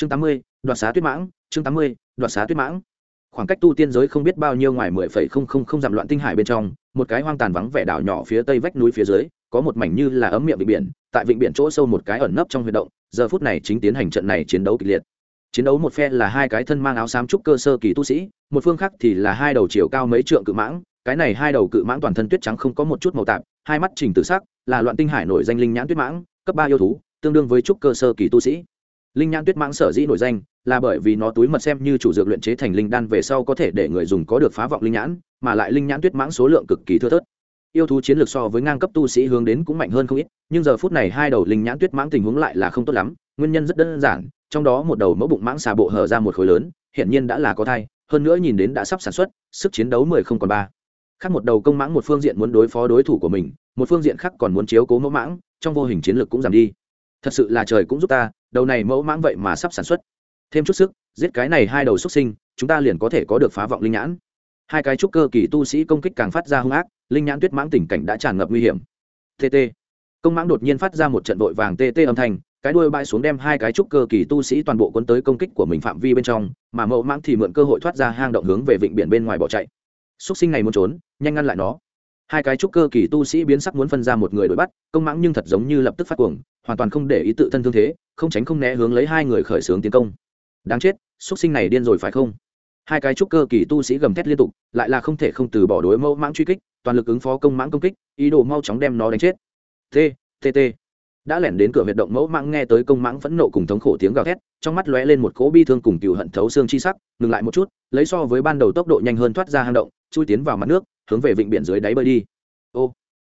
chương tám mươi, đoạt xá tuyết mãng, chương tám mươi, đoạt xá tuyết mãng. Khoảng cách tu tiên giới không biết bao nhiêu ngoài mười phẩy không không không dặm loạn tinh hải bên trong, một cái hoang tàn vắng vẻ đảo nhỏ phía tây vách núi phía dưới, có một mảnh như là ấm miệng vịnh biển, tại vịnh biển chỗ sâu một cái ẩn nấp trong huy động, giờ phút này chính tiến hành trận này chiến đấu kịch liệt. Chiến đấu một phe là hai cái thân mang áo xám trúc cơ sơ kỳ tu sĩ, một phương khác thì là hai đầu chiều cao mấy trượng cự mãng, cái này hai đầu cự mãng toàn thân tuyết trắng không có một chút màu tạp, hai mắt trình tự sắc, là loạn tinh hải nổi danh linh nhãn tuyết mãng, cấp ba yêu thú, tương đương với trúc cơ sơ kỳ tu sĩ linh nhãn tuyết mãng sở dĩ nổi danh là bởi vì nó túi mật xem như chủ dược luyện chế thành linh đan về sau có thể để người dùng có được phá vọng linh nhãn, mà lại linh nhãn tuyết mãng số lượng cực kỳ thưa thớt. Yêu thú chiến lược so với ngang cấp tu sĩ hướng đến cũng mạnh hơn không ít, nhưng giờ phút này hai đầu linh nhãn tuyết mãng tình huống lại là không tốt lắm, nguyên nhân rất đơn giản, trong đó một đầu mẫu bụng mãng xà bộ hở ra một khối lớn hiện nhiên đã là có thai, hơn nữa nhìn đến đã sắp sản xuất, sức chiến đấu mười không còn ba. Khác một đầu công mãng một phương diện muốn đối phó đối thủ của mình, một phương diện khác còn muốn chiếu cố mẫu mãng, trong vô hình chiến lược cũng giảm đi. Thật sự là trời cũng giúp ta đầu này mẫu mãng vậy mà sắp sản xuất. Thêm chút sức, giết cái này hai đầu xuất sinh, chúng ta liền có thể có được phá vọng linh nhãn. Hai cái trúc cơ kỳ tu sĩ công kích càng phát ra hung ác, linh nhãn tuyết mãng tình cảnh đã tràn ngập nguy hiểm. Tt công mãng đột nhiên phát ra một trận vội vàng tt âm thanh, cái đuôi bay xuống đem hai cái trúc cơ kỳ tu sĩ toàn bộ quân tới công kích của mình phạm vi bên trong, mà mẫu mãng thì mượn cơ hội thoát ra hang động hướng về vịnh biển bên ngoài bỏ chạy. Xúc sinh này muốn trốn, nhanh ngăn lại nó hai cái trúc cơ kỳ tu sĩ biến sắc muốn phân ra một người đuổi bắt, công mãng nhưng thật giống như lập tức phát cuồng, hoàn toàn không để ý tự thân thương thế, không tránh không né hướng lấy hai người khởi xướng tiến công. Đáng chết xuất sinh này điên rồi phải không? Hai cái trúc cơ kỳ tu sĩ gầm thét liên tục, lại là không thể không từ bỏ đối mẫu mãng truy kích, toàn lực ứng phó công mãng công kích, ý đồ mau chóng đem nó đánh chết. T t t. Đã lẻn đến cửa huyệt động mẫu mãng nghe tới công mãng phẫn nộ cùng thống khổ tiếng gào thét, trong mắt lóe lên một cỗ bi thương cùng cựu hận thấu xương chi sắc, ngừng lại một chút, lấy so với ban đầu tốc độ nhanh hơn thoát ra hang động, chui tiến vào mặt nước hướng về vịnh biển dưới đáy bơi đi. Ô,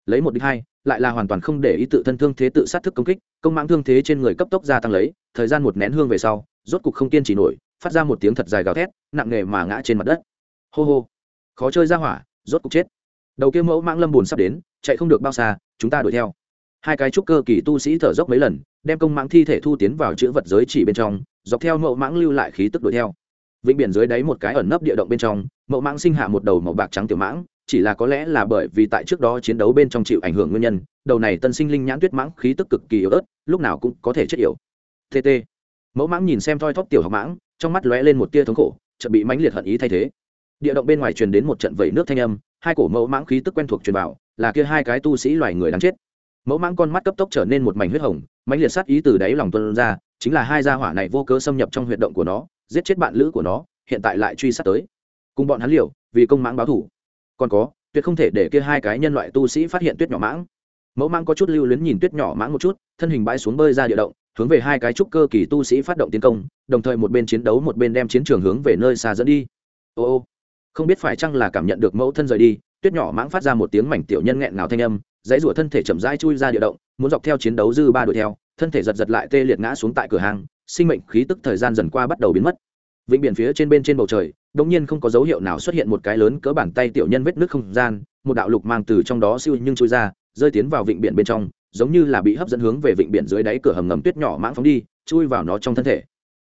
lấy một đích hai, lại là hoàn toàn không để ý tự thân thương thế tự sát thức công kích, công mãng thương thế trên người cấp tốc gia tăng lấy, thời gian một nén hương về sau, rốt cục không kiên trì nổi, phát ra một tiếng thật dài gào thét, nặng nề mà ngã trên mặt đất. Hô hô, khó chơi ra hỏa, rốt cục chết. Đầu kia mẫu mãng lâm buồn sắp đến, chạy không được bao xa, chúng ta đuổi theo. Hai cái trúc cơ kỳ tu sĩ thở dốc mấy lần, đem công mãng thi thể thu tiến vào chữ vật giới chỉ bên trong, dọc theo mẫu mãng lưu lại khí tức đuổi theo. Vĩnh biển dưới đáy một cái ẩn nấp địa động bên trong, mẫu mãng sinh hạ một đầu màu bạc trắng tiểu mãng chỉ là có lẽ là bởi vì tại trước đó chiến đấu bên trong chịu ảnh hưởng nguyên nhân, đầu này tân sinh linh nhãn tuyết mãng khí tức cực kỳ yếu ớt, lúc nào cũng có thể chết yểu. Tt mẫu mãng nhìn xem thoi thóp tiểu học mãng, trong mắt lóe lên một tia thống khổ, chợt bị mãnh liệt hận ý thay thế. Địa động bên ngoài truyền đến một trận vẩy nước thanh âm, hai cổ mẫu mãng khí tức quen thuộc truyền vào, là kia hai cái tu sĩ loài người đáng chết. Mẫu mãng con mắt cấp tốc trở nên một mảnh huyết hồng, mãnh liệt sát ý từ đáy lòng tuân ra, chính là hai gia hỏa này vô cớ xâm nhập trong huyệt động của nó, giết chết bạn lữ của nó, hiện tại lại truy sát tới. Cùng bọn hắn liều, vì công mãng báo thủ còn có, tuyệt không thể để kia hai cái nhân loại tu sĩ phát hiện tuyết nhỏ mãng. Mẫu mãng có chút lưu luyến nhìn tuyết nhỏ mãng một chút, thân hình bãi xuống bơi ra địa động, hướng về hai cái trúc cơ kỳ tu sĩ phát động tiến công, đồng thời một bên chiến đấu một bên đem chiến trường hướng về nơi xa dẫn đi. Ô ô, không biết phải chăng là cảm nhận được mẫu thân rời đi, tuyết nhỏ mãng phát ra một tiếng mảnh tiểu nhân nghẹn ngào thanh âm, dãy rủa thân thể chậm rãi chui ra địa động, muốn dọc theo chiến đấu dư ba đuổi theo, thân thể giật giật lại tê liệt ngã xuống tại cửa hàng, sinh mệnh khí tức thời gian dần qua bắt đầu biến mất. Vĩnh biển phía trên bên trên bầu trời đột nhiên không có dấu hiệu nào xuất hiện một cái lớn cỡ bàn tay tiểu nhân vết nước không gian, một đạo lục mang từ trong đó siêu nhưng chui ra, rơi tiến vào vịnh biển bên trong, giống như là bị hấp dẫn hướng về vịnh biển dưới đáy cửa hầm ngầm tuyết nhỏ mãng phóng đi, chui vào nó trong thân thể.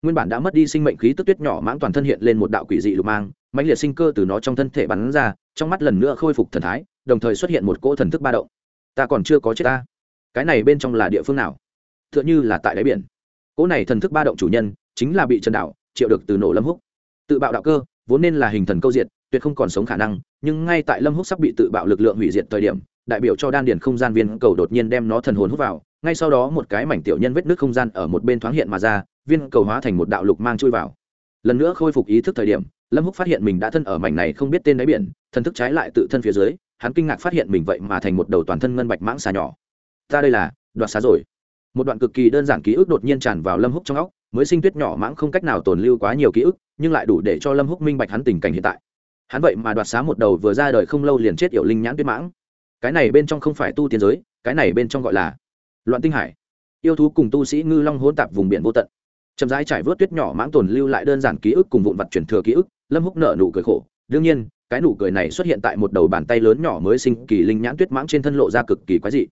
Nguyên bản đã mất đi sinh mệnh khí tức tuyết nhỏ mãng toàn thân hiện lên một đạo quỷ dị lục mang, mãnh liệt sinh cơ từ nó trong thân thể bắn ra, trong mắt lần nữa khôi phục thần thái, đồng thời xuất hiện một cỗ thần thức ba động. Ta còn chưa có chết ta. Cái này bên trong là địa phương nào? T như là tại đáy biển. Cỗ này thần thức ba động chủ nhân chính là bị trần đạo, triệu được từ nổ lâm húc tự bạo đạo cơ, vốn nên là hình thần câu diện tuyệt không còn sống khả năng, nhưng ngay tại lâm húc sắp bị tự bạo lực lượng hủy diệt thời điểm, đại biểu cho đan điền không gian viên cầu đột nhiên đem nó thần hồn hút vào, ngay sau đó một cái mảnh tiểu nhân vết nước không gian ở một bên thoáng hiện mà ra, viên cầu hóa thành một đạo lục mang chui vào. Lần nữa khôi phục ý thức thời điểm, lâm húc phát hiện mình đã thân ở mảnh này không biết tên đáy biển, thần thức trái lại tự thân phía dưới, hắn kinh ngạc phát hiện mình vậy mà thành một đầu toàn thân ngân bạch mãng xà nhỏ. Ta đây là đoạt xá rồi một đoạn cực kỳ đơn giản ký ức đột nhiên tràn vào lâm húc trong óc, mới sinh tuyết nhỏ mãng không cách nào tồn lưu quá nhiều ký ức, nhưng lại đủ để cho lâm húc minh bạch hắn tình cảnh hiện tại. Hắn vậy mà đoạt xá một đầu vừa ra đời không lâu liền chết yểu linh nhãn tuyết mãng. Cái này bên trong không phải tu tiên giới, cái này bên trong gọi là loạn tinh hải. Yêu thú cùng tu sĩ ngư long hỗn tạp vùng biển vô tận. Chậm rãi trải vớt tuyết nhỏ mãng tồn lưu lại đơn giản ký ức cùng vụn vặt chuyển thừa ký ức, lâm húc nở nụ cười khổ. Đương nhiên, cái nụ cười này xuất hiện tại một đầu bàn tay lớn nhỏ mới sinh kỳ linh nhãn tuyết mãng trên thân lộ ra cực kỳ quái dị.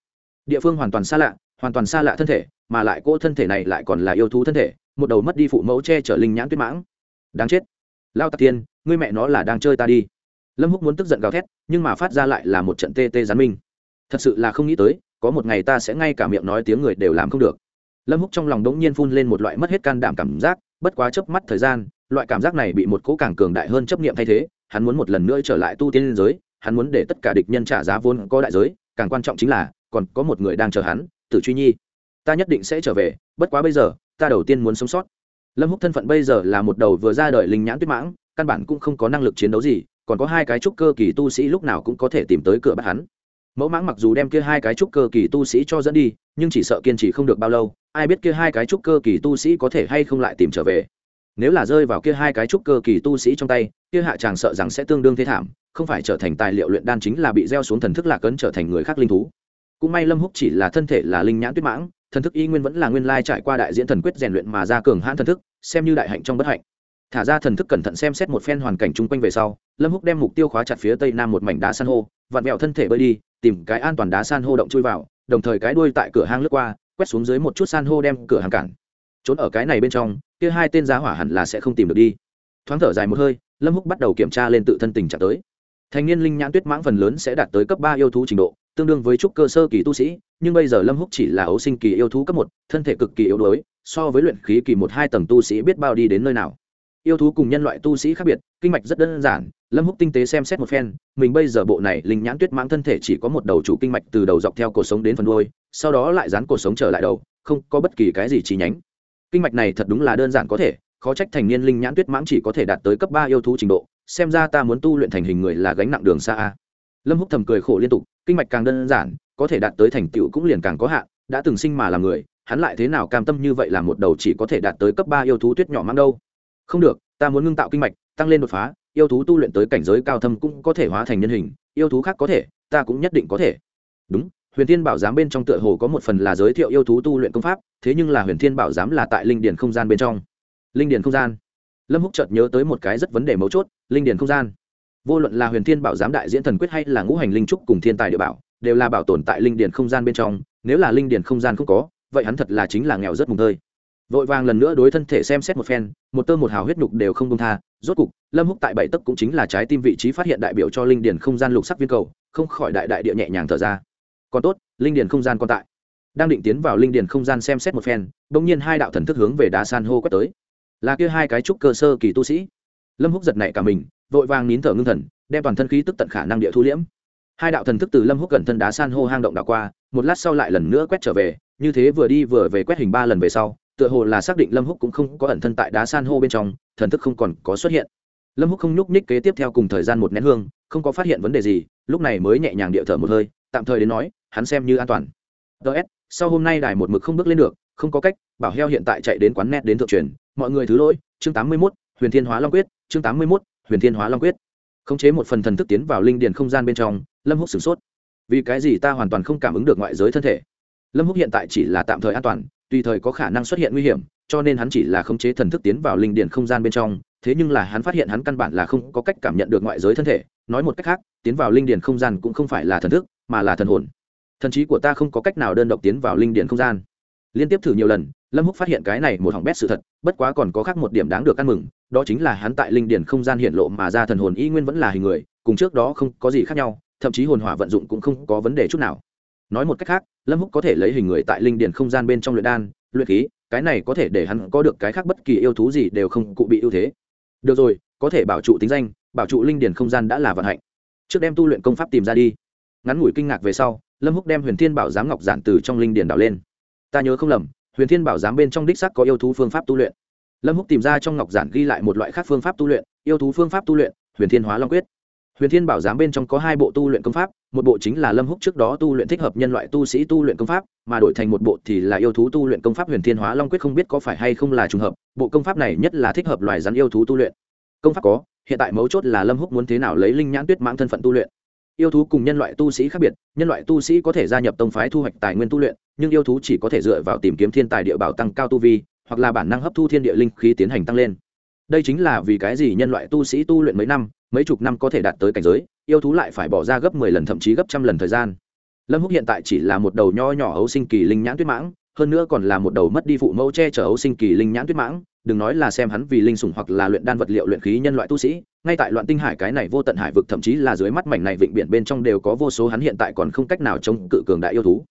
Địa phương hoàn toàn xa lạ hoàn toàn xa lạ thân thể, mà lại cô thân thể này lại còn là yêu thú thân thể, một đầu mất đi phụ mẫu che chở linh nhãn tuyết mãng. Đáng chết. Lao tạc tiên, ngươi mẹ nó là đang chơi ta đi. Lâm húc muốn tức giận gào thét, nhưng mà phát ra lại là một trận tê tê gián minh. Thật sự là không nghĩ tới, có một ngày ta sẽ ngay cả miệng nói tiếng người đều làm không được. Lâm húc trong lòng đống nhiên phun lên một loại mất hết can đảm cảm giác, bất quá chớp mắt thời gian, loại cảm giác này bị một cỗ càng cường đại hơn chấp niệm thay thế, hắn muốn một lần nữa trở lại tu tiên giới, hắn muốn để tất cả địch nhân trả giá vốn có đại giới, càng quan trọng chính là, còn có một người đang chờ hắn tử truy nhi. Ta nhất định sẽ trở về, bất quá bây giờ, ta đầu tiên muốn sống sót. Lâm húc thân phận bây giờ là một đầu vừa ra đời linh nhãn tuyết mãng, căn bản cũng không có năng lực chiến đấu gì, còn có hai cái trúc cơ kỳ tu sĩ lúc nào cũng có thể tìm tới cửa bắt hắn. Mẫu mãng mặc dù đem kia hai cái trúc cơ kỳ tu sĩ cho dẫn đi, nhưng chỉ sợ kiên trì không được bao lâu, ai biết kia hai cái trúc cơ kỳ tu sĩ có thể hay không lại tìm trở về. Nếu là rơi vào kia hai cái trúc cơ kỳ tu sĩ trong tay, kia hạ chàng sợ rằng sẽ tương đương thế thảm, không phải trở thành tài liệu luyện đan chính là bị gieo xuống thần thức lạc ấn trở thành người khác linh thú cũng may lâm húc chỉ là thân thể là linh nhãn tuyết mãng, thần thức y nguyên vẫn là nguyên lai trải qua đại diễn thần quyết rèn luyện mà ra cường hãn thần thức, xem như đại hạnh trong bất hạnh. Thả ra thần thức cẩn thận xem xét một phen hoàn cảnh chung quanh về sau, lâm húc đem mục tiêu khóa chặt phía tây nam một mảnh đá san hô, vặn vẹo thân thể bơi đi, tìm cái an toàn đá san hô động chui vào, đồng thời cái đuôi tại cửa hang lướt qua, quét xuống dưới một chút san hô đem cửa hàng cản. Trốn ở cái này bên trong, kia hai tên giá hỏa hẳn là sẽ không tìm được đi. Thoáng thở dài một hơi, lâm húc bắt đầu kiểm tra lên tự thân tình trạng tới thành niên linh nhãn tuyết mãng phần lớn sẽ đạt tới cấp ba yêu thú trình độ, tương đương với trúc cơ sơ kỳ tu sĩ, nhưng bây giờ lâm húc chỉ là ấu sinh kỳ yêu thú cấp một, thân thể cực kỳ yếu đuối, so với luyện khí kỳ một hai tầng tu sĩ biết bao đi đến nơi nào. Yêu thú cùng nhân loại tu sĩ khác biệt, kinh mạch rất đơn giản, lâm húc tinh tế xem xét một phen, mình bây giờ bộ này linh nhãn tuyết mãng thân thể chỉ có một đầu chủ kinh mạch từ đầu dọc theo cuộc sống đến phần đuôi, sau đó lại dán cuộc sống trở lại đầu, không có bất kỳ cái gì chi nhánh. Kinh mạch này thật đúng là đơn giản có thể, khó trách thành niên linh nhãn tuyết mãng chỉ có thể đạt tới cấp ba yêu thú trình độ xem ra ta muốn tu luyện thành hình người là gánh nặng đường xa a. Lâm húc thầm cười khổ liên tục, kinh mạch càng đơn giản, có thể đạt tới thành tựu cũng liền càng có hạn, đã từng sinh mà làm người, hắn lại thế nào cam tâm như vậy là một đầu chỉ có thể đạt tới cấp ba yêu thú tuyết nhỏ mang đâu. Không được, ta muốn ngưng tạo kinh mạch, tăng lên đột phá, yêu thú tu luyện tới cảnh giới cao thâm cũng có thể hóa thành nhân hình, yêu thú khác có thể, ta cũng nhất định có thể. Đúng, huyền thiên bảo giám bên trong tựa hồ có một phần là giới thiệu yêu thú tu luyện công pháp, thế nhưng là huyền thiên bảo giám là tại linh điền không gian bên trong. Linh điền không gian lâm húc chợt nhớ tới một cái rất vấn đề mấu chốt, linh điền không gian. Vô luận là huyền thiên bảo giám đại diễn thần quyết hay là ngũ hành linh trúc cùng thiên tài địa bảo, đều là bảo tồn tại linh điền không gian bên trong, nếu là linh điền không gian không có, vậy hắn thật là chính là nghèo rất mùng tơi vội vàng lần nữa đối thân thể xem xét một phen, một tơ một hào huyết nhục đều không công tha, rốt cục, lâm húc tại bảy tấc cũng chính là trái tim vị trí phát hiện đại biểu cho linh điền không gian lục sắc viên cầu, không khỏi đại đại địa nhẹ nhàng thở ra. Còn tốt, linh điền không gian còn tại. Đang định tiến vào linh điền không gian xem xét một phen, bỗng nhiên hai đạo thần thức hướng về đá san hô quét tới là kia hai cái trúc cơ sơ kỳ tu sĩ. Lâm húc giật nảy cả mình, vội vàng nín thở ngưng thần, đem toàn thân khí tức tận khả năng địa thu liễm. Hai đạo thần thức từ lâm húc gần thân đá san hô hang động đảo qua, một lát sau lại lần nữa quét trở về, như thế vừa đi vừa về quét hình ba lần về sau, tựa hồ là xác định lâm húc cũng không có ẩn thân tại đá san hô bên trong, thần thức không còn có xuất hiện. Lâm húc không nhúc nhích kế tiếp theo cùng thời gian một nén hương, không có phát hiện vấn đề gì, lúc này mới nhẹ nhàng địa thở một hơi, tạm thời đến nói, hắn xem như an toàn. Ts sau hôm nay đài một mực không bước lên được, không có cách, bảo heo hiện tại chạy đến quán net đến thượng truyền mọi người thứ lỗi chương tám mươi 81, huyền thiên hóa long quyết chương tám mươi 81, huyền thiên hóa long quyết. Khống chế một phần thần thức tiến vào linh điền không gian bên trong lâm húc sửng sốt. Vì cái gì ta hoàn toàn không cảm ứng được ngoại giới thân thể? Lâm húc hiện tại chỉ là tạm thời an toàn tùy thời có khả năng xuất hiện nguy hiểm cho nên hắn chỉ là khống chế thần thức tiến vào linh điền không gian bên trong thế nhưng là hắn phát hiện hắn căn bản là không có cách cảm nhận được ngoại giới thân thể. Nói một cách khác tiến vào linh điền không gian cũng không phải là thần thức mà là thần hồn. Thần trí của ta không có cách nào đơn độc tiến vào linh điền không gian. Liên tiếp thử nhiều lần lâm húc phát hiện cái này một hỏng bét sự thật, bất quá còn có khác một điểm đáng được ăn mừng, đó chính là hắn tại linh Điển không gian hiện lộ mà ra thần hồn y nguyên vẫn là hình người, cùng trước đó không có gì khác nhau, thậm chí hồn hỏa vận dụng cũng không có vấn đề chút nào. Nói một cách khác, lâm húc có thể lấy hình người tại linh Điển không gian bên trong luyện đan, luyện khí, cái này có thể để hắn có được cái khác bất kỳ yêu thú gì đều không cụ bị ưu thế. Được rồi, có thể bảo trụ tính danh, bảo trụ linh Điển không gian đã là vận hạnh. Trước đem tu luyện công pháp tìm ra đi. Ngắn ngủi kinh ngạc về sau, lâm húc đem huyền thiên bảo giám ngọc giản từ trong linh Điển đảo lên. Ta nhớ không lầm huyền thiên bảo giám bên trong đích sắc có yêu thú phương pháp tu luyện. Lâm húc tìm ra trong ngọc giản ghi lại một loại khác phương pháp tu luyện, yêu thú phương pháp tu luyện, huyền thiên hóa long quyết. Huyền thiên bảo giám bên trong có hai bộ tu luyện công pháp, một bộ chính là lâm húc trước đó tu luyện thích hợp nhân loại tu sĩ tu luyện công pháp, mà đổi thành một bộ thì là yêu thú tu luyện công pháp huyền thiên hóa long quyết không biết có phải hay không là trùng hợp, bộ công pháp này nhất là thích hợp loài rắn yêu thú tu luyện. Công pháp có, hiện tại mấu chốt là lâm húc muốn thế nào lấy linh nhãn tuyết mãng thân phận tu luyện yêu thú cùng nhân loại tu sĩ khác biệt, nhân loại tu sĩ có thể gia nhập tông phái thu hoạch tài nguyên tu luyện, nhưng yêu thú chỉ có thể dựa vào tìm kiếm thiên tài địa bảo tăng cao tu vi, hoặc là bản năng hấp thu thiên địa linh khí tiến hành tăng lên. Đây chính là vì cái gì nhân loại tu sĩ tu luyện mấy năm, mấy chục năm có thể đạt tới cảnh giới, yêu thú lại phải bỏ ra gấp mười lần thậm chí gấp trăm lần thời gian. Lâm húc hiện tại chỉ là một đầu nho nhỏ ấu sinh kỳ linh nhãn tuyết mãng, hơn nữa còn là một đầu mất đi phụ mẫu che chở ấu sinh kỳ linh nhãn tuyết mãng, đừng nói là xem hắn vì linh sủng hoặc là luyện đan vật liệu luyện khí nhân loại tu sĩ ngay tại loạn tinh hải cái này vô tận hải vực thậm chí là dưới mắt mảnh này vịnh biển bên trong đều có vô số hắn hiện tại còn không cách nào chống cự cường đại yêu thú.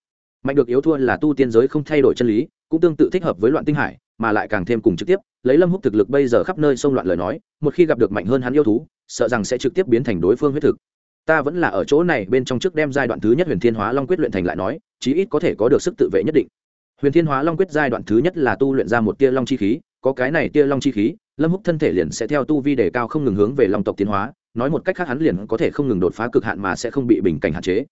Mạnh được yếu thua là tu tiên giới không thay đổi chân lý, cũng tương tự thích hợp với loạn tinh hải, mà lại càng thêm cùng trực tiếp. Lấy lâm húc thực lực bây giờ khắp nơi xông loạn lời nói, một khi gặp được mạnh hơn hắn yêu thú, sợ rằng sẽ trực tiếp biến thành đối phương huyết thực. Ta vẫn là ở chỗ này bên trong trước đem giai đoạn thứ nhất huyền thiên hóa long quyết luyện thành lại nói, chí ít có thể có được sức tự vệ nhất định. Huyền thiên hóa long quyết giai đoạn thứ nhất là tu luyện ra một tia long chi khí, có cái này tia long chi khí lâm húc thân thể liền sẽ theo tu vi đề cao không ngừng hướng về long tộc tiến hóa, nói một cách khác hắn liền có thể không ngừng đột phá cực hạn mà sẽ không bị bình cảnh hạn chế.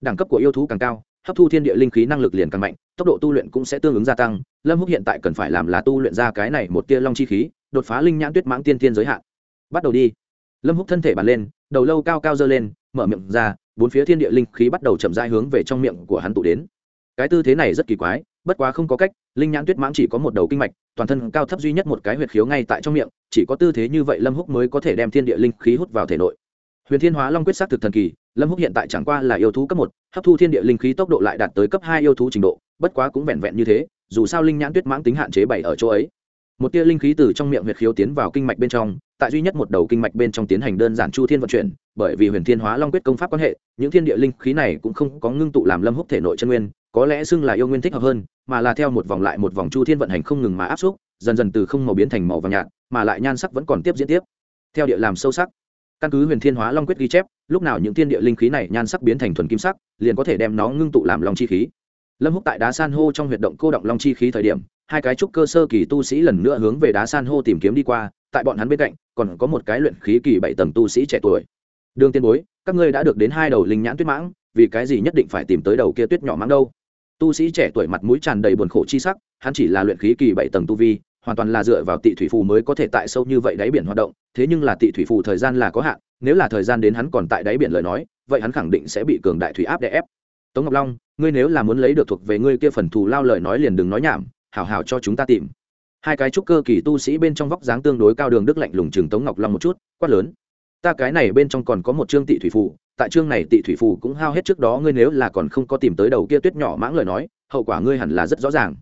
Đẳng cấp của yêu thú càng cao, hấp thu thiên địa linh khí năng lực liền càng mạnh, tốc độ tu luyện cũng sẽ tương ứng gia tăng. Lâm húc hiện tại cần phải làm là tu luyện ra cái này một tia long chi khí, đột phá linh nhãn tuyết mãng tiên tiên giới hạn. Bắt đầu đi. Lâm húc thân thể bàn lên, đầu lâu cao cao dơ lên, mở miệng ra, bốn phía thiên địa linh khí bắt đầu chậm rãi hướng về trong miệng của hắn tụ đến. Cái tư thế này rất kỳ quái bất quá không có cách, linh nhãn tuyết mãng chỉ có một đầu kinh mạch, toàn thân cao thấp duy nhất một cái huyệt khiếu ngay tại trong miệng, chỉ có tư thế như vậy lâm húc mới có thể đem thiên địa linh khí hút vào thể nội. Huyền thiên hóa long quyết xác thực thần kỳ, lâm húc hiện tại chẳng qua là yêu thú cấp một, hấp thu thiên địa linh khí tốc độ lại đạt tới cấp hai yêu thú trình độ, bất quá cũng vẹn vẹn như thế, dù sao linh nhãn tuyết mãng tính hạn chế bảy ở chỗ ấy một tia linh khí từ trong miệng huyệt khiếu tiến vào kinh mạch bên trong, tại duy nhất một đầu kinh mạch bên trong tiến hành đơn giản chu thiên vận chuyển, bởi vì huyền thiên hóa long quyết công pháp quan hệ, những thiên địa linh khí này cũng không có ngưng tụ làm lâm húc thể nội chân nguyên, có lẽ xưng là yêu nguyên thích hợp hơn, mà là theo một vòng lại một vòng chu thiên vận hành không ngừng mà áp xúc, dần dần từ không màu biến thành màu vàng nhạt, mà lại nhan sắc vẫn còn tiếp diễn tiếp. Theo địa làm sâu sắc, căn cứ huyền thiên hóa long quyết ghi chép, lúc nào những thiên địa linh khí này nhan sắc biến thành thuần kim sắc, liền có thể đem nó ngưng tụ làm long chi khí lâm húc tại đá san hô trong huyệt động cô động long chi khí thời điểm, hai cái trúc cơ sơ kỳ tu sĩ lần nữa hướng về đá san hô tìm kiếm đi qua, tại bọn hắn bên cạnh, còn có một cái luyện khí kỳ bảy tầng tu sĩ trẻ tuổi. Đường tiên bối, các ngươi đã được đến hai đầu linh nhãn tuyết mãng, vì cái gì nhất định phải tìm tới đầu kia tuyết nhỏ mãng đâu? Tu sĩ trẻ tuổi mặt mũi tràn đầy buồn khổ chi sắc, hắn chỉ là luyện khí kỳ bảy tầng tu vi, hoàn toàn là dựa vào tị thủy phù mới có thể tại sâu như vậy đáy biển hoạt động, thế nhưng là tị thủy phù thời gian là có hạn, nếu là thời gian đến hắn còn tại đáy biển lời nói, vậy hắn khẳng định sẽ bị cường đại thủy áp đè ép tống ngọc long, ngươi nếu là muốn lấy được thuộc về ngươi kia phần thù lao lời nói liền đừng nói nhảm, hảo hảo cho chúng ta tìm. Hai cái trúc cơ kỳ tu sĩ bên trong vóc dáng tương đối cao đường đức lạnh lùng chừng tống ngọc long một chút, quát lớn. Ta cái này bên trong còn có một chương tị thủy phù, tại chương này tị thủy phù cũng hao hết trước đó ngươi nếu là còn không có tìm tới đầu kia tuyết nhỏ mãng lời nói, hậu quả ngươi hẳn là rất rõ ràng.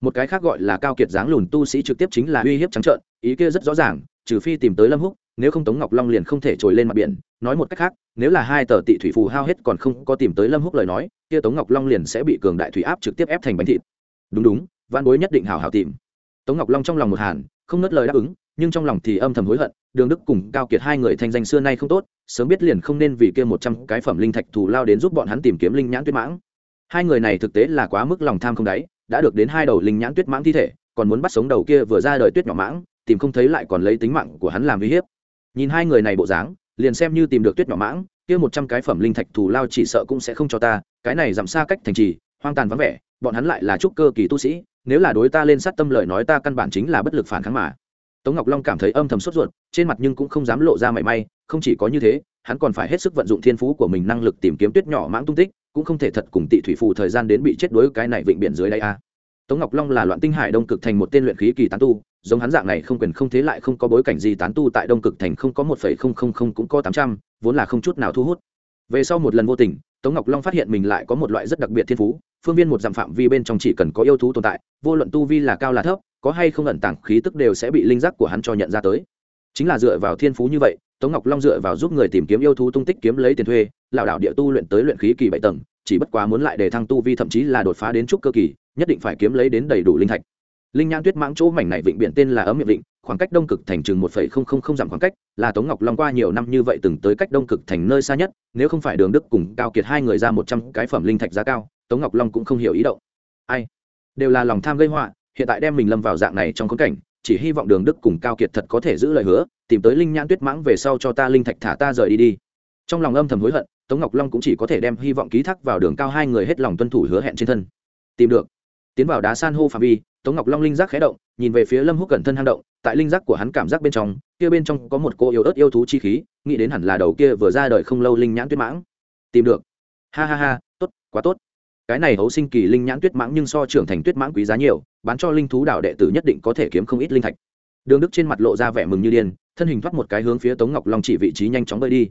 Một cái khác gọi là cao kiệt dáng lùn tu sĩ trực tiếp chính là uy hiếp trắng trợn, ý kia rất rõ ràng, trừ phi tìm tới lâm húc nếu không tống ngọc long liền không thể trồi lên mặt biển. Nói một cách khác, nếu là hai tờ tị thủy phù hao hết còn không có tìm tới lâm húc lời nói, kia tống ngọc long liền sẽ bị cường đại thủy áp trực tiếp ép thành bánh thịt. Đúng đúng, văn bối nhất định hảo hảo tìm. Tống ngọc long trong lòng một hàn, không nớt lời đáp ứng, nhưng trong lòng thì âm thầm hối hận, đường đức cùng cao kiệt hai người thanh danh xưa nay không tốt, sớm biết liền không nên vì kia một trăm cái phẩm linh thạch thù lao đến giúp bọn hắn tìm kiếm linh nhãn tuyết mãng. Hai người này thực tế là quá mức lòng tham không đáy, đã được đến hai đầu linh nhãn tuyết mãng thi thể, còn muốn bắt sống đầu kia vừa ra đời tuyết nhỏ mãng, tìm không thấy lại còn lấy tính mạng của hắn làm uy hiếp nhìn hai người này bộ dáng, liền xem như tìm được tuyết nhỏ mãng, kia một trăm cái phẩm linh thạch thù lao chỉ sợ cũng sẽ không cho ta, cái này giảm xa cách thành trì, hoang tàn vắng vẻ, bọn hắn lại là trúc cơ kỳ tu sĩ, nếu là đối ta lên sát tâm lời nói ta căn bản chính là bất lực phản kháng mà. Tống ngọc long cảm thấy âm thầm sốt ruột, trên mặt nhưng cũng không dám lộ ra mảy may, không chỉ có như thế, hắn còn phải hết sức vận dụng thiên phú của mình năng lực tìm kiếm tuyết nhỏ mãng tung tích, cũng không thể thật cùng tị thủy phù thời gian đến bị chết đuối cái này vịnh biển dưới đây a tống ngọc long là loạn tinh hải đông cực thành một tên luyện khí kỳ tán tu, giống hắn dạng này không quyền không thế lại không có bối cảnh gì tán tu tại đông cực thành không có một phẩy không không không cũng có tám trăm, vốn là không chút nào thu hút. Về sau một lần vô tình, tống ngọc long phát hiện mình lại có một loại rất đặc biệt thiên phú, phương viên một dặm phạm vi bên trong chỉ cần có yêu thú tồn tại, vô luận tu vi là cao là thấp, có hay không ẩn tàng khí tức đều sẽ bị linh giác của hắn cho nhận ra tới. Chính là dựa vào thiên phú như vậy, tống ngọc long dựa vào giúp người tìm kiếm yêu thú tung tích kiếm lấy tiền thuê, lảo đảo địa tu luyện tới luyện khí kỳ bảy tầng chỉ bất quá muốn lại để thăng tu vi thậm chí là đột phá đến trúc cơ kỳ, nhất định phải kiếm lấy đến đầy đủ linh thạch. Linh nhãn tuyết mãng chỗ mảnh này vịnh biển tên là ấm miệng vịnh, khoảng cách đông cực thành chừng một phẩy không không không dặm khoảng cách, là tống ngọc long qua nhiều năm như vậy từng tới cách đông cực thành nơi xa nhất, nếu không phải đường đức cùng cao kiệt hai người ra một trăm cái phẩm linh thạch giá cao, tống ngọc long cũng không hiểu ý động. Ai? Đều là lòng tham gây họa, hiện tại đem mình lâm vào dạng này trong khốn cảnh, chỉ hy vọng đường đức cùng cao kiệt thật có thể giữ lời hứa, tìm tới linh nhãn tuyết mãng về sau cho ta linh thạch thả ta rời đi đi. Trong lòng âm thầm hối hận tống ngọc long cũng chỉ có thể đem hy vọng ký thác vào đường cao hai người hết lòng tuân thủ hứa hẹn trên thân. Tìm được. Tiến vào đá san hô phạm vi, tống ngọc long linh giác khé động, nhìn về phía lâm húc cẩn thân hang động, tại linh giác của hắn cảm giác bên trong, kia bên trong có một cô yêu ớt yêu thú chi khí, nghĩ đến hẳn là đầu kia vừa ra đời không lâu linh nhãn tuyết mãng. Tìm được. Ha ha ha, tốt, quá tốt. Cái này hấu sinh kỳ linh nhãn tuyết mãng nhưng so trưởng thành tuyết mãng quý giá nhiều, bán cho linh thú đạo đệ tử nhất định có thể kiếm không ít linh thạch. Đường đức trên mặt lộ ra vẻ mừng như điên, thân hình thoát một cái hướng phía tống ngọc long chỉ vị trí nhanh chóng bơi đi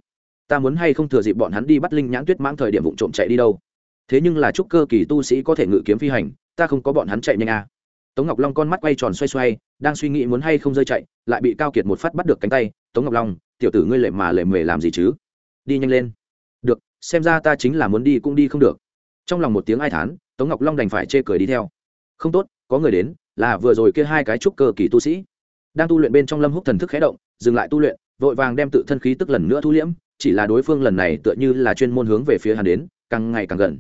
ta muốn hay không thừa dịp bọn hắn đi bắt linh nhãn tuyết mãng thời điểm vụ trộm chạy đi đâu. Thế nhưng là chúc cơ kỳ tu sĩ có thể ngự kiếm phi hành, ta không có bọn hắn chạy nhanh à. tống ngọc long con mắt quay tròn xoay xoay, đang suy nghĩ muốn hay không rơi chạy, lại bị cao kiệt một phát bắt được cánh tay. Tống ngọc long, tiểu tử ngươi lệ mà lệ mề làm gì chứ? Đi nhanh lên. Được, xem ra ta chính là muốn đi cũng đi không được. Trong lòng một tiếng ai thán, tống ngọc long đành phải chê cười đi theo. Không tốt, có người đến, là vừa rồi kia hai cái trúc cơ kỳ tu sĩ. Đang tu luyện bên trong lâm húc thần thức khẽ động, dừng lại tu luyện, vội vàng đem tự thân khí tức lần nữa thu liễm chỉ là đối phương lần này tựa như là chuyên môn hướng về phía hắn đến, càng ngày càng gần.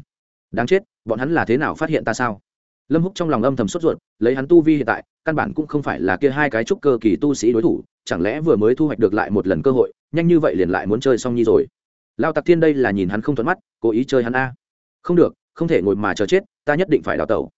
Đáng chết, bọn hắn là thế nào phát hiện ta sao? Lâm húc trong lòng âm thầm sốt ruột, lấy hắn tu vi hiện tại, căn bản cũng không phải là kia hai cái trúc cơ kỳ tu sĩ đối thủ, chẳng lẽ vừa mới thu hoạch được lại một lần cơ hội, nhanh như vậy liền lại muốn chơi xong nhi rồi? Lao tặc thiên đây là nhìn hắn không thuận mắt, cố ý chơi hắn a. Không được, không thể ngồi mà chờ chết, ta nhất định phải đào tẩu.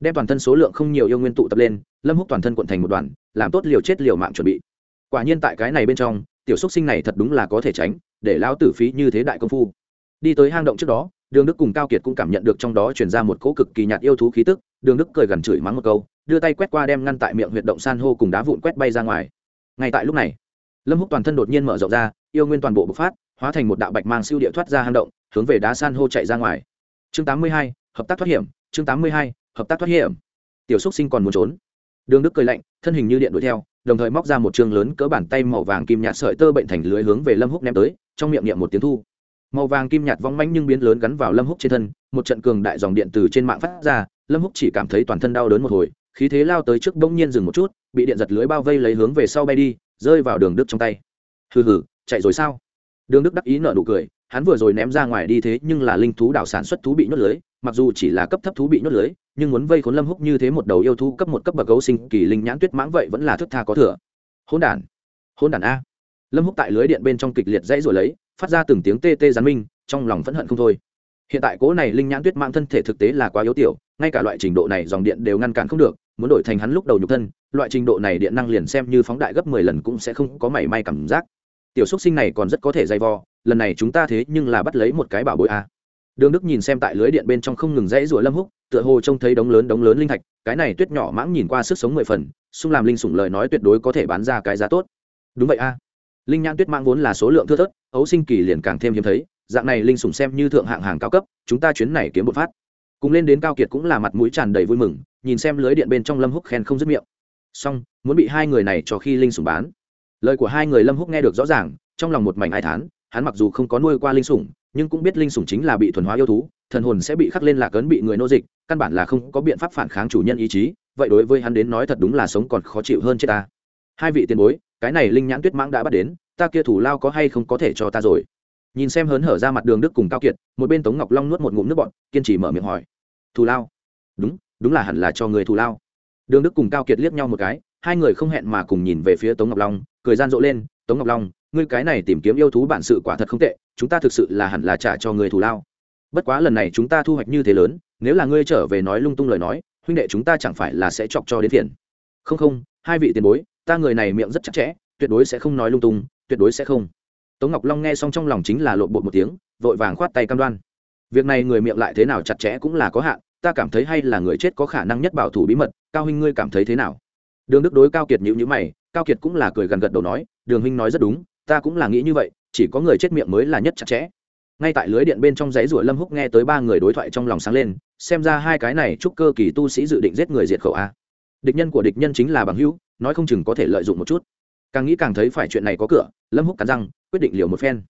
Đem toàn thân số lượng không nhiều yêu nguyên tụ tập lên, lâm húc toàn thân quận thành một đoàn, làm tốt liều chết liều mạng chuẩn bị. Quả nhiên tại cái này bên trong, tiểu xúc sinh này thật đúng là có thể tránh để lão tử phí như thế đại công phu. Đi tới hang động trước đó đường đức cùng cao kiệt cũng cảm nhận được trong đó chuyển ra một cỗ cực kỳ nhạt yêu thú khí tức. Đường đức cười gần chửi mắng một câu đưa tay quét qua đem ngăn tại miệng huyệt động san hô cùng đá vụn quét bay ra ngoài. Ngay tại lúc này lâm húc toàn thân đột nhiên mở rộng ra yêu nguyên toàn bộ bộc phát hóa thành một đạo bạch mang siêu địa thoát ra hang động hướng về đá san hô chạy ra ngoài. Chương 82, hợp tác thoát hiểm chương 82, hợp tác thoát hiểm. Tiểu xúc sinh còn muốn trốn. Đường đức cười lạnh thân hình như điện đuổi theo đồng thời móc ra một chương lớn cỡ bàn tay màu vàng kim nhạt sợi tơ bệnh thành lưới hướng về lâm húc ném tới trong miệng niệm một tiếng thu. Màu vàng kim nhạt vong manh nhưng biến lớn gắn vào lâm húc trên thân, một trận cường đại dòng điện từ trên mạng phát ra, lâm húc chỉ cảm thấy toàn thân đau đớn một hồi, khí thế lao tới trước bỗng nhiên dừng một chút, bị điện giật lưới bao vây lấy hướng về sau bay đi, rơi vào đường đức trong tay. Hừ hừ, chạy rồi sao? Đường đức đắc ý nợ nụ cười, hắn vừa rồi ném ra ngoài đi thế nhưng là linh thú đảo sản xuất thú bị nhốt lưới, mặc dù chỉ là cấp thấp thú bị nhốt lưới, nhưng muốn vây khốn lâm húc như thế một đầu yêu thú cấp một cấp bậc gấu sinh kỳ linh nhãn tuyết mãng vậy vẫn là thức tha có thừa. Hỗn đản hỗn đản a lâm húc tại lưới điện bên trong kịch liệt dãy rồi lấy, phát ra từng tiếng tê tê gián minh, trong lòng phẫn hận không thôi. Hiện tại cố này linh nhãn tuyết mạng thân thể thực tế là quá yếu tiểu, ngay cả loại trình độ này dòng điện đều ngăn cản không được, muốn đổi thành hắn lúc đầu nhục thân, loại trình độ này điện năng liền xem như phóng đại gấp mười lần cũng sẽ không có mảy may cảm giác. Tiểu xúc sinh này còn rất có thể dày vò, lần này chúng ta thế nhưng là bắt lấy một cái bảo bối a. Đường đức nhìn xem tại lưới điện bên trong không ngừng dãy rủa lâm húc, tựa hồ trông thấy đống lớn đống lớn linh thạch, cái này tuyết nhỏ mãng nhìn qua sức sống mười phần, xung làm linh sủng lời nói tuyệt đối có thể bán ra cái giá tốt. Đúng vậy a linh nhãn tuyết mãng vốn là số lượng thưa thớt, ấu sinh kỳ liền càng thêm hiếm thấy, dạng này linh sủng xem như thượng hạng hàng cao cấp, chúng ta chuyến này kiếm một phát. Cùng lên đến cao kiệt cũng là mặt mũi tràn đầy vui mừng, nhìn xem lưới điện bên trong lâm húc khen không dứt miệng. Song muốn bị hai người này cho khi linh sủng bán. Lời của hai người lâm húc nghe được rõ ràng, trong lòng một mảnh ai thán, hắn mặc dù không có nuôi qua linh sủng, nhưng cũng biết linh sủng chính là bị thuần hóa yêu thú, thần hồn sẽ bị khắc lên lạc ấn bị người nô dịch, căn bản là không có biện pháp phản kháng chủ nhân ý chí, vậy đối với hắn đến nói thật đúng là sống còn khó chịu hơn chết ta. Hai vị tiền bối cái này linh nhãn tuyết mãng đã bắt đến, ta kia thủ lao có hay không có thể cho ta rồi? Nhìn xem hớn hở ra mặt đường đức cùng cao kiệt, một bên tống ngọc long nuốt một ngụm nước bọn kiên trì mở miệng hỏi. Thù lao? Đúng đúng là hẳn là cho người thù lao. Đường đức cùng cao kiệt liếc nhau một cái, hai người không hẹn mà cùng nhìn về phía tống ngọc long, cười gian rộ lên, tống ngọc long, ngươi cái này tìm kiếm yêu thú bản sự quả thật không tệ, chúng ta thực sự là hẳn là trả cho người thù lao. Bất quá lần này chúng ta thu hoạch như thế lớn, nếu là ngươi trở về nói lung tung lời nói, huynh đệ chúng ta chẳng phải là sẽ chọc cho đến phiền. Không không, hai vị tiền bối ta người này miệng rất chặt chẽ, tuyệt đối sẽ không nói lung tung, tuyệt đối sẽ không. Tống ngọc long nghe xong trong lòng chính là lộn bột một tiếng, vội vàng khoát tay cam đoan. Việc này người miệng lại thế nào chặt chẽ cũng là có hạn, ta cảm thấy hay là người chết có khả năng nhất bảo thủ bí mật, cao huynh ngươi cảm thấy thế nào? Đường đức đối cao kiệt nhữ nhữ mày, cao kiệt cũng là cười gần gật đầu nói, đường huynh nói rất đúng, ta cũng là nghĩ như vậy, chỉ có người chết miệng mới là nhất chặt chẽ. Ngay tại lưới điện bên trong dãy rủa lâm húc nghe tới ba người đối thoại trong lòng sáng lên, xem ra hai cái này chúc cơ kỳ tu sĩ dự định giết người diệt khẩu a địch nhân của địch nhân chính là bằng hữu, nói không chừng có thể lợi dụng một chút. Càng nghĩ càng thấy phải chuyện này có cửa, lâm húc cắn răng, quyết định liều một phen.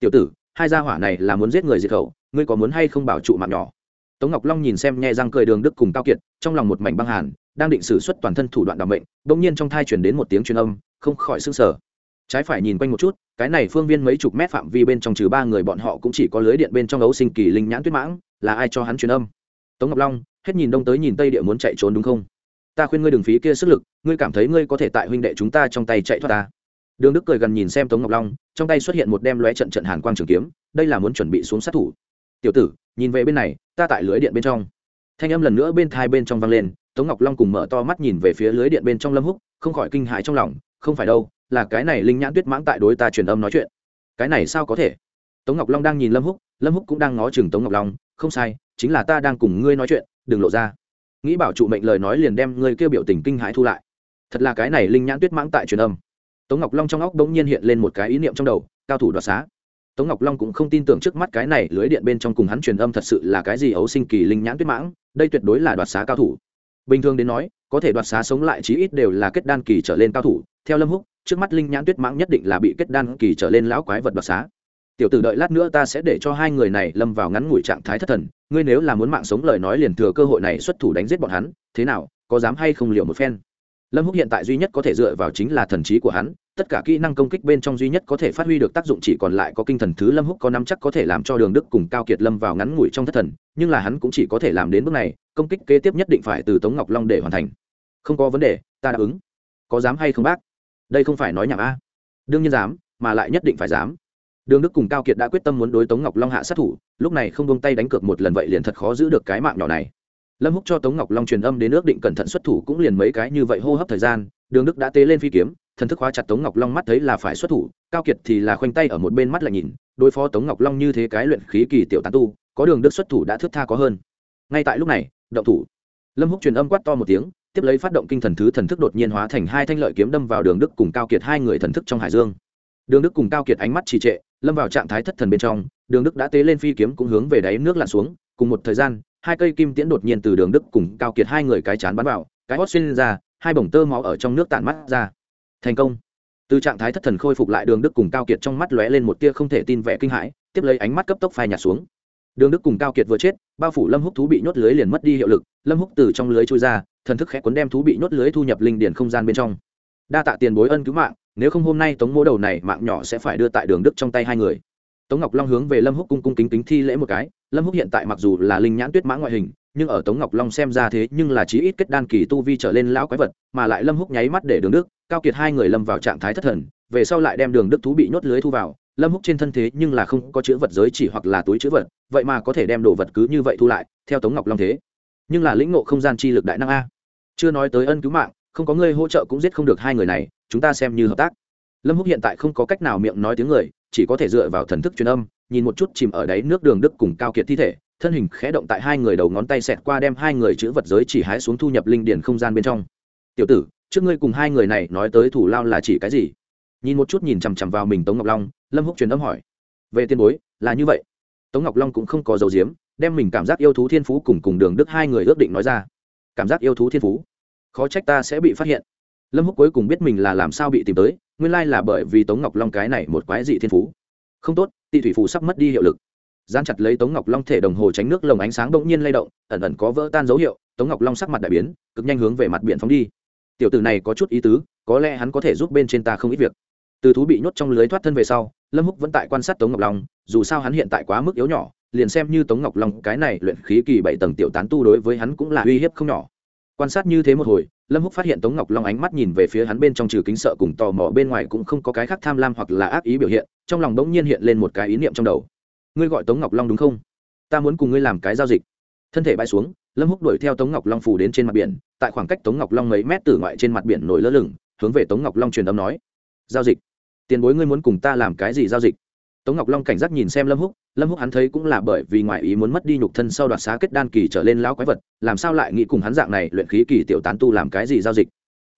Tiểu tử, hai gia hỏa này là muốn giết người diệt khẩu, ngươi có muốn hay không bảo trụ mạng nhỏ? Tống ngọc long nhìn xem nhẹ răng cười đường đức cùng cao kiệt, trong lòng một mảnh băng hàn, đang định xử suất toàn thân thủ đoạn đảm bệnh bỗng nhiên trong thai chuyển đến một tiếng truyền âm, không khỏi sưng sờ. Trái phải nhìn quanh một chút, cái này phương viên mấy chục mét phạm vi bên trong trừ ba người bọn họ cũng chỉ có lưới điện bên trong ấu sinh kỳ linh nhãn tuyết mãng, là ai cho hắn truyền âm? Tống ngọc long, hết nhìn đông tới nhìn tây địa muốn chạy trốn đúng không? Ta khuyên ngươi đừng phí kia sức lực, ngươi cảm thấy ngươi có thể tại huynh đệ chúng ta trong tay chạy thoát ta. Đường đức cười gần nhìn xem tống ngọc long, trong tay xuất hiện một đem lóe trận trận hàn quang trường kiếm, đây là muốn chuẩn bị xuống sát thủ. Tiểu tử, nhìn về bên này, ta tại lưới điện bên trong. Thanh âm lần nữa bên thai bên trong vang lên, tống ngọc long cùng mở to mắt nhìn về phía lưới điện bên trong lâm húc, không khỏi kinh hãi trong lòng, không phải đâu, là cái này linh nhãn tuyết mãng tại đối ta truyền âm nói chuyện. Cái này sao có thể? Tống ngọc long đang nhìn lâm húc lâm húc cũng đang ngó chừng tống ngọc long, không sai, chính là ta đang cùng ngươi nói chuyện, đừng lộ ra nghĩ bảo trụ mệnh lời nói liền đem người kêu biểu tình kinh hãi thu lại. Thật là cái này linh nhãn tuyết mãng tại truyền âm. Tống ngọc long trong óc bỗng nhiên hiện lên một cái ý niệm trong đầu, cao thủ đoạt xá. Tống ngọc long cũng không tin tưởng trước mắt cái này lưới điện bên trong cùng hắn truyền âm thật sự là cái gì ấu sinh kỳ linh nhãn tuyết mãng, đây tuyệt đối là đoạt xá cao thủ. Bình thường đến nói, có thể đoạt xá sống lại chí ít đều là kết đan kỳ trở lên cao thủ, theo lâm húc, trước mắt linh nhãn tuyết mãng nhất định là bị kết đan kỳ trở lên lão quái vật đoạt xá. Tiểu tử đợi lát nữa ta sẽ để cho hai người này lâm vào ngắn ngủi trạng thái thất thần ngươi nếu là muốn mạng sống lời nói liền thừa cơ hội này xuất thủ đánh giết bọn hắn, thế nào, có dám hay không liều một phen? Lâm húc hiện tại duy nhất có thể dựa vào chính là thần trí của hắn, tất cả kỹ năng công kích bên trong duy nhất có thể phát huy được tác dụng chỉ còn lại có kinh thần thứ lâm húc có năm chắc có thể làm cho đường đức cùng cao kiệt lâm vào ngắn ngủi trong thất thần, nhưng là hắn cũng chỉ có thể làm đến bước này, công kích kế tiếp nhất định phải từ tống ngọc long để hoàn thành. Không có vấn đề, ta đáp ứng. Có dám hay không bác? Đây không phải nói nhảm a. Đương nhiên dám, mà lại nhất định phải dám đường đức cùng cao kiệt đã quyết tâm muốn đối tống ngọc long hạ sát thủ, lúc này không buông tay đánh cược một lần vậy liền thật khó giữ được cái mạng nhỏ này. Lâm húc cho tống ngọc long truyền âm đến ước định cẩn thận xuất thủ cũng liền mấy cái như vậy hô hấp thời gian, đường đức đã tế lên phi kiếm, thần thức hóa chặt tống ngọc long mắt thấy là phải xuất thủ, cao kiệt thì là khoanh tay ở một bên mắt lại nhìn, đối phó tống ngọc long như thế cái luyện khí kỳ tiểu tán tu, có đường đức xuất thủ đã thước tha có hơn. Ngay tại lúc này, động thủ. Lâm húc truyền âm quát to một tiếng, tiếp lấy phát động kinh thần thứ thần thức đột nhiên hóa thành hai thanh lợi kiếm đâm vào đường đức cùng cao kiệt hai người thần thức trong hải dương. Đường đức cùng cao kiệt ánh mắt trì trệ lâm vào trạng thái thất thần bên trong, đường đức đã tế lên phi kiếm cũng hướng về đáy nước lặn xuống, cùng một thời gian, hai cây kim tiễn đột nhiên từ đường đức cùng cao kiệt hai người cái chán bắn vào, cái hót xuyên ra, hai bổng tơ máu ở trong nước tản mắt ra. Thành công. Từ trạng thái thất thần khôi phục lại, đường đức cùng cao kiệt trong mắt lóe lên một tia không thể tin vẻ kinh hãi, tiếp lấy ánh mắt cấp tốc phai nhạt xuống. Đường đức cùng cao kiệt vừa chết, bao phủ lâm húc thú bị nhốt lưới liền mất đi hiệu lực, lâm húc từ trong lưới trôi ra, thần thức khẽ cuốn đem thú bị nhốt lưới thu nhập linh điển không gian bên trong. Đa tạ tiền bối ân cứu mạng nếu không hôm nay tống mỗ đầu này mạng nhỏ sẽ phải đưa tại đường đức trong tay hai người. Tống ngọc long hướng về lâm húc cung cung kính kính thi lễ một cái. Lâm húc hiện tại mặc dù là linh nhãn tuyết mã ngoại hình, nhưng ở tống ngọc long xem ra thế nhưng là chí ít kết đan kỳ tu vi trở lên lão quái vật, mà lại lâm húc nháy mắt để đường đức, cao kiệt hai người lâm vào trạng thái thất thần, về sau lại đem đường đức thú bị nhốt lưới thu vào. Lâm húc trên thân thế nhưng là không có chữ vật giới chỉ hoặc là túi chữ vật, vậy mà có thể đem đồ vật cứ như vậy thu lại, theo tống ngọc long thế. Nhưng là lĩnh ngộ không gian chi lực đại năng a. Chưa nói tới ân cứu mạng, không có người hỗ trợ cũng giết không được hai người này chúng ta xem như hợp tác. Lâm húc hiện tại không có cách nào miệng nói tiếng người, chỉ có thể dựa vào thần thức truyền âm, nhìn một chút chìm ở đáy nước đường đức cùng cao kiệt thi thể, thân hình khẽ động tại hai người đầu ngón tay xẹt qua đem hai người chữ vật giới chỉ hái xuống thu nhập linh điển không gian bên trong. Tiểu tử, trước ngươi cùng hai người này nói tới thủ lao là chỉ cái gì? Nhìn một chút nhìn chằm chằm vào mình tống ngọc long, lâm húc truyền âm hỏi. Về tiên bối, là như vậy. Tống ngọc long cũng không có dấu diếm đem mình cảm giác yêu thú thiên phú cùng cùng đường đức hai người ước định nói ra. Cảm giác yêu thú thiên phú? Khó trách ta sẽ bị phát hiện lâm húc cuối cùng biết mình là làm sao bị tìm tới, nguyên lai là bởi vì tống ngọc long cái này một quái dị thiên phú. Không tốt, tị thủy phù sắp mất đi hiệu lực. Gian chặt lấy tống ngọc long thể đồng hồ tránh nước lồng ánh sáng bỗng nhiên lay động, ẩn ẩn có vỡ tan dấu hiệu, tống ngọc long sắc mặt đại biến, cực nhanh hướng về mặt biển phóng đi. Tiểu tử này có chút ý tứ, có lẽ hắn có thể giúp bên trên ta không ít việc. Từ thú bị nhốt trong lưới thoát thân về sau, lâm húc vẫn tại quan sát tống ngọc long, dù sao hắn hiện tại quá mức yếu nhỏ, liền xem như tống ngọc long cái này luyện khí kỳ bảy tầng tiểu tán tu đối với hắn cũng là uy hiếp không nhỏ quan sát như thế một hồi, lâm húc phát hiện tống ngọc long ánh mắt nhìn về phía hắn bên trong trừ kính sợ cùng tò mò, bên ngoài cũng không có cái khác tham lam hoặc là ác ý biểu hiện, trong lòng bỗng nhiên hiện lên một cái ý niệm trong đầu. Ngươi gọi tống ngọc long đúng không? Ta muốn cùng ngươi làm cái giao dịch. Thân thể bay xuống, lâm húc đuổi theo tống ngọc long phủ đến trên mặt biển, tại khoảng cách tống ngọc long mấy mét từ ngoại trên mặt biển nổi lơ lửng, hướng về tống ngọc long truyền âm nói, giao dịch. Tiền bối ngươi muốn cùng ta làm cái gì giao dịch? Tống ngọc long cảnh giác nhìn xem lâm húc lâm húc hắn thấy cũng là bởi vì ngoại ý muốn mất đi nhục thân sau đoạt xá kết đan kỳ trở lên lão quái vật, làm sao lại nghĩ cùng hắn dạng này luyện khí kỳ tiểu tán tu làm cái gì giao dịch?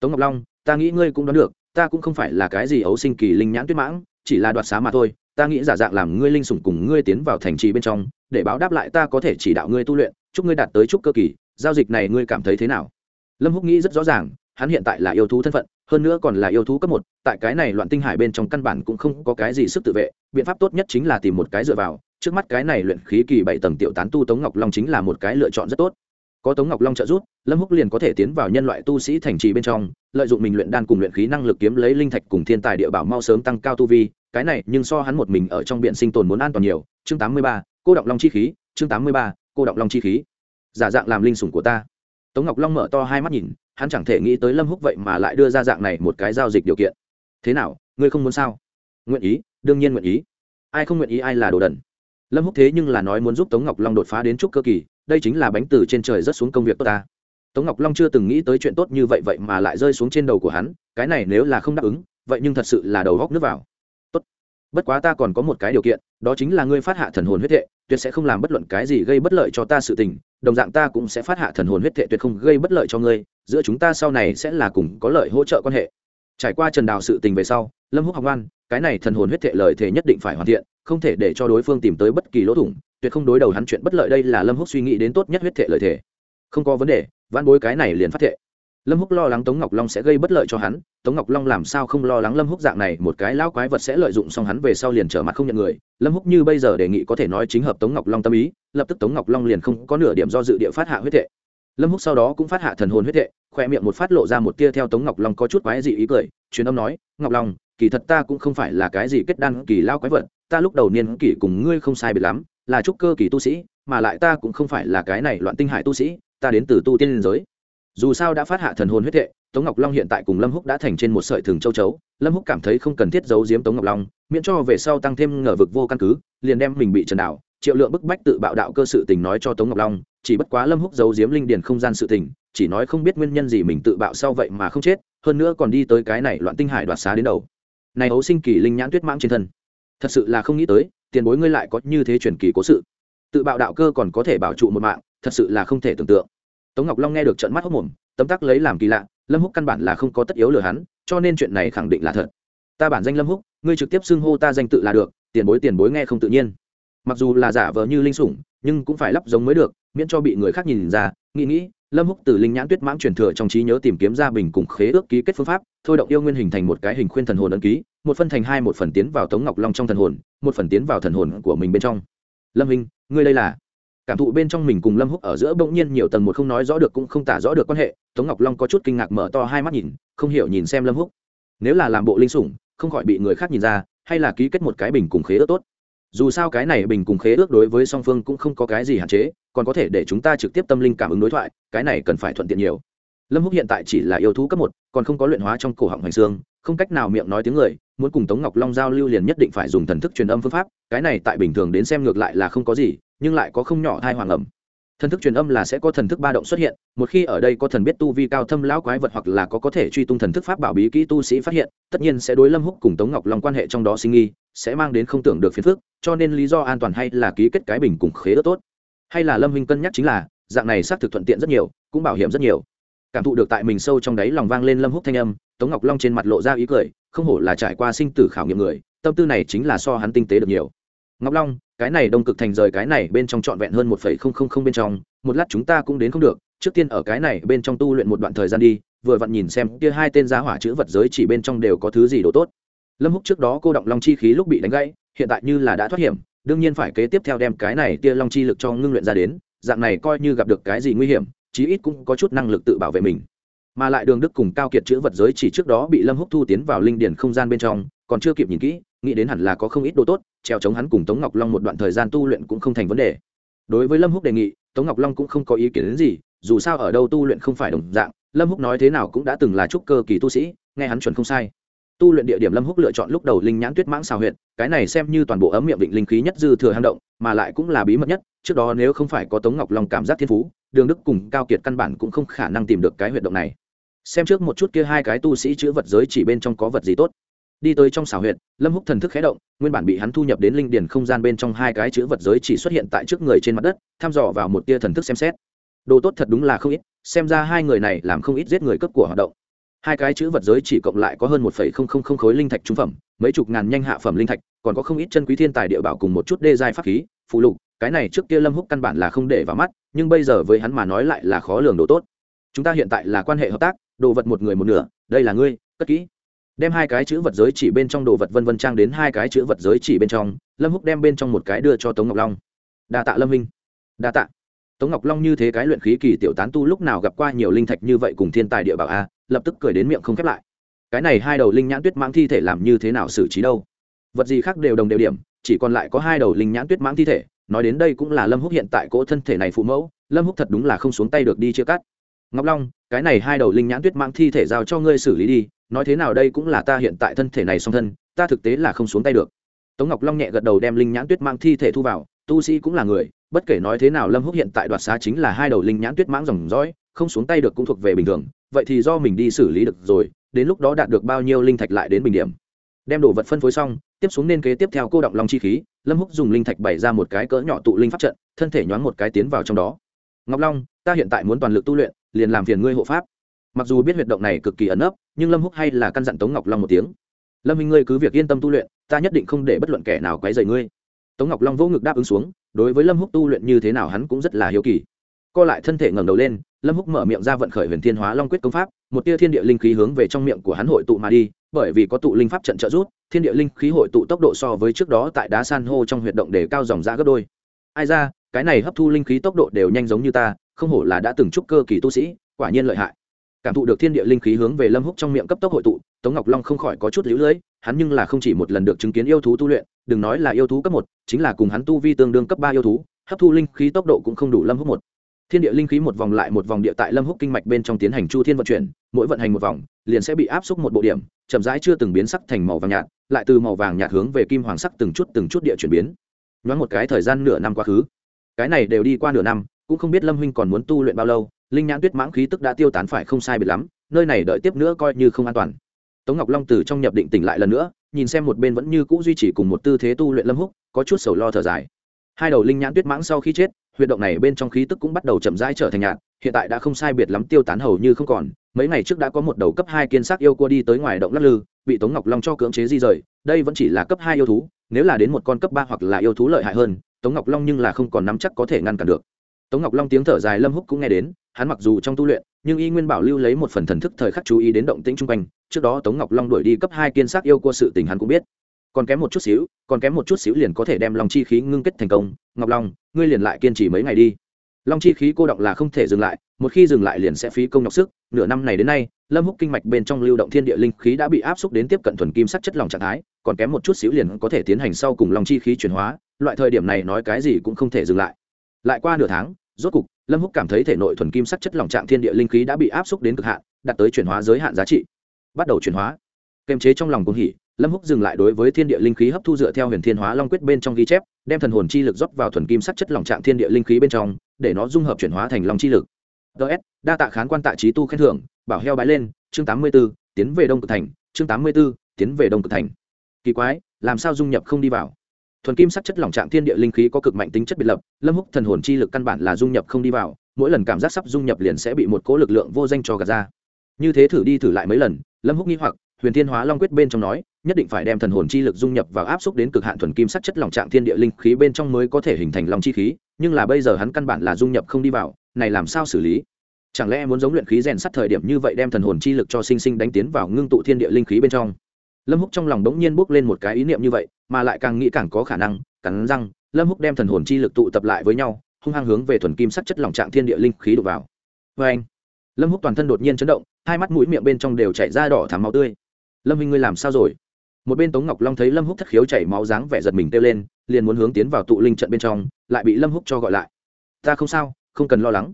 Tống ngọc long, ta nghĩ ngươi cũng đoán được, ta cũng không phải là cái gì ấu sinh kỳ linh nhãn tuyết mãng, chỉ là đoạt xá mà thôi, ta nghĩ giả dạng làm ngươi linh sủng cùng ngươi tiến vào thành trì bên trong, để báo đáp lại ta có thể chỉ đạo ngươi tu luyện, chúc ngươi đạt tới chúc cơ kỳ, giao dịch này ngươi cảm thấy thế nào? Lâm húc nghĩ rất rõ ràng, hắn hiện tại là yêu thú thân phận hơn nữa còn là yêu thú cấp một, tại cái này loạn tinh hải bên trong căn bản cũng không có cái gì sức tự vệ, biện pháp tốt nhất chính là tìm một cái dựa vào, trước mắt cái này luyện khí kỳ bảy tầng tiểu tán tu tống ngọc long chính là một cái lựa chọn rất tốt. Có tống ngọc long trợ giúp, lâm húc liền có thể tiến vào nhân loại tu sĩ thành trì bên trong, lợi dụng mình luyện đan cùng luyện khí năng lực kiếm lấy linh thạch cùng thiên tài địa bảo mau sớm tăng cao tu vi, cái này nhưng so hắn một mình ở trong biển sinh tồn muốn an toàn nhiều. Chương tám mươi ba, cô động long chi khí, chương tám mươi ba, cô động long chi khí. Giả dạng làm linh sủng của ta. Tống ngọc long mở to hai mắt nhìn hắn chẳng thể nghĩ tới lâm húc vậy mà lại đưa ra dạng này một cái giao dịch điều kiện. Thế nào, ngươi không muốn sao? Nguyện ý, đương nhiên nguyện ý. Ai không nguyện ý ai là đồ đần. Lâm húc thế nhưng là nói muốn giúp tống ngọc long đột phá đến trúc cơ kỳ, đây chính là bánh từ trên trời rất xuống công việc tốt ta. Tống ngọc long chưa từng nghĩ tới chuyện tốt như vậy vậy mà lại rơi xuống trên đầu của hắn, cái này nếu là không đáp ứng, vậy nhưng thật sự là đầu góc nước vào. Tốt. Bất quá ta còn có một cái điều kiện, đó chính là ngươi phát hạ thần hồn huyết thệ, tuyệt sẽ không làm bất luận cái gì gây bất lợi cho ta sự tình đồng dạng ta cũng sẽ phát hạ thần hồn huyết thệ tuyệt không gây bất lợi cho ngươi, giữa chúng ta sau này sẽ là cùng có lợi hỗ trợ quan hệ. Trải qua trần đào sự tình về sau, lâm húc học ngoan, cái này thần hồn huyết thệ lời thề nhất định phải hoàn thiện, không thể để cho đối phương tìm tới bất kỳ lỗ thủng, tuyệt không đối đầu hắn chuyện bất lợi đây là lâm húc suy nghĩ đến tốt nhất huyết thệ lời thề. Không có vấn đề văn bối cái này liền phát thệ lâm húc lo lắng tống ngọc long sẽ gây bất lợi cho hắn, tống ngọc long làm sao không lo lắng lâm húc dạng này, một cái lão quái vật sẽ lợi dụng xong hắn về sau liền trở mặt không nhận người. Lâm húc như bây giờ đề nghị có thể nói chính hợp tống ngọc long tâm ý, lập tức tống ngọc long liền không có nửa điểm do dự địa phát hạ huyết thệ. Lâm húc sau đó cũng phát hạ thần hồn huyết thệ, khoe miệng một phát lộ ra một tia theo tống ngọc long có chút quái dị ý cười, truyền âm nói, ngọc long, kỳ thật ta cũng không phải là cái gì kết đan kỳ lao quái vật, ta lúc đầu niên kỷ cùng ngươi không sai biệt lắm, là trúc cơ kỳ tu sĩ, mà lại ta cũng không phải là cái này loạn tinh hải tu sĩ, ta đến từ tu tiên giới dù sao đã phát hạ thần hồn huyết thệ tống ngọc long hiện tại cùng lâm húc đã thành trên một sợi thừng châu chấu, lâm húc cảm thấy không cần thiết giấu giếm tống ngọc long, miễn cho về sau tăng thêm ngờ vực vô căn cứ, liền đem mình bị trần đảo triệu lượng bức bách tự bạo đạo cơ sự tình nói cho tống ngọc long, chỉ bất quá lâm húc giấu giếm linh điền không gian sự tình, chỉ nói không biết nguyên nhân gì mình tự bạo sau vậy mà không chết, hơn nữa còn đi tới cái này loạn tinh hải đoạt xá đến đầu. Này ấu sinh kỳ linh nhãn tuyết mãng trên thân. Thật sự là không nghĩ tới, tiền bối ngươi lại có như thế truyền kỳ cố sự. Tự bạo đạo cơ còn có thể bảo trụ một mạng, thật sự là không thể tưởng tượng tống ngọc long nghe được trận mắt hốc mồm, tấm tắc lấy làm kỳ lạ, lâm húc căn bản là không có tất yếu lừa hắn, cho nên chuyện này khẳng định là thật. Ta bản danh lâm húc, ngươi trực tiếp xưng hô ta danh tự là được, tiền bối tiền bối nghe không tự nhiên. Mặc dù là giả vờ như linh sủng, nhưng cũng phải lắp giống mới được, miễn cho bị người khác nhìn ra, nghĩ nghĩ, lâm húc từ linh nhãn tuyết mãng truyền thừa trong trí nhớ tìm kiếm ra bình cùng khế ước ký kết phương pháp, thôi động yêu nguyên hình thành một cái hình khuyên thần hồn ấn ký, một phân thành hai một phần tiến vào tống ngọc long trong thần hồn, một phần tiến vào thần hồn của mình bên trong. Lâm hình ngươi đây là? Cảm thụ bên trong mình cùng lâm húc ở giữa bỗng nhiên nhiều tầng một không nói rõ được cũng không tả rõ được quan hệ, tống ngọc long có chút kinh ngạc mở to hai mắt nhìn, không hiểu nhìn xem lâm húc. Nếu là làm bộ linh sủng, không khỏi bị người khác nhìn ra, hay là ký kết một cái bình cùng khế ước tốt. Dù sao cái này bình cùng khế ước đối với song phương cũng không có cái gì hạn chế, còn có thể để chúng ta trực tiếp tâm linh cảm ứng đối thoại, cái này cần phải thuận tiện nhiều. Lâm húc hiện tại chỉ là yêu thú cấp một, còn không có luyện hóa trong cổ họng hoành xương không cách nào miệng nói tiếng người, muốn cùng tống ngọc long giao lưu liền nhất định phải dùng thần thức truyền âm phương pháp, cái này tại bình thường đến xem ngược lại là không có gì, nhưng lại có không nhỏ thai hoàng ẩm thần thức truyền âm là sẽ có thần thức ba động xuất hiện, một khi ở đây có thần biết tu vi cao thâm lão quái vật hoặc là có có thể truy tung thần thức pháp bảo bí kỹ tu sĩ phát hiện, tất nhiên sẽ đối lâm húc cùng tống ngọc long quan hệ trong đó sinh nghi, sẽ mang đến không tưởng được phiền phức, cho nên lý do an toàn hay là ký kết cái bình cùng khế ước tốt. Hay là lâm huynh cân nhắc chính là, dạng này xác thực thuận tiện rất nhiều, cũng bảo hiểm rất nhiều. Cảm thụ được tại mình sâu trong đáy lòng vang lên lâm húc thanh âm tống ngọc long trên mặt lộ ra ý cười, không hổ là trải qua sinh tử khảo nghiệm người, tâm tư này chính là so hắn tinh tế được nhiều. Ngọc long, cái này đông cực thành rời cái này bên trong trọn vẹn hơn một phẩy không không không bên trong, một lát chúng ta cũng đến không được, trước tiên ở cái này bên trong tu luyện một đoạn thời gian đi, vừa vặn nhìn xem kia hai tên giá hỏa chữ vật giới chỉ bên trong đều có thứ gì đồ tốt. Lâm húc trước đó cô động long chi khí lúc bị đánh gãy, hiện tại như là đã thoát hiểm, đương nhiên phải kế tiếp theo đem cái này tia long chi lực cho ngưng luyện ra đến, dạng này coi như gặp được cái gì nguy hiểm, chí ít cũng có chút năng lực tự bảo vệ mình mà lại đường đức cùng cao kiệt chữ vật giới chỉ trước đó bị lâm húc thu tiến vào linh điển không gian bên trong, còn chưa kịp nhìn kỹ, nghĩ đến hẳn là có không ít đồ tốt, treo chống hắn cùng tống ngọc long một đoạn thời gian tu luyện cũng không thành vấn đề. Đối với lâm húc đề nghị, tống ngọc long cũng không có ý kiến đến gì, dù sao ở đâu tu luyện không phải đồng dạng, lâm húc nói thế nào cũng đã từng là trúc cơ kỳ tu sĩ, nghe hắn chuẩn không sai. Tu luyện địa điểm lâm húc lựa chọn lúc đầu linh nhãn tuyết mãng xào huyện cái này xem như toàn bộ ấm miệng định linh khí nhất dư thừa hang động, mà lại cũng là bí mật nhất, trước đó nếu không phải có tống ngọc long cảm giác thiên phú, đường đức cùng cao kiệt căn bản cũng không khả năng tìm được cái huyệt động này xem trước một chút kia hai cái tu sĩ chữ vật giới chỉ bên trong có vật gì tốt. Đi tới trong xảo huyệt, lâm húc thần thức khé động, nguyên bản bị hắn thu nhập đến linh điển không gian bên trong hai cái chữ vật giới chỉ xuất hiện tại trước người trên mặt đất thăm dò vào một tia thần thức xem xét. Đồ tốt thật đúng là không ít, xem ra hai người này làm không ít giết người cấp của hoạt động. Hai cái chữ vật giới chỉ cộng lại có hơn một khối linh thạch trung phẩm, mấy chục ngàn nhanh hạ phẩm linh thạch, còn có không ít chân quý thiên tài địa bảo cùng một chút đê giai pháp khí phụ lục, cái này trước kia lâm húc căn bản là không để vào mắt, nhưng bây giờ với hắn mà nói lại là khó lường đồ tốt. Chúng ta hiện tại là quan hệ hợp tác đồ vật một người một nửa, đây là ngươi, cất kỹ. Đem hai cái chữ vật giới chỉ bên trong đồ vật vân vân trang đến hai cái chữ vật giới chỉ bên trong, lâm húc đem bên trong một cái đưa cho tống ngọc long. Đa tạ lâm minh. Đa tạ. Tống ngọc long như thế cái luyện khí kỳ tiểu tán tu lúc nào gặp qua nhiều linh thạch như vậy cùng thiên tài địa bảo a, lập tức cười đến miệng không khép lại. Cái này hai đầu linh nhãn tuyết mãng thi thể làm như thế nào xử trí đâu? Vật gì khác đều đồng đều điểm, chỉ còn lại có hai đầu linh nhãn tuyết mãng thi thể, nói đến đây cũng là lâm húc hiện tại cỗ thân thể này phụ mẫu, lâm húc thật đúng là không xuống tay được đi chia cắt ngọc long, cái này hai đầu linh nhãn tuyết mang thi thể giao cho ngươi xử lý đi, nói thế nào đây cũng là ta hiện tại thân thể này song thân, ta thực tế là không xuống tay được. Tống ngọc long nhẹ gật đầu đem linh nhãn tuyết mang thi thể thu vào, tu sĩ cũng là người, bất kể nói thế nào lâm húc hiện tại đoạt xá chính là hai đầu linh nhãn tuyết mãng dòng dõi, không xuống tay được cũng thuộc về bình thường, vậy thì do mình đi xử lý được rồi, đến lúc đó đạt được bao nhiêu linh thạch lại đến bình điểm. Đem đồ vật phân phối xong, tiếp xuống nên kế tiếp theo cô động long chi khí, lâm húc dùng linh thạch bày ra một cái cỡ nhỏ tụ linh pháp trận, thân thể nhoáng một cái tiến vào trong đó. Ngọc long, ta hiện tại muốn toàn lực tu luyện liền làm phiền ngươi hộ pháp. Mặc dù biết huyệt động này cực kỳ ẩn ấp nhưng lâm húc hay là căn dặn tống ngọc long một tiếng. Lâm minh ngươi cứ việc yên tâm tu luyện, ta nhất định không để bất luận kẻ nào quấy rầy ngươi. Tống ngọc long vỗ ngực đáp ứng xuống, đối với lâm húc tu luyện như thế nào hắn cũng rất là hiếu kỳ. Co lại thân thể ngẩng đầu lên, lâm húc mở miệng ra vận khởi huyền thiên hóa long quyết công pháp, một tia thiên địa linh khí hướng về trong miệng của hắn hội tụ mà đi, bởi vì có tụ linh pháp trận trợ giúp, thiên địa linh khí hội tụ tốc độ so với trước đó tại đá san hô trong huyệt động để cao dòng ra gấp đôi. Ai ra, cái này hấp thu linh khí tốc độ đều nhanh giống như ta không hổ là đã từng trúc cơ kỳ tu sĩ, quả nhiên lợi hại. Cảm thụ được thiên địa linh khí hướng về lâm húc trong miệng cấp tốc hội tụ, tống ngọc long không khỏi có chút lũ lưỡi hắn nhưng là không chỉ một lần được chứng kiến yêu thú tu luyện, đừng nói là yêu thú cấp một, chính là cùng hắn tu vi tương đương cấp ba yêu thú, hấp thu linh khí tốc độ cũng không đủ lâm húc một. Thiên địa linh khí một vòng lại một vòng địa tại lâm húc kinh mạch bên trong tiến hành chu thiên vận chuyển, mỗi vận hành một vòng, liền sẽ bị áp xúc một bộ điểm, chậm rãi chưa từng biến sắc thành màu vàng nhạt, lại từ màu vàng nhạt hướng về kim hoàng sắc từng chút từng chút địa chuyển biến. Nhoáng một cái thời gian nửa năm quá khứ. Cái này đều đi qua nửa năm cũng không biết lâm huynh còn muốn tu luyện bao lâu, linh nhãn tuyết mãng khí tức đã tiêu tán phải không sai biệt lắm, nơi này đợi tiếp nữa coi như không an toàn. Tống ngọc long từ trong nhập định tỉnh lại lần nữa, nhìn xem một bên vẫn như cũ duy trì cùng một tư thế tu luyện lâm húc, có chút sầu lo thở dài. Hai đầu linh nhãn tuyết mãng sau khi chết, huyệt động này bên trong khí tức cũng bắt đầu chậm rãi trở thành nhạt, hiện tại đã không sai biệt lắm tiêu tán hầu như không còn. Mấy ngày trước đã có một đầu cấp hai kiên sắc yêu cua đi tới ngoài động lắc lư, bị tống ngọc long cho cưỡng chế di rời, đây vẫn chỉ là cấp hai yêu thú, nếu là đến một con cấp ba hoặc là yêu thú lợi hại hơn, tống ngọc long nhưng là không còn nắm chắc có thể ngăn cản được tống ngọc long tiếng thở dài lâm húc cũng nghe đến, hắn mặc dù trong tu luyện, nhưng y nguyên bảo lưu lấy một phần thần thức thời khắc chú ý đến động tĩnh chung quanh, trước đó tống ngọc long đuổi đi cấp hai kiên sắc yêu cua sự tình hắn cũng biết. Còn kém một chút xíu, còn kém một chút xíu liền có thể đem long chi khí ngưng kết thành công. Ngọc long, ngươi liền lại kiên trì mấy ngày đi. Long chi khí cô động là không thể dừng lại, một khi dừng lại liền sẽ phí công nhọc sức. Nửa năm này đến nay, lâm húc kinh mạch bên trong lưu động thiên địa linh khí đã bị áp xúc đến tiếp cận thuần kim sắc chất lỏng trạng thái, còn kém một chút xíu liền có thể tiến hành sau cùng long chi khí chuyển hóa. Loại thời điểm này nói cái gì cũng không thể dừng lại. Lại qua nửa tháng rốt cục lâm húc cảm thấy thể nội thuần kim sắc chất lỏng trạng thiên địa linh khí đã bị áp xúc đến cực hạn đạt tới chuyển hóa giới hạn giá trị. Bắt đầu chuyển hóa. Kềm chế trong lòng cung hỉ lâm húc dừng lại đối với thiên địa linh khí hấp thu dựa theo huyền thiên hóa long quyết bên trong ghi chép đem thần hồn chi lực rót vào thuần kim sắc chất lỏng trạng thiên địa linh khí bên trong để nó dung hợp chuyển hóa thành long chi lực. Ts đa tạ khán quan tạ trí tu khen thưởng bảo heo bái lên chương tám mươi 84, tiến về đông cực thành chương tám mươi 84, tiến về đông cực thành. Kỳ quái làm sao dung nhập không đi vào? Thuần kim sắc chất lỏng trạng thiên địa linh khí có cực mạnh tính chất biệt lập, lâm húc thần hồn chi lực căn bản là dung nhập không đi vào, mỗi lần cảm giác sắp dung nhập liền sẽ bị một cỗ lực lượng vô danh cho gạt ra. Như thế thử đi thử lại mấy lần, lâm húc nghi hoặc, huyền thiên hóa long quyết bên trong nói, nhất định phải đem thần hồn chi lực dung nhập vào áp xúc đến cực hạn thuần kim sắc chất lỏng trạng thiên địa linh khí bên trong mới có thể hình thành long chi khí, nhưng là bây giờ hắn căn bản là dung nhập không đi vào, này làm sao xử lý? Chẳng lẽ muốn giống luyện khí rèn sắt thời điểm như vậy đem thần hồn chi lực cho sinh sinh đánh tiến vào ngưng tụ thiên địa linh khí bên trong? Lâm húc trong lòng đống nhiên bước lên một cái ý niệm như vậy, mà lại càng nghĩ càng có khả năng, cắn răng, lâm húc đem thần hồn chi lực tụ tập lại với nhau, hung hăng hướng về thuần kim sắc chất lỏng trạng thiên địa linh khí đổ vào. Vê anh, lâm húc toàn thân đột nhiên chấn động, hai mắt mũi miệng bên trong đều chảy ra đỏ thắm máu tươi. Lâm minh ngươi làm sao rồi? Một bên tống ngọc long thấy lâm húc thất khiếu chảy máu dáng vẻ giật mình kêu lên, liền muốn hướng tiến vào tụ linh trận bên trong, lại bị lâm húc cho gọi lại. Ta không sao, không cần lo lắng.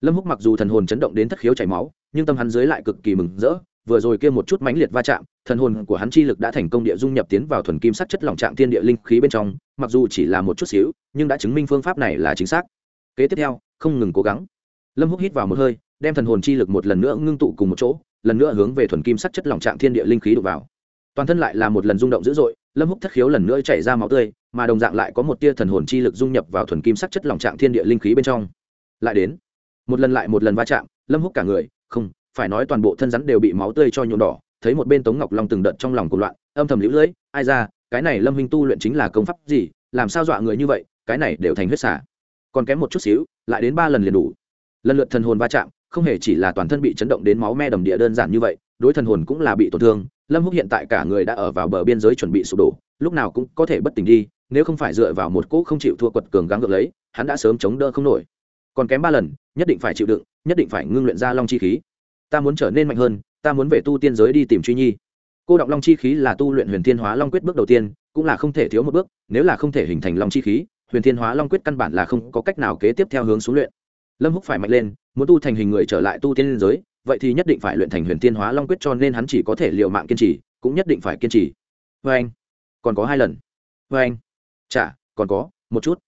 Lâm húc mặc dù thần hồn chấn động đến thất khiếu chảy máu, nhưng tâm hắn dưới lại cực kỳ mừng rỡ vừa rồi kia một chút mãnh liệt va chạm, thần hồn của hắn chi lực đã thành công địa dung nhập tiến vào thuần kim sắc chất lỏng trạng thiên địa linh khí bên trong, mặc dù chỉ là một chút xíu, nhưng đã chứng minh phương pháp này là chính xác. Kế tiếp theo, không ngừng cố gắng. Lâm húc hít vào một hơi, đem thần hồn chi lực một lần nữa ngưng tụ cùng một chỗ, lần nữa hướng về thuần kim sắc chất lỏng trạng thiên địa linh khí đổ vào. Toàn thân lại là một lần rung động dữ dội, lâm húc thất khiếu lần nữa chảy ra máu tươi, mà đồng dạng lại có một tia thần hồn chi lực dung nhập vào thuần kim sắc chất lỏng trạng thiên địa linh khí bên trong. Lại đến. Một lần lại một lần va chạm, lâm húc cả người, không phải nói toàn bộ thân rắn đều bị máu tươi cho nhuộm đỏ, thấy một bên tống ngọc long từng đợt trong lòng cuộc loạn, âm thầm lũ lưỡi ai ra, cái này lâm huynh tu luyện chính là công pháp gì, làm sao dọa người như vậy, cái này đều thành huyết xả còn kém một chút xíu, lại đến ba lần liền đủ. Lần lượt thần hồn va chạm, không hề chỉ là toàn thân bị chấn động đến máu me đầm địa đơn giản như vậy, đối thần hồn cũng là bị tổn thương. Lâm húc hiện tại cả người đã ở vào bờ biên giới chuẩn bị sụp đổ, lúc nào cũng có thể bất tỉnh đi, nếu không phải dựa vào một cỗ không chịu thua quật cường gắng gượng lấy, hắn đã sớm chống đỡ không nổi. Còn kém ba lần, nhất định phải chịu đựng, nhất định phải ngưng luyện ra long chi khí ta muốn trở nên mạnh hơn, ta muốn về tu tiên giới đi tìm truy nhi. Cô động long chi khí là tu luyện huyền thiên hóa long quyết bước đầu tiên, cũng là không thể thiếu một bước, nếu là không thể hình thành long chi khí, huyền thiên hóa long quyết căn bản là không có cách nào kế tiếp theo hướng xuống luyện. Lâm húc phải mạnh lên, muốn tu thành hình người trở lại tu tiên giới, vậy thì nhất định phải luyện thành huyền thiên hóa long quyết cho nên hắn chỉ có thể liều mạng kiên trì, cũng nhất định phải kiên trì. Vê anh, còn có hai lần. Vê anh, chả, còn có một chút.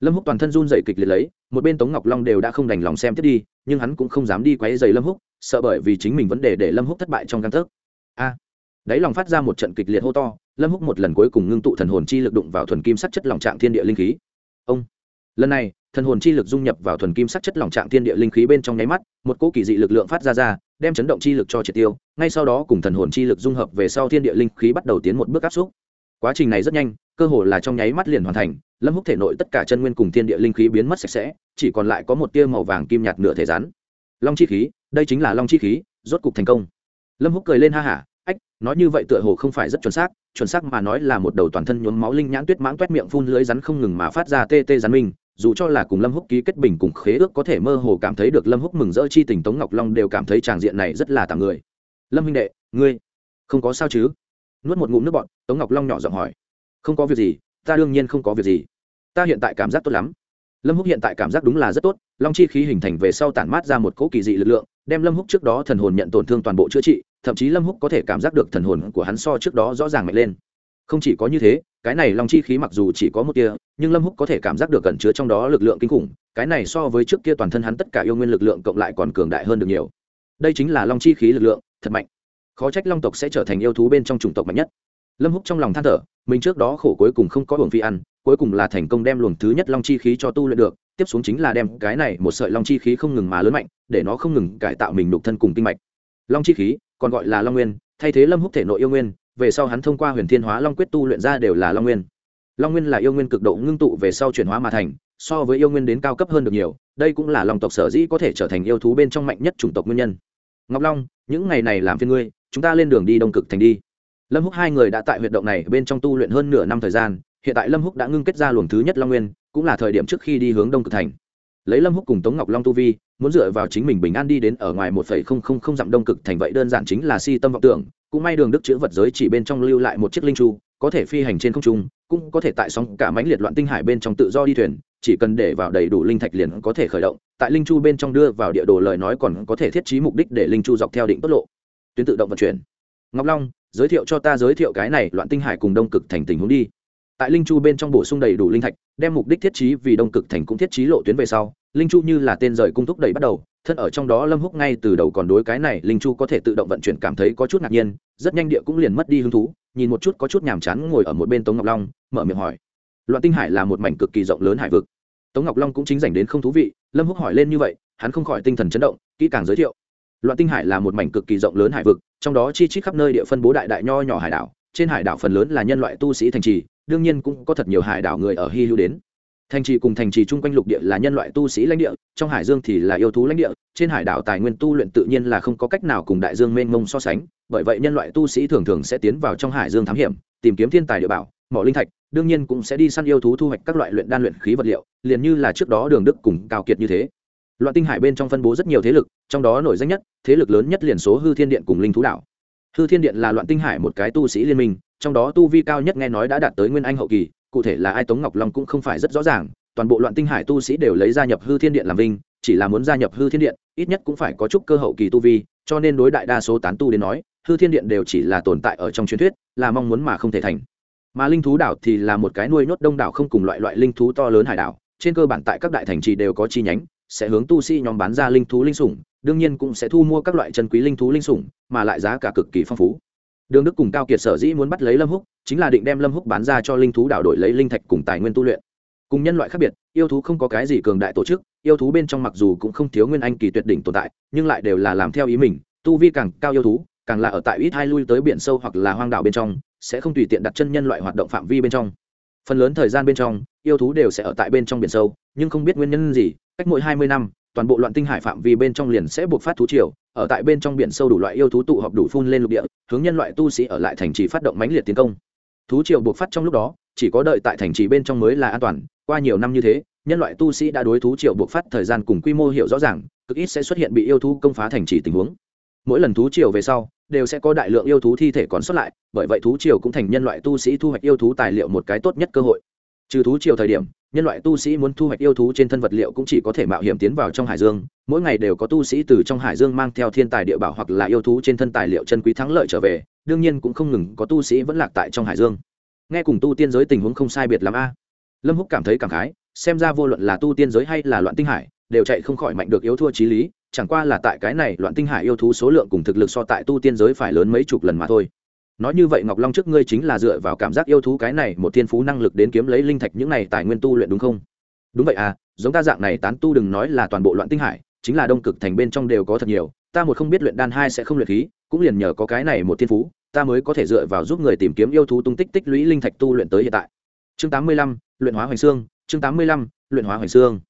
Lâm húc toàn thân run dậy kịch liệt lấy một bên tống ngọc long đều đã không đành lòng xem tiếp đi nhưng hắn cũng không dám đi quấy dày lâm húc sợ bởi vì chính mình vấn đề để lâm húc thất bại trong căn thức a! À, đáy lòng phát ra một trận kịch liệt hô to lâm húc một lần cuối cùng ngưng tụ thần hồn chi lực đụng vào thuần kim sắc chất lòng trạng thiên địa linh khí. Ông! Lần này thần hồn chi lực dung nhập vào thuần kim sắc chất lỏng trạng thiên địa linh khí bên trong nháy mắt một cỗ kỳ dị lực lượng phát ra ra đem chấn động chi lực cho triệt tiêu ngay sau đó cùng thần hồn chi lực dung hợp về sau thiên địa linh khí bắt đầu tiến một bước áp xúc. Quá trình này rất nhanh cơ hồ là trong nháy mắt liền hoàn thành lâm húc thể nội tất cả chân nguyên cùng thiên địa linh khí biến mất sạch sẽ, chỉ còn lại có một tia màu vàng kim nhạt nửa thể rắn. Long chi khí, đây chính là long chi khí, rốt cục thành công. Lâm húc cười lên ha hả, ách, nói như vậy tựa hồ không phải rất chuẩn xác chuẩn xác mà nói là một đầu toàn thân nhuốm máu linh nhãn tuyết mãng toét miệng phun lưới rắn không ngừng mà phát ra tê tê rắn minh dù cho là cùng lâm húc ký kết bình cùng khế ước có thể mơ hồ cảm thấy được lâm húc mừng rỡ chi tình tống ngọc long đều cảm thấy tràng diện này rất là tạm người. Lâm huynh đệ, ngươi không có sao chứ? Nuốt một ngụm nước bọn tống ngọc long nhỏ giọng hỏi. Không có việc gì ta đương nhiên không có việc gì. Ta hiện tại cảm giác tốt lắm. Lâm húc hiện tại cảm giác đúng là rất tốt, long chi khí hình thành về sau tản mát ra một cỗ kỳ dị lực lượng, đem lâm húc trước đó thần hồn nhận tổn thương toàn bộ chữa trị, thậm chí lâm húc có thể cảm giác được thần hồn của hắn so trước đó rõ ràng mạnh lên. Không chỉ có như thế, cái này long chi khí mặc dù chỉ có một tia, nhưng lâm húc có thể cảm giác được cẩn chứa trong đó lực lượng kinh khủng, cái này so với trước kia toàn thân hắn tất cả yêu nguyên lực lượng cộng lại còn cường đại hơn được nhiều. Đây chính là long chi khí lực lượng, thật mạnh. Khó trách long tộc sẽ trở thành yêu thú bên trong chủng tộc mạnh nhất lâm húc trong lòng than thở, mình trước đó khổ cuối cùng không có hưởng phi ăn, cuối cùng là thành công đem luồng thứ nhất long chi khí cho tu luyện được, tiếp xuống chính là đem cái này một sợi long chi khí không ngừng mà lớn mạnh, để nó không ngừng cải tạo mình đục thân cùng kinh mạch. Long chi khí, còn gọi là long nguyên, thay thế lâm húc thể nội yêu nguyên, về sau hắn thông qua huyền thiên hóa long quyết tu luyện ra đều là long nguyên. Long nguyên là yêu nguyên cực độ ngưng tụ về sau chuyển hóa mà thành, so với yêu nguyên đến cao cấp hơn được nhiều, đây cũng là lòng tộc sở dĩ có thể trở thành yêu thú bên trong mạnh nhất chủng tộc nguyên nhân. Ngọc long, những ngày này làm phiên ngươi, chúng ta lên đường đi đông cực thành đi lâm húc hai người đã tại huyệt động này bên trong tu luyện hơn nửa năm thời gian, hiện tại lâm húc đã ngưng kết ra luồng thứ nhất long nguyên, cũng là thời điểm trước khi đi hướng đông cực thành. Lấy lâm húc cùng tống ngọc long tu vi, muốn dựa vào chính mình bình an đi đến ở ngoài một phẩy không không không dặm đông cực thành vậy đơn giản chính là si tâm vọng tưởng, cũng may đường đức chữ vật giới chỉ bên trong lưu lại một chiếc linh chu, có thể phi hành trên không trung, cũng có thể tại sóng cả mãnh liệt loạn tinh hải bên trong tự do đi thuyền, chỉ cần để vào đầy đủ linh thạch liền có thể khởi động, tại linh chu bên trong đưa vào địa đồ lời nói còn có thể thiết trí mục đích để linh chu dọc theo định tốc lộ. Tuyến tự động vận chuyển ngọc long, giới thiệu cho ta giới thiệu cái này loạn tinh hải cùng đông cực thành tình huống đi. Tại linh chu bên trong bổ sung đầy đủ linh thạch, đem mục đích thiết trí vì đông cực thành cũng thiết trí lộ tuyến về sau, linh chu như là tên rời cung thúc đẩy bắt đầu, thân ở trong đó lâm húc ngay từ đầu còn đối cái này linh chu có thể tự động vận chuyển cảm thấy có chút ngạc nhiên, rất nhanh địa cũng liền mất đi hứng thú, nhìn một chút có chút nhàm chán ngồi ở một bên tống ngọc long, mở miệng hỏi. Loạn tinh hải là một mảnh cực kỳ rộng lớn hải vực. Tống ngọc long cũng chính dành đến không thú vị, lâm húc hỏi lên như vậy, hắn không khỏi tinh thần chấn động, kỹ càng giới thiệu loạn tinh hải là một mảnh cực kỳ rộng lớn hải vực, trong đó chi chít khắp nơi địa phân bố đại đại nho nhỏ hải đảo, trên hải đảo phần lớn là nhân loại tu sĩ thành trì, đương nhiên cũng có thật nhiều hải đảo người ở hy hữu đến. Thành trì cùng thành trì chung quanh lục địa là nhân loại tu sĩ lãnh địa, trong hải dương thì là yêu thú lãnh địa, trên hải đảo tài nguyên tu luyện tự nhiên là không có cách nào cùng đại dương mênh mông so sánh, bởi vậy nhân loại tu sĩ thường thường sẽ tiến vào trong hải dương thám hiểm, tìm kiếm thiên tài địa bảo, mỏ linh thạch, đương nhiên cũng sẽ đi săn yêu thú thu hoạch các loại luyện đan luyện khí vật liệu, liền như là trước đó đường đức cùng cao kiệt như thế loạn tinh hải bên trong phân bố rất nhiều thế lực, trong đó nổi danh nhất, thế lực lớn nhất liền số hư thiên điện cùng linh thú đảo. Hư thiên điện là loạn tinh hải một cái tu sĩ liên minh, trong đó tu vi cao nhất nghe nói đã đạt tới nguyên anh hậu kỳ, cụ thể là ai tống ngọc long cũng không phải rất rõ ràng, toàn bộ loạn tinh hải tu sĩ đều lấy gia nhập hư thiên điện làm vinh, chỉ là muốn gia nhập hư thiên điện, ít nhất cũng phải có chút cơ hậu kỳ tu vi, cho nên đối đại đa số tán tu đến nói, hư thiên điện đều chỉ là tồn tại ở trong truyền thuyết, là mong muốn mà không thể thành. Mà linh thú đảo thì là một cái nuôi nhốt đông đảo không cùng loại loại linh thú to lớn hải đảo, trên cơ bản tại các đại thành trì đều có chi nhánh sẽ hướng tu sĩ nhóm bán ra linh thú linh sủng, đương nhiên cũng sẽ thu mua các loại chân quý linh thú linh sủng, mà lại giá cả cực kỳ phong phú. Đường đức cùng cao kiệt sở dĩ muốn bắt lấy lâm húc, chính là định đem lâm húc bán ra cho linh thú đảo đổi lấy linh thạch cùng tài nguyên tu luyện. Cùng nhân loại khác biệt, yêu thú không có cái gì cường đại tổ chức, yêu thú bên trong mặc dù cũng không thiếu nguyên anh kỳ tuyệt đỉnh tồn tại, nhưng lại đều là làm theo ý mình, tu vi càng cao yêu thú, càng là ở tại ít hai lui tới biển sâu hoặc là hoang đảo bên trong, sẽ không tùy tiện đặt chân nhân loại hoạt động phạm vi bên trong. Phần lớn thời gian bên trong, yêu thú đều sẽ ở tại bên trong biển sâu, nhưng không biết nguyên nhân gì cách mỗi hai mươi năm, toàn bộ loạn tinh hải phạm vi bên trong liền sẽ buộc phát thú triều, ở tại bên trong biển sâu đủ loại yêu thú tụ họp đủ phun lên lục địa, hướng nhân loại tu sĩ ở lại thành trì phát động mãnh liệt tiến công. Thú triều buộc phát trong lúc đó, chỉ có đợi tại thành trì bên trong mới là an toàn, qua nhiều năm như thế, nhân loại tu sĩ đã đối thú triều buộc phát thời gian cùng quy mô hiểu rõ ràng, cực ít sẽ xuất hiện bị yêu thú công phá thành trì tình huống. Mỗi lần thú triều về sau, đều sẽ có đại lượng yêu thú thi thể còn xuất lại, bởi vậy thú triều cũng thành nhân loại tu sĩ thu hoạch yêu thú tài liệu một cái tốt nhất cơ hội. Trừ thú triều thời điểm nhân loại tu sĩ muốn thu hoạch yêu thú trên thân vật liệu cũng chỉ có thể mạo hiểm tiến vào trong hải dương. Mỗi ngày đều có tu sĩ từ trong hải dương mang theo thiên tài địa bảo hoặc là yêu thú trên thân tài liệu chân quý thắng lợi trở về. Đương nhiên cũng không ngừng có tu sĩ vẫn lạc tại trong hải dương. Nghe cùng tu tiên giới tình huống không sai biệt lắm a. Lâm húc cảm thấy cảm khái, xem ra vô luận là tu tiên giới hay là loạn tinh hải, đều chạy không khỏi mạnh được yếu thua trí lý, chẳng qua là tại cái này loạn tinh hải yêu thú số lượng cùng thực lực so tại tu tiên giới phải lớn mấy chục lần mà thôi nói như vậy ngọc long trước ngươi chính là dựa vào cảm giác yêu thú cái này một thiên phú năng lực đến kiếm lấy linh thạch những này tài nguyên tu luyện đúng không? Đúng vậy à giống ta dạng này tán tu đừng nói là toàn bộ loạn tinh hải, chính là đông cực thành bên trong đều có thật nhiều, ta một không biết luyện đan hai sẽ không luyện khí, cũng liền nhờ có cái này một thiên phú, ta mới có thể dựa vào giúp người tìm kiếm yêu thú tung tích tích lũy linh thạch tu luyện tới hiện tại. Chương tám mươi lăm, luyện hóa hoành xương, chương tám mươi lăm, luyện hóa hoành xương.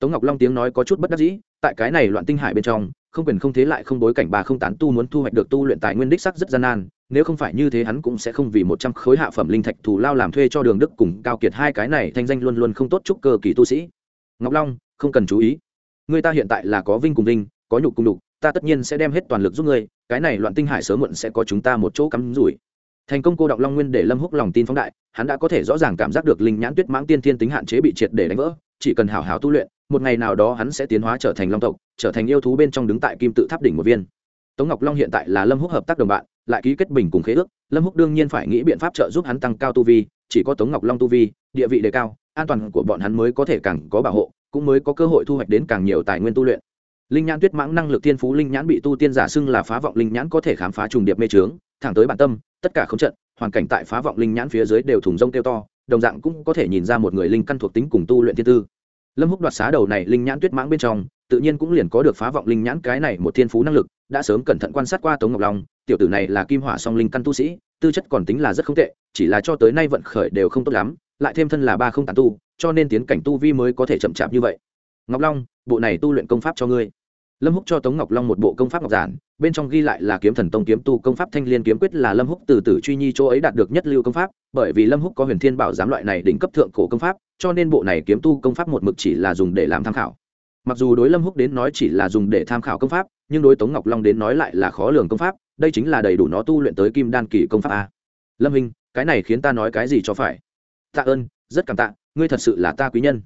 Tống ngọc long tiếng nói có chút bất đắc dĩ, tại cái này loạn tinh hải bên trong, không quyền không thế lại không bối cảnh bà không tán tu muốn thu hoạch được tu luyện tài nguyên đích sắc rất gian nan nếu không phải như thế hắn cũng sẽ không vì một trăm khối hạ phẩm linh thạch thù lao làm thuê cho đường đức cùng cao kiệt hai cái này thanh danh luôn luôn không tốt chúc cơ kỳ tu sĩ. Ngọc long, không cần chú ý. Người ta hiện tại là có vinh cùng vinh, có nhục cùng đục ta tất nhiên sẽ đem hết toàn lực giúp ngươi, cái này loạn tinh hải sớm muộn sẽ có chúng ta một chỗ cắm rủi. Thành công cô đọng long nguyên để lâm húc lòng tin phóng đại, hắn đã có thể rõ ràng cảm giác được linh nhãn tuyết mãng tiên thiên tính hạn chế bị triệt để đánh vỡ, chỉ cần hảo hảo tu luyện, một ngày nào đó hắn sẽ tiến hóa trở thành long tộc, trở thành yêu thú bên trong đứng tại kim tự tháp đỉnh một viên. Tống ngọc long hiện tại là lâm húc hợp tác đồng bạn lại ký kết bình cùng khế ước, lâm húc đương nhiên phải nghĩ biện pháp trợ giúp hắn tăng cao tu vi, chỉ có tống ngọc long tu vi, địa vị đề cao, an toàn của bọn hắn mới có thể càng có bảo hộ, cũng mới có cơ hội thu hoạch đến càng nhiều tài nguyên tu luyện. Linh nhãn tuyết mãng năng lực thiên phú linh nhãn bị tu tiên giả xưng là phá vọng linh nhãn có thể khám phá trùng điệp mê trướng, thẳng tới bản tâm, tất cả không trận, hoàn cảnh tại phá vọng linh nhãn phía dưới đều thùng rông kêu to, đồng dạng cũng có thể nhìn ra một người linh căn thuộc tính cùng tu luyện thiên tư. Lâm húc đoạt xá đầu này linh nhãn tuyết mãng bên trong, tự nhiên cũng liền có được phá vọng linh nhãn cái này một thiên phú năng lực, đã sớm cẩn thận quan sát qua tống ngọc long tiểu tử này là kim hỏa song linh căn tu sĩ, tư chất còn tính là rất không tệ, chỉ là cho tới nay vận khởi đều không tốt lắm, lại thêm thân là ba không tàn tu, cho nên tiến cảnh tu vi mới có thể chậm chạp như vậy. Ngọc long, bộ này tu luyện công pháp cho ngươi. Lâm húc cho tống ngọc long một bộ công pháp ngọc giản, bên trong ghi lại là kiếm thần tông kiếm tu công pháp thanh liên kiếm quyết là lâm húc từ từ truy nhi chỗ ấy đạt được nhất lưu công pháp, bởi vì lâm húc có huyền thiên bảo giám loại này đỉnh cấp thượng cổ công pháp, cho nên bộ này kiếm tu công pháp một mực chỉ là dùng để làm tham khảo. Mặc dù đối lâm húc đến nói chỉ là dùng để tham khảo công pháp, nhưng đối tống ngọc long đến nói lại là khó lường công pháp đây chính là đầy đủ nó tu luyện tới kim đan kỳ công pháp a. Lâm hình cái này khiến ta nói cái gì cho phải? Tạ ơn, rất cảm tạ, ngươi thật sự là ta quý nhân.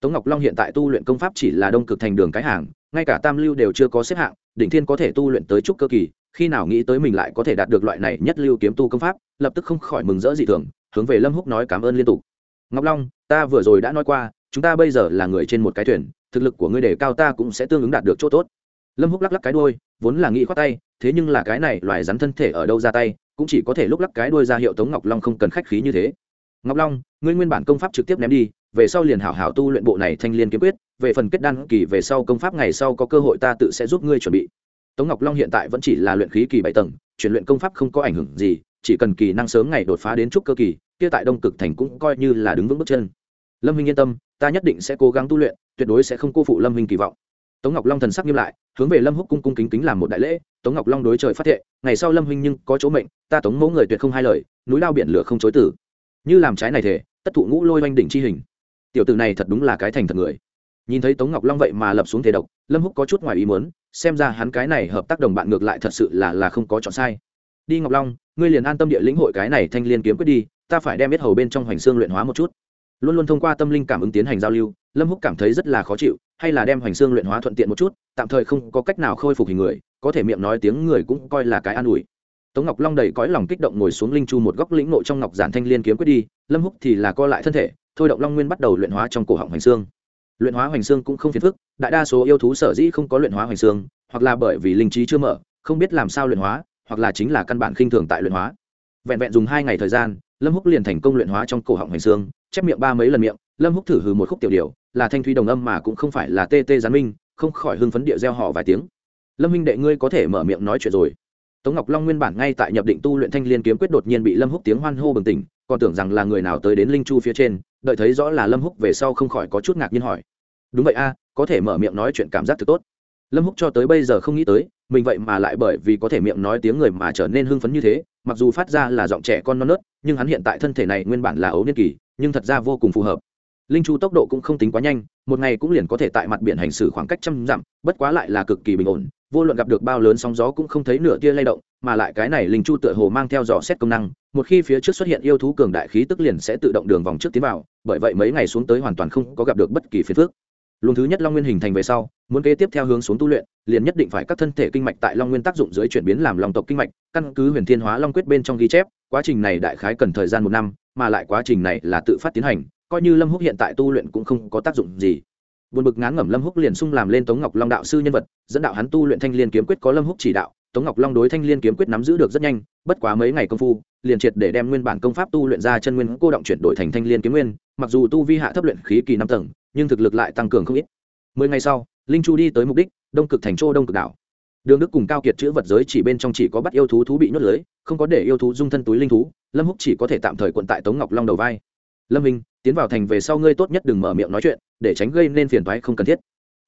Tống ngọc long hiện tại tu luyện công pháp chỉ là đông cực thành đường cái hàng, ngay cả tam lưu đều chưa có xếp hạng, đỉnh thiên có thể tu luyện tới trúc cơ kỳ, khi nào nghĩ tới mình lại có thể đạt được loại này nhất lưu kiếm tu công pháp, lập tức không khỏi mừng rỡ dị thường, hướng về lâm húc nói cảm ơn liên tục. Ngọc long, ta vừa rồi đã nói qua, chúng ta bây giờ là người trên một cái thuyền, thực lực của ngươi đề cao ta cũng sẽ tương ứng đạt được chỗ tốt. Lâm húc lắc lắc cái đuôi, vốn là nghĩ khoát tay thế nhưng là cái này loài rắn thân thể ở đâu ra tay, cũng chỉ có thể lúc lắc cái đuôi ra hiệu tống ngọc long không cần khách khí như thế. Ngọc long, ngươi nguyên bản công pháp trực tiếp ném đi, về sau liền hảo hảo tu luyện bộ này thanh liên kiếm quyết, về phần kết đan kỳ về sau công pháp ngày sau có cơ hội ta tự sẽ giúp ngươi chuẩn bị. Tống ngọc long hiện tại vẫn chỉ là luyện khí kỳ bảy tầng, chuyển luyện công pháp không có ảnh hưởng gì, chỉ cần kỳ năng sớm ngày đột phá đến trúc cơ kỳ, kia tại đông cực thành cũng coi như là đứng vững bước chân. Lâm minh yên tâm, ta nhất định sẽ cố gắng tu luyện, tuyệt đối sẽ không cô phụ lâm minh kỳ vọng. Tống ngọc long thần sắc nghiêm lại, hướng về lâm húc cung cung kính kính làm một đại lễ tống ngọc long đối trời phát thệ, ngày sau lâm huynh nhưng có chỗ mệnh, ta tống mẫu người tuyệt không hai lời, núi lao biển lửa không chối tử như làm trái này thể tất thụ ngũ lôi oanh đỉnh chi hình. Tiểu tử này thật đúng là cái thành thật người. Nhìn thấy tống ngọc long vậy mà lập xuống thể độc, lâm húc có chút ngoài ý muốn, xem ra hắn cái này hợp tác đồng bạn ngược lại thật sự là là không có chọn sai. Đi ngọc long, ngươi liền an tâm địa lĩnh hội cái này thanh liên kiếm quyết đi, ta phải đem biết hầu bên trong hoành xương luyện hóa một chút. Luôn luôn thông qua tâm linh cảm ứng tiến hành giao lưu, lâm húc cảm thấy rất là khó chịu hay là đem hoành xương luyện hóa thuận tiện một chút, tạm thời không có cách nào khôi phục hình người, có thể miệng nói tiếng người cũng coi là cái an ủi. Tống ngọc long đầy cõi lòng kích động ngồi xuống linh chu một góc lĩnh nội trong ngọc giản thanh liên kiếm quyết đi, lâm húc thì là co lại thân thể, thôi động long nguyên bắt đầu luyện hóa trong cổ họng hoành xương. Luyện hóa hoành xương cũng không phiền phức, đại đa số yêu thú sở dĩ không có luyện hóa hoành xương, hoặc là bởi vì linh trí chưa mở, không biết làm sao luyện hóa, hoặc là chính là căn bản khinh thường tại luyện hóa. Vẹn vẹn dùng hai ngày thời gian, lâm húc liền thành công luyện hóa trong cổ họng hoành xương, chép miệng ba mấy lần miệng, lâm húc thử hừ một khúc tiểu điều là thanh thúy đồng âm mà cũng không phải là tê tê gián minh, không khỏi hưng phấn địa gieo họ vài tiếng. Lâm minh đệ ngươi có thể mở miệng nói chuyện rồi. Tống ngọc long nguyên bản ngay tại nhập định tu luyện thanh liên kiếm quyết đột nhiên bị lâm húc tiếng hoan hô bừng tỉnh, còn tưởng rằng là người nào tới đến linh chu phía trên, đợi thấy rõ là lâm húc về sau không khỏi có chút ngạc nhiên hỏi. Đúng vậy a, có thể mở miệng nói chuyện cảm giác thực tốt. Lâm húc cho tới bây giờ không nghĩ tới, mình vậy mà lại bởi vì có thể miệng nói tiếng người mà trở nên hưng phấn như thế, mặc dù phát ra là giọng trẻ con non nớt, nhưng hắn hiện tại thân thể này nguyên bản là ấu niên kỳ, nhưng thật ra vô cùng phù hợp linh chu tốc độ cũng không tính quá nhanh, một ngày cũng liền có thể tại mặt biển hành xử khoảng cách trăm dặm, bất quá lại là cực kỳ bình ổn, vô luận gặp được bao lớn sóng gió cũng không thấy nửa tia lay động, mà lại cái này linh chu tựa hồ mang theo dò xét công năng, một khi phía trước xuất hiện yêu thú cường đại khí tức liền sẽ tự động đường vòng trước tiến vào, bởi vậy mấy ngày xuống tới hoàn toàn không có gặp được bất kỳ phiền phước luồng thứ nhất long nguyên hình thành về sau, muốn kế tiếp theo hướng xuống tu luyện, liền nhất định phải các thân thể kinh mạch tại long nguyên tác dụng dưới chuyển biến làm lòng tộc kinh mạch, căn cứ huyền thiên hóa long quyết bên trong ghi chép, quá trình này đại khái cần thời gian một năm, mà lại quá trình này là tự phát tiến hành coi như lâm húc hiện tại tu luyện cũng không có tác dụng gì. Buồn bực ngán ngẩm lâm húc liền sung làm lên tống ngọc long đạo sư nhân vật, dẫn đạo hắn tu luyện thanh liên kiếm quyết có lâm húc chỉ đạo, tống ngọc long đối thanh liên kiếm quyết nắm giữ được rất nhanh, bất quá mấy ngày công phu, liền triệt để đem nguyên bản công pháp tu luyện ra chân nguyên cô động chuyển đổi thành thanh liên kiếm nguyên, mặc dù tu vi hạ thấp luyện khí kỳ năm tầng, nhưng thực lực lại tăng cường không ít. Mười ngày sau, linh chu đi tới mục đích, đông cực thành châu đông cực đảo. Đường đức cùng cao kiệt chữ vật giới chỉ bên trong chỉ có bắt yêu thú thú bị nhốt lưới, không có để yêu thú dung thân túi linh thú, lâm húc chỉ có thể tạm thời quận tại tống ngọc long đầu vai. Lâm minh tiến vào thành về sau ngươi tốt nhất đừng mở miệng nói chuyện, để tránh gây nên phiền toái không cần thiết.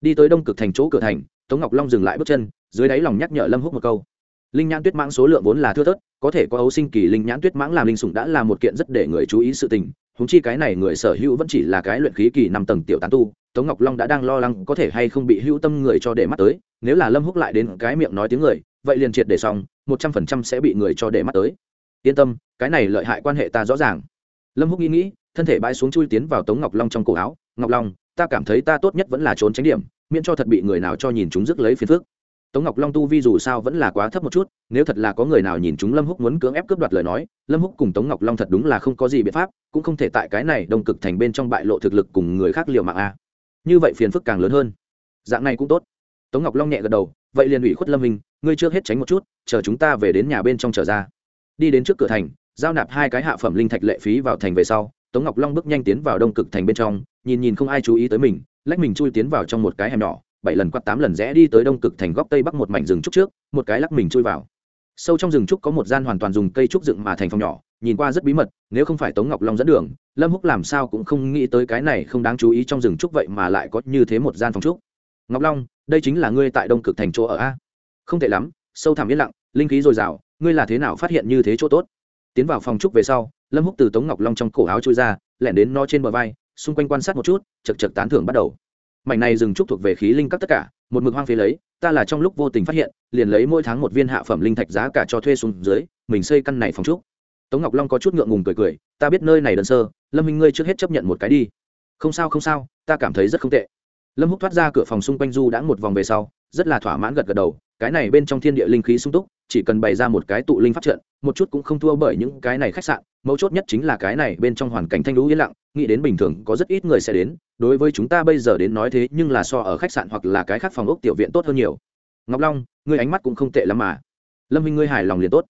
Đi tới đông cực thành chỗ cửa thành, tống ngọc long dừng lại bước chân, dưới đáy lòng nhắc nhở lâm húc một câu. Linh nhãn tuyết mãng số lượng vốn là thưa thớt, có thể có ấu sinh kỳ linh nhãn tuyết mãng làm linh sủng đã là một kiện rất để người chú ý sự tình. Húng chi cái này người sở hữu vẫn chỉ là cái luyện khí kỳ năm tầng tiểu tán tu, tống ngọc long đã đang lo lắng có thể hay không bị hữu tâm người cho để mắt tới, nếu là lâm húc lại đến cái miệng nói tiếng người, vậy liền triệt để xong, một trăm phần trăm sẽ bị người cho để mắt tới. Yên tâm, cái này lợi hại quan hệ ta rõ ràng. Lâm húc nghĩ nghĩ thân thể bãi xuống chui tiến vào tống ngọc long trong cổ áo. Ngọc long, ta cảm thấy ta tốt nhất vẫn là trốn tránh điểm, miễn cho thật bị người nào cho nhìn chúng rước lấy phiền phước tống ngọc long tu vi dù sao vẫn là quá thấp một chút, nếu thật là có người nào nhìn chúng lâm húc muốn cưỡng ép cướp đoạt lời nói, lâm húc cùng tống ngọc long thật đúng là không có gì biện pháp, cũng không thể tại cái này đông cực thành bên trong bại lộ thực lực cùng người khác liều mạng a. Như vậy phiền phức càng lớn hơn. Dạng này cũng tốt. Tống ngọc long nhẹ gật đầu, vậy liền ủy khuất lâm hình ngươi trước hết tránh một chút, chờ chúng ta về đến nhà bên trong trở ra. Đi đến trước cửa thành, giao nạp hai cái hạ phẩm linh thạch lệ phí vào thành về sau tống ngọc long bước nhanh tiến vào đông cực thành bên trong, nhìn nhìn không ai chú ý tới mình, lách mình chui tiến vào trong một cái hẻm nhỏ, bảy lần quát tám lần rẽ đi tới đông cực thành góc tây bắc một mảnh rừng trúc trước, một cái lắc mình chui vào. Sâu trong rừng trúc có một gian hoàn toàn dùng cây trúc dựng mà thành phòng nhỏ, nhìn qua rất bí mật, nếu không phải tống ngọc long dẫn đường, lâm húc làm sao cũng không nghĩ tới cái này không đáng chú ý trong rừng trúc vậy mà lại có như thế một gian phòng trúc. Ngọc long, đây chính là ngươi tại đông cực thành chỗ ở a? Không thể lắm, sâu thẳm yên lặng, linh khí dồi dào, ngươi là thế nào phát hiện như thế chỗ tốt? Tiến vào phòng trúc về sau, lâm húc từ tống ngọc long trong cổ áo trôi ra, lẻn đến nó trên bờ vai, xung quanh quan sát một chút chật chật tán thưởng bắt đầu. Mảnh này rừng trúc thuộc về khí linh các tất cả, một mực hoang phế lấy, ta là trong lúc vô tình phát hiện, liền lấy mỗi tháng một viên hạ phẩm linh thạch giá cả cho thuê xuống dưới, mình xây căn này phòng trúc. Tống ngọc long có chút ngượng ngùng cười cười, ta biết nơi này đơn sơ, lâm minh ngươi trước hết chấp nhận một cái đi. Không sao không sao, ta cảm thấy rất không tệ lâm húc thoát ra cửa phòng xung quanh du đã một vòng về sau, rất là thỏa mãn gật gật đầu, cái này bên trong thiên địa linh khí sung túc, chỉ cần bày ra một cái tụ linh pháp trận, một chút cũng không thua bởi những cái này khách sạn, mấu chốt nhất chính là cái này bên trong hoàn cảnh thanh lũ yên lặng, nghĩ đến bình thường có rất ít người sẽ đến, đối với chúng ta bây giờ đến nói thế nhưng là so ở khách sạn hoặc là cái khác phòng ốc tiểu viện tốt hơn nhiều. Ngọc long, ngươi ánh mắt cũng không tệ lắm mà. Lâm minh ngươi hài lòng liền tốt.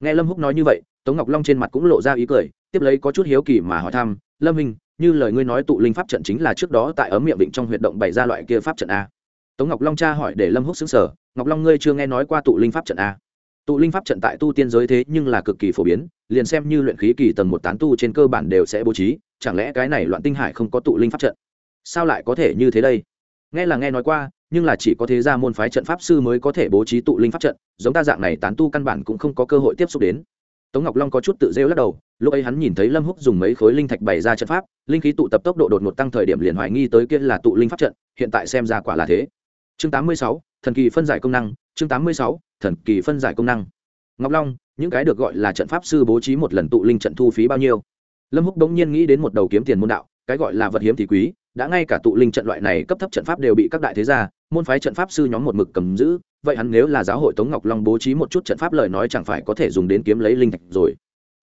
Nghe lâm húc nói như vậy, tống ngọc long trên mặt cũng lộ ra ý cười, tiếp lấy có chút hiếu kỳ mà hỏi thăm lâm minh như lời ngươi nói tụ linh pháp trận chính là trước đó tại ấm miệng vịnh trong huyệt động bày ra loại kia pháp trận a. Tống ngọc long cha hỏi để lâm húc xứng sở, ngọc long ngươi chưa nghe nói qua tụ linh pháp trận a. Tụ linh pháp trận tại tu tiên giới thế nhưng là cực kỳ phổ biến, liền xem như luyện khí kỳ tầng một tán tu trên cơ bản đều sẽ bố trí, chẳng lẽ cái này loạn tinh hải không có tụ linh pháp trận? Sao lại có thể như thế đây? Nghe là nghe nói qua, nhưng là chỉ có thế gia môn phái trận pháp sư mới có thể bố trí tụ linh pháp trận, giống ta dạng này tán tu căn bản cũng không có cơ hội tiếp xúc đến tống ngọc long có chút tự rêu lắc đầu lúc ấy hắn nhìn thấy lâm húc dùng mấy khối linh thạch bày ra trận pháp linh khí tụ tập tốc độ đột ngột tăng thời điểm liền hoài nghi tới kia là tụ linh pháp trận hiện tại xem ra quả là thế. Chương 86, thần kỳ phân giải công năng chương 86, thần kỳ phân giải công năng. Ngọc long những cái được gọi là trận pháp sư bố trí một lần tụ linh trận thu phí bao nhiêu? Lâm húc đống nhiên nghĩ đến một đầu kiếm tiền môn đạo cái gọi là vật hiếm thì quý đã ngay cả tụ linh trận loại này cấp thấp trận pháp đều bị các đại thế gia môn phái trận pháp sư nhóm một mực cầm giữ, vậy hắn nếu là giáo hội tống ngọc long bố trí một chút trận pháp lời nói chẳng phải có thể dùng đến kiếm lấy linh thạch rồi.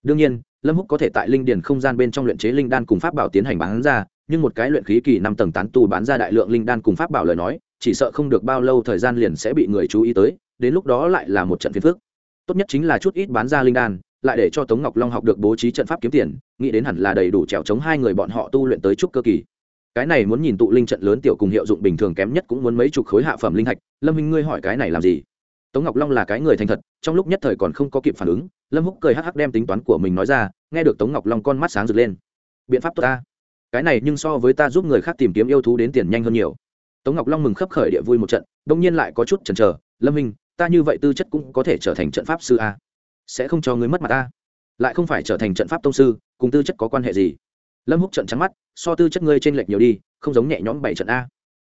Đương nhiên, lâm húc có thể tại linh điền không gian bên trong luyện chế linh đan cùng pháp bảo tiến hành bán ra, nhưng một cái luyện khí kỳ năm tầng tán tu bán ra đại lượng linh đan cùng pháp bảo lời nói, chỉ sợ không được bao lâu thời gian liền sẽ bị người chú ý tới, đến lúc đó lại là một trận phiền phức. Tốt nhất chính là chút ít bán ra linh đan, lại để cho tống ngọc long học được bố trí trận pháp kiếm tiền, nghĩ đến hẳn là đầy đủ trèo chống hai người bọn họ tu luyện tới chút cơ kỳ cái này muốn nhìn tụ linh trận lớn tiểu cùng hiệu dụng bình thường kém nhất cũng muốn mấy chục khối hạ phẩm linh thạch. Lâm minh, ngươi hỏi cái này làm gì? Tống ngọc long là cái người thành thật, trong lúc nhất thời còn không có kịp phản ứng, lâm húc cười hắc hắc đem tính toán của mình nói ra, nghe được tống ngọc long con mắt sáng rực lên. Biện pháp tốt ta. Cái này nhưng so với ta giúp người khác tìm kiếm yêu thú đến tiền nhanh hơn nhiều. Tống ngọc long mừng khấp khởi địa vui một trận, đông nhiên lại có chút chần chờ, lâm minh, ta như vậy tư chất cũng có thể trở thành trận pháp sư a sẽ không cho người mất mặt ta. Lại không phải trở thành trận pháp tông sư, cùng tư chất có quan hệ gì? Lâm húc trận trắng mắt, so tư chất ngươi t r ê n lệch nhiều đi, không giống nhẹ nhõm bảy trận a.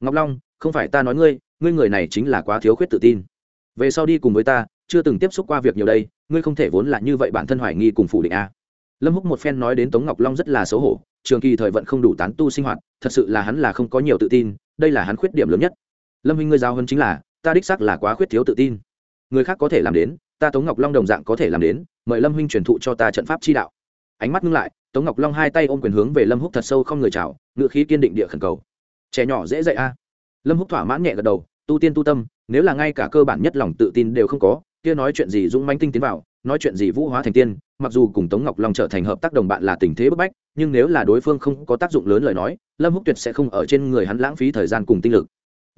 Ngọc long, không phải ta nói ngươi ngươi người này chính là quá thiếu khuyết tự tin. Về sau đi cùng với ta, chưa từng tiếp xúc qua việc nhiều đây, ngươi không thể vốn là như vậy bản thân hoài nghi cùng phủ định a. Lâm húc một phen nói đến tống ngọc long rất là xấu hổ, trường kỳ thời vận không đủ tán tu sinh hoạt, thật sự là hắn là không có nhiều tự tin, đây là hắn khuyết điểm lớn nhất. Lâm huynh ngươi giao hơn chính là, ta đích xác là quá khuyết thiếu tự tin. Người khác có thể làm đến, ta tống ngọc long đồng dạng có thể làm đến, mời lâm huynh truyền thụ cho ta trận pháp chi đạo ánh mắt ngưng lại, tống ngọc long hai tay ôm quyền hướng về lâm húc thật sâu không người chào ngựa khí kiên định địa khẩn cầu. Trẻ nhỏ dễ dạy a. À. Lâm húc thỏa mãn nhẹ gật đầu, tu tiên tu tâm, nếu là ngay cả cơ bản nhất lòng tự tin đều không có, kia nói chuyện gì dũng mãnh tinh tiến vào, nói chuyện gì vũ hóa thành tiên, mặc dù cùng tống ngọc long trở thành hợp tác đồng bạn là tình thế bức bách, nhưng nếu là đối phương không có tác dụng lớn lời nói, lâm húc tuyệt sẽ không ở trên người hắn lãng phí thời gian cùng tinh lực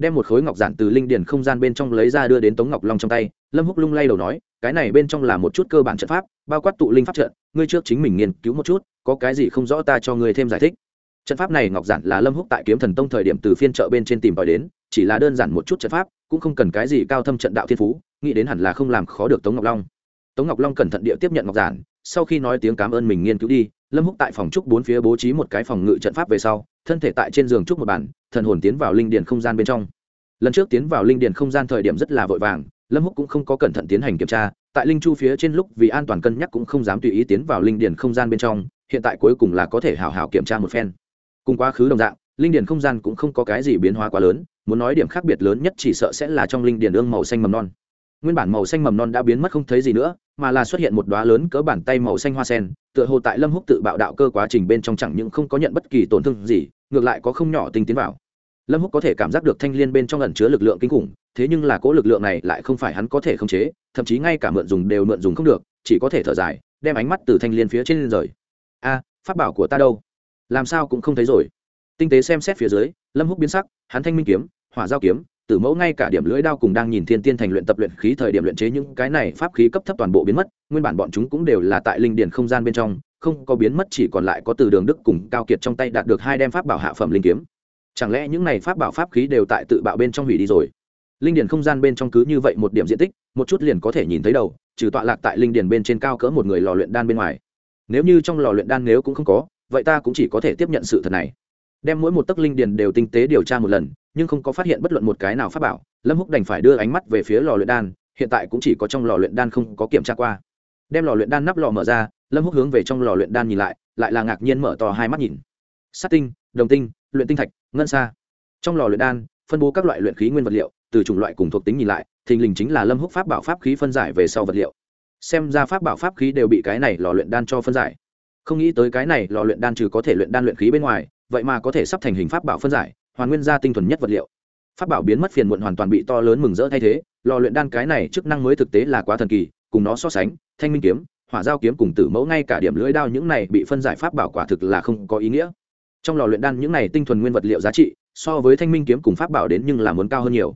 đem một khối ngọc giản từ linh điền không gian bên trong lấy ra đưa đến tống ngọc long trong tay, lâm húc lung lay đầu nói, cái này bên trong là một chút cơ bản trận pháp, bao quát tụ linh pháp trận, ngươi trước chính mình nghiên cứu một chút, có cái gì không rõ ta cho ngươi thêm giải thích. Trận pháp này ngọc giản là lâm húc tại kiếm thần tông thời điểm từ phiên chợ bên trên tìm tòi đến, chỉ là đơn giản một chút trận pháp, cũng không cần cái gì cao thâm trận đạo thiên phú, nghĩ đến hẳn là không làm khó được tống ngọc long. Tống ngọc long cẩn thận địa tiếp nhận ngọc giản, sau khi nói tiếng cảm ơn mình nghiên cứu đi lâm húc tại phòng trúc bốn phía bố trí một cái phòng ngự trận pháp về sau, thân thể tại trên giường trúc một bản thần hồn tiến vào linh điền không gian bên trong. Lần trước tiến vào linh điền không gian thời điểm rất là vội vàng, lâm húc cũng không có cẩn thận tiến hành kiểm tra, tại linh chu phía trên lúc vì an toàn cân nhắc cũng không dám tùy ý tiến vào linh điền không gian bên trong, hiện tại cuối cùng là có thể hào hào kiểm tra một phen. Cùng quá khứ đồng dạng, linh điền không gian cũng không có cái gì biến hóa quá lớn, muốn nói điểm khác biệt lớn nhất chỉ sợ sẽ là trong linh điền ương màu xanh mầm non nguyên bản màu xanh mầm non đã biến mất không thấy gì nữa, mà là xuất hiện một đoá lớn cỡ bàn tay màu xanh hoa sen, tựa hồ tại lâm húc tự bạo đạo cơ quá trình bên trong chẳng những không có nhận bất kỳ tổn thương gì, ngược lại có không nhỏ tinh tiến vào. Lâm húc có thể cảm giác được thanh liên bên trong ẩn chứa lực lượng kinh khủng, thế nhưng là cỗ lực lượng này lại không phải hắn có thể khống chế, thậm chí ngay cả mượn dùng đều mượn dùng không được, chỉ có thể thở dài, đem ánh mắt từ thanh liên phía trên lên rời. A, pháp bảo của ta đâu? Làm sao cũng không thấy rồi. Tinh tế xem xét phía dưới, lâm húc biến sắc, hắn thanh minh kiếm, hỏa giao kiếm tử mẫu ngay cả điểm lưỡi đao cùng đang nhìn thiên tiên thành luyện tập luyện khí thời điểm luyện chế những cái này pháp khí cấp thấp toàn bộ biến mất, nguyên bản bọn chúng cũng đều là tại linh điển không gian bên trong, không có biến mất chỉ còn lại có từ đường đức cùng cao kiệt trong tay đạt được hai đem pháp bảo hạ phẩm linh kiếm. Chẳng lẽ những này pháp bảo pháp khí đều tại tự bạo bên trong hủy đi rồi? Linh điển không gian bên trong cứ như vậy một điểm diện tích, một chút liền có thể nhìn thấy đầu, trừ tọa lạc tại linh điển bên trên cao cỡ một người lò luyện đan bên ngoài. Nếu như trong lò luyện đan nếu cũng không có, vậy ta cũng chỉ có thể tiếp nhận sự thật này. Đem mỗi một tấc linh điền đều tinh tế điều tra một lần nhưng không có phát hiện bất luận một cái nào pháp bảo. Lâm húc đành phải đưa ánh mắt về phía lò luyện đan, hiện tại cũng chỉ có trong lò luyện đan không có kiểm tra qua. Đem lò luyện đan nắp lò mở ra, lâm húc hướng về trong lò luyện đan nhìn lại lại là ngạc nhiên mở to hai mắt nhìn. Sắt tinh, đồng tinh, luyện tinh thạch, ngân sa. Trong lò luyện đan, phân bố các loại luyện khí nguyên vật liệu, từ chủng loại cùng thuộc tính nhìn lại, thình lình chính là lâm húc pháp bảo pháp khí phân giải về sau vật liệu. Xem ra pháp bảo pháp khí đều bị cái này lò luyện đan cho phân giải. Không nghĩ tới cái này lò luyện đan trừ có thể luyện đan luyện khí bên ngoài, vậy mà có thể sắp thành hình pháp bảo phân giải hoàn nguyên gia tinh thuần nhất vật liệu. Pháp bảo biến mất phiền muộn hoàn toàn bị to lớn mừng rỡ thay thế, lò luyện đan cái này chức năng mới thực tế là quá thần kỳ, cùng nó so sánh, thanh minh kiếm, hỏa giao kiếm cùng tử mẫu ngay cả điểm lưỡi đao những này bị phân giải pháp bảo quả thực là không có ý nghĩa. Trong lò luyện đan những này tinh thuần nguyên vật liệu giá trị, so với thanh minh kiếm cùng pháp bảo đến nhưng là muốn cao hơn nhiều.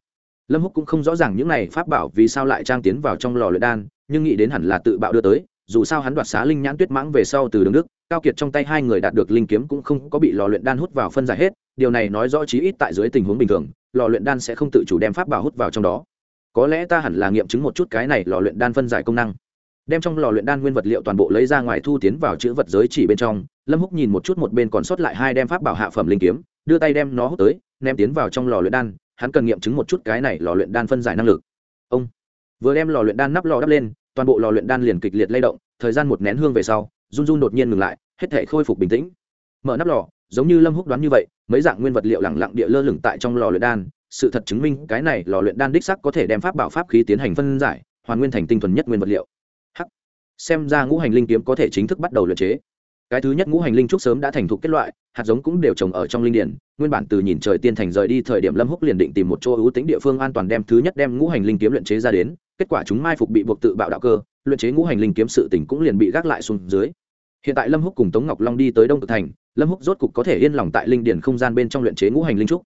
Lâm húc cũng không rõ ràng những này pháp bảo vì sao lại trang tiến vào trong lò luyện đan, nhưng nghĩ đến hẳn là tự bạo đưa tới, dù sao hắn đoạt xá linh nhãn tuyết mãng về sau từ đường đức, cao kiệt trong tay hai người đạt được linh kiếm cũng không có bị lò luyện đan hút vào phân giải hết điều này nói rõ chí ít tại dưới tình huống bình thường, lò luyện đan sẽ không tự chủ đem pháp bảo hút vào trong đó. Có lẽ ta hẳn là nghiệm chứng một chút cái này lò luyện đan phân giải công năng. Đem trong lò luyện đan nguyên vật liệu toàn bộ lấy ra ngoài thu tiến vào chữ vật giới chỉ bên trong, lâm húc nhìn một chút một bên còn sót lại hai đem pháp bảo hạ phẩm linh kiếm, đưa tay đem nó hút tới, ném tiến vào trong lò luyện đan, hắn cần nghiệm chứng một chút cái này lò luyện đan phân giải năng lực. Ông, vừa đem lò luyện đan nắp lò đắp lên, toàn bộ lò luyện đan liền kịch liệt lay động, thời gian một nén hương về sau, run run đột nhiên ngừng lại, hết thể khôi phục bình tĩnh. Mở nắp lò, giống như lâm húc đoán như vậy mấy dạng nguyên vật liệu lẳng lặng địa lơ lửng tại trong lò luyện đan. Sự thật chứng minh cái này lò luyện đan đích sắc có thể đem pháp bảo pháp khí tiến hành phân giải, hoàn nguyên thành tinh thuần nhất nguyên vật liệu. H xem ra ngũ hành linh kiếm có thể chính thức bắt đầu luyện chế. Cái thứ nhất ngũ hành linh trúc sớm đã thành thục kết loại, hạt giống cũng đều trồng ở trong linh điển. Nguyên bản từ nhìn trời tiên thành rời đi thời điểm lâm húc liền định tìm một chỗ ưu tính địa phương an toàn đem thứ nhất đem ngũ hành linh kiếm luyện chế ra đến. Kết quả chúng mai phục bị buộc tự bạo đạo cơ, luyện chế ngũ hành linh kiếm sự tỉnh cũng liền bị gác lại xuống dưới. Hiện tại lâm húc cùng tống ngọc long đi tới đông tự thành lâm húc rốt cục có thể yên lòng tại linh điển không gian bên trong luyện chế ngũ hành linh trúc.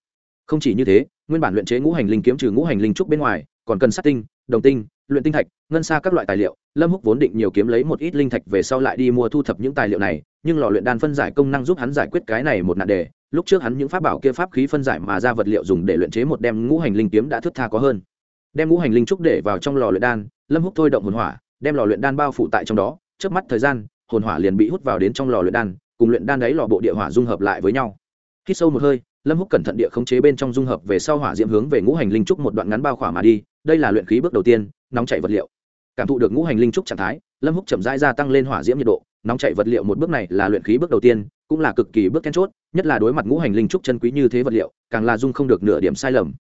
Không chỉ như thế, nguyên bản luyện chế ngũ hành linh kiếm trừ ngũ hành linh trúc bên ngoài, còn cần sát tinh, đồng tinh, luyện tinh thạch, ngân xa các loại tài liệu. Lâm húc vốn định nhiều kiếm lấy một ít linh thạch về sau lại đi mua thu thập những tài liệu này, nhưng lò luyện đan phân giải công năng giúp hắn giải quyết cái này một nạn đề. Lúc trước hắn những pháp bảo kia pháp khí phân giải mà ra vật liệu dùng để luyện chế một đem ngũ hành linh kiếm đã thức tha có hơn. Đem ngũ hành linh trúc để vào trong lò luyện đan, lâm húc thôi động hồn hỏa, đem lò luyện đan bao phủ tại trong đó. Trước mắt thời gian, hồn hỏa liền bị hút vào đến trong lò luyện đan cùng luyện đan đấy lò bộ địa hỏa dung hợp lại với nhau. Khi sâu một hơi, lâm húc cẩn thận địa khống chế bên trong dung hợp về sau hỏa diễm hướng về ngũ hành linh trúc một đoạn ngắn bao khỏa mà đi, đây là luyện khí bước đầu tiên, nóng chảy vật liệu. Cảm thụ được ngũ hành linh trúc trạng thái, lâm húc chậm rãi gia tăng lên hỏa diễm nhiệt độ, nóng chảy vật liệu một bước này là luyện khí bước đầu tiên, cũng là cực kỳ bước then chốt, nhất là đối mặt ngũ hành linh trúc chân quý như thế vật liệu, càng là dung không được nửa điểm sai lầm.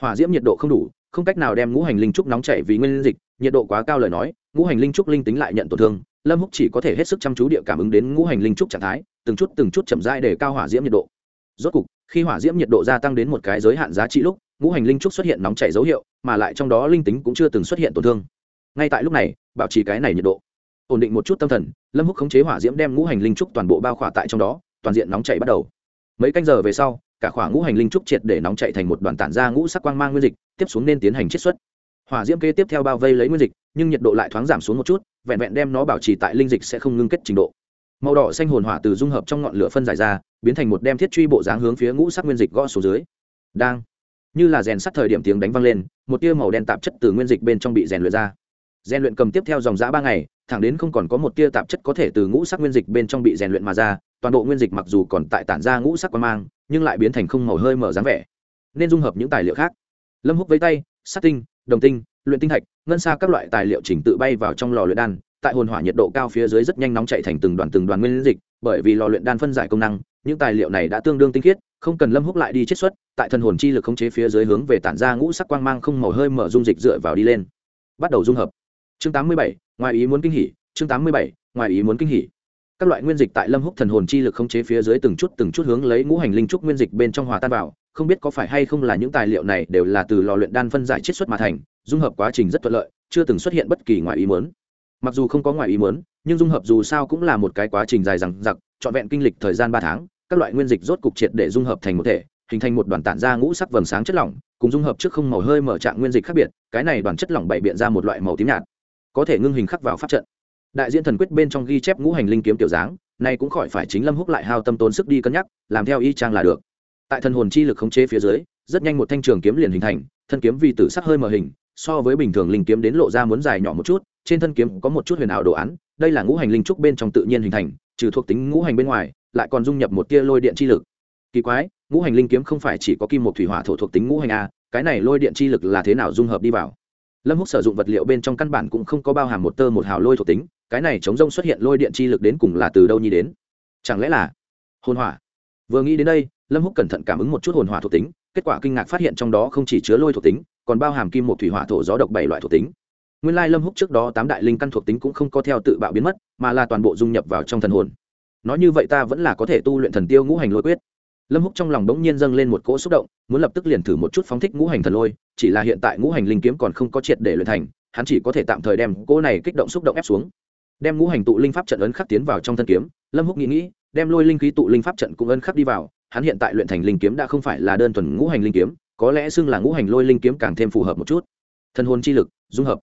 Hỏa diễm nhiệt độ không đủ, không cách nào đem ngũ hành linh trúc nóng chảy vì nguyên dịch, nhiệt độ quá cao lời nói, ngũ hành linh trúc linh tính lại nhận tổn thương lâm húc chỉ có thể hết sức chăm chú địa cảm ứng đến ngũ hành linh trúc trạng thái, từng chút từng chút chậm rãi để cao hỏa diễm nhiệt độ. Rốt cục, khi hỏa diễm nhiệt độ gia tăng đến một cái giới hạn giá trị lúc, ngũ hành linh trúc xuất hiện nóng chảy dấu hiệu, mà lại trong đó linh tính cũng chưa từng xuất hiện tổn thương. Ngay tại lúc này, bảo trì cái này nhiệt độ. Ổn định một chút tâm thần, lâm húc khống chế hỏa diễm đem ngũ hành linh trúc toàn bộ bao khỏa tại trong đó, toàn diện nóng chảy bắt đầu. Mấy canh giờ về sau, cả khoảng ngũ hành linh trúc triệt để nóng chảy thành một đoàn tản ra ngũ sắc quang mang nguyên dịch, tiếp xuống nên tiến hành chiết xuất. Hỏa diễm kế tiếp theo bao vây lấy nguyên dịch, nhưng nhiệt độ lại thoáng giảm xuống một chút vẹn vẹn đem nó bảo trì tại linh dịch sẽ không ngưng kết trình độ. Màu đỏ xanh hồn hỏa từ dung hợp trong ngọn lửa phân giải ra, biến thành một đem thiết truy bộ dáng hướng phía ngũ sắc nguyên dịch gõ xuống dưới. Đang. Như là rèn sắt thời điểm tiếng đánh vang lên, một tia màu đen tạp chất từ nguyên dịch bên trong bị rèn luyện ra. Rèn luyện cầm tiếp theo dòng giã ba ngày, thẳng đến không còn có một tia tạp chất có thể từ ngũ sắc nguyên dịch bên trong bị rèn luyện mà ra, toàn bộ nguyên dịch mặc dù còn tại tản ra ngũ sắc quan mang, nhưng lại biến thành không màu hơi mở dáng vẻ. Nên dung hợp những tài liệu khác. Lâm hút với tay sắt tinh, đồng tinh luyện tinh thạch ngân xa các loại tài liệu chỉnh tự bay vào trong lò luyện đan tại hồn hỏa nhiệt độ cao phía dưới rất nhanh nóng chạy thành từng đoàn từng đoàn nguyên dịch bởi vì lò luyện đan phân giải công năng những tài liệu này đã tương đương tinh khiết không cần lâm húc lại đi chiết xuất tại thần hồn chi lực khống chế phía dưới hướng về tản ra ngũ sắc quang mang không màu hơi mở dung dịch dựa vào đi lên. Bắt đầu dung hợp. Chương 87, ngoài ý muốn kinh hỉ chương 87, ngoài ý muốn kinh hỉ. Các loại nguyên dịch tại lâm húc thần hồn chi lực khống chế phía dưới từng chút từng chút hướng lấy ngũ hành linh trúc nguyên dịch bên trong hòa tan vào không biết có phải hay không là những tài liệu này đều là từ lò luyện đan phân giải chiết xuất mà thành dung hợp quá trình rất thuận lợi, chưa từng xuất hiện bất kỳ ngoài ý muốn. Mặc dù không có ngoài ý muốn, nhưng dung hợp dù sao cũng là một cái quá trình dài dằng dặc, trọn vẹn kinh lịch thời gian ba tháng, các loại nguyên dịch rốt cục triệt để dung hợp thành một thể, hình thành một đoàn tản ra ngũ sắc vầng sáng chất lỏng, cùng dung hợp trước không màu hơi mở trạng nguyên dịch khác biệt, cái này đoàn chất lỏng bày biện ra một loại màu tím nhạt, có thể ngưng hình khắc vào pháp trận. Đại diện thần quyết bên trong ghi chép ngũ hành linh kiếm tiểu dáng, này cũng khỏi phải chính lâm húc lại hao tâm tốn sức đi cân nhắc, làm theo y trang là được. Tại thần hồn chi lực khống chế phía dưới, rất nhanh một thanh trường kiếm liền hình thành, thân kiếm vì tử sắc hơi mở hình so với bình thường linh kiếm đến lộ ra muốn dài nhỏ một chút, trên thân kiếm có một chút huyền ảo đồ án, đây là ngũ hành linh trúc bên trong tự nhiên hình thành, trừ thuộc tính ngũ hành bên ngoài, lại còn dung nhập một tia lôi điện chi lực. Kỳ quái, ngũ hành linh kiếm không phải chỉ có kim một thủy hỏa thổ thuộc tính ngũ hành a, cái này lôi điện chi lực là thế nào dung hợp đi vào? Lâm húc sử dụng vật liệu bên trong căn bản cũng không có bao hàm một tơ một hào lôi thuộc tính, cái này chống rông xuất hiện lôi điện chi lực đến cùng là từ đâu nhi đến? Chẳng lẽ là hồn hỏa? Vừa nghĩ đến đây, lâm húc cẩn thận cảm ứng một chút hồn hỏa thuộc tính, kết quả kinh ngạc phát hiện trong đó không chỉ chứa lôi thuộc tính còn bao hàm kim một thủy hỏa thổ gió độc bảy loại thuộc tính. Nguyên lai lâm húc trước đó tám đại linh căn thuộc tính cũng không có theo tự bạo biến mất, mà là toàn bộ dung nhập vào trong thần hồn. Nói như vậy ta vẫn là có thể tu luyện thần tiêu ngũ hành lôi quyết. Lâm húc trong lòng đống nhiên dâng lên một cỗ xúc động, muốn lập tức liền thử một chút phóng thích ngũ hành thần lôi, chỉ là hiện tại ngũ hành linh kiếm còn không có triệt để luyện thành, hắn chỉ có thể tạm thời đem cỗ này kích động xúc động ép xuống. Đem ngũ hành tụ linh pháp trận ấn khắc tiến vào trong thân kiếm, lâm húc nghĩ nghĩ, đem lôi linh khí tụ linh pháp trận cũng ấn khắc đi vào, hắn hiện tại luyện thành linh kiếm đã không phải là đơn thuần ngũ hành linh kiếm có lẽ xưng là ngũ hành lôi linh kiếm càng thêm phù hợp một chút. Thân hồn chi lực, dung hợp.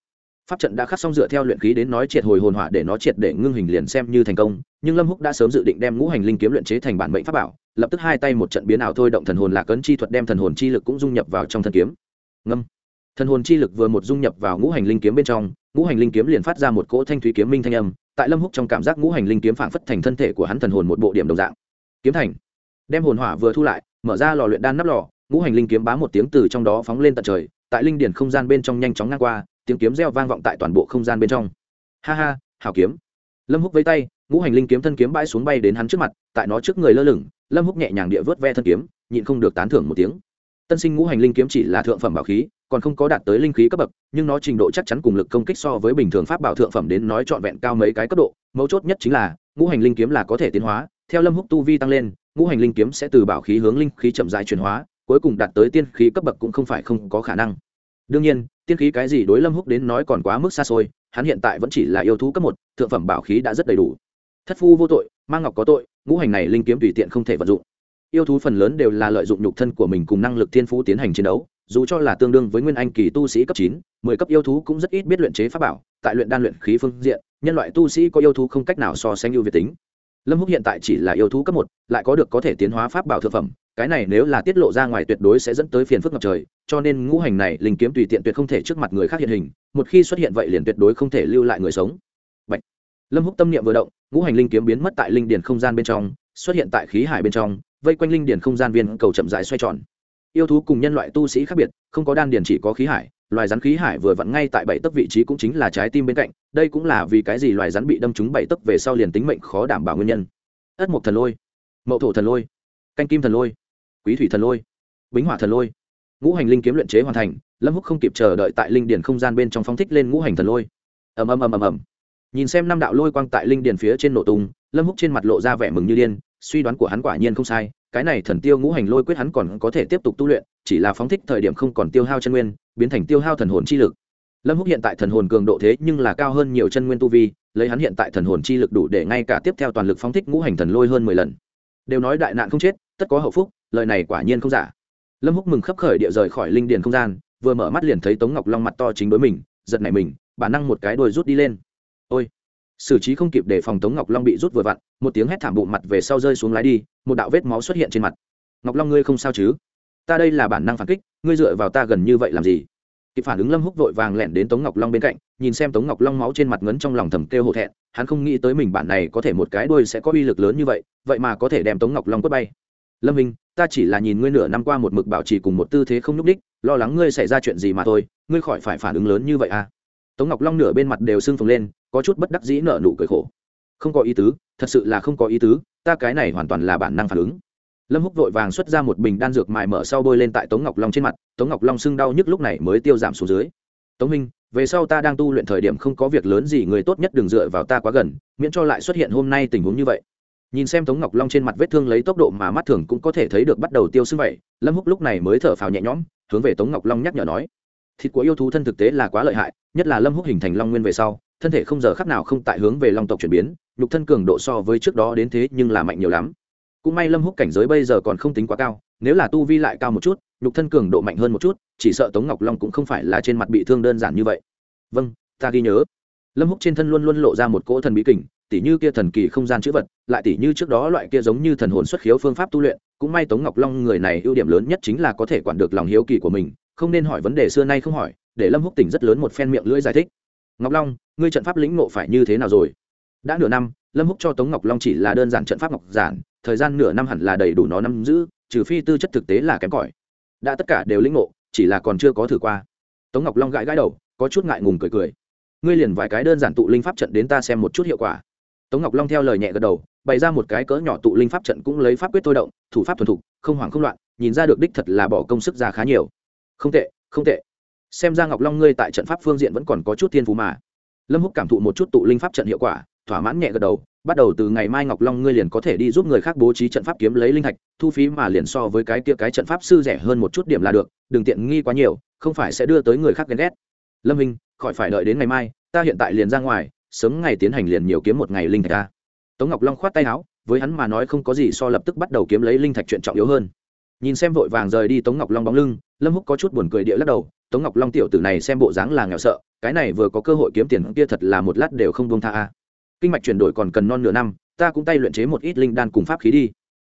Pháp trận đã khắc xong dựa theo luyện khí đến nói triệt hồi hồn hỏa để nó triệt để ngưng hình liền xem như thành công, nhưng lâm húc đã sớm dự định đem ngũ hành linh kiếm luyện chế thành bản mệnh pháp bảo, lập tức hai tay một trận biến ảo thôi động thần hồn lạc ấn chi thuật đem thần hồn chi lực cũng dung nhập vào trong thân kiếm. Ngâm. Thần hồn chi lực vừa một dung nhập vào ngũ hành linh kiếm bên trong, ngũ hành linh kiếm liền phát ra một cỗ thanh thúy kiếm minh thanh âm, tại lâm húc trong cảm giác ngũ hành linh kiếm phảng phất thành thân thể của hắn thần hồn một bộ điểm đồng dạng. Kiếm thành. Đem hồn hỏa vừa thu lại, mở ra lò luyện đan nắp lò ngũ hành linh kiếm bá một tiếng từ trong đó phóng lên tận trời, tại linh điển không gian bên trong nhanh chóng ngang qua, tiếng kiếm reo vang vọng tại toàn bộ không gian bên trong. Ha ha, hảo kiếm. Lâm húc với tay, ngũ hành linh kiếm thân kiếm bãi xuống bay đến hắn trước mặt, tại nó trước người lơ lửng, lâm húc nhẹ nhàng địa vớt ve thân kiếm, nhịn không được tán thưởng một tiếng. Tân sinh ngũ hành linh kiếm chỉ là thượng phẩm bảo khí, còn không có đạt tới linh khí cấp bậc, nhưng nó trình độ chắc chắn cùng lực công kích so với bình thường pháp bảo thượng phẩm đến nói trọn vẹn cao mấy cái cấp độ. Mấu chốt nhất chính là, ngũ hành linh kiếm là có thể tiến hóa, theo lâm húc tu vi tăng lên, ngũ hành linh kiếm sẽ từ bảo khí hướng linh khí chậm rãi chuyển hóa cuối cùng đạt tới tiên khí cấp bậc cũng không phải không có khả năng. Đương nhiên, tiên khí cái gì đối lâm húc đến nói còn quá mức xa xôi, hắn hiện tại vẫn chỉ là yêu thú cấp một, thượng phẩm bảo khí đã rất đầy đủ. Thất phu vô tội mang ngọc có tội, ngũ hành này linh kiếm tùy tiện không thể vận dụng. Yêu thú phần lớn đều là lợi dụng nhục thân của mình cùng năng lực thiên phú tiến hành chiến đấu, dù cho là tương đương với nguyên anh kỳ tu sĩ cấp chín, mười cấp yêu thú cũng rất ít biết luyện chế pháp bảo, tại luyện đan luyện khí phương diện, nhân loại tu sĩ có yêu thú không cách nào so sánh ưu việt tính. Lâm húc hiện tại chỉ là yêu thú cấp một, lại có được có thể tiến hóa pháp bảo thượng phẩm cái này nếu là tiết lộ ra ngoài tuyệt đối sẽ dẫn tới phiền phức ngập trời, cho nên ngũ hành này, linh kiếm tùy tiện tuyệt không thể trước mặt người khác hiện hình, một khi xuất hiện vậy liền tuyệt đối không thể lưu lại người sống. Bạch. lâm húc tâm niệm vừa động, ngũ hành linh kiếm biến mất tại linh điền không gian bên trong, xuất hiện tại khí hải bên trong, vây quanh linh điền không gian viên cầu chậm rãi xoay tròn. Yêu thú cùng nhân loại tu sĩ khác biệt, không có đan điền chỉ có khí hải, loài rắn khí hải vừa vặn ngay tại bảy tấc vị trí cũng chính là trái tim bên cạnh, đây cũng là vì cái gì loài rắn bị đâm trúng bảy tấc về sau liền tính mệnh khó đảm bảo nguyên nhân. Ất mộc thần lôi. Mậu thổ thần lôi. Canh kim thần lôi quý thủy thần lôi. Bính hỏa thần lôi. Ngũ hành linh kiếm luyện chế hoàn thành, lâm húc không kịp chờ đợi tại linh điền không gian bên trong phóng thích lên ngũ hành thần lôi. Ầm ầm ầm ầm ầm. Nhìn xem năm đạo lôi quang tại linh điền phía trên nổ tung, lâm húc trên mặt lộ ra vẻ mừng như điên, suy đoán của hắn quả nhiên không sai, cái này thần tiêu ngũ hành lôi quyết hắn còn có thể tiếp tục tu luyện, chỉ là phóng thích thời điểm không còn tiêu hao chân nguyên, biến thành tiêu hao thần hồn chi lực. Lâm húc hiện tại thần hồn cường độ thế nhưng là cao hơn nhiều chân nguyên tu vi, lấy hắn hiện tại thần hồn chi lực đủ để ngay cả tiếp theo toàn lực phóng thích ngũ hành thần lôi hơn mười lần. Đều nói đại nạn không chết, tất có hậu phúc lời này quả nhiên không giả. Lâm húc mừng khấp khởi địa rời khỏi linh điền không gian, vừa mở mắt liền thấy tống ngọc long mặt to chính đối mình, giật nảy mình, bản năng một cái đuôi rút đi lên. Ôi! Xử trí không kịp để phòng tống ngọc long bị rút vừa vặn, một tiếng hét thảm bụng mặt về sau rơi xuống lái đi, một đạo vết máu xuất hiện trên mặt. Ngọc long ngươi không sao chứ? Ta đây là bản năng phản kích, ngươi dựa vào ta gần như vậy làm gì? Kịp phản ứng lâm húc vội vàng lẻn đến tống ngọc long bên cạnh, nhìn xem tống ngọc long máu trên mặt ngấn trong lòng thầm kêu hổ thẹn, hắn không nghĩ tới mình bản này có thể một cái đuôi sẽ có uy lực lớn như vậy vậy mà có thể đem tống ngọc long quất bay lâm minh ta chỉ là nhìn ngươi nửa năm qua một mực bảo trì cùng một tư thế không nhúc đích lo lắng ngươi xảy ra chuyện gì mà thôi, ngươi khỏi phải phản ứng lớn như vậy à? Tống ngọc long nửa bên mặt đều sưng phồng lên, có chút bất đắc dĩ nở nụ cười khổ. Không có ý tứ, thật sự là không có ý tứ, ta cái này hoàn toàn là bản năng phản ứng. Lâm húc vội vàng xuất ra một bình đan dược mài mở sau bôi lên tại tống ngọc long trên mặt, tống ngọc long sưng đau nhức lúc này mới tiêu giảm xuống dưới. Tống minh, về sau ta đang tu luyện thời điểm không có việc lớn gì, người tốt nhất đừng dựa vào ta quá gần, miễn cho lại xuất hiện hôm nay tình huống như vậy nhìn xem tống ngọc long trên mặt vết thương lấy tốc độ mà mắt thường cũng có thể thấy được bắt đầu tiêu sưng vậy, lâm húc lúc này mới thở phào nhẹ nhõm, hướng về tống ngọc long nhắc nhở nói, thịt của yêu thú thân thực tế là quá lợi hại, nhất là lâm húc hình thành long nguyên về sau, thân thể không giờ khắc nào không tại hướng về long tộc chuyển biến, nhục thân cường độ so với trước đó đến thế nhưng là mạnh nhiều lắm. Cũng may lâm húc cảnh giới bây giờ còn không tính quá cao, nếu là tu vi lại cao một chút, nhục thân cường độ mạnh hơn một chút, chỉ sợ tống ngọc long cũng không phải là trên mặt bị thương đơn giản như vậy. Vâng ta ghi nhớ. Lâm húc trên thân luôn luôn lộ ra một cỗ thần bí kình tỉ như kia thần kỳ không gian chữ vật, lại tỉ như trước đó loại kia giống như thần hồn xuất khiếu phương pháp tu luyện, cũng may tống ngọc long người này ưu điểm lớn nhất chính là có thể quản được lòng hiếu kỳ của mình, không nên hỏi vấn đề xưa nay không hỏi, để lâm húc tỉnh rất lớn một phen miệng lưỡi giải thích. Ngọc long, ngươi trận pháp lĩnh ngộ phải như thế nào rồi? Đã nửa năm, lâm húc cho tống ngọc long chỉ là đơn giản trận pháp ngọc giản, thời gian nửa năm hẳn là đầy đủ nó nắm giữ, trừ phi tư chất thực tế là kém cỏi. Đã tất cả đều lĩnh ngộ, chỉ là còn chưa có thử qua. Tống ngọc long gãi gãi đầu, có chút ngại ngùng cười cười. Ngươi liền vài cái đơn giản tụ linh pháp trận đến ta xem một chút hiệu quả tống ngọc long theo lời nhẹ gật đầu bày ra một cái cỡ nhỏ tụ linh pháp trận cũng lấy pháp quyết thôi động thủ pháp thuần thục không hoảng không loạn nhìn ra được đích thật là bỏ công sức ra khá nhiều. Không tệ không tệ. Xem ra ngọc long ngươi tại trận pháp phương diện vẫn còn có chút thiên phú mà. Lâm húc cảm thụ một chút tụ linh pháp trận hiệu quả thỏa mãn nhẹ gật đầu bắt đầu từ ngày mai ngọc long ngươi liền có thể đi giúp người khác bố trí trận pháp kiếm lấy linh hạch, thu phí mà liền so với cái kia cái trận pháp sư rẻ hơn một chút điểm là được đừng tiện nghi quá nhiều không phải sẽ đưa tới người khác ghen ghét. Lâm hình khỏi phải đợi đến ngày mai ta hiện tại liền ra ngoài sớm ngày tiến hành liền nhiều kiếm một ngày linh thạch ra tống ngọc long khoát tay áo, với hắn mà nói không có gì so lập tức bắt đầu kiếm lấy linh thạch chuyện trọng yếu hơn. Nhìn xem vội vàng rời đi tống ngọc long bóng lưng, lâm húc có chút buồn cười địa lắc đầu, tống ngọc long tiểu tử này xem bộ dáng là nghèo sợ, cái này vừa có cơ hội kiếm tiền kia thật là một lát đều không buông tha a. Kinh mạch chuyển đổi còn cần non nửa năm, ta cũng tay luyện chế một ít linh đan cùng pháp khí đi.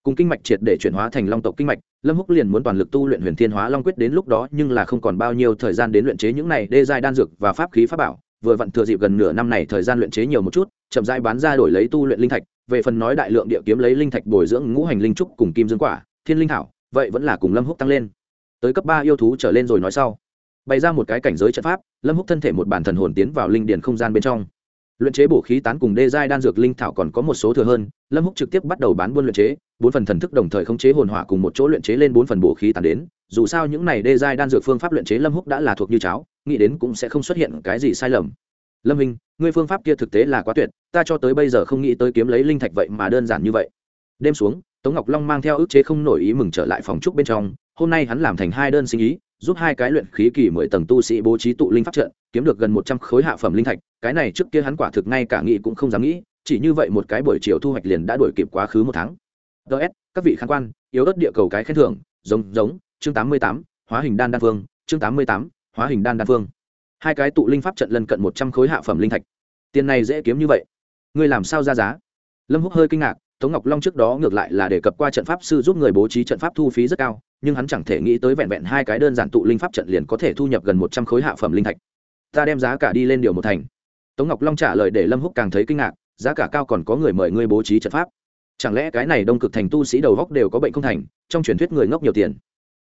Cùng kinh mạch triệt để chuyển hóa thành long tộc kinh mạch, lâm húc liền muốn toàn lực tu luyện huyền thiên hóa long quyết đến lúc đó nhưng là không còn bao nhiêu thời gian đến luyện chế những này đê giai đan dược và pháp khí pháp bảo vừa vặn thừa dịp gần nửa năm này thời gian luyện chế nhiều một chút, chậm rãi bán ra đổi lấy tu luyện linh thạch, về phần nói đại lượng địa kiếm lấy linh thạch bồi dưỡng ngũ hành linh trúc cùng kim dương quả, thiên linh thảo, vậy vẫn là cùng lâm húc tăng lên. Tới cấp ba yêu thú trở lên rồi nói sau. Bày ra một cái cảnh giới trận pháp, lâm húc thân thể một bản thần hồn tiến vào linh điền không gian bên trong. Luyện chế bổ khí tán cùng đê giai đan dược linh thảo còn có một số thừa hơn, lâm húc trực tiếp bắt đầu bán buôn luyện chế, bốn phần thần thức đồng thời khống chế hồn hỏa cùng một chỗ luyện chế lên bốn phần bổ khí tán đến. Dù sao những này đê giai đan dược phương pháp luyện chế lâm húc đã là thuộc như cháo nghĩ đến cũng sẽ không xuất hiện cái gì sai lầm. Lâm hình ngươi phương pháp kia thực tế là quá tuyệt, ta cho tới bây giờ không nghĩ tới kiếm lấy linh thạch vậy mà đơn giản như vậy. Đêm xuống, tống ngọc long mang theo ức chế không nổi ý mừng trở lại phòng trúc bên trong, hôm nay hắn làm thành hai đơn sinh ý, giúp hai cái luyện khí kỳ mười tầng tu sĩ bố trí tụ linh pháp trận, kiếm được gần một trăm khối hạ phẩm linh thạch, cái này trước kia hắn quả thực ngay cả nghĩ cũng không dám nghĩ, chỉ như vậy một cái buổi chiều thu hoạch liền đã đổi kịp quá khứ một tháng. Ts các vị khán quan, yếu ớt địa cầu cái khen thưởng, giống giống, chương tám mươi tám, hóa hình đan đan phương chương tám mươi tám hóa hình đan đan phương. Hai cái tụ linh pháp trận lân cận một trăm khối hạ phẩm linh thạch. Tiền này dễ kiếm như vậy. Ngươi làm sao ra giá? Lâm húc hơi kinh ngạc, tống ngọc long trước đó ngược lại là đề cập qua trận pháp sư giúp người bố trí trận pháp thu phí rất cao, nhưng hắn chẳng thể nghĩ tới vẹn vẹn hai cái đơn giản tụ linh pháp trận liền có thể thu nhập gần một trăm khối hạ phẩm linh thạch. Ta đem giá cả đi lên điều một thành. Tống ngọc long trả lời để lâm húc càng thấy kinh ngạc, giá cả cao còn có người mời ngươi bố trí trận pháp. Chẳng lẽ cái này đông cực thành tu sĩ đầu góc đều có bệnh không thành, trong truyền thuyết người ngốc nhiều tiền?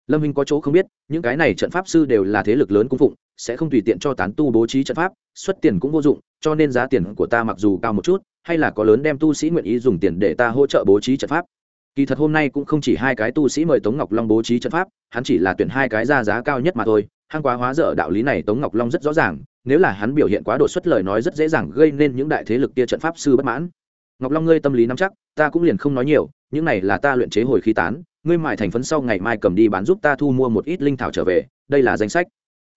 Lâm minh có chỗ không biết, những cái này trận pháp sư đều là thế lực lớn cung phụng, sẽ không tùy tiện cho tán tu bố trí trận pháp, xuất tiền cũng vô dụng, cho nên giá tiền của ta mặc dù cao một chút, hay là có lớn đem tu sĩ nguyện ý dùng tiền để ta hỗ trợ bố trí trận pháp. Kỳ thật hôm nay cũng không chỉ hai cái tu sĩ mời tống ngọc long bố trí trận pháp, hắn chỉ là tuyển hai cái ra giá cao nhất mà thôi, hăng quá hóa dở đạo lý này tống ngọc long rất rõ ràng, nếu là hắn biểu hiện quá đột xuất lời nói rất dễ dàng gây nên những đại thế lực kia trận pháp sư bất mãn. Ngọc long ngươi tâm lý nắm chắc, ta cũng liền không nói nhiều, những này là ta luyện chế hồi khí tán ngươi mài thành phấn sau ngày mai cầm đi bán giúp ta thu mua một ít linh thảo trở về, đây là danh sách.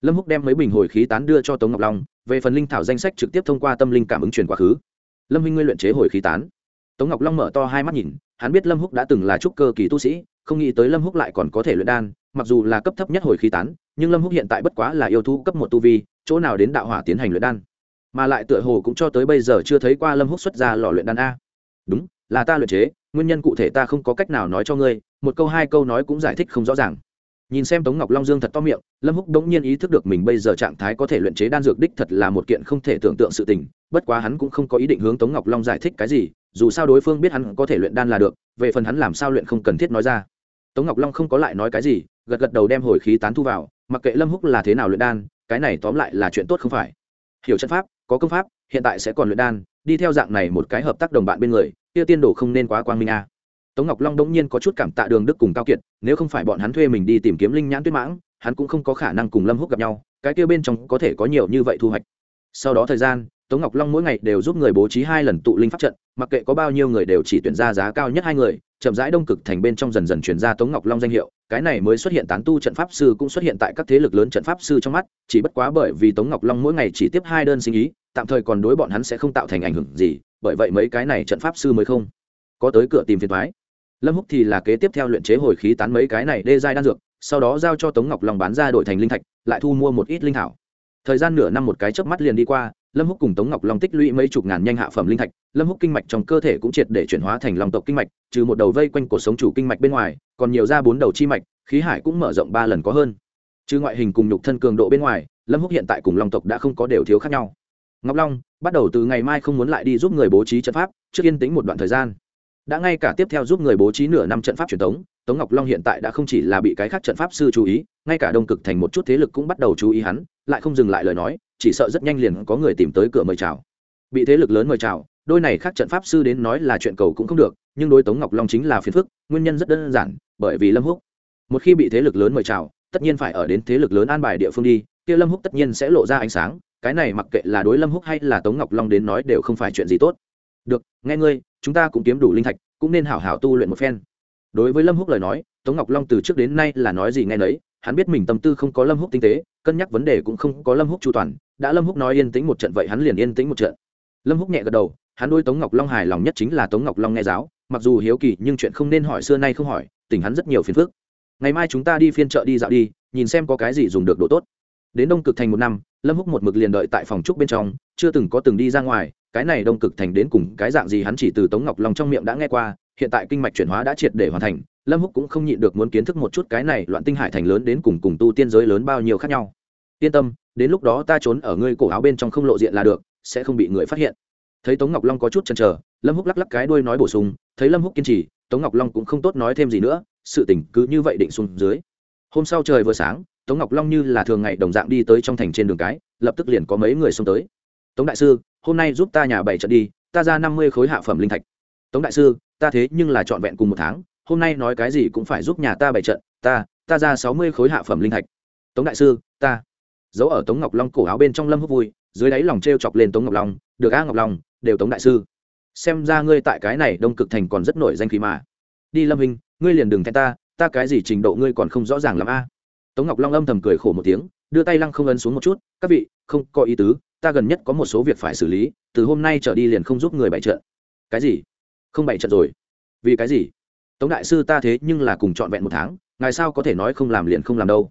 Lâm húc đem mấy bình hồi khí tán đưa cho tống ngọc long, về phần linh thảo danh sách trực tiếp thông qua tâm linh cảm ứng truyền quá khứ. Lâm huynh ngươi luyện chế hồi khí tán. Tống ngọc long mở to hai mắt nhìn, hắn biết lâm húc đã từng là trúc cơ kỳ tu sĩ, không nghĩ tới lâm húc lại còn có thể luyện đan, mặc dù là cấp thấp nhất hồi khí tán, nhưng lâm húc hiện tại bất quá là yêu thú cấp một tu vi, chỗ nào đến đạo hỏa tiến hành luyện đan. Mà lại tựa hồ cũng cho tới bây giờ chưa thấy qua lâm húc xuất ra lò luyện đan a. Đúng, là ta luyện chế nguyên nhân cụ thể ta không có cách nào nói cho ngươi, một câu hai câu nói cũng giải thích không rõ ràng. Nhìn xem tống ngọc long dương thật to miệng, lâm húc đống nhiên ý thức được mình bây giờ trạng thái có thể luyện chế đan dược đích thật là một kiện không thể tưởng tượng sự tình, bất quá hắn cũng không có ý định hướng tống ngọc long giải thích cái gì, dù sao đối phương biết hắn có thể luyện đan là được, về phần hắn làm sao luyện không cần thiết nói ra. Tống ngọc long không có lại nói cái gì, gật gật đầu đem hồi khí tán thu vào, mặc kệ lâm húc là thế nào luyện đan, cái này tóm lại là chuyện tốt không phải. Hiểu chân pháp, có công pháp, hiện tại sẽ còn luyện đan đi theo dạng này một cái hợp tác đồng bạn bên người, kia tiên đồ không nên quá quang minh a. Tống ngọc long đống nhiên có chút cảm tạ đường đức cùng cao kiệt, nếu không phải bọn hắn thuê mình đi tìm kiếm linh nhãn tuyết mãng, hắn cũng không có khả năng cùng lâm húc gặp nhau, cái kia bên trong có thể có nhiều như vậy thu hoạch sau đó thời gian, tống ngọc long mỗi ngày đều giúp người bố trí hai lần tụ linh pháp trận, mặc kệ có bao nhiêu người đều chỉ tuyển ra giá cao nhất hai người, chậm rãi đông cực thành bên trong dần dần chuyển ra tống ngọc long danh hiệu. Cái này mới xuất hiện tán tu trận pháp sư cũng xuất hiện tại các thế lực lớn trận pháp sư trong mắt, chỉ bất quá bởi vì tống ngọc long mỗi ngày chỉ tiếp hai đơn sinh ý, tạm thời còn đối bọn hắn sẽ không tạo thành ảnh hưởng gì, bởi vậy mấy cái này trận pháp sư mới không có tới cửa tìm phiền thoái lâm húc thì là kế tiếp theo luyện chế hồi khí tán mấy cái này đê giai đan dược, sau đó giao cho tống ngọc long bán ra đổi thành linh thạch, lại thu mua một ít linh thảo thời gian nửa năm một cái chớp mắt liền đi qua, lâm húc cùng tống ngọc long tích lũy mấy chục ngàn nhanh hạ phẩm linh thạch. Lâm húc kinh mạch trong cơ thể cũng triệt để chuyển hóa thành lòng tộc kinh mạch, trừ một đầu vây quanh cuộc sống chủ kinh mạch bên ngoài, còn nhiều ra bốn đầu chi mạch, khí hải cũng mở rộng ba lần có hơn. Trừ ngoại hình cùng nhục thân cường độ bên ngoài, lâm húc hiện tại cùng long tộc đã không có đều thiếu khác nhau. Ngọc long, bắt đầu từ ngày mai không muốn lại đi giúp người bố trí trận pháp, trước yên tĩnh một đoạn thời gian. Đã ngay cả tiếp theo giúp người bố trí nửa năm trận pháp truyền thống, tống ngọc long hiện tại đã không chỉ là bị cái khác trận pháp sư chú ý, ngay cả đông cực thành một chút thế lực cũng bắt đầu chú ý hắn lại không dừng lại lời nói, chỉ sợ rất nhanh liền có người tìm tới cửa mời chào. Bị thế lực lớn mời chào, đôi này khác trận pháp sư đến nói là chuyện cầu cũng không được, nhưng đối tống ngọc long chính là phiền phức, nguyên nhân rất đơn giản, bởi vì lâm húc. Một khi bị thế lực lớn mời chào, tất nhiên phải ở đến thế lực lớn an bài địa phương đi, kia lâm húc tất nhiên sẽ lộ ra ánh sáng, cái này mặc kệ là đối lâm húc hay là tống ngọc long đến nói đều không phải chuyện gì tốt. Được, nghe ngươi, chúng ta cũng kiếm đủ linh thạch, cũng nên hảo hảo tu luyện một phen. Đối với lâm húc lời nói, tống ngọc long từ trước đến nay là nói gì nghe nấy, hắn biết mình tâm tư không có lâm húc tinh tế cân nhắc vấn đề cũng không có lâm húc chu toàn, đã lâm húc nói yên tĩnh một trận vậy hắn liền yên tĩnh một trận. Lâm húc nhẹ gật đầu, hắn đôi tống ngọc long hài lòng nhất chính là tống ngọc long nghe giáo, mặc dù hiếu kỳ nhưng chuyện không nên hỏi xưa nay không hỏi, tỉnh hắn rất nhiều phiền phức. Ngày mai chúng ta đi phiên chợ đi dạo đi, nhìn xem có cái gì dùng được đồ tốt. Đến đông cực thành một năm, lâm húc một mực liền đợi tại phòng trúc bên trong, chưa từng có từng đi ra ngoài, cái này đông cực thành đến cùng cái dạng gì hắn chỉ từ tống ngọc long trong miệng đã nghe qua hiện tại kinh mạch chuyển hóa đã triệt để hoàn thành, lâm húc cũng không nhịn được muốn kiến thức một chút cái này loạn tinh hải thành lớn đến cùng cùng tu tiên giới lớn bao nhiêu khác nhau. Yên tâm, đến lúc đó ta trốn ở ngươi cổ áo bên trong không lộ diện là được, sẽ không bị người phát hiện. Thấy tống ngọc long có chút chần chờ, lâm húc lắc lắc cái đuôi nói bổ sung, thấy lâm húc kiên trì, tống ngọc long cũng không tốt nói thêm gì nữa, sự tình cứ như vậy định xuống dưới. Hôm sau trời vừa sáng, tống ngọc long như là thường ngày đồng dạng đi tới trong thành trên đường cái, lập tức liền có mấy người xông tới. Tống đại sư, hôm nay giúp ta nhà bảy trận đi, ta ra năm mươi khối hạ phẩm linh thạch tống đại sư, ta thế nhưng là trọn vẹn cùng một tháng, hôm nay nói cái gì cũng phải giúp nhà ta bảy trận, ta ta ra sáu mươi khối hạ phẩm linh thạch. Tống đại sư, ta. Giấu ở tống ngọc long cổ áo bên trong lâm húc vui, dưới đáy lòng t r e o chọc lên tống ngọc long, được a ngọc long, đều tống đại sư. Xem ra ngươi tại cái này đông cực thành còn rất nổi danh khí mà. Đi lâm hình, ngươi liền đừng thay ta ta cái gì trình độ ngươi còn không rõ ràng làm a. Tống ngọc long âm thầm cười khổ một tiếng, đưa tay lăng không ấn xuống một chút, các vị, không có ý tứ, ta gần nhất có một số việc phải xử lý, từ hôm nay trở đi liền không giúp người bày trận. Cái gì? Không bảy trận rồi. Vì cái gì? Tống đại sư ta thế nhưng là cùng trọn vẹn một tháng, ngài sao có thể nói không làm liền không làm đâu?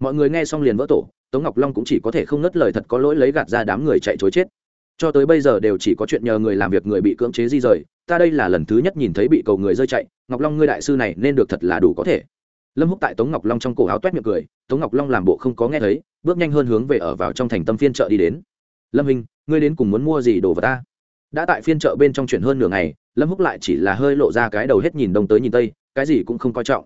Mọi người nghe xong liền vỡ tổ, tống ngọc long cũng chỉ có thể không ngất lời thật có lỗi lấy gạt ra đám người chạy chối chết. Cho tới bây giờ đều chỉ có chuyện nhờ người làm việc người bị cưỡng chế di rời, ta đây là lần thứ nhất nhìn thấy bị cầu người rơi chạy, ngọc long ngươi đại sư này nên được thật là đủ có thể. Lâm húc tại tống ngọc long trong cổ áo toét miệng cười, tống ngọc long làm bộ không có nghe thấy, bước nhanh hơn hướng về ở vào trong thành tâm phiên chợ đi đến. Lâm hình, ngươi đến cùng muốn mua gì đồ vào ta? Đã tại phiên chợ bên trong chuyển hơn nửa ngày, lâm húc lại chỉ là hơi lộ ra cái đầu hết nhìn đông tới nhìn tây, cái gì cũng không coi trọng.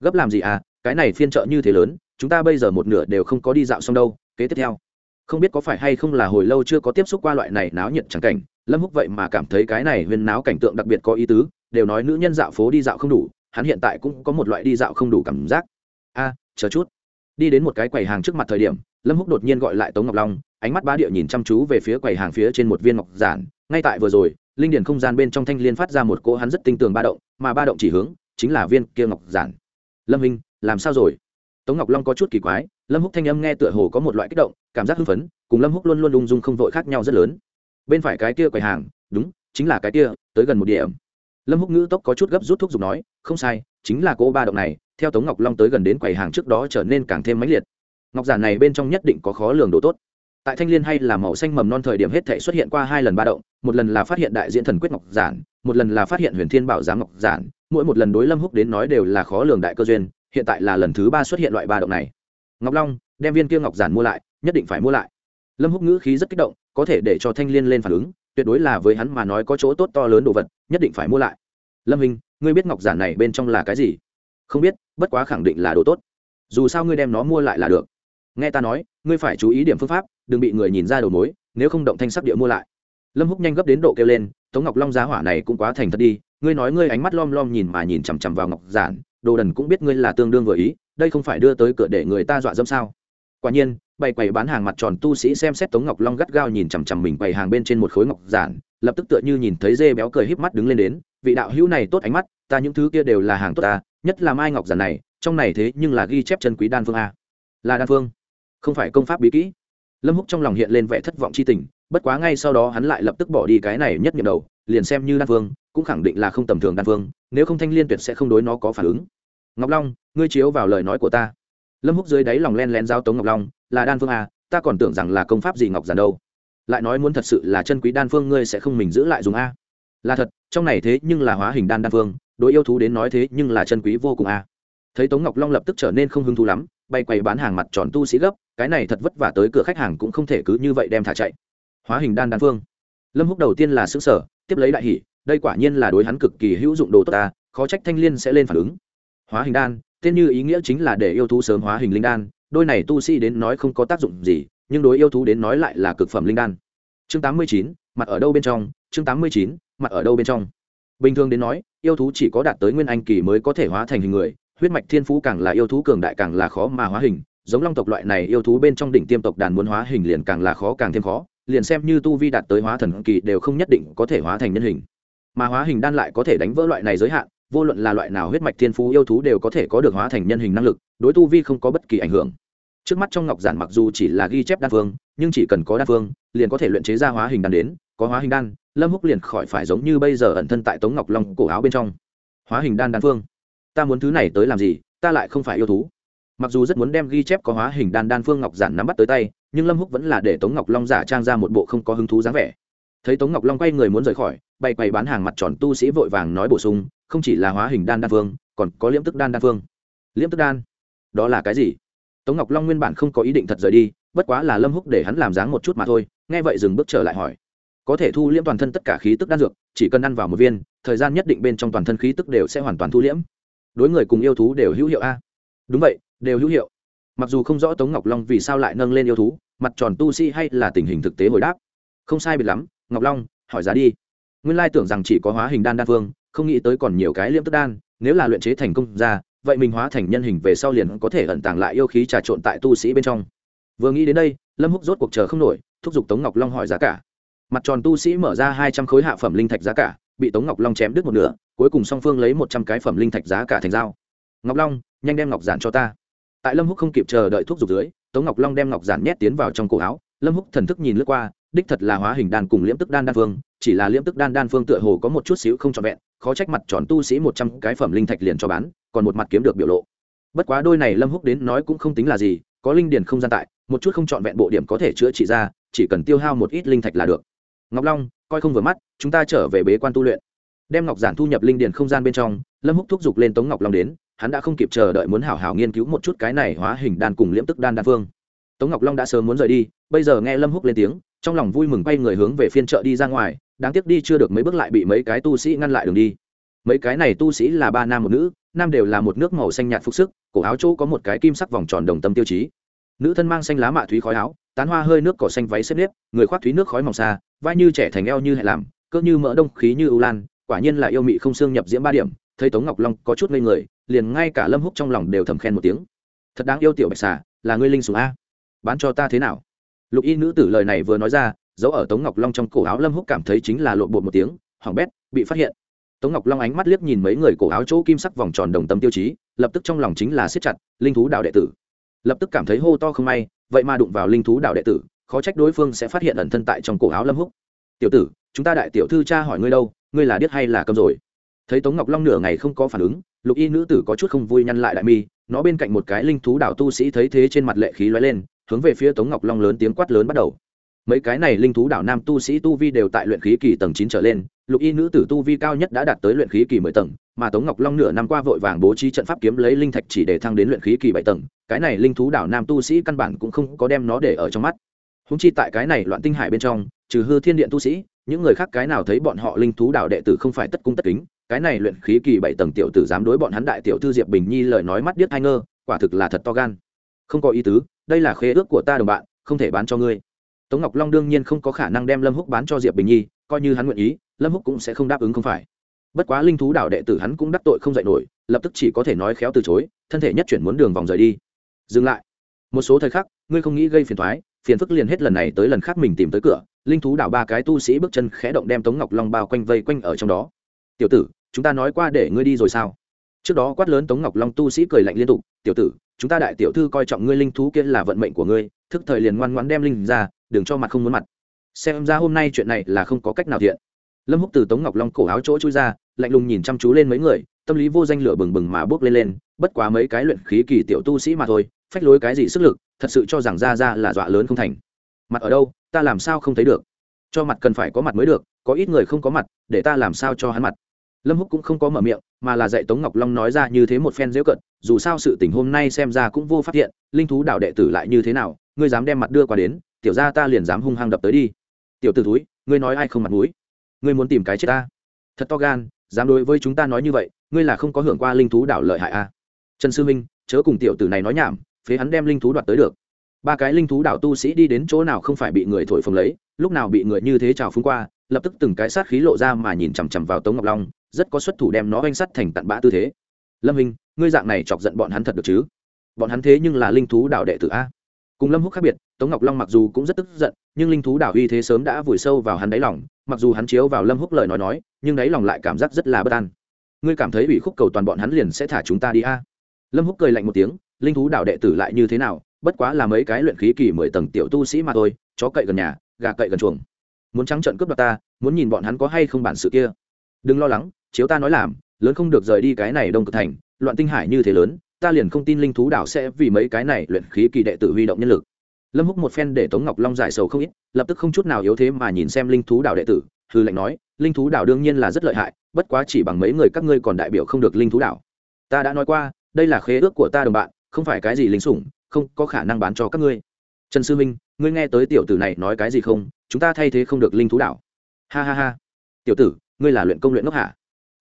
Gấp làm gì à cái này phiên chợ như thế lớn, chúng ta bây giờ một nửa đều không có đi dạo xong đâu, kế tiếp theo. Không biết có phải hay không là hồi lâu chưa có tiếp xúc qua loại này náo nhiệt chẳng cảnh, lâm húc vậy mà cảm thấy cái này huyên náo cảnh tượng đặc biệt có ý tứ, đều nói nữ nhân dạo phố đi dạo không đủ, hắn hiện tại cũng có một loại đi dạo không đủ cảm giác. A à, chờ chút. Đi đến một cái quầy hàng trước mặt thời điểm, lâm húc đột nhiên gọi lại tống ngọc long, ánh mắt bá địa nhìn chăm chú về phía quầy hàng phía trên một viên ngọc giản ngay tại vừa rồi, linh điền không gian bên trong thanh liên phát ra một cỗ hắn rất tinh tường ba động, mà ba động chỉ hướng chính là viên kia ngọc giản. Lâm hình làm sao rồi? Tống ngọc long có chút kỳ quái, lâm húc thanh âm nghe tựa hồ có một loại kích động, cảm giác hưng phấn, cùng lâm húc luôn luôn ung dung không vội khác nhau rất lớn. Bên phải cái kia quầy hàng, đúng, chính là cái kia, tới gần một điểm. Lâm húc ngữ tốc có chút gấp rút thuốc giục nói, không sai, chính là cỗ ba động này, theo tống ngọc long tới gần đến quầy hàng trước đó trở nên càng thêm mãnh liệt. Ngọc giản này bên trong nhất định có khó lường độ tốt tại thanh l i ê n hay là màu xanh mầm non thời điểm hết thể xuất hiện qua hai lần ba động, một lần là phát hiện đại diễn thần quyết ngọc giản, một lần là phát hiện huyền thiên bảo giám ngọc giản, mỗi một lần đối lâm húc đến nói đều là khó lường đại cơ duyên, hiện tại là lần thứ ba xuất hiện loại ba động này. Ngọc long, đem viên kia ngọc giản mua lại, nhất định phải mua lại. Lâm húc ngữ khí rất kích động, có thể để cho thanh liên lên phản ứng, tuyệt đối là với hắn mà nói có chỗ tốt to lớn đồ vật, nhất định phải mua lại. Lâm hình ngươi biết ngọc giản này bên trong là cái gì? Không biết, bất quá khẳng định là đồ tốt. Dù sao ngươi đem nó mua lại là được nghe ta nói, ngươi phải chú ý điểm phương pháp, đừng bị người nhìn ra đầu mối, nếu không động thanh sắc địa mua lại. Lâm húc nhanh gấp đến độ kêu lên, tống ngọc long giá hỏa này cũng quá thành thật đi, ngươi nói ngươi ánh mắt lom lom nhìn mà nhìn chằm chằm vào ngọc giản, đồ đần cũng biết ngươi là tương đương vừa ý, đây không phải đưa tới cửa để người ta dọa dẫm sao? Quả nhiên, bày quầy bán hàng mặt tròn tu sĩ xem xét tống ngọc long gắt gao nhìn chằm chằm mình bày hàng bên trên một khối ngọc giản, lập tức tựa như nhìn thấy dê béo cười híp mắt đứng lên đến, vị đạo hữu này tốt ánh mắt, ta những thứ kia đều là hàng tốt ta, nhất là mai ngọc giản này, trong này thế nhưng là ghi chép chân quý đan phương a. Là đan phương? Không phải công pháp bí kỹ. Lâm húc trong lòng hiện lên vẻ thất vọng chi tình, bất quá ngay sau đó hắn lại lập tức bỏ đi cái này nhất nhiệm đầu, liền xem như đan phương cũng khẳng định là không tầm thường đan phương nếu không thanh liên tuyệt sẽ không đối nó có phản ứng. Ngọc long, ngươi chiếu vào lời nói của ta. Lâm húc dưới đáy lòng len len giao tống ngọc long, là đan phương à ta còn tưởng rằng là công pháp gì ngọc giản đâu. Lại nói muốn thật sự là chân quý đan phương ngươi sẽ không mình giữ lại dùng a. Là thật, trong này thế nhưng là hóa hình đan đan phương đối yêu thú đến nói thế nhưng là chân quý vô cùng a. Thấy tống ngọc long lập tức trở nên không hứng thú lắm, bay quầy bán hàng mặt tròn tu sĩ gấp cái này thật vất vả tới cửa khách hàng cũng không thể cứ như vậy đem thả chạy. Hóa hình đan đan phương. Lâm húc đầu tiên là xứ sở tiếp lấy đại hỷ đây quả nhiên là đối hắn cực kỳ hữu dụng đồ tốt ta, khó trách thanh liên sẽ lên phản ứng. Hóa hình đan, tên như ý nghĩa chính là để yêu thú sớm hóa hình linh đan, đôi này tu sĩ đến nói không có tác dụng gì, nhưng đối yêu thú đến nói lại là cực phẩm linh đan. Chương tám mươi chín, mặt ở đâu bên trong, chương tám mươi chín, mặt ở đâu bên trong. Bình thường đến nói, yêu thú chỉ có đạt tới nguyên anh kỳ mới có thể hóa thành hình người, huyết mạch thiên phú càng là yêu thú cường đại càng là khó mà hóa hình giống long tộc loại này yêu thú bên trong đỉnh tiêm tộc đàn muốn hóa hình liền càng là khó càng thêm khó, liền xem như tu vi đạt tới hóa thần kỳ đều không nhất định có thể hóa thành nhân hình. Mà hóa hình đan lại có thể đánh vỡ loại này giới hạn, vô luận là loại nào huyết mạch thiên phú yêu thú đều có thể có được hóa thành nhân hình năng lực, đối tu vi không có bất kỳ ảnh hưởng. Trước mắt trong ngọc giản mặc dù chỉ là ghi chép đan phương, nhưng chỉ cần có đan phương, liền có thể luyện chế ra hóa hình đan đến, có hóa hình đan, lâm húc liền khỏi phải giống như bây giờ ẩn thân tại tống ngọc long cổ áo bên trong. Hóa hình đan đan phương? Ta muốn thứ này tới làm gì? Ta lại không phải yêu thú mặc dù rất muốn đem ghi chép có hóa hình đan đan phương ngọc giản nắm bắt tới tay, nhưng lâm húc vẫn là để tống ngọc long giả trang ra một bộ không có hứng thú dáng vẻ. Thấy tống ngọc long quay người muốn rời khỏi, bay quay bán hàng mặt tròn tu sĩ vội vàng nói bổ sung, không chỉ là hóa hình đan đan phương, còn có liễm tức đan đan phương. Liễm tức đan? Đó là cái gì? Tống ngọc long nguyên bản không có ý định thật rời đi, bất quá là lâm húc để hắn làm dáng một chút mà thôi, nghe vậy dừng bước trở lại hỏi. Có thể thu liễm toàn thân tất cả khí tức đan dược, chỉ cần ăn vào một viên, thời gian nhất định bên trong toàn thân khí tức đều sẽ hoàn toàn thu liễm. Đối người cùng yêu thú đều hữu hiệu a. Đúng vậy đều hữu hiệu. Mặc dù không rõ tống ngọc long vì sao lại nâng lên yêu thú, mặt tròn tu sĩ hay là tình hình thực tế hồi đáp. Không sai biệt lắm, ngọc long, hỏi giá đi. Nguyên lai tưởng rằng chỉ có hóa hình đan đa phương, không nghĩ tới còn nhiều cái liễm tức đan, nếu là luyện chế thành công ra, vậy mình hóa thành nhân hình về sau liền có thể ẩn tàng lại yêu khí trà trộn tại tu sĩ bên trong. Vừa nghĩ đến đây, lâm húc rốt cuộc chờ không nổi, thúc giục tống ngọc long hỏi giá cả. Mặt tròn tu sĩ mở ra hai trăm khối hạ phẩm linh thạch giá cả, bị tống ngọc long chém đứt một nửa, cuối cùng song phương lấy một trăm cái phẩm linh thạch giá cả thành dao ngọc long, nhanh đem ngọc giản cho ta tại lâm húc không kịp chờ đợi thuốc dục dưới, tống ngọc long đem ngọc giản nhét tiến vào trong cổ áo. Lâm húc thần thức nhìn lướt qua, đích thật là hóa hình đan cùng liễm tức đan đan phương chỉ là liễm tức đan đan phương tựa hồ có một chút xíu không trọn vẹn, khó trách mặt tròn tu sĩ một trăm cái phẩm linh thạch liền cho bán, còn một mặt kiếm được biểu lộ. Bất quá đôi này lâm húc đến nói cũng không tính là gì, có linh điền không gian tại, một chút không trọn vẹn bộ điểm có thể chữa trị ra, chỉ cần tiêu hao một ít linh thạch là được. Ngọc long, coi không vừa mắt, chúng ta trở về bế quan tu luyện. Đem ngọc giản thu nhập linh điền không gian bên trong, lâm húc thúc giục lên tống ngọc long đến hắn đã không kịp chờ đợi muốn hảo hảo nghiên cứu một chút cái này hóa hình đan cùng liễm tức đan đan phương. Tống ngọc long đã sớm muốn rời đi, bây giờ nghe lâm húc lên tiếng, trong lòng vui mừng quay người hướng về phiên chợ đi ra ngoài, đáng tiếc đi chưa được mấy bước lại bị mấy cái tu sĩ ngăn lại đường đi. Mấy cái này tu sĩ là ba nam một nữ, nam đều là một nước màu xanh nhạt phục sức, cổ áo chỗ có một cái kim sắc vòng tròn đồng tâm tiêu chí. Nữ thân mang xanh lá mạ thúy khói áo, tán hoa hơi nước cỏ xanh váy xếp nếp, người khoác thúy nước khói mỏng xa, vai như trẻ thành eo như hẹ làm, cơ như mỡ đông khí như ưu lan, quả nhiên là yêu mị không xương nhập diễm ba điểm thấy tống ngọc long có chút ngây người, liền ngay cả lâm húc trong lòng đều thầm khen một tiếng. Thật đáng yêu tiểu bạch xà, là ngươi linh sùng a. Bán cho ta thế nào? Lục y nữ tử lời này vừa nói ra, giấu ở tống ngọc long trong cổ áo lâm húc cảm thấy chính là lộn bột một tiếng hỏng bét, bị phát hiện. Tống ngọc long ánh mắt liếc nhìn mấy người cổ áo chỗ kim sắc vòng tròn đồng tâm tiêu chí, lập tức trong lòng chính là siết chặt, linh thú đạo đệ tử. Lập tức cảm thấy hô to không may, vậy mà đụng vào linh thú đạo đệ tử, khó trách đối phương sẽ phát hiện ẩn thân tại trong cổ áo lâm húc. Tiểu tử, chúng ta đại tiểu thư cha hỏi ngươi đâu, ngươi là điếc hay là câm rồi? Thấy tống ngọc long nửa ngày không có phản ứng, lục y nữ tử có chút không vui nhăn lại đại mi, nó bên cạnh một cái linh thú đảo tu sĩ thấy thế trên mặt lệ khí lóe lên, hướng về phía tống ngọc long lớn tiếng quát lớn bắt đầu. Mấy cái này linh thú đảo nam tu sĩ tu vi đều tại luyện khí kỳ tầng chín trở lên, lục y nữ tử tu vi cao nhất đã đạt tới luyện khí kỳ mười tầng, mà tống ngọc long nửa năm qua vội vàng bố trí trận pháp kiếm lấy linh thạch chỉ để thăng đến luyện khí kỳ bảy tầng, cái này linh thú đảo nam tu sĩ căn bản cũng không có đem nó để ở trong mắt. Húng chi tại cái này loạn tinh hải bên trong, trừ hư thiên điện tu sĩ, những người khác cái nào thấy bọn họ linh thú đảo đệ tử không phải tất cung tất kính cái này luyện khí kỳ bảy tầng tiểu tử dám đối bọn hắn đại tiểu thư diệp bình nhi lời nói mắt điếc hai ngơ, quả thực là thật to gan. Không có ý tứ, đây là khế ước của ta đồng bạn, không thể bán cho ngươi. Tống ngọc long đương nhiên không có khả năng đem lâm húc bán cho diệp bình nhi, coi như hắn nguyện ý, lâm húc cũng sẽ không đáp ứng không phải. Bất quá linh thú đảo đệ tử hắn cũng đắc tội không dạy nổi, lập tức chỉ có thể nói khéo từ chối, thân thể nhất chuyển muốn đường vòng rời đi. Dừng lại. Một số thời khắc, ngươi không nghĩ gây phiền thoái phiền phức liền hết lần này tới lần khác mình tìm tới cửa, linh thú đảo ba cái tu sĩ bước chân khẽ động đem tống ngọc long bao quanh vây quanh ở trong đó. Tiểu tử chúng ta nói qua để ngươi đi rồi sao? Trước đó quát lớn tống ngọc long tu sĩ cười lạnh liên tục, tiểu tử, chúng ta đại tiểu thư coi trọng ngươi linh thú kia là vận mệnh của ngươi, thức thời liền ngoan ngoãn đem linh ra, đừng cho mặt không muốn mặt. Xem ra hôm nay chuyện này là không có cách nào thiện. Lâm húc từ tống ngọc long cổ áo chỗ chui ra, lạnh lùng nhìn chăm chú lên mấy người, tâm lý vô danh lửa bừng bừng mà bước lên lên, bất quá mấy cái luyện khí kỳ tiểu tu sĩ mà thôi, phách lối cái gì sức lực, thật sự cho rằng ra ra là dọa lớn không thành. Mặt ở đâu, ta làm sao không thấy được? Cho mặt cần phải có mặt mới được, có ít người không có mặt, để ta làm sao cho hắn mặt? Lâm húc cũng không có mở miệng, mà là dạy tống ngọc long nói ra như thế một phen dễ cận dù sao sự tình hôm nay xem ra cũng vô phát hiện linh thú đạo đệ tử lại như thế nào, ngươi dám đem mặt đưa qua đến, tiểu ra ta liền dám hung hăng đập tới đi. Tiểu t ử túi ngươi nói ai không mặt mũi? Ngươi muốn tìm cái chết ta? Thật to gan, dám đối với chúng ta nói như vậy, ngươi là không có hưởng qua linh thú đảo lợi hại a à? trần sư minh, chớ cùng tiểu tử này nói nhảm, phế hắn đem linh thú đoạt tới được. Ba cái linh thú đảo tu sĩ đi đến chỗ nào không phải bị người thổi phồng lấy, lúc nào bị người như thế trào phúng qua, lập tức từng cái sát khí lộ ra mà nhìn chằm chằm vào tống ngọc long rất có xuất thủ đem nó oanh sắt thành tận bã tư thế. Lâm hình ngươi dạng này chọc giận bọn hắn thật được chứ? Bọn hắn thế nhưng là linh thú đạo đệ tử a. Cùng lâm húc khác biệt, tống ngọc long mặc dù cũng rất tức giận, nhưng linh thú đạo uy thế sớm đã vùi sâu vào hắn đáy lòng, mặc dù hắn chiếu vào lâm húc lời nói nói, nhưng đáy lòng lại cảm giác rất là bất an. Ngươi cảm thấy bị khúc cầu toàn bọn hắn liền sẽ thả chúng ta đi a? Lâm húc cười lạnh một tiếng, linh thú đạo đệ tử lại như thế nào? Bất quá là mấy cái luyện khí kỳ mười tầng tiểu tu sĩ mà thôi, chó cậy gần nhà, gà cậy gần chuồng. Muốn trắng trợn cướp đoạt ta, muốn nhìn bọn hắn có hay không bản sự kia. Đừng lo lắng chiếu ta nói làm, lớn không được rời đi cái này đông cực thành, loạn tinh hải như thế lớn, ta liền không tin linh thú đảo sẽ vì mấy cái này luyện khí kỳ đệ tử huy động nhân lực. Lâm húc một phen để tống ngọc long giải sầu không ít, lập tức không chút nào yếu thế mà nhìn xem linh thú đảo đệ tử, hư lệnh nói, linh thú đảo đương nhiên là rất lợi hại, bất quá chỉ bằng mấy người các ngươi còn đại biểu không được linh thú đảo. Ta đã nói qua, đây là khế ước của ta đồng bạn, không phải cái gì linh sủng, không có khả năng bán cho các ngươi. Trần sư minh, ngươi nghe tới tiểu tử này nói cái gì không? Chúng ta thay thế không được linh thú đảo. Ha ha ha. Tiểu tử, ngươi là luyện công luyện ngốc hả?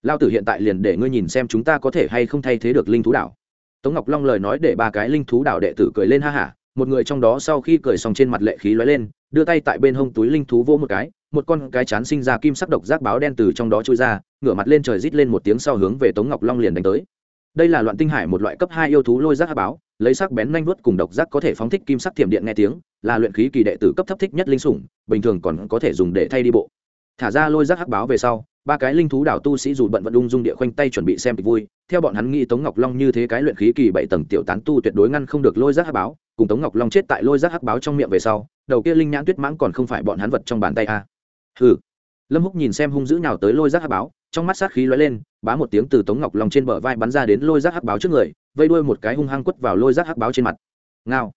Lao tử hiện tại liền để ngươi nhìn xem chúng ta có thể hay không thay thế được linh thú đảo. Tống ngọc long lời nói để ba cái linh thú đảo đệ tử cười lên ha hả, một người trong đó sau khi cười xong trên mặt lệ khí lóe lên, đưa tay tại bên hông túi linh thú vỗ một cái, một con cái chán sinh ra kim sắc độc giác báo đen từ trong đó trôi ra, ngửa mặt lên trời rít lên một tiếng sau hướng về tống ngọc long liền đánh tới. Đây là loạn tinh hải một loại cấp hai yêu thú lôi giác hạ báo, lấy sắc bén nhanh vuốt cùng độc giác có thể phóng thích kim sắc thiểm điện nghe tiếng, là luyện khí kỳ đệ tử cấp thấp thích nhất linh sủng, bình thường còn có thể dùng để thay đi bộ. Thả ra lôi giác hắc báo về sau ba cái linh thú đảo tu sĩ dù bận vận ung dung địa khoanh tay chuẩn bị xem kịch vui. Theo bọn hắn nghĩ tống ngọc long như thế cái luyện khí kỳ bảy tầng tiểu tán tu tuyệt đối ngăn không được lôi giác hắc báo, cùng tống ngọc long chết tại lôi giác hắc báo trong miệng về sau, đầu kia linh nhãn tuyết mãng còn không phải bọn hắn vật trong bàn tay a à. hừ. Lâm húc nhìn xem hung dữ nhào tới lôi giác hắc báo, trong mắt sát khí lóe lên, bá một tiếng từ tống ngọc long trên bờ vai bắn ra đến lôi giác hắc báo trước người, vây đuôi một cái hung hăng quất vào lôi giác hắc báo trên mặt. Ngao.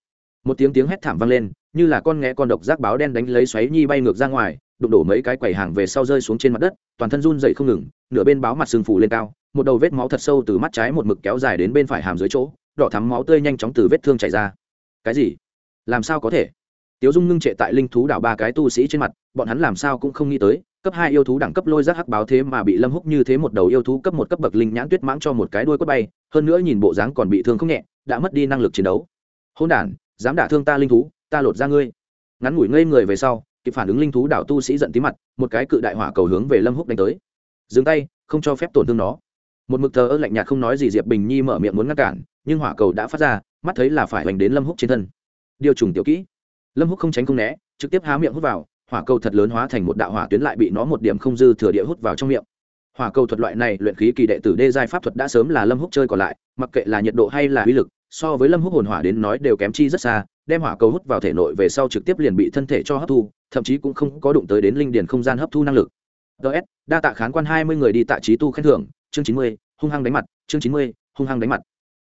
Một tiếng tiếng hét thảm vang lên, như là con nghe con độc giác báo đen đánh lấy xoáy nhi bay ngược ra ngoài đụng đổ mấy cái quầy hàng về sau rơi xuống trên mặt đất, toàn thân run dậy không ngừng, nửa bên báo mặt sưng phù lên cao, một đầu vết máu thật sâu từ mắt trái một mực kéo dài đến bên phải hàm dưới chỗ, đỏ thắm máu tươi nhanh chóng từ vết thương chảy ra. Cái gì? Làm sao có thể? Tiếu dung ngưng trệ tại linh thú đảo ba cái tu sĩ trên mặt, bọn hắn làm sao cũng không nghĩ tới, cấp hai yêu thú đẳng cấp lôi giác hắc báo thế mà bị lâm húc như thế một đầu yêu thú cấp một cấp bậc linh nhãn tuyết mãng cho một cái đuôi quất bay, hơn nữa nhìn bộ dáng còn bị thương không nhẹ, đã mất đi năng lực chiến đấu. Hôn đản, dám đả thương ta linh thú, ta lột ra ngươi. Ngắn ngủi ngây người về sau kịp phản ứng linh thú đảo tu sĩ giận tí mặt, một cái cự đại hỏa cầu hướng về lâm húc đánh tới. Dừng tay, không cho phép tổn thương nó. Một mực thờ ơ lạnh nhạt không nói gì diệp bình nhi mở miệng muốn ngăn cản, nhưng hỏa cầu đã phát ra, mắt thấy là phải hoành đến lâm húc trên thân. Điều trùng tiểu kỹ. Lâm húc không tránh không né, trực tiếp há miệng hút vào, hỏa cầu thật lớn hóa thành một đạo hỏa tuyến lại bị nó một điểm không dư thừa địa hút vào trong miệng. Hỏa cầu thuật loại này luyện khí kỳ đệ tử đê giai pháp thuật đã sớm là lâm húc chơi còn lại, mặc kệ là nhiệt độ hay là uy lực, so với lâm húc hồn hỏa đến nói đều kém chi rất xa, đem hỏa cầu hút vào thể nội về sau trực tiếp liền bị thân thể cho hấp thu thậm chí cũng không có đụng tới đến linh điền không gian hấp thu năng lực. Ts đa tạ khán quan hai mươi người đi tạ trí tu khen thưởng. Chương chín mươi, hung hăng đánh mặt, chương chín mươi, hung hăng đánh mặt.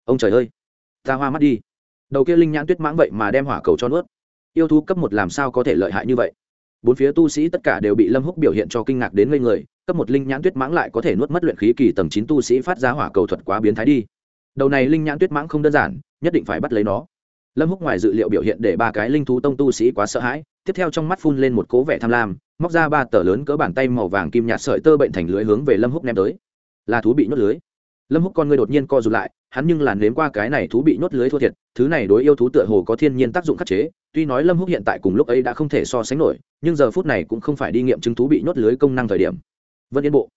Ông trời ơi, ta hoa mắt đi. Đầu kia linh nhãn tuyết mãng vậy mà đem hỏa cầu cho nuốt. Yêu thú cấp một làm sao có thể lợi hại như vậy? Bốn phía tu sĩ tất cả đều bị lâm húc biểu hiện cho kinh ngạc đến ngây người, cấp một linh nhãn tuyết mãng lại có thể nuốt mất luyện khí kỳ tầng chín tu sĩ phát ra hỏa cầu thuật quá biến thái đi. Đầu này linh nhãn tuyết mãng không đơn giản, nhất định phải bắt lấy nó lâm húc ngoài dự liệu biểu hiện để ba cái linh thú tông tu sĩ quá sợ hãi, tiếp theo trong mắt phun lên một cố vẻ tham lam, móc ra ba tờ lớn cỡ bàn tay màu vàng kim nhạt sợi tơ bệnh thành lưới hướng về lâm húc ném tới. Là thú bị nhốt lưới. Lâm húc con người đột nhiên co rụt lại, hắn nhưng làn nếm qua cái này thú bị nhốt lưới thua thiệt, thứ này đối yêu thú tựa hồ có thiên nhiên tác dụng khắc chế, tuy nói lâm húc hiện tại cùng lúc ấy đã không thể so sánh nổi, nhưng giờ phút này cũng không phải đi nghiệm chứng thú bị nhốt lưới công năng thời điểm. Vân yên bộ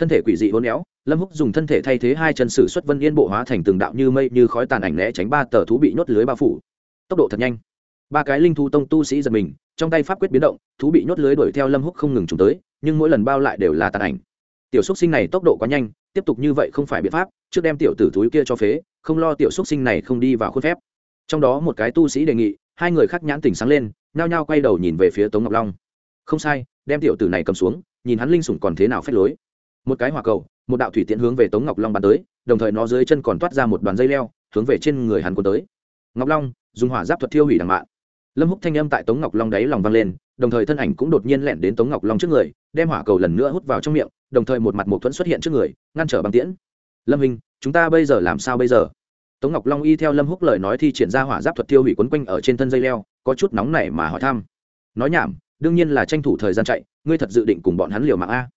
thân thể quỷ dị hôn éo, lâm húc dùng thân thể thay thế hai chân sử xuất vân yên bộ hóa thành từng đạo như mây như khói tàn ảnh né tránh ba tờ thú bị nhốt lưới bao phủ. Tốc độ thật nhanh. Ba cái linh thú tông tu sĩ giật mình, trong tay pháp quyết biến động, thú bị nhốt lưới đuổi theo lâm húc không ngừng trùng tới, nhưng mỗi lần bao lại đều là tàn ảnh. Tiểu xúc sinh này tốc độ quá nhanh, tiếp tục như vậy không phải biện pháp, trước đem tiểu tử túi kia cho phế, không lo tiểu xúc sinh này không đi vào khuôn phép. Trong đó một cái tu sĩ đề nghị, hai người khác nhãn tỉnh sáng lên, nhao nhao quay đầu nhìn về phía tống ngọc long. Không sai, đem tiểu tử này cầm xuống, nhìn hắn linh sủng còn thế nào phép lối một cái hỏa cầu, một đạo thủy tiễn hướng về tống ngọc long bắn tới, đồng thời nó dưới chân còn toát ra một đoàn dây leo, hướng về trên người hắn cuốn tới. Ngọc long, dùng hỏa giáp thuật thiêu hủy đằng mạn lâm húc thanh âm tại tống ngọc long đáy lòng vang lên, đồng thời thân ảnh cũng đột nhiên lẻn đến tống ngọc long trước người, đem hỏa cầu lần nữa hút vào trong miệng, đồng thời một mặt mộc thuẫn xuất hiện trước người, ngăn trở bằng tiễn. Lâm hình chúng ta bây giờ làm sao bây giờ? Tống ngọc long y theo lâm húc lời nói thi triển ra hỏa giáp thuật tiêu hủy quấn quanh ở trên thân dây leo, có chút nóng nảy mà hỏi thăm. Nói nhảm, đương nhiên là tranh thủ thời gian chạy, ngươi thật dự định cùng bọn hắn liều mạng a?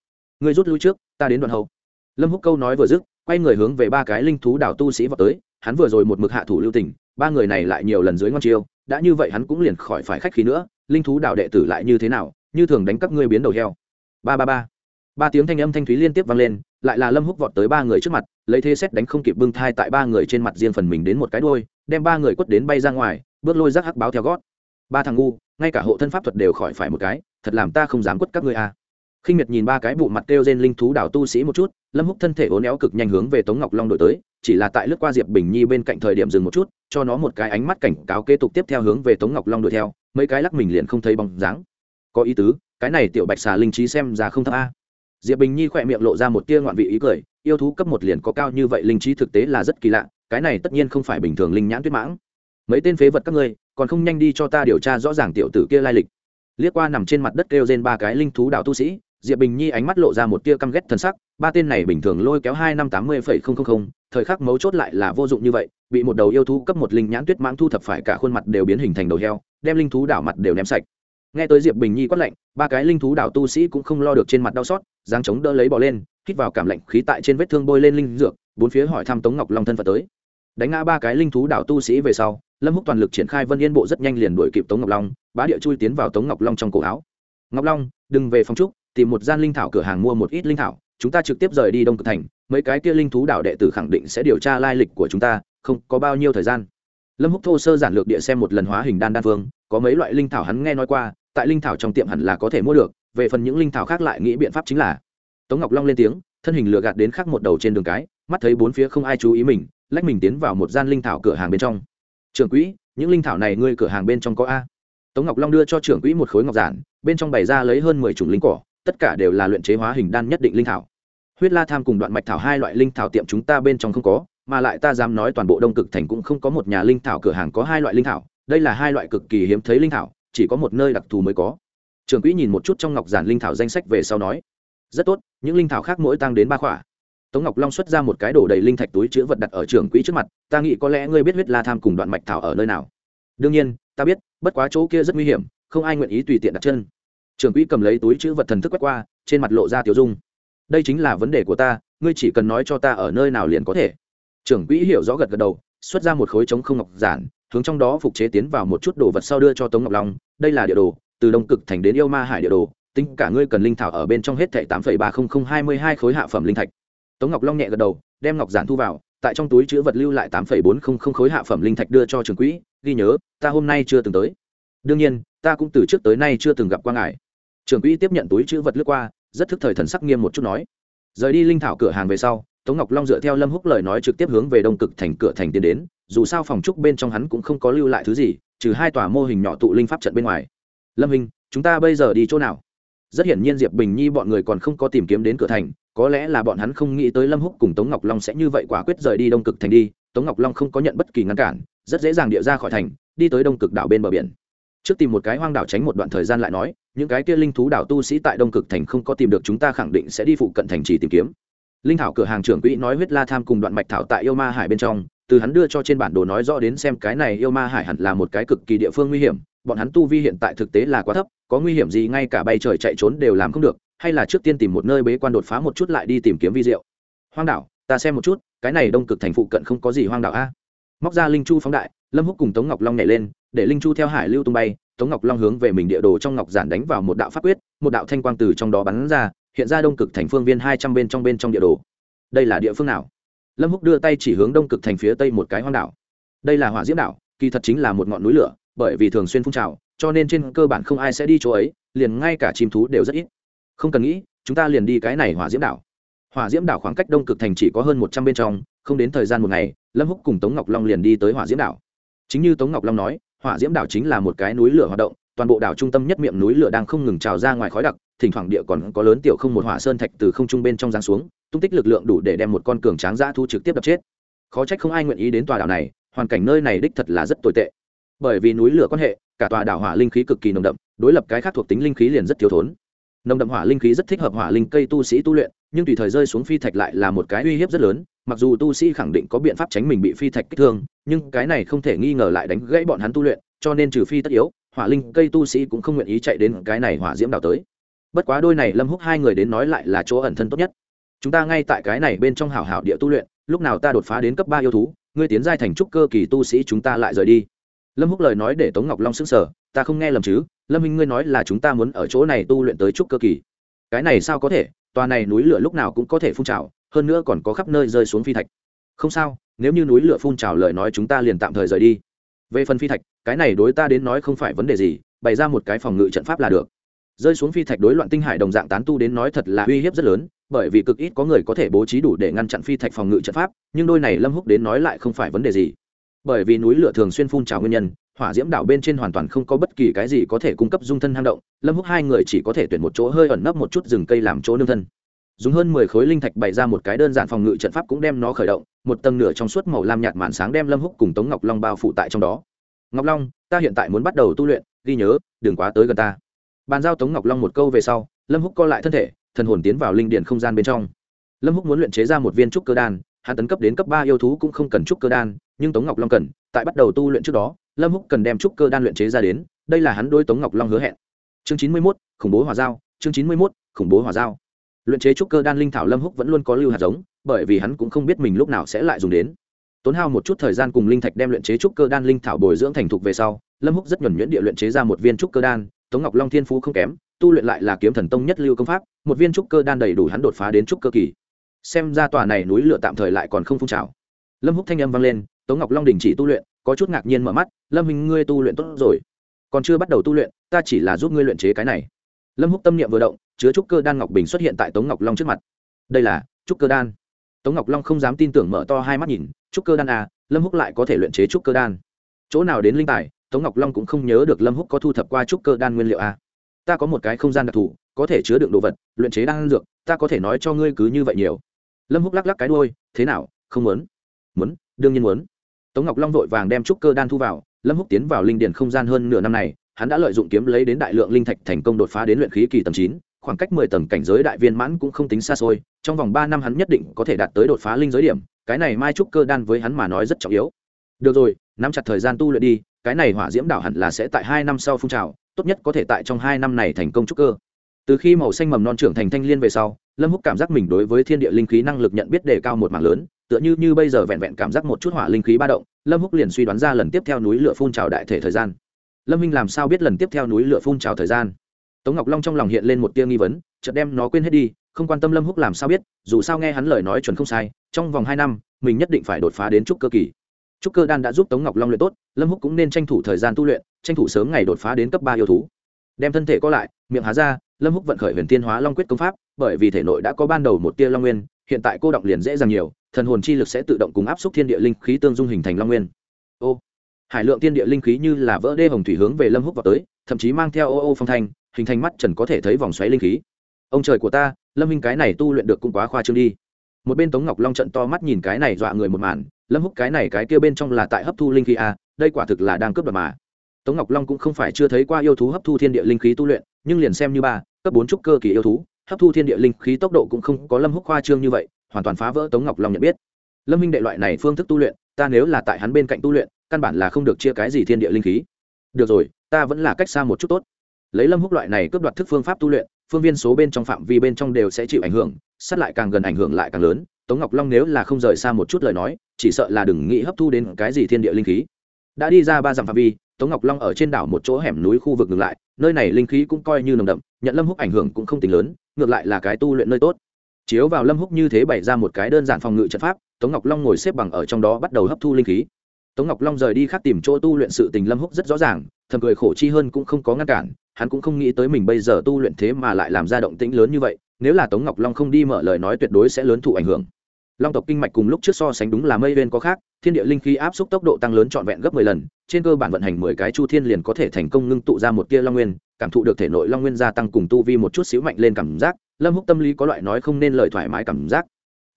Ngươi rút lui trước, ta đến đoạn hậu. Lâm húc câu nói vừa dứt, quay người hướng về ba cái linh thú đảo tu sĩ vào tới, hắn vừa rồi một mực hạ thủ lưu tình, ba người này lại nhiều lần dưới ngon chiêu, đã như vậy hắn cũng liền khỏi phải khách khí nữa, linh thú đảo đệ tử lại như thế nào, như thường đánh các ngươi biến đầu heo. Ba ba ba. Ba tiếng thanh âm thanh thúy liên tiếp vang lên, lại là lâm húc vọt tới ba người trước mặt, lấy thế xét đánh không kịp bưng thai tại ba người trên mặt riêng phần mình đến một cái đôi đem ba người quất đến bay ra ngoài, bước lôi rác hắc báo theo gót. Ba thằng ngu, ngay cả hộ thân pháp thuật đều khỏi phải một cái, thật làm ta không dám quất các ngươi à khinh miệt nhìn ba cái bụ mặt kêu rên linh thú đảo tu sĩ một chút, lâm húc thân thể ố néo cực nhanh hướng về tống ngọc long đổi tới, chỉ là tại lướt qua diệp bình nhi bên cạnh thời điểm dừng một chút, cho nó một cái ánh mắt cảnh cáo kế tục tiếp theo hướng về tống ngọc long đuổi theo, mấy cái lắc mình liền không thấy bóng dáng. Có ý tứ, cái này tiểu bạch xà linh trí xem ra không thấp a. Diệp bình nhi khỏe miệng lộ ra một tia ngoạn vị ý cười, yêu thú cấp một liền có cao như vậy linh trí thực tế là rất kỳ lạ, cái này tất nhiên không phải bình thường linh nhãn tuyết mãng. Mấy tên phế vật các ngươi, còn không nhanh đi cho ta điều tra rõ ràng tiểu tử kia lai lịch. Liếc qua nằm trên mặt đất kêu trên ba cái linh thú đạo tu sĩ diệp bình nhi ánh mắt lộ ra một tia căm ghét thần sắc, ba tên này bình thường lôi kéo hai năm tám mươi phẩy không không không, thời khắc mấu chốt lại là vô dụng như vậy, bị một đầu yêu thú cấp một linh nhãn tuyết mãng thu thập phải cả khuôn mặt đều biến hình thành đầu heo, đem linh thú đảo mặt đều ném sạch. Nghe tới diệp bình nhi quát lạnh, ba cái linh thú đảo tu sĩ cũng không lo được trên mặt đau xót giáng chống đỡ lấy bỏ lên, hít vào cảm lạnh khí tại trên vết thương bôi lên linh dược, bốn phía hỏi thăm tống ngọc long thân phận tới. Đánh ngã ba cái linh thú đảo tu sĩ về sau, lâm húc toàn lực triển khai vân yên bộ rất nhanh liền đuổi kịp tống ngọc long, bá địa chui tiến vào tống ngọc long trong cổ áo. Ngọc long, đừng về phòng trúc tìm một gian linh thảo cửa hàng mua một ít linh thảo, chúng ta trực tiếp rời đi đông cực thành, mấy cái kia linh thú đảo đệ tử khẳng định sẽ điều tra lai lịch của chúng ta, không có bao nhiêu thời gian. Lâm húc thô sơ giản lược địa xem một lần hóa hình đan đan phương có mấy loại linh thảo hắn nghe nói qua, tại linh thảo trong tiệm hẳn là có thể mua được, về phần những linh thảo khác lại nghĩ biện pháp chính là. Tống ngọc long lên tiếng, thân hình lừa gạt đến khác một đầu trên đường cái, mắt thấy bốn phía không ai chú ý mình, lách mình tiến vào một gian linh thảo cửa hàng bên trong. Trưởng quỹ, những linh thảo này ngươi cửa hàng bên trong có a? Tống ngọc long đưa cho trưởng quỹ một khối ngọc giản, bên trong bày ra lấy hơn mười chủng linh cỏ tất cả đều là luyện chế hóa hình đan nhất định linh thảo. Huyết la tham cùng đoạn mạch thảo hai loại linh thảo tiệm chúng ta bên trong không có, mà lại ta dám nói toàn bộ đông cực thành cũng không có một nhà linh thảo cửa hàng có hai loại linh thảo, đây là hai loại cực kỳ hiếm thấy linh thảo, chỉ có một nơi đặc thù mới có. Trường quỹ nhìn một chút trong ngọc giản linh thảo danh sách về sau nói, rất tốt, những linh thảo khác mỗi tăng đến ba khỏa. Tống ngọc long xuất ra một cái đổ đầy linh thạch túi chứa vật đặt ở trường quỹ trước mặt, ta nghĩ có lẽ ngươi biết huyết la tham cùng đoạn mạch thảo ở nơi nào? Đương nhiên, ta biết, bất quá chỗ kia rất nguy hiểm, không ai nguyện ý tùy tiện đặt chân trường quỹ cầm lấy túi chữ vật thần thức quét qua, trên mặt lộ ra tiểu dung. Đây chính là vấn đề của ta, ngươi chỉ cần nói cho ta ở nơi nào liền có thể. Trưởng quỹ hiểu rõ gật gật đầu, xuất ra một khối trống không ngọc giản, hướng trong đó phục chế tiến vào một chút đồ vật sau đưa cho tống ngọc long. Đây là địa đồ, từ đông cực thành đến yêu ma hải địa đồ, tính cả ngươi cần linh thảo ở bên trong hết thẻ tám ba không không hai mươi hai khối hạ phẩm linh thạch. Tống ngọc long nhẹ gật đầu, đem ngọc giản thu vào, tại trong túi chữ vật lưu lại tám bốn không không khối hạ phẩm linh thạch đưa cho trường quỹ, ghi nhớ, ta hôm nay chưa từng tới. Đương nhiên, ta cũng từ trước tới nay chưa từng gặp quan ngài trường quỹ tiếp nhận túi chữ vật lướt qua, rất thức thời thần sắc nghiêm một chút nói. Rời đi linh thảo cửa hàng về sau, tống ngọc long dựa theo lâm húc lời nói trực tiếp hướng về đông cực thành cửa thành tiến đến, dù sao phòng trúc bên trong hắn cũng không có lưu lại thứ gì, trừ hai tòa mô hình nhỏ tụ linh pháp trận bên ngoài. Lâm hình chúng ta bây giờ đi chỗ nào? Rất hiển nhiên diệp bình nhi bọn người còn không có tìm kiếm đến cửa thành, có lẽ là bọn hắn không nghĩ tới lâm húc cùng tống ngọc long sẽ như vậy quả quyết rời đi đông cực thành đi, tống ngọc long không có nhận bất kỳ ngăn cản, rất dễ dàng địa ra khỏi thành, đi tới đông cực đảo bên bờ biển. Trước tìm một cái hoang đảo tránh một đoạn thời gian lại nói những cái kia linh thú đảo tu sĩ tại đông cực thành không có tìm được chúng ta khẳng định sẽ đi phụ cận thành trì tìm kiếm. Linh thảo cửa hàng trưởng quỹ nói huyết la tham cùng đoạn mạch thảo tại yêu ma hải bên trong, từ hắn đưa cho trên bản đồ nói rõ đến xem cái này yêu ma hải hẳn là một cái cực kỳ địa phương nguy hiểm, bọn hắn tu vi hiện tại thực tế là quá thấp, có nguy hiểm gì ngay cả bay trời chạy trốn đều làm không được, hay là trước tiên tìm một nơi bế quan đột phá một chút lại đi tìm kiếm vi diệu. Hoang đảo, ta xem một chút, cái này đông cực thành phụ cận không có gì hoang đảo a. Móc ra linh chu phóng đại, lâm húc cùng tống ngọc long nhảy lên để linh chu theo hải lưu tung bay, tống ngọc long hướng về mình địa đồ trong ngọc giản đánh vào một đạo pháp quyết, một đạo thanh quang từ trong đó bắn ra, hiện ra đông cực thành phương viên hai trăm bên trong bên trong địa đồ. Đây là địa phương nào? Lâm húc đưa tay chỉ hướng đông cực thành phía tây một cái hoang đảo. Đây là hỏa diễm đảo, kỳ thật chính là một ngọn núi lửa, bởi vì thường xuyên phun trào, cho nên trên cơ bản không ai sẽ đi chỗ ấy, liền ngay cả chim thú đều rất ít. Không cần nghĩ, chúng ta liền đi cái này hỏa diễm đảo. Hỏa diễm đảo khoảng cách đông cực thành chỉ có hơn một trăm bên trong, không đến thời gian một ngày, lâm húc cùng tống ngọc long liền đi tới hỏa diễm đảo. Chính như tống ngọc long nói hỏa diễm đảo chính là một cái núi lửa hoạt động, toàn bộ đảo trung tâm nhất miệng núi lửa đang không ngừng trào ra ngoài khói đặc, thỉnh thoảng địa còn có lớn tiểu không một hỏa sơn thạch từ không trung bên trong giáng xuống, tung tích lực lượng đủ để đem một con cường tráng dã thu trực tiếp đập chết. Khó trách không ai nguyện ý đến tòa đảo này, hoàn cảnh nơi này đích thật là rất tồi tệ. Bởi vì núi lửa quan hệ, cả tòa đảo hỏa linh khí cực kỳ nồng đậm, đối lập cái khác thuộc tính linh khí liền rất thiếu thốn. Nồng đậm hỏa linh khí rất thích hợp hỏa linh cây tu sĩ tu luyện nhưng tùy thời rơi xuống phi thạch lại là một cái uy hiếp rất lớn, mặc dù tu sĩ khẳng định có biện pháp tránh mình bị phi thạch kích thương, nhưng cái này không thể nghi ngờ lại đánh gãy bọn hắn tu luyện, cho nên trừ phi tất yếu, hỏa linh cây tu sĩ cũng không nguyện ý chạy đến cái này hỏa diễm đảo tới. Bất quá đôi này lâm húc hai người đến nói lại là chỗ ẩn thân tốt nhất. Chúng ta ngay tại cái này bên trong hảo hảo địa tu luyện, lúc nào ta đột phá đến cấp ba yêu thú, ngươi tiến giai thành trúc cơ kỳ tu sĩ chúng ta lại rời đi. Lâm húc lời nói để tống ngọc long sững sờ, ta không nghe lầm chứ, lâm minh ngươi nói là chúng ta muốn ở chỗ này tu luyện tới trúc cơ kỳ. Cái này sao có thể tòa này núi lửa lúc nào cũng có thể phun trào, hơn nữa còn có khắp nơi rơi xuống phi thạch. Không sao, nếu như núi lửa phun trào lời nói chúng ta liền tạm thời rời đi. Về phần phi thạch, cái này đối ta đến nói không phải vấn đề gì, bày ra một cái phòng ngự trận pháp là được. Rơi xuống phi thạch đối loạn tinh hải đồng dạng tán tu đến nói thật là uy hiếp rất lớn, bởi vì cực ít có người có thể bố trí đủ để ngăn chặn phi thạch phòng ngự trận pháp, nhưng đôi này lâm húc đến nói lại không phải vấn đề gì. Bởi vì núi lửa thường xuyên phun trào nguyên nhân hỏa diễm đảo bên trên hoàn toàn không có bất kỳ cái gì có thể cung cấp dung thân hang động, lâm húc hai người chỉ có thể tuyển một chỗ hơi ẩn nấp một chút rừng cây làm chỗ nương thân. Dùng hơn mười khối linh thạch bày ra một cái đơn giản phòng ngự trận pháp cũng đem nó khởi động, một tầng nửa trong suốt màu lam nhạt màn sáng đem lâm húc cùng tống ngọc long bao phủ tại trong đó. Ngọc long, ta hiện tại muốn bắt đầu tu luyện, ghi nhớ, đừng quá tới gần ta. Bàn giao tống ngọc long một câu về sau, lâm húc co lại thân thể, thần hồn tiến vào linh điển không gian bên trong. Lâm húc muốn luyện chế ra một viên trúc cơ đan, hắn tấn cấp đến cấp ba yêu thú cũng không cần trúc cơ đan, nhưng tống ngọc long cần, tại bắt đầu tu luyện trước đó lâm húc cần đem trúc cơ đan luyện chế ra đến, đây là hắn đôi tống ngọc long hứa hẹn. Chương chín mươi mốt, khủng bố hỏa giao chương chín mươi mốt, khủng bố hỏa giao luyện chế trúc cơ đan linh thảo lâm húc vẫn luôn có lưu hạt giống, bởi vì hắn cũng không biết mình lúc nào sẽ lại dùng đến. Tốn hao một chút thời gian cùng linh thạch đem luyện chế trúc cơ đan linh thảo bồi dưỡng thành thục về sau, lâm húc rất nhuẩn nhuyễn địa luyện chế ra một viên trúc cơ đan, tống ngọc long thiên phú không kém, tu luyện lại là kiếm thần tông nhất lưu công pháp, một viên trúc cơ đan đầy đủ hắn đột phá đến trúc cơ kỳ. Xem ra tòa này núi lửa tạm thời lại còn không phun trào. Lâm húc thanh âm vang lên, tống ngọc long đình chỉ tu luyện có chút ngạc nhiên mở mắt lâm hình ngươi tu luyện tốt rồi. Còn chưa bắt đầu tu luyện ta chỉ là giúp ngươi luyện chế cái này. Lâm húc tâm niệm vừa động chứa trúc cơ đan ngọc bình xuất hiện tại tống ngọc long trước mặt. Đây là trúc cơ đan. Tống ngọc long không dám tin tưởng mở to hai mắt nhìn trúc cơ đan à lâm húc lại có thể luyện chế trúc cơ đan. Chỗ nào đến linh tài tống ngọc long cũng không nhớ được lâm húc có thu thập qua trúc cơ đan nguyên liệu à. Ta có một cái không gian đặc thù có thể chứa đựng đồ vật luyện chế đan dược ta có thể nói cho ngươi cứ như vậy nhiều. Lâm húc lắc lắc cái đuôi, thế nào không muốn? Muốn đương nhiên muốn tống ngọc long vội vàng đem trúc cơ đan thu vào, lâm húc tiến vào linh điền không gian hơn nửa năm này, hắn đã lợi dụng kiếm lấy đến đại lượng linh thạch thành công đột phá đến luyện khí kỳ tầng chín, khoảng cách mười tầng cảnh giới đại viên mãn cũng không tính xa xôi, trong vòng ba năm hắn nhất định có thể đạt tới đột phá linh giới điểm, cái này mai trúc cơ đan với hắn mà nói rất trọng yếu. Được rồi, nắm chặt thời gian tu luyện đi, cái này hỏa diễm đảo hẳn là sẽ tại hai năm sau phun trào, tốt nhất có thể tại trong hai năm này thành công trúc cơ. Từ khi màu xanh mầm non trưởng thành thanh liên về sau, lâm húc cảm giác mình đối với thiên địa linh khí năng lực nhận biết đề cao một mảng lớn tựa như như bây giờ vẹn vẹn cảm giác một chút hỏa linh khí ba động, lâm húc liền suy đoán ra lần tiếp theo núi lửa phun trào đại thể thời gian. Lâm minh làm sao biết lần tiếp theo núi lửa phun trào thời gian? Tống ngọc long trong lòng hiện lên một tia nghi vấn, chợt đem nó quên hết đi, không quan tâm lâm húc làm sao biết, dù sao nghe hắn lời nói chuẩn không sai, trong vòng hai năm, mình nhất định phải đột phá đến trúc cơ kỳ. Trúc cơ đan đã giúp tống ngọc long luyện tốt, lâm húc cũng nên tranh thủ thời gian tu luyện, tranh thủ sớm ngày đột phá đến cấp ba yêu thú. Đem thân thể co lại, miệng há ra, lâm húc vận khởi huyền tiên hóa long quyết công pháp, bởi vì thể nội đã có ban đầu một tia long nguyên, hiện tại cô động liền dễ dàng nhiều thần hồn chi lực sẽ tự động cùng áp xúc thiên địa linh khí tương dung hình thành long nguyên. Ô, hải lượng thiên địa linh khí như là vỡ đê hồng thủy hướng về lâm húc vào tới, thậm chí mang theo ô ô phong thanh, hình thành mắt trần có thể thấy vòng xoáy linh khí. Ông trời của ta, lâm minh cái này tu luyện được cũng quá khoa trương đi. Một bên tống ngọc long trận to mắt nhìn cái này dọa người một màn, lâm húc cái này cái kia bên trong là tại hấp thu linh khí a đây quả thực là đang cướp đoạt mà. Tống ngọc long cũng không phải chưa thấy qua yêu thú hấp thu thiên địa linh khí tu luyện, nhưng liền xem như ba, cấp bốn trúc cơ kỳ yêu thú, hấp thu thiên địa linh khí tốc độ cũng không có lâm húc khoa trương như vậy hoàn toàn phá vỡ tống ngọc long nhận biết. Lâm minh đệ loại này phương thức tu luyện, ta nếu là tại hắn bên cạnh tu luyện, căn bản là không được chia cái gì thiên địa linh khí. Được rồi, ta vẫn là cách xa một chút tốt. Lấy lâm húc loại này cướp đoạt thức phương pháp tu luyện, phương viên số bên trong phạm vi bên trong đều sẽ chịu ảnh hưởng, sát lại càng gần ảnh hưởng lại càng lớn. Tống ngọc long nếu là không rời xa một chút lời nói, chỉ sợ là đừng nghĩ hấp thu đến cái gì thiên địa linh khí. Đã đi ra ba dặm phạm vi, tống ngọc long ở trên đảo một chỗ hẻm núi khu vực ngừng lại, nơi này linh khí cũng coi như nồng đậm, nhận lâm húc ảnh hưởng cũng không tính lớn, ngược lại là cái tu luyện nơi tốt chiếu vào lâm húc như thế bày ra một cái đơn giản phòng ngự trận pháp, tống ngọc long ngồi xếp bằng ở trong đó bắt đầu hấp thu linh khí. Tống ngọc long rời đi khác tìm chỗ tu luyện sự tình lâm húc rất rõ ràng, thầm cười khổ chi hơn cũng không có ngăn cản, hắn cũng không nghĩ tới mình bây giờ tu luyện thế mà lại làm ra động tĩnh lớn như vậy, nếu là tống ngọc long không đi mở lời nói tuyệt đối sẽ lớn thụ ảnh hưởng. Long tộc kinh mạch cùng lúc trước so sánh đúng là mây bên có khác thiên địa linh khí áp suất tốc độ tăng lớn trọn vẹn gấp mười lần, trên cơ bản vận hành mười cái chu thiên liền có thể thành công ngưng tụ ra một tia long nguyên, cảm thụ được thể nội long nguyên gia tăng cùng tu vi một chút xíu mạnh lên cảm giác, lâm húc tâm lý có loại nói không nên lời thoải mái cảm giác.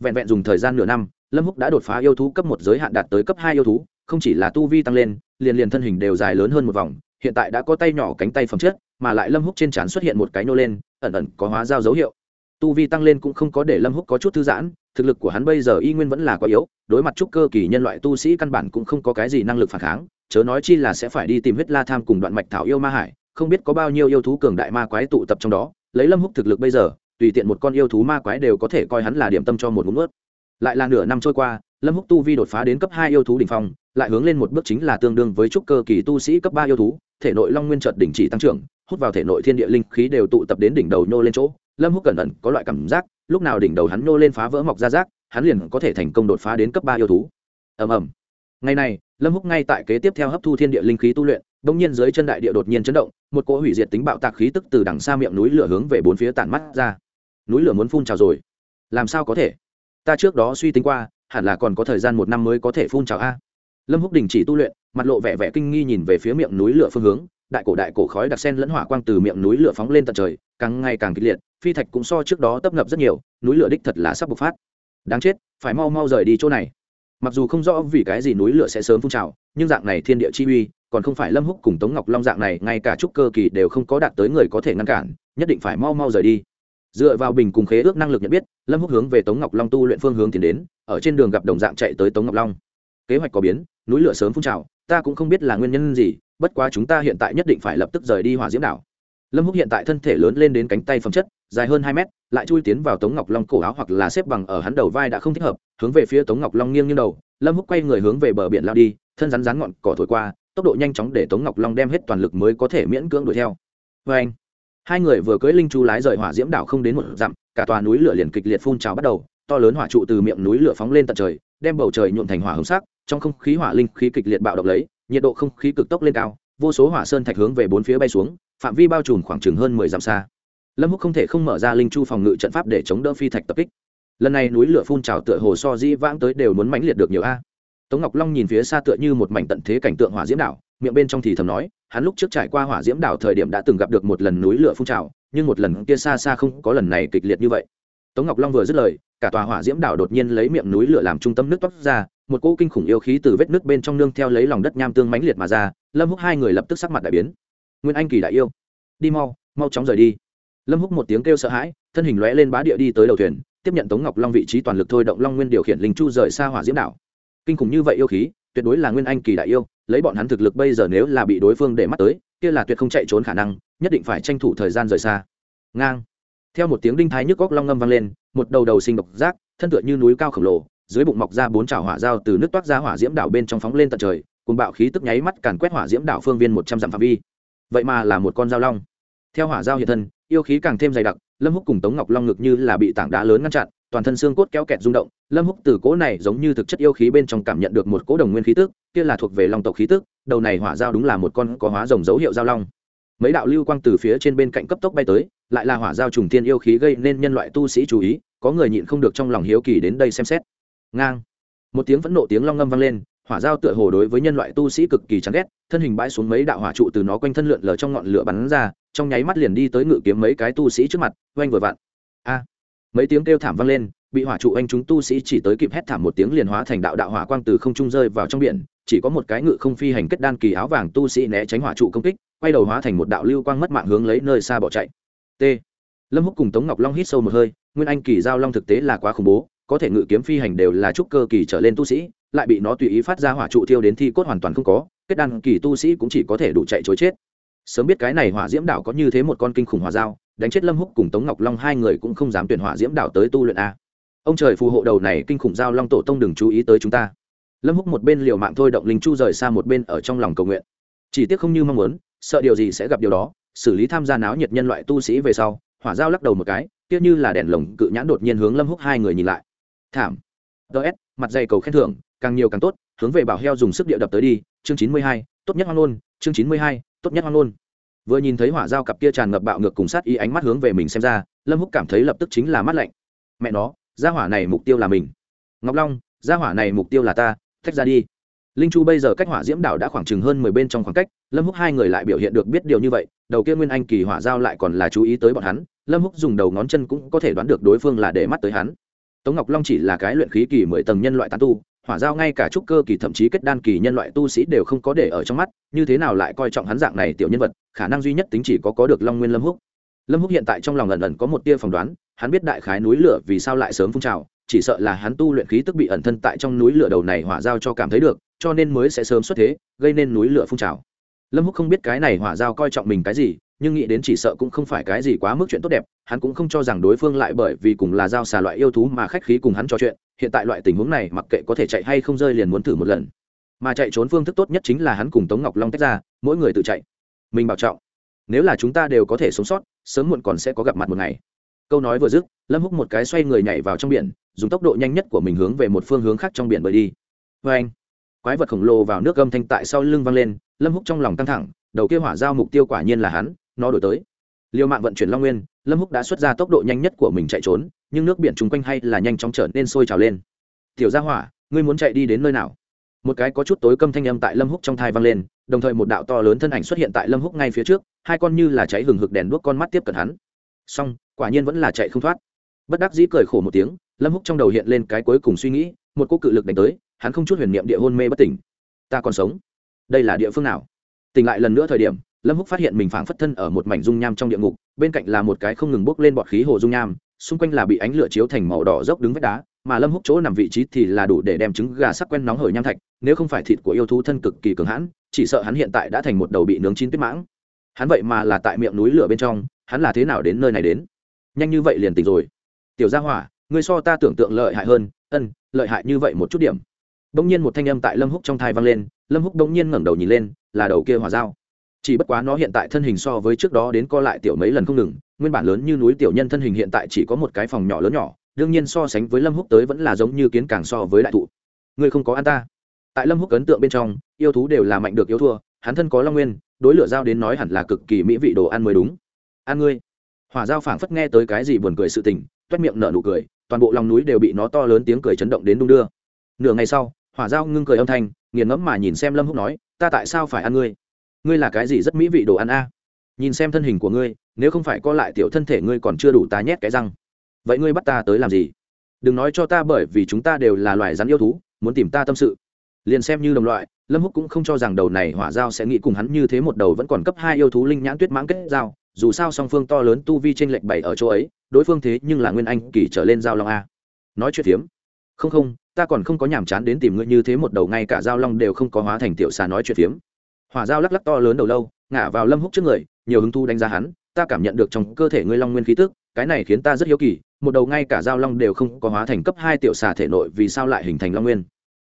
Vẹn vẹn dùng thời gian nửa năm, lâm húc đã đột phá yêu thú cấp một giới hạn đạt tới cấp hai yêu thú, không chỉ là tu vi tăng lên, liền liền thân hình đều dài lớn hơn một vòng, hiện tại đã có tay nhỏ cánh tay phẩm chất, mà lại lâm húc trên trán xuất hiện một cái nô lên, ẩn ẩn có hóa giao dấu hiệu tu vi tăng lên cũng không có để lâm húc có chút thư giãn, thực lực của hắn bây giờ y nguyên vẫn là quá yếu, đối mặt trúc cơ kỳ nhân loại tu sĩ căn bản cũng không có cái gì năng lực phản kháng, chớ nói chi là sẽ phải đi tìm huyết la tham cùng đoạn mạch thảo yêu ma hải, không biết có bao nhiêu yêu thú cường đại ma quái tụ tập trong đó, lấy lâm húc thực lực bây giờ, tùy tiện một con yêu thú ma quái đều có thể coi hắn là điểm tâm cho một ngụm nước lại là nửa năm trôi qua, lâm húc tu vi đột phá đến cấp hai yêu thú đỉnh phong, lại hướng lên một bước chính là tương đương với trúc cơ kỳ tu sĩ cấp ba yêu thú, thể nội long nguyên chợt đỉnh chỉ tăng trưởng, hút vào thể nội thiên địa linh khí đều tụ tập đến đỉnh đầu nhô lên chỗ lâm húc cẩn ẩn có loại cảm giác, lúc nào đỉnh đầu hắn nô lên phá vỡ mọc ra rác, hắn liền có thể thành công đột phá đến cấp ba yêu thú. Ầm ầm. Ngày này, lâm húc ngay tại kế tiếp theo hấp thu thiên địa linh khí tu luyện, bỗng nhiên dưới chân đại địa đột nhiên chấn động, một cỗ hủy diệt tính bạo tạc khí tức từ đằng xa miệng núi lửa hướng về bốn phía tản mắt ra. Núi lửa muốn phun trào rồi. Làm sao có thể? Ta trước đó suy tính qua, hẳn là còn có thời gian một năm mới có thể phun trào a. Lâm húc đình chỉ tu luyện, mặt lộ vẻ vẻ kinh nghi nhìn về phía miệng núi lửa phương hướng đại cổ đại cổ khói đặc sen lẫn hỏa quang từ miệng núi lửa phóng lên tận trời, càng ngày càng kịch liệt, phi thạch cũng so trước đó tấp nập rất nhiều, núi lửa đích thật là sắp bộc phát. Đáng chết, phải mau mau rời đi chỗ này. Mặc dù không rõ vì cái gì núi lửa sẽ sớm phun trào, nhưng dạng này thiên địa chi uy, còn không phải lâm húc cùng tống ngọc long dạng này, ngay cả trúc cơ kỳ đều không có đạt tới người có thể ngăn cản, nhất định phải mau mau rời đi. Dựa vào bình cùng khế ước năng lực nhận biết, lâm húc hướng về tống ngọc long tu luyện phương hướng tiến đến, ở trên đường gặp đồng dạng chạy tới tống ngọc long. Kế hoạch có biến, núi lửa sớm phun trào, ta cũng không biết là nguyên nhân gì bất quá chúng ta hiện tại nhất định phải lập tức rời đi hỏa diễm đảo. Lâm húc hiện tại thân thể lớn lên đến cánh tay phẩm chất, dài hơn hai mét, lại chui tiến vào tống ngọc long cổ áo hoặc là xếp bằng ở hắn đầu vai đã không thích hợp, hướng về phía tống ngọc long nghiêng như đầu, lâm húc quay người hướng về bờ biển lao đi, thân rắn rắn ngọn cỏ thổi qua, tốc độ nhanh chóng để tống ngọc long đem hết toàn lực mới có thể miễn cưỡng đuổi theo. Vê anh, hai người vừa cưỡi linh chu lái rời hỏa diễm đảo không đến một dặm, cả tòa núi lửa liền kịch liệt phun trào bắt đầu, to lớn hỏa trụ từ miệng núi lửa phóng lên tận trời, đem bầu trời nhuộn thành hỏa hồng sắc, trong không khí hỏa linh khí kịch liệt bạo động lấy nhiệt độ không khí cực tốc lên cao, vô số hỏa sơn thạch hướng về bốn phía bay xuống, phạm vi bao trùm khoảng chừng hơn mười dặm xa. Lâm húc không thể không mở ra linh chu phòng ngự trận pháp để chống đỡ phi thạch tập kích. Lần này núi lửa phun trào tựa hồ so di vãng tới đều muốn mãnh liệt được nhiều a. Tống ngọc long nhìn phía xa tựa như một mảnh tận thế cảnh tượng hỏa diễm đảo, miệng bên trong thì thầm nói, hắn lúc trước trải qua hỏa diễm đảo thời điểm đã từng gặp được một lần núi lửa phun trào, nhưng một lần kia xa xa không có lần này kịch liệt như vậy. Tống ngọc long vừa dứt lời, cả tòa hỏa diễm đảo đột nhiên lấy miệng núi lửa làm trung tâm nước toát ra một cỗ kinh khủng yêu khí từ vết nước bên trong nương theo lấy lòng đất nham tương mãnh liệt mà ra, lâm húc hai người lập tức sắc mặt đại biến. Nguyên anh kỳ đại yêu, đi mau mau chóng rời đi. Lâm húc một tiếng kêu sợ hãi, thân hình lóe lên bá địa đi tới đầu thuyền, tiếp nhận tống ngọc long vị trí toàn lực thôi động long nguyên điều khiển linh chu rời xa hỏa diễm đảo. Kinh khủng như vậy yêu khí, tuyệt đối là nguyên anh kỳ đại yêu, lấy bọn hắn thực lực bây giờ nếu là bị đối phương để mắt tới, kia là tuyệt không chạy trốn khả năng, nhất định phải tranh thủ thời gian rời xa. Ngang. Theo một tiếng đinh thái nhức góc long ngâm vang lên, một đầu đầu sinh độc giác, thân tựa như núi cao khổng lồ dưới bụng mọc ra bốn chảo hỏa dao từ nước toát ra hỏa diễm đảo bên trong phóng lên tận trời, cùng bạo khí tức nháy mắt càn quét hỏa diễm đảo phương viên một trăm dặm phạm vi. Vậy mà là một con dao long. Theo hỏa dao hiện thân, yêu khí càng thêm dày đặc, lâm húc cùng tống ngọc long ngực như là bị tảng đá lớn ngăn chặn, toàn thân xương cốt kéo kẹt rung động, lâm húc từ cỗ này giống như thực chất yêu khí bên trong cảm nhận được một cỗ đồng nguyên khí tức, kia là thuộc về long tộc khí tức, đầu này hỏa dao đúng là một con có hóa rồng dấu hiệu dao long. Mấy đạo lưu quang từ phía trên bên cạnh cấp tốc bay tới, lại là hỏa dao trùng thiên yêu khí gây nên nhân loại tu sĩ chú ý, có người nhịn không được trong lòng hiếu kỳ đến đây xem xét ngang. Một tiếng phẫn nộ tiếng long ngâm vang lên, hỏa dao tựa hồ đối với nhân loại tu sĩ cực kỳ chán ghét, thân hình bãi xuống mấy đạo hỏa trụ từ nó quanh thân lượn lờ trong ngọn lửa bắn ra, trong nháy mắt liền đi tới ngự kiếm mấy cái tu sĩ trước mặt, oanh vừa vặn. A! Mấy tiếng kêu thảm vang lên, bị hỏa trụ anh chúng tu sĩ chỉ tới kịp hét thảm một tiếng liền hóa thành đạo đạo hỏa quang từ không trung rơi vào trong biển, chỉ có một cái ngự không phi hành kết đan kỳ áo vàng tu sĩ né tránh hỏa trụ công kích, quay đầu hóa thành một đạo lưu quang mất mạng hướng lấy nơi xa bỏ chạy. T. Lâm húc cùng tống ngọc long hít sâu một hơi, nguyên anh kỳ giao long thực tế là quá khủng bố có thể ngự kiếm phi hành đều là trúc cơ kỳ trở lên tu sĩ, lại bị nó tùy ý phát ra hỏa trụ thiêu đến thi cốt hoàn toàn không có, kết đan kỳ tu sĩ cũng chỉ có thể đủ chạy chối chết. Sớm biết cái này hỏa diễm đảo có như thế một con kinh khủng hỏa dao, đánh chết lâm húc cùng tống ngọc long hai người cũng không dám tuyển hỏa diễm đảo tới tu luyện a. Ông trời phù hộ đầu này kinh khủng giao long tổ tông đừng chú ý tới chúng ta. Lâm húc một bên liều mạng thôi động linh chu rời xa một bên ở trong lòng cầu nguyện. Chỉ tiếc không như mong muốn, sợ điều gì sẽ gặp điều đó, xử lý tham gia náo nhiệt nhân loại tu sĩ về sau, hỏa giao lắc đầu một cái tiếc như là đèn lồng cự nhãn đột nhiên hướng lâm húc hai người nhìn lại thảm. Ts mặt dày cầu khen thưởng, càng nhiều càng tốt, hướng về bảo heo dùng sức địa đập tới đi, chương chín mươi hai, tốt nhất hoang nôn chương chín mươi hai, tốt nhất hoang nôn vừa nhìn thấy hỏa dao cặp kia tràn ngập bạo ngược cùng sát ý ánh mắt hướng về mình xem ra, lâm húc cảm thấy lập tức chính là mắt lạnh. Mẹ nó, gia hỏa này mục tiêu là mình. Ngọc long, gia hỏa này mục tiêu là ta tách ra đi. Linh chu bây giờ cách hỏa diễm đảo đã khoảng chừng hơn mười bên trong khoảng cách, lâm húc hai người lại biểu hiện được biết điều như vậy, đầu kia nguyên anh kỳ hỏa giao lại còn là chú ý tới bọn hắn, lâm húc dùng đầu ngón chân cũng có thể đoán được đối phương là để mắt tới hắn tống ngọc long chỉ là cái luyện khí kỳ mười tầng nhân loại tán tu, hỏa giao ngay cả trúc cơ kỳ thậm chí kết đan kỳ nhân loại tu sĩ đều không có để ở trong mắt, như thế nào lại coi trọng hắn dạng này tiểu nhân vật, khả năng duy nhất tính chỉ có có được long nguyên lâm húc. Lâm húc hiện tại trong lòng ẩn ẩn có một tia phỏng đoán, hắn biết đại khái núi lửa vì sao lại sớm phun trào, chỉ sợ là hắn tu luyện khí tức bị ẩn thân tại trong núi lửa đầu này hỏa giao cho cảm thấy được, cho nên mới sẽ sớm xuất thế, gây nên núi lửa phun trào. Lâm húc không biết cái này hỏa giao coi trọng mình cái gì nhưng nghĩ đến chỉ sợ cũng không phải cái gì quá mức chuyện tốt đẹp, hắn cũng không cho rằng đối phương lại bởi vì cùng là giao xà loại yêu thú mà khách khí cùng hắn trò chuyện, hiện tại loại tình huống này mặc kệ có thể chạy hay không rơi liền muốn thử một lần. Mà chạy trốn phương thức tốt nhất chính là hắn cùng tống ngọc long tách ra, mỗi người tự chạy. Mình bảo trọng. Nếu là chúng ta đều có thể sống sót, sớm muộn còn sẽ có gặp mặt một ngày. Câu nói vừa dứt, lâm húc một cái xoay người nhảy vào trong biển, dùng tốc độ nhanh nhất của mình hướng về một phương hướng khác trong biển bơi đi. Vê anh, quái vật khổng lồ vào nước gâm thanh tại sau lưng văng lên, lâm húc trong lòng căng thẳng, đầu kia hỏa giao mục tiêu quả nhiên là hắn nó đổi tới. Liều mạng vận chuyển long nguyên, lâm húc đã xuất ra tốc độ nhanh nhất của mình chạy trốn, nhưng nước biển chung quanh hay là nhanh chóng trở nên sôi trào lên. Tiểu gia hỏa, ngươi muốn chạy đi đến nơi nào? Một cái có chút tối câm thanh âm tại lâm húc trong thai vang lên, đồng thời một đạo to lớn thân ảnh xuất hiện tại lâm húc ngay phía trước, hai con như là cháy hừng hực đèn đuốc con mắt tiếp cận hắn. Song, quả nhiên vẫn là chạy không thoát. Bất đắc dĩ cười khổ một tiếng, lâm húc trong đầu hiện lên cái cuối cùng suy nghĩ, một cô cự lực đánh tới, hắn không chút huyền niệm địa hôn mê bất tỉnh. Ta còn sống. Đây là địa phương nào? Tỉnh lại lần nữa thời điểm lâm húc phát hiện mình phảng phất thân ở một mảnh dung nham trong địa ngục, bên cạnh là một cái không ngừng bốc lên bọt khí hồ dung nham, xung quanh là bị ánh lửa chiếu thành màu đỏ dốc đứng vách đá, mà lâm húc chỗ nằm vị trí thì là đủ để đem trứng gà sắc quen nóng hởi nham thạch, nếu không phải thịt của yêu thú thân cực kỳ cường hãn, chỉ sợ hắn hiện tại đã thành một đầu bị nướng chín tuyết mãng. Hắn vậy mà là tại miệng núi lửa bên trong, hắn là thế nào đến nơi này đến? Nhanh như vậy liền tỉnh rồi. Tiểu gia hỏa, ngươi so ta tưởng tượng lợi hại hơn, ân, lợi hại như vậy một chút điểm. Bỗng nhiên một thanh âm tại lâm húc trong thai vang lên, lâm húc bỗng nhiên ngẩng đầu nhìn lên, là đầu kia hỏa dao chỉ bất quá nó hiện tại thân hình so với trước đó đến co lại tiểu mấy lần không ngừng, nguyên bản lớn như núi tiểu nhân thân hình hiện tại chỉ có một cái phòng nhỏ lớn nhỏ, đương nhiên so sánh với lâm húc tới vẫn là giống như kiến càng so với đại thụ. Ngươi không có ăn ta. Tại lâm húc ấn tượng bên trong, yêu thú đều là mạnh được yêu thua, hắn thân có long nguyên, đối lửa dao đến nói hẳn là cực kỳ mỹ vị đồ ăn mới đúng. Ăn ngươi. Hỏa dao phảng phất nghe tới cái gì buồn cười sự tình, toét miệng nở nụ cười, toàn bộ lòng núi đều bị nó to lớn tiếng cười chấn động đến đung đưa. Nửa ngày sau, hỏa dao ngưng cười âm thanh, nghiền ngẫm mà nhìn xem lâm húc nói, ta tại sao phải ăn ngươi? Ngươi là cái gì rất mỹ vị đồ ăn a? Nhìn xem thân hình của ngươi, nếu không phải co lại tiểu thân thể ngươi còn chưa đủ tá nhét cái răng. Vậy ngươi bắt ta tới làm gì? Đừng nói cho ta bởi vì chúng ta đều là loài rắn yêu thú, muốn tìm ta tâm sự. Liền xem như đồng loại, lâm húc cũng không cho rằng đầu này hỏa giao sẽ nghĩ cùng hắn như thế một đầu vẫn còn cấp hai yêu thú linh nhãn tuyết mãng kết giao, dù sao song phương to lớn tu vi trên lệnh bảy ở chỗ ấy, đối phương thế nhưng là nguyên anh kỳ trở lên giao long a. Nói chuyện phiếm không không, ta còn không có nhàm chán đến tìm ngươi như thế một đầu, ngay cả giao long đều không có hóa thành tiểu xà nói chuyện phiếm hỏa giao lắc lắc to lớn đầu lâu, ngả vào lâm húc trước người, nhiều hứng thu đánh giá hắn, ta cảm nhận được trong cơ thể ngươi long nguyên khí tức, cái này khiến ta rất hiếu kỳ, một đầu ngay cả giao long đều không có hóa thành cấp hai tiểu xà thể nội vì sao lại hình thành long nguyên?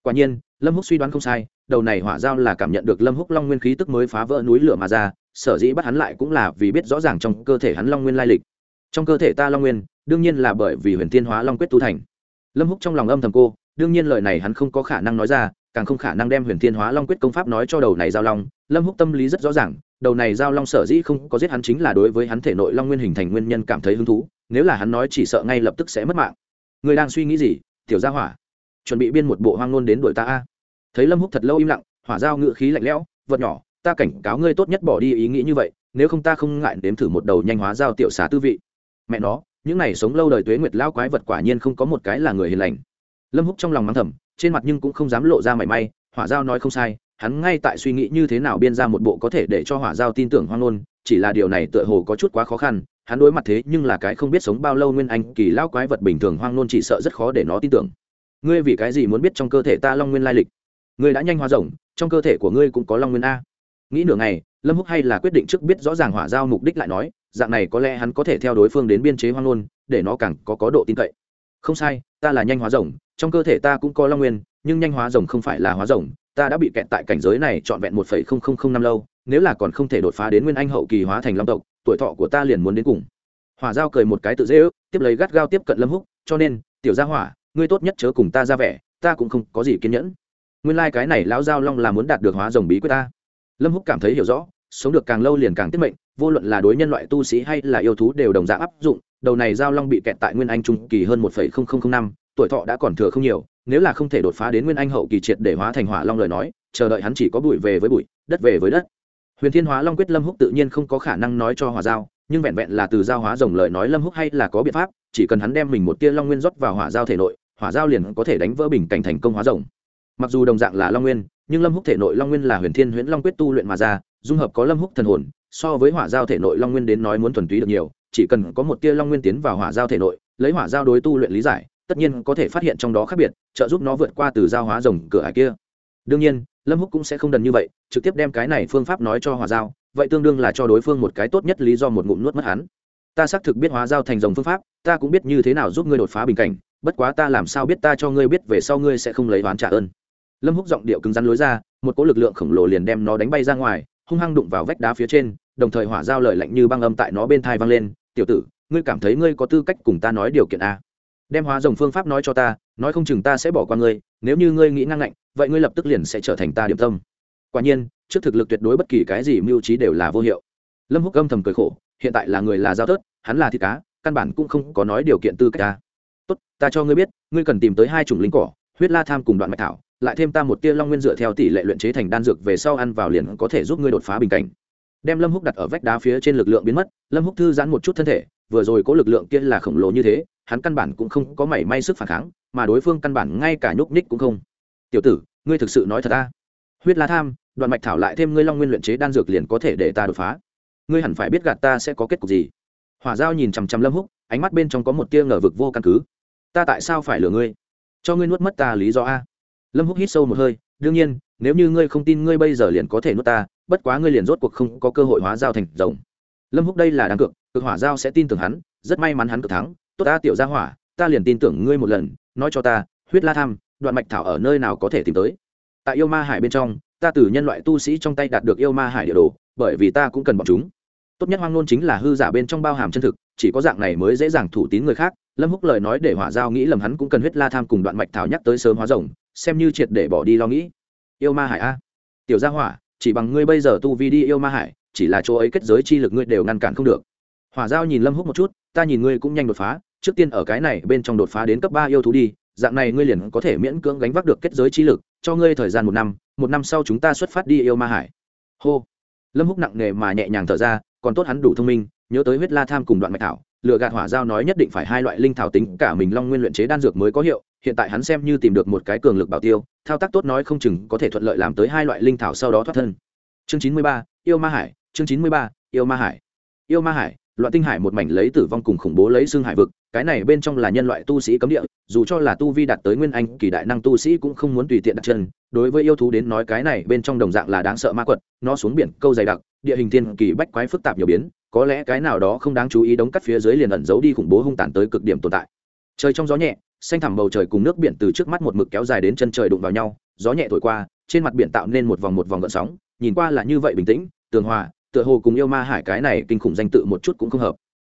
Quả nhiên, lâm húc suy đoán không sai, đầu này hỏa giao là cảm nhận được lâm húc long nguyên khí tức mới phá vỡ núi lửa mà ra, sở dĩ bắt hắn lại cũng là vì biết rõ ràng trong cơ thể hắn long nguyên lai lịch. Trong cơ thể ta long nguyên, đương nhiên là bởi vì huyền thiên hóa long quyết tu thành. Lâm húc trong lòng âm thầm cô, đương nhiên lời này hắn không có khả năng nói ra càng không khả năng đem huyền thiên hóa long quyết công pháp nói cho đầu này giao long. Lâm húc tâm lý rất rõ ràng, đầu này giao long sở dĩ không có giết hắn chính là đối với hắn thể nội long nguyên hình thành nguyên nhân cảm thấy hứng thú, nếu là hắn nói chỉ sợ ngay lập tức sẽ mất mạng. Người đang suy nghĩ gì, tiểu gia hỏa? Chuẩn bị biên một bộ hoang ngôn đến đuổi ta a. Thấy lâm húc thật lâu im lặng, hỏa giao ngự khí lạnh lẽo, vật nhỏ, ta cảnh cáo ngươi tốt nhất bỏ đi ý nghĩ như vậy, nếu không ta không ngại đếm thử một đầu nhanh hóa giao tiểu xá tư vị. Mẹ nó, những này sống lâu đời tuế nguyệt lao quái vật quả nhiên không có một cái là người hiền lành. Lâm húc trong lòng mắng thầm trên mặt nhưng cũng không dám lộ ra mảy may, hỏa giao nói không sai, hắn ngay tại suy nghĩ như thế nào biên ra một bộ có thể để cho hỏa giao tin tưởng hoang nôn chỉ là điều này tựa hồ có chút quá khó khăn, hắn đối mặt thế nhưng là cái không biết sống bao lâu nguyên anh, kỳ lao quái vật bình thường hoang nôn chỉ sợ rất khó để nó tin tưởng. Ngươi vì cái gì muốn biết trong cơ thể ta long nguyên lai lịch? Ngươi đã nhanh hóa rồng, trong cơ thể của ngươi cũng có long nguyên a. Nghĩ nửa ngày, lâm húc hay là quyết định trước biết rõ ràng hỏa giao mục đích lại nói, dạng này có lẽ hắn có thể theo đối phương đến biên chế hoang nôn để nó càng có có độ tin cậy. Không sai, ta là nhanh hóa rồng trong cơ thể ta cũng có long nguyên, nhưng nhanh hóa rồng không phải là hóa rồng, ta đã bị kẹt tại cảnh giới này trọn vẹn một phẩy không không không năm lâu, nếu là còn không thể đột phá đến nguyên anh hậu kỳ hóa thành long tộc, tuổi thọ của ta liền muốn đến cùng. Hỏa giao cười một cái tự dễ ước, tiếp lấy gắt gao tiếp cận lâm húc, cho nên, tiểu gia hỏa, ngươi tốt nhất chớ cùng ta ra vẻ, ta cũng không có gì kiên nhẫn. Nguyên lai cái này lão giao long là muốn đạt được hóa rồng bí quyết ta. Lâm húc cảm thấy hiểu rõ, sống được càng lâu liền càng tiết mệnh, vô luận là đối nhân loại tu sĩ hay là yêu thú đều đồng dạng áp dụng, đầu này giao long bị kẹt tại nguyên anh trung kỳ hơn một năm tuổi thọ đã còn thừa không nhiều, nếu là không thể đột phá đến nguyên anh hậu kỳ triệt để hóa thành hỏa long lời nói, chờ đợi hắn chỉ có bụi về với bụi, đất về với đất. Huyền thiên hóa long quyết lâm húc tự nhiên không có khả năng nói cho hỏa giao, nhưng vẹn vẹn là từ giao hóa rồng lời nói lâm húc hay là có biện pháp, chỉ cần hắn đem mình một tia long nguyên rót vào hỏa giao thể nội, hỏa giao liền có thể đánh vỡ bình cảnh thành công hóa rồng. Mặc dù đồng dạng là long nguyên, nhưng lâm húc thể nội long nguyên là huyền thiên huyễn long quyết tu luyện mà ra, dung hợp có lâm húc thần hồn, so với hỏa giao thể nội long nguyên đến nói muốn thuần túy được nhiều, chỉ cần có một tia long nguyên tiến vào hỏa giao thể nội, lấy hỏa giao đối tu luyện lý giải tất nhiên có thể phát hiện trong đó khác biệt, trợ giúp nó vượt qua từ giao hóa rồng cửa hải kia. Đương nhiên, lâm húc cũng sẽ không đần như vậy, trực tiếp đem cái này phương pháp nói cho hỏa giao, vậy tương đương là cho đối phương một cái tốt nhất lý do một ngụm nuốt mất hắn. Ta xác thực biết hóa giao thành rồng phương pháp, ta cũng biết như thế nào giúp ngươi đột phá bình cảnh, bất quá ta làm sao biết ta cho ngươi biết về sau ngươi sẽ không lấy oán trả ơn. Lâm húc giọng điệu cứng rắn lối ra, một cỗ lực lượng khổng lồ liền đem nó đánh bay ra ngoài, hung hăng đụng vào vách đá phía trên, đồng thời hỏa giao lời lạnh như băng âm tại nó bên thai vang lên, tiểu tử, ngươi cảm thấy ngươi có tư cách cùng ta nói điều kiện a đem hóa rồng phương pháp nói cho ta, nói không chừng ta sẽ bỏ qua ngươi, nếu như ngươi nghĩ ngang ngạnh, vậy ngươi lập tức liền sẽ trở thành ta điểm tâm. Quả nhiên, trước thực lực tuyệt đối bất kỳ cái gì mưu trí đều là vô hiệu. Lâm húc âm thầm cười khổ, hiện tại là người là giao tớt hắn là thịt cá, căn bản cũng không có nói điều kiện tư cách ta. Tốt, ta cho ngươi biết, ngươi cần tìm tới hai chủng linh cỏ, huyết la tham cùng đoạn mạch thảo, lại thêm ta một tia long nguyên dựa theo tỷ lệ luyện chế thành đan dược về sau ăn vào liền có thể giúp ngươi đột phá bình cảnh. Đem lâm húc đặt ở vách đá phía trên lực lượng biến mất, lâm húc thư giãn một chút thân thể, vừa rồi có lực lượng kia là khổng lồ như thế hắn căn bản cũng không có mảy may sức phản kháng, mà đối phương căn bản ngay cả nhúc nhích cũng không. Tiểu tử, ngươi thực sự nói thật ta? Huyết la tham đoạn mạch thảo lại thêm ngươi long nguyên luyện chế đan dược liền có thể để ta đột phá. Ngươi hẳn phải biết gạt ta sẽ có kết cục gì. Hỏa giao nhìn chằm chằm lâm húc, ánh mắt bên trong có một tia ngờ vực vô căn cứ. Ta tại sao phải lừa ngươi? Cho ngươi nuốt mất ta lý do a. Lâm húc hít sâu một hơi, đương nhiên, nếu như ngươi không tin ngươi bây giờ liền có thể nuốt ta, bất quá ngươi liền rốt cuộc không có cơ hội hóa giao thành rồng. Lâm húc đây là đáng cược, cực hỏa giao sẽ tin tưởng hắn, rất may mắn hắn cực thắng tốt ta tiểu gia hỏa, ta liền tin tưởng ngươi một lần, nói cho ta, huyết la tham, đoạn mạch thảo ở nơi nào có thể tìm tới. Tại yêu ma hải bên trong, ta từ nhân loại tu sĩ trong tay đạt được yêu ma hải địa đồ, bởi vì ta cũng cần bọn chúng. Tốt nhất hoang nôn chính là hư giả bên trong bao hàm chân thực, chỉ có dạng này mới dễ dàng thủ tín người khác. Lâm húc lời nói để hỏa giao nghĩ lầm hắn cũng cần huyết la tham cùng đoạn mạch thảo nhắc tới sớm hóa rồng, xem như triệt để bỏ đi lo nghĩ. Yêu ma hải a. Tiểu gia hỏa, chỉ bằng ngươi bây giờ tu vi đi yêu ma hải, chỉ là chỗ ấy kết giới chi lực ngươi đều ngăn cản không được. Hỏa giao nhìn lâm húc một chút ta nhìn ngươi cũng nhanh đột phá, trước tiên ở cái này bên trong đột phá đến cấp ba yêu thú đi, dạng này ngươi liền có thể miễn cưỡng gánh vác được kết giới chi lực, cho ngươi thời gian một năm một năm sau chúng ta xuất phát đi yêu ma hải. Hô. Lâm húc nặng nề mà nhẹ nhàng thở ra, còn tốt hắn đủ thông minh, nhớ tới huyết la tham cùng đoạn mạch thảo, lựa gạt hỏa giao nói nhất định phải hai loại linh thảo tính, cả mình long nguyên luyện chế đan dược mới có hiệu, hiện tại hắn xem như tìm được một cái cường lực bảo tiêu, thao tác tốt nói không chừng có thể thuận lợi làm tới hai loại linh thảo sau đó thoát thân. Chương chín mươi ba, yêu ma hải, chương chín mươi ba, yêu ma hải. Yêu ma hải loạn tinh hải một mảnh lấy tử vong cùng khủng bố lấy xương hải vực, cái này bên trong là nhân loại tu sĩ cấm địa, dù cho là tu vi đạt tới nguyên anh, kỳ đại năng tu sĩ cũng không muốn tùy tiện đặt chân. Đối với yêu thú đến nói cái này bên trong đồng dạng là đáng sợ ma quật, nó xuống biển, câu dày đặc, địa hình thiên kỳ bách quái phức tạp nhiều biến, có lẽ cái nào đó không đáng chú ý đóng cắt phía dưới liền ẩn giấu đi khủng bố hung tàn tới cực điểm tồn tại. Trời trong gió nhẹ, xanh thẳm bầu trời cùng nước biển từ trước mắt một mực kéo dài đến chân trời đụng vào nhau, gió nhẹ thổi qua, trên mặt biển tạo nên một vòng một vòng gợn sóng, nhìn qua là như vậy bình tĩnh, tường hòa tựa hồ cùng yêu ma hải cái này kinh khủng danh tự một chút cũng không hợp.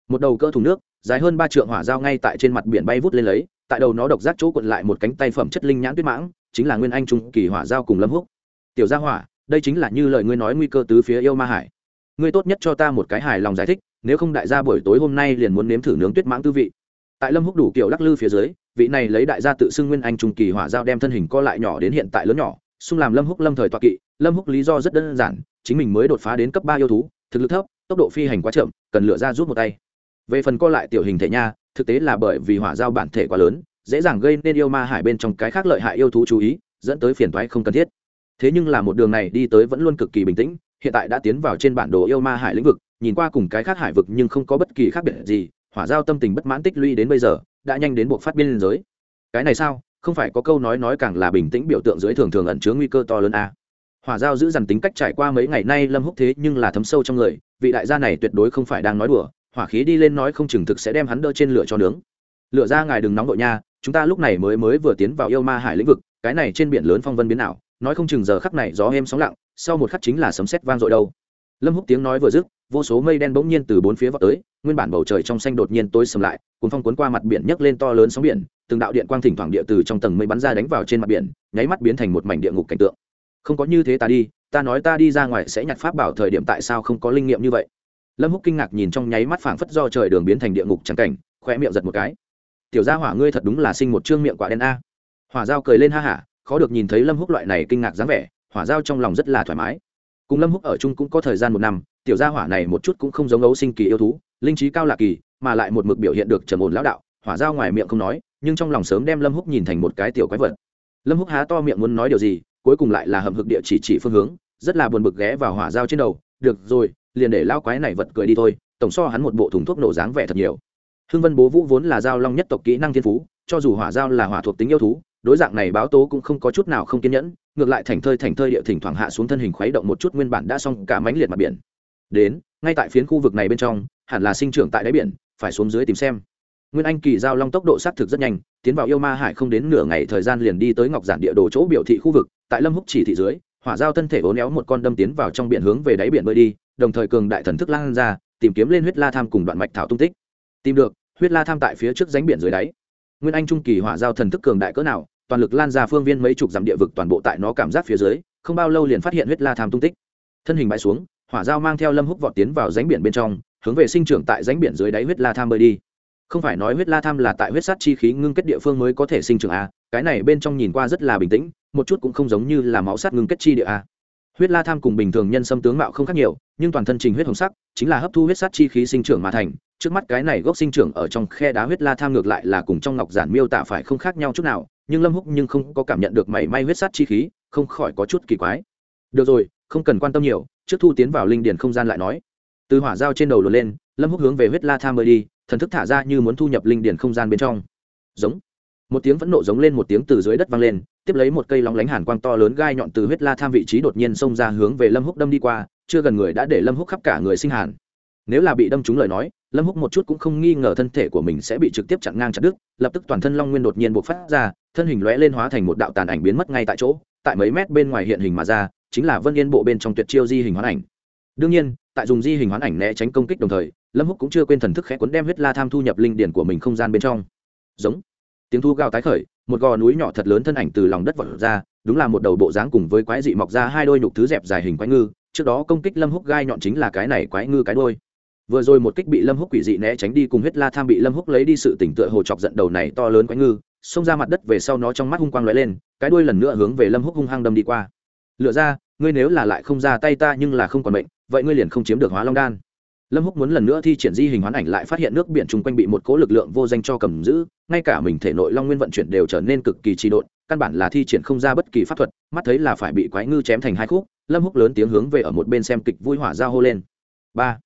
Một đầu cơ thùng nước, dài hơn ba trượng hỏa dao ngay tại trên mặt biển bay vút lên lấy, tại đầu nó độc giác chỗ quận lại một cánh tay phẩm chất linh nhãn tuyết mãng, chính là nguyên anh trung kỳ hỏa dao cùng lâm húc. Tiểu gia hỏa, đây chính là như lời ngươi nói nguy cơ tứ phía yêu ma hải. Ngươi tốt nhất cho ta một cái hài lòng giải thích, nếu không đại gia buổi tối hôm nay liền muốn nếm thử nướng tuyết mãng tư vị. Tại lâm húc đủ kiểu lắc lư phía dưới, vị này lấy đại gia tự xưng nguyên anh trung kỳ hỏa dao đem thân hình co lại nhỏ đến hiện tại lớn nhỏ, xung làm lâm húc lâm thời toại kỵ. Lâm húc lý do rất đơn giản chính mình mới đột phá đến cấp ba yêu thú, thực lực thấp, tốc độ phi hành quá chậm, cần lựa ra rút một tay. Về phần co lại tiểu hình thể nha, thực tế là bởi vì hỏa giao bản thể quá lớn, dễ dàng gây nên yêu ma hải bên trong cái khác lợi hại yêu thú chú ý, dẫn tới phiền toái không cần thiết. Thế nhưng là một đường này đi tới vẫn luôn cực kỳ bình tĩnh, hiện tại đã tiến vào trên bản đồ yêu ma hải lĩnh vực, nhìn qua cùng cái khác hải vực nhưng không có bất kỳ khác biệt gì, hỏa giao tâm tình bất mãn tích lũy đến bây giờ, đã nhanh đến buộc phát biên giới. Cái này sao? Không phải có câu nói nói càng là bình tĩnh biểu tượng dưới thường thường ẩn chứa nguy cơ to lớn a à hỏa giao giữ dằn tính cách trải qua mấy ngày nay lâm húc thế nhưng là thấm sâu trong người, vị đại gia này tuyệt đối không phải đang nói đùa, hỏa khí đi lên nói không chừng thực sẽ đem hắn đỡ trên lửa cho nướng. Lửa ra ngài đừng nóng đội nha, chúng ta lúc này mới mới vừa tiến vào yêu ma hải lĩnh vực, cái này trên biển lớn phong vân biến nào nói không chừng giờ khắc này gió êm sóng lặng, sau một khắc chính là sấm sét vang dội đâu. Lâm húc tiếng nói vừa dứt, vô số mây đen bỗng nhiên từ bốn phía vọt tới, nguyên bản bầu trời trong xanh đột nhiên tối sầm lại, cuốn phong cuốn qua mặt biển nhấc lên to lớn sóng biển, từng đạo điện quang thỉnh thoảng địa từ trong tầng mây bắn ra đánh vào trên mặt biển, nháy mắt biến thành một mảnh địa ngục cảnh tượng không có như thế ta đi, ta nói ta đi ra ngoài sẽ nhặt pháp bảo thời điểm tại sao không có linh nghiệm như vậy? Lâm húc kinh ngạc nhìn trong nháy mắt phảng phất do trời đường biến thành địa ngục trắng cảnh khoe miệng giật một cái. Tiểu gia hỏa ngươi thật đúng là sinh một trương miệng quả đen a. Hỏa giao cười lên ha hả, khó được nhìn thấy lâm húc loại này kinh ngạc dáng vẻ, hỏa giao trong lòng rất là thoải mái. Cùng lâm húc ở chung cũng có thời gian một năm, tiểu gia hỏa này một chút cũng không giống ấu sinh kỳ yêu thú, linh trí cao lạ kỳ, mà lại một mực biểu hiện được trầm ổn lão đạo, hỏa giao ngoài miệng không nói, nhưng trong lòng sớm đem lâm húc nhìn thành một cái tiểu quái vật. Lâm húc há to miệng muốn nói điều gì cuối cùng lại là hầm hực địa chỉ chỉ phương hướng, rất là buồn bực ghé vào hỏa giao trên đầu, được rồi, liền để lao quái này vật cười đi thôi, tổng so hắn một bộ thùng thuốc nổ dáng vẻ thật nhiều. Hưng vân bố vũ vốn là giao long nhất tộc kỹ năng thiên phú, cho dù hỏa giao là hỏa thuộc tính yêu thú, đối dạng này báo tố cũng không có chút nào không kiên nhẫn, ngược lại thành thơi thành thơi địa thỉnh thoảng hạ xuống thân hình khuấy động một chút nguyên bản đã xong cả mánh liệt mặt biển. Đến, ngay tại phiến khu vực này bên trong, hẳn là sinh trưởng tại đáy biển, phải xuống dưới tìm xem nguyên anh kỳ giao long tốc độ xác thực rất nhanh, tiến vào yêu ma hải không đến nửa ngày thời gian liền đi tới ngọc giản địa đồ chỗ biểu thị khu vực, tại lâm húc chỉ thị dưới, hỏa giao thân thể ố éo một con đâm tiến vào trong biển hướng về đáy biển bơi đi, đồng thời cường đại thần thức lan ra, tìm kiếm lên huyết la tham cùng đoạn mạch thảo tung tích. Tìm được, huyết la tham tại phía trước ránh biển dưới đáy. Nguyên anh trung kỳ hỏa giao thần thức cường đại cỡ nào, toàn lực lan ra phương viên mấy chục dặm địa vực toàn bộ tại nó cảm giác phía dưới, không bao lâu liền phát hiện huyết la tham tung tích. Thân hình bãi xuống, hỏa giao mang theo lâm húc vọt tiến vào ránh biển bên trong, hướng về sinh trưởng tại ránh biển dưới đáy huyết la tham bơi đi không phải nói huyết la tham là tại huyết sát chi khí ngưng kết địa phương mới có thể sinh trưởng a cái này bên trong nhìn qua rất là bình tĩnh, một chút cũng không giống như là máu sát ngưng kết chi địa a huyết la tham cùng bình thường nhân xâm tướng mạo không khác nhiều, nhưng toàn thân trình huyết hồng sắc, chính là hấp thu huyết sát chi khí sinh trưởng mà thành, trước mắt cái này gốc sinh trưởng ở trong khe đá huyết la tham ngược lại là cùng trong ngọc giản miêu tả phải không khác nhau chút nào, nhưng lâm húc nhưng không có cảm nhận được mảy may huyết sát chi khí, không khỏi có chút kỳ quái. Được rồi, không cần quan tâm nhiều, trước thu tiến vào linh điền không gian lại nói. Từ hỏa dao trên đầu lột lên, lâm húc hướng về huyết la tham mới đi thần thức thả ra như muốn thu nhập linh điền không gian bên trong. Giống. Một tiếng vẫn nộ giống lên một tiếng từ dưới đất vang lên, tiếp lấy một cây lóng lánh hàn quang to lớn gai nhọn từ huyết la tham vị trí đột nhiên xông ra hướng về lâm húc đâm đi qua, chưa gần người đã để lâm húc khắp cả người sinh hàn. Nếu là bị đâm trúng lời nói, lâm húc một chút cũng không nghi ngờ thân thể của mình sẽ bị trực tiếp chặn ngang chặt đứt, lập tức toàn thân long nguyên đột nhiên bộc phát ra, thân hình lóe lên hóa thành một đạo tàn ảnh biến mất ngay tại chỗ, tại mấy mét bên ngoài hiện hình mà ra, chính là vân yên bộ bên trong tuyệt chiêu di hình hoán ảnh. Đương nhiên tại dùng di hình hoán ảnh né tránh công kích đồng thời, lâm húc cũng chưa quên thần thức khẽ cuốn đem huyết la tham thu nhập linh điển của mình không gian bên trong. Giống. Tiếng thu gào tái khởi, một gò núi nhỏ thật lớn thân ảnh từ lòng đất vọt ra, đúng là một đầu bộ dáng cùng với quái dị mọc ra hai đôi nhục thứ dẹp dài hình quái ngư, trước đó công kích lâm húc gai nhọn chính là cái này quái ngư cái đôi vừa rồi một kích bị lâm húc quỷ dị né tránh đi cùng huyết la tham bị lâm húc lấy đi sự tỉnh tựa hồ chọc giận đầu này to lớn quái ngư, xông ra mặt đất về sau nó trong mắt hung quang lóe lên, cái đuôi lần nữa hướng về lâm húc hung hăng đâm đi qua. Lựa ra ngươi nếu là lại không ra tay ta nhưng là không còn bệnh vậy ngươi liền không chiếm được hóa long đan. Lâm húc muốn lần nữa thi triển di hình hoán ảnh lại phát hiện nước biển chung quanh bị một cố lực lượng vô danh cho cầm giữ, ngay cả mình thể nội long nguyên vận chuyển đều trở nên cực kỳ trì độn, căn bản là thi triển không ra bất kỳ pháp thuật, mắt thấy là phải bị quái ngư chém thành hai khúc, lâm húc lớn tiếng hướng về ở một bên xem kịch vui hỏa ra hô lên. Ba.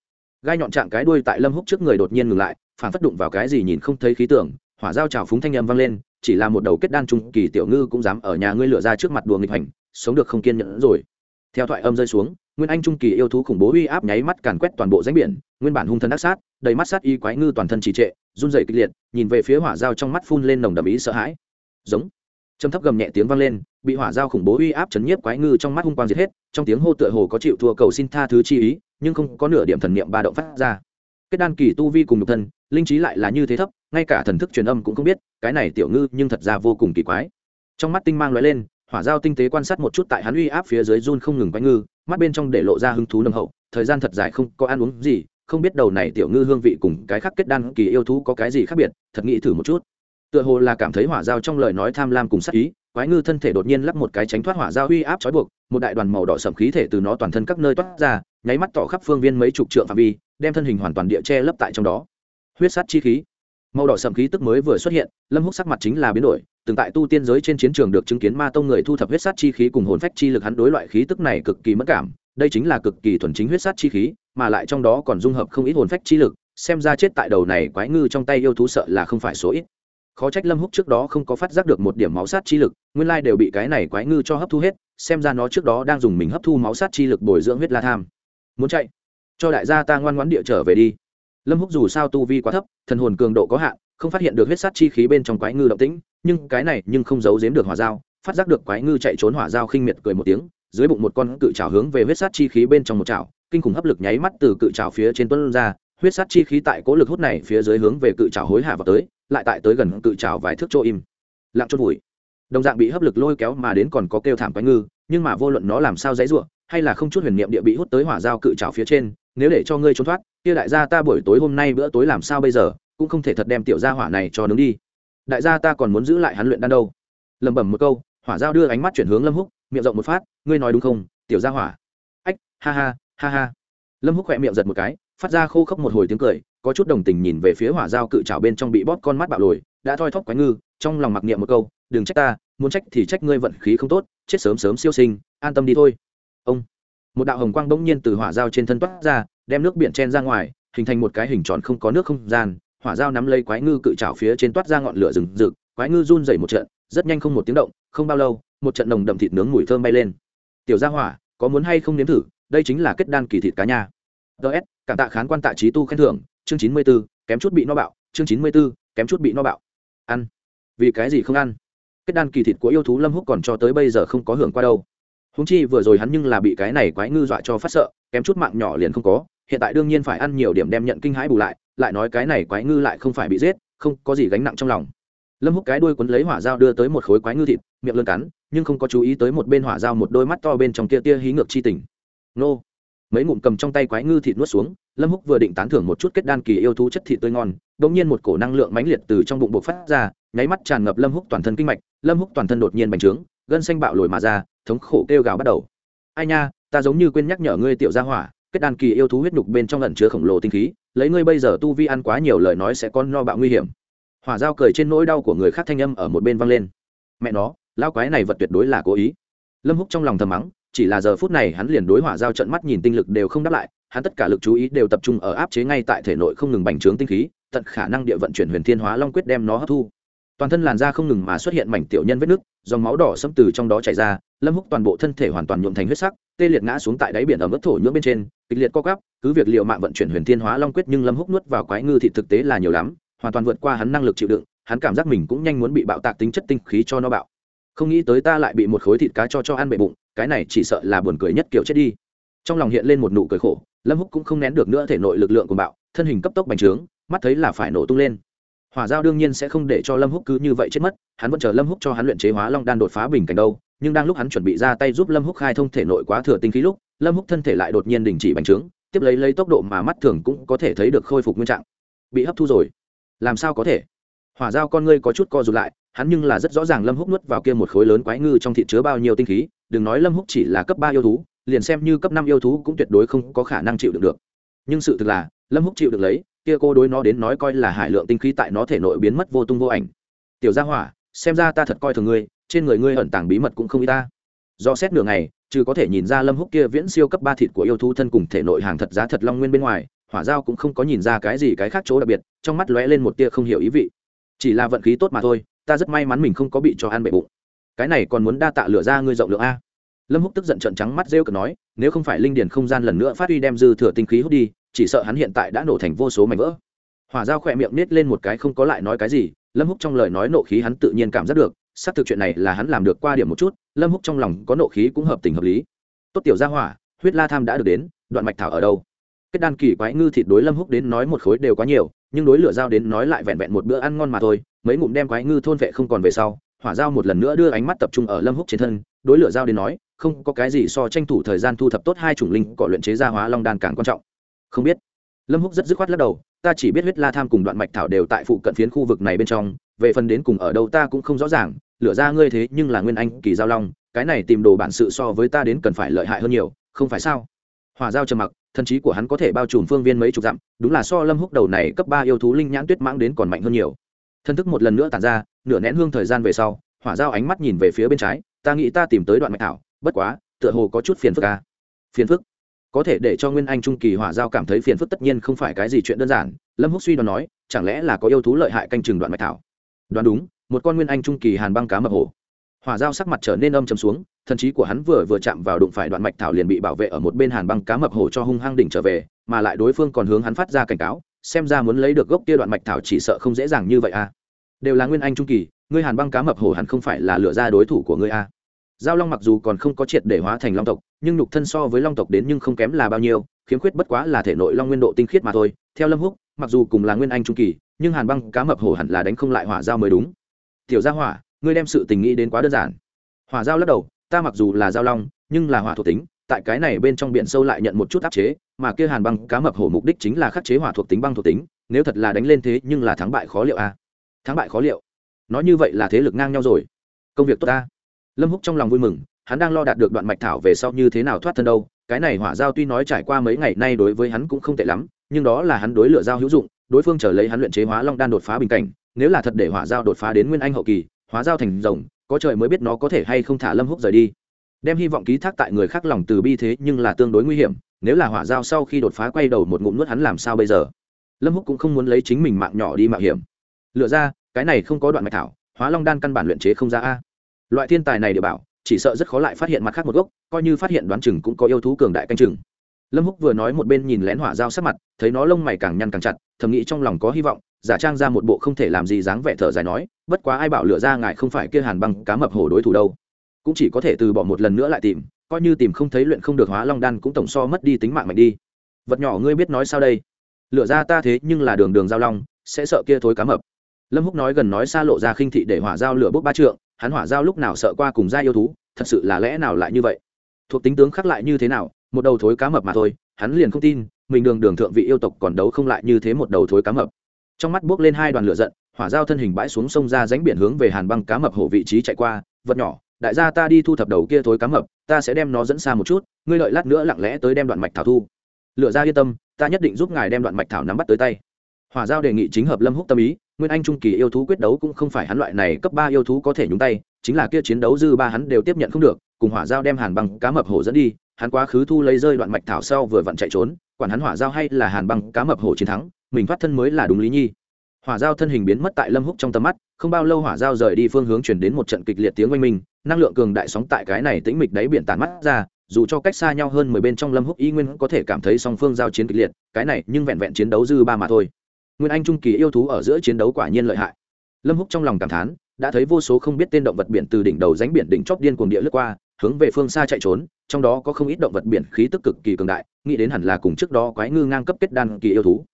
Gai nhọn trạng cái đuôi tại lâm húc trước người đột nhiên ngừng lại, phản phất đụng vào cái gì nhìn không thấy khí tưởng hỏa dao trào phúng thanh âm vang lên, chỉ là một đầu kết đan trung kỳ tiểu ngư cũng dám ở nhà ngươi lửa ra trước mặt đùa nghịch hành sống được không kiên nhẫn rồi theo thoại âm rơi xuống, nguyên anh trung kỳ yêu thú khủng bố uy áp nháy mắt càn quét toàn bộ ránh biển, nguyên bản hung thân ác sát, đầy mắt sát y quái ngư toàn thân trì trệ, run rẩy kịch liệt, nhìn về phía hỏa dao trong mắt phun lên nồng đậm ý sợ hãi. Giống. Trầm thấp gầm nhẹ tiếng vang lên, bị hỏa dao khủng bố uy áp chấn nhiếp quái ngư trong mắt hung quang diệt hết, trong tiếng hô tựa hồ có chịu thua cầu xin tha thứ chi ý, nhưng không có nửa điểm thần niệm ba động phát ra. Kết đan kỳ tu vi cùng nhục thân, linh trí lại là như thế thấp, ngay cả thần thức truyền âm cũng không biết, cái này tiểu ngư nhưng thật ra vô cùng kỳ quái. Trong mắt tinh mang lóe lên hỏa giao tinh tế quan sát một chút tại hắn uy áp phía dưới run không ngừng quái ngư, mắt bên trong để lộ ra hứng thú nồng hậu, thời gian thật dài không có ăn uống gì, không biết đầu này tiểu ngư hương vị cùng cái khác kết đan kỳ yêu thú có cái gì khác biệt, thật nghĩ thử một chút. Tựa hồ là cảm thấy hỏa giao trong lời nói tham lam cùng sắc ý, quái ngư thân thể đột nhiên lắp một cái tránh thoát hỏa giao uy áp trói buộc, một đại đoàn màu đỏ sậm khí thể từ nó toàn thân các nơi toát ra, nháy mắt tỏ khắp phương viên mấy chục trượng phạm vi, đem thân hình hoàn toàn địa che lấp tại trong đó. Huyết sát chi khí. Màu đỏ sầm khí tức mới vừa xuất hiện, lâm húc sắc mặt chính là biến đổi từng tại tu tiên giới trên chiến trường được chứng kiến ma tông người thu thập huyết sát chi khí cùng hồn phách chi lực hắn đối loại khí tức này cực kỳ mất cảm. Đây chính là cực kỳ thuần chính huyết sát chi khí, mà lại trong đó còn dung hợp không ít hồn phách chi lực, xem ra chết tại đầu này quái ngư trong tay yêu thú sợ là không phải số ít. Khó trách lâm húc trước đó không có phát giác được một điểm máu sát chi lực, nguyên lai đều bị cái này quái ngư cho hấp thu hết, xem ra nó trước đó đang dùng mình hấp thu máu sát chi lực bồi dưỡng huyết la tham. Muốn chạy? Cho đại gia ta ngoan ngoãn địa trở về đi. Lâm húc dù sao tu vi quá thấp, thần hồn cường độ có hạn không phát hiện được huyết sát chi khí bên trong quái ngư động tĩnh, nhưng cái này nhưng không giấu giếm được hỏa dao, phát giác được quái ngư chạy trốn hỏa dao khinh miệt cười một tiếng, dưới bụng một con cự trào hướng về huyết sát chi khí bên trong một trào kinh khủng hấp lực nháy mắt từ cự trào phía trên tuôn ra, huyết sát chi khí tại cố lực hút này phía dưới hướng về cự trào hối hạ vào tới, lại tại tới gần cự trào vài thước chỗ im, lặng chốt vùi. Đồng dạng bị hấp lực lôi kéo mà đến còn có kêu thảm quái ngư, nhưng mà vô luận nó làm sao dãy ruộng hay là không chút huyền niệm địa bị hút tới hỏa dao cự trào phía trên, nếu để cho ngươi trốn thoát, kia đại gia ta buổi tối hôm nay bữa tối làm sao bây giờ? Cũng không thể thật đem tiểu gia hỏa này cho nướng đi. Đại gia ta còn muốn giữ lại hắn luyện đan đâu. Lẩm bẩm một câu, hỏa dao đưa ánh mắt chuyển hướng lâm húc, miệng rộng một phát, ngươi nói đúng không, tiểu gia hỏa? Ách, ha ha ha ha. Lâm húc khỏe miệng giật một cái, phát ra khô khốc một hồi tiếng cười, có chút đồng tình nhìn về phía hỏa dao cự trào bên trong bị bóp con mắt bạo lồi, đã thoi thóp quái ngư, trong lòng mặc niệm một câu, đừng trách ta, muốn trách thì trách ngươi vận khí không tốt, chết sớm sớm siêu sinh, an tâm đi thôi. Ông, một đạo hồng quang bỗng nhiên từ hỏa dao trên thân toát ra, đem nước biển chen ra ngoài, hình thành một cái hình tròn không có nước không gian hỏa dao nắm lấy quái ngư cự trào phía trên toát ra ngọn lửa rừng rực, quái ngư run dày một trận, rất nhanh không một tiếng động, không bao lâu, một trận nồng đậm thịt nướng mùi thơm bay lên. Tiểu gia hỏa, có muốn hay không nếm thử? Đây chính là kết đan kỳ thịt cá nha. Ts cảm tạ khán quan tạ trí tu khen thưởng, chương chín mươi b ố kém chút bị no bạo, chương chín mươi b ố kém chút bị no bạo. Ăn. Vì cái gì không ăn? Kết đan kỳ thịt của yêu thú lâm húc còn cho tới bây giờ không có hưởng qua đâu. Húng chi vừa rồi hắn nhưng là bị cái này quái ngư dọa cho phát sợ, kém chút mạng nhỏ liền không có, hiện tại đương nhiên phải ăn nhiều điểm đem nhận kinh hãi bù lại lại nói cái này quái ngư lại không phải bị giết, không có gì gánh nặng trong lòng. Lâm húc cái đuôi quấn lấy hỏa dao đưa tới một khối quái ngư thịt, miệng lươn cắn, nhưng không có chú ý tới một bên hỏa dao một đôi mắt to bên trong kia tia hí ngược chi tình. Nô! Mấy ngụm cầm trong tay quái ngư thịt nuốt xuống, lâm húc vừa định tán thưởng một chút kết đan kỳ yêu thú chất thịt tươi ngon đ ỗ n g nhiên một cổ năng lượng mãnh liệt từ trong bụng bộc phát ra, nháy mắt tràn ngập lâm húc toàn thân kinh mạch, lâm húc toàn thân đột nhiên bành trướng, gân xanh bạo lồi mà ra, thống khổ kêu gào bắt đầu. Ai nha, ta giống như quên nhắc nhở ngươi tiểu gia hỏa, kết đan kỳ yêu thú huyết nhục bên trong lẩn chứa khổng lồ tinh khí lấy ngươi bây giờ tu vi ăn quá nhiều lời nói sẽ con no bạo nguy hiểm. Hỏa dao cười trên nỗi đau của người khác thanh âm ở một bên vang lên. Mẹ nó lao quái này vật tuyệt đối là cố ý. Lâm húc trong lòng thầm mắng, chỉ là giờ phút này hắn liền đối hỏa giao trận mắt nhìn tinh lực đều không đáp lại, hắn tất cả lực chú ý đều tập trung ở áp chế ngay tại thể nội không ngừng bành trướng tinh khí, tận khả năng địa vận chuyển huyền thiên hóa long quyết đem nó hấp thu. Toàn thân làn da không ngừng mà xuất hiện mảnh tiểu nhân vết nứt, dòng máu đỏ xâm từ trong đó chảy ra, lâm húc toàn bộ thân thể hoàn toàn nhuộm thành huyết sắc, tê liệt ngã xuống tại đáy biển ở mức thổ nhưỡng bên trên kịch liệt co cắp cứ việc liệu mạng vận chuyển huyền thiên hóa long quyết nhưng lâm húc nuốt vào quái ngư thị thực tế là nhiều lắm, hoàn toàn vượt qua hắn năng lực chịu đựng, hắn cảm giác mình cũng nhanh muốn bị bạo tạc tính chất tinh khí cho nó bạo. Không nghĩ tới ta lại bị một khối thịt cá cho cho ăn bệ bụng, cái này chỉ sợ là buồn cười nhất kiểu chết đi. Trong lòng hiện lên một nụ cười khổ, lâm húc cũng không nén được nữa thể nội lực lượng của bạo, thân hình cấp tốc bành trướng, mắt thấy là phải nổ tung lên. Hỏa giao đương nhiên sẽ không để cho lâm húc cứ như vậy chết mất, hắn vẫn chờ lâm húc cho hắn luyện chế hóa long đan đột phá bình cảnh đâu nhưng đang lúc hắn chuẩn bị ra tay giúp lâm húc khai thông thể nội quá thừa tinh khí lúc, lâm húc thân thể lại đột nhiên đình chỉ bành trướng, tiếp lấy lấy tốc độ mà mắt thường cũng có thể thấy được khôi phục nguyên trạng. Bị hấp thu rồi. Làm sao có thể? Hỏa giao con ngươi có chút co rụt lại, hắn nhưng là rất rõ ràng lâm húc nuốt vào kia một khối lớn quái ngư trong thịt chứa bao nhiêu tinh khí, đừng nói lâm húc chỉ là cấp ba yêu thú, liền xem như cấp năm yêu thú cũng tuyệt đối không có khả năng chịu được được. Nhưng sự thực là, lâm húc chịu được lấy, kia cô đối nó đến nói coi là hải lượng tinh khí tại nó thể nội biến mất vô tung vô ảnh. Tiểu gia hỏa, xem ra ta thật coi thường ngươi trên người ngươi ẩn tàng bí mật cũng không y ta. Do xét nửa ngày, chứ có thể nhìn ra lâm húc kia viễn siêu cấp ba thịt của yêu thú thân cùng thể nội hàng thật giá thật long nguyên bên ngoài, hỏa giao cũng không có nhìn ra cái gì cái khác chỗ đặc biệt, trong mắt lóe lên một tia không hiểu ý vị. Chỉ là vận khí tốt mà thôi, ta rất may mắn mình không có bị cho ăn bệ bụng. Cái này còn muốn đa tạ lửa ra ngươi rộng lượng a. Lâm húc tức giận trận trắng mắt rêu cực nói, nếu không phải linh điền không gian lần nữa phát huy đem dư thừa tinh khí hút đi, chỉ sợ hắn hiện tại đã nổ thành vô số mảnh vỡ. Hỏa dao khỏe miệng nết lên một cái không có lại nói cái gì, lâm húc trong lời nói nộ khí hắn tự nhiên cảm giác được xác thực chuyện này là hắn làm được qua điểm một chút, lâm húc trong lòng có nộ khí cũng hợp tình hợp lý. Tốt tiểu gia hỏa, huyết la tham đã được đến, đoạn mạch thảo ở đâu? Kết đan kỳ quái ngư thịt đối lâm húc đến nói một khối đều quá nhiều, nhưng đối lửa dao đến nói lại vẹn vẹn một bữa ăn ngon mà thôi, mấy ngụm đem quái ngư thôn vệ không còn về sau, hỏa dao một lần nữa đưa ánh mắt tập trung ở lâm húc trên thân, đối lửa dao đến nói, không có cái gì so tranh thủ thời gian thu thập tốt hai chủng linh cọ luyện chế ra hóa long đan càng quan trọng. Không biết. Lâm húc rất dứt khoát lắc đầu, ta chỉ biết huyết la tham cùng đoạn mạch thảo đều tại phụ cận phiến khu vực này bên trong về phần đến cùng ở đâu ta cũng không rõ ràng, lửa ra ngươi thế nhưng là nguyên anh kỳ giao long, cái này tìm đồ bản sự so với ta đến cần phải lợi hại hơn nhiều, không phải sao? Hỏa giao trầm mặc thần trí của hắn có thể bao trùm phương viên mấy chục dặm, đúng là so lâm húc đầu này cấp ba yêu thú linh nhãn tuyết mãng đến còn mạnh hơn nhiều. Thân thức một lần nữa tàn ra, nửa nén hương thời gian về sau, hỏa giao ánh mắt nhìn về phía bên trái, ta nghĩ ta tìm tới đoạn mạch thảo bất quá, tựa hồ có chút phiền phức à. phiền phức? Có thể để cho nguyên anh trung kỳ hỏa giao cảm thấy phiền phức tất nhiên không phải cái gì chuyện đơn giản, lâm húc suy đoán nói, chẳng lẽ là có yêu thú lợi hại canh chừng đoạn mạch thảo đoán đúng, một con nguyên anh trung kỳ hàn băng cá mập hổ. Hỏa giao sắc mặt trở nên âm chầm xuống, thần trí của hắn vừa vừa chạm vào đụng phải đoạn mạch thảo liền bị bảo vệ ở một bên hàn băng cá mập hổ cho hung hăng đỉnh trở về, mà lại đối phương còn hướng hắn phát ra cảnh cáo, xem ra muốn lấy được gốc kia đoạn mạch thảo chỉ sợ không dễ dàng như vậy à. Đều là nguyên anh trung kỳ, ngươi hàn băng cá mập hổ hẳn không phải là lựa ra đối thủ của ngươi à. Giao long mặc dù còn không có triệt để hóa thành long tộc, nhưng nhục thân so với long tộc đến nhưng không kém là bao nhiêu, khiếm khuyết bất quá là thể nội long nguyên độ tinh khiết mà thôi, theo lâm húc mặc dù cùng là nguyên anh trung kỳ, nhưng hàn băng cá mập hổ hẳn là đánh không lại hỏa giao mới đúng. Tiểu gia hỏa, ngươi đem sự tình nghĩ đến quá đơn giản. Hỏa giao lắc đầu, ta mặc dù là giao long, nhưng là hỏa thuộc tính, tại cái này bên trong biển sâu lại nhận một chút áp chế, mà kia hàn băng cá mập hổ mục đích chính là khắc chế hỏa thuộc tính băng thuộc tính, nếu thật là đánh lên thế nhưng là thắng bại khó liệu a. À? thắng bại khó liệu. Nói như vậy là thế lực ngang nhau rồi. Công việc tốt ta. Lâm húc trong lòng vui mừng, hắn đang lo đạt được đoạn mạch thảo về sau như thế nào thoát thân đâu, cái này hỏa giao tuy nói trải qua mấy ngày, nay đối với hắn cũng không tệ lắm nhưng đó là hắn đối lửa giao hữu dụng, đối phương trở lấy hắn luyện chế hóa long đan đột phá bình cảnh, nếu là thật để hỏa giao đột phá đến nguyên anh hậu kỳ, hóa giao thành rồng, có trời mới biết nó có thể hay không thả lâm húc rời đi. Đem hy vọng ký thác tại người khác lòng từ bi thế nhưng là tương đối nguy hiểm, nếu là hỏa giao sau khi đột phá quay đầu một ngụm nuốt hắn làm sao bây giờ? Lâm húc cũng không muốn lấy chính mình mạng nhỏ đi mạo hiểm. Lựa ra, cái này không có đoạn mạch thảo, hóa long đan căn bản luyện chế không ra a. Loại thiên tài này để bảo, chỉ sợ rất khó lại phát hiện mặt khác một gốc, coi như phát hiện đoán chừng cũng có yêu thú cường đại canh chừng lâm húc vừa nói một bên nhìn lén hỏa dao sát mặt, thấy nó lông mày càng nhăn càng chặt, thầm nghĩ trong lòng có hy vọng, giả trang ra một bộ không thể làm gì dáng vẻ thở dài nói, bất quá ai bảo lựa ra ngài không phải kia hàn băng cá mập hổ đối thủ đâu. Cũng chỉ có thể từ bỏ một lần nữa lại tìm, coi như tìm không thấy luyện không được hóa long đan cũng tổng so mất đi tính mạng mạnh đi. Vật nhỏ ngươi biết nói sao đây? Lựa ra ta thế nhưng là đường đường giao long, sẽ sợ kia thối cá mập. Lâm húc nói gần nói xa lộ ra khinh thị để hỏa giao lửa bốc ba trượng, hắn hỏa giao lúc nào sợ qua cùng gia yêu thú, thật sự là lẽ nào lại như vậy? Thuộc tính tướng khắc lại như thế nào một đầu thối cá mập mà thôi, hắn liền không tin, mình đường đường thượng vị yêu tộc còn đấu không lại như thế một đầu thối cá mập. Trong mắt buốc lên hai đoàn lửa giận, hỏa giao thân hình bãi xuống sông ra ránh biển hướng về hàn băng cá mập hổ vị trí chạy qua, vật nhỏ, đại gia ta đi thu thập đầu kia thối cá mập, ta sẽ đem nó dẫn xa một chút, ngươi lợi lát nữa lặng lẽ tới đem đoạn mạch thảo thu. Lựa ra yên tâm, ta nhất định giúp ngài đem đoạn mạch thảo nắm bắt tới tay. Hỏa giao đề nghị chính hợp lâm húc tâm ý, nguyên anh trung kỳ yêu thú quyết đấu cũng không phải hắn loại này cấp ba yêu thú có thể nhúng tay, chính là kia chiến đấu dư ba hắn đều tiếp nhận không được, cùng hỏa giao đem hàn băng cá mập hổ dẫn đi hắn quá khứ thu lấy rơi đoạn mạch thảo sau vừa vặn chạy trốn, quản hắn hỏa giao hay là hàn băng, cá mập hổ chiến thắng, mình thoát thân mới là đúng lý nhi. Hỏa giao thân hình biến mất tại lâm húc trong tầm mắt, không bao lâu hỏa giao rời đi phương hướng chuyển đến một trận kịch liệt tiếng oanh minh, năng lượng cường đại sóng tại cái này tĩnh mịch đáy biển tàn mắt ra, dù cho cách xa nhau hơn mười bên trong lâm húc y nguyên có thể cảm thấy song phương giao chiến kịch liệt, cái này nhưng vẹn vẹn chiến đấu dư ba mà thôi. Nguyên anh trung kỳ yêu thú ở giữa chiến đấu quả nhiên lợi hại. Lâm húc trong lòng cảm thán, đã thấy vô số không biết tên động vật biển từ đỉnh đầu ránh biển đỉnh chóp điên cuồng địa lướt qua, hướng về phương xa chạy trốn trong đó có không ít động vật biển khí tức cực kỳ cường đại, nghĩ đến hẳn là cùng trước đó quái ngư ngang cấp kết đan kỳ yêu thú.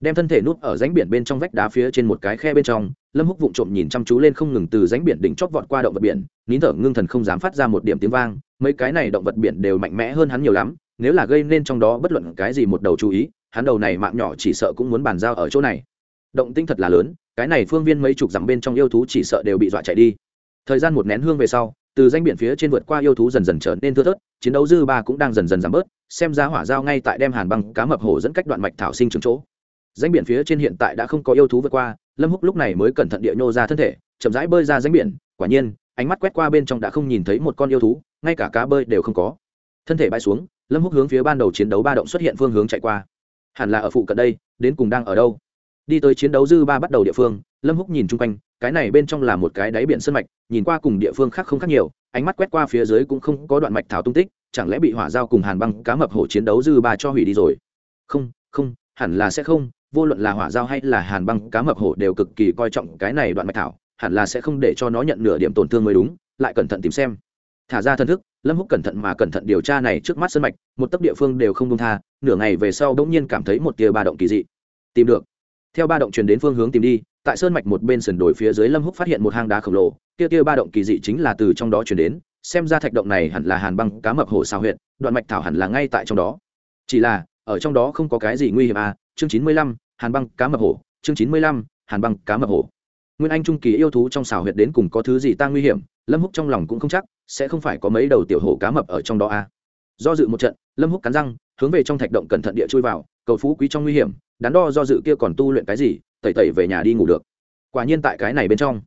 Đem thân thể nút ở ránh biển bên trong vách đá phía trên một cái khe bên trong, lâm húc vụng trộm nhìn chăm chú lên không ngừng từ ránh biển đỉnh chót vọt qua động vật biển, nín thở ngưng thần không dám phát ra một điểm tiếng vang, mấy cái này động vật biển đều mạnh mẽ hơn hắn nhiều lắm, nếu là gây nên trong đó bất luận cái gì một đầu chú ý, hắn đầu này mạng nhỏ chỉ sợ cũng muốn bàn giao ở chỗ này. Động tinh thật là lớn, cái này phương viên mấy chục dặm bên trong yêu thú chỉ sợ đều bị dọa chạy đi. Thời gian một nén hương về sau từ danh biển phía trên vượt qua yêu thú dần dần trở nên thưa thớt, chiến đấu dư ba cũng đang dần dần giảm bớt, xem ra hỏa giao ngay tại đem hàn băng cá mập hổ dẫn cách đoạn mạch thảo sinh trường chỗ. Danh biển phía trên hiện tại đã không có yêu thú vượt qua, lâm húc lúc này mới cẩn thận địa nhô ra thân thể, chậm rãi bơi ra danh biển, quả nhiên, ánh mắt quét qua bên trong đã không nhìn thấy một con yêu thú, ngay cả cá bơi đều không có. Thân thể bay xuống, lâm húc hướng phía ban đầu chiến đấu ba động xuất hiện phương hướng chạy qua. Hẳn là ở phụ cận đây, đến cùng đang ở đâu? Đi tới chiến đấu dư ba bắt đầu địa phương, lâm húc nhìn chung quanh cái này bên trong là một cái đáy biển sơn mạch, nhìn qua cùng địa phương khác không khác nhiều, ánh mắt quét qua phía dưới cũng không có đoạn mạch thảo tung tích, chẳng lẽ bị hỏa giao cùng hàn băng cá mập hổ chiến đấu dư ba cho hủy đi rồi? Không không, hẳn là sẽ không, vô luận là hỏa giao hay là hàn băng cá mập hổ đều cực kỳ coi trọng cái này đoạn mạch thảo, hẳn là sẽ không để cho nó nhận nửa điểm tổn thương mới đúng, lại cẩn thận tìm xem. Thả ra thân thức, lâm húc cẩn thận mà cẩn thận điều tra này trước mắt sân mạch, một tấc địa phương đều không công tha, nửa ngày về sau đống nhiên cảm thấy một tia ba động kỳ dị. Tìm được. Theo ba động truyền đến phương hướng tìm đi tại sơn mạch một bên sườn đồi phía dưới lâm húc phát hiện một hang đá khổng lồ kia kia ba động kỳ dị chính là từ trong đó truyền đến, xem ra thạch động này hẳn là hàn băng cá mập hổ sao huyện đoạn mạch thảo hẳn là ngay tại trong đó. Chỉ là, ở trong đó không có cái gì nguy hiểm à chương chín mươi lăm, hàn băng cá mập hổ, chương chín mươi lăm, hàn băng cá mập hổ. Nguyên anh trung kỳ yêu thú trong xào huyệt đến cùng có thứ gì ta nguy hiểm, lâm húc trong lòng cũng không chắc, sẽ không phải có mấy đầu tiểu hổ cá mập ở trong đó à. Do dự một trận, lâm húc cắn răng, hướng về trong thạch động cẩn thận địa chui vào, cầu phú quý trong nguy hiểm, đắn đo do dự kia còn tu luyện cái gì tẩy tẩy về nhà đi ngủ được. Quả nhiên tại cái này bên trong,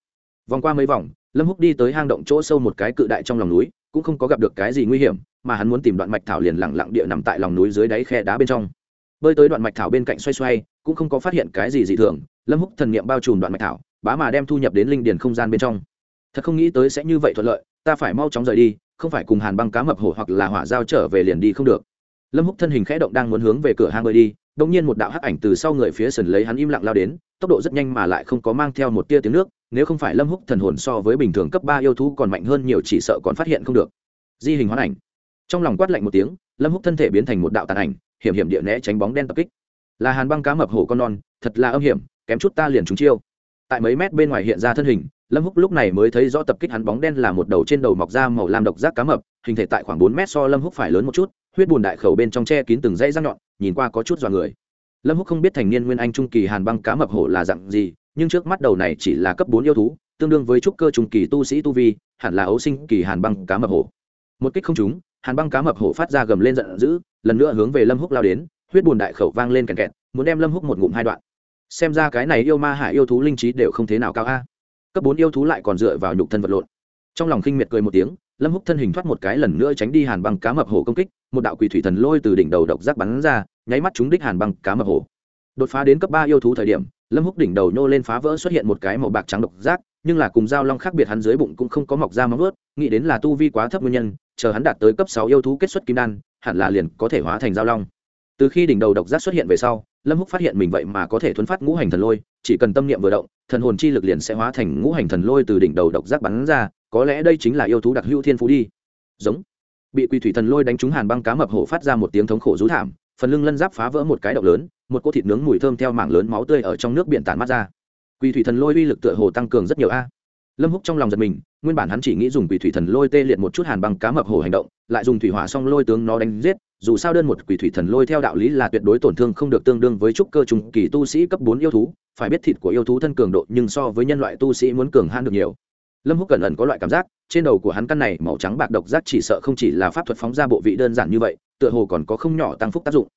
vòng qua mấy vòng, lâm húc đi tới hang động chỗ sâu một cái cự đại trong lòng núi, cũng không có gặp được cái gì nguy hiểm, mà hắn muốn tìm đoạn mạch thảo liền lẳng lặng địa nằm tại lòng núi dưới đáy khe đá bên trong. Bơi tới đoạn mạch thảo bên cạnh xoay xoay, cũng không có phát hiện cái gì dị thường, lâm húc thần niệm bao trùm đoạn mạch thảo, bá mà đem thu nhập đến linh điền không gian bên trong. Thật không nghĩ tới sẽ như vậy thuận lợi, ta phải mau chóng rời đi, không phải cùng hàn băng cá mập hổ hoặc là hỏa giao trở về liền đi không được. Lâm húc thân hình khẽ động đang muốn hướng về cửa hang bơi đi đông nhiên một đạo hắc ảnh từ sau người phía sườn lấy hắn im lặng lao đến, tốc độ rất nhanh mà lại không có mang theo một tia tiếng nước, nếu không phải lâm húc thần hồn so với bình thường cấp ba yêu thú còn mạnh hơn nhiều chỉ sợ còn phát hiện không được. Di hình hoán ảnh. Trong lòng quát lạnh một tiếng, lâm húc thân thể biến thành một đạo tàn ảnh, hiểm hiểm địa né tránh bóng đen tập kích. Là hàn băng cá mập hổ con non, thật là âm hiểm, kém chút ta liền trúng chiêu. Tại mấy mét bên ngoài hiện ra thân hình, lâm húc lúc này mới thấy rõ tập kích hắn bóng đen là một đầu trên đầu mọc ra màu lam độc giác cá mập, hình thể tại khoảng bốn mét so lâm húc phải lớn một chút huyết bùn đại khẩu bên trong che kín từng dãy răng nhọn, nhìn qua có chút dọa người. Lâm húc không biết thành niên nguyên anh trung kỳ hàn băng cá mập hổ là dạng gì, nhưng trước mắt đầu này chỉ là cấp bốn yêu thú, tương đương với trúc cơ trung kỳ tu sĩ tu vi, hẳn là ấu sinh kỳ hàn băng cá mập hổ. Một kích không trúng, hàn băng cá mập hổ phát ra gầm lên giận dữ, lần nữa hướng về lâm húc lao đến, huyết bùn đại khẩu vang lên kẹt kẹt, muốn đem lâm húc một ngụm hai đoạn. Xem ra cái này yêu ma hải yêu thú linh trí đều không thế nào cao a. Cấp bốn yêu thú lại còn dựa vào nhục thân vật lộn. Trong lòng khinh miệt cười một tiếng lâm húc thân hình thoát một cái lần nữa tránh đi hàn băng cá mập hổ công kích, một đạo quỷ thủy thần lôi từ đỉnh đầu độc giác bắn ra, nháy mắt trúng đích hàn băng cá mập hổ. Đột phá đến cấp ba yêu thú thời điểm, lâm húc đỉnh đầu nhô lên phá vỡ xuất hiện một cái màu bạc trắng độc giác, nhưng là cùng dao long khác biệt hắn dưới bụng cũng không có mọc ra móng ướt nghĩ đến là tu vi quá thấp nguyên nhân, chờ hắn đạt tới cấp sáu yêu thú kết xuất kim đan, hẳn là liền có thể hóa thành dao long. Từ khi đỉnh đầu độc giác xuất hiện về sau, lâm húc phát hiện mình vậy mà có thể thuấn phát ngũ hành thần lôi, chỉ cần tâm niệm vừa động thần hồn chi lực liền sẽ hóa thành ngũ hành thần lôi từ đỉnh đầu độc giác bắn ra, có lẽ đây chính là yêu thú đặc hữu thiên phú đi. Giống. Bị quỳ thủy thần lôi đánh trúng hàn băng cá mập hổ phát ra một tiếng thống khổ rú thảm, phần lưng lân giáp phá vỡ một cái động lớn, một cô thịt nướng mùi thơm theo mảng lớn máu tươi ở trong nước biển tản mắt ra. Quỳ thủy thần lôi uy lực tựa hồ tăng cường rất nhiều a lâm húc trong lòng giật mình, nguyên bản hắn chỉ nghĩ dùng quỷ thủy thần lôi tê liệt một chút hàn băng cá mập hổ hành động, lại dùng thủy hỏa xong lôi tướng nó đánh giết, dù sao đơn một quỷ thủy thần lôi theo đạo lý là tuyệt đối tổn thương không được tương đương với trúc cơ trùng kỳ tu sĩ cấp bốn yêu thú, phải biết thịt của yêu thú thân cường độ nhưng so với nhân loại tu sĩ muốn cường hãn được nhiều. Lâm húc cẩn ẩn có loại cảm giác, trên đầu của hắn căn này màu trắng bạc độc giác chỉ sợ không chỉ là pháp thuật phóng ra bộ vị đơn giản như vậy, tựa hồ còn có không nhỏ tăng phúc tác dụng.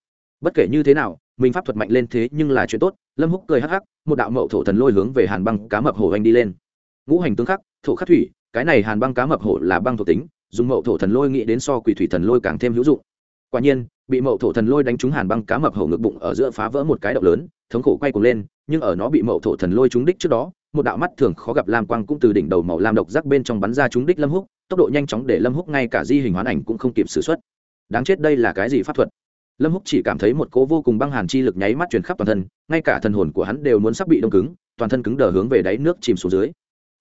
Bất kể như thế nào, mình pháp thuật mạnh lên thế nhưng là chuyện tốt, lâm húc cười hắc hắc, một đạo mậu thổ thần lôi hướng về hàn băng cá mập hổ anh đi lên ngũ hành tương khắc, thổ khắc thủy, cái này hàn băng cá mập hổ là băng thổ tính, dùng mậu thổ thần lôi nghĩ đến so quỷ thủy thần lôi càng thêm hữu dụng. Quả nhiên, bị mậu thổ thần lôi đánh trúng hàn băng cá mập hổ ngực bụng ở giữa phá vỡ một cái động lớn, thống khổ quay cuồng lên, nhưng ở nó bị mậu thổ thần lôi trúng đích trước đó, một đạo mắt thường khó gặp lam quang cũng từ đỉnh đầu màu lam độc rắc bên trong bắn ra trúng đích lâm húc, tốc độ nhanh chóng để lâm húc ngay cả di hình hoán ảnh cũng không kịp xử xuất. Đáng chết đây là cái gì pháp thuật? Lâm húc chỉ cảm thấy một cố vô cùng băng hàn chi lực nháy mắt truyền khắp toàn thân, ngay cả thần hồn của hắn đều muốn sắp bị đông cứng, toàn thân cứng đờ hướng về đáy nước chìm xuống dưới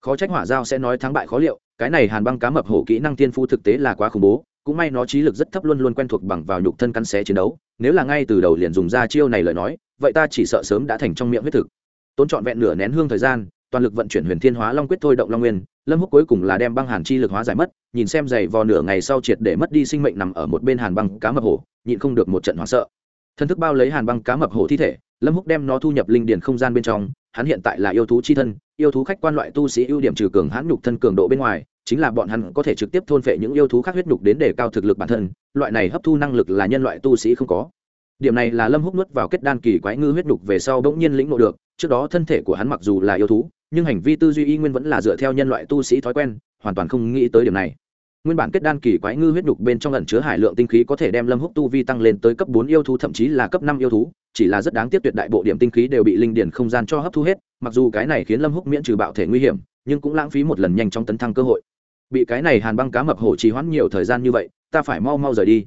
khó trách hỏa giao sẽ nói thắng bại khó liệu, cái này hàn băng cá mập hổ kỹ năng tiên phu thực tế là quá khủng bố, cũng may nó trí lực rất thấp luôn luôn quen thuộc bằng vào nhục thân căn xé chiến đấu, nếu là ngay từ đầu liền dùng ra chiêu này lời nói, vậy ta chỉ sợ sớm đã thành trong miệng huyết thực. Tốn trọn vẹn nửa nén hương thời gian, toàn lực vận chuyển huyền thiên hóa long quyết thôi động long nguyên, lâm húc cuối cùng là đem băng hàn chi lực hóa giải mất, nhìn xem dày vò nửa ngày sau triệt để mất đi sinh mệnh nằm ở một bên hàn băng cá mập hổ, nhịn không được một trận hoảng sợ thân thức bao lấy hàn băng cá mập hổ thi thể, lâm húc đem nó thu nhập linh điền không gian bên trong, hắn hiện tại là yêu thú chi thân, yêu thú khách quan loại tu sĩ ưu điểm trừ cường hãn nhục thân cường độ bên ngoài, chính là bọn hắn có thể trực tiếp thôn phệ những yêu thú khác huyết nhục đến để cao thực lực bản thân, loại này hấp thu năng lực là nhân loại tu sĩ không có. Điểm này là lâm húc nuốt vào kết đan kỳ quái ngư huyết nhục về sau bỗng nhiên lĩnh ngộ được, trước đó thân thể của hắn mặc dù là yêu thú, nhưng hành vi tư duy y nguyên vẫn là dựa theo nhân loại tu sĩ thói quen, hoàn toàn không nghĩ tới điểm này nguyên bản kết đan kỳ quái ngư huyết nhục bên trong ẩn chứa hải lượng tinh khí có thể đem lâm húc tu vi tăng lên tới cấp bốn yêu thú, thậm chí là cấp năm yêu thú. Chỉ là rất đáng tiếc tuyệt đại bộ điểm tinh khí đều bị linh điển không gian cho hấp thu hết, mặc dù cái này khiến lâm húc miễn trừ bạo thể nguy hiểm, nhưng cũng lãng phí một lần nhanh chóng tấn thăng cơ hội. Bị cái này hàn băng cá mập hổ trì hoãn nhiều thời gian như vậy, ta phải mau mau rời đi.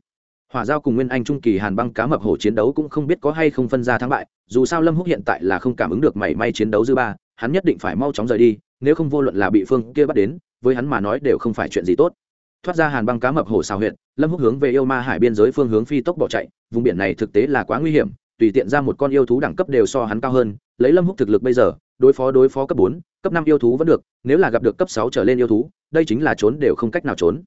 Hỏa giao cùng nguyên anh trung kỳ hàn băng cá mập hổ chiến đấu cũng không biết có hay không phân ra thắng bại, dù sao lâm húc hiện tại là không cảm ứng được mảy may chiến đấu dư ba, hắn nhất định phải mau chóng rời đi, nếu không vô luận là bị phương kia bắt đến, với hắn mà nói đều không phải chuyện gì tốt thoát ra hàn băng cá mập hổ xào huyện lâm húc hướng về yêu ma hải biên giới phương hướng phi tốc bỏ chạy, vùng biển này thực tế là quá nguy hiểm, tùy tiện ra một con yêu thú đẳng cấp đều so hắn cao hơn, lấy lâm húc thực lực bây giờ, đối phó đối phó cấp bốn, cấp năm yêu thú vẫn được, nếu là gặp được cấp sáu trở lên yêu thú, đây chính là trốn đều không cách nào trốn.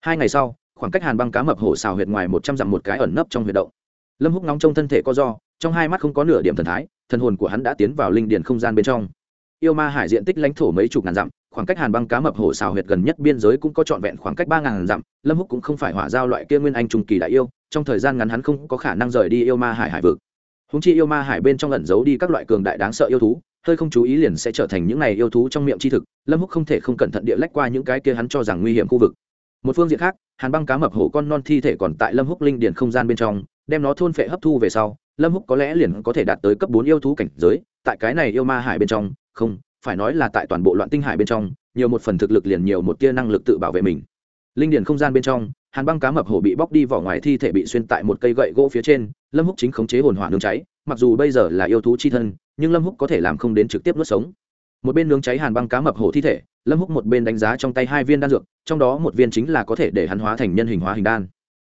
Hai ngày sau, khoảng cách hàn băng cá mập hổ xào huyệt ngoài một trăm dặm một cái ẩn nấp trong huyệt động. Lâm húc nóng trong thân thể co do, trong hai mắt không có nửa điểm thần thái, thần hồn của hắn đã tiến vào linh điền không gian bên trong. Yêu ma hải diện tích lãnh thổ mấy chục ngàn dặm khoảng cách hàn băng cá mập hổ xào huyệt gần nhất biên giới cũng có trọn vẹn khoảng cách ba ngàn dặm, lâm húc cũng không phải hỏa giao loại kia nguyên anh trung kỳ đại yêu, trong thời gian ngắn hắn không có khả năng rời đi yêu ma hải hải vực. Húng chi yêu ma hải bên trong lẩn giấu đi các loại cường đại đáng sợ yêu thú, hơi không chú ý liền sẽ trở thành những này yêu thú trong miệng chi thực, lâm húc không thể không cẩn thận địa lách qua những cái kia hắn cho rằng nguy hiểm khu vực. Một phương diện khác, hàn băng cá mập hổ con non thi thể còn tại lâm húc linh điền không gian bên trong, đem nó thôn phệ hấp thu về sau, lâm húc có lẽ liền có thể đạt tới cấp bốn yêu thú cảnh giới, tại cái này yêu ma hải bên trong, không phải nói là tại toàn bộ loạn tinh hải bên trong, nhiều một phần thực lực liền nhiều một tia năng lực tự bảo vệ mình. Linh điền không gian bên trong, hàn băng cá mập hổ bị bóc đi vỏ ngoài thi thể bị xuyên tại một cây gậy gỗ phía trên, lâm húc chính khống chế hồn hỏa nướng cháy, mặc dù bây giờ là yêu thú chi thân, nhưng lâm húc có thể làm không đến trực tiếp nuốt sống. Một bên nướng cháy hàn băng cá mập hổ thi thể, lâm húc một bên đánh giá trong tay hai viên đan dược, trong đó một viên chính là có thể để hắn hóa thành nhân hình hóa hình đan.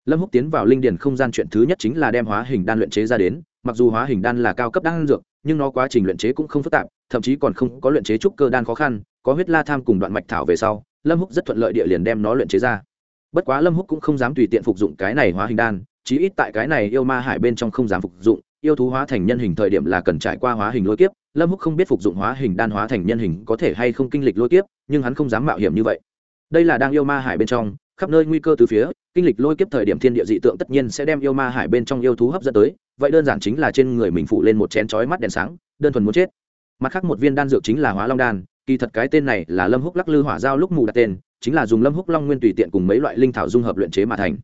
Lâm húc tiến vào linh điền không gian chuyện thứ nhất chính là đem hóa hình đan luyện chế ra đến, mặc dù hóa hình đan là cao cấp đan dược nhưng nó quá trình luyện chế cũng không phức tạp, thậm chí còn không có luyện chế trúc cơ đan khó khăn, có huyết la tham cùng đoạn mạch thảo về sau, lâm húc rất thuận lợi địa liền đem nó luyện chế ra. Bất quá lâm húc cũng không dám tùy tiện phục dụng cái này hóa hình đan, chí ít tại cái này yêu ma hải bên trong không dám phục dụng, yêu thú hóa thành nhân hình thời điểm là cần trải qua hóa hình lôi kiếp, lâm húc không biết phục dụng hóa hình đan hóa thành nhân hình có thể hay không kinh lịch lôi kiếp, nhưng hắn không dám mạo hiểm như vậy. Đây là đang yêu ma hải bên trong, khắp nơi nguy cơ từ phía kinh lịch lôi kiếp thời điểm thiên địa dị tượng tất nhiên sẽ đem yêu ma hải bên trong yêu thú hấp dẫn tới, vậy đơn giản chính là trên người mình phụ lên một chén chói mắt đèn sáng, đơn thuần muốn chết. Mặt khác một viên đan dược chính là hóa long đan, kỳ thật cái tên này là lâm húc lắc lư hỏa giao lúc mù đặt tên, chính là dùng lâm húc long nguyên tùy tiện cùng mấy loại linh thảo dung hợp luyện chế mà thành.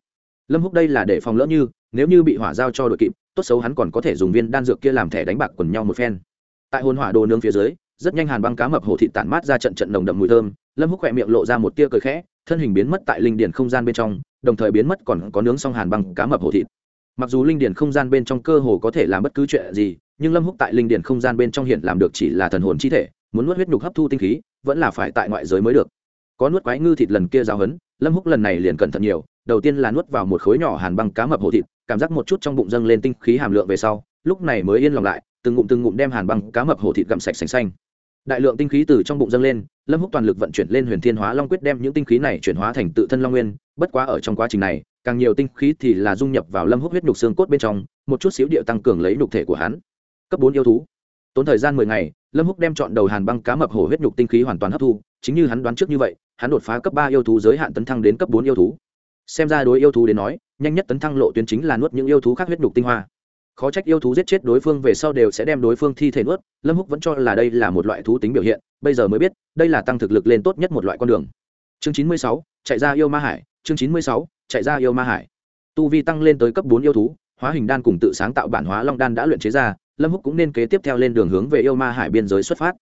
Lâm húc đây là để phòng lỡ như, nếu như bị hỏa giao cho đội kịp, tốt xấu hắn còn có thể dùng viên đan dược kia làm thẻ đánh bạc quần nhau một phen. Tại hồn hỏa đồ nướng phía dưới, rất nhanh hàn băng cá mập hổ thịt tản mát ra trận trận nồng đậm mùi thơm, lâm húc khỏe miệng lộ ra một tia cười khẽ thân hình biến mất tại linh điển không gian bên trong, đồng thời biến mất còn có nướng xong hàn băng cá mập hổ thịt. Mặc dù linh điển không gian bên trong cơ hồ có thể làm bất cứ chuyện gì, nhưng lâm húc tại linh điển không gian bên trong hiện làm được chỉ là thần hồn chi thể, muốn nuốt huyết nhục hấp thu tinh khí, vẫn là phải tại ngoại giới mới được. Có nuốt quái ngư thịt lần kia giao hấn, lâm húc lần này liền cẩn thận nhiều, đầu tiên là nuốt vào một khối nhỏ hàn băng cá mập hổ thịt, cảm giác một chút trong bụng dâng lên tinh khí hàm lượng về sau, lúc này mới yên lòng lại, từng ngụm từng ngụm đem hàn băng cá mập hổ thịt gặm sạch sành xanh đại lượng tinh khí từ trong bụng dâng lên, lâm húc toàn lực vận chuyển lên huyền thiên hóa long quyết đem những tinh khí này chuyển hóa thành tự thân long nguyên, bất quá ở trong quá trình này, càng nhiều tinh khí thì là dung nhập vào lâm húc huyết nhục xương cốt bên trong, một chút xíu điệu tăng cường lấy nhục thể của hắn. Cấp bốn yêu thú. Tốn thời gian mười ngày, lâm húc đem chọn đầu hàn băng cá mập hổ huyết nhục tinh khí hoàn toàn hấp thu, chính như hắn đoán trước như vậy, hắn đột phá cấp ba yêu thú giới hạn tấn thăng đến cấp bốn yêu thú. Xem ra đối yêu thú đến nói, nhanh nhất tấn thăng lộ tuyến chính là nuốt những yêu thú khác huyết nhục tinh hoa khó trách yêu thú giết chết đối phương về sau đều sẽ đem đối phương thi thể nuốt, lâm húc vẫn cho là đây là một loại thú tính biểu hiện, bây giờ mới biết, đây là tăng thực lực lên tốt nhất một loại con đường. Chương chín mươi sáu, chạy ra yêu ma hải, chương chín mươi sáu, chạy ra yêu ma hải. Tu vi tăng lên tới cấp bốn yêu thú, hóa hình đan cùng tự sáng tạo bản hóa long đan đã luyện chế ra, lâm húc cũng nên kế tiếp theo lên đường hướng về yêu ma hải biên giới xuất phát.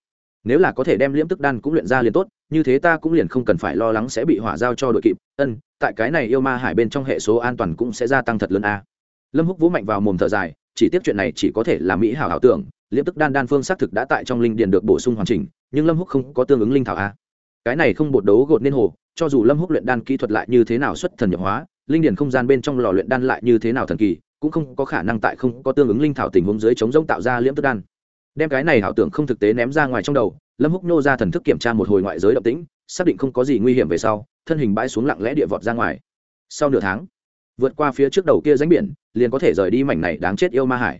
Nếu là có thể đem liễm tức đan cũng luyện ra liền tốt, như thế ta cũng liền không cần phải lo lắng sẽ bị hỏa giao cho đội kịp, ân, tại cái này yêu ma hải bên trong hệ số an toàn cũng sẽ gia tăng thật lớn a. Lâm húc vũ mạnh vào mồm thở dài chỉ tiếp chuyện này chỉ có thể là mỹ hảo ảo tưởng liễm tức đan đan phương xác thực đã tại trong linh điền được bổ sung hoàn chỉnh, nhưng lâm húc không có tương ứng linh thảo a. Cái này không bột đấu gột nên hồ, cho dù lâm húc luyện đan kỹ thuật lại như thế nào xuất thần nhập hóa, linh điền không gian bên trong lò luyện đan lại như thế nào thần kỳ, cũng không có khả năng tại không có tương ứng linh thảo tình huống dưới chống rông tạo ra liễm tức đan. Đem cái này ảo tưởng không thực tế ném ra ngoài trong đầu, lâm húc nô ra thần thức kiểm tra một hồi ngoại giới động tĩnh, xác định không có gì nguy hiểm về sau, thân hình bãi xuống lặng lẽ địa vọt ra ngoài. Sau nửa tháng, vượt qua phía trước đầu kia ránh biển liền có thể rời đi mảnh này đáng chết yêu ma hải.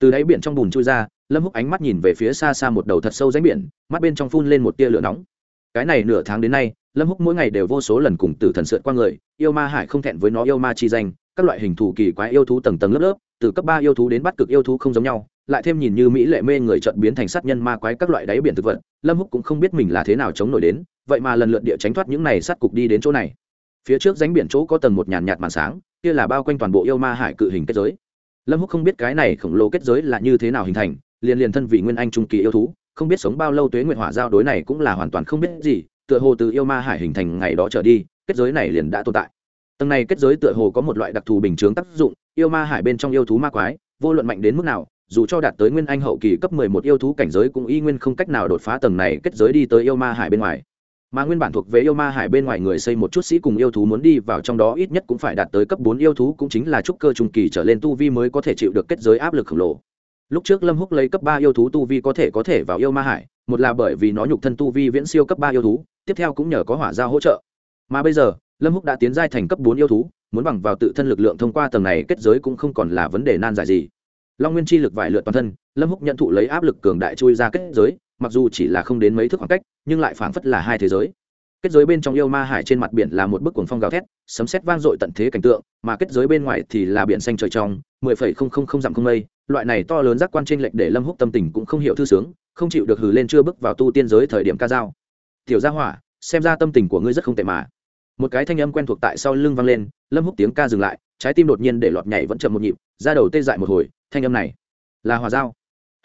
Từ đáy biển trong bùn chui ra, lâm húc ánh mắt nhìn về phía xa xa một đầu thật sâu ránh biển, mắt bên trong phun lên một tia lửa nóng. Cái này nửa tháng đến nay, lâm húc mỗi ngày đều vô số lần cùng tử thần sượt qua người, yêu ma hải không thẹn với nó yêu ma chi danh, các loại hình thù kỳ quái yêu thú tầng tầng lớp lớp, từ cấp ba yêu thú đến bắt cực yêu thú không giống nhau, lại thêm nhìn như mỹ lệ mê người trận biến thành sát nhân ma quái các loại đáy biển thực vật, lâm húc cũng không biết mình là thế nào chống nổi đến, vậy mà lần lượt địa tránh thoát những này sát cục đi đến chỗ này. Phía trước ránh biển chỗ có tầng một nhàn nhạt màn sáng kia là bao quanh toàn bộ yêu ma hải cự hình kết giới. Lâm húc không biết cái này khổng lồ kết giới là như thế nào hình thành, liền liền thân vị nguyên anh trung kỳ yêu thú, không biết sống bao lâu tuế nguyện hỏa giao đối này cũng là hoàn toàn không biết gì, tựa hồ từ yêu ma hải hình thành ngày đó trở đi, kết giới này liền đã tồn tại. Tầng này kết giới tựa hồ có một loại đặc thù bình chướng tác dụng, yêu ma hải bên trong yêu thú ma quái, vô luận mạnh đến mức nào, dù cho đạt tới nguyên anh hậu kỳ cấp mười một yêu thú cảnh giới cũng y nguyên không cách nào đột phá tầng này kết giới đi tới yêu ma hải bên ngoài mà nguyên bản thuộc về yêu ma hải bên ngoài người xây một chút sĩ cùng yêu thú muốn đi vào trong đó ít nhất cũng phải đạt tới cấp bốn yêu thú cũng chính là trúc cơ trung kỳ trở lên tu vi mới có thể chịu được kết giới áp lực khổng lồ. Lúc trước lâm húc lấy cấp ba yêu thú tu vi có thể có thể vào yêu ma hải, một là bởi vì nó nhục thân tu vi viễn siêu cấp ba yêu thú, tiếp theo cũng nhờ có hỏa giao hỗ trợ. Mà bây giờ, lâm húc đã tiến giai thành cấp bốn yêu thú, muốn bằng vào tự thân lực lượng thông qua tầng này kết giới cũng không còn là vấn đề nan giải gì. Long nguyên chi lực vải lượt toàn thân, lâm húc nhận thụ lấy áp lực cường đại chui ra kết giới mặc dù chỉ là không đến mấy thước khoảng cách, nhưng lại phảng phất là hai thế giới. Kết giới bên trong yêu ma hải trên mặt biển là một bức cuồng phong gào thét, sấm sét vang dội tận thế cảnh tượng, mà kết giới bên ngoài thì là biển xanh trời trong, mười phẩy không không không dặm không mây. Loại này to lớn giác quan trên lệch để lâm húc tâm tình cũng không hiểu thư sướng, không chịu được hừ lên chưa bước vào tu tiên giới thời điểm ca dao. Tiểu gia hỏa, xem ra tâm tình của ngươi rất không tệ mà. Một cái thanh âm quen thuộc tại sau lưng vang lên, lâm húc tiếng ca dừng lại, trái tim đột nhiên để lọt nhảy vẫn chậm một nhịp, ra đầu tê dại một hồi, thanh âm này là hòa dao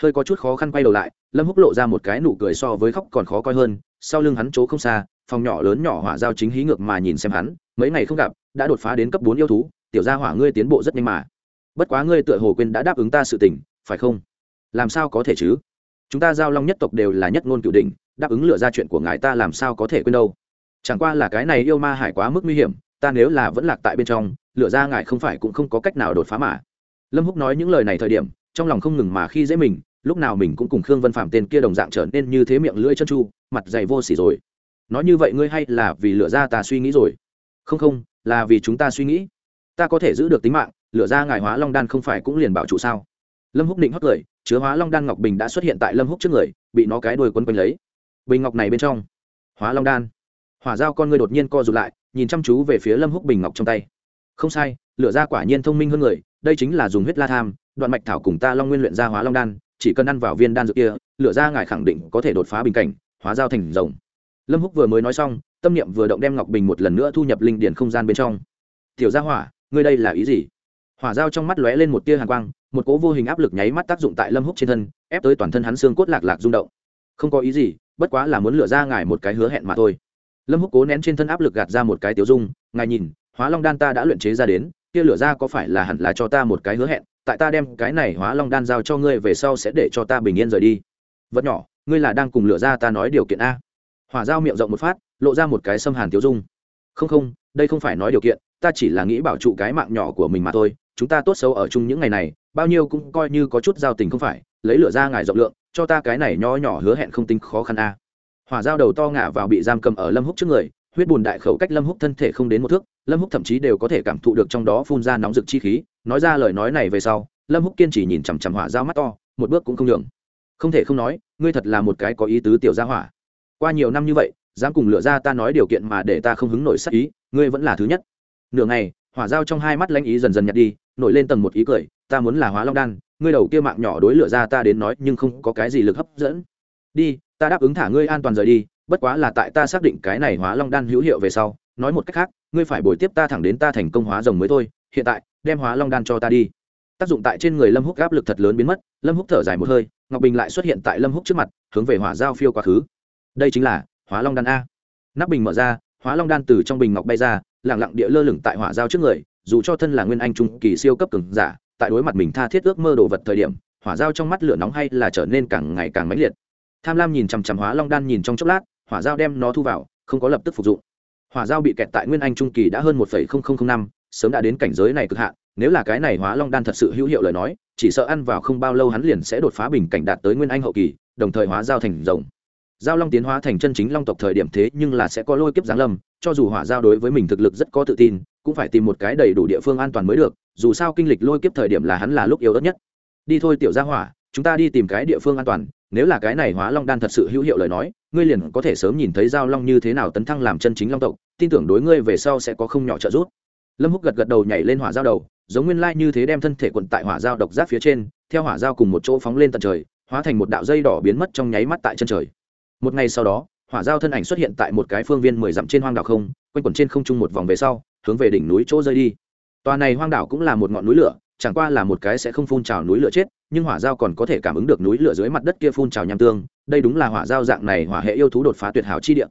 hơi có chút khó khăn quay đầu lại, lâm húc lộ ra một cái nụ cười so với khóc còn khó coi hơn, sau lưng hắn chỗ không xa, phòng nhỏ lớn nhỏ hỏa giao chính hí ngược mà nhìn xem hắn, mấy ngày không gặp, đã đột phá đến cấp bốn yêu thú, tiểu gia hỏa ngươi tiến bộ rất nhanh mà. Bất quá ngươi tựa hồ quên đã đáp ứng ta sự tình, phải không? Làm sao có thể chứ? Chúng ta giao long nhất tộc đều là nhất ngôn cựu đỉnh, đáp ứng lựa ra chuyện của ngài ta làm sao có thể quên đâu? Chẳng qua là cái này yêu ma hải quá mức nguy hiểm, ta nếu là vẫn lạc tại bên trong, lựa ra ngài không phải cũng không có cách nào đột phá mà. Lâm húc nói những lời này thời điểm, trong lòng không ngừng mà khi dễ mình lúc nào mình cũng cùng khương vân phạm tên kia đồng dạng trở nên như thế miệng lưỡi chân chu, mặt dày vô sỉ rồi. Nói như vậy ngươi hay là vì lựa ra ta suy nghĩ rồi? Không không, là vì chúng ta suy nghĩ. Ta có thể giữ được tính mạng, lựa ra ngài hóa long đan không phải cũng liền bảo trụ sao? Lâm húc định hót cười, chứa hóa long đan ngọc bình đã xuất hiện tại lâm húc trước người, bị nó cái đuôi quấn quanh lấy. Bình ngọc này bên trong. Hóa long đan. Hỏa giao con ngươi đột nhiên co rụt lại, nhìn chăm chú về phía lâm húc bình ngọc trong tay. Không sai, lựa ra quả nhiên thông minh hơn người, đây chính là dùng huyết la tham, đoạn mạch thảo cùng ta long nguyên luyện ra hóa long đan chỉ cần ăn vào viên đan dược kia lựa ra ngài khẳng định có thể đột phá bình cảnh, hóa giao thành rồng. Lâm húc vừa mới nói xong, tâm niệm vừa động đem ngọc bình một lần nữa thu nhập linh điển không gian bên trong. Tiểu gia hỏa, ngươi đây là ý gì? Hỏa giao trong mắt lóe lên một tia hàn quang, một cỗ vô hình áp lực nháy mắt tác dụng tại lâm húc trên thân, ép tới toàn thân hắn xương cốt lạc lạc rung động. Không có ý gì, bất quá là muốn lựa ra ngài một cái hứa hẹn mà thôi. Lâm húc cố nén trên thân áp lực gạt ra một cái tiểu dung, ngài nhìn, hóa long đan ta đã luyện chế ra đến, kia lửa ra có phải là hẳn là cho ta một cái hứa hẹn tại ta đem cái này hóa long đan giao cho ngươi về sau sẽ để cho ta bình yên rời đi. Vật nhỏ, ngươi là đang cùng lửa ra ta nói điều kiện a. Hỏa giao miệng rộng một phát, lộ ra một cái xâm hàn tiêu dung. Không không, đây không phải nói điều kiện, ta chỉ là nghĩ bảo trụ cái mạng nhỏ của mình mà thôi, chúng ta tốt xấu ở chung những ngày này, bao nhiêu cũng coi như có chút giao tình không phải, lấy lửa ra ngài rộng lượng, cho ta cái này nho nhỏ hứa hẹn không tính khó khăn a. Hỏa giao đầu to ngả vào bị giam cầm ở lâm húc trước người, huyết bùn đại khẩu cách lâm húc thân thể không đến một thước, lâm húc thậm chí đều có thể cảm thụ được trong đó phun ra nóng rực chi khí nói ra lời nói này về sau, lâm húc kiên trì nhìn chằm chằm hỏa giao mắt to, một bước cũng không nhường. Không thể không nói, ngươi thật là một cái có ý tứ tiểu gia hỏa. Qua nhiều năm như vậy, dám cùng lựa ra ta nói điều kiện mà để ta không hứng nổi sắc ý, ngươi vẫn là thứ nhất. Nửa ngày, hỏa giao trong hai mắt lãnh ý dần dần nhạt đi, nổi lên tầng một ý cười, ta muốn là hóa long đan, ngươi đầu kia mạng nhỏ đối lựa ra ta đến nói nhưng không có cái gì lực hấp dẫn. Đi, ta đáp ứng thả ngươi an toàn rời đi, bất quá là tại ta xác định cái này hóa long đan hữu hiệu về sau, nói một cách khác, ngươi phải bồi tiếp ta thẳng đến ta thành công hóa rồng mới thôi. Hiện tại đem hóa long đan cho ta đi. Tác dụng tại trên người lâm húc áp lực thật lớn biến mất, lâm húc thở dài một hơi, ngọc bình lại xuất hiện tại lâm húc trước mặt, hướng về hỏa giao phiêu quá khứ. Đây chính là hóa long đan a. Nắp bình mở ra, hóa long đan từ trong bình ngọc bay ra lẳng lặng địa lơ lửng tại hỏa giao trước người, dù cho thân là nguyên anh trung kỳ siêu cấp cường giả, tại đối mặt mình tha thiết ước mơ đồ vật thời điểm, hỏa giao trong mắt lửa nóng hay là trở nên càng ngày càng mãnh liệt. Tham lam nhìn chằm chằm hóa long đan nhìn trong chốc lát, hỏa giao đem nó thu vào, không có lập tức phục dụng. Hỏa giao bị kẹt tại nguyên anh trung kỳ đã hơn một năm sớm đã đến cảnh giới này cực hạn, nếu là cái này hóa long đan thật sự hữu hiệu lời nói, chỉ sợ ăn vào không bao lâu hắn liền sẽ đột phá bình cảnh đạt tới nguyên anh hậu kỳ, đồng thời hóa giao thành rồng. Giao long tiến hóa thành chân chính long tộc thời điểm thế nhưng là sẽ có lôi kiếp giáng lâm, cho dù hỏa giao đối với mình thực lực rất có tự tin, cũng phải tìm một cái đầy đủ địa phương an toàn mới được, dù sao kinh lịch lôi kiếp thời điểm là hắn là lúc yếu đất nhất. Đi thôi tiểu gia hỏa, chúng ta đi tìm cái địa phương an toàn, nếu là cái này hóa long đan thật sự hữu hiệu lời nói, ngươi liền có thể sớm nhìn thấy giao long như thế nào tấn thăng làm chân chính long tộc, tin tưởng đối ngươi về sau sẽ có không nhỏ trợ giúp lâm húc gật gật đầu nhảy lên hỏa giao đầu, giống nguyên lai như thế đem thân thể quận tại hỏa giao độc giáp phía trên, theo hỏa giao cùng một chỗ phóng lên tận trời, hóa thành một đạo dây đỏ biến mất trong nháy mắt tại chân trời. Một ngày sau đó, hỏa giao thân ảnh xuất hiện tại một cái phương viên mười dặm trên hoang đảo không, quanh quẩn trên không trung một vòng về sau, hướng về đỉnh núi chỗ rơi đi. Tòa này hoang đảo cũng là một ngọn núi lửa, chẳng qua là một cái sẽ không phun trào núi lửa chết, nhưng hỏa giao còn có thể cảm ứng được núi lửa dưới mặt đất kia phun trào nham tương, đây đúng là hỏa giao dạng này hỏa hệ yêu thú đột phá tuyệt hảo chi địa.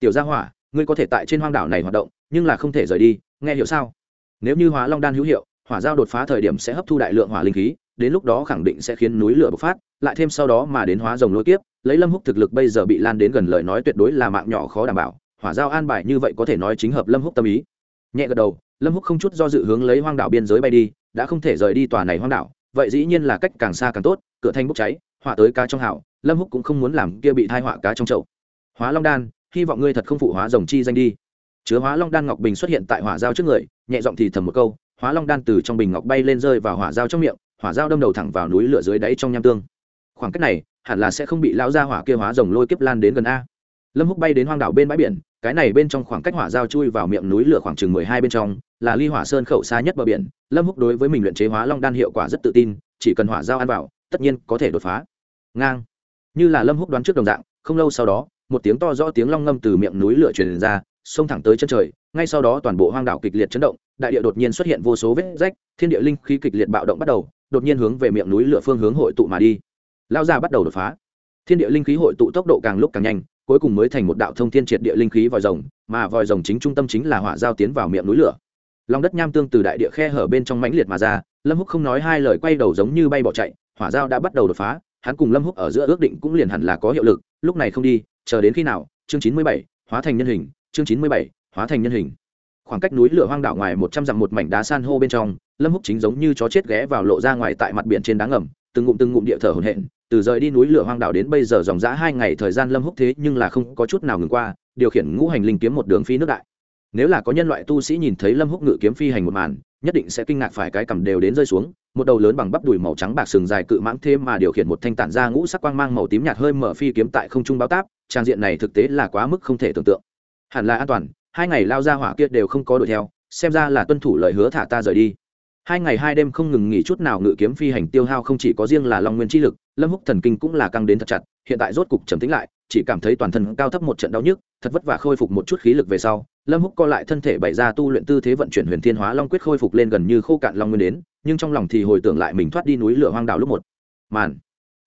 Tiểu gia hỏa, ngươi có thể tại trên hoang đảo này hoạt động nhưng là không thể rời đi, nghe hiểu sao? Nếu như hóa long đan hữu hiệu, hỏa giao đột phá thời điểm sẽ hấp thu đại lượng hỏa linh khí, đến lúc đó khẳng định sẽ khiến núi lửa bộc phát, lại thêm sau đó mà đến hóa rồng lôi kiếp, lấy lâm húc thực lực bây giờ bị lan đến gần lời nói tuyệt đối là mạng nhỏ khó đảm bảo, hỏa giao an bài như vậy có thể nói chính hợp lâm húc tâm ý. Nhẹ gật đầu, lâm húc không chút do dự hướng lấy hoang đảo biên giới bay đi, đã không thể rời đi tòa này hoang đảo, vậy dĩ nhiên là cách càng xa càng tốt, cửa thanh bốc cháy hỏa tới cá trong hảo, lâm húc cũng không muốn làm kia bị thai họa cá trong chậu. Hóa long đan, hy vọng ngươi thật không phụ hóa rồng chi danh đi chứa hóa long đan ngọc bình xuất hiện tại hỏa giao trước người, nhẹ giọng thì thầm một câu, hóa long đan từ trong bình ngọc bay lên rơi vào hỏa giao trong miệng, hỏa giao đâm đầu thẳng vào núi lửa dưới đáy trong nham tương. Khoảng cách này, hẳn là sẽ không bị lão gia hỏa kia hóa rồng lôi kiếp lan đến gần a. Lâm húc bay đến hoang đảo bên bãi biển, cái này bên trong khoảng cách hỏa giao chui vào miệng núi lửa khoảng chừng mười hai bên trong, là ly hỏa sơn khẩu xa nhất bờ biển. Lâm húc đối với mình luyện chế hóa long đan hiệu quả rất tự tin, chỉ cần hỏa giao ăn vào, tất nhiên có thể đột phá. Ngang. Như là lâm húc đoán trước đồng dạng, không lâu sau đó, một tiếng to rõ tiếng long ngâm từ miệng núi lửa truyền ra xông thẳng tới chân trời, ngay sau đó toàn bộ hoang đảo kịch liệt chấn động, đại địa đột nhiên xuất hiện vô số vết rách, thiên địa linh khí kịch liệt bạo động bắt đầu, đột nhiên hướng về miệng núi lửa phương hướng hội tụ mà đi. Lao ra bắt đầu đột phá. Thiên địa linh khí hội tụ tốc độ càng lúc càng nhanh, cuối cùng mới thành một đạo thông thiên triệt địa linh khí vòi rồng, mà vòi rồng chính trung tâm chính là hỏa giao tiến vào miệng núi lửa. Lòng đất nham tương từ đại địa khe hở bên trong mãnh liệt mà ra, lâm húc không nói hai lời quay đầu giống như bay bỏ chạy, hỏa giao đã bắt đầu đột phá, hắn cùng lâm húc ở giữa ước định cũng liền hẳn là có hiệu lực, lúc này không đi, chờ đến khi nào? Chương chín mươi bảy, hóa thành nhân hình chương chín mươi bảy, hóa thành nhân hình. Khoảng cách núi lửa hoang đảo ngoài một trăm dặm một mảnh đá san hô bên trong, lâm húc chính giống như chó chết ghé vào lộ ra ngoài tại mặt biển trên đá ngầm, từng ngụm từng ngụm địa thở hổn hển, từ rời đi núi lửa hoang đảo đến bây giờ dòng dã hai ngày thời gian lâm húc thế nhưng là không có chút nào ngừng qua, điều khiển ngũ hành linh kiếm một đường phi nước đại. Nếu là có nhân loại tu sĩ nhìn thấy lâm húc ngự kiếm phi hành một màn, nhất định sẽ kinh ngạc phải cái cầm đều đến rơi xuống, một đầu lớn bằng bắp đùi màu trắng bạc sừng dài cự mãng thêm mà điều khiển một thanh tản ra ngũ sắc quang mang màu tím nhạt hơi mở phi kiếm tại không trung báo táp, trang diện này thực tế là quá mức không thể tưởng tượng hẳn là an toàn, hai ngày lao ra hỏa kia đều không có đuổi theo, xem ra là tuân thủ lời hứa thả ta rời đi. Hai ngày hai đêm không ngừng nghỉ chút nào ngự kiếm phi hành tiêu hao không chỉ có riêng là long nguyên chi lực, lâm húc thần kinh cũng là căng đến thật chặt, hiện tại rốt cục trầm tĩnh lại, chỉ cảm thấy toàn thân cao thấp một trận đau nhức, thật vất vả khôi phục một chút khí lực về sau, lâm húc co lại thân thể bày ra tu luyện tư thế vận chuyển huyền thiên hóa long quyết khôi phục lên gần như khô cạn long nguyên đến, nhưng trong lòng thì hồi tưởng lại mình thoát đi núi lửa hoang đảo lúc một. Màn.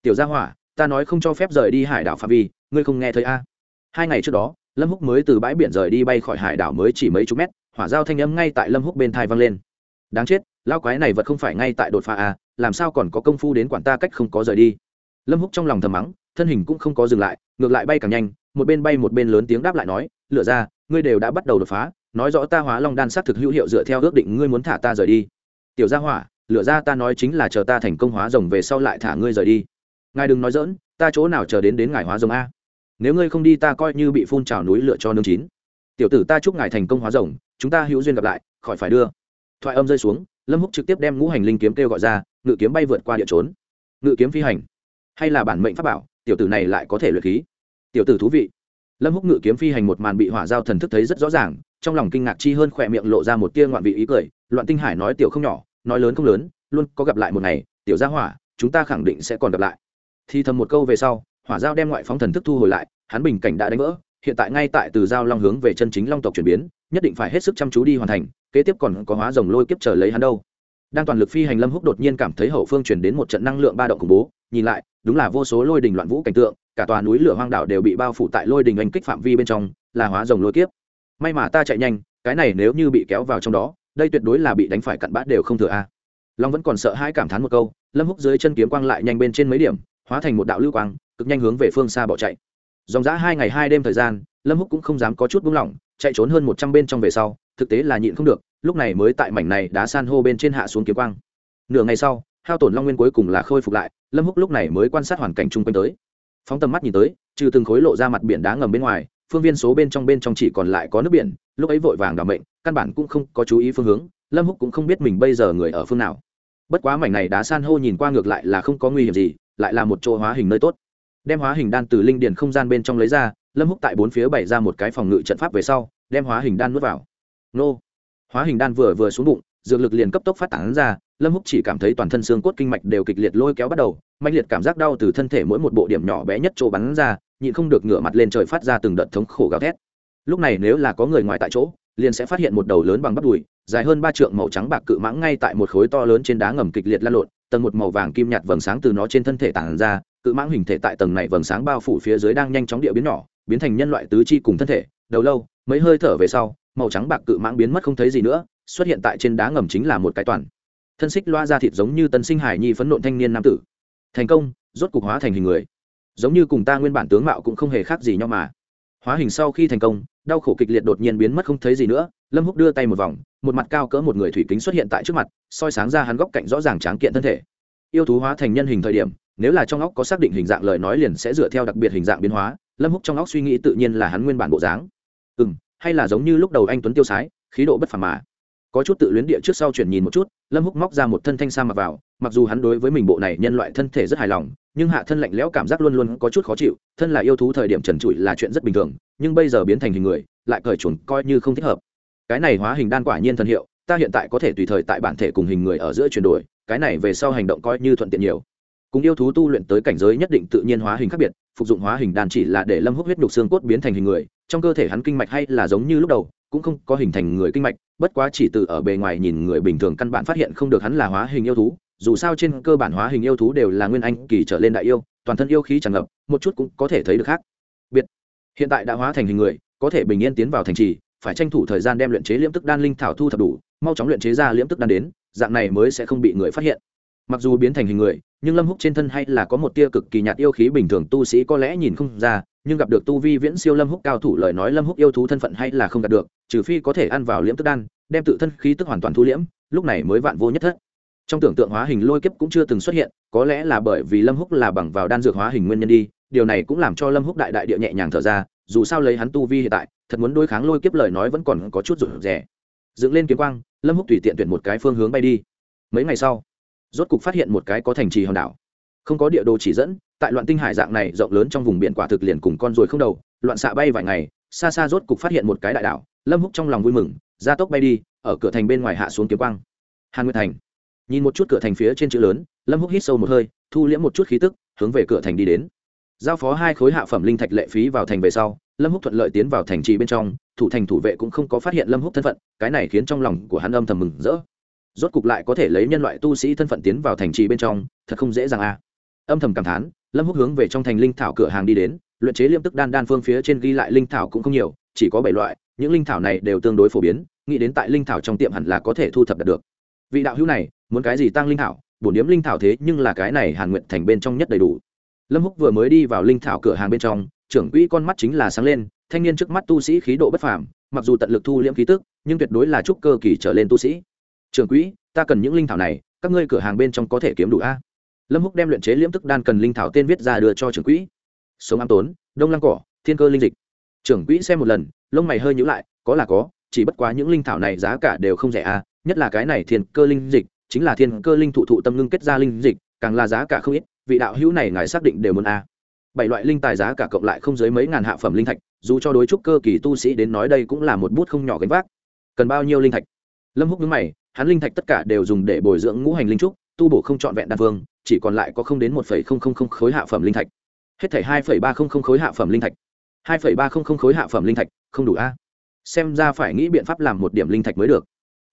Tiểu gia hỏa, ta nói không cho phép rời đi hải đảo phạm vi, ngươi không nghe thấy a? Hai ngày trước đó, lâm húc mới từ bãi biển rời đi bay khỏi hải đảo mới chỉ mấy chục mét, hỏa giao thanh âm ngay tại lâm húc bên thai vang lên. Đáng chết lao quái này vật không phải ngay tại đột phá à làm sao còn có công phu đến quản ta cách không có rời đi. Lâm húc trong lòng thầm mắng, thân hình cũng không có dừng lại, ngược lại bay càng nhanh, một bên bay một bên lớn tiếng đáp lại nói, lựa ra, ngươi đều đã bắt đầu đột phá, nói rõ ta hóa long đan xác thực hữu hiệu dựa theo ước định ngươi muốn thả ta rời đi. Tiểu gia hỏa, lựa ra ta nói chính là chờ ta thành công hóa rồng về sau lại thả ngươi rời đi. Ngài đừng nói dỡn ta chỗ nào chờ đến đến ngài hóa rồng a? Nếu ngươi không đi ta coi như bị phun trào núi lựa cho nương chín. Tiểu tử ta chúc ngài thành công hóa rồng, chúng ta hữu duyên gặp lại, khỏi phải đưa. Thoại âm rơi xuống, lâm húc trực tiếp đem ngũ hành linh kiếm kêu gọi ra, ngự kiếm bay vượt qua địa trốn ngự kiếm phi hành. Hay là bản mệnh pháp bảo, tiểu tử này lại có thể luyện khí. Tiểu tử thú vị. Lâm húc ngự kiếm phi hành một màn bị hỏa giao thần thức thấy rất rõ ràng, trong lòng kinh ngạc chi hơn khỏe miệng lộ ra một tia ngoạn vị ý cười, loạn tinh hải nói tiểu không nhỏ, nói lớn không lớn, luôn có gặp lại một ngày, tiểu gia hỏa, chúng ta khẳng định sẽ còn gặp lại. Thì thầm một câu về sau hỏa giao đem ngoại phóng thần thức thu hồi lại, hắn bình cảnh đã đánh vỡ, hiện tại ngay tại từ giao long hướng về chân chính long tộc chuyển biến, nhất định phải hết sức chăm chú đi hoàn thành, kế tiếp còn có hóa rồng lôi kiếp chờ lấy hắn đâu. Đang toàn lực phi hành lâm húc đột nhiên cảm thấy hậu phương chuyển đến một trận năng lượng ba động khủng bố, nhìn lại, đúng là vô số lôi đình loạn vũ cảnh tượng, cả tòa núi lửa hoang đảo đều bị bao phủ tại lôi đình oanh kích phạm vi bên trong, là hóa rồng lôi kiếp. May mà ta chạy nhanh, cái này nếu như bị kéo vào trong đó, đây tuyệt đối là bị đánh phải cặn bát đều không thừa a. Long vẫn còn sợ hai cảm thán một câu, lâm húc dưới chân kiếm quang lại nhanh bên trên mấy điểm, hóa thành một đạo lưu quang cực nhanh hướng về phương xa bỏ chạy. Dòng dã hai ngày hai đêm thời gian, lâm húc cũng không dám có chút buông lỏng, chạy trốn hơn một trăm bên trong về sau, thực tế là nhịn không được, lúc này mới tại mảnh này đá san hô bên trên hạ xuống kiếm quang. Nửa ngày sau, hao tổn long nguyên cuối cùng là khôi phục lại, lâm húc lúc này mới quan sát hoàn cảnh chung quanh tới. Phóng tầm mắt nhìn tới, trừ từng khối lộ ra mặt biển đá ngầm bên ngoài, phương viên số bên trong bên trong chỉ còn lại có nước biển, lúc ấy vội vàng đảm mệnh, căn bản cũng không có chú ý phương hướng, lâm húc cũng không biết mình bây giờ người ở phương nào. Bất quá mảnh này đá san hô nhìn qua ngược lại là không có nguy hiểm gì, lại là một chỗ hóa hình nơi tốt đem hóa hình đan từ linh điền không gian bên trong lấy ra, lâm húc tại bốn phía bày ra một cái phòng ngự trận pháp về sau, đem hóa hình đan nuốt vào. Nô! Hóa hình đan vừa vừa xuống bụng, dược lực liền cấp tốc phát tán ra, lâm húc chỉ cảm thấy toàn thân xương cốt kinh mạch đều kịch liệt lôi kéo bắt đầu mạnh liệt cảm giác đau từ thân thể mỗi một bộ điểm nhỏ bé nhất chỗ bắn ra, nhịn không được ngửa mặt lên trời phát ra từng đợt thống khổ gào thét. Lúc này nếu là có người ngoài tại chỗ, liền sẽ phát hiện một đầu lớn bằng bắp đùi, dài hơn ba trượng màu trắng bạc cự mãng ngay tại một khối to lớn trên đá ngầm kịch liệt lan lộn, tầng một màu vàng kim nhạt vầng sáng từ nó trên thân thể tản ra cự mãng hình thể tại tầng này vầng sáng bao phủ phía dưới đang nhanh chóng địa biến nhỏ, biến thành nhân loại tứ chi cùng thân thể. Đầu lâu, mấy hơi thở về sau, màu trắng bạc cự mãng biến mất không thấy gì nữa, xuất hiện tại trên đá ngầm chính là một cái toàn. Thân xích loa ra thịt giống như tân sinh hải nhi phấn nộn thanh niên nam tử. Thành công, rốt cục hóa thành hình người. Giống như cùng ta nguyên bản tướng mạo cũng không hề khác gì nhau mà. Hóa hình sau khi thành công, đau khổ kịch liệt đột nhiên biến mất không thấy gì nữa, lâm húc đưa tay một vòng, một mặt cao cỡ một người thủy kính xuất hiện tại trước mặt, soi sáng ra hắn góc cạnh rõ ràng tráng kiện thân thể. Yêu thú hóa thành nhân hình thời điểm nếu là trong óc có xác định hình dạng lời nói liền sẽ dựa theo đặc biệt hình dạng biến hóa, lâm húc trong óc suy nghĩ tự nhiên là hắn nguyên bản bộ dáng. Ừ m hay là giống như lúc đầu anh tuấn tiêu sái, khí độ bất phàm mà. Có chút tự luyến địa trước sau chuyển nhìn một chút, lâm húc móc ra một thân thanh sa mặc vào, mặc dù hắn đối với mình bộ này nhân loại thân thể rất hài lòng, nhưng hạ thân lạnh lẽo cảm giác luôn luôn có chút khó chịu, thân là yêu thú thời điểm trần trụi là chuyện rất bình thường, nhưng bây giờ biến thành hình người, lại cởi chuồn coi như không thích hợp. Cái này hóa hình đan quả nhiên thân hiệu, ta hiện tại có thể tùy thời tại bản thể cùng hình người ở giữa chuyển đổi, cái này về sau hành động coi như thuận tiện nhiều cùng yêu thú tu luyện tới cảnh giới nhất định tự nhiên hóa hình khác biệt, phục dụng hóa hình đàn chỉ là để lâm húc huyết nhục xương cốt biến thành hình người, trong cơ thể hắn kinh mạch hay là giống như lúc đầu, cũng không có hình thành người kinh mạch, bất quá chỉ từ ở bề ngoài nhìn người bình thường căn bản phát hiện không được hắn là hóa hình yêu thú, dù sao trên cơ bản hóa hình yêu thú đều là nguyên anh kỳ trở lên đại yêu, toàn thân yêu khí tràn ngập, một chút cũng có thể thấy được khác. Biệt. Hiện tại đã hóa thành hình người, có thể bình yên tiến vào thành trì, phải tranh thủ thời gian đem luyện chế liễm tức đan linh thảo thu thập đủ, mau chóng luyện chế ra liễm tức đan đến, dạng này mới sẽ không bị người phát hiện mặc dù biến thành hình người, nhưng lâm húc trên thân hay là có một tia cực kỳ nhạt yêu khí bình thường tu sĩ có lẽ nhìn không ra, nhưng gặp được tu vi viễn siêu lâm húc cao thủ lời nói lâm húc yêu thú thân phận hay là không đạt được, trừ phi có thể ăn vào liễm tức đan, đem tự thân khí tức hoàn toàn thu liễm, lúc này mới vạn vô nhất thất. Trong tưởng tượng hóa hình lôi kiếp cũng chưa từng xuất hiện, có lẽ là bởi vì lâm húc là bằng vào đan dược hóa hình nguyên nhân đi, điều này cũng làm cho lâm húc đại đại địa nhẹ nhàng thở ra, dù sao lấy hắn tu vi hiện tại, thật muốn đối kháng lôi kiếp lời nói vẫn còn có chút rủi rẻ dựng lên kiếm quang, lâm húc tùy tiện tuyển một cái phương hướng bay đi. Mấy ngày sau rốt cục phát hiện một cái có thành trì hòn đảo. Không có địa đồ chỉ dẫn, tại loạn tinh hải dạng này rộng lớn trong vùng biển quả thực liền cùng con ruồi không đầu, loạn xạ bay vài ngày, xa xa rốt cục phát hiện một cái đại đảo, lâm húc trong lòng vui mừng, ra tốc bay đi, ở cửa thành bên ngoài hạ xuống kiếm quang. Hàn nguyệt thành. Nhìn một chút cửa thành phía trên chữ lớn, lâm húc hít sâu một hơi, thu liễm một chút khí tức, hướng về cửa thành đi đến. Giao phó hai khối hạ phẩm linh thạch lệ phí vào thành về sau, lâm húc thuận lợi tiến vào thành trì bên trong, thủ thành thủ vệ cũng không có phát hiện lâm húc thân phận, cái này khiến trong lòng của hắn âm thầm mừng rỡ rốt cục lại có thể lấy nhân loại tu sĩ thân phận tiến vào thành trì bên trong, thật không dễ dàng a âm thầm cảm thán, lâm húc hướng về trong thành linh thảo cửa hàng đi đến, luyện chế liêm tức đan đan phương phía trên ghi lại linh thảo cũng không nhiều, chỉ có bảy loại, những linh thảo này đều tương đối phổ biến, nghĩ đến tại linh thảo trong tiệm hẳn là có thể thu thập được. Vị đạo hữu này, muốn cái gì tăng linh thảo bổn điếm linh thảo thế nhưng là cái này hàn nguyện thành bên trong nhất đầy đủ. Lâm húc vừa mới đi vào linh thảo cửa hàng bên trong, trưởng quỹ con mắt chính là sáng lên, thanh niên trước mắt tu sĩ khí độ bất phàm, mặc dù tận lực thu liễm khí tức, nhưng tuyệt đối là trúc cơ kỳ trở lên tu sĩ trưởng quỹ, ta cần những linh thảo này, các ngươi cửa hàng bên trong có thể kiếm đủ a? Lâm húc đem luyện chế liễm tức đan cần linh thảo tên viết ra đưa cho trưởng quỹ. Sống am tốn, đông lăng cỏ, thiên cơ linh dịch. Trưởng quỹ xem một lần, lông mày hơi nhíu lại, có là có, chỉ bất quá những linh thảo này giá cả đều không rẻ a, nhất là cái này thiên cơ linh dịch, chính là thiên cơ linh thụ thụ tâm ngưng kết ra linh dịch, càng là giá cả không ít, vị đạo hữu này ngài xác định đều muốn a. Bảy loại linh tài giá cả cộng lại không dưới mấy ngàn hạ phẩm linh thạch, dù cho đối trúc cơ kỳ tu sĩ đến nói đây cũng là một bút không nhỏ gánh vác. Cần bao nhiêu linh thạch? Lâm húc nhớ mày hắn linh thạch tất cả đều dùng để bồi dưỡng ngũ hành linh trúc, tu bổ không trọn vẹn đan phương chỉ còn lại có không đến một phẩy không không không khối hạ phẩm linh thạch. Hết thảy hai phẩy ba không không khối hạ phẩm linh thạch. hai phẩy ba không không khối hạ phẩm linh thạch, không đủ a. Xem ra phải nghĩ biện pháp làm một điểm linh thạch mới được.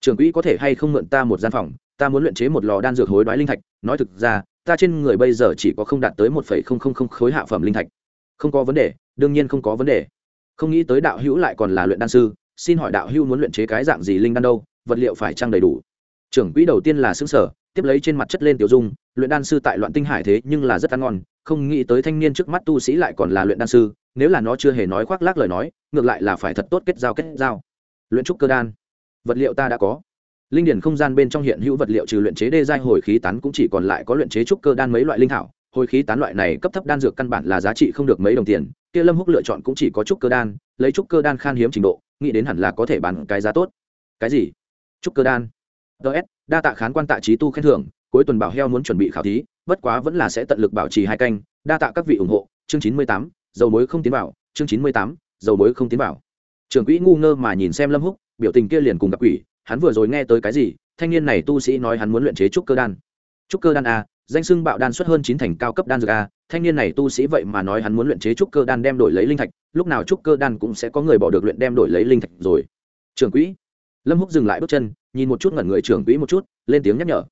Trường quỹ có thể hay không mượn ta một gian phòng, ta muốn luyện chế một lò đan dược hối đoái linh thạch, nói thực ra, ta trên người bây giờ chỉ có không đạt tới một phẩy không không không khối hạ phẩm linh thạch. Không có vấn đề, đương nhiên không có vấn đề. Không nghĩ tới đạo hữu lại còn là luyện đan sư, xin hỏi đạo hữu muốn luyện chế cái dạng gì linh đan đâu? Vật liệu phải trang đầy đủ. Trưởng quỹ đầu tiên là xứng sở, tiếp lấy trên mặt chất lên tiểu dung, luyện đan sư tại loạn tinh hải thế nhưng là rất ăn ngon, không nghĩ tới thanh niên trước mắt tu sĩ lại còn là luyện đan sư, nếu là nó chưa hề nói khoác lác lời nói, ngược lại là phải thật tốt kết giao kết giao. Luyện trúc cơ đan, vật liệu ta đã có. Linh điển không gian bên trong hiện hữu vật liệu trừ luyện chế đê giai hồi khí tán cũng chỉ còn lại có luyện chế trúc cơ đan mấy loại linh thảo. Hồi khí tán loại này cấp thấp đan dược căn bản là giá trị không được mấy đồng tiền, kia lâm húc lựa chọn cũng chỉ có trúc cơ đan, lấy trúc cơ đan khan hiếm trình độ, nghĩ đến hẳn là có thể bán cái giá tốt. Cái gì? Chúc cơ đan. Ts đa tạ khán quan tạ trí tu khen thưởng, cuối tuần bảo heo muốn chuẩn bị khảo thí, bất quá vẫn là sẽ tận lực bảo trì hai canh. Đa tạ các vị ủng hộ. Chương chín mươi tám, dầu mối không tiến vào. Chương chín mươi tám, dầu mối không tiến vào. Trưởng quỹ ngu ngơ mà nhìn xem lâm húc, biểu tình kia liền cùng gặp quỷ, hắn vừa rồi nghe tới cái gì, thanh niên này tu sĩ nói hắn muốn luyện chế trúc cơ đan. Trúc cơ đan a, danh sưng bạo đan xuất hơn chín thành cao cấp đan dược a, thanh niên này tu sĩ vậy mà nói hắn muốn luyện chế trúc cơ đan đem đổi lấy linh thạch, lúc nào trúc cơ đan cũng sẽ có người bỏ được luyện đem đổi lấy linh thạch rồi. Trưởng quỹ lâm húc dừng lại bước chân, nhìn một chút ngẩn người trưởng quỹ một chút, lên tiếng nhắc nhở.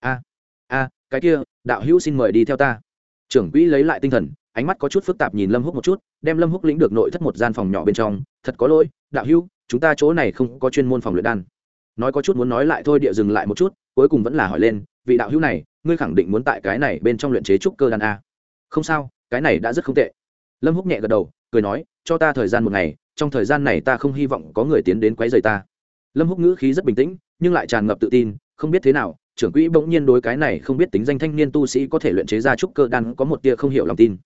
A a, cái kia, đạo hữu xin mời đi theo ta. Trưởng quỹ lấy lại tinh thần, ánh mắt có chút phức tạp nhìn lâm húc một chút, đem lâm húc lĩnh được nội thất một gian phòng nhỏ bên trong. Thật có lỗi, đạo hữu, chúng ta chỗ này không có chuyên môn phòng luyện đan. Nói có chút muốn nói lại thôi, địa dừng lại một chút, cuối cùng vẫn là hỏi lên, vị đạo hữu này, ngươi khẳng định muốn tại cái này bên trong luyện chế trúc cơ đan a? Không sao, cái này đã rất không tệ. Lâm húc nhẹ gật đầu, cười nói, cho ta thời gian một ngày, trong thời gian này ta không hy vọng có người tiến đến quấy rầy ta lâm húc ngữ khí rất bình tĩnh, nhưng lại tràn ngập tự tin, không biết thế nào, trưởng quỹ bỗng nhiên đối cái này không biết tính danh thanh niên tu sĩ có thể luyện chế ra trúc cơ đan có một tia không hiểu lòng tin.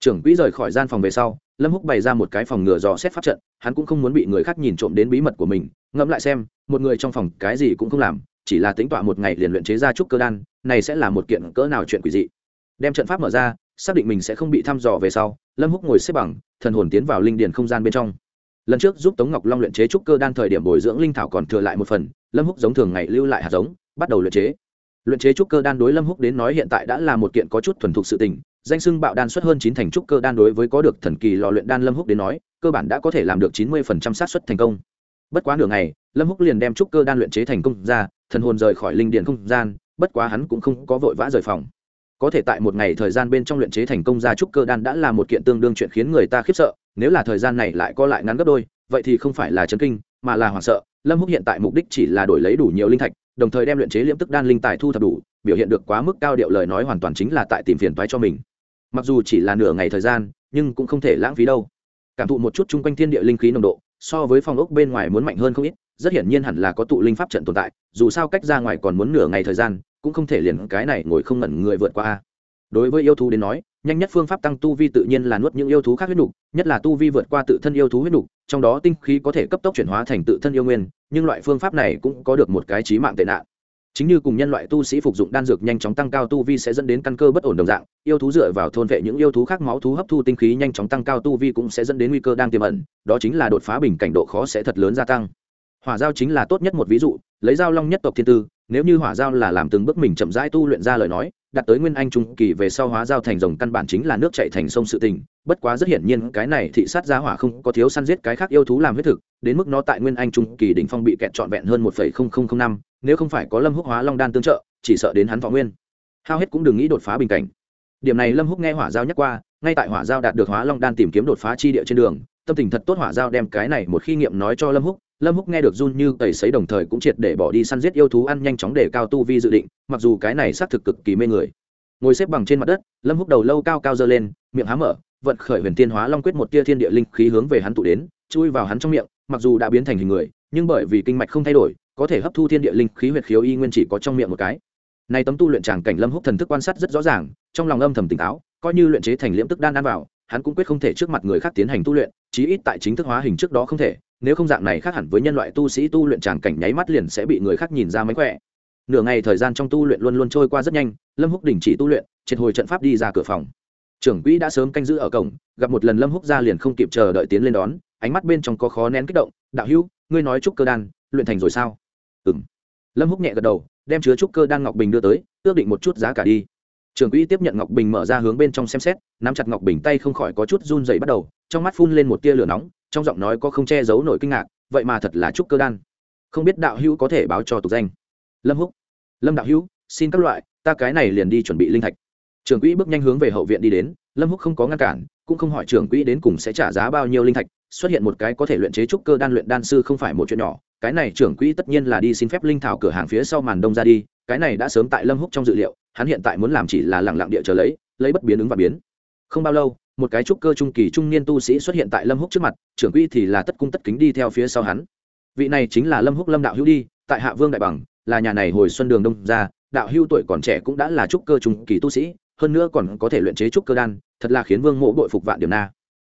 Trưởng quỹ rời khỏi gian phòng về sau, lâm húc bày ra một cái phòng ngừa dò xét pháp trận, hắn cũng không muốn bị người khác nhìn trộm đến bí mật của mình, ngẫm lại xem, một người trong phòng cái gì cũng không làm, chỉ là tính tọa một ngày liền luyện chế ra trúc cơ đan, này sẽ là một kiện cỡ nào chuyện quỷ dị. Đem trận pháp mở ra, xác định mình sẽ không bị thăm dò về sau, lâm húc ngồi xếp bằng, thần hồn tiến vào linh điền không gian bên trong lần trước giúp tống ngọc long luyện chế trúc cơ đan thời điểm bồi dưỡng linh thảo còn thừa lại một phần, lâm húc giống thường ngày lưu lại hạt giống, bắt đầu luyện chế. Luyện chế trúc cơ đan đối lâm húc đến nói hiện tại đã là một kiện có chút thuần thục sự tình, danh sưng bạo đan xuất hơn chín thành trúc cơ đan đối với có được thần kỳ lò luyện đan lâm húc đến nói, cơ bản đã có thể làm được chín mươi phần trăm xác suất thành công. Bất quá nửa ngày, lâm húc liền đem trúc cơ đan luyện chế thành công ra, thần hồn rời khỏi linh điện không gian, bất quá hắn cũng không có vội vã rời phòng. Có thể tại một ngày thời gian bên trong luyện chế thành công ra trúc cơ đan đã là một kiện tương đương chuyện khiến người ta khiếp sợ nếu là thời gian này lại co lại ngắn gấp đôi, vậy thì không phải là chấn kinh, mà là hoảng sợ. Lâm húc hiện tại mục đích chỉ là đổi lấy đủ nhiều linh thạch, đồng thời đem luyện chế liễm tức đan linh tài thu thập đủ, biểu hiện được quá mức cao điệu lời nói hoàn toàn chính là tại tìm phiền toái cho mình. Mặc dù chỉ là nửa ngày thời gian, nhưng cũng không thể lãng phí đâu. Cảm thụ một chút chung quanh thiên địa linh khí nồng độ, so với phòng ốc bên ngoài muốn mạnh hơn không ít, rất hiển nhiên hẳn là có tụ linh pháp trận tồn tại, dù sao cách ra ngoài còn muốn nửa ngày thời gian, cũng không thể liền cái này ngồi không ngẩn người vượt qua đối với yêu thú đến nói nhanh nhất phương pháp tăng tu vi tự nhiên là nuốt những yêu thú khác huyết nục, nhất là tu vi vượt qua tự thân yêu thú huyết nục, trong đó tinh khí có thể cấp tốc chuyển hóa thành tự thân yêu nguyên, nhưng loại phương pháp này cũng có được một cái trí mạng tệ nạn. Chính như cùng nhân loại tu sĩ phục dụng đan dược nhanh chóng tăng cao tu vi sẽ dẫn đến căn cơ bất ổn đồng dạng, yêu thú dựa vào thôn vệ những yêu thú khác máu thú hấp thu tinh khí nhanh chóng tăng cao tu vi cũng sẽ dẫn đến nguy cơ đang tiềm ẩn, đó chính là đột phá bình cảnh độ khó sẽ thật lớn gia tăng. Hỏa giao chính là tốt nhất một ví dụ lấy giao long nhất tộc thiên tư, nếu như hỏa giao là làm từng bước mình chậm rãi tu luyện ra lời nói, đạt tới nguyên anh trung kỳ về sau hóa giao thành rồng căn bản chính là nước chảy thành sông sự tình. Bất quá rất hiển nhiên, cái này thị sát gia hỏa không có thiếu săn giết cái khác yêu thú làm huyết thực, đến mức nó tại nguyên anh trung kỳ đỉnh phong bị kẹt trọn vẹn hơn một năm, nếu không phải có lâm húc hóa long đan tương trợ, chỉ sợ đến hắn võ nguyên. Hao hết cũng đừng nghĩ đột phá bình cảnh. Điểm này lâm húc nghe hỏa giao nhắc qua, ngay tại hỏa giao đạt được hóa long đan tìm kiếm đột phá chi địa trên đường, tâm tình thật tốt hỏa giao đem cái này một khi nghiệm nói cho lâm húc lâm húc nghe được run như tẩy sấy đồng thời cũng triệt để bỏ đi săn giết yêu thú ăn nhanh chóng để cao tu vi dự định, mặc dù cái này xác thực cực kỳ mê người. Ngồi xếp bằng trên mặt đất, lâm húc đầu lâu cao cao dơ lên, miệng há mở, vận khởi huyền tiên hóa long quyết một tia thiên địa linh khí hướng về hắn tụ đến, chui vào hắn trong miệng, mặc dù đã biến thành hình người, nhưng bởi vì kinh mạch không thay đổi, có thể hấp thu thiên địa linh khí huyệt khiếu y nguyên chỉ có trong miệng một cái. Này tấm tu luyện tràng cảnh lâm húc thần thức quan sát rất rõ ràng, trong lòng âm thầm tỉnh táo, coi như luyện chế thành liễm tức đan ăn vào, hắn cũng quyết không thể trước mặt người khác tiến hành tu luyện chí ít tại chính thức hóa hình trước đó không thể, nếu không dạng này khác hẳn với nhân loại tu sĩ tu luyện tràng cảnh nháy mắt liền sẽ bị người khác nhìn ra mánh khỏe. Nửa ngày thời gian trong tu luyện luôn luôn trôi qua rất nhanh, lâm húc đình chỉ tu luyện, triệt hồi trận pháp đi ra cửa phòng. Trưởng quỹ đã sớm canh giữ ở cổng, gặp một lần lâm húc ra liền không kịp chờ đợi tiến lên đón, ánh mắt bên trong có khó nén kích động, đạo hữu, ngươi nói trúc cơ đan, luyện thành rồi sao? Ừm. Lâm húc nhẹ gật đầu, đem chứa trúc cơ đan ngọc bình đưa tới, ước định một chút giá cả đi trưởng quỹ tiếp nhận ngọc bình mở ra hướng bên trong xem xét, nắm chặt ngọc bình tay không khỏi có chút run dày bắt đầu, trong mắt phun lên một tia lửa nóng, trong giọng nói có không che giấu nổi kinh ngạc, vậy mà thật là trúc cơ đan. Không biết đạo hữu có thể báo cho tục danh. Lâm húc. Lâm đạo hữu, xin các loại, ta cái này liền đi chuẩn bị linh thạch. Trưởng quỹ bước nhanh hướng về hậu viện đi đến, lâm húc không có ngăn cản, cũng không hỏi trưởng quỹ đến cùng sẽ trả giá bao nhiêu linh thạch, xuất hiện một cái có thể luyện chế trúc cơ đan luyện đan sư không phải một chuyện nhỏ, cái này trưởng quỹ tất nhiên là đi xin phép linh thảo cửa hàng phía sau màn đông ra đi cái này đã sớm tại lâm húc trong dự liệu, hắn hiện tại muốn làm chỉ là lẳng lặng địa chờ lấy lấy bất biến ứng và biến. Không bao lâu, một cái trúc cơ trung kỳ trung niên tu sĩ xuất hiện tại lâm húc trước mặt, trưởng quỹ thì là tất cung tất kính đi theo phía sau hắn. Vị này chính là lâm húc lâm đạo hữu đi, tại hạ vương đại bằng, là nhà này hồi xuân đường đông ra, đạo hữu tuổi còn trẻ cũng đã là trúc cơ trung kỳ tu sĩ, hơn nữa còn có thể luyện chế trúc cơ đan, thật là khiến vương mộ bội phục vạn điểm na.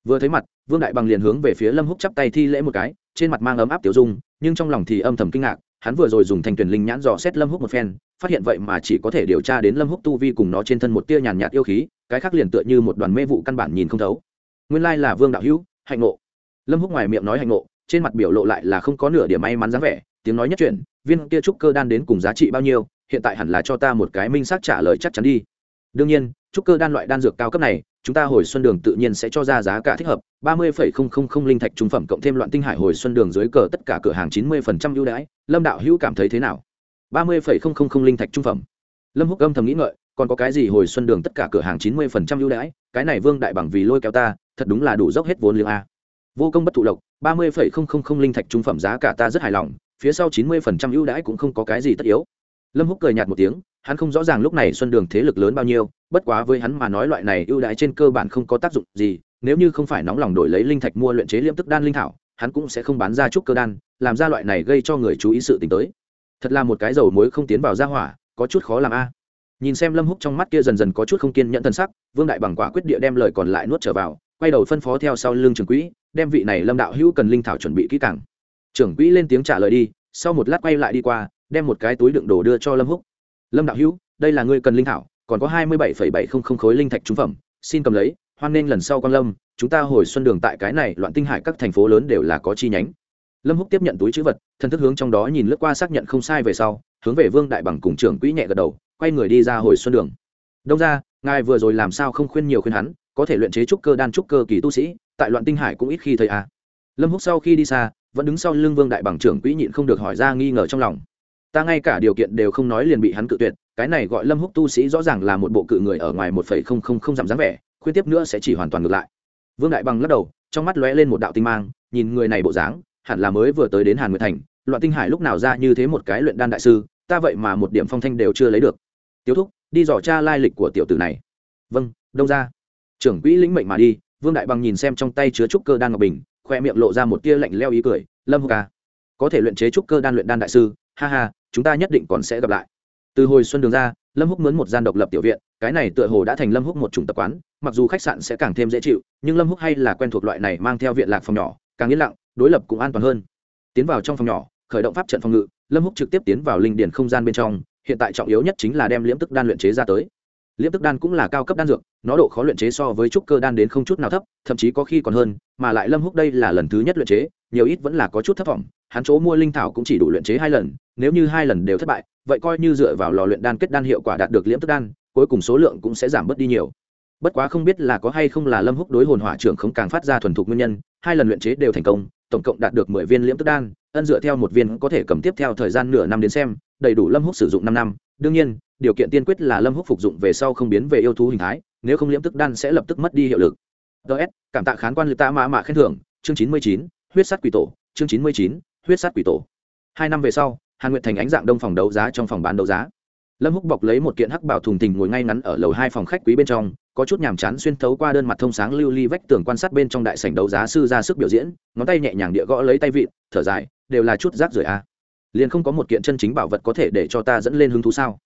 Vừa thấy mặt, vương đại bằng liền hướng về phía lâm húc chắp tay thi lễ một cái, trên mặt mang ấm áp tiểu dung, nhưng trong lòng thì âm thầm kinh ngạc hắn vừa rồi dùng thành tuyển linh nhãn dò xét lâm húc một phen, phát hiện vậy mà chỉ có thể điều tra đến lâm húc tu vi cùng nó trên thân một tia nhàn nhạt yêu khí, cái khác liền tựa như một đoàn mê vụ căn bản nhìn không thấu. Nguyên lai là vương đạo hữu, hạnh ngộ. Lâm húc ngoài miệng nói hạnh ngộ, trên mặt biểu lộ lại là không có nửa điểm may mắn dáng vẻ, tiếng nói nhất chuyển, viên kia trúc cơ đan đến cùng giá trị bao nhiêu, hiện tại hẳn là cho ta một cái minh xác trả lời chắc chắn đi đương nhiên, trúc cơ đan loại đan dược cao cấp này, chúng ta hồi xuân đường tự nhiên sẽ cho ra giá cả thích hợp. ba mươi phẩy không không không linh thạch trung phẩm cộng thêm loạn tinh hải hồi xuân đường dưới cờ tất cả cửa hàng chín mươi phần trăm ưu đãi. Lâm đạo hữu cảm thấy thế nào? ba mươi phẩy không không không linh thạch trung phẩm. Lâm húc âm thầm nghĩ ngợi, còn có cái gì hồi xuân đường tất cả cửa hàng chín mươi phần trăm ưu đãi? Cái này vương đại bằng vì lôi kéo ta, thật đúng là đủ dốc hết vốn liếng a. Vô công bất thụ lộc, ba mươi phẩy không không không linh thạch trung phẩm giá cả ta rất hài lòng, phía sau chín mươi phần trăm ưu đãi cũng không có cái gì tất yếu lâm húc cười nhạt một tiếng, hắn không rõ ràng lúc này xuân đường thế lực lớn bao nhiêu, bất quá với hắn mà nói loại này ưu đãi trên cơ bản không có tác dụng gì, nếu như không phải nóng lòng đổi lấy linh thạch mua luyện chế liêm tức đan linh thảo, hắn cũng sẽ không bán ra chút cơ đan, làm ra loại này gây cho người chú ý sự t tới. Thật là một cái dầu muối không tiến vào ra hỏa, có chút khó làm a. Nhìn xem lâm húc trong mắt kia dần dần có chút không kiên nhẫn thân sắc, vương đại bằng quả quyết địa đem lời còn lại nuốt trở vào, quay đầu phân phó theo sau Lương trưởng quỹ, đem vị này lâm đạo hữu cần linh thảo chuẩn bị kỹ càng. Trưởng quỹ lên tiếng trả lời đi, sau một lát quay lại đi qua đem một cái túi đựng đồ đưa cho lâm húc. Lâm đạo hữu, đây là ngươi cần linh thảo, còn có hai mươi bảy bảy không không khối linh thạch trúng phẩm, xin cầm lấy, hoan nên lần sau con lâm, chúng ta hồi xuân đường tại cái này loạn tinh hải các thành phố lớn đều là có chi nhánh. Lâm húc tiếp nhận túi chữ vật thân thức hướng trong đó nhìn lướt qua xác nhận không sai về sau, hướng về vương đại bằng cùng trưởng quỹ nhẹ gật đầu, quay người đi ra hồi xuân đường. Đông ra ngài vừa rồi làm sao không khuyên nhiều khuyên hắn, có thể luyện chế trúc cơ đan trúc cơ kỳ tu sĩ, tại loạn tinh hải cũng ít khi thấy à. lâm húc sau khi đi xa, vẫn đứng sau lưng vương đại bằng trưởng quỹ nhịn không được hỏi ra nghi ngờ trong lòng ta ngay cả điều kiện đều không nói liền bị hắn cự tuyệt, cái này gọi lâm húc tu sĩ rõ ràng là một bộ cự người ở ngoài một phẩy không không không giảm dáng vẻ, khuyên tiếp nữa sẽ chỉ hoàn toàn ngược lại. Vương đại bằng lắc đầu, trong mắt lóe lên một đạo tinh mang, nhìn người này bộ dáng, hẳn là mới vừa tới đến hàn nguyệt thành, loạn tinh hải lúc nào ra như thế một cái luyện đan đại sư, ta vậy mà một điểm phong thanh đều chưa lấy được. Tiếu thúc, đi dò cha lai lịch của tiểu tử này. Vâng đông ra. Trưởng quỹ lĩnh mệnh mà đi, vương đại bằng nhìn xem trong tay chứa trúc cơ đan ngọc bình, khoe miệng lộ ra một tia lạnh leo ý cười, lâm húc ca có thể luyện chế trúc cơ đan luyện đan đại sư, ha ha chúng ta nhất định còn sẽ gặp lại. Từ hồi xuân đường ra, lâm húc mướn một gian độc lập tiểu viện, cái này tựa hồ đã thành lâm húc một chủng tập quán, mặc dù khách sạn sẽ càng thêm dễ chịu, nhưng lâm húc hay là quen thuộc loại này mang theo viện lạc phòng nhỏ, càng yên lặng, đối lập cũng an toàn hơn. Tiến vào trong phòng nhỏ, khởi động pháp trận phòng ngự, lâm húc trực tiếp tiến vào linh điển không gian bên trong, hiện tại trọng yếu nhất chính là đem liễm tức đan luyện chế ra tới. Liễm tức đan cũng là cao cấp đan dược, nó độ khó luyện chế so với trúc cơ đan đến không chút nào thấp, thậm chí có khi còn hơn, mà lại lâm húc đây là lần thứ nhất luyện chế, nhiều ít vẫn là có chút thất vọng hắn chỗ mua linh thảo cũng chỉ đủ luyện chế hai lần, nếu như hai lần đều thất bại, vậy coi như dựa vào lò luyện đan kết đan hiệu quả đạt được liễm tức đan, cuối cùng số lượng cũng sẽ giảm bớt đi nhiều. Bất quá không biết là có hay không là lâm húc đối hồn hỏa trưởng không càng phát ra thuần thục nguyên nhân, hai lần luyện chế đều thành công, tổng cộng đạt được mười viên liễm tức đan, ân dựa theo một viên có thể cầm tiếp theo thời gian nửa năm đến xem, đầy đủ lâm húc sử dụng năm năm. Đương nhiên, điều kiện tiên quyết là lâm húc phục dụng về sau không biến về yêu thú hình thái, nếu không liễm tức đan sẽ lập tức mất đi hiệu lực. Ts cảm tạ khán quan lực ta mã mã khen thưởng, chương chín mươi chín, huyết sắt quỷ tổ, chương chín mươi chín huyết sắt quỷ tổ. Hai năm về sau, hàn nguyệt thành ánh dạng đông phòng đấu giá trong phòng bán đấu giá. Lâm húc bọc lấy một kiện hắc bảo thùng tình ngồi ngay ngắn ở lầu hai phòng khách quý bên trong, có chút nhàm chán xuyên thấu qua đơn mặt thông sáng lưu ly vách tường quan sát bên trong đại sảnh đấu giá sư ra sức biểu diễn, ngón tay nhẹ nhàng địa gõ lấy tay vịn thở dài, đều là chút rác rưởi a. À. liền không có một kiện chân chính bảo vật có thể để cho ta dẫn lên hứng thú sao?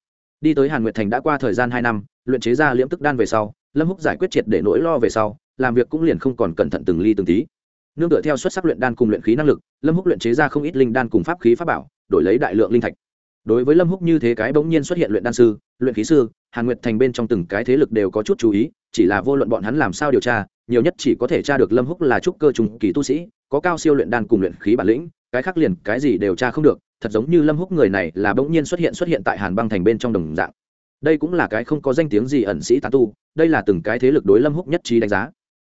Đi tới hàn nguyệt thành đã qua thời gian hai năm, luyện chế ra liễm tức đan về sau, lâm húc giải quyết triệt để nỗi lo về sau, làm việc cũng liền không còn cẩn thận từng ly từng tí nương tựa theo xuất sắc luyện đan cùng luyện khí năng lực, lâm húc luyện chế ra không ít linh đan cùng pháp khí pháp bảo, đổi lấy đại lượng linh thạch. Đối với lâm húc như thế cái bỗng nhiên xuất hiện luyện đan sư, luyện khí sư, hàn nguyệt thành bên trong từng cái thế lực đều có chút chú ý, chỉ là vô luận bọn hắn làm sao điều tra, nhiều nhất chỉ có thể tra được lâm húc là trúc cơ trùng kỳ tu sĩ, có cao siêu luyện đan cùng luyện khí bản lĩnh, cái khác liền cái gì đều tra không được, thật giống như lâm húc người này là bỗng nhiên xuất hiện xuất hiện tại hàn băng thành bên trong đồng dạng. Đây cũng là cái không có danh tiếng gì ẩn sĩ tán tu, đây là từng cái thế lực đối lâm húc nhất trí đánh giá.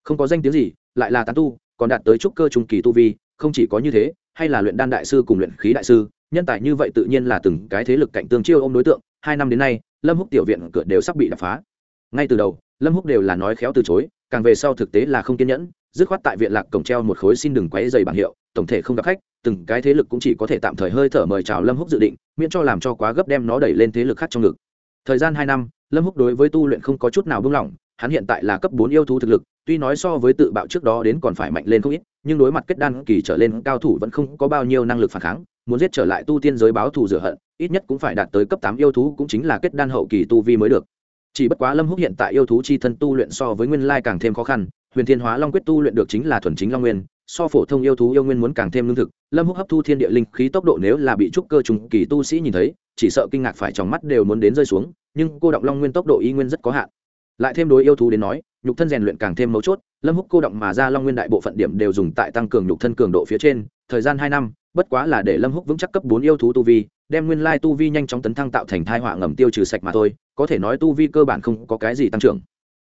Không có danh tiếng gì, lại là tán tu còn đạt tới trúc cơ trung kỳ tu vi, không chỉ có như thế, hay là luyện đan đại sư cùng luyện khí đại sư, nhân tài như vậy tự nhiên là từng cái thế lực cạnh tương chiêu ôm đối tượng, hai năm đến nay, lâm húc tiểu viện cửa đều sắp bị đập phá. Ngay từ đầu, lâm húc đều là nói khéo từ chối, càng về sau thực tế là không kiên nhẫn, dứt khoát tại viện lạc cổng treo một khối xin đừng quấy dày bảng hiệu, tổng thể không gặp khách, từng cái thế lực cũng chỉ có thể tạm thời hơi thở mời chào lâm húc dự định, miễn cho làm cho quá gấp đem nó đẩy lên thế lực khác trong ngực. Thời gian hai năm, lâm húc đối với tu luyện không có chút nào buông lỏng, hắn hiện tại là cấp bốn yêu thú thực lực tuy nói so với tự bạo trước đó đến còn phải mạnh lên không ít, nhưng đối mặt kết đan kỳ trở lên, cao thủ vẫn không có bao nhiêu năng lực phản kháng, muốn giết trở lại tu tiên giới báo thù rửa hận, ít nhất cũng phải đạt tới cấp tám yêu thú cũng chính là kết đan hậu kỳ tu vi mới được. Chỉ bất quá lâm húc hiện tại yêu thú chi thân tu luyện so với nguyên lai càng thêm khó khăn, huyền thiên hóa long quyết tu luyện được chính là thuần chính long nguyên, so phổ thông yêu thú yêu nguyên muốn càng thêm lương thực. Lâm húc hấp thu thiên địa linh khí tốc độ nếu là bị trúc cơ trùng kỳ tu sĩ nhìn thấy, chỉ sợ kinh ngạc phải trong mắt đều muốn đến rơi xuống, nhưng cô động long nguyên tốc độ y nguyên rất có hạn. Lại thêm đối yêu thú đến nói nhục thân rèn luyện càng thêm mấu chốt, lâm húc cô động mà ra long nguyên đại bộ phận điểm đều dùng tại tăng cường nhục thân cường độ phía trên, thời gian hai năm, bất quá là để lâm húc vững chắc cấp bốn yêu thú tu vi, đem nguyên lai tu vi nhanh chóng tấn thăng tạo thành thai họa ngầm tiêu trừ sạch mà thôi, có thể nói tu vi cơ bản không có cái gì tăng trưởng.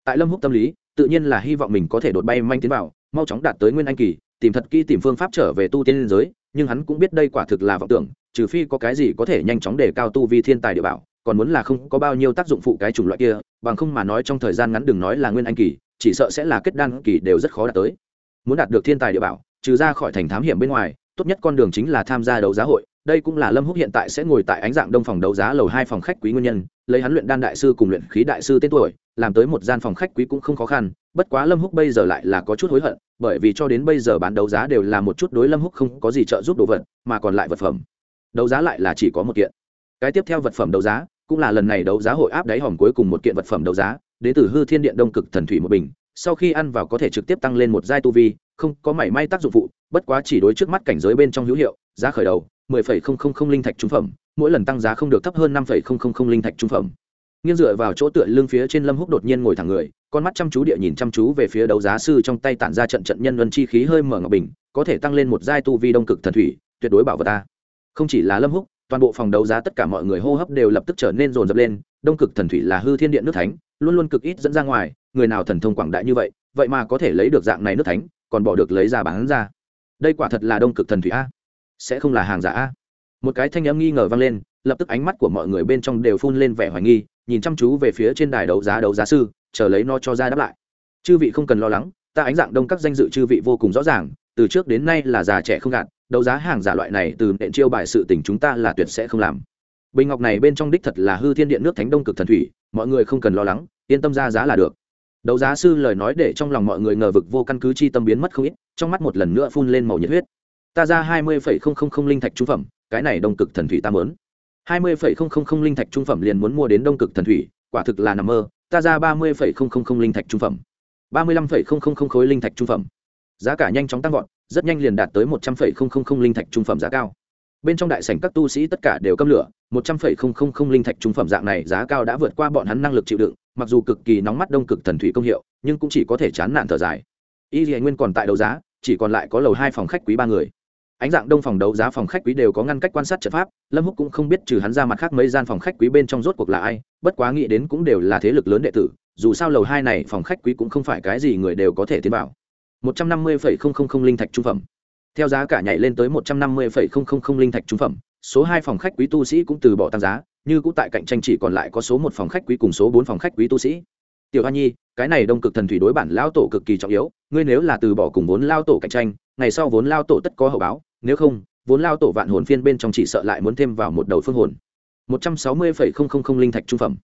Tại lâm húc tâm lý, tự nhiên là hy vọng mình có thể đột bay manh tiến vào, mau chóng đạt tới nguyên anh kỳ, tìm thật kỹ tìm phương pháp trở về tu tiên liên giới, nhưng hắn cũng biết đây quả thực là vọng tưởng, trừ phi có cái gì có thể nhanh chóng để cao tu vi thiên tài địa bảo còn muốn là không có bao nhiêu tác dụng phụ cái chủng loại kia, bằng không mà nói trong thời gian ngắn đừng nói là nguyên anh kỳ, chỉ sợ sẽ là kết đan kỳ đều rất khó đạt tới. Muốn đạt được thiên tài địa bảo, trừ ra khỏi thành thám hiểm bên ngoài, tốt nhất con đường chính là tham gia đấu giá hội, đây cũng là lâm húc hiện tại sẽ ngồi tại ánh dạng đông phòng đấu giá lầu hai phòng khách quý nguyên nhân, lấy hắn luyện đan đại sư cùng luyện khí đại sư tên tuổi, làm tới một gian phòng khách quý cũng không khó khăn, bất quá lâm húc bây giờ lại là có chút hối hận, bởi vì cho đến bây giờ bán đấu giá đều là một chút đối lâm húc không có gì trợ giúp đồ vật, mà còn lại vật phẩm. Đấu giá lại là chỉ có một kiện. Cái tiếp theo vật phẩm đấu giá cũng là lần này đấu giá hội áp đáy hòm cuối cùng một kiện vật phẩm đấu giá, đến từ hư thiên điện đông cực thần thủy một bình, sau khi ăn vào có thể trực tiếp tăng lên một giai tu vi, không có mảy may tác dụng phụ, bất quá chỉ đối trước mắt cảnh giới bên trong hữu hiệu, giá khởi đầu, mười phẩy không không không linh thạch trung phẩm, mỗi lần tăng giá không được thấp hơn năm phẩy không không không linh thạch trung phẩm. Nghiêng dựa vào chỗ tựa lưng phía trên lâm húc đột nhiên ngồi thẳng người, con mắt chăm chú địa nhìn chăm chú về phía đấu giá sư trong tay tản ra trận trận nhân luân chi khí hơi mở ngọc bình, có thể tăng lên một giai tu vi đông cực thần thủy, tuyệt đối bảo vật ta. Không chỉ là lâm húc toàn bộ phòng đấu giá tất cả mọi người hô hấp đều lập tức trở nên rồn rập lên, đông cực thần thủy là hư thiên điện nước thánh, luôn luôn cực ít dẫn ra ngoài, người nào thần thông quảng đại như vậy vậy mà có thể lấy được dạng này nước thánh, còn bỏ được lấy ra bán ra. Đây quả thật là đông cực thần thủy a. Sẽ không là hàng giả a. Một cái thanh âm nghi ngờ vang lên, lập tức ánh mắt của mọi người bên trong đều phun lên vẻ hoài nghi, nhìn chăm chú về phía trên đài đấu giá đấu giá sư, chờ lấy nó cho ra đáp lại. Chư vị không cần lo lắng, ta ánh dạng đông các danh dự chư vị vô cùng rõ ràng, từ trước đến nay là già trẻ không gạt đấu giá hàng giả loại này từ nện chiêu bài sự tình chúng ta là tuyệt sẽ không làm. Bình ngọc này bên trong đích thật là hư thiên điện nước thánh đông cực thần thủy, mọi người không cần lo lắng, yên tâm ra giá là được. Đấu giá sư lời nói để trong lòng mọi người ngờ vực vô căn cứ chi tâm biến mất không ít, trong mắt một lần nữa phun lên màu nhiệt huyết. Ta ra hai mươi phẩy không không không linh thạch trung phẩm, cái này đông cực thần thủy ta mớn hai mươi phẩy không không không linh thạch trung phẩm liền muốn mua đến đông cực thần thủy, quả thực là nằm mơ, ta ra ba mươi phẩy không không không linh thạch trung phẩm. ba mươi lăm phẩy không không không khối linh thạch trung phẩm. Giá cả nhanh chóng tăng vọt rất nhanh liền đạt tới một trăm phẩy không không không linh thạch trung phẩm giá cao. Bên trong đại sảnh các tu sĩ tất cả đều câm lửa, một trăm phẩy không không không linh thạch trung phẩm dạng này giá cao đã vượt qua bọn hắn năng lực chịu đựng, mặc dù cực kỳ nóng mắt đông cực thần thủy công hiệu, nhưng cũng chỉ có thể chán nản thở dài. Y dì nguyên còn tại đấu giá, chỉ còn lại có lầu hai phòng khách quý ba người. Ánh dạng đông phòng đấu giá phòng khách quý đều có ngăn cách quan sát trận pháp, lâm húc cũng không biết trừ hắn ra mặt khác mấy gian phòng khách quý bên trong rốt cuộc là ai, bất quá nghĩ đến cũng đều là thế lực lớn đệ tử, dù sao lầu hai này phòng khách quý cũng không phải cái gì người đều có thể tiến vào một trăm năm mươi phẩy không không không linh thạch trung phẩm. Theo giá cả nhảy lên tới một trăm năm mươi phẩy không không không linh thạch trung phẩm, số hai phòng khách quý tu sĩ cũng từ bỏ tăng giá, như cũng tại cạnh tranh chỉ còn lại có số một phòng khách quý cùng số bốn phòng khách quý tu sĩ. Tiểu hoa nhi, cái này đông cực thần thủy đối bản lao tổ cực kỳ trọng yếu, ngươi nếu là từ bỏ cùng vốn lao tổ cạnh tranh, ngày sau vốn lao tổ tất có hậu báo, nếu không, vốn lao tổ vạn hồn phiên bên trong chỉ sợ lại muốn thêm vào một đầu phương hồn. một trăm sáu mươi phẩy không không không linh thạch trung phẩm.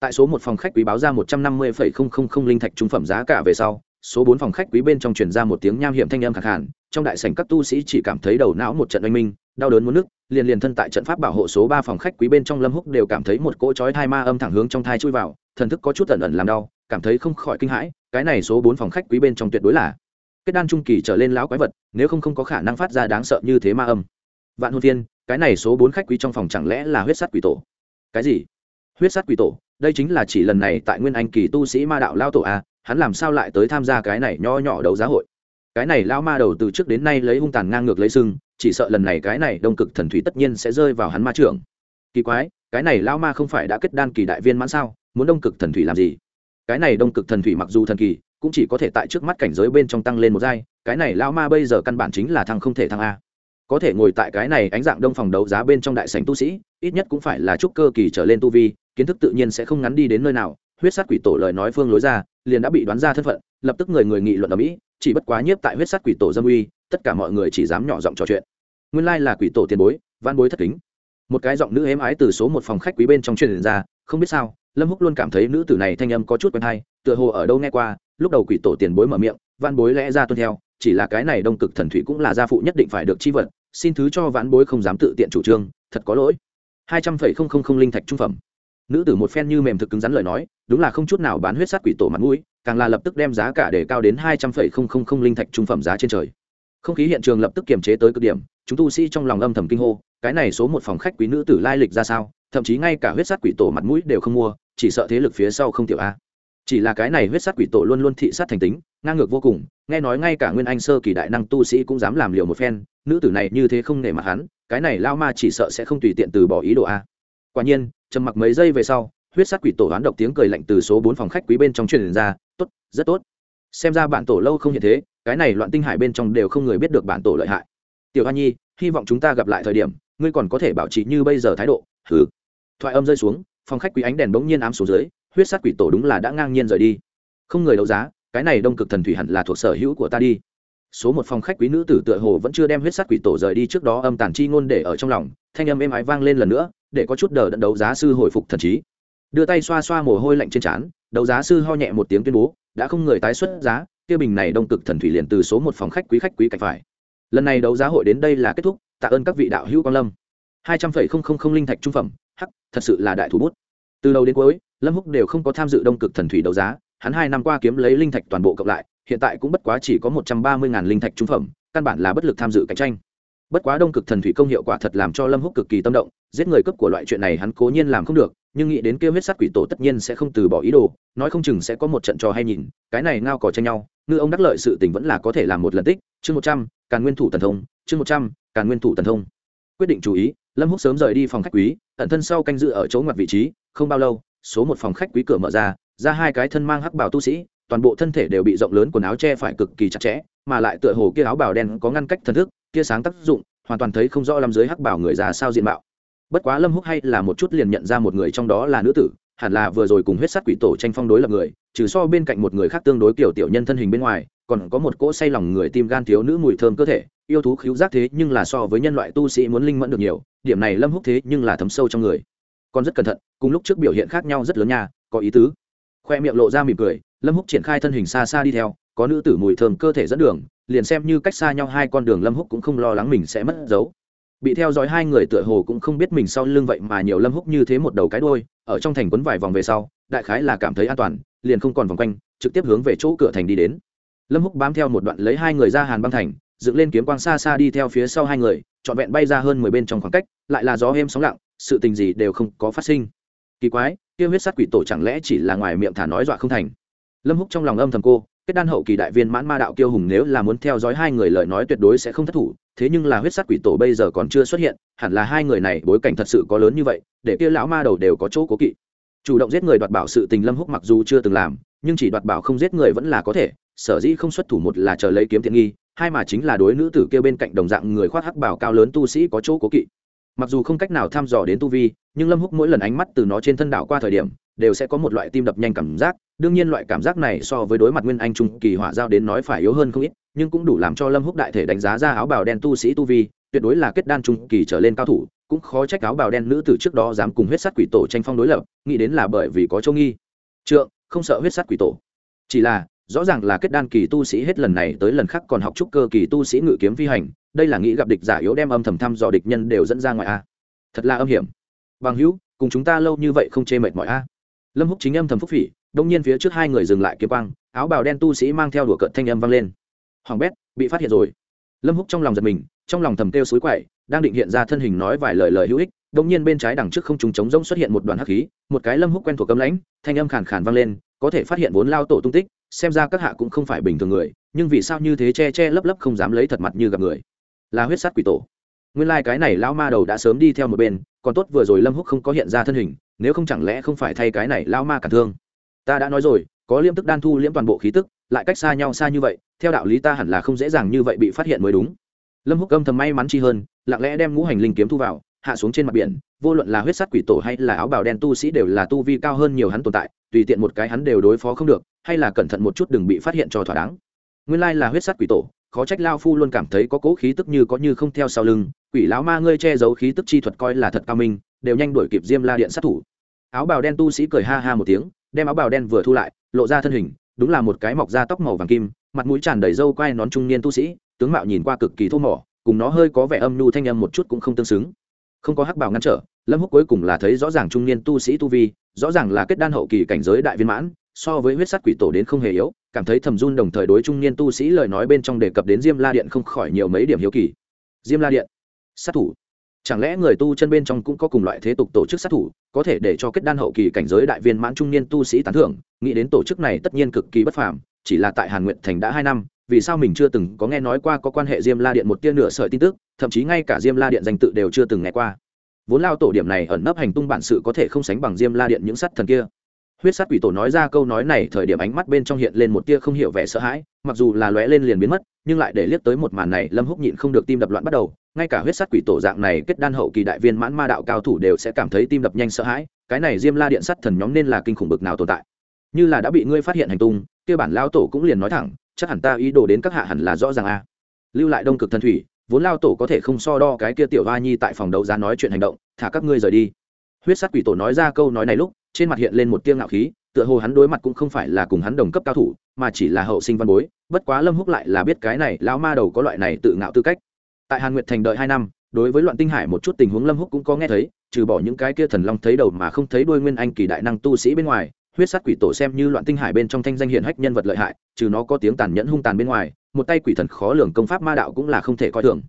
Tại số một phòng khách quý báo ra một trăm năm mươi phẩy không không không linh thạch trung phẩm giá cả về sau số bốn phòng khách quý bên trong truyền ra một tiếng nham hiểm thanh âm khẳng hẳn trong đại sảnh các tu sĩ chỉ cảm thấy đầu não một trận oanh minh, đau đớn muốn nức, liền liền thân tại trận pháp bảo hộ số ba phòng khách quý bên trong lâm húc đều cảm thấy một cỗ chói thai ma âm thẳng hướng trong thai chui vào, thần thức có chút ẩn ẩn làm đau, cảm thấy không khỏi kinh hãi, cái này số bốn phòng khách quý bên trong tuyệt đối là kết đan trung kỳ trở lên lão quái vật, nếu không không có khả năng phát ra đáng sợ như thế ma âm. Vạn hôn thiên, cái này số bốn khách quý trong phòng chẳng lẽ là huyết sắt quỷ tổ? Cái gì? Huyết sắt quỷ tổ? Đây chính là chỉ lần này tại nguyên anh kỳ tu sĩ ma đạo lao tổ a hắn làm sao lại tới tham gia cái này nho nhỏ đấu giá hội? Cái này Lão ma đầu từ trước đến nay lấy hung tàn ngang ngược lấy sưng chỉ sợ lần này cái này đông cực thần thủy tất nhiên sẽ rơi vào hắn ma trưởng. Kỳ quái, cái này Lão ma không phải đã kết đan kỳ đại viên mãn sao? Muốn đông cực thần thủy làm gì? Cái này đông cực thần thủy mặc dù thần kỳ, cũng chỉ có thể tại trước mắt cảnh giới bên trong tăng lên một giai, cái này Lão ma bây giờ căn bản chính là thăng không thể thăng a. Có thể ngồi tại cái này ánh dạng đông phòng đấu giá bên trong đại sảnh tu sĩ, ít nhất cũng phải là trúc cơ kỳ trở lên tu vi, kiến thức tự nhiên sẽ không ngắn đi đến nơi nào huyết sát quỷ tổ lời nói phương lối ra, liền đã bị đoán ra thân phận, lập tức người người nghị luận ở mỹ, chỉ bất quá nhiếp tại huyết sát quỷ tổ dâm uy, tất cả mọi người chỉ dám nhỏ giọng trò chuyện. Nguyên lai là quỷ tổ tiền bối, văn bối thất kính. Một cái giọng nữ êm ái từ số một phòng khách quý bên trong truyền ra, không biết sao, lâm húc luôn cảm thấy nữ tử này thanh âm có chút quen hay, tựa hồ ở đâu nghe qua, lúc đầu quỷ tổ tiền bối mở miệng, văn bối lẽ ra tuân theo, chỉ là cái này đông cực thần thủy cũng là gia phụ nhất định phải được chi vật, xin thứ cho vãn bối không dám tự tiện chủ trương, thật có lỗi. Hai trăm phẩy không không không linh thạch trung phẩm nữ tử một phen như mềm thực cứng rắn lời nói, đúng là không chút nào bán huyết sát quỷ tổ mặt mũi, càng là lập tức đem giá cả để cao đến hai trăm phẩy không không không linh thạch trung phẩm giá trên trời. Không khí hiện trường lập tức kiềm chế tới cực điểm, chúng tu sĩ trong lòng âm thầm kinh hô, cái này số một phòng khách quý nữ tử lai lịch ra sao, thậm chí ngay cả huyết sát quỷ tổ mặt mũi đều không mua, chỉ sợ thế lực phía sau không tiểu a. Chỉ là cái này huyết sát quỷ tổ luôn luôn thị sát thành tính, ngang ngược vô cùng, nghe nói ngay cả nguyên anh sơ kỳ đại năng tu sĩ cũng dám làm liều một phen, nữ tử này như thế không nể mặt hắn, cái này lao ma chỉ sợ sẽ không tùy tiện từ bỏ ý đồ a quả nhiên, trầm mặc mấy giây về sau, huyết sát quỷ tổ đoán độc tiếng cười lạnh từ số bốn phòng khách quý bên trong truyền ra, tốt, rất tốt. Xem ra bản tổ lâu không hiện thế, cái này loạn tinh hải bên trong đều không người biết được bản tổ lợi hại. Tiểu hoa nhi, hy vọng chúng ta gặp lại thời điểm, ngươi còn có thể bảo trì như bây giờ thái độ. Hừ. Thoại âm rơi xuống, phòng khách quý ánh đèn bỗng nhiên ám xuống dưới, huyết sát quỷ tổ đúng là đã ngang nhiên rời đi. Không người đấu giá, cái này đông cực thần thủy hẳn là thuộc sở hữu của ta đi. Số một phòng khách quý nữ tử tựa hồ vẫn chưa đem huyết sát quỷ tổ rời đi trước đó âm tàn chi ngôn để ở trong lòng, thanh âm êm ái vang lên lần nữa để có chút đờ đẫn đấu giá sư hồi phục thần trí. Đưa tay xoa xoa mồ hôi lạnh trên trán, đấu giá sư ho nhẹ một tiếng tuyên bố, đã không người tái xuất giá, kia bình này đông cực thần thủy liền từ số một phòng khách quý khách quý cạnh phải. Lần này đấu giá hội đến đây là kết thúc, tạ ơn các vị đạo hữu quan lâm. hai trăm phẩy không không không linh thạch trung phẩm, hắc, thật sự là đại thủ bút. Từ đầu đến cuối, lâm húc đều không có tham dự đông cực thần thủy đấu giá, hắn hai năm qua kiếm lấy linh thạch toàn bộ cộng lại, hiện tại cũng bất quá chỉ có một trăm ba mươi ngàn linh thạch trung phẩm, căn bản là bất lực tham dự cạnh tranh bất quá đông cực thần thủy công hiệu quả thật làm cho lâm húc cực kỳ tâm động, giết người cấp của loại chuyện này hắn cố nhiên làm không được, nhưng nghĩ đến kêu huyết sát quỷ tổ tất nhiên sẽ không từ bỏ ý đồ, nói không chừng sẽ có một trận trò hay nhìn, cái này ngao cò tranh nhau, ngư ông đắc lợi sự tình vẫn là có thể làm một lần tích. Chương một trăm, càn nguyên thủ tần thông, chương một trăm, càn nguyên thủ tần thông. Quyết định chú ý, lâm húc sớm rời đi phòng khách quý, ẩn thân sau canh dự ở chỗ ngoặt vị trí, không bao lâu, số một phòng khách quý cửa mở ra ra hai cái thân mang hắc bảo tu sĩ, toàn bộ thân thể đều bị rộng lớn quần áo che phải cực kỳ chặt chẽ, mà lại tựa hồ kia áo bào đen có ngăn cách thần thức tia sáng tác dụng, hoàn toàn thấy không rõ lâm dưới hắc bảo người già sao diện mạo. Bất quá lâm húc hay là một chút liền nhận ra một người trong đó là nữ tử, hẳn là vừa rồi cùng huyết sát quỷ tổ tranh phong đối lập người, trừ so bên cạnh một người khác tương đối kiểu tiểu nhân thân hình bên ngoài, còn có một cỗ say lòng người tim gan thiếu nữ mùi thơm cơ thể, yêu thú khiếu giác thế nhưng là so với nhân loại tu sĩ muốn linh mẫn được nhiều, điểm này lâm húc thế nhưng là thấm sâu trong người. Còn rất cẩn thận, cùng lúc trước biểu hiện khác nhau rất lớn nha, có ý tứ. Khoe miệng lộ ra mỉm cười, lâm húc triển khai thân hình xa xa đi theo có nữ tử mùi thơm cơ thể dẫn đường, liền xem như cách xa nhau hai con đường lâm húc cũng không lo lắng mình sẽ mất dấu. Bị theo dõi hai người tựa hồ cũng không biết mình sau lưng vậy mà nhiều lâm húc như thế một đầu cái đôi ở trong thành quấn vài vòng về sau, đại khái là cảm thấy an toàn, liền không còn vòng quanh, trực tiếp hướng về chỗ cửa thành đi đến. Lâm húc bám theo một đoạn lấy hai người ra hàn băng thành, dựng lên kiếm quang xa xa đi theo phía sau hai người, trọn vẹn bay ra hơn mười bên trong khoảng cách, lại là gió êm sóng lặng, sự tình gì đều không có phát sinh. Kỳ quái, kia huyết sát quỷ tổ chẳng lẽ chỉ là ngoài miệng thả nói dọa không thành? Lâm húc trong lòng âm thầm cô kết đan hậu kỳ đại viên mãn ma đạo kiêu hùng nếu là muốn theo dõi hai người lời nói tuyệt đối sẽ không thất thủ, thế nhưng là huyết sát quỷ tổ bây giờ còn chưa xuất hiện, hẳn là hai người này bối cảnh thật sự có lớn như vậy, để kia lão ma đầu đều có chỗ cố kỵ. Chủ động giết người đoạt bảo sự tình lâm húc mặc dù chưa từng làm, nhưng chỉ đoạt bảo không giết người vẫn là có thể, sở dĩ không xuất thủ một là chờ lấy kiếm tiện nghi, hai mà chính là đối nữ tử kia bên cạnh đồng dạng người khoác hắc bảo cao lớn tu sĩ có chỗ cố kỵ mặc dù không cách nào thăm dò đến tu vi, nhưng lâm húc mỗi lần ánh mắt từ nó trên thân đảo qua thời điểm, đều sẽ có một loại tim đập nhanh cảm giác. Đương nhiên loại cảm giác này so với đối mặt nguyên anh trung kỳ hỏa giao đến nói phải yếu hơn không ít, nhưng cũng đủ làm cho lâm húc đại thể đánh giá ra áo bào đen tu sĩ tu vi, tuyệt đối là kết đan trung kỳ trở lên cao thủ, cũng khó trách áo bào đen nữ tử trước đó dám cùng huyết sắt quỷ tổ tranh phong đối lập, nghĩ đến là bởi vì có châu nghi. Trượng, không sợ huyết sắt quỷ tổ. Chỉ là rõ ràng là kết đan kỳ tu sĩ hết lần này tới lần khác còn học trúc cơ kỳ tu sĩ ngự kiếm phi hành, đây là nghĩ gặp địch giả yếu đem âm thầm thăm dò địch nhân đều dẫn ra ngoài a. Thật là âm hiểm. Bằng hữu, cùng chúng ta lâu như vậy không chê mệt mỏi a. Lâm húc chính âm thầm phúc phỉ, đông nhiên phía trước hai người dừng lại kiếm quang, áo bào đen tu sĩ mang theo đùa cợt thanh âm vang lên. Hoàng bét, bị phát hiện rồi. Lâm húc trong lòng giật mình, trong lòng thầm kêu suối quậy, đang định hiện ra thân hình nói vài lời lời hữu ích đông nhiên bên trái đằng trước không trùng trống rỗng xuất hiện một đoàn hắc khí, một cái lâm húc quen thuộc cấm lãnh, thanh âm khàn khàn vang lên, có thể phát hiện vốn lao tổ tung tích xem ra các hạ cũng không phải bình thường người, nhưng vì sao như thế che che lấp lấp không dám lấy thật mặt như gặp người? Là huyết sát quỷ tổ. Nguyên lai cái này lão ma đầu đã sớm đi theo một bên, còn tốt vừa rồi lâm húc không có hiện ra thân hình, nếu không chẳng lẽ không phải thay cái này lão ma cản thương? Ta đã nói rồi, có liêm tức đan thu liễm toàn bộ khí tức, lại cách xa nhau xa như vậy, theo đạo lý ta hẳn là không dễ dàng như vậy bị phát hiện mới đúng. Lâm húc âm thầm may mắn chi hơn, lặng lẽ đem ngũ hành linh kiếm thu vào hạ xuống trên mặt biển, vô luận là huyết sắt quỷ tổ hay là áo bào đen tu sĩ đều là tu vi cao hơn nhiều hắn tồn tại, tùy tiện một cái hắn đều đối phó không được, hay là cẩn thận một chút đừng bị phát hiện cho thỏa đáng. Nguyên lai là huyết sắt quỷ tổ, khó trách lao phu luôn cảm thấy có cố khí tức như có như không theo sau lưng, quỷ lão ma ngươi che giấu khí tức chi thuật coi là thật cao minh, đều nhanh đuổi kịp diêm la điện sát thủ. Áo bào đen tu sĩ cười ha ha một tiếng, đem áo bào đen vừa thu lại, lộ ra thân hình, đúng là một cái mọc da tóc màu vàng kim, mặt mũi tràn đầy râu quai nón trung niên tu sĩ, tướng mạo nhìn qua cực kỳ thô mỏ, cùng nó hơi có vẻ âm nhu thanh âm một chút cũng không tương xứng không có hắc bảo ngăn trở, lâm húc cuối cùng là thấy rõ ràng trung niên tu sĩ tu vi, rõ ràng là kết đan hậu kỳ cảnh giới đại viên mãn, so với huyết sắt quỷ tổ đến không hề yếu, cảm thấy thầm run đồng thời đối trung niên tu sĩ lời nói bên trong đề cập đến diêm la điện không khỏi nhiều mấy điểm hiếu kỳ. Diêm la điện, sát thủ. Chẳng lẽ người tu chân bên trong cũng có cùng loại thế tục tổ chức sát thủ, có thể để cho kết đan hậu kỳ cảnh giới đại viên mãn trung niên tu sĩ tán thưởng? Nghĩ đến tổ chức này tất nhiên cực kỳ bất phàm, chỉ là tại hàn nguyện thành đã hai năm vì sao mình chưa từng có nghe nói qua có quan hệ diêm la điện một tia nửa sợi tin tức, thậm chí ngay cả diêm la điện danh tự đều chưa từng nghe qua. Vốn lao tổ điểm này ẩn nấp hành tung bản sự có thể không sánh bằng diêm la điện những sắt thần kia. Huyết sát quỷ tổ nói ra câu nói này thời điểm ánh mắt bên trong hiện lên một tia không hiểu vẻ sợ hãi, mặc dù là lóe lên liền biến mất, nhưng lại để liếc tới một màn này, lâm húc nhịn không được tim đập loạn bắt đầu, ngay cả huyết sát quỷ tổ dạng này kết đan hậu kỳ đại viên mãn ma đạo cao thủ đều sẽ cảm thấy tim đập nhanh sợ hãi, cái này diêm la điện sắt thần nhóm nên là kinh khủng bực nào tồn tại. Như là đã bị ngươi phát hiện hành tung, kia bản lao tổ cũng liền nói thẳng chắc hẳn ta ý đồ đến các hạ hẳn là rõ ràng a. Lưu lại đông cực thần thủy, vốn lao tổ có thể không so đo cái kia tiểu hoa nhi tại phòng đấu giá nói chuyện hành động, thả các ngươi rời đi. Huyết sát quỷ tổ nói ra câu nói này lúc, trên mặt hiện lên một tia ngạo khí, tựa hồ hắn đối mặt cũng không phải là cùng hắn đồng cấp cao thủ, mà chỉ là hậu sinh văn bối, bất quá lâm húc lại là biết cái này, lão ma đầu có loại này tự ngạo tư cách. Tại hàn nguyệt thành đợi hai năm, đối với loạn tinh hải một chút tình huống lâm húc cũng có nghe thấy, trừ bỏ những cái kia thần long thấy đầu mà không thấy đuôi nguyên anh kỳ đại năng tu sĩ bên ngoài huyết sát quỷ tổ xem như loạn tinh hải bên trong thanh danh hiển hách nhân vật lợi hại, trừ nó có tiếng tàn nhẫn hung tàn bên ngoài, một tay quỷ thần khó lường công pháp ma đạo cũng là không thể coi thường.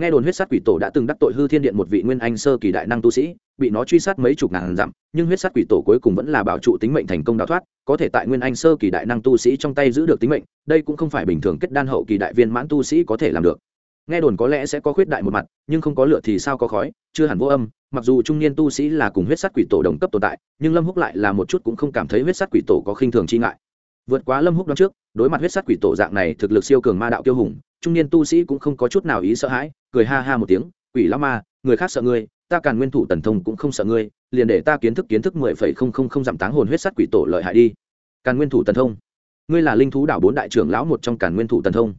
Nghe đồn huyết sát quỷ tổ đã từng đắc tội hư thiên điện một vị nguyên anh sơ kỳ đại năng tu sĩ, bị nó truy sát mấy chục ngàn dặm, nhưng huyết sát quỷ tổ cuối cùng vẫn là bảo trụ tính mệnh thành công đào thoát, có thể tại nguyên anh sơ kỳ đại năng tu sĩ trong tay giữ được tính mệnh, đây cũng không phải bình thường kết đan hậu kỳ đại viên mãn tu sĩ có thể làm được nghe đồn có lẽ sẽ có khuyết đại một mặt, nhưng không có lửa thì sao có khói, chưa hẳn vô âm. Mặc dù trung niên tu sĩ là cùng huyết sát quỷ tổ đồng cấp tồn tại, nhưng lâm húc lại là một chút cũng không cảm thấy huyết sát quỷ tổ có khinh thường chi ngại. Vượt quá lâm húc đón trước, đối mặt huyết sát quỷ tổ dạng này thực lực siêu cường ma đạo kiêu hùng, trung niên tu sĩ cũng không có chút nào ý sợ hãi, cười ha ha một tiếng, quỷ lão ma, người khác sợ ngươi, ta càn nguyên thủ tần thông cũng không sợ ngươi, liền để ta kiến thức kiến thức mười phẩy không không không giảm táng hồn huyết sát quỷ tổ lợi hại đi. Càn nguyên thủ tần thông, ngươi là linh thú đảo bốn đại trưởng lão một trong càn nguyên thủ tần thông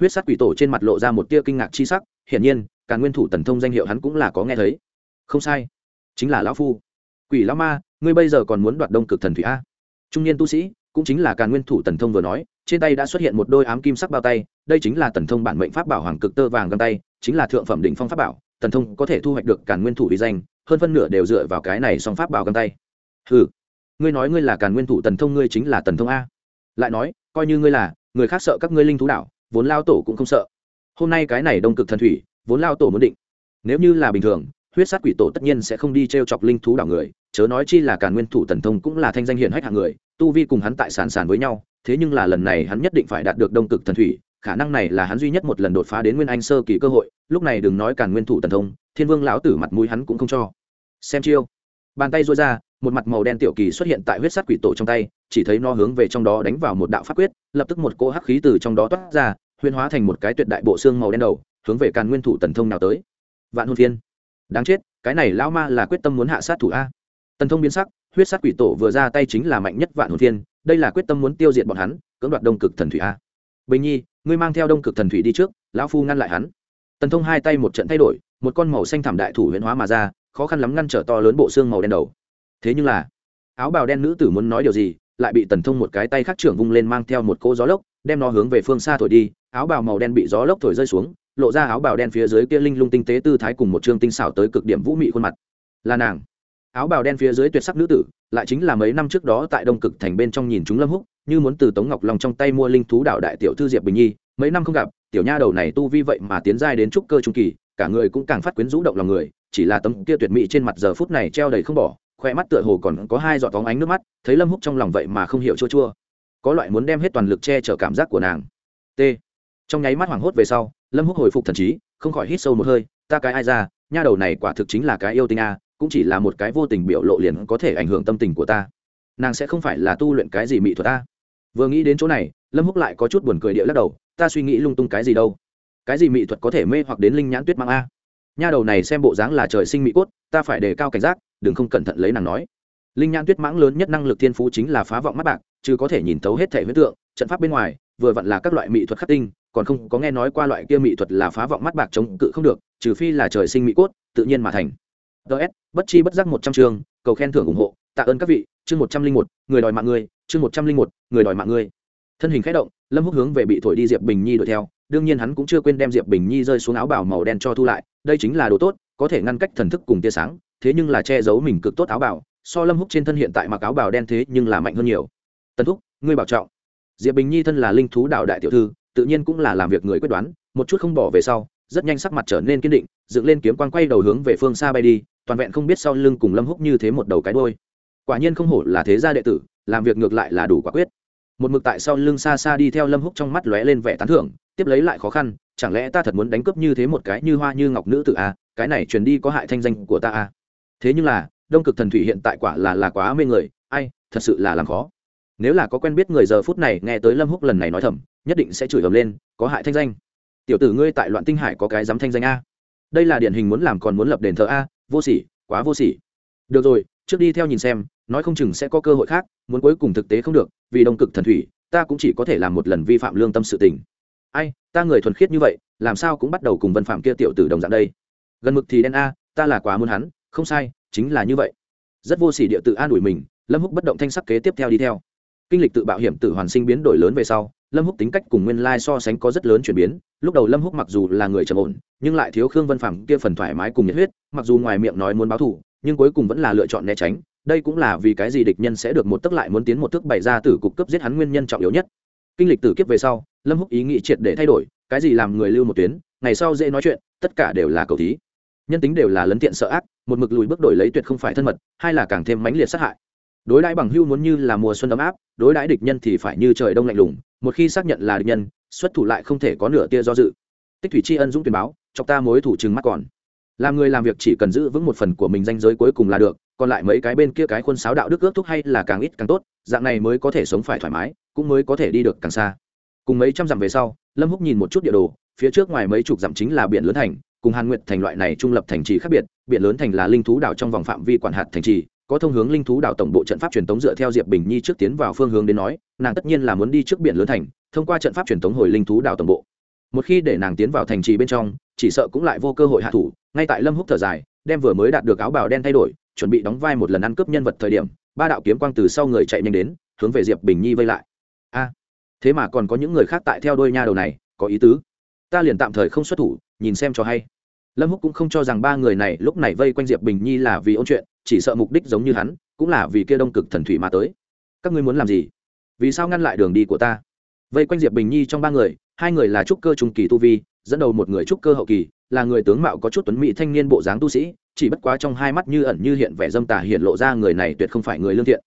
huyết sát quỷ tổ trên mặt lộ ra một tia kinh ngạc chi sắc, hiển nhiên càn nguyên thủ tần thông danh hiệu hắn cũng là có nghe thấy. Không sai, chính là lão phu. Quỷ lão ma, ngươi bây giờ còn muốn đoạt đông cực thần thủy a? Trung niên tu sĩ, cũng chính là càn nguyên thủ tần thông vừa nói, trên tay đã xuất hiện một đôi ám kim sắc bao tay, đây chính là tần thông bản mệnh pháp bảo hoàng cực tơ vàng găng tay, chính là thượng phẩm đỉnh phong pháp bảo, tần thông có thể thu hoạch được càn nguyên thủ uy danh, hơn phân nửa đều dựa vào cái này song pháp bảo găng tay. Ừ ngươi nói ngươi là càn nguyên thủ tần thông ngươi chính là tần thông a? Lại nói, coi như ngươi là, người khác sợ các ngươi linh thú đạo vốn lao tổ cũng không sợ. Hôm nay cái này đông cực thần thủy, vốn lao tổ muốn định. Nếu như là bình thường, huyết sát quỷ tổ tất nhiên sẽ không đi t r e o chọc linh thú đảo người, chớ nói chi là càn nguyên thủ tần thông cũng là thanh danh hiển hách hạng người, tu vi cùng hắn tại sàn sàn với nhau, thế nhưng là lần này hắn nhất định phải đạt được đông cực thần thủy, khả năng này là hắn duy nhất một lần đột phá đến nguyên anh sơ kỳ cơ hội, lúc này đừng nói càn nguyên thủ tần thông, thiên vương lão tử mặt mũi hắn cũng không cho. Xem chiêu. Bàn tay rối ra một mặt màu đen tiểu kỳ xuất hiện tại huyết sát quỷ tổ trong tay, chỉ thấy nó hướng về trong đó đánh vào một đạo pháp quyết, lập tức một cỗ hắc khí từ trong đó toát ra huyên hóa thành một cái tuyệt đại bộ xương màu đen đầu, hướng về càn nguyên thủ tần thông nào tới. Vạn hôn thiên đáng chết, cái này lão ma là quyết tâm muốn hạ sát thủ a. Tần thông biến sắc, huyết sát quỷ tổ vừa ra tay chính là mạnh nhất vạn hồn thiên đây là quyết tâm muốn tiêu diệt bọn hắn, cưỡng đoạt đông cực thần thủy a. Bình nhi, ngươi mang theo đông cực thần thủy đi trước, lão phu ngăn lại hắn. Tần thông hai tay một trận thay đổi, một con màu xanh thảm đại thủ huyễn hóa mà ra, khó khăn lắm ngăn trở to lớn bộ xương màu đen đầu thế nhưng là, áo bào đen nữ tử muốn nói điều gì, lại bị tần thông một cái tay khác trưởng vung lên mang theo một cỗ gió lốc, đem nó hướng về phương xa thổi đi, áo bào màu đen bị gió lốc thổi rơi xuống, lộ ra áo bào đen phía dưới kia linh lung tinh tế tư thái cùng một chương tinh xảo tới cực điểm vũ mị khuôn mặt. Là nàng. Áo bào đen phía dưới tuyệt sắc nữ tử, lại chính là mấy năm trước đó tại đông cực thành bên trong nhìn chúng lâm húc, như muốn từ tống ngọc lòng trong tay mua linh thú đạo đại tiểu thư diệp bình nhi, mấy năm không gặp, tiểu nha đầu này tu vi vậy mà tiến giai đến trúc cơ trung kỳ, cả người cũng càng phát quyến rũ động lòng người, chỉ là tấm kia tuyệt mỹ trên mặt giờ phút này treo đầy không bỏ khoe mắt tựa hồ còn có hai giọt bóng ánh nước mắt, thấy lâm húc trong lòng vậy mà không hiểu chua chua. Có loại muốn đem hết toàn lực che chở cảm giác của nàng. T. Trong nháy mắt hoảng hốt về sau, lâm húc hồi phục thần trí, không khỏi hít sâu một hơi, ta cái ai ra? Nha đầu này quả thực chính là cái yêu tinh a, cũng chỉ là một cái vô tình biểu lộ liền có thể ảnh hưởng tâm tình của ta. Nàng sẽ không phải là tu luyện cái gì mỹ thuật ta vừa nghĩ đến chỗ này, lâm húc lại có chút buồn cười địa lắc đầu, ta suy nghĩ lung tung cái gì đâu? Cái gì mỹ thuật có thể mê hoặc đến linh nhãn tuyết mang a? Nha đầu này xem bộ dáng là trời sinh mỹ cốt, ta phải đề cao cảnh giác đừng không cẩn thận lấy nàng nói. Linh nhãn tuyết mãng lớn nhất năng lực thiên phú chính là phá vọng mắt bạc, chứ có thể nhìn thấu hết thể huyết tượng, trận pháp bên ngoài, vừa vặn là các loại mỹ thuật khắc tinh, còn không có nghe nói qua loại kia mỹ thuật là phá vọng mắt bạc chống cự không được, trừ phi là trời sinh mỹ cốt, tự nhiên mà thành. Ts bất chi bất giác một trăm chương cầu khen thưởng ủng hộ, tạ ơn các vị, chương một trăm linh một, người đòi mạng người, chương một trăm linh một, người đòi mạng người. Thân hình k h ẽ động, lâm húc hướng về bị thổi đi diệp bình nhi đuổi theo, đương nhiên hắn cũng chưa quên đem diệp bình nhi rơi xuống áo bảo màu đen cho thu lại, đây chính là đồ tốt, có thể ngăn cách thần thức cùng tia sáng thế nhưng là che giấu mình cực tốt áo bảo so lâm húc trên thân hiện tại mặc áo bào đen thế nhưng là mạnh hơn nhiều tần thúc, ngươi bảo trọng diệp bình nhi thân là linh thú đạo đại tiểu thư, tự nhiên cũng là làm việc người quyết đoán, một chút không bỏ về sau, rất nhanh sắc mặt trở nên kiên định, dựng lên kiếm quan quay đầu hướng về phương xa bay đi, toàn vẹn không biết sau lưng cùng lâm húc như thế một đầu cái đôi quả nhiên không hổ là thế gia đệ tử, làm việc ngược lại là đủ quả quyết một mực tại sau lưng xa xa đi theo lâm húc trong mắt lóe lên vẻ tán thưởng, tiếp lấy lại khó khăn, chẳng lẽ ta thật muốn đánh cướp như thế một cái như hoa như ngọc nữ tử a à? cái này truyền đi có hại thanh danh của ta a à? Thế nhưng là, đông cực thần thủy hiện tại quả là là quá mê người, ai, thật sự là làm khó. Nếu là có quen biết người giờ phút này nghe tới lâm húc lần này nói thầm, nhất định sẽ chửi ầm lên, có hại thanh danh. Tiểu tử ngươi tại loạn tinh hải có cái dám thanh danh a. Đây là điển hình muốn làm còn muốn lập đền thờ a, vô sỉ, quá vô sỉ. Được rồi, trước đi theo nhìn xem, nói không chừng sẽ có cơ hội khác, muốn cuối cùng thực tế không được, vì đông cực thần thủy, ta cũng chỉ có thể làm một lần vi phạm lương tâm sự tình. Ai, ta người thuần khiết như vậy, làm sao cũng bắt đầu cùng vân phạm kia tiểu tử đồng dạng đây. Gần mực thì đen a, ta là quá muốn hắn không sai, chính là như vậy. Rất vô sỉ địa tự an ủi mình, lâm húc bất động thanh sắc kế tiếp theo đi theo. Kinh lịch tự bạo hiểm tử hoàn sinh biến đổi lớn về sau, lâm húc tính cách cùng nguyên lai so sánh có rất lớn chuyển biến. Lúc đầu lâm húc mặc dù là người trầm ổn, nhưng lại thiếu khương vân phẳng kia phần thoải mái cùng nhiệt huyết, mặc dù ngoài miệng nói muốn báo thù, nhưng cuối cùng vẫn là lựa chọn né tránh. Đây cũng là vì cái gì địch nhân sẽ được một tức lại muốn tiến một tức bày ra tử cục cấp giết hắn nguyên nhân trọng yếu nhất. Kinh lịch tử kiếp về sau, lâm húc ý nghĩ triệt để thay đổi, cái gì làm người lưu một tuyến, ngày sau dễ nói chuyện, tất cả đều là cầu thí. Nhân tính đều là lấn tiện sợ ác một mực lùi bước đổi lấy tuyệt không phải thân mật, hai là càng thêm mãnh liệt sát hại. Đối đãi bằng hưu muốn như là mùa xuân ấm áp, đối đãi địch nhân thì phải như trời đông lạnh lùng, một khi xác nhận là địch nhân, xuất thủ lại không thể có nửa tia do dự. Tích thủy tri ân dũng tuyển báo, chọc ta mối thủ trừng mắt còn. Làm người làm việc chỉ cần giữ vững một phần của mình danh giới cuối cùng là được, còn lại mấy cái bên kia cái khuôn sáo đạo đức ước thúc hay là càng ít càng tốt, dạng này mới có thể sống phải thoải mái, cũng mới có thể đi được càng xa. Cùng mấy trăm dặm về sau, lâm húc nhìn một chút địa đồ, phía trước ngoài mấy chục dặm chính là biển lớn thành, cùng hàn nguyệt thành loại này trung lập thành trì khác biệt biển lớn thành là linh thú đảo trong vòng phạm vi quản hạt thành trì, có thông hướng linh thú đảo tổng bộ trận pháp truyền thống dựa theo diệp bình nhi trước tiến vào phương hướng đến nói, nàng tất nhiên là muốn đi trước biển lớn thành, thông qua trận pháp truyền thống hồi linh thú đảo tổng bộ. Một khi để nàng tiến vào thành trì bên trong, chỉ sợ cũng lại vô cơ hội hạ thủ, ngay tại lâm húc thở dài, đem vừa mới đạt được áo bào đen thay đổi, chuẩn bị đóng vai một lần ăn cướp nhân vật thời điểm, ba đạo kiếm quang từ sau người chạy nhanh đến, hướng về diệp bình nhi vây lại. A, thế mà còn có những người khác tại theo đôi nha đầu này, có ý tứ. Ta liền tạm thời không xuất thủ, nhìn xem cho hay lâm húc cũng không cho rằng ba người này lúc này vây quanh diệp bình nhi là vì ôn chuyện, chỉ sợ mục đích giống như hắn, cũng là vì kia đông cực thần thủy mà tới. Các ngươi muốn làm gì? Vì sao ngăn lại đường đi của ta? Vây quanh diệp bình nhi trong ba người, hai người là trúc cơ trung kỳ tu vi, dẫn đầu một người trúc cơ hậu kỳ, là người tướng mạo có chút tuấn mỹ thanh niên bộ dáng tu sĩ, chỉ bất quá trong hai mắt như ẩn như hiện vẻ dâm tà hiện lộ ra người này tuyệt không phải người lương thiện.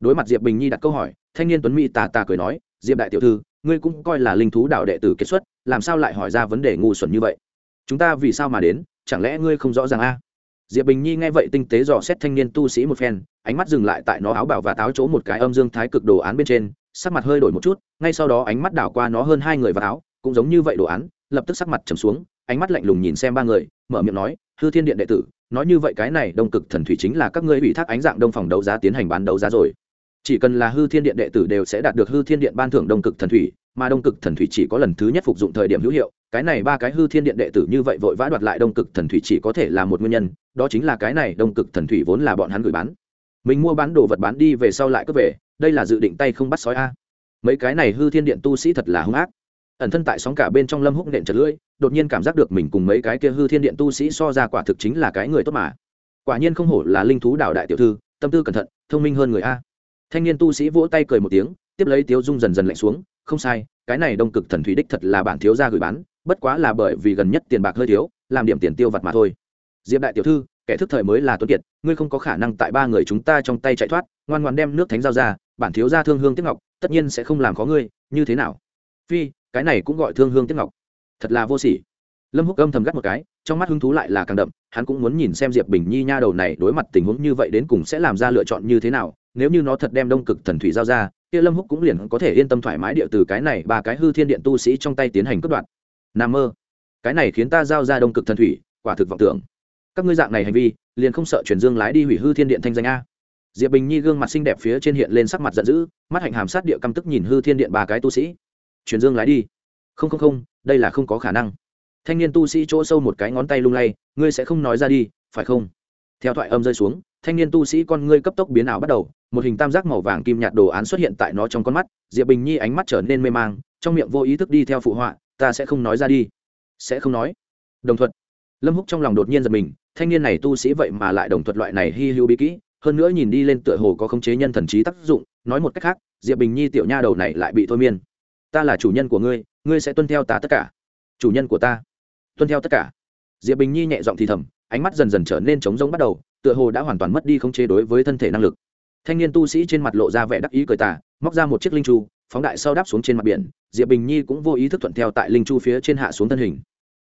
Đối mặt diệp bình nhi đặt câu hỏi, thanh niên tuấn mỹ tà tà cười nói, diệp đại tiểu thư, ngươi cũng coi là linh thú đạo đệ tử kết xuất, làm sao lại hỏi ra vấn đề ngu xuẩn như vậy? Chúng ta vì sao mà đến, chẳng lẽ ngươi không rõ ràng a? Diệp bình nhi nghe vậy tinh tế dò xét thanh niên tu sĩ một phen, ánh mắt dừng lại tại nó áo bảo và táo chỗ một cái âm dương thái cực đồ án bên trên, sắc mặt hơi đổi một chút, ngay sau đó ánh mắt đảo qua nó hơn hai người vào áo, cũng giống như vậy đồ án, lập tức sắc mặt trầm xuống, ánh mắt lạnh lùng nhìn xem ba người, mở miệng nói, hư thiên điện đệ tử, nói như vậy cái này đông cực thần thủy chính là các ngươi ủy thác ánh dạng đông phòng đấu giá tiến hành bán đấu giá rồi chỉ cần là hư thiên điện đệ tử đều sẽ đạt được hư thiên điện ban thưởng đông cực thần thủy, mà đông cực thần thủy chỉ có lần thứ nhất phục dụng thời điểm hữu hiệu, cái này ba cái hư thiên điện đệ tử như vậy vội vã đoạt lại đông cực thần thủy chỉ có thể là một nguyên nhân, đó chính là cái này đông cực thần thủy vốn là bọn hắn gửi bán. Mình mua bán đồ vật bán đi về sau lại cướp về, đây là dự định tay không bắt sói a. Mấy cái này hư thiên điện tu sĩ thật là hung ác. Ẩn thân tại sóng cả bên trong lâm húc nện chật lưỡi, đột nhiên cảm giác được mình cùng mấy cái kia hư thiên điện tu sĩ so ra quả thực chính là cái người tốt mà. Quả nhiên không hổ là linh thú đảo đại tiểu thư, tâm tư cẩn thận, thông minh hơn người a thanh niên tu sĩ vỗ tay cười một tiếng, tiếp lấy tiếu dung dần dần lạnh xuống, không sai, cái này đông cực thần thủy đích thật là bản thiếu gia gửi bán, bất quá là bởi vì gần nhất tiền bạc hơi thiếu, làm điểm tiền tiêu vặt mà thôi. Diệp đại tiểu thư, kẻ thức thời mới là tuấn kiệt, ngươi không có khả năng tại ba người chúng ta trong tay chạy thoát, ngoan ngoan đem nước thánh giao ra, bản thiếu gia thương hương tiếp ngọc, tất nhiên sẽ không làm khó ngươi, như thế nào? Phi, cái này cũng gọi thương hương tiếp ngọc. Thật là vô sỉ. Lâm húc âm thầm gắt một cái, trong mắt hứng thú lại là càng đậm, hắn cũng muốn nhìn xem diệp bình nhi nha đầu này đối mặt tình huống như vậy đến cùng sẽ làm ra lựa chọn như thế nào nếu như nó thật đem đông cực thần thủy giao ra, kia lâm húc cũng liền có thể yên tâm thoải mái địa từ cái này ba cái hư thiên điện tu sĩ trong tay tiến hành cướp đoạt. Nam mơ. Cái này khiến ta giao ra đông cực thần thủy, quả thực vọng tưởng. Các ngươi dạng này hành vi, liền không sợ chuyển dương lái đi hủy hư thiên điện thanh danh a? Diệp bình nhi gương mặt xinh đẹp phía trên hiện lên sắc mặt giận dữ, mắt hạnh hàm sát địa căm tức nhìn hư thiên điện ba cái tu sĩ. Chuyển dương lái đi. Không không không, đây là không có khả năng. Thanh niên tu sĩ chỗ sâu một cái ngón tay lung lay, ngươi sẽ không nói ra đi, phải không? Theo thoại âm rơi xuống, thanh niên tu sĩ con ngươi cấp tốc biến ảo bắt đầu một hình tam giác màu vàng kim nhạt đồ án xuất hiện tại nó trong con mắt, diệp bình nhi ánh mắt trở nên mê mang, trong miệng vô ý thức đi theo phụ họa, ta sẽ không nói ra đi. Sẽ không nói? Đồng thuận lâm húc trong lòng đột nhiên giật mình, thanh niên này tu sĩ vậy mà lại đồng thuận loại này hy hữu bí kỹ, hơn nữa nhìn đi lên tựa hồ có khống chế nhân thần trí tác dụng, nói một cách khác, diệp bình nhi tiểu nha đầu này lại bị thôi miên. Ta là chủ nhân của ngươi ngươi sẽ tuân theo ta tất cả. Chủ nhân của ta? Tuân theo tất cả? Diệp bình nhi nhẹ giọng thì thầm, ánh mắt dần dần trở nên trống rỗng bắt đầu, tựa hồ đã hoàn toàn mất đi khống chế đối với thân thể năng lực thanh niên tu sĩ trên mặt lộ ra vẻ đắc ý cười tà, móc ra một chiếc linh chu, phóng đại sau đáp xuống trên mặt biển, diệp bình nhi cũng vô ý thức thuận theo tại linh chu phía trên hạ xuống thân hình.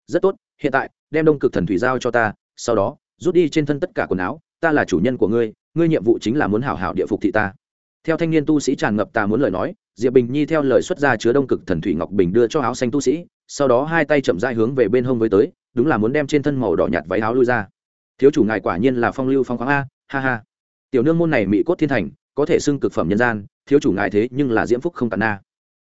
Rất tốt, hiện tại, đem đông cực thần thủy giao cho ta, sau đó, rút đi trên thân tất cả quần áo, ta là chủ nhân của ngươi ngươi nhiệm vụ chính là muốn hảo hảo địa phục thị ta. Theo thanh niên tu sĩ tràn ngập ta muốn lời nói, diệp bình nhi theo lời xuất ra chứa đông cực thần thủy ngọc bình đưa cho áo xanh tu sĩ, sau đó hai tay chậm dai hướng về bên hông với tới, đúng là muốn đem trên thân màu đỏ nhạt váy áo lui ra. Thiếu chủ ngài quả nhiên là phong lưu phong khoáng a, ha ha tiểu nương môn này mỹ cốt thiên thành, có thể xưng cực phẩm nhân gian, thiếu chủ ngài thế nhưng là diễm phúc không tàn na.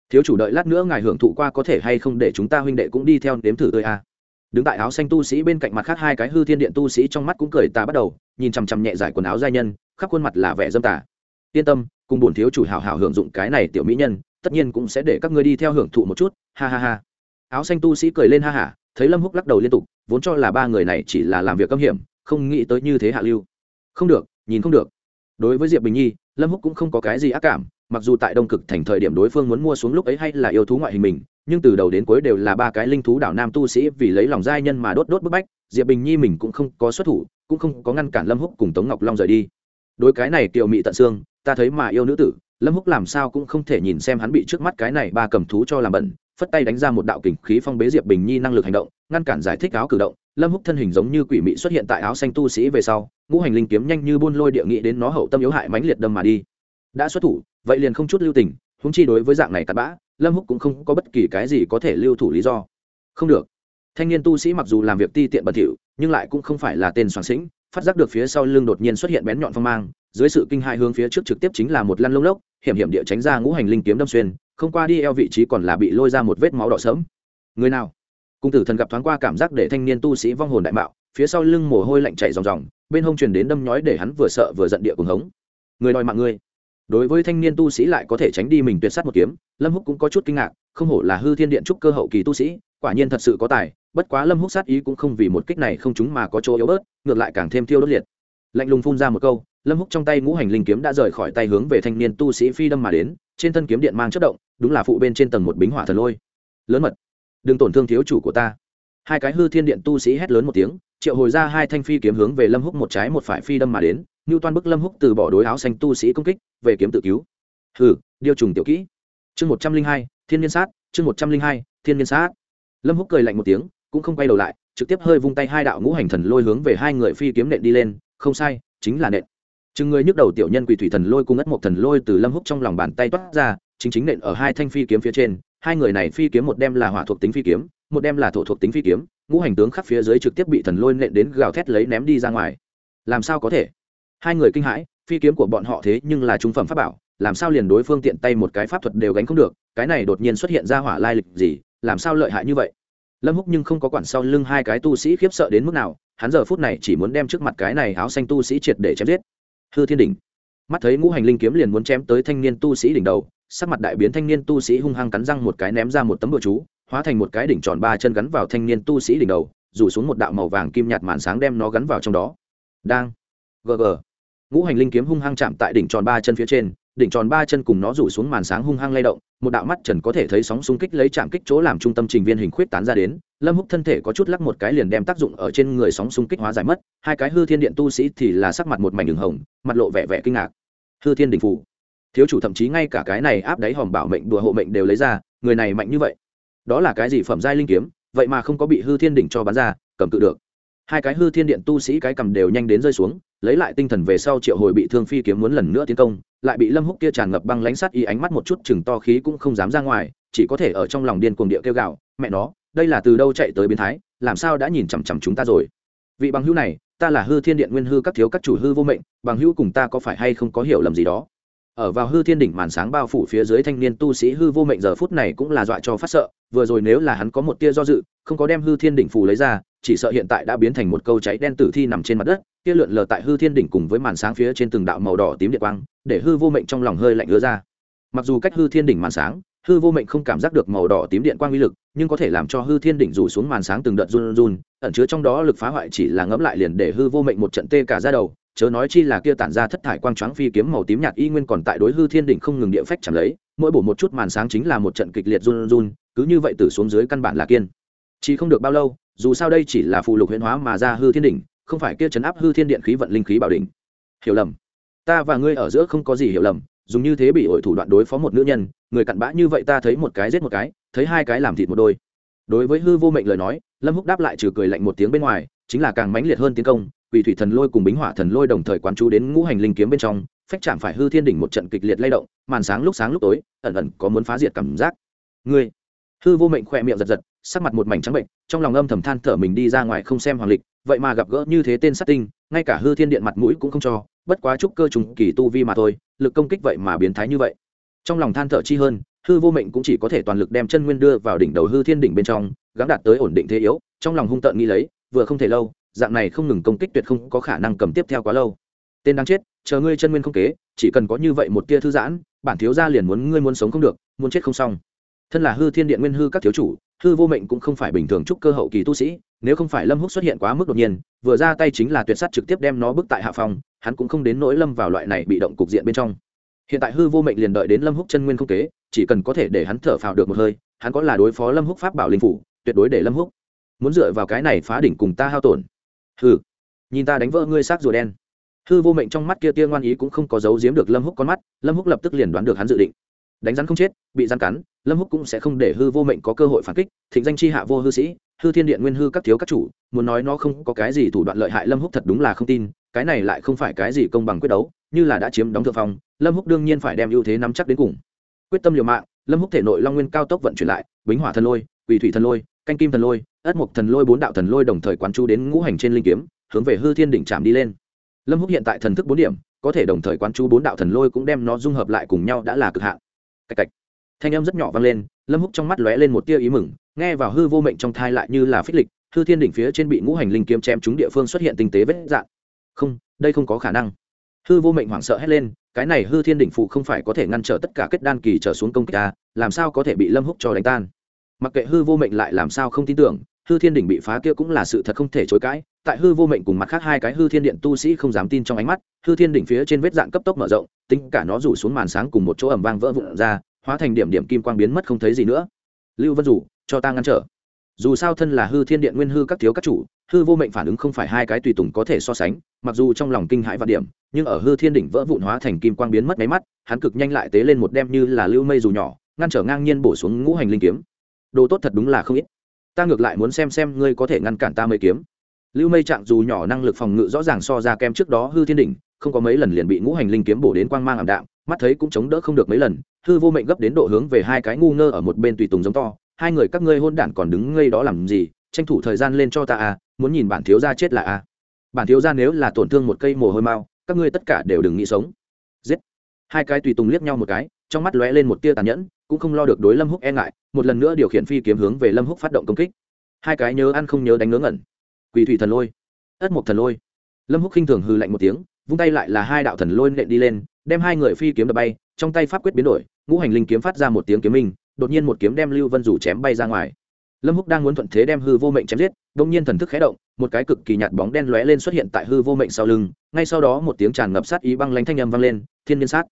Thiếu chủ đợi lát nữa ngài hưởng thụ qua có thể hay không để chúng ta huynh đệ cũng đi theo nếm thử tươi a. Đứng tại áo xanh tu sĩ bên cạnh mặt khác hai cái hư thiên điện tu sĩ trong mắt cũng cười ta bắt đầu, nhìn chằm chằm nhẹ giải quần áo giai nhân, khắp khuôn mặt là vẻ dâm tả yên tâm, cùng bổn thiếu chủ hào hào hưởng dụng cái này tiểu mỹ nhân, tất nhiên cũng sẽ để các ngươi đi theo hưởng thụ một chút, ha ha ha. Áo xanh tu sĩ cười lên ha hả, thấy lâm húc lắc đầu liên tục, vốn cho là ba người này chỉ là làm việc âm hiểm, không nghĩ tới như thế hạ lưu. Không được nhìn không được. Đối với diệp bình nhi, lâm húc cũng không có cái gì ác cảm, mặc dù tại đông cực thành thời điểm đối phương muốn mua xuống lúc ấy hay là yêu thú ngoại hình mình, nhưng từ đầu đến cuối đều là ba cái linh thú đảo nam tu sĩ vì lấy lòng giai nhân mà đốt đốt bức bách, diệp bình nhi mình cũng không có xuất thủ, cũng không có ngăn cản lâm húc cùng tống ngọc long rời đi. Đối cái này kiều mị tận xương, ta thấy mà yêu nữ tử, lâm húc làm sao cũng không thể nhìn xem hắn bị trước mắt cái này ba cầm thú cho làm bẩn, phất tay đánh ra một đạo kình khí phong bế diệp bình nhi năng lực hành động, ngăn cản giải thích áo cử động lâm húc thân hình giống như quỷ mị xuất hiện tại áo xanh tu sĩ về sau, ngũ hành linh kiếm nhanh như buôn lôi địa nghị đến nó hậu tâm yếu hại mãnh liệt đâm mà đi. Đã xuất thủ, vậy liền không chút lưu tình húng chi đối với dạng này cặn bã, lâm húc cũng không có bất kỳ cái gì có thể lưu thủ lý do. Không được. Thanh niên tu sĩ mặc dù làm việc ti tiện bẩn thỉu, nhưng lại cũng không phải là tên soạn sĩnh, phát giác được phía sau lưng đột nhiên xuất hiện bén nhọn phong mang, dưới sự kinh hại hướng phía trước trực tiếp chính là một lăn lông lốc, hiểm hiểm địa tránh ra ngũ hành linh kiếm đâm xuyên, không qua đi eo vị trí còn là bị lôi ra một vết máu đỏ sớm người nào? Cung tử thần gặp thoáng qua cảm giác để thanh niên tu sĩ vong hồn đại mạo, phía sau lưng mồ hôi lạnh chảy ròng ròng, bên hông truyền đến đâm nhói để hắn vừa sợ vừa giận địa cùng hống. Người đòi mạng ngươi. Đối với thanh niên tu sĩ lại có thể tránh đi mình tuyệt sát một kiếm, lâm húc cũng có chút kinh ngạc, không hổ là hư thiên điện trúc cơ hậu kỳ tu sĩ, quả nhiên thật sự có tài, bất quá lâm húc sát ý cũng không vì một kích này không chúng mà có chỗ yếu bớt, ngược lại càng thêm thiêu đốt liệt. Lạnh lùng phun ra một câu, lâm húc trong tay ngũ hành linh kiếm đã rời khỏi tay hướng về thanh niên tu sĩ phi đâm mà đến, trên thân kiếm điện mang chất động, đúng là phụ bên trên tầng một bính hỏa thần lôi. Lớn mật đừng tổn thương thiếu chủ của ta. Hai cái hư thiên điện tu sĩ hét lớn một tiếng, triệu hồi ra hai thanh phi kiếm hướng về lâm húc một trái một phải phi đâm mà đến như toan bức lâm húc từ bỏ đối áo xanh tu sĩ công kích, về kiếm tự cứu. Hừ điêu trùng tiểu kỹ. Chương một trăm linh hai, thiên niên sát, chương một trăm linh hai, thiên niên sát. Lâm húc cười lạnh một tiếng, cũng không quay đầu lại, trực tiếp hơi vung tay hai đạo ngũ hành thần lôi hướng về hai người phi kiếm nện đi lên, không sai, chính là nện. Chừng người nhức đầu tiểu nhân quỷ thủy thần lôi cung ất một thần lôi từ lâm húc trong lòng bàn tay toát ra, chính chính nện ở hai thanh phi kiếm phía trên hai người này phi kiếm một đem là hỏa thuộc tính phi kiếm, một đem là thổ thuộc tính phi kiếm, ngũ hành tướng khắp phía dưới trực tiếp bị thần lôi nện đến gào thét lấy ném đi ra ngoài. Làm sao có thể? Hai người kinh hãi, phi kiếm của bọn họ thế nhưng là trung phẩm pháp bảo, làm sao liền đối phương tiện tay một cái pháp thuật đều gánh không được, cái này đột nhiên xuất hiện ra hỏa lai lịch gì, làm sao lợi hại như vậy? Lâm húc nhưng không có quản sau lưng hai cái tu sĩ khiếp sợ đến mức nào, hắn giờ phút này chỉ muốn đem trước mặt cái này áo xanh tu sĩ triệt để chém giết. Hư thiên đỉnh. Mắt thấy ngũ hành linh kiếm liền muốn chém tới thanh niên tu sĩ đỉnh đầu sắc mặt đại biến thanh niên tu sĩ hung hăng cắn răng một cái ném ra một tấm bừa chú, hóa thành một cái đỉnh tròn ba chân gắn vào thanh niên tu sĩ đỉnh đầu, rủ xuống một đạo màu vàng kim nhạt màn sáng đem nó gắn vào trong đó. Đang. Gờ gờ ngũ hành linh kiếm hung hăng chạm tại đỉnh tròn ba chân phía trên, đỉnh tròn ba chân cùng nó rủ xuống màn sáng hung hăng lay động, một đạo mắt trần có thể thấy sóng xung kích lấy chạm kích chỗ làm trung tâm trình viên hình khuyết tán ra đến, lâm húc thân thể có chút lắc một cái liền đem tác dụng ở trên người sóng xung kích hóa giải mất, hai cái hư thiên điện tu sĩ thì là sắc mặt một mảnh đường hồng, mặt lộ vẻ vẻ kinh ngạc. Hư thiên đỉnh phủ thiếu chủ thậm chí ngay cả cái này áp đáy hòm bảo mệnh đùa hộ mệnh đều lấy ra, người này mạnh như vậy. Đó là cái gì phẩm giai linh kiếm, vậy mà không có bị hư thiên đỉnh cho bắn ra, cầm cự được. Hai cái hư thiên điện tu sĩ cái cầm đều nhanh đến rơi xuống, lấy lại tinh thần về sau triệu hồi bị thương phi kiếm muốn lần nữa tiến công, lại bị lâm húc kia tràn ngập băng lãnh sát y ánh mắt một chút chừng to khí cũng không dám ra ngoài, chỉ có thể ở trong lòng điên cuồng địa kêu gạo mẹ nó, đây là từ đâu chạy tới biến thái, làm sao đã nhìn chằm chằm chúng ta rồi? Vị bằng hữu này, ta là hư thiên điện nguyên hư các thiếu các chủ hư vô mệnh, bằng hữu cùng ta có phải hay không có hiểu lầm gì đó? Ở vào hư thiên đỉnh màn sáng bao phủ phía dưới thanh niên tu sĩ hư vô mệnh giờ phút này cũng là dọa cho phát sợ, vừa rồi nếu là hắn có một tia do dự, không có đem hư thiên đỉnh phù lấy ra, chỉ sợ hiện tại đã biến thành một câu cháy đen tử thi nằm trên mặt đất, kia lượn lờ tại hư thiên đỉnh cùng với màn sáng phía trên từng đạo màu đỏ tím điện quang, để hư vô mệnh trong lòng hơi lạnh ứa ra. Mặc dù cách hư thiên đỉnh màn sáng, hư vô mệnh không cảm giác được màu đỏ tím điện quang uy lực, nhưng có thể làm cho hư thiên đỉnh rủ xuống màn sáng từng đợt run run, ẩn chứa trong đó lực phá hoại chỉ là ngẫm lại liền để hư vô mệnh một trận tê cả ra đầu chớ nói chi là kia tản ra thất thải quang tráng phi kiếm màu tím nhạt y nguyên còn tại đối hư thiên đỉnh không ngừng địa phách chẳng lấy, mỗi bổ một chút màn sáng chính là một trận kịch liệt run run, cứ như vậy từ xuống dưới căn bản là kiên. Chỉ không được bao lâu, dù sao đây chỉ là phụ lục huyễn hóa mà ra hư thiên đỉnh, không phải kia chấn áp hư thiên điện khí vận linh khí bảo đỉnh. Hiểu lầm. Ta và ngươi ở giữa không có gì hiểu lầm, dùng như thế bị hội thủ đoạn đối phó một nữ nhân, người cặn bã như vậy ta thấy một cái giết một cái, thấy hai cái làm thịt một đôi. Đối với hư vô mệnh lời nói, lâm húc đáp lại trừ cười lạnh một tiếng bên ngoài, chính là càng mãnh liệt hơn tiến công quỷ thủy thần lôi cùng bính hỏa thần lôi đồng thời quán chú đến ngũ hành linh kiếm bên trong, phách chạm phải hư thiên đỉnh một trận kịch liệt lay động, màn sáng lúc sáng lúc tối, ẩn ẩn có muốn phá diệt cảm giác. Ngươi, hư vô mệnh khỏe miệng giật giật, sắc mặt một mảnh trắng bệnh, trong lòng âm thầm than thở mình đi ra ngoài không xem hoàng lịch, vậy mà gặp gỡ như thế tên sát tinh, ngay cả hư thiên điện mặt mũi cũng không cho, bất quá chúc cơ trùng kỳ tu vi mà thôi, lực công kích vậy mà biến thái như vậy. Trong lòng than thở chi hơn, hư vô mệnh cũng chỉ có thể toàn lực đem chân nguyên đưa vào đỉnh đầu hư thiên đỉnh bên trong, gắng đạt tới ổn định thế yếu, trong lòng hung tợn nghĩ lấy, vừa không thể lâu dạng này không ngừng công kích tuyệt không có khả năng cầm tiếp theo quá lâu. Tên đáng chết, chờ ngươi chân nguyên không kế, chỉ cần có như vậy một tia thư giãn, bản thiếu gia liền muốn ngươi muốn sống không được, muốn chết không xong. Thân là hư thiên điện nguyên hư các thiếu chủ, hư vô mệnh cũng không phải bình thường chúc cơ hậu kỳ tu sĩ, nếu không phải lâm húc xuất hiện quá mức đột nhiên, vừa ra tay chính là tuyệt s á t trực tiếp đem nó bước tại hạ phòng, hắn cũng không đến nỗi lâm vào loại này bị động cục diện bên trong. Hiện tại hư vô mệnh liền đợi đến lâm húc chân nguyên không kế, chỉ cần có thể để hắn thở phào được một hơi, hắn có là đối phó lâm húc pháp bảo linh phủ, tuyệt đối để lâm húc muốn dựa vào cái này phá đỉnh cùng ta hao tổn hư nhìn ta đánh vỡ ngươi xác rùa đen. Hư vô mệnh trong mắt kia tia ngoan ý cũng không có giấu giếm được lâm húc con mắt, lâm húc lập tức liền đoán được hắn dự định. Đánh rắn không chết, bị rắn cắn, lâm húc cũng sẽ không để hư vô mệnh có cơ hội phản kích, thịnh danh chi hạ vô hư sĩ, hư thiên điện nguyên hư các thiếu các chủ, muốn nói nó không có cái gì thủ đoạn lợi hại lâm húc thật đúng là không tin, cái này lại không phải cái gì công bằng quyết đấu, như là đã chiếm đóng thượng phong, lâm húc đương nhiên phải đem ưu thế nắm chắc đến cùng. Quyết tâm liều mạng, lâm húc thể nội long nguyên cao tốc vận chuyển lại, bính hỏa thần lôi, quỷ thủy thần lôi, canh kim thần lôi ất mục thần lôi bốn đạo thần lôi đồng thời quán chú đến ngũ hành trên linh kiếm, hướng về hư thiên đỉnh trạm đi lên. Lâm húc hiện tại thần thức bốn điểm, có thể đồng thời quán chú bốn đạo thần lôi cũng đem nó dung hợp lại cùng nhau đã là cực hạn. Cạch cạch. Thanh âm rất nhỏ vang lên, lâm húc trong mắt lóe lên một tia ý mừng, nghe vào hư vô mệnh trong thai lại như là phích lịch, hư thiên đỉnh phía trên bị ngũ hành linh kiếm chém trúng địa phương xuất hiện tinh tế vết dạn không, đây không có khả năng. Hư vô mệnh hoảng sợ hét lên, cái này hư thiên đỉnh phụ không phải có thể ngăn trở tất cả kết đan kỳ trở xuống công kích ta, làm sao có thể bị lâm húc cho đánh tan? Mặc kệ hư vô mệnh lại làm sao không tin tưởng hư thiên đỉnh bị phá kia cũng là sự thật không thể chối cãi, tại hư vô mệnh cùng mặt khác hai cái hư thiên điện tu sĩ không dám tin trong ánh mắt, hư thiên đỉnh phía trên vết dạng cấp tốc mở rộng, tính cả nó rủ xuống màn sáng cùng một chỗ ẩm vang vỡ vụn ra, hóa thành điểm điểm kim quang biến mất không thấy gì nữa. Lưu vân rủ cho ta ngăn trở. Dù sao thân là hư thiên điện nguyên hư các thiếu các chủ, hư vô mệnh phản ứng không phải hai cái tùy tùng có thể so sánh, mặc dù trong lòng kinh hãi và điểm, nhưng ở hư thiên đỉnh vỡ vụn hóa thành kim quang biến mất máy mắt, hắn cực nhanh lại tế lên một đem như là lưu mây dù nhỏ, ngăn trở ngang nhiên bổ xuống ngũ hành linh kiếm. Đồ tốt thật đúng là không ít ta ngược lại muốn xem xem ngươi có thể ngăn cản ta mấy kiếm. Lưu mây trạng dù nhỏ năng lực phòng ngự rõ ràng so ra kem trước đó hư thiên đỉnh, không có mấy lần liền bị ngũ hành linh kiếm bổ đến quang mang ảm đạm, mắt thấy cũng chống đỡ không được mấy lần, hư vô mệnh gấp đến độ hướng về hai cái ngu ngơ ở một bên tùy tùng giống to, hai người các ngươi hôn đản còn đứng ngây đó làm gì, tranh thủ thời gian lên cho ta à muốn nhìn bản thiếu gia chết là à. Bản thiếu gia nếu là tổn thương một cây mồ hôi mau, các ngươi tất cả đều đừng nghĩ sống. Giết. Hai cái tùy tùng liếc nhau một cái trong mắt lóe lên một tia tàn nhẫn, cũng không lo được đối lâm húc e ngại, một lần nữa điều khiển phi kiếm hướng về lâm húc phát động công kích. Hai cái nhớ ăn không nhớ đánh ngớ ngẩn. Quỳ thủy thần lôi, ất mộc thần lôi. Lâm húc khinh thường hư lạnh một tiếng, vung tay lại là hai đạo thần lôi nện đi lên, đem hai người phi kiếm đập bay, trong tay pháp quyết biến đổi, ngũ hành linh kiếm phát ra một tiếng kiếm minh, đột nhiên một kiếm đem lưu vân rủ chém bay ra ngoài. Lâm húc đang muốn thuận thế đem hư vô mệnh chém giết đông nhiên thần thức khé động, một cái cực kỳ nhạt bóng đen lóe lên xuất hiện tại hư vô mệnh sau lưng, ngay sau đó một tiếng tràn ngập sát ý băng lánh thanh âm vang lên, thiên nhiên sát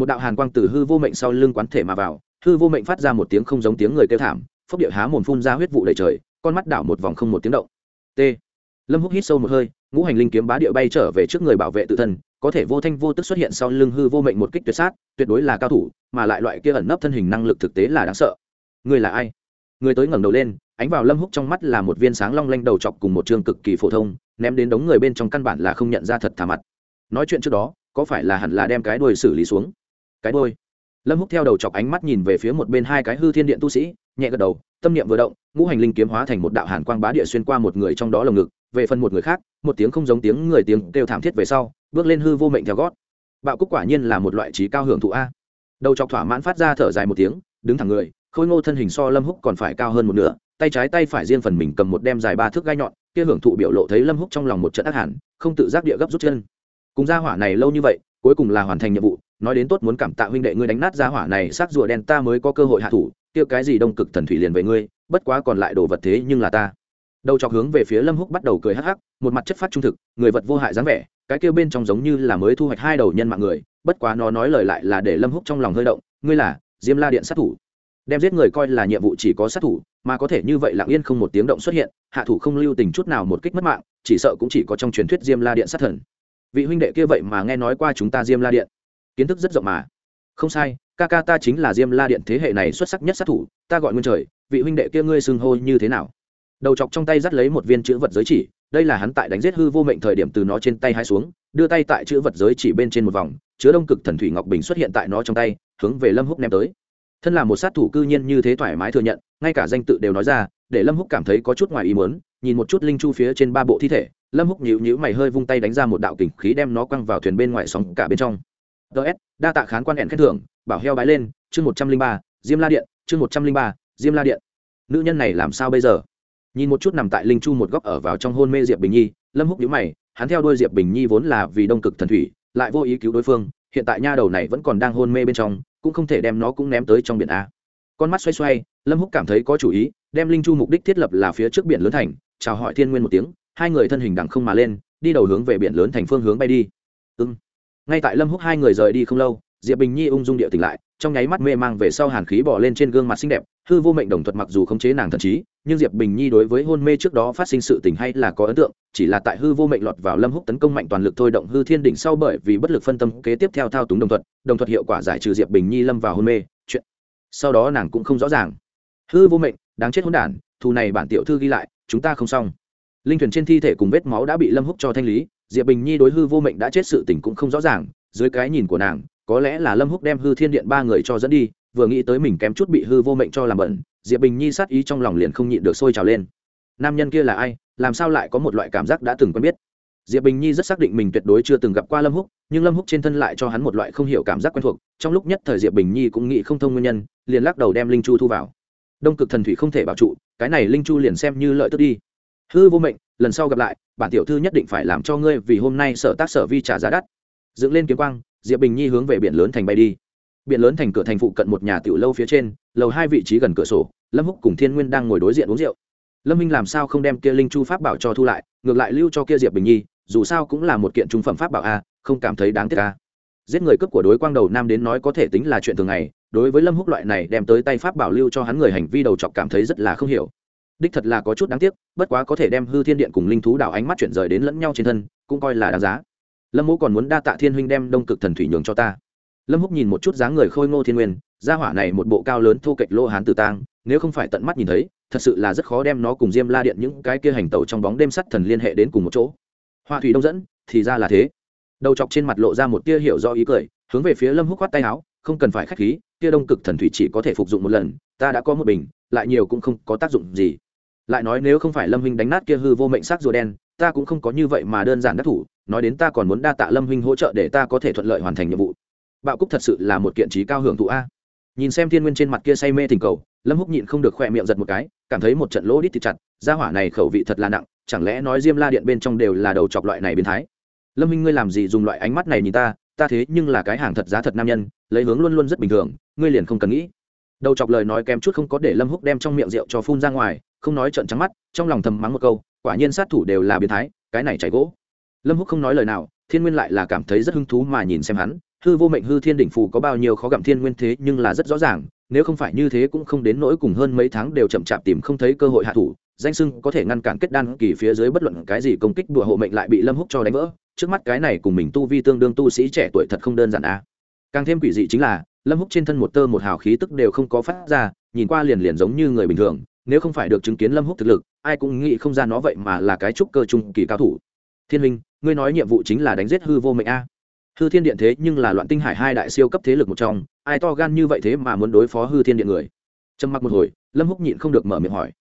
một đạo hàn quang từ hư vô mệnh sau lưng quán thể mà vào, hư vô mệnh phát ra một tiếng không giống tiếng người kêu thảm, phốc địa há mồm phun ra huyết vụ đầy trời, con mắt đảo một vòng không một tiếng động. T. Lâm húc hít sâu một hơi, ngũ hành linh kiếm bá địa bay trở về trước người bảo vệ tự thân, có thể vô thanh vô tức xuất hiện sau lưng hư vô mệnh một kích tuyệt sát, tuyệt đối là cao thủ, mà lại loại kia ẩn nấp thân hình năng lực thực tế là đáng sợ. Người là ai? Người tới ngẩng đầu lên, ánh vào lâm húc trong mắt là một viên sáng long lanh đầu chọc cùng một chương cực kỳ phổ thông, ném đến đống người bên trong căn bản là không nhận ra thật thà mặt. Nói chuyện trước đó, có phải là hẳn là đem cái đuôi xử lý xuống? Cái đôi. Lâm húc theo đầu chọc ánh mắt nhìn về phía một bên hai cái hư thiên điện tu sĩ, nhẹ gật đầu, tâm niệm vừa động, ngũ hành linh kiếm hóa thành một đạo hàn quang bá địa xuyên qua một người trong đó lồng ngực, về phần một người khác, một tiếng không giống tiếng người tiếng kêu thảm thiết về sau, bước lên hư vô mệnh theo gót. Bạo cúc quả nhiên là một loại trí cao hưởng thụ a. Đầu chọc thỏa mãn phát ra thở dài một tiếng, đứng thẳng người, khôi ngô thân hình so lâm húc còn phải cao hơn một nửa, tay trái tay phải riêng phần mình cầm một đem dài ba thước gai nhọn, kia hưởng thụ biểu lộ thấy lâm húc trong lòng một trận ác hẳn, không tự giác địa gấp rút chân. Cùng gia hỏa này lâu như vậy, cuối cùng là hoàn thành nhiệm vụ nói đến tốt muốn cảm tạ huynh đệ ngươi đánh nát gia hỏa này, xác rùa đen ta mới có cơ hội hạ thủ, kia cái gì đông cực thần thủy liền về ngươi, bất quá còn lại đồ vật thế nhưng là ta. Đầu chọc hướng về phía lâm húc bắt đầu cười hắc hắc, một mặt chất phát trung thực, người vật vô hại dáng vẻ, cái kia bên trong giống như là mới thu hoạch hai đầu nhân mạng người, bất quá nó nói lời lại là để lâm húc trong lòng hơi động, ngươi là diêm la điện sát thủ. Đem giết người coi là nhiệm vụ chỉ có sát thủ, mà có thể như vậy lặng yên không một tiếng động xuất hiện, hạ thủ không lưu tình chút nào một kích mất mạng, chỉ sợ cũng chỉ có trong truyền thuyết diêm la điện sát thần. Vị huynh đệ kia vậy mà nghe nói qua chúng ta diêm la điện kiến thức rất rộng mà. Không sai, ca ca ta chính là diêm la điện thế hệ này xuất sắc nhất sát thủ, ta gọi nguyên trời, vị huynh đệ kia ngươi xưng hô như thế nào? Đầu chọc trong tay dắt lấy một viên chữ vật giới chỉ, đây là hắn tại đánh giết hư vô mệnh thời điểm từ nó trên tay hai xuống, đưa tay tại chữ vật giới chỉ bên trên một vòng, chứa đông cực thần thủy ngọc bình xuất hiện tại nó trong tay, hướng về lâm húc ném tới. Thân là một sát thủ cư nhiên như thế thoải mái thừa nhận, ngay cả danh tự đều nói ra, để lâm húc cảm thấy có chút ngoài ý muốn, nhìn một chút linh chu phía trên ba bộ thi thể, lâm húc nhíu nhíu mày hơi vung tay đánh ra một đạo kình khí đem nó quăng vào thuyền bên ngoài sóng cả bên trong ts đa tạ khán quan hẹn khen thưởng, bảo heo bái lên, chương một trăm linh ba, diêm la điện, chương một trăm linh ba, diêm la điện. Nữ nhân này làm sao bây giờ? Nhìn một chút nằm tại linh chu một góc ở vào trong hôn mê diệp bình nhi, lâm húc nhíu mày, hắn theo đuôi diệp bình nhi vốn là vì đông cực thần thủy, lại vô ý cứu đối phương, hiện tại nha đầu này vẫn còn đang hôn mê bên trong, cũng không thể đem nó cũng ném tới trong biển a. Con mắt xoay xoay, lâm húc cảm thấy có chủ ý, đem linh chu mục đích thiết lập là phía trước biển lớn thành, chào hỏi thiên nguyên một tiếng, hai người thân hình đằng không mà lên, đi đầu hướng về biển lớn thành phương hướng bay đi. Ưng ngay tại lâm húc hai người rời đi không lâu, diệp bình nhi ung dung địa tỉnh lại, trong nháy mắt mê mang về sau hàn khí bỏ lên trên gương mặt xinh đẹp, hư vô mệnh đồng thuật mặc dù không chế nàng thần trí, nhưng diệp bình nhi đối với hôn mê trước đó phát sinh sự tình hay là có ấn tượng, chỉ là tại hư vô mệnh lọt vào lâm húc tấn công mạnh toàn lực thôi động hư thiên đỉnh sau bởi vì bất lực phân tâm kế tiếp theo thao túng đồng thuật đồng thuật hiệu quả giải trừ diệp bình nhi lâm vào hôn mê, chuyện. Sau đó nàng cũng không rõ ràng. Hư vô mệnh, đáng chết hôn đản, thù này bản tiểu thư ghi lại, chúng ta không xong. Linh thuyền trên thi thể cùng vết máu đã bị lâm húc cho thanh lý diệp bình nhi đối hư vô mệnh đã chết sự tình cũng không rõ ràng, dưới cái nhìn của nàng, có lẽ là lâm húc đem hư thiên điện ba người cho dẫn đi, vừa nghĩ tới mình kém chút bị hư vô mệnh cho làm bẩn, diệp bình nhi sát ý trong lòng liền không nhịn được sôi trào lên. Nam nhân kia là ai, làm sao lại có một loại cảm giác đã từng quen biết? Diệp bình nhi rất xác định mình tuyệt đối chưa từng gặp qua lâm húc, nhưng lâm húc trên thân lại cho hắn một loại không hiểu cảm giác quen thuộc, trong lúc nhất thời diệp bình nhi cũng nghĩ không thông nguyên nhân, liền lắc đầu đem linh chu thu vào. Đông cực thần thủy không thể bảo trụ, cái này linh chu liền xem như lợi tức đi. Hư vô mệnh lần sau gặp lại, bản tiểu thư nhất định phải làm cho ngươi vì hôm nay sở tác sở vi trả giá đắt. Dựng lên kiếm quang, diệp bình nhi hướng về biển lớn thành bay đi. Biển lớn thành cửa thành phụ cận một nhà tiểu lâu phía trên, lầu hai vị trí gần cửa sổ, lâm húc cùng thiên nguyên đang ngồi đối diện uống rượu. Lâm minh làm sao không đem kia linh chu pháp bảo cho thu lại, ngược lại lưu cho kia diệp bình nhi, dù sao cũng là một kiện trung phẩm pháp bảo a, không cảm thấy đáng tiếc a. Giết người cướp của đối quang đầu nam đến nói có thể tính là chuyện thường ngày, đối với lâm húc loại này đem tới tay pháp bảo lưu cho hắn người hành vi đầu chọc cảm thấy rất là không hiểu đích thật là có chút đáng tiếc, bất quá có thể đem hư thiên điện cùng linh thú đảo ánh mắt chuyển rời đến lẫn nhau trên thân, cũng coi là đáng giá. Lâm mẫu còn muốn đa tạ thiên huynh đem đông cực thần thủy nhường cho ta. Lâm húc nhìn một chút dáng người khôi ngô thiên nguyên, gia hỏa này một bộ cao lớn thô kệch lô hán tử tang, nếu không phải tận mắt nhìn thấy, thật sự là rất khó đem nó cùng diêm la điện những cái kia hành tẩu trong bóng đêm sắt thần liên hệ đến cùng một chỗ. Hoa thủy đông dẫn, thì ra là thế. Đầu chọc trên mặt lộ ra một tia hiểu do ý cười, hướng về phía lâm húc khoát tay áo, không cần phải khách khí, kia đông cực thần thủy chỉ có thể phục dụng một lần, ta đã có một bình, lại nhiều cũng không có tác dụng gì lại nói nếu không phải lâm huynh đánh nát kia hư vô mệnh sắc rùa đen, ta cũng không có như vậy mà đơn giản đắc thủ, nói đến ta còn muốn đa tạ lâm huynh hỗ trợ để ta có thể thuận lợi hoàn thành nhiệm vụ. Bạo cúc thật sự là một kiện trí cao hưởng thụ a. Nhìn xem thiên nguyên trên mặt kia say mê tình cầu, lâm húc nhịn không được khỏe miệng giật một cái, cảm thấy một trận lỗ đít thịt chặt, gia hỏa này khẩu vị thật là nặng, chẳng lẽ nói diêm la điện bên trong đều là đầu chọc loại này biến thái? Lâm huynh ngươi làm gì dùng loại ánh mắt này nhìn ta ta thế nhưng là cái hàng thật giá thật nam nhân, lấy hướng luôn luôn rất bình thường, ngươi liền không cần nghĩ. Đầu chọc lời nói kém chút không có để lâm húc đem trong miệng rượu cho phun ra ngoài không nói trận trắng mắt, trong lòng thầm mắng một câu, quả nhiên sát thủ đều là biến thái, cái này chảy gỗ lâm húc không nói lời nào, thiên nguyên lại là cảm thấy rất hứng thú mà nhìn xem hắn, hư vô mệnh hư thiên đỉnh phù có bao nhiêu khó gặm thiên nguyên thế nhưng là rất rõ ràng, nếu không phải như thế cũng không đến nỗi cùng hơn mấy tháng đều chậm chạp tìm không thấy cơ hội hạ thủ, danh sưng có thể ngăn cản kết đan kỳ phía dưới bất luận cái gì công kích đùa hộ mệnh lại bị lâm húc cho đánh vỡ, trước mắt cái này cùng mình tu vi tương đương tu sĩ trẻ tuổi thật không đơn giản à. càng thêm quỷ dị chính là, lâm húc trên thân một tơ một hào khí tức đều không có phát ra, nhìn qua liền liền giống như người bình thường nếu không phải được chứng kiến lâm húc thực lực, ai cũng nghĩ không ra nó vậy mà là cái trúc cơ trung kỳ cao thủ. Thiên minh ngươi nói nhiệm vụ chính là đánh giết hư vô mệnh a. Hư thiên điện thế nhưng là loạn tinh hải hai đại siêu cấp thế lực một trong, ai to gan như vậy thế mà muốn đối phó hư thiên điện người? Trầm mặc một hồi, lâm húc nhịn không được mở miệng hỏi.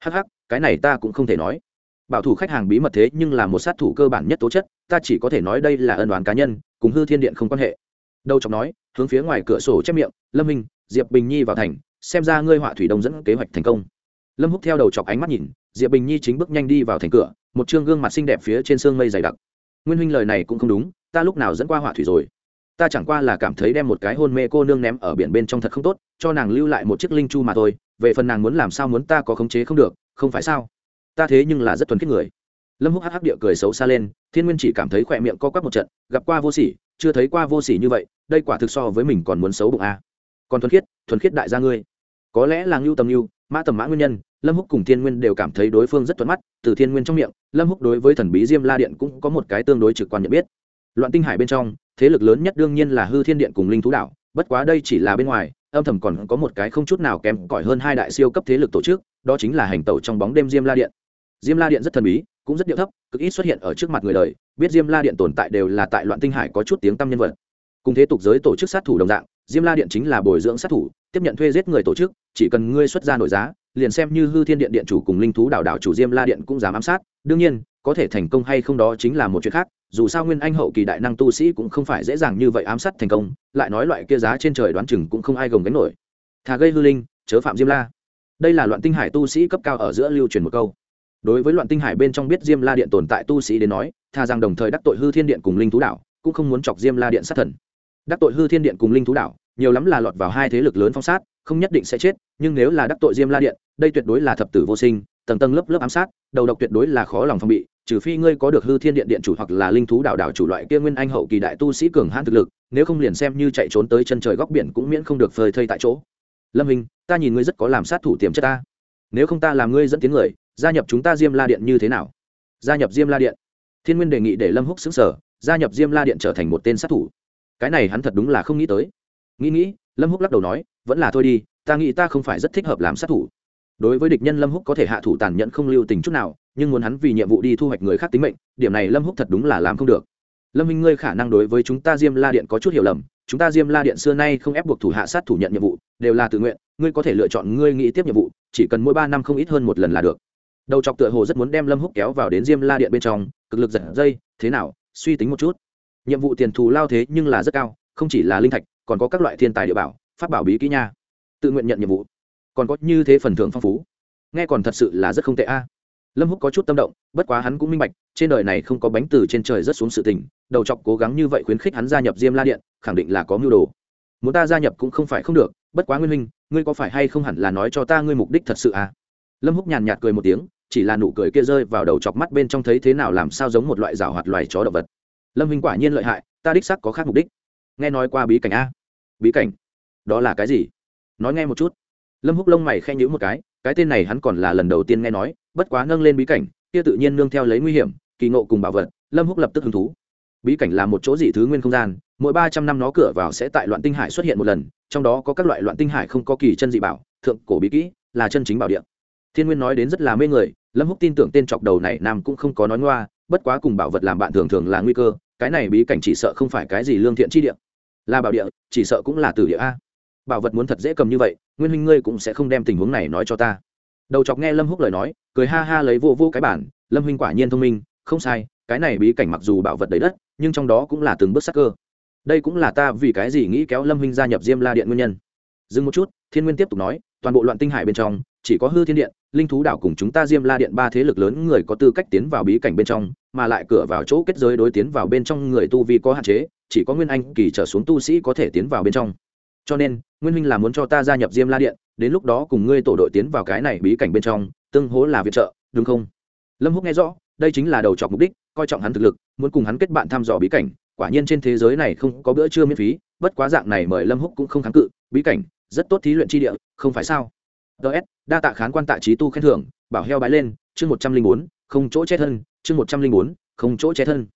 Hắc hắc, cái này ta cũng không thể nói. Bảo thủ khách hàng bí mật thế nhưng là một sát thủ cơ bản nhất tố chất, ta chỉ có thể nói đây là ân đoán cá nhân, cùng hư thiên điện không quan hệ. Đâu chọc nói, hướng phía ngoài cửa sổ chép miệng, lâm minh diệp bình nhi vào thành, xem ra ngươi họa thủy đông dẫn kế hoạch thành công lâm húc theo đầu chọc ánh mắt nhìn, diệp bình nhi chính bước nhanh đi vào thành cửa, một chương gương mặt xinh đẹp phía trên sương mây dày đặc. Nguyên huynh lời này cũng không đúng, ta lúc nào dẫn qua hỏa thủy rồi? Ta chẳng qua là cảm thấy đem một cái hôn mê cô nương ném ở biển bên trong thật không tốt, cho nàng lưu lại một chiếc linh chu mà thôi, về phần nàng muốn làm sao muốn ta có khống chế không được, không phải sao? Ta thế nhưng là rất thuần khiết người. Lâm húc hắc hắc địa cười xấu xa lên, thiên nguyên chỉ cảm thấy khỏe miệng co quắp một trận, gặp qua vô sỉ, chưa thấy qua vô sỉ như vậy, đây quả thực so với mình còn muốn xấu bụng a. Còn thuần khiết thuần khiết đại gia ngươi. Có lẽ là ngưu tầm ngưu, mã tầm mã nguyên nhân lâm húc cùng thiên nguyên đều cảm thấy đối phương rất thuận mắt, từ thiên nguyên trong miệng, lâm húc đối với thần bí diêm la điện cũng có một cái tương đối trực quan nhận biết. Loạn tinh hải bên trong, thế lực lớn nhất đương nhiên là hư thiên điện cùng linh thú đảo, bất quá đây chỉ là bên ngoài, âm thầm còn có một cái không chút nào kém cỏi hơn hai đại siêu cấp thế lực tổ chức, đó chính là hành tẩu trong bóng đêm diêm la điện. Diêm la điện rất thần bí, cũng rất điệu thấp, cực ít xuất hiện ở trước mặt người đời, biết diêm la điện tồn tại đều là tại loạn tinh hải có chút tiếng tăm nhân vật. Cùng thế tục giới tổ chức sát thủ đồng dạng diêm la điện chính là bồi dưỡng sát thủ, tiếp nhận thuê giết người tổ chức, chỉ cần ngươi xuất ra nổi giá, liền xem như hư thiên điện điện chủ cùng linh thú đảo đảo chủ diêm la điện cũng dám ám sát. Đương nhiên, có thể thành công hay không đó chính là một chuyện khác, dù sao nguyên anh hậu kỳ đại năng tu sĩ cũng không phải dễ dàng như vậy ám sát thành công, lại nói loại kia giá trên trời đoán chừng cũng không ai gồng gánh nổi. Thà gây hư linh, chớ phạm diêm la. Đây là loạn tinh hải tu sĩ cấp cao ở giữa lưu truyền một câu. Đối với loạn tinh hải bên trong biết diêm la điện tồn tại tu sĩ đến nói, thà rằng đồng thời đắc tội hư thiên điện cùng linh thú đảo, cũng không muốn chọc diêm la điện sát thần đắc tội hư thiên điện cùng linh thú đảo, nhiều lắm là lọt vào hai thế lực lớn phong sát, không nhất định sẽ chết, nhưng nếu là đắc tội diêm la điện, đây tuyệt đối là thập tử vô sinh, tầng tầng lớp lớp ám sát, đầu độc tuyệt đối là khó lòng phòng bị, trừ phi ngươi có được hư thiên điện điện chủ hoặc là linh thú đảo đảo chủ loại kia nguyên anh hậu kỳ đại tu sĩ cường hãn thực lực, nếu không liền xem như chạy trốn tới chân trời góc biển cũng miễn không được phơi thây tại chỗ. Lâm hình ta nhìn ngươi rất có làm sát thủ tiềm chất ta. Nếu không ta làm ngươi dẫn tiếng người, gia nhập chúng ta diêm la điện như thế nào? Gia nhập diêm la điện. Thiên nguyên đề nghị để lâm húc xứng sở gia nhập diêm la điện trở thành một tên sát thủ cái này hắn thật đúng là không nghĩ tới. Nghĩ nghĩ, lâm húc lắc đầu nói, vẫn là thôi đi, ta nghĩ ta không phải rất thích hợp làm sát thủ. Đối với địch nhân lâm húc có thể hạ thủ tàn nhẫn không lưu tình chút nào, nhưng muốn hắn vì nhiệm vụ đi thu hoạch người khác tính mệnh, điểm này lâm húc thật đúng là làm không được. Lâm minh, ngươi khả năng đối với chúng ta diêm la điện có chút hiểu lầm, chúng ta diêm la điện xưa nay không ép buộc thủ hạ sát thủ nhận nhiệm vụ, đều là tự nguyện, ngươi có thể lựa chọn ngươi nghĩ tiếp nhiệm vụ, chỉ cần mỗi ba năm không ít hơn một lần là được. Đầu chọc tựa hồ rất muốn đem lâm húc kéo vào đến diêm la điện bên trong, cực lực giật dây, thế nào, suy tính một chút nhiệm vụ tiền thù lao thế nhưng là rất cao, không chỉ là linh thạch, còn có các loại thiên tài địa bảo phát bảo bí kỹ nha. Tự nguyện nhận nhiệm vụ. Còn có như thế phần thưởng phong phú. Nghe còn thật sự là rất không tệ a. Lâm húc có chút tâm động, bất quá hắn cũng minh bạch, trên đời này không có bánh từ trên trời rất xuống sự tình, đầu chọc cố gắng như vậy khuyến khích hắn gia nhập diêm la điện, khẳng định là có mưu đồ. Muốn ta gia nhập cũng không phải không được, bất quá nguyên minh, ngươi có phải hay không hẳn là nói cho ta ngươi mục đích thật sự à? Lâm húc nhàn nhạt cười một tiếng, chỉ là nụ cười kia rơi vào đầu chọc mắt bên trong thấy thế nào làm sao giống một loại rào hoạt loài chó động vật lâm minh quả nhiên lợi hại, ta đích sắc có khác mục đích. Nghe nói qua bí cảnh a? Bí cảnh? Đó là cái gì? Nói nghe một chút. Lâm húc lông mày khen nhữ một cái cái tên này hắn còn là lần đầu tiên nghe nói, bất quá nâng lên bí cảnh, kia tự nhiên nương theo lấy nguy hiểm, kỳ ngộ cùng bảo vật, lâm húc lập tức hứng thú. Bí cảnh là một chỗ dị thứ nguyên không gian, mỗi ba trăm năm nó cửa vào sẽ tại loạn tinh hải xuất hiện một lần, trong đó có các loại loạn tinh hải không có kỳ chân dị bảo, thượng cổ bí kỹ, là chân chính bảo địa. Thiên nguyên nói đến rất là mê người, lâm húc tin tưởng tên chọc đầu này nam cũng không có nói ngoa, bất quá cùng bảo vật làm bạn thường thường là nguy cơ cái này bí cảnh chỉ sợ không phải cái gì lương thiện chi địa. Là bảo địa, chỉ sợ cũng là tử địa a. Bảo vật muốn thật dễ cầm như vậy, nguyên huynh ngươi cũng sẽ không đem tình huống này nói cho ta. Đầu chọc nghe lâm húc lời nói, cười ha ha lấy vô vô cái bản, lâm huynh quả nhiên thông minh, không sai, cái này bí cảnh mặc dù bảo vật đầy đất, nhưng trong đó cũng là từng bước sắc cơ. Đây cũng là ta vì cái gì nghĩ kéo lâm huynh gia nhập diêm la điện nguyên nhân. Dừng một chút, thiên nguyên tiếp tục nói, toàn bộ loạn tinh hải bên trong, chỉ có hư thiên điện linh thú đảo cùng chúng ta diêm la điện ba thế lực lớn người có tư cách tiến vào bí cảnh bên trong, mà lại cửa vào chỗ kết giới đối tiến vào bên trong người tu vi có hạn chế, chỉ có nguyên anh kỳ trở xuống tu sĩ có thể tiến vào bên trong. Cho nên, nguyên huynh là muốn cho ta gia nhập diêm la điện, đến lúc đó cùng ngươi tổ đội tiến vào cái này bí cảnh bên trong, tương hố là viện trợ, đúng không? Lâm húc nghe rõ, đây chính là đầu chọc mục đích, coi trọng hắn thực lực, muốn cùng hắn kết bạn thăm dò bí cảnh, quả nhiên trên thế giới này không có bữa trưa miễn phí, bất quá dạng này mời lâm húc cũng không kháng cự, bí cảnh, rất tốt thí luyện chi địa, không phải sao? Ts đa tạ khán quan tạ trí tu khen thưởng, bảo heo bái lên, chương một trăm linh bốn, không chỗ che thân, chương một trăm linh bốn, không chỗ che thân.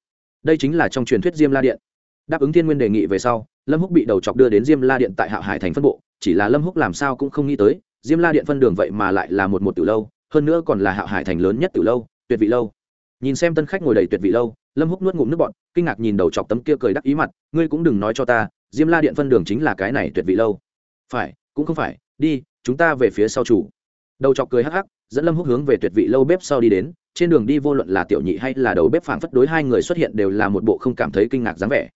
Đây chính là trong truyền thuyết diêm la điện. Đáp ứng thiên nguyên đề nghị về sau, lâm húc bị đầu chọc đưa đến diêm la điện tại hạo hải thành phân bộ, chỉ là lâm húc làm sao cũng không nghĩ tới, diêm la điện phân đường vậy mà lại là một một từ lâu, hơn nữa còn là hạo hải thành lớn nhất từ lâu, tuyệt vị lâu. Nhìn xem tân khách ngồi đầy tuyệt vị lâu, lâm húc nuốt ngụm nước bọt, kinh ngạc nhìn đầu chọc tấm kia cười đắc ý mặt, ngươi cũng đừng nói cho ta, diêm la điện phân đường chính là cái này tuyệt vị lâu. Phải, cũng không phải, đi chúng ta về phía sau chủ. Đầu chọc cười hắc hắc, dẫn lâm húc hướng về tuyệt vị lâu bếp sau đi đến. Trên đường đi vô luận là tiểu nhị hay là đầu bếp phảng phất đối hai người xuất hiện đều là một bộ không cảm thấy kinh ngạc dáng vẻ.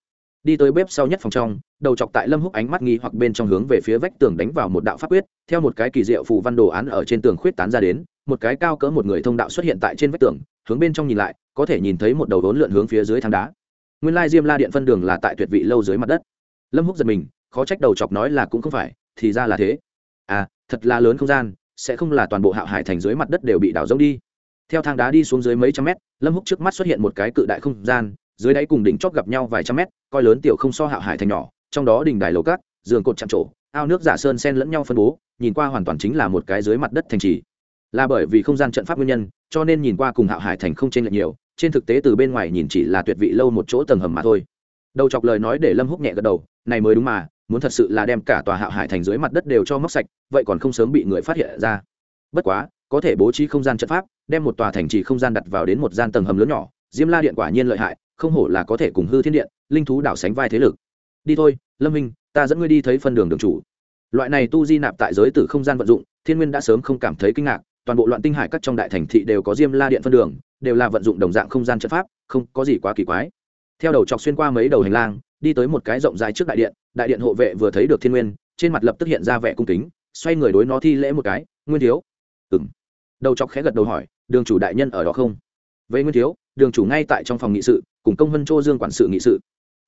Đi tới bếp sau nhất phòng trong, đầu chọc tại lâm húc ánh mắt nghi hoặc bên trong hướng về phía vách tường đánh vào một đạo pháp quyết, theo một cái kỳ diệu phù văn đồ án ở trên tường khuyết tán ra đến, một cái cao cỡ một người thông đạo xuất hiện tại trên vách tường, hướng bên trong nhìn lại, có thể nhìn thấy một đầu đốn lượn hướng phía dưới thang đá. Nguyên lai diêm la điện phân đường là tại tuyệt vị lâu dưới mặt đất. Lâm húc giật mình, khó trách đầu chọc nói là cũng không phải, thì ra là thế. À thật là lớn không gian, sẽ không là toàn bộ hạo hải thành dưới mặt đất đều bị đảo rông đi. Theo thang đá đi xuống dưới mấy trăm mét, lâm húc trước mắt xuất hiện một cái cự đại không gian, dưới đáy cùng đỉnh chót gặp nhau vài trăm mét, coi lớn tiểu không so hạo hải thành nhỏ, trong đó đỉnh đài lầu cát giường cột chạm trổ, ao nước giả sơn sen lẫn nhau phân bố, nhìn qua hoàn toàn chính là một cái dưới mặt đất thành trì. Là bởi vì không gian trận pháp nguyên nhân, cho nên nhìn qua cùng hạo hải thành không chênh lệch nhiều, trên thực tế từ bên ngoài nhìn chỉ là tuyệt vị lâu một chỗ tầng hầm mà thôi. Đầu chọc lời nói để lâm húc nhẹ gật đầu, này mới đúng mà muốn thật sự là đem cả tòa hạo hải thành dưới mặt đất đều cho móc sạch, vậy còn không sớm bị người phát hiện ra. Bất quá, có thể bố trí không gian trận pháp, đem một tòa thành trì không gian đặt vào đến một gian tầng hầm lớn nhỏ, diêm la điện quả nhiên lợi hại, không hổ là có thể cùng hư thiên điện, linh thú đảo sánh vai thế lực. Đi thôi, lâm minh, ta dẫn ngươi đi thấy phân đường đường chủ. Loại này tu di nạp tại giới tử không gian vận dụng, thiên nguyên đã sớm không cảm thấy kinh ngạc, toàn bộ loạn tinh hải các trong đại thành thị đều có diêm la điện phân đường, đều là vận dụng đồng dạng không gian trận pháp, không có gì quá kỳ quái. Theo đầu chọc xuyên qua mấy đầu hành lang đi tới một cái rộng dài trước đại điện đại điện hộ vệ vừa thấy được thiên nguyên, trên mặt lập tức hiện ra vẻ cung kính, xoay người đối nó thi lễ một cái, nguyên thiếu. Ừ m đầu chọc khẽ gật đầu hỏi, đường chủ đại nhân ở đó không? Vậy nguyên thiếu, đường chủ ngay tại trong phòng nghị sự, cùng công hân chỗ dương quản sự nghị sự.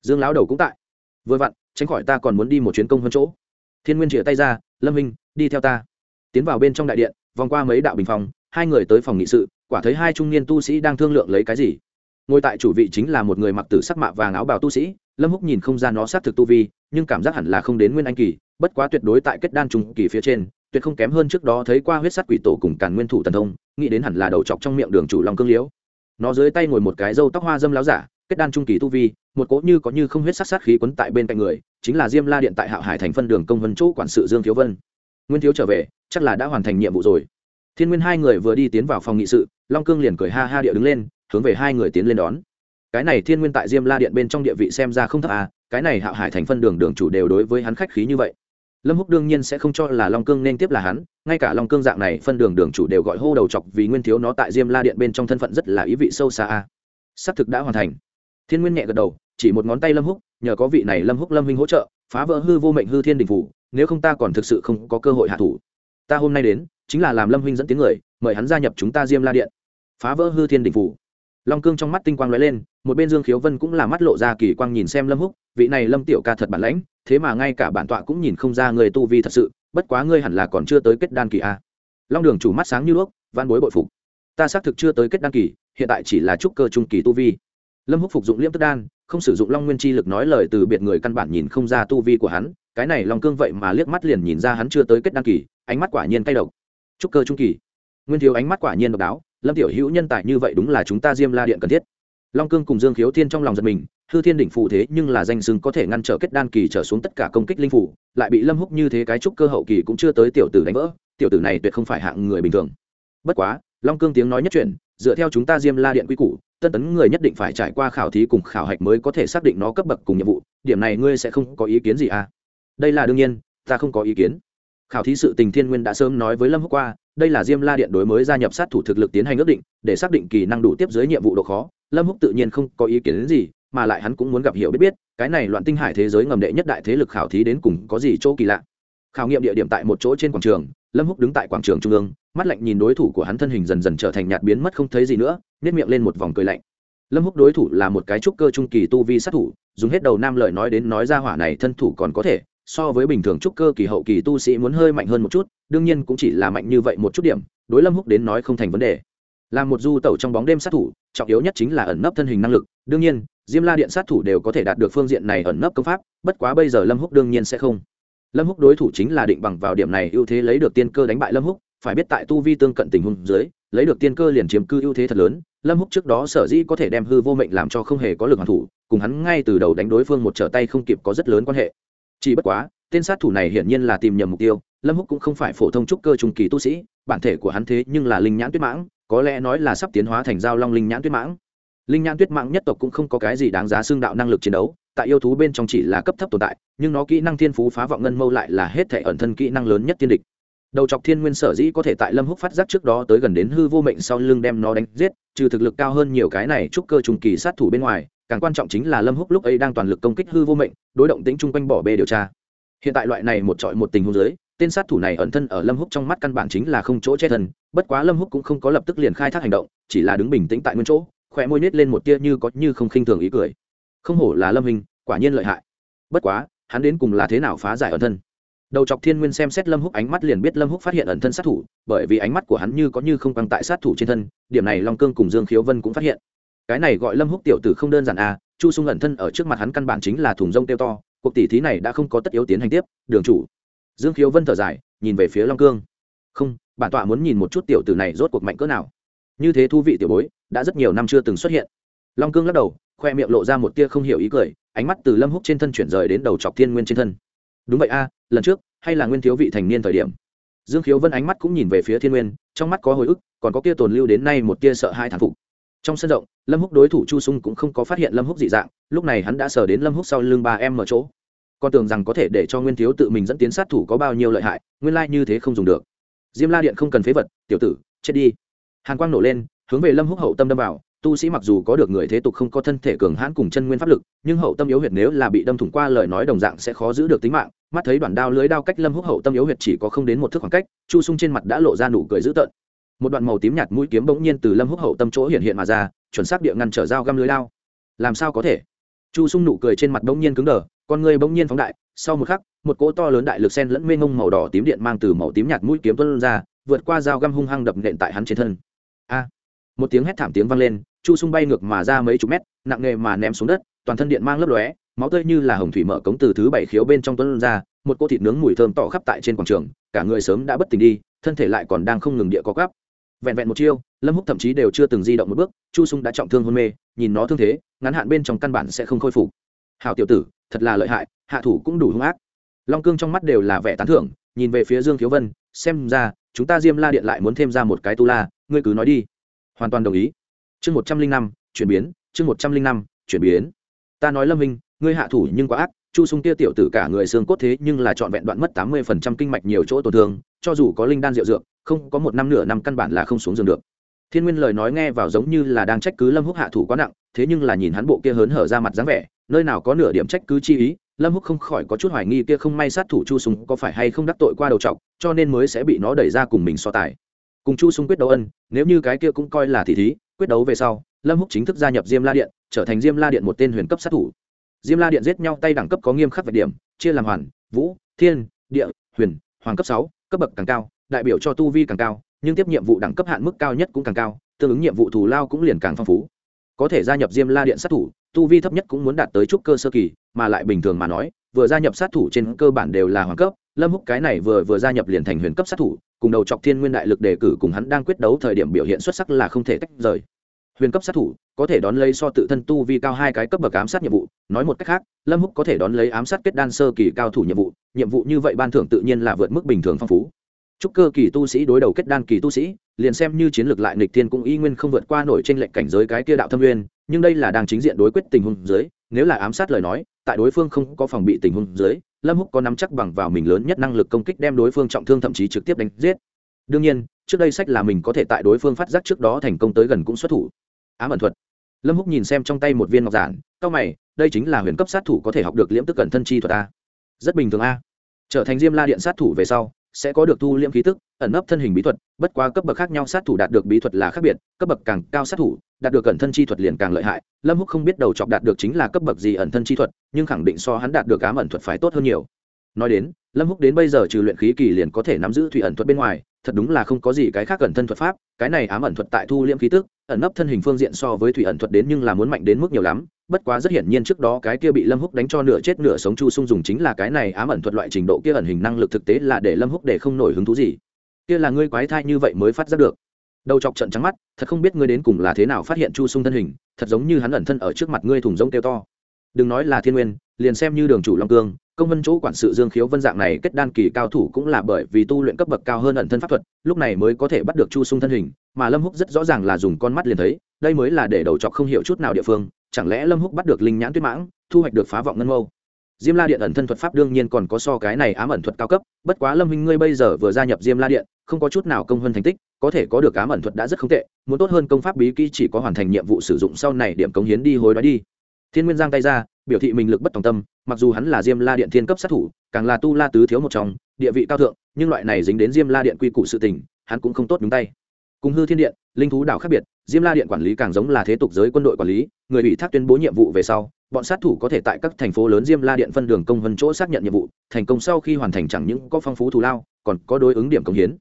Dương lão đầu cũng tại. Vừa vặn, tránh khỏi ta còn muốn đi một chuyến công vân chỗ thiên nguyên chĩa tay ra, lâm minh đi theo ta. Tiến vào bên trong đại điện, vòng qua mấy đạo bình phòng, hai người tới phòng nghị sự, quả thấy hai trung niên tu sĩ đang thương lượng lấy cái gì. Ngồi tại chủ vị chính là một người mặc tử sắc mạ vàng áo bào tu sĩ lâm húc nhìn không ra nó xác thực tu vi, nhưng cảm giác hẳn là không đến nguyên anh kỳ, bất quá tuyệt đối tại kết đan trung kỳ phía trên, tuyệt không kém hơn trước đó thấy qua huyết sắt quỷ tổ cùng càn nguyên thủ thần thông, nghĩ đến hẳn là đầu chọc trong miệng đường chủ long cương liễu. Nó dưới tay ngồi một cái râu tóc hoa dâm láo giả, kết đan trung kỳ tu vi, một cỗ như có như không huyết sát sát khí quấn tại bên cạnh người, chính là diêm la điện tại hạo hải thành phân đường công vân chỗ quản sự dương thiếu vân. Nguyên thiếu trở về, chắc là đã hoàn thành nhiệm vụ rồi. Thiên nguyên hai người vừa đi tiến vào phòng nghị sự, long cương liền cười ha ha địa đứng lên, hướng về hai người tiến lên đón cái này thiên nguyên tại diêm la điện bên trong địa vị xem ra không thấp à cái này hạo hải thành phân đường đường chủ đều đối với hắn khách khí như vậy. Lâm húc đương nhiên sẽ không cho là long cương nên tiếp là hắn, ngay cả long cương dạng này phân đường đường chủ đều gọi hô đầu chọc vì nguyên thiếu nó tại diêm la điện bên trong thân phận rất là ý vị sâu xa à. a xác thực đã hoàn thành. Thiên nguyên nhẹ gật đầu, chỉ một ngón tay lâm húc, nhờ có vị này lâm húc lâm huynh hỗ trợ, phá vỡ hư vô mệnh hư thiên đình phủ, nếu không ta còn thực sự không có cơ hội hạ thủ. Ta hôm nay đến, chính là làm lâm huynh dẫn tiếng người, mời hắn gia nhập chúng ta diêm la điện. Phá vỡ hư thiên đình phủ long cương trong mắt tinh quang lóe lên, một bên dương khiếu vân cũng là mắt lộ ra kỳ quang nhìn xem lâm húc, vị này lâm tiểu ca thật bản lãnh, thế mà ngay cả bản tọa cũng nhìn không ra người tu vi thật sự, bất quá ngươi hẳn là còn chưa tới kết đan kỳ a long đường chủ mắt sáng như đuốc van bối bội phục. Ta xác thực chưa tới kết đan kỳ, hiện tại chỉ là trúc cơ trung kỳ tu vi. Lâm húc phục dụng liễm tức đan, không sử dụng long nguyên chi lực nói lời từ biệt người căn bản nhìn không ra tu vi của hắn, cái này long cương vậy mà liếc mắt liền nhìn ra hắn chưa tới kết đan kỳ, ánh mắt quả nhiên cay độc. Trúc cơ trung kỳ. Nguyên thiếu ánh mắt quả nhiên độc đáo lâm tiểu hữu nhân tài như vậy đúng là chúng ta diêm la điện cần thiết. Long cương cùng dương khiếu thiên trong lòng giật mình, hư thiên đỉnh phụ thế nhưng là danh sưng có thể ngăn trở kết đan kỳ trở xuống tất cả công kích linh phủ, lại bị lâm húc như thế cái trúc cơ hậu kỳ cũng chưa tới tiểu tử đánh vỡ, tiểu tử này tuyệt không phải hạng người bình thường. Bất quá, long cương tiếng nói nhất chuyện dựa theo chúng ta diêm la điện quy củ, tân tấn người nhất định phải trải qua khảo thí cùng khảo hạch mới có thể xác định nó cấp bậc cùng nhiệm vụ, điểm này ngươi sẽ không có ý kiến gì à? Đây là đương nhiên, ta không có ý kiến. Khảo thí sự tình thiên nguyên đã sớm nói với lâm húc qua đây là diêm la điện đối mới gia nhập sát thủ thực lực tiến hành ước định, để xác định kỳ năng đủ tiếp dưới nhiệm vụ độ khó. Lâm húc tự nhiên không có ý kiến đến gì, mà lại hắn cũng muốn gặp hiểu biết biết, cái này loạn tinh hải thế giới ngầm đệ nhất đại thế lực khảo thí đến cùng có gì chỗ kỳ lạ. Khảo nghiệm địa điểm tại một chỗ trên quảng trường, lâm húc đứng tại quảng trường trung ương, mắt lạnh nhìn đối thủ của hắn thân hình dần dần trở thành nhạt biến mất không thấy gì nữa nếp miệng lên một vòng cười lạnh. Lâm húc đối thủ là một cái trúc cơ trung kỳ tu vi sát thủ, dùng hết đầu nam lời nói đến nói ra hỏa này thân thủ còn có thể so với bình thường trúc cơ kỳ hậu kỳ tu sĩ muốn hơi mạnh hơn một chút, đương nhiên cũng chỉ là mạnh như vậy một chút điểm, đối lâm húc đến nói không thành vấn đề. Là một du tẩu trong bóng đêm sát thủ, trọng yếu nhất chính là ẩn nấp thân hình năng lực, đương nhiên, diêm la điện sát thủ đều có thể đạt được phương diện này ẩn nấp công pháp, bất quá bây giờ lâm húc đương nhiên sẽ không. Lâm húc đối thủ chính là định bằng vào điểm này ưu thế lấy được tiên cơ đánh bại lâm húc, phải biết tại tu vi tương cận tình huống dưới, lấy được tiên cơ liền chiếm cư ưu thế thật lớn, lâm húc trước đó sở dĩ có thể đem hư vô mệnh làm cho không hề có lực hoàn thủ, cùng hắn ngay từ đầu đánh đối phương một trở tay không kịp có rất lớn quan hệ chỉ bất quá, tên sát thủ này hiển nhiên là tìm nhầm mục tiêu, lâm húc cũng không phải phổ thông trúc cơ trung kỳ tu sĩ, bản thể của hắn thế nhưng là linh nhãn tuyết mãng, có lẽ nói là sắp tiến hóa thành giao long linh nhãn tuyết mãng. Linh nhãn tuyết mãng nhất tộc cũng không có cái gì đáng giá xương đạo năng lực chiến đấu, tại yêu thú bên trong chỉ là cấp thấp tồn tại, nhưng nó kỹ năng thiên phú phá vọng ngân mâu lại là hết thể ẩn thân kỹ năng lớn nhất tiên địch. Đầu chọc thiên nguyên sở dĩ có thể tại lâm húc phát giác trước đó tới gần đến hư vô mệnh sau lưng đem nó đánh giết, trừ thực lực cao hơn nhiều cái này trúc cơ trùng kỳ sát thủ bên ngoài càng quan trọng chính là lâm húc lúc ấy đang toàn lực công kích hư vô mệnh, đối động tính chung quanh bỏ bê điều tra. Hiện tại loại này một trọi một tình huống dưới, tên sát thủ này ẩn thân ở lâm húc trong mắt căn bản chính là không chỗ che thân, bất quá lâm húc cũng không có lập tức liền khai thác hành động, chỉ là đứng bình tĩnh tại nguyên chỗ khỏe môi nết lên một tia như có như không khinh thường ý cười. Không hổ là lâm hình quả nhiên lợi hại. Bất quá, hắn đến cùng là thế nào phá giải ẩn thân? Đầu chọc thiên nguyên xem xét lâm húc ánh mắt liền biết lâm húc phát hiện ẩn thân sát thủ, bởi vì ánh mắt của hắn như có như không băng tại sát thủ trên thân, điểm này long cương cùng dương khiếu vân cũng phát hiện cái này gọi lâm húc tiểu tử không đơn giản à chu sung ẩn thân ở trước mặt hắn căn bản chính là thùng rông tiêu to, cuộc tỷ thí này đã không có tất yếu tiến hành tiếp, đường chủ. Dương khiếu vân thở dài, nhìn về phía long cương. Không, bản tọa muốn nhìn một chút tiểu tử này rốt cuộc mạnh cỡ nào. Như thế thú vị tiểu bối, đã rất nhiều năm chưa từng xuất hiện. Long cương lắc đầu, khoe miệng lộ ra một tia không hiểu ý cười, ánh mắt từ lâm húc trên thân chuyển rời đến đầu chọc thiên nguyên trên thân. Đúng vậy a, lần trước, hay là nguyên thiếu vị thành niên thời điểm. Dương khiếu vân ánh mắt cũng nhìn về phía thiên nguyên, trong mắt có hồi ức, còn có kia tồn lưu đến nay một tia sợ hai thản phục. Trong sân rộng lâm húc đối thủ chu sung cũng không có phát hiện lâm húc dị dạng, lúc này hắn đã sờ đến lâm húc sau lưng ba em ở chỗ. Con tưởng rằng có thể để cho nguyên thiếu tự mình dẫn tiến sát thủ có bao nhiêu lợi hại, nguyên lai như thế không dùng được. Diêm la điện không cần phế vật, tiểu tử, chết đi. Hàn quang nổ lên, hướng về lâm húc hậu tâm đâm vào, tu sĩ mặc dù có được người thế tục không có thân thể cường hãn cùng chân nguyên pháp lực, nhưng hậu tâm yếu huyệt nếu là bị đâm thủng qua lời nói đồng dạng sẽ khó giữ được tính mạng. Mắt thấy đoạn đao lưới đao cách lâm húc hậu tâm yếu huyệt chỉ có không đến một thước khoảng cách, chu sung trên mặt đã lộ ra nụ cười dữ tợn. Một đoạn màu tím nhạt mũi kiếm bỗng nhiên từ lâm húc hậu tâm chỗ hiện hiện mà ra chuẩn xác địa ngăn trở dao găm lưới lao. Làm sao có thể? Chu sung nụ cười trên mặt bỗng nhiên cứng đờ, con người bỗng nhiên phóng đại, sau một khắc, một cỗ to lớn đại lực sen lẫn mê ngông màu đỏ tím điện mang từ màu tím nhạt mũi kiếm tuân ra, vượt qua dao găm hung hăng đập nện tại hắn trên thân. A! Một tiếng hét thảm tiếng vang lên, chu sung bay ngược mà ra mấy chục mét, nặng nghề mà ném xuống đất, toàn thân điện mang lấp lóe, máu tươi như là hồng thủy mở cống từ thứ bảy khiếu bên trong tuấn ra, một cô thịt nướng mùi thơm tỏ khắp tại trên quảng trường, cả người sớm đã bất tỉnh đi, thân thể lại còn đang không ngừng địa có gắp vẹn vẹn một chiêu, lâm húc thậm chí đều chưa từng di động một bước, chu sung đã trọng thương hôn mê, nhìn nó thương thế, ngắn hạn bên trong căn bản sẽ không khôi phục. Hào tiểu tử, thật là lợi hại, hạ thủ cũng đủ hung ác. Long cương trong mắt đều là vẻ tán thưởng, nhìn về phía dương thiếu vân, xem ra, chúng ta diêm la điện lại muốn thêm ra một cái tu la, ngươi cứ nói đi. Hoàn toàn đồng ý. Chương một trăm linh năm, chuyển biến, chương một trăm linh năm, chuyển biến. Ta nói lâm minh, ngươi hạ thủ nhưng quá ác, chu sung kia tiểu tử cả người xương cốt thế nhưng là trọn vẹn đoạn mất tám mươi phần trăm kinh mạch nhiều chỗ tổn thương, cho dù có linh đan rượu dược không có một năm nửa năm căn bản là không xuống giường được. Thiên nguyên lời nói nghe vào giống như là đang trách cứ lâm húc hạ thủ quá nặng, thế nhưng là nhìn hắn bộ kia hớn hở ra mặt dáng vẻ, nơi nào có nửa điểm trách cứ chi ý, lâm húc không khỏi có chút hoài nghi kia không may sát thủ chu Sùng có phải hay không đắc tội qua đầu trọc, cho nên mới sẽ bị nó đẩy ra cùng mình so tài. Cùng chu Sùng quyết đấu ân, nếu như cái kia cũng coi là thị thí, quyết đấu về sau, lâm húc chính thức gia nhập diêm la điện, trở thành diêm la điện một tên huyền cấp sát thủ. Diêm la điện giết nhau tay đẳng cấp có nghiêm khắc vạch điểm, chia làm hoàn, vũ, thiên, địa, huyền, hoàng cấp sáu, cấp bậc càng cao đại biểu cho tu vi càng cao, nhưng tiếp nhiệm vụ đẳng cấp hạn mức cao nhất cũng càng cao, tương ứng nhiệm vụ thù lao cũng liền càng phong phú. Có thể gia nhập diêm la điện sát thủ, tu vi thấp nhất cũng muốn đạt tới trúc cơ sơ kỳ, mà lại bình thường mà nói, vừa gia nhập sát thủ trên cơ bản đều là hoàng cấp, lâm húc cái này vừa vừa gia nhập liền thành huyền cấp sát thủ, cùng đầu chọc thiên nguyên đại lực đề cử cùng hắn đang quyết đấu thời điểm biểu hiện xuất sắc là không thể tách rời. Huyền cấp sát thủ, có thể đón lấy so tự thân tu vi cao hai cái cấp bậc ám sát nhiệm vụ, nói một cách khác, lâm húc có thể đón lấy ám sát kết đan sơ kỳ cao thủ nhiệm vụ nhiệm vụ như vậy ban thưởng tự nhiên là vượt mức bình thường phong phú. Chúc cơ kỳ tu sĩ đối đầu kết đan kỳ tu sĩ, liền xem như chiến lược lại nghịch thiên cũng y nguyên không vượt qua nổi trên lệnh cảnh giới cái kia đạo thâm nguyên, nhưng đây là đang chính diện đối quyết tình huống dưới, nếu là ám sát lời nói, tại đối phương không có phòng bị tình huống dưới, Lâm Húc có nắm chắc bằng vào mình lớn nhất năng lực công kích đem đối phương trọng thương thậm chí trực tiếp đánh giết. Đương nhiên, trước đây sách là mình có thể tại đối phương phát giác trước đó thành công tới gần cũng xuất thủ. Ám ẩn thuật. Lâm Húc nhìn xem trong tay một viên ngọc giản, cao mày, đây chính là huyền cấp sát thủ có thể học được liễm tức cẩn thân chi thuật a. Rất bình thường a. Trở thành Diêm La điện sát thủ về sau, sẽ có được thu liễm khí tức, ẩn nấp thân hình bí thuật, bất quá cấp bậc khác nhau sát thủ đạt được bí thuật là khác biệt, cấp bậc càng cao sát thủ, đạt được ẩn thân chi thuật liền càng lợi hại. Lâm húc không biết đầu chọc đạt được chính là cấp bậc gì ẩn thân chi thuật, nhưng khẳng định so hắn đạt được ám ẩn thuật phải tốt hơn nhiều. Nói đến lâm húc đến bây giờ trừ luyện khí kỳ liền có thể nắm giữ thủy ẩn thuật bên ngoài, thật đúng là không có gì cái khác ẩn thân thuật pháp, cái này ám ẩn thuật tại thu liễm khí tức, ẩn nấp thân hình phương diện so với thủy ẩn thuật đến nhưng là muốn mạnh đến mức nhiều lắm, bất quá rất hiển nhiên trước đó cái kia bị lâm húc đánh cho nửa chết nửa sống chu sung dùng chính là cái này ám ẩn thuật loại trình độ kia ẩn hình năng lực thực tế là để lâm húc để không nổi hứng thú gì. Kia là ngươi quái thai như vậy mới phát giác được. Đầu chọc trận trắng mắt, thật không biết ngươi đến cùng là thế nào phát hiện chu sung thân hình, thật giống như hắn ẩn thân ở trước mặt ngươi thùng rỗng kêu to. Đừng nói là thiên nguyên liền xem như đường chủ long cương, công vân chỗ quản sự dương khiếu vân dạng này kết đan kỳ cao thủ cũng là bởi vì tu luyện cấp bậc cao hơn ẩn thân pháp thuật, lúc này mới có thể bắt được chu sung thân hình, mà lâm húc rất rõ ràng là dùng con mắt liền thấy, đây mới là để đầu chọc không hiểu chút nào địa phương, chẳng lẽ lâm húc bắt được linh nhãn tuyết mãng, thu hoạch được phá vọng ngân mâu? Diêm la điện ẩn thân thuật pháp đương nhiên còn có so cái này ám ẩn thuật cao cấp, bất quá lâm huynh ngươi bây giờ vừa gia nhập diêm la điện, không có chút nào công hơn thành tích, có thể có được ám ẩn thuật đã rất không tệ, muốn tốt hơn công pháp bí kỹ chỉ có hoàn thành nhiệm vụ sử dụng sau này điểm cống hiến đi hối đoái đi. Thiên nguyên giang tay ra biểu thị mình lực bất tòng tâm, mặc dù hắn là diêm la điện thiên cấp sát thủ, càng là tu la tứ thiếu một trong, địa vị cao thượng, nhưng loại này dính đến diêm la điện quy củ sự tình, hắn cũng không tốt đúng tay. Cùng hư thiên điện, linh thú đảo khác biệt, diêm la điện quản lý càng giống là thế tục giới quân đội quản lý, người ủy thác tuyên bố nhiệm vụ về sau, bọn sát thủ có thể tại các thành phố lớn diêm la điện phân đường công vân chỗ xác nhận nhiệm vụ, thành công sau khi hoàn thành chẳng những có phong phú thù lao, còn có đối ứng điểm cống hiến.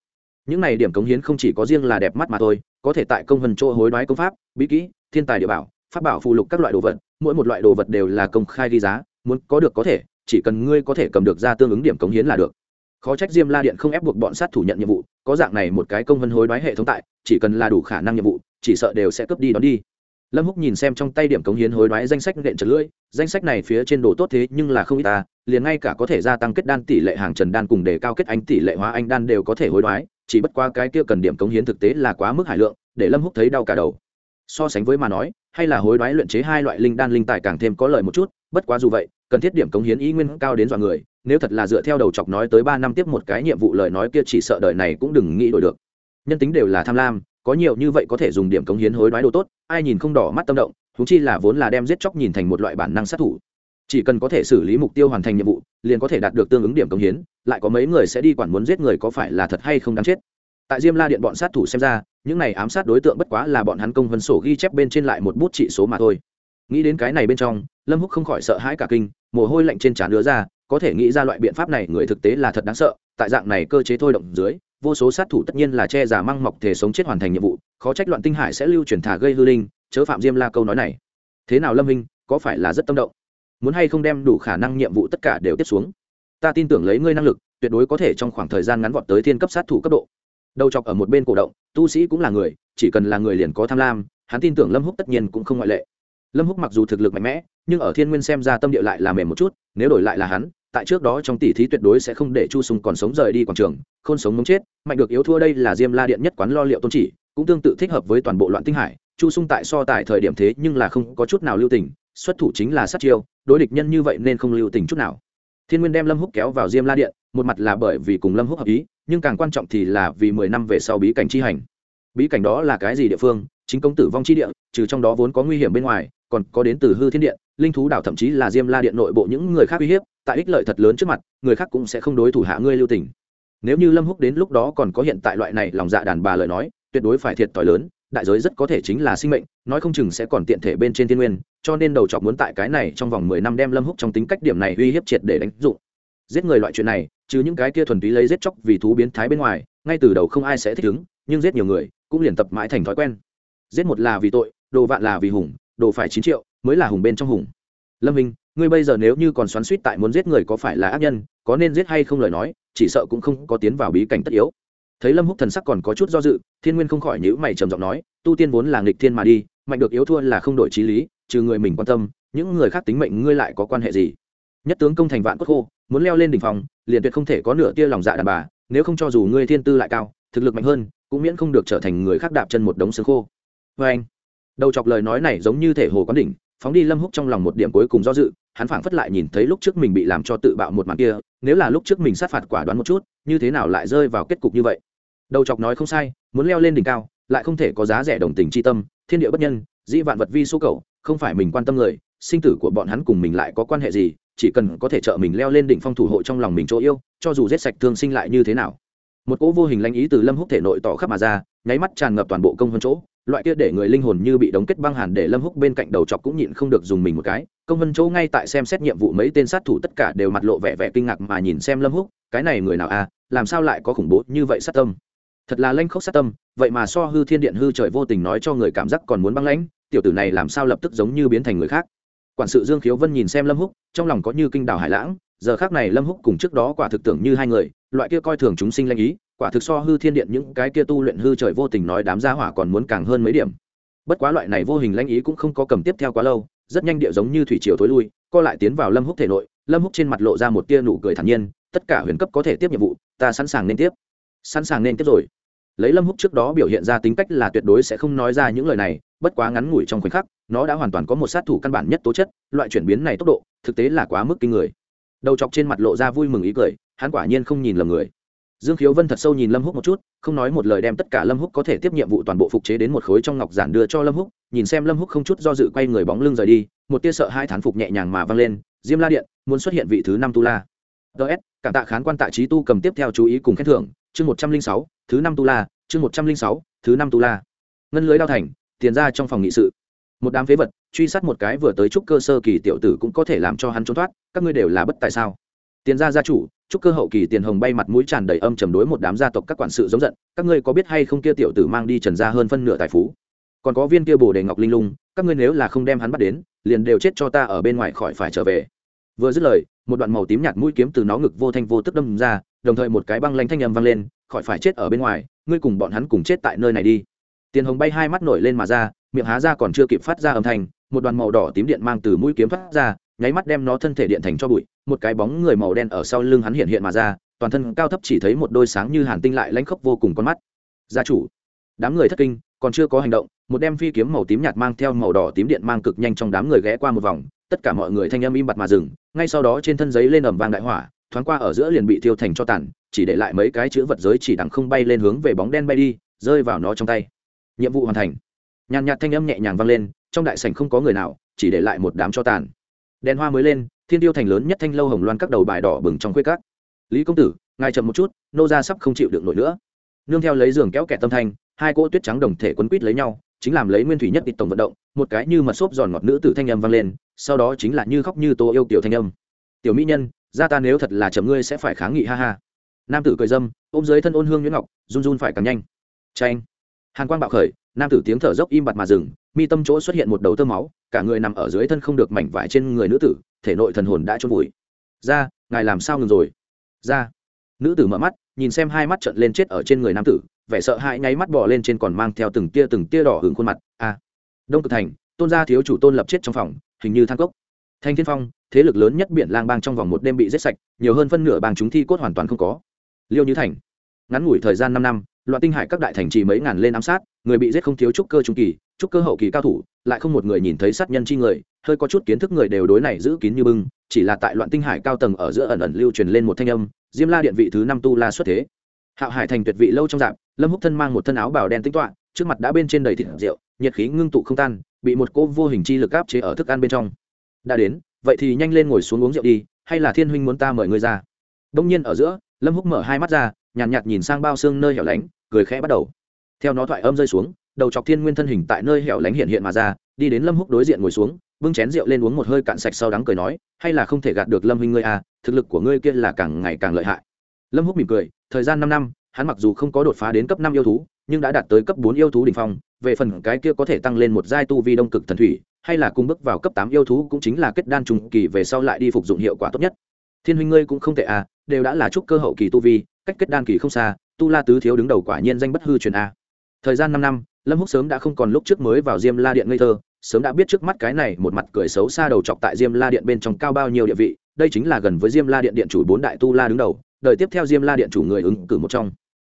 Những này điểm cống hiến không chỉ có riêng là đẹp mắt mà thôi, có thể tại công vân chỗ hối đoái công pháp, bí kỹ, thiên tài địa bảo, pháp bảo phụ lục các loại đồ vật mỗi một loại đồ vật đều là công khai ghi giá, muốn có được có thể, chỉ cần ngươi có thể cầm được ra tương ứng điểm cống hiến là được. Khó trách diêm la điện không ép buộc bọn sát thủ nhận nhiệm vụ, có dạng này một cái công vân hối đoái hệ thống tại, chỉ cần là đủ khả năng nhiệm vụ, chỉ sợ đều sẽ cướp đi đón đi. Lâm húc nhìn xem trong tay điểm cống hiến hối đoái danh sách nện trật lưỡi, danh sách này phía trên đồ tốt thế nhưng là không ít ta, liền ngay cả có thể gia tăng kết đan tỷ lệ hàng trần đan cùng đề cao kết anh tỷ lệ hóa anh đan đều có thể hối đoái, chỉ bất qua cái kia cần điểm cống hiến thực tế là quá mức hải lượng, để lâm húc thấy đau cả đầu so sánh với mà nói, hay là hối đoái luyện chế hai loại linh đan linh tài càng thêm có lợi một chút, bất quá dù vậy, cần thiết điểm cống hiến ý nguyên cao đến dọa người, nếu thật là dựa theo đầu chọc nói tới ba năm tiếp một cái nhiệm vụ lời nói kia chỉ sợ đời này cũng đừng nghĩ đổi được. Nhân tính đều là tham lam, có nhiều như vậy có thể dùng điểm cống hiến hối đoái đồ tốt, ai nhìn không đỏ mắt tâm động thú chi là vốn là đem giết chóc nhìn thành một loại bản năng sát thủ. Chỉ cần có thể xử lý mục tiêu hoàn thành nhiệm vụ, liền có thể đạt được tương ứng điểm cống hiến, lại có mấy người sẽ đi quản muốn giết người có phải là thật hay không đáng chết. Tại diêm la điện bọn sát thủ xem ra những này ám sát đối tượng bất quá là bọn hắn công vân sổ ghi chép bên trên lại một bút trị số mà thôi. Nghĩ đến cái này bên trong, lâm húc không khỏi sợ hãi cả kinh, mồ hôi lạnh trên trán đứa ra, có thể nghĩ ra loại biện pháp này, người thực tế là thật đáng sợ, tại dạng này cơ chế thôi động dưới, vô số sát thủ tất nhiên là che giả măng mọc thể sống chết hoàn thành nhiệm vụ, khó trách loạn tinh hải sẽ lưu truyền thả gây hư linh, chớ phạm diêm la câu nói này. Thế nào lâm minh, có phải là rất tâm động? Muốn hay không đem đủ khả năng nhiệm vụ tất cả đều tiếp xuống? Ta tin tưởng lấy ngươi năng lực, tuyệt đối có thể trong khoảng thời gian ngắn vọt tới thiên cấp sát thủ cấp độ đầu chọc ở một bên cổ động, tu sĩ cũng là người, chỉ cần là người liền có tham lam, hắn tin tưởng lâm húc tất nhiên cũng không ngoại lệ. Lâm húc mặc dù thực lực mạnh mẽ, nhưng ở thiên nguyên xem ra tâm địa lại là mềm một chút, nếu đổi lại là hắn, tại trước đó trong tỷ thí tuyệt đối sẽ không để chu sùng còn sống rời đi quảng trường, khôn sống mống chết, mạnh được yếu thua đây là diêm la điện nhất quán lo liệu tôn chỉ, cũng tương tự thích hợp với toàn bộ loạn tinh hải, chu sung tại so tại thời điểm thế nhưng là không có chút nào lưu tình, xuất thủ chính là sát chiêu, đối địch nhân như vậy nên không lưu tình chút nào. Thiên nguyên đem lâm húc kéo vào diêm la điện, một mặt là bởi vì cùng lâm húc hợp ý nhưng càng quan trọng thì là vì mười năm về sau bí cảnh chi hành. Bí cảnh đó là cái gì địa phương? Chính công tử vong chi địa, trừ trong đó vốn có nguy hiểm bên ngoài, còn có đến từ hư thiên điện, linh thú đảo thậm chí là diêm la điện nội bộ những người khác uy hiếp, tại ích lợi thật lớn trước mặt, người khác cũng sẽ không đối thủ hạ ngươi lưu tình. Nếu như lâm húc đến lúc đó còn có hiện tại loại này lòng dạ đàn bà lời nói, tuyệt đối phải thiệt t lớn, đại giới rất có thể chính là sinh mệnh, nói không chừng sẽ còn tiện thể bên trên thiên nguyên, cho nên đầu chọc muốn tại cái này trong vòng mười năm đem lâm húc trong tính cách điểm này uy hiếp triệt để đánh dụng. Giết người loại chuyện này chứ những cái kia thuần túy lấy giết chóc vì thú biến thái bên ngoài, ngay từ đầu không ai sẽ thích ứng, nhưng giết nhiều người, cũng liền tập mãi thành thói quen. Giết một là vì tội, đồ vạn là vì hùng, đồ phải chín triệu, mới là hùng bên trong hùng. Lâm minh, ngươi bây giờ nếu như còn xoắn suýt tại muốn giết người có phải là ác nhân, có nên giết hay không lời nói, chỉ sợ cũng không có tiến vào bí cảnh tất yếu. Thấy lâm húc thần sắc còn có chút do dự, thiên nguyên không khỏi nhữ mày trầm giọng nói, tu tiên vốn là nghịch thiên mà đi, mạnh được yếu thua là không đổi trí lý, trừ người mình quan tâm, những người khác tính mệnh ngươi lại có quan hệ gì? Nhất tướng công thành vạn cốt khô, muốn leo lên đỉnh phòng liền tuyệt không thể có nửa tia lòng dạ đàn bà, nếu không cho dù ngươi thiên tư lại cao, thực lực mạnh hơn, cũng miễn không được trở thành người khác đạp chân một đống xương khô. Vê anh, đầu chọc lời nói này giống như thể hồ quán đỉnh, phóng đi lâm húc trong lòng một điểm cuối cùng do dự, hắn phảng phất lại nhìn thấy lúc trước mình bị làm cho tự bạo một màn kia, nếu là lúc trước mình sát phạt quả đoán một chút, như thế nào lại rơi vào kết cục như vậy? Đầu chọc nói không sai, muốn leo lên đỉnh cao, lại không thể có giá rẻ đồng tình chi tâm, thiên địa bất nhân, dĩ vạn vật vi số cầu không phải mình quan tâm người sinh tử của bọn hắn cùng mình lại có quan hệ gì, chỉ cần có thể trợ mình leo lên đỉnh phong thủ hộ trong lòng mình chỗ yêu, cho dù giết sạch thương sinh lại như thế nào. Một cỗ vô hình lãnh ý từ lâm húc thể nội tỏ khắp mà ra, nháy mắt tràn ngập toàn bộ công hơn chỗ, loại kia để người linh hồn như bị đóng kết băng hàn để lâm húc bên cạnh đầu chọc cũng nhịn không được dùng mình một cái. Công vân chỗ ngay tại xem xét nhiệm vụ mấy tên sát thủ tất cả đều mặt lộ vẻ vẻ kinh ngạc mà nhìn xem lâm húc, cái này người nào à làm sao lại có khủng bố như vậy sát tâm? Thật là lanh khốc sát tâm, vậy mà so hư thiên điện hư trời vô tình nói cho người cảm giác còn muốn băng lãnh, tiểu tử này làm sao lập tức giống như biến thành người khác? Quản sự dương khiếu vân nhìn xem lâm húc, trong lòng có như kinh đảo hải lãng, giờ khác này lâm húc cùng trước đó quả thực tưởng như hai người, loại kia coi thường chúng sinh lanh ý, quả thực so hư thiên điện những cái kia tu luyện hư trời vô tình nói đám gia hỏa còn muốn càng hơn mấy điểm. Bất quá loại này vô hình lanh ý cũng không có cầm tiếp theo quá lâu, rất nhanh địa giống như thủy triều thối lui, co lại tiến vào lâm húc thể nội, lâm húc trên mặt lộ ra một tia nụ cười thản nhiên, tất cả huyền cấp có thể tiếp nhiệm vụ, ta sẵn sàng nên tiếp. Sẵn sàng nên tiếp rồi. Lấy lâm húc trước đó biểu hiện ra tính cách là tuyệt đối sẽ không nói ra những lời này, bất quá ngắn ngủi trong khoảnh khắc nó đã hoàn toàn có một sát thủ căn bản nhất tố chất, loại chuyển biến này tốc độ, thực tế là quá mức kinh người. Đầu chọc trên mặt lộ ra vui mừng ý cười, hắn quả nhiên không nhìn lầm người. Dương khiếu vân thật sâu nhìn lâm húc một chút, không nói một lời đem tất cả lâm húc có thể tiếp nhiệm vụ toàn bộ phục chế đến một khối trong ngọc giản đưa cho lâm húc, nhìn xem lâm húc không chút do dự quay người bóng lưng rời đi, một tia sợ hai thán phục nhẹ nhàng mà vang lên, diêm la điện, muốn xuất hiện vị thứ năm tu la. Ts cảm tạ khán quan tạ trí tu cầm tiếp theo chú ý cùng khen thưởng, chương một trăm linh sáu, thứ năm tu la, chương một trăm linh sáu, thứ năm tu la. Ngân lưới đao thành, tiền ra trong phòng nghị sự một đám phế vật, truy sát một cái vừa tới trúc cơ sơ kỳ tiểu tử cũng có thể làm cho hắn trốn thoát, các ngươi đều là bất tại sao? Tiền gia gia chủ, trúc cơ hậu kỳ tiền hồng bay mặt mũi tràn đầy âm trầm đối một đám gia tộc các quản sự giống giận, các ngươi có biết hay không kia tiểu tử mang đi trần gia hơn phân nửa tài phú? Còn có viên kia bồ đề ngọc linh lung, các ngươi nếu là không đem hắn bắt đến, liền đều chết cho ta ở bên ngoài khỏi phải trở về. Vừa dứt lời, một đoạn màu tím nhạt mũi kiếm từ nó ngực vô thanh vô tức đâm ra, đồng thời một cái băng lanh thanh âm vang lên, khỏi phải chết ở bên ngoài, ngươi cùng bọn hắn cùng chết tại nơi này đi. Tiền hồng bay hai mắt nổi lên mà ra miệng há ra còn chưa kịp phát ra âm thanh, một đoàn màu đỏ tím điện mang từ mũi kiếm phát ra, nháy mắt đem nó thân thể điện thành cho bụi, một cái bóng người màu đen ở sau lưng hắn hiện hiện mà ra, toàn thân cao thấp chỉ thấy một đôi sáng như hàn tinh lại lãnh khốc vô cùng con mắt. Gia chủ, đám người thất kinh, còn chưa có hành động, một đem phi kiếm màu tím nhạt mang theo màu đỏ tím điện mang cực nhanh trong đám người ghé qua một vòng, tất cả mọi người thanh âm im bặt mà dừng, ngay sau đó trên thân giấy lên ẩm vàng đại hỏa, thoáng qua ở giữa liền bị thiêu thành cho tàn, chỉ để lại mấy cái chữ vật giới chỉ đằng không bay lên hướng về bóng đen bay đi, rơi vào nó trong tay. Nhiệm vụ hoàn thành nhàn nhạt thanh âm nhẹ nhàng vang lên, trong đại sảnh không có người nào, chỉ để lại một đám cho tàn. Đèn hoa mới lên, thiên tiêu thành lớn nhất thanh lâu hồng loan các đầu bài đỏ bừng trong khuê cát lý công tử, ngài chậm một chút, nô ra sắp không chịu được nổi nữa. Nương theo lấy giường kéo kẹt tâm thanh, hai cỗ tuyết trắng đồng thể quấn quýt lấy nhau, chính làm lấy nguyên thủy nhất địch tổng vận động, một cái như mật xốp giòn ngọt nữ tử thanh âm vang lên, sau đó chính là như khóc như tô yêu tiểu thanh âm. Tiểu mỹ nhân ra ta nếu thật là chậm ngươi sẽ phải kháng nghị, ha ha. Nam tử cười dâm, ôm dưới thân ôn hương nhuyễn ngọc, run run phải càng nhanh. Tranh hàn quang bạo khởi, nam tử tiếng thở dốc im bặt mà dừng, mi tâm chỗ xuất hiện một đầu tơ máu, cả người nằm ở dưới thân không được mảnh vải trên người nữ tử, thể nội thần hồn đã trôn vùi. Ra, ngài làm sao ngừng rồi? Ra. Nữ tử mở mắt, nhìn xem hai mắt trận lên chết ở trên người nam tử, vẻ sợ hãi nháy mắt bỏ lên trên còn mang theo từng tia từng tia đỏ hưởng khuôn mặt. A. Đông cực thành, tôn gia thiếu chủ tôn lập chết trong phòng, hình như than cốc. Thanh thiên phong, thế lực lớn nhất biển lang bang trong vòng một đêm bị giết sạch, nhiều hơn phân nửa bang chúng thi cốt hoàn toàn không có. Liêu như thành, ngắn ngủi thời gian năm năm loạn tinh hải các đại thành trì mấy ngàn lên ám sát, người bị giết không thiếu trúc cơ trung kỳ, trúc cơ hậu kỳ cao thủ, lại không một người nhìn thấy sát nhân chi người, hơi có chút kiến thức người đều đối này giữ kín như bưng, chỉ là tại loạn tinh hải cao tầng ở giữa ẩn ẩn lưu truyền lên một thanh âm, diêm la điện vị thứ năm tu la xuất thế. Hạo hải thành tuyệt vị lâu trong dạp lâm húc thân mang một thân áo bào đen tính toạ trước mặt đã bên trên đầy thịt rượu, nhiệt khí ngưng tụ không tan, bị một cô vô hình chi lực áp chế ở thức ăn bên trong. Đã đến, vậy thì nhanh lên ngồi xuống uống rượu đi, hay là thiên huynh muốn ta mời ngươi ra? Đông nhiên ở giữa, lâm húc mở hai mắt ra nhàn nhạt, nhạt nhìn sang bao xương nơi hẻo lánh cười khẽ bắt đầu. Theo nó thoại âm rơi xuống đầu chọc thiên nguyên thân hình tại nơi hẻo lánh hiện hiện mà ra đi đến lâm húc đối diện ngồi xuống bưng chén rượu lên uống một hơi cạn sạch sau đắng cười nói hay là không thể gạt được lâm huynh ngươi à thực lực của ngươi kia là càng ngày càng lợi hại. Lâm húc mỉm cười thời gian năm năm hắn mặc dù không có đột phá đến cấp năm yêu thú nhưng đã đạt tới cấp bốn yêu thú đỉnh phong về phần cái kia có thể tăng lên một giai tu vi đông cực thần thủy hay là cùng bước vào cấp tám yêu thú cũng chính là kết đan trùng kỳ về sau lại đi phục dụng hiệu quả tốt nhất. Thiên huynh ngươi cũng không tệ à đều đã là trúc cơ hậu kỳ tu vi, cách kết đan kỳ không xa, tu la tứ thiếu đứng đầu quả nhiên danh bất hư truyền a. Thời gian năm năm, lâm húc sớm đã không còn lúc trước mới vào diêm la điện ngây thơ, sớm đã biết trước mắt cái này một mặt cười xấu xa đầu chọc tại diêm la điện bên trong cao bao nhiêu địa vị, đây chính là gần với diêm la điện điện chủ bốn đại tu la đứng đầu, đời tiếp theo diêm la điện chủ người ứng cử một trong.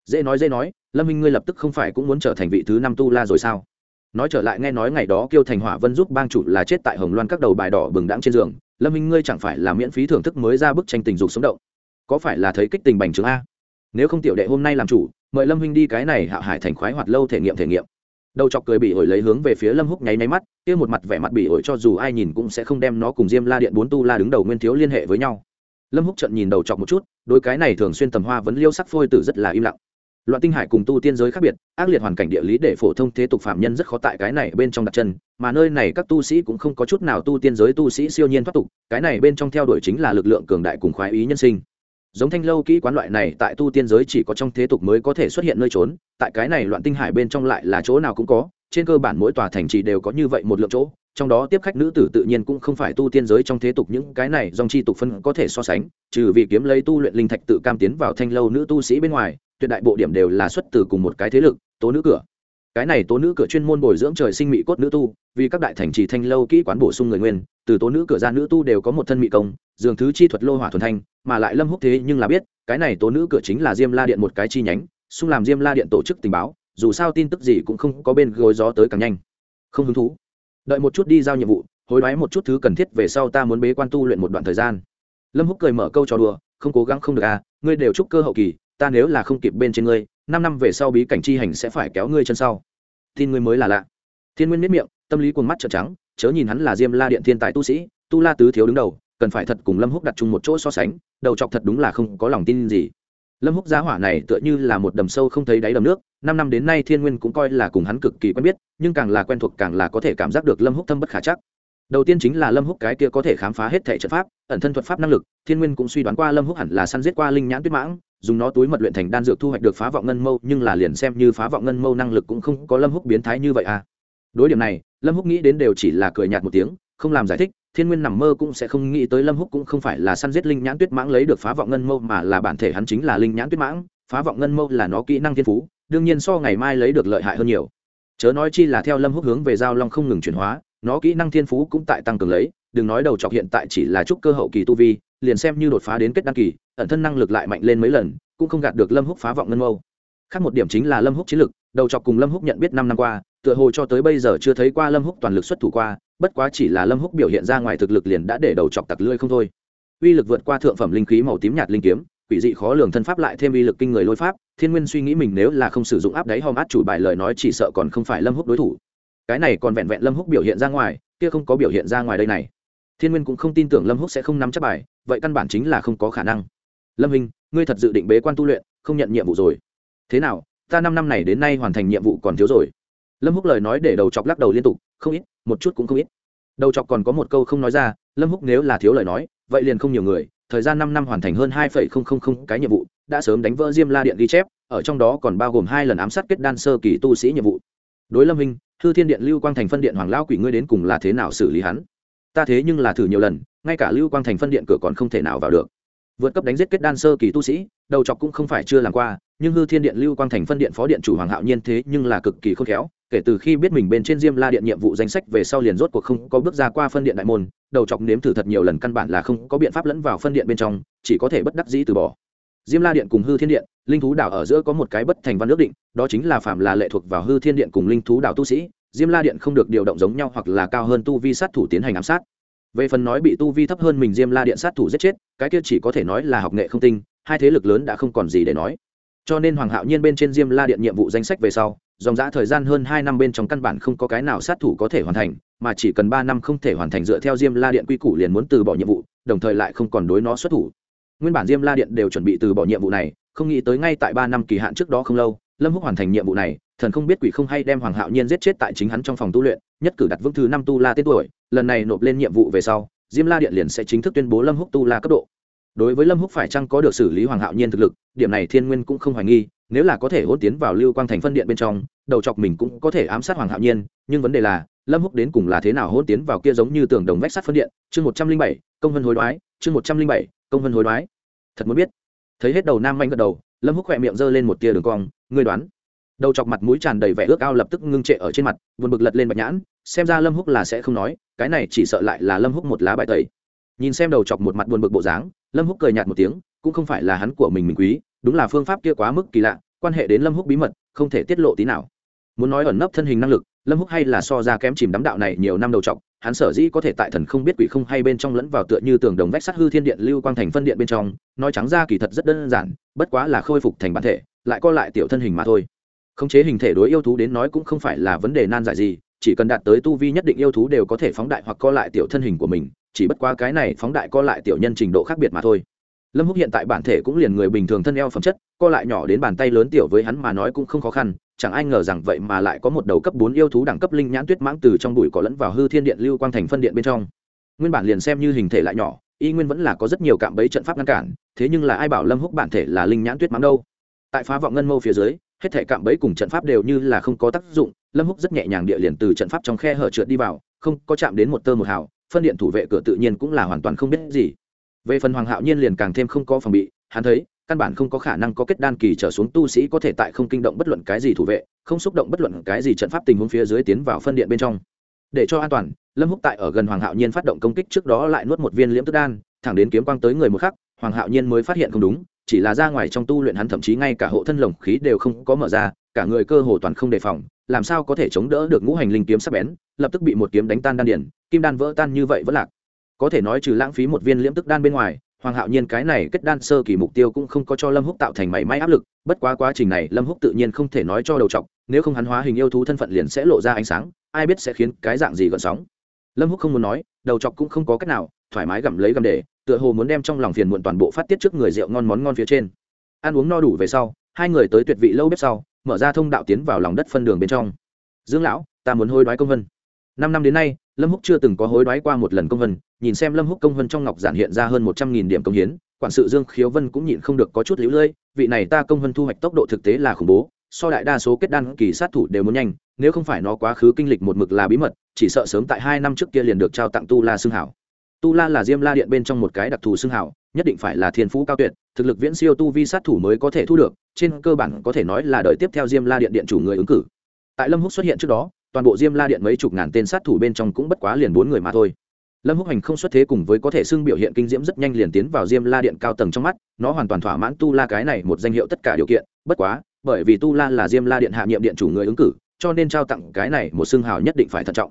Dễ nói dễ nói, lâm minh ngươi lập tức không phải cũng muốn trở thành vị thứ năm tu la rồi sao? Nói trở lại, nghe nói ngày đó kêu thành hỏa vân giúp bang chủ là chết tại hồng loan các đầu bài đỏ bừng đãng trên giường, lâm minh ngươi chẳng phải là miễn phí thưởng thức mới ra bức tranh tình dục sống động có phải là thấy kích tình bành trướng a? Nếu không tiểu đệ hôm nay làm chủ, mời lâm huynh đi cái này hạ hải thành khoái hoạt lâu thể nghiệm thể nghiệm. Đầu chọc cười bị ổi lấy hướng về phía lâm húc nháy máy mắt, kia một mặt vẻ mặt bị ổi cho dù ai nhìn cũng sẽ không đem nó cùng diêm la điện bốn tu la đứng đầu nguyên thiếu liên hệ với nhau. Lâm húc trận nhìn đầu chọc một chút đôi cái này thường xuyên tầm hoa vẫn liêu sắc phôi tử rất là im lặng. Loạn tinh hải cùng tu tiên giới khác biệt, ác liệt hoàn cảnh địa lý để phổ thông thế tục phạm nhân rất khó tại cái này bên trong đặt chân, mà nơi này các tu sĩ cũng không có chút nào tu tiên giới tu sĩ siêu nhiên thoát tục, cái này bên trong theo đuổi chính là lực lượng cường đại cùng khoái ý nhân sinh giống thanh lâu kỹ quán loại này, tại tu tiên giới chỉ có trong thế tục mới có thể xuất hiện nơi trốn, tại cái này loạn tinh hải bên trong lại là chỗ nào cũng có, trên cơ bản mỗi tòa thành trì đều có như vậy một lượng chỗ, trong đó tiếp khách nữ tử tự nhiên cũng không phải tu tiên giới trong thế tục, những cái này dòng chi tục phân có thể so sánh, trừ vì kiếm lấy tu luyện linh thạch tự cam tiến vào thanh lâu nữ tu sĩ bên ngoài, tuyệt đại bộ điểm đều là xuất từ cùng một cái thế lực, tố nữ cửa cái này tố nữ cửa chuyên môn bồi dưỡng trời sinh mỹ cốt nữ tu, vì các đại thành trì thanh lâu kỹ quán bổ sung người nguyên, từ tố nữ cửa ra nữ tu đều có một thân mỹ công, dường thứ chi thuật lô hỏa thuần thanh, mà lại lâm húc thế nhưng là biết, cái này tố nữ cửa chính là diêm la điện một cái chi nhánh, xung làm diêm la điện tổ chức tình báo, dù sao tin tức gì cũng không có bên gối gió tới càng nhanh. Không hứng thú. Đợi một chút đi giao nhiệm vụ, hối đoái một chút thứ cần thiết về sau ta muốn bế quan tu luyện một đoạn thời gian. Lâm húc cười mở câu trò đùa, không cố gắng không được à ngươi đều chúc cơ hậu kỳ, ta nếu là không kịp bên trên ngươi, năm năm về sau bí cảnh chi hành sẽ phải kéo ngươi chân sau tin ngươi mới là lạ. Thiên nguyên miết miệng, tâm lý cuồng mắt trợn trắng, chớ nhìn hắn là diêm la điện thiên tài tu sĩ, tu la tứ thiếu đứng đầu, cần phải thật cùng lâm húc đặt chung một chỗ so sánh, đầu chọc thật đúng là không có lòng tin gì. Lâm húc giá hỏa này tựa như là một đầm sâu không thấy đáy đầm nước, năm năm đến nay thiên nguyên cũng coi là cùng hắn cực kỳ quen biết, nhưng càng là quen thuộc càng là có thể cảm giác được lâm húc thâm bất khả chắc. Đầu tiên chính là lâm húc cái kia có thể khám phá hết thể trận pháp, ẩn thân thuật pháp năng lực, thiên nguyên cũng suy đoán qua lâm húc hẳn là săn giết qua linh nhãn tuyết mãng dùng nó túi mật luyện thành đan dược thu hoạch được phá vọng ngân mâu, nhưng là liền xem như phá vọng ngân mâu năng lực cũng không có lâm húc biến thái như vậy à. Đối điểm này, lâm húc nghĩ đến đều chỉ là cười nhạt một tiếng, không làm giải thích, thiên nguyên nằm mơ cũng sẽ không nghĩ tới lâm húc cũng không phải là săn giết linh nhãn tuyết mãng lấy được phá vọng ngân mâu mà là bản thể hắn chính là linh nhãn tuyết mãng, phá vọng ngân mâu là nó kỹ năng thiên phú, đương nhiên so ngày mai lấy được lợi hại hơn nhiều. Chớ nói chi là theo lâm húc hướng về giao long không ngừng chuyển hóa, nó kỹ năng thiên phú cũng tại tăng cường lấy, đừng nói đầu chọc hiện tại chỉ là trúc cơ hậu kỳ tu vi liền xem như đột phá đến kết đăng kỳ, ẩn thân năng lực lại mạnh lên mấy lần, cũng không gạt được lâm húc phá vọng ngân mâu. Khác một điểm chính là lâm húc chiến lực, đầu chọc cùng lâm húc nhận biết năm năm qua, tựa hồ cho tới bây giờ chưa thấy qua lâm húc toàn lực xuất thủ qua, bất quá chỉ là lâm húc biểu hiện ra ngoài thực lực liền đã để đầu chọc tặc lưỡi không thôi. Uy lực vượt qua thượng phẩm linh khí màu tím nhạt linh kiếm, quỷ dị khó lường thân pháp lại thêm uy lực kinh người lôi pháp, thiên nguyên suy nghĩ mình nếu là không sử dụng áp đáy hòm át chủ bài lời nói chỉ sợ còn không phải lâm húc đối thủ. Cái này còn vẹn vẹn lâm húc biểu hiện ra ngoài, kia không có biểu hiện ra ngoài đây này thiên nguyên cũng không tin tưởng lâm húc sẽ không nắm chắc bài, vậy căn bản chính là không có khả năng. Lâm hình, ngươi thật dự định bế quan tu luyện, không nhận nhiệm vụ rồi. Thế nào, ta năm năm này đến nay hoàn thành nhiệm vụ còn thiếu rồi. Lâm húc lời nói để đầu chọc lắc đầu liên tục, không ít, một chút cũng không ít. Đầu chọc còn có một câu không nói ra, lâm húc nếu là thiếu lời nói, vậy liền không nhiều người, thời gian năm năm hoàn thành hơn hai phẩy không không không cái nhiệm vụ, đã sớm đánh vỡ diêm la điện ghi chép, ở trong đó còn bao gồm hai lần ám sát kết đan sơ kỳ tu sĩ nhiệm vụ. Đối lâm hình thư thiên điện lưu quang thành phân điện hoàng lao quỷ ngươi đến cùng là thế nào xử lý hắn? Ta thế nhưng là thử nhiều lần, ngay cả lưu quang thành phân điện cửa còn không thể nào vào được. Vượt cấp đánh giết kết đan sơ kỳ tu sĩ, đầu chọc cũng không phải chưa làm qua, nhưng hư thiên điện lưu quang thành phân điện phó điện chủ hoàng hạo nhiên thế nhưng là cực kỳ khôn khéo, kể từ khi biết mình bên trên diêm la điện nhiệm vụ danh sách về sau liền rốt cuộc không có bước ra qua phân điện đại môn, đầu chọc nếm thử thật nhiều lần căn bản là không có biện pháp lẫn vào phân điện bên trong, chỉ có thể bất đắc dĩ từ bỏ. Diêm la điện cùng hư thiên điện, linh thú đảo ở giữa có một cái bất thành văn ước định, đó chính là phạm là lệ thuộc vào hư thiên điện cùng linh thú đảo tu sĩ diêm la điện không được điều động giống nhau hoặc là cao hơn tu vi sát thủ tiến hành ám sát. Về phần nói bị tu vi thấp hơn mình diêm la điện sát thủ giết chết, cái kia chỉ có thể nói là học nghệ không tinh, hai thế lực lớn đã không còn gì để nói. Cho nên hoàng hạo nhiên bên trên diêm la điện nhiệm vụ danh sách về sau, dòng giã thời gian hơn hai năm bên trong căn bản không có cái nào sát thủ có thể hoàn thành, mà chỉ cần ba năm không thể hoàn thành dựa theo diêm la điện quy củ liền muốn từ bỏ nhiệm vụ, đồng thời lại không còn đối nó xuất thủ. Nguyên bản diêm la điện đều chuẩn bị từ bỏ nhiệm vụ này, không nghĩ tới ngay tại ba năm kỳ hạn trước đó không lâu lâm húc hoàn thành nhiệm vụ này, thần không biết quỷ không hay đem hoàng hạo nhiên giết chết tại chính hắn trong phòng tu luyện, nhất cử đặt vững thứ năm tu la tên tuổi, lần này nộp lên nhiệm vụ về sau, diêm la điện liền sẽ chính thức tuyên bố lâm húc tu la cấp độ. Đối với lâm húc phải chăng có được xử lý hoàng hạo nhiên thực lực, điểm này thiên nguyên cũng không hoài nghi, nếu là có thể hôn tiến vào lưu quang thành phân điện bên trong, đầu chọc mình cũng có thể ám sát hoàng hạo nhiên, nhưng vấn đề là, lâm húc đến cùng là thế nào hôn tiến vào kia giống như tường đồng vách sắt phân điện? Chương một trăm linh bảy, công vân hối đoái, chương một trăm linh bảy, công vân hối đoái. Thật muốn biết. Thấy hết đầu nam manh gật đầu lâm húc khỏe miệng giơ lên một tia đường cong, ngươi đoán? Đầu chọc mặt mũi tràn đầy vẻ ước ao lập tức ngưng trệ ở trên mặt vượt bực lật lên bạch nhãn, xem ra lâm húc là sẽ không nói, cái này chỉ sợ lại là lâm húc một lá bài tẩy. Nhìn xem đầu chọc một mặt buồn bực bộ dáng, lâm húc cười nhạt một tiếng, cũng không phải là hắn của mình mình quý, đúng là phương pháp kia quá mức kỳ lạ, quan hệ đến lâm húc bí mật, không thể tiết lộ tí nào. Muốn nói ẩn nấp thân hình năng lực lâm húc hay là so ra kém chìm đắm đạo này nhiều năm đầu trọc, hắn sở dĩ có thể tại thần không biết quỷ không hay bên trong lẫn vào tựa như tường đồng vách sắt hư thiên điện lưu quang thành phân điện bên trong, nói trắng ra kỳ thật rất đơn giản, bất quá là khôi phục thành bản thể, lại co lại tiểu thân hình mà thôi. Khống chế hình thể đối yêu thú đến nói cũng không phải là vấn đề nan giải gì, chỉ cần đạt tới tu vi nhất định yêu thú đều có thể phóng đại hoặc co lại tiểu thân hình của mình, chỉ bất quá cái này phóng đại co lại tiểu nhân trình độ khác biệt mà thôi lâm húc hiện tại bản thể cũng liền người bình thường thân eo phẩm chất, co lại nhỏ đến bàn tay lớn tiểu với hắn mà nói cũng không khó khăn, chẳng ai ngờ rằng vậy mà lại có một đầu cấp bốn yêu thú đẳng cấp linh nhãn tuyết mãng từ trong bụi cỏ lẫn vào hư thiên điện lưu quang thành phân điện bên trong. Nguyên bản liền xem như hình thể lại nhỏ, y nguyên vẫn là có rất nhiều cạm bẫy trận pháp ngăn cản, thế nhưng là ai bảo lâm húc bản thể là linh nhãn tuyết mãng đâu? Tại phá vọng ngân mâu phía dưới, hết thể cạm bẫy cùng trận pháp đều như là không có tác dụng, lâm húc rất nhẹ nhàng địa liền từ trận pháp trong khe hở trượt đi vào, không có chạm đến một tơ một hào, phân điện thủ vệ cửa tự nhiên cũng là hoàn toàn không biết gì về phần hoàng hạo nhiên liền càng thêm không có phòng bị, hắn thấy, căn bản không có khả năng có kết đan kỳ trở xuống tu sĩ có thể tại không kinh động bất luận cái gì thủ vệ, không xúc động bất luận cái gì trận pháp tình huống phía dưới tiến vào phân điện bên trong. Để cho an toàn, lâm húc tại ở gần hoàng hạo nhiên phát động công kích trước đó lại nuốt một viên liễm tức đan, thẳng đến kiếm quang tới người một khắc, hoàng hạo nhiên mới phát hiện không đúng, chỉ là ra ngoài trong tu luyện hắn thậm chí ngay cả hộ thân lồng khí đều không có mở ra, cả người cơ hồ toàn không đề phòng, làm sao có thể chống đỡ được ngũ hành linh kiếm sắp bén, lập tức bị một kiếm đánh tan đan điển kim đan vỡ tan như vậy vẫn lạc có thể nói trừ lãng phí một viên liễm tức đan bên ngoài, hoàng hạo nhiên cái này kết đan sơ kỳ mục tiêu cũng không có cho lâm húc tạo thành mảy may áp lực, bất quá quá trình này lâm húc tự nhiên không thể nói cho đầu t nếu không hắn hóa hình yêu thú thân phận liền sẽ lộ ra ánh sáng, ai biết sẽ khiến cái dạng gì gợn sóng. Lâm húc không muốn nói, đầu chọc cũng không có cách nào, thoải mái gặm lấy gặm để, tựa hồ muốn đem trong lòng phiền muộn toàn bộ phát tiết trước người rượu ngon món ngon phía trên. Ăn uống no đủ về sau, hai người tới tuyệt vị lâu bếp sau, mở ra thông đạo tiến vào lòng đất phân đường bên trong. Dương lão, ta muốn hối đoái công vân. Năm năm đến nay, lâm húc chưa từng có hối đoái qua một lần công vân nhìn xem lâm húc công vân trong ngọc giản hiện ra hơn một trăm nghìn điểm công hiến, quản sự dương khiếu vân cũng nhịn không được có chút lũ lưỡi vị này ta công vân thu hoạch tốc độ thực tế là khủng bố, so đại đa số kết đan kỳ sát thủ đều muốn nhanh, nếu không phải nó quá khứ kinh lịch một mực là bí mật, chỉ sợ sớm tại hai năm trước kia liền được trao tặng tu la xương hảo. Tu la là diêm la điện bên trong một cái đặc thù xương hảo, nhất định phải là thiên phú cao tuyệt, thực lực viễn siêu tu vi sát thủ mới có thể thu được, trên cơ bản có thể nói là đợi tiếp theo diêm la điện điện chủ người ứng cử. Tại lâm húc xuất hiện trước đó, toàn bộ diêm la điện mấy chục ngàn tên sát thủ bên trong cũng bất quá liền bốn người mà thôi lâm húc hành không xuất thế cùng với có thể xưng biểu hiện kinh diễm rất nhanh liền tiến vào diêm la điện cao tầng trong mắt, nó hoàn toàn thỏa mãn tu la cái này một danh hiệu tất cả điều kiện, bất quá, bởi vì tu la là diêm la điện hạ nhiệm điện chủ người ứng cử, cho nên trao tặng cái này một xưng hào nhất định phải thận trọng.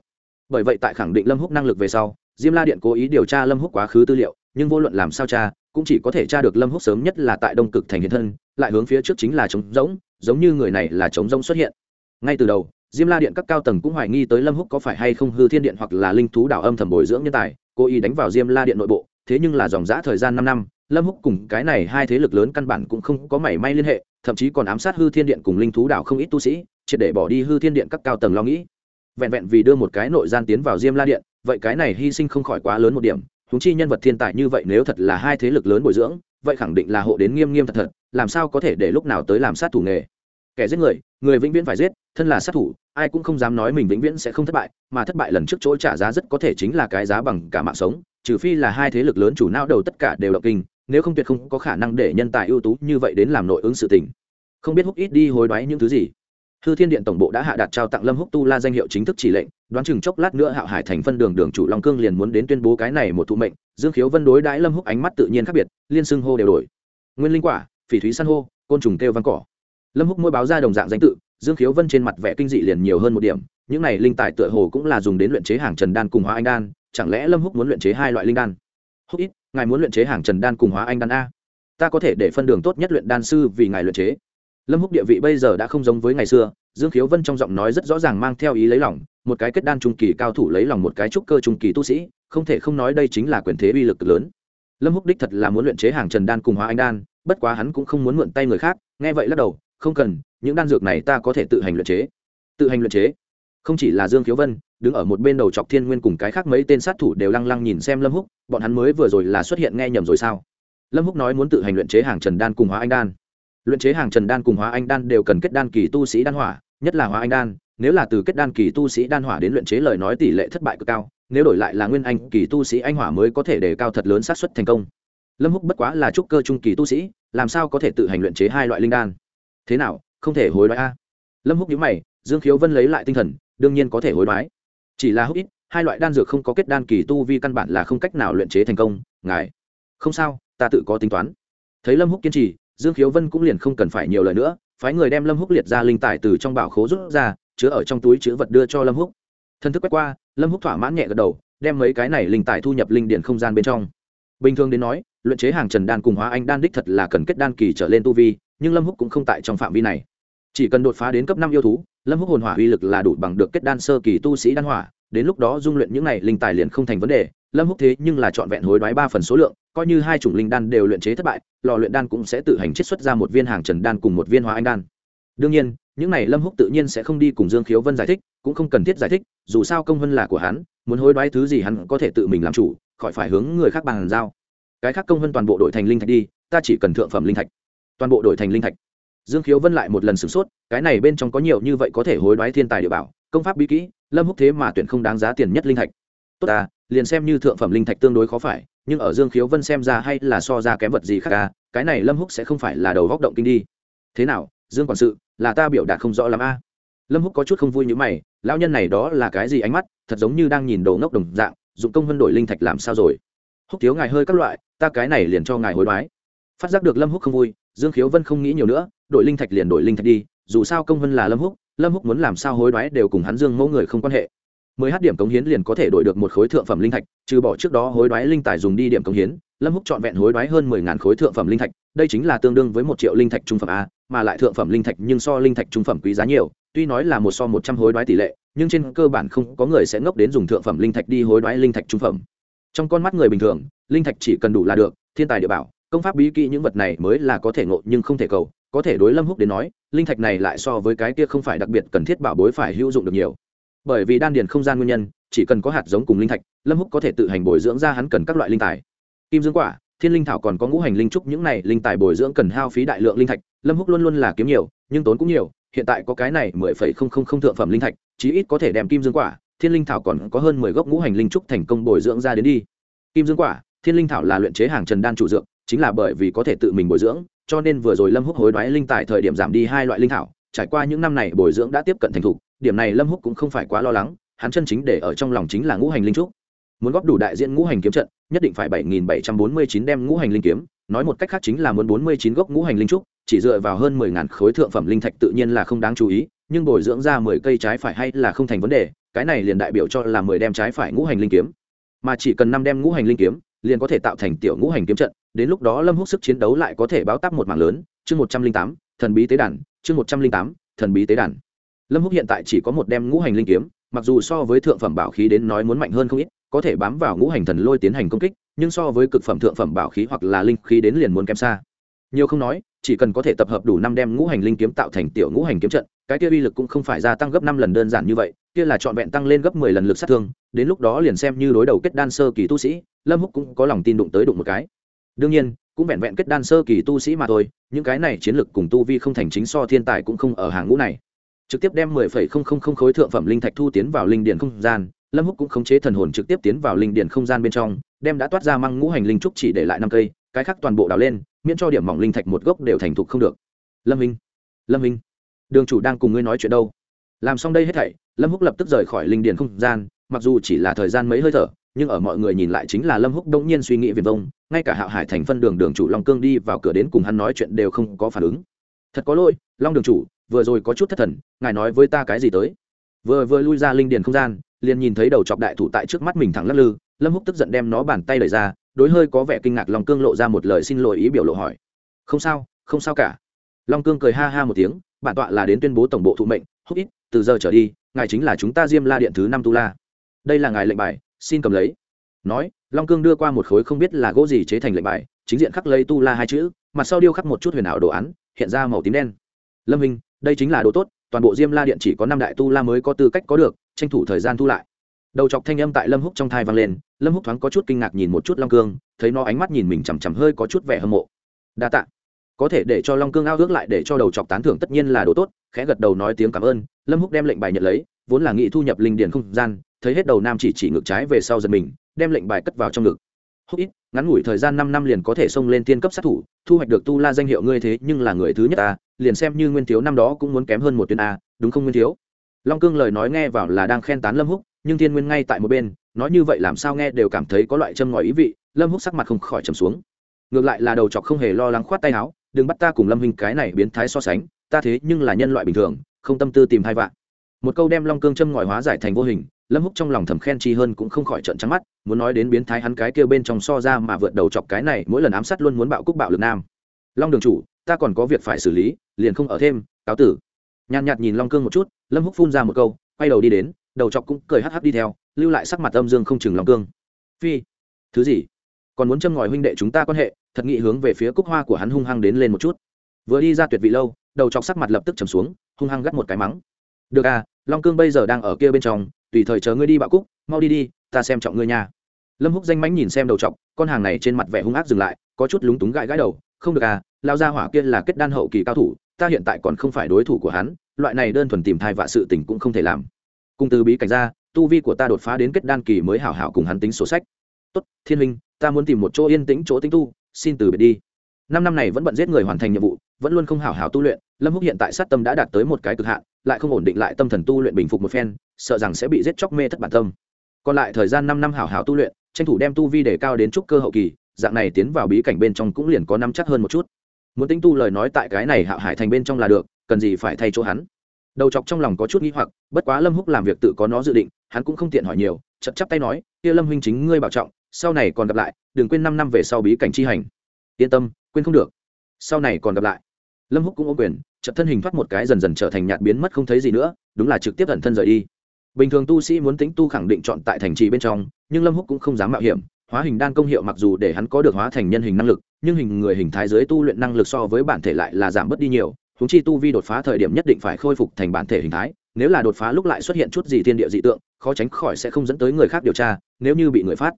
Bởi vậy tại khẳng định lâm húc năng lực về sau, diêm la điện cố ý điều tra lâm húc quá khứ tư liệu, nhưng vô luận làm sao tra cũng chỉ có thể tra được lâm húc sớm nhất là tại đông cực thành hiện thân, lại hướng phía trước chính là trống rỗng, giống như người này là trống rỗng xuất hiện. Ngay từ đầu diêm la điện các cao tầng cũng hoài nghi tới lâm húc có phải hay không hư thiên điện hoặc là linh thú đảo âm thầm bồi dưỡng nhân tài, cố ý đánh vào diêm la điện nội bộ, thế nhưng là dòng giã thời gian năm năm, lâm húc cùng cái này hai thế lực lớn căn bản cũng không có mảy may liên hệ, thậm chí còn ám sát hư thiên điện cùng linh thú đảo không ít tu sĩ, triệt để bỏ đi hư thiên điện các cao tầng lo nghĩ. Vẹn vẹn vì đưa một cái nội gian tiến vào diêm la điện, vậy cái này hy sinh không khỏi quá lớn một điểm húng chi nhân vật thiên tài như vậy nếu thật là hai thế lực lớn bồi dưỡng, vậy khẳng định là hộ đến nghiêm nghiêm thật thật, làm sao có thể để lúc nào tới làm sát thủ nghề. Kẻ giết người người vĩnh viễn phải giết thân là sát thủ, ai cũng không dám nói mình vĩnh viễn sẽ không thất bại, mà thất bại lần trước chỗ trả giá rất có thể chính là cái giá bằng cả mạng sống, trừ phi là hai thế lực lớn chủ não đầu tất cả đều động kinh, nếu không tuyệt không có khả năng để nhân tài ưu tú như vậy đến làm nội ứng sự tình. Không biết húc ít đi hối đoái những thứ gì. Hư thiên điện tổng bộ đã hạ đạt trao tặng lâm húc tu la danh hiệu chính thức chỉ lệnh, đoán chừng chốc lát nữa hạo hải thành phân đường đường chủ long cương liền muốn đến tuyên bố cái này một thụ mệnh, dương khiếu vân đối đãi lâm húc ánh mắt tự nhiên khác biệt, liên xưng hô đều đổi. Nguyên linh quả, phỉ thúy san hô, côn trùng kêu văn cỏ. Lâm húc môi báo ra đồng dạng danh tự dương khiếu vân trên mặt vẻ kinh dị liền nhiều hơn một điểm, những này linh tài tựa hồ cũng là dùng đến luyện chế hàng trần đan cùng hóa anh đan, chẳng lẽ lâm húc muốn luyện chế hai loại linh đan? Húc ít, ngài muốn luyện chế hàng trần đan cùng hóa anh đan a. Ta có thể để phân đường tốt nhất luyện đan sư vì ngài luyện chế. Lâm húc địa vị bây giờ đã không giống với ngày xưa, dương khiếu vân trong giọng nói rất rõ ràng mang theo ý lấy lòng, một cái kết đan trung kỳ cao thủ lấy lòng một cái trúc cơ trung kỳ tu sĩ, không thể không nói đây chính là quyền thế uy lực lớn. Lâm húc đích thật là muốn luyện chế hàng trần đan cùng hóa anh đan, bất quá hắn cũng không muốn mượn tay người khác, nghe vậy lắc đầu không cần, những đan dược này ta có thể tự hành luyện chế. Tự hành luyện chế? Không chỉ là dương khiếu vân, đứng ở một bên đầu chọc thiên nguyên cùng cái khác mấy tên sát thủ đều lăng lăng nhìn xem lâm húc, bọn hắn mới vừa rồi là xuất hiện nghe nhầm rồi sao? Lâm húc nói muốn tự hành luyện chế hàng trần đan cùng hóa anh đan. Luyện chế hàng trần đan cùng hóa anh đan đều cần kết đan kỳ tu sĩ đan hỏa, nhất là hóa anh đan, nếu là từ kết đan kỳ tu sĩ đan hỏa đến luyện chế lời nói tỷ lệ thất bại cực cao, nếu đổi lại là nguyên anh kỳ tu sĩ anh hỏa mới có thể đề cao thật lớn xác suất thành công. Lâm húc bất quá là trúc cơ trung kỳ tu sĩ, làm sao có thể tự hành luyện chế hai loại linh đan? Thế nào, không thể hối đoái a? Lâm húc nhíu mày, dương khiếu vân lấy lại tinh thần, đương nhiên có thể hối đoái. Chỉ là húc ít, hai loại đan dược không có kết đan kỳ tu vi căn bản là không cách nào luyện chế thành công, ngài. Không sao, ta tự có tính toán. Thấy lâm húc kiên trì, dương khiếu vân cũng liền không cần phải nhiều lời nữa, phái người đem lâm húc liệt ra linh tài từ trong bảo khố rút ra, chứa ở trong túi chứa vật đưa cho lâm húc. Thân thức quét qua, lâm húc thỏa mãn nhẹ gật đầu, đem mấy cái này linh tài thu nhập linh điện không gian bên trong. Bình thường đến nói, luyện chế hàng trần đan cùng hóa anh đan đích thật là cần kết đan kỳ trở lên tu vi nhưng lâm húc cũng không tại trong phạm vi này. Chỉ cần đột phá đến cấp năm yêu thú, lâm húc hồn hỏa uy lực là đủ bằng được kết đan sơ kỳ tu sĩ đan hỏa. Đến lúc đó dung luyện những này linh tài liền không thành vấn đề. Lâm húc thế nhưng là chọn vẹn hối đoái ba phần số lượng, coi như hai chủng linh đan đều luyện chế thất bại, lò luyện đan cũng sẽ tự hành chiết xuất ra một viên hàng trần đan cùng một viên hóa anh đan. Đương nhiên, những này lâm húc tự nhiên sẽ không đi cùng dương khiếu vân giải thích, cũng không cần thiết giải thích, dù sao công vân là của hắn, muốn hối đoái thứ gì hắn có thể tự mình làm chủ, khỏi phải hướng người khác bàn giao. Cái khác công vân toàn bộ đội thành linh thạch đi, ta chỉ cần thượng phẩm linh thạch toàn bộ đổi thành linh thạch. Dương khiếu vân lại một lần sửng sốt, cái này bên trong có nhiều như vậy có thể hối đoái thiên tài địa bảo, công pháp bí kỹ, lâm húc thế mà tuyển không đáng giá tiền nhất linh thạch. Tốt ta liền xem như thượng phẩm linh thạch tương đối khó phải, nhưng ở dương khiếu vân xem ra hay là so ra kém vật gì khác ca cái này lâm húc sẽ không phải là đầu góc động kinh đi. Thế nào, dương quản sự, là ta biểu đạt không rõ lắm a lâm húc có chút không vui như mày, lão nhân này đó là cái gì ánh mắt, thật giống như đang nhìn đồ ngốc đồng dạng, dụng công vân đổi linh thạch làm sao rồi? Húc thiếu ngài hơi các loại, ta cái này liền cho ngài hối đoái. Phát giác được lâm húc không vui dương khiếu vân không nghĩ nhiều nữa đội linh thạch liền đội linh thạch đi, dù sao công vân là lâm húc lâm húc muốn làm sao hối đoái đều cùng hắn dương mẫu người không quan hệ. Mười hát điểm cống hiến liền có thể đổi được một khối thượng phẩm linh thạch, trừ bỏ trước đó hối đoái linh tài dùng đi điểm cống hiến, lâm húc trọn vẹn hối đoái hơn mười ngàn khối thượng phẩm linh thạch, đây chính là tương đương với một triệu linh thạch trung phẩm a, mà lại thượng phẩm linh thạch nhưng so linh thạch trung phẩm quý giá nhiều, tuy nói là một so một trăm hối đoái tỷ lệ, nhưng trên cơ bản không có người sẽ ngốc đến dùng thượng phẩm linh thạch đi hối đoái linh thạch trung phẩm. Trong con mắt người bình thường, linh thạch chỉ cần đủ là được, thiên tài địa bảo công pháp bí kỹ những vật này mới là có thể ngộ nhưng không thể cầu. Có thể đối lâm húc đến nói, linh thạch này lại so với cái kia không phải đặc biệt cần thiết bảo bối phải hữu dụng được nhiều. Bởi vì đan điền không gian nguyên nhân, chỉ cần có hạt giống cùng linh thạch, lâm húc có thể tự hành bồi dưỡng ra hắn cần các loại linh tài. Kim dương quả, thiên linh thảo còn có ngũ hành linh trúc, những này linh tài bồi dưỡng cần hao phí đại lượng linh thạch, lâm húc luôn luôn là kiếm nhiều, nhưng tốn cũng nhiều, hiện tại có cái này mười phẩy không không không thượng phẩm linh thạch, chí ít có thể đem kim dương quả, thiên linh thảo còn có hơn mười gốc ngũ hành linh trúc thành công bồi dưỡng ra đến đi. Kim dương quả, thiên linh thảo là luyện chế hàng trần đan chủ dược chính là bởi vì có thể tự mình bồi dưỡng, cho nên vừa rồi lâm húc hối đoái linh tài thời điểm giảm đi hai loại linh thảo, trải qua những năm này bồi dưỡng đã tiếp cận thành thục, điểm này lâm húc cũng không phải quá lo lắng, hắn chân chính để ở trong lòng chính là ngũ hành linh trúc. Muốn góp đủ đại diện ngũ hành kiếm trận, nhất định phải bảy nghìn bảy trăm bốn mươi chín đem ngũ hành linh kiếm, nói một cách khác chính là muốn bốn mươi chín gốc ngũ hành linh trúc, chỉ dựa vào hơn mười ngàn khối thượng phẩm linh thạch tự nhiên là không đáng chú ý, nhưng bồi dưỡng ra mười cây trái phải hay là không thành vấn đề, cái này liền đại biểu cho là mười đem trái phải ngũ hành linh kiếm. Mà chỉ cần năm đem ngũ hành linh kiếm liền có thể tạo thành tiểu ngũ hành kiếm trận, đến lúc đó lâm húc sức chiến đấu lại có thể báo tắp một mảng lớn. Chương một trăm linh tám, thần bí tế đàn. Chương một trăm linh tám, thần bí tế đàn. Lâm húc hiện tại chỉ có một đem ngũ hành linh kiếm, mặc dù so với thượng phẩm bảo khí đến nói muốn mạnh hơn không ít, có thể bám vào ngũ hành thần lôi tiến hành công kích, nhưng so với cực phẩm thượng phẩm bảo khí hoặc là linh khí đến liền muốn kém xa. Nhiều không nói chỉ cần có thể tập hợp đủ năm đem ngũ hành linh kiếm tạo thành tiểu ngũ hành kiếm trận, cái kia uy lực cũng không phải gia tăng gấp năm lần đơn giản như vậy, kia là trọn vẹn tăng lên gấp mười lần lực sát thương, đến lúc đó liền xem như đối đầu kết đan sơ kỳ tu sĩ, lâm húc cũng có lòng tin đụng tới đụng một cái. Đương nhiên, cũng vẹn vẹn kết đan sơ kỳ tu sĩ mà thôi, những cái này chiến lược cùng tu vi không thành chính so thiên tài cũng không ở hàng ngũ này. Trực tiếp đem mười phẩy không không không khối thượng phẩm linh thạch thu tiến vào linh điện không gian, lâm húc cũng khống chế thần hồn trực tiếp tiến vào linh điện không gian bên trong, đem đã toát ra măng ngũ hành linh trúc chỉ để lại năm cây, cái khác toàn bộ đào lên miễn cho điểm mỏng linh thạch một gốc đều thành thục không được. Lâm minh lâm minh, đường chủ đang cùng ngươi nói chuyện đâu? Làm xong đây hết thảy, lâm húc lập tức rời khỏi linh điền không gian, mặc dù chỉ là thời gian mấy hơi thở, nhưng ở mọi người nhìn lại chính là lâm húc đống nhiên suy nghĩ viền vông, ngay cả hạo hải thành phân đường đường chủ long cương đi vào cửa đến cùng hắn nói chuyện đều không có phản ứng. Thật có lỗi, long đường chủ, vừa rồi có chút thất thần, ngài nói với ta cái gì tới? Vừa vừa lui ra linh điền không gian, liền nhìn thấy đầu chọc đại thủ tại trước mắt mình thẳng lắc lư, lâm húc tức giận đem nó bàn tay đẩy ra đối hơi có vẻ kinh ngạc long cương lộ ra một lời xin lỗi ý biểu lộ hỏi. Không sao không sao cả. Long cương cười ha ha một tiếng, bản tọa là đến tuyên bố tổng bộ thụ mệnh húc ít, từ giờ trở đi, ngài chính là chúng ta diêm la điện thứ năm tu la. Đây là ngài lệnh bài, xin cầm lấy. Nói, long cương đưa qua một khối không biết là gỗ gì chế thành lệnh bài, chính diện khắc lấy tu la hai chữ, mặt sau điêu khắc một chút huyền ảo đồ án, hiện ra màu tím đen. Lâm hình đây chính là đồ tốt, toàn bộ diêm la điện chỉ có năm đại tu la mới có tư cách có được, tranh thủ thời gian thu lại đầu chọc thanh âm tại lâm húc trong thai vang lên lâm húc thoáng có chút kinh ngạc nhìn một chút long cương thấy nó ánh mắt nhìn mình chằm chằm hơi có chút vẻ hâm mộ. Đa tạ. Có thể để cho long cương ao ước lại để cho đầu chọc tán thưởng tất nhiên là đồ tốt khẽ gật đầu nói tiếng cảm ơn lâm húc đem lệnh bài nhận lấy vốn là nghị thu nhập linh điền không gian thấy hết đầu nam chỉ chỉ ngược trái về sau giật mình đem lệnh bài cất vào trong ngực. Húc ít ngắn ngủi thời gian năm năm liền có thể xông lên tiên cấp sát thủ thu hoạch được tu la danh hiệu ngươi thế nhưng là người thứ nhất ta, liền xem như nguyên thiếu năm đó cũng muốn kém hơn một tuyến a đúng không nguyên thiếu? Long cương lời nói nghe vào là đang khen tán lâm húc nhưng thiên nguyên ngay tại một bên, nói như vậy làm sao nghe đều cảm thấy có loại châm ngòi ý vị, lâm húc sắc mặt không khỏi trầm xuống. Ngược lại là đầu chọc không hề lo lắng khoát tay áo, đừng bắt ta cùng lâm hình cái này biến thái so sánh, ta thế nhưng là nhân loại bình thường, không tâm tư tìm hai vạn. Một câu đem long cương châm ngòi hóa giải thành vô hình, lâm húc trong lòng thầm khen chi hơn cũng không khỏi trợn trắng mắt, muốn nói đến biến thái hắn cái kêu bên trong so ra mà vượt đầu chọc cái này, mỗi lần ám sát luôn muốn bạo cúc bạo lực nam. Long đường chủ, ta còn có việc phải xử lý, liền không ở thêm, cáo tử. Nhàn nhạt nhìn long cương một chút, lâm húc phun ra một câu, quay đầu đi đến đầu chọc cũng cười hắc hắc đi theo, lưu lại sắc mặt âm dương không chừng lòng cương. Phi, thứ gì? Còn muốn châm ngòi huynh đệ chúng ta quan hệ, thật nghị hướng về phía cúc hoa của hắn hung hăng đến lên một chút. Vừa đi ra tuyệt vị lâu, đầu chọc sắc mặt lập tức trầm xuống, hung hăng gắt một cái mắng. Được à long cương bây giờ đang ở kia bên trong, tùy thời chờ ngươi đi bạo cúc, mau đi đi, ta xem trọng ngươi nha. Lâm húc danh mánh nhìn xem đầu t con hàng này trên mặt vẻ hung ác dừng lại, có chút lúng túng gãi gãi đầu, không được à lao ra hỏa kia là kết đan hậu kỳ cao thủ, ta hiện tại còn không phải đối thủ của hắn, loại này đơn thuần tìm thai vạ sự tình cũng không thể làm cùng từ bí cảnh ra, tu vi của ta đột phá đến kết đan kỳ mới hảo hảo cùng hắn tính sổ sách. Tốt, thiên minh, ta muốn tìm một chỗ yên tĩnh, chỗ tinh tu, xin từ biệt đi. Năm năm này vẫn bận giết người hoàn thành nhiệm vụ, vẫn luôn không hảo hảo tu luyện, lâm húc hiện tại sát tâm đã đạt tới một cái cực hạn, lại không ổn định lại tâm thần tu luyện bình phục một phen, sợ rằng sẽ bị giết chóc mê thất bản tâm. Còn lại thời gian năm năm hảo hảo tu luyện, tranh thủ đem tu vi để cao đến trúc cơ hậu kỳ, dạng này tiến vào bí cảnh bên trong cũng liền có năm chắc hơn một chút. Muốn tính tu lời nói tại cái này hạo hải thành bên trong là được, cần gì phải thay chỗ hắn? Đầu chọc trong lòng có chút nghi hoặc, bất quá lâm húc làm việc tự có nó dự định, hắn cũng không tiện hỏi nhiều chật chắp tay nói, kia lâm huynh chính ngươi bảo trọng, sau này còn gặp lại, đừng quên năm năm về sau bí cảnh chi hành. Yên tâm, quên không được. Sau này còn gặp lại. Lâm húc cũng ô quyền chật thân hình thoát một cái dần dần trở thành nhạt biến mất không thấy gì nữa, đúng là trực tiếp ẩn thân rời đi. Bình thường tu sĩ muốn tính tu khẳng định chọn tại thành trì bên trong, nhưng lâm húc cũng không dám mạo hiểm, hóa hình đan công hiệu mặc dù để hắn có được hóa thành nhân hình năng lực, nhưng hình người hình thái giới tu luyện năng lực so với bản thể lại là giảm bớt đi nhiều húng chi tu vi đột phá thời điểm nhất định phải khôi phục thành bản thể hình thái, nếu là đột phá lúc lại xuất hiện chút gì thiên địa dị tượng, khó tránh khỏi sẽ không dẫn tới người khác điều tra, nếu như bị người phát.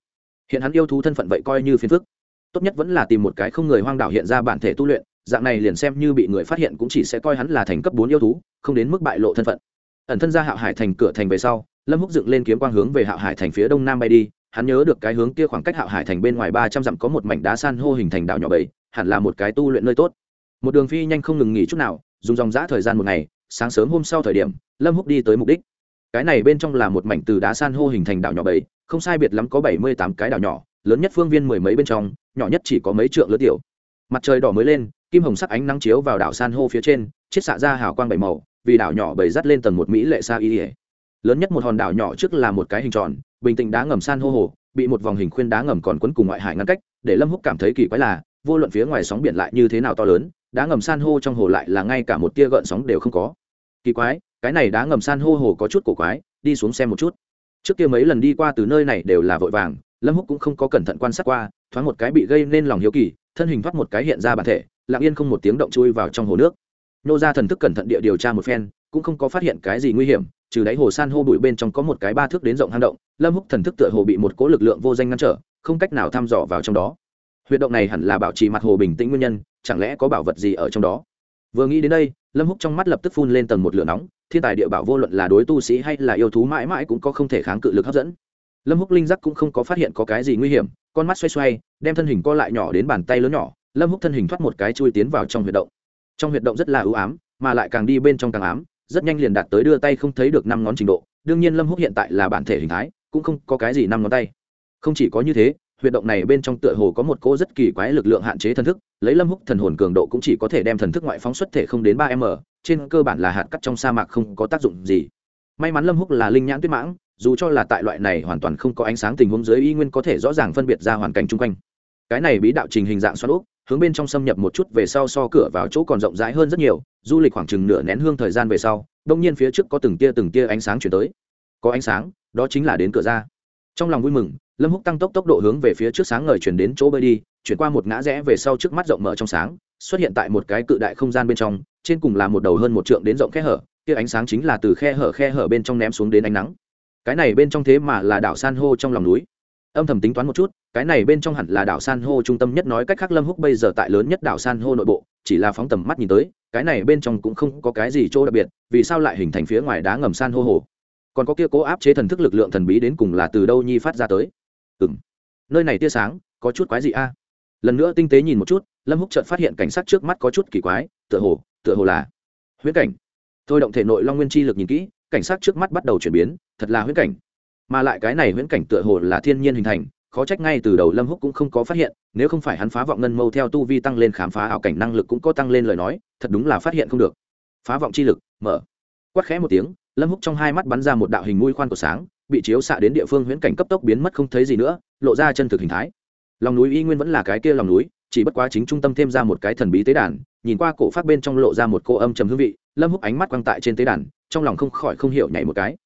Hiện hắn yêu thú thân phận vậy coi như phiền phức. Tốt nhất vẫn là tìm một cái không người hoang đảo hiện ra bản thể tu luyện, dạng này liền xem như bị người phát hiện cũng chỉ sẽ coi hắn là thành cấp bốn yêu thú, không đến mức bại lộ thân phận. Ẩn thân ra hạo hải thành cửa thành về sau, lâm húc dựng lên kiếm quang hướng về hạo hải thành phía đông nam bay đi, hắn nhớ được cái hướng kia khoảng cách hạo hải thành bên ngoài ba trăm dặm có một mảnh đá san hô hình thành đảo nhỏ bảy, hẳn là một cái tu luyện nơi tốt một đường phi nhanh không ngừng nghỉ chút nào, dùng dòng giã thời gian một ngày, sáng sớm hôm sau thời điểm, lâm húc đi tới mục đích. Cái này bên trong là một mảnh từ đá san hô hình thành đảo nhỏ bảy, không sai biệt lắm có bảy mươi tám cái đảo nhỏ, lớn nhất phương viên mười mấy bên trong, nhỏ nhất chỉ có mấy trượng lớn tiểu. Mặt trời đỏ mới lên, kim hồng sắc ánh nắng chiếu vào đảo san hô phía trên, chiết xạ ra hào quang bảy màu, vì đảo nhỏ bầy dắt lên tầng một mỹ lệ xa y ỉa lớn nhất một hòn đảo nhỏ trước là một cái hình tròn, bình tĩnh đá ngầm san hô hồ, bị một vòng hình khuyên đá ngầm còn quấn cùng ngoại hải ngăn cách, để lâm húc cảm thấy kỳ quái là, vô luận phía ngoài sóng biển lại như thế nào to lớn đá ngầm san hô trong hồ lại là ngay cả một tia gợn sóng đều không có. Kỳ quái, cái này đá ngầm san hô hồ có chút cổ quái, đi xuống xem một chút. Trước kia mấy lần đi qua từ nơi này đều là vội vàng, lâm húc cũng không có cẩn thận quan sát qua, thoáng một cái bị gây nên lòng hiếu kỳ, thân hình thoát một cái hiện ra bản thể, lặng yên không một tiếng động chui vào trong hồ nước. Nô ra thần thức cẩn thận địa điều tra một phen, cũng không có phát hiện cái gì nguy hiểm, trừ đáy hồ san hô bụi bên trong có một cái ba thước đến rộng hang động, lâm húc thần thức tựa hồ bị một cỗ lực lượng vô danh ngăn trở, không cách nào thăm dò vào trong đó huyệt động này hẳn là bảo trì mặt hồ bình tĩnh nguyên nhân, chẳng lẽ có bảo vật gì ở trong đó? Vừa nghĩ đến đây, lâm húc trong mắt lập tức phun lên tầng một lửa nóng, thiên tài địa bảo vô luận là đối tu sĩ hay là yêu thú mãi mãi cũng có không thể kháng cự lực hấp dẫn. Lâm húc linh giác cũng không có phát hiện có cái gì nguy hiểm, con mắt xoay xoay, đem thân hình co lại nhỏ đến bàn tay lớn nhỏ, lâm húc thân hình thoát một cái chui tiến vào trong huyệt động. Trong huyệt động rất là ưu ám, mà lại càng đi bên trong càng ám, rất nhanh liền đạt tới đưa tay không thấy được năm ngón trình độ, đương nhiên lâm húc hiện tại là bản thể hình thái, cũng không có cái gì năm ngón tay. Không chỉ có như thế huyệt động này bên trong tựa hồ có một cỗ rất kỳ quái lực lượng hạn chế thần thức, lấy lâm húc thần hồn cường độ cũng chỉ có thể đem thần thức ngoại phóng xuất thể không đến ba m, trên cơ bản là hạt cắt trong sa mạc không có tác dụng gì. May mắn lâm húc là linh nhãn tuyết mãng, dù cho là tại loại này hoàn toàn không có ánh sáng tình huống dưới y nguyên có thể rõ ràng phân biệt ra hoàn cảnh chung quanh. Cái này bí đạo trình hình dạng xoắn úp hướng bên trong xâm nhập một chút về sau so cửa vào chỗ còn rộng rãi hơn rất nhiều, du lịch khoảng chừng nửa nén hương thời gian về sau, đông nhiên phía trước có từng tia từng tia ánh sáng chuyển tới. Có ánh sáng, đó chính là đến cửa ra. Trong lòng vui mừng lâm húc tăng tốc tốc độ hướng về phía trước sáng ngời chuyển đến chỗ bơi đi, chuyển qua một ngã rẽ về sau trước mắt rộng mở trong sáng, xuất hiện tại một cái cự đại không gian bên trong, trên cùng là một đầu hơn một trượng đến rộng khe hở, kia ánh sáng chính là từ khe hở khe hở bên trong ném xuống đến ánh nắng. Cái này bên trong thế mà là đảo san hô trong lòng núi. Âm thầm tính toán một chút, cái này bên trong hẳn là đảo san hô trung tâm nhất nói cách khác lâm húc bây giờ tại lớn nhất đảo san hô nội bộ, chỉ là phóng tầm mắt nhìn tới, cái này bên trong cũng không có cái gì chỗ đặc biệt, vì sao lại hình thành phía ngoài đá ngầm san hô hồ? Còn có kia cố áp chế thần thức lực lượng thần bí đến cùng là từ đâu nhi phát ra tới? Ừng nơi này tia sáng, có chút quái gì a. Lần nữa tinh tế nhìn một chút, lâm húc chợt phát hiện cảnh sát trước mắt có chút kỳ quái, tựa hồ tựa hồ là huyễn cảnh. Thôi động thể nội long nguyên chi lực nhìn kỹ, cảnh sát trước mắt bắt đầu chuyển biến, thật là huyễn cảnh. Mà lại cái này huyễn cảnh tựa hồ là thiên nhiên hình thành, khó trách ngay từ đầu lâm húc cũng không có phát hiện, nếu không phải hắn phá vọng ngân mâu theo tu vi tăng lên khám phá ảo cảnh năng lực cũng có tăng lên lời nói, thật đúng là phát hiện không được. Phá vọng chi lực, mở. Quát khẽ một tiếng, lâm húc trong hai mắt bắn ra một đạo hình mũi khoan của sáng bị chiếu xạ đến địa phương huyễn cảnh cấp tốc biến mất không thấy gì nữa, lộ ra chân thực hình thái. Lòng núi y nguyên vẫn là cái kia lòng núi, chỉ bất quá chính trung tâm thêm ra một cái thần bí tế đàn, nhìn qua cổ phát bên trong lộ ra một cô âm trầm hương vị, lâm húc ánh mắt quăng tại trên tế đàn, trong lòng không khỏi không hiểu nhảy một cái.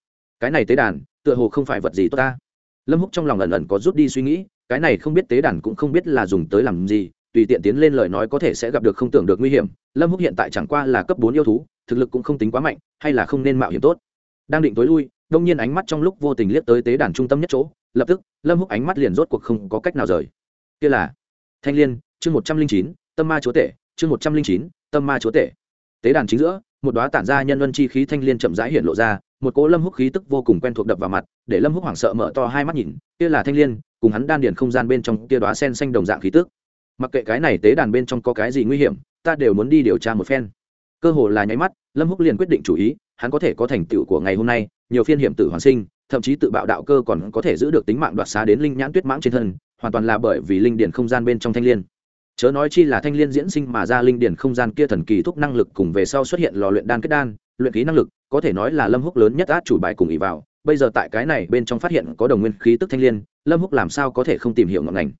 Cái này tế đàn, tựa hồ không phải vật gì tốt ta. Lâm húc trong lòng ẩn ẩn có rút đi suy nghĩ, cái này không biết tế đàn cũng không biết là dùng tới làm gì, tùy tiện tiến lên lời nói có thể sẽ gặp được không tưởng được nguy hiểm. Lâm húc hiện tại chẳng qua là cấp bốn yêu thú, thực lực cũng không tính quá mạnh, hay là không nên mạo hiểm tốt. Đang định tối lui đông nhiên ánh mắt trong lúc vô tình liếc tới tế đàn trung tâm nhất chỗ, lập tức, lâm húc ánh mắt liền rốt cuộc không có cách nào rời. Kia là, thanh liên, chương một trăm linh chín, tâm ma chúa tể, chương một trăm linh chín, tâm ma chúa tể. Tế đàn chính giữa, một đóa tản ra nhân luân chi khí thanh liên chậm rãi hiện lộ ra, một cỗ lâm húc khí tức vô cùng quen thuộc đập vào mặt, để lâm húc hoảng sợ mở to hai mắt nhìn, kia là thanh liên, cùng hắn đan điền không gian bên trong kia đóa sen xanh đồng dạng khí tức. Mặc kệ cái này tế đàn bên trong có cái gì nguy hiểm, ta đều muốn đi điều tra một phen. Cơ hồ là nháy mắt, lâm húc liền quyết định chủ ý, hắn có thể có thành tựu của ngày hôm nay nhiều phiên hiểm tử hoàn sinh, thậm chí tự bạo đạo cơ còn có thể giữ được tính mạng đoạt xá đến linh nhãn tuyết mãng trên thân, hoàn toàn là bởi vì linh điển không gian bên trong thanh liên. Chớ nói chi là thanh liên diễn sinh mà ra linh điển không gian kia thần kỳ thúc năng lực cùng về sau xuất hiện lò luyện đan kết đan, luyện khí năng lực, có thể nói là lâm húc lớn nhất át chủ bài cùng ý vào. Bây giờ tại cái này bên trong phát hiện có đồng nguyên khí tức thanh liên, lâm húc làm sao có thể không tìm hiểu ngọn ngành?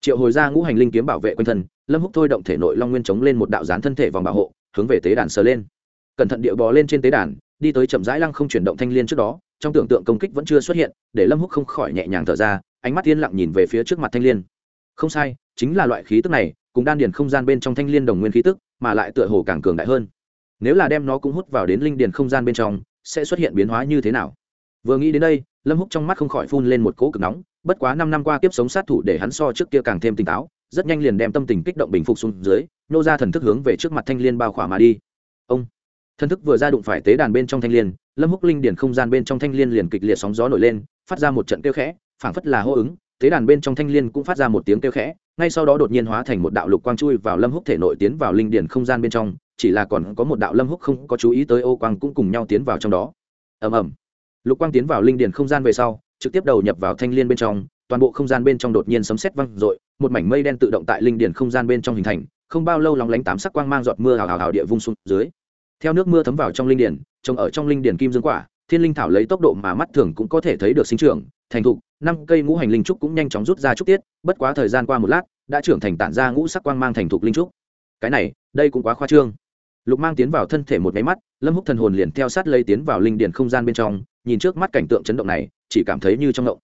Triệu hồi ra ngũ hành linh kiếm bảo vệ quanh thân, lâm húc thôi động thể nội long nguyên chống lên một đạo dán thân thể vòng bảo hộ, hướng về tế đàn sờ lên. Cẩn thận địa bò lên trên tế đàn đi tới chậm rãi lăng không chuyển động thanh liên trước đó, trong tưởng tượng công kích vẫn chưa xuất hiện, để lâm húc không khỏi nhẹ nhàng thở ra, ánh mắt yên lặng nhìn về phía trước mặt thanh liên. Không sai, chính là loại khí tức này, cùng đan điền không gian bên trong thanh liên đồng nguyên khí tức, mà lại tựa hồ càng cường đại hơn. Nếu là đem nó cũng hút vào đến linh điền không gian bên trong, sẽ xuất hiện biến hóa như thế nào? Vừa nghĩ đến đây, lâm húc trong mắt không khỏi phun lên một cỗ cực nóng, bất quá năm năm qua kiếp sống sát thủ để hắn so trước kia càng thêm tỉnh táo, rất nhanh liền đem tâm tình kích động bình phục xuống dưới, nô ra thần thức hướng về trước mặt thanh liên bao khỏa mà đi. Ông! Thần thức vừa ra đụng phải tế đàn bên trong thanh liên, lâm húc linh điển không gian bên trong thanh liên liền kịch liệt sóng gió nổi lên, phát ra một trận kêu khẽ, phảng phất là hô ứng, tế đàn bên trong thanh liên cũng phát ra một tiếng kêu khẽ, ngay sau đó đột nhiên hóa thành một đạo lục quang chui vào lâm húc thể nội tiến vào linh điển không gian bên trong, chỉ là còn có một đạo lâm húc không có chú ý tới ô quang cũng cùng nhau tiến vào trong đó. Ầm ầm. Lục quang tiến vào linh điển không gian về sau, trực tiếp đầu nhập vào thanh liên bên trong, toàn bộ không gian bên trong đột nhiên sấm sét vang rội một mảnh mây đen tự động tại linh điển không gian bên trong hình thành, không bao lâu lóng lánh tám sắc quang mang giọt mưa hào hào hào địa vung xuống dưới theo nước mưa thấm vào trong linh điển, trồng ở trong linh điển kim dương quả, thiên linh thảo lấy tốc độ mà mắt thường cũng có thể thấy được sinh trưởng, thành thục, năm cây ngũ hành linh trúc cũng nhanh chóng rút ra trúc tiết, bất quá thời gian qua một lát, đã trưởng thành tản ra ngũ sắc quang mang thành thục linh trúc. Cái này, đây cũng quá khoa trương. Lục mang tiến vào thân thể một máy mắt, lâm húc thần hồn liền theo sát lấy tiến vào linh điển không gian bên trong, nhìn trước mắt cảnh tượng chấn động này, chỉ cảm thấy như trong động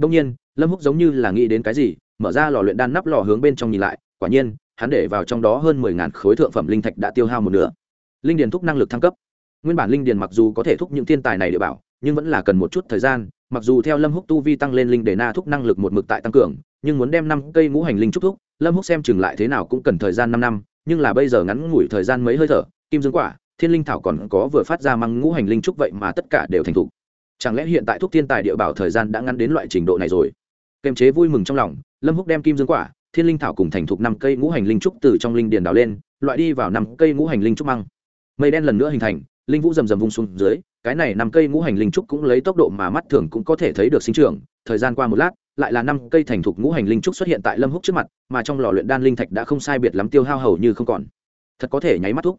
đông nhiên, lâm húc giống như là nghĩ đến cái gì, mở ra lò luyện đan nắp lò hướng bên trong nhìn lại, quả nhiên, hắn để vào trong đó hơn mười ngàn khối thượng phẩm linh thạch đã tiêu hao một nửa linh điền thúc năng lực thăng cấp. Nguyên bản linh điền mặc dù có thể thúc những thiên tài này địa bảo, nhưng vẫn là cần một chút thời gian, mặc dù theo lâm húc tu vi tăng lên linh để na thúc năng lực một mực tại tăng cường, nhưng muốn đem năm cây ngũ hành linh trúc thúc, lâm húc xem chừng lại thế nào cũng cần thời gian năm năm, nhưng là bây giờ ngắn ngủi thời gian mấy hơi thở, kim dương quả, thiên linh thảo còn có vừa phát ra măng ngũ hành linh trúc vậy mà tất cả đều thành thục. Chẳng lẽ hiện tại thúc thiên tài địa bảo thời gian đã ngắn đến loại trình độ này rồi? Kềm chế vui mừng trong lòng, lâm húc đem kim dương quả, thiên linh thảo cùng thành thục năm cây ngũ hành linh trúc từ trong linh điền đào lên, loại đi vào năm cây ngũ hành linh trúc măng mây đen lần nữa hình thành, linh vũ rầm rầm vung xuống dưới, cái này năm cây ngũ hành linh trúc cũng lấy tốc độ mà mắt thường cũng có thể thấy được sinh trưởng. Thời gian qua một lát, lại là năm cây thành thục ngũ hành linh trúc xuất hiện tại lâm húc trước mặt, mà trong lò luyện đan linh thạch đã không sai biệt lắm tiêu hao hầu như không còn. Thật có thể nháy mắt thúc.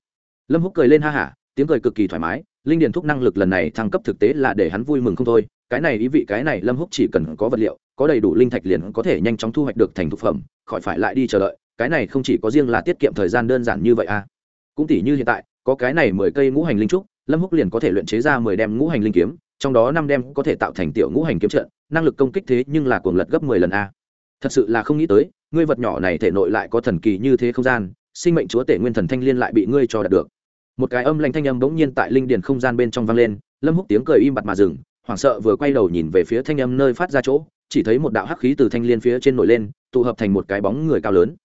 Lâm húc cười lên ha hả, tiếng cười cực kỳ thoải mái, linh điền thúc năng lực lần này thăng cấp thực tế là để hắn vui mừng không thôi. Cái này ý vị cái này lâm húc chỉ cần có vật liệu, có đầy đủ linh thạch liền có thể nhanh chóng thu hoạch được thành thực phẩm, khỏi phải lại đi chờ đợi. Cái này không chỉ có riêng là tiết kiệm thời gian đơn giản như vậy à. Cũng tỷ như hiện tại có cái này mười cây ngũ hành linh trúc, lâm húc liền có thể luyện chế ra mười đem ngũ hành linh kiếm, trong đó năm đem có thể tạo thành tiểu ngũ hành kiếm trận, năng lực công kích thế nhưng là cuồng lật gấp mười lần a. Thật sự là không nghĩ tới, ngươi vật nhỏ này thể nội lại có thần kỳ như thế không gian, sinh mệnh chúa tể nguyên thần thanh liên lại bị ngươi cho đạt được. Một cái âm lanh thanh âm bỗng nhiên tại linh điền không gian bên trong vang lên, lâm húc tiếng cười im bặt mà dừng, hoảng sợ vừa quay đầu nhìn về phía thanh âm nơi phát ra chỗ, chỉ thấy một đạo hắc khí từ thanh liên phía trên nổi lên, tụ hợp thành một cái bóng người cao lớn.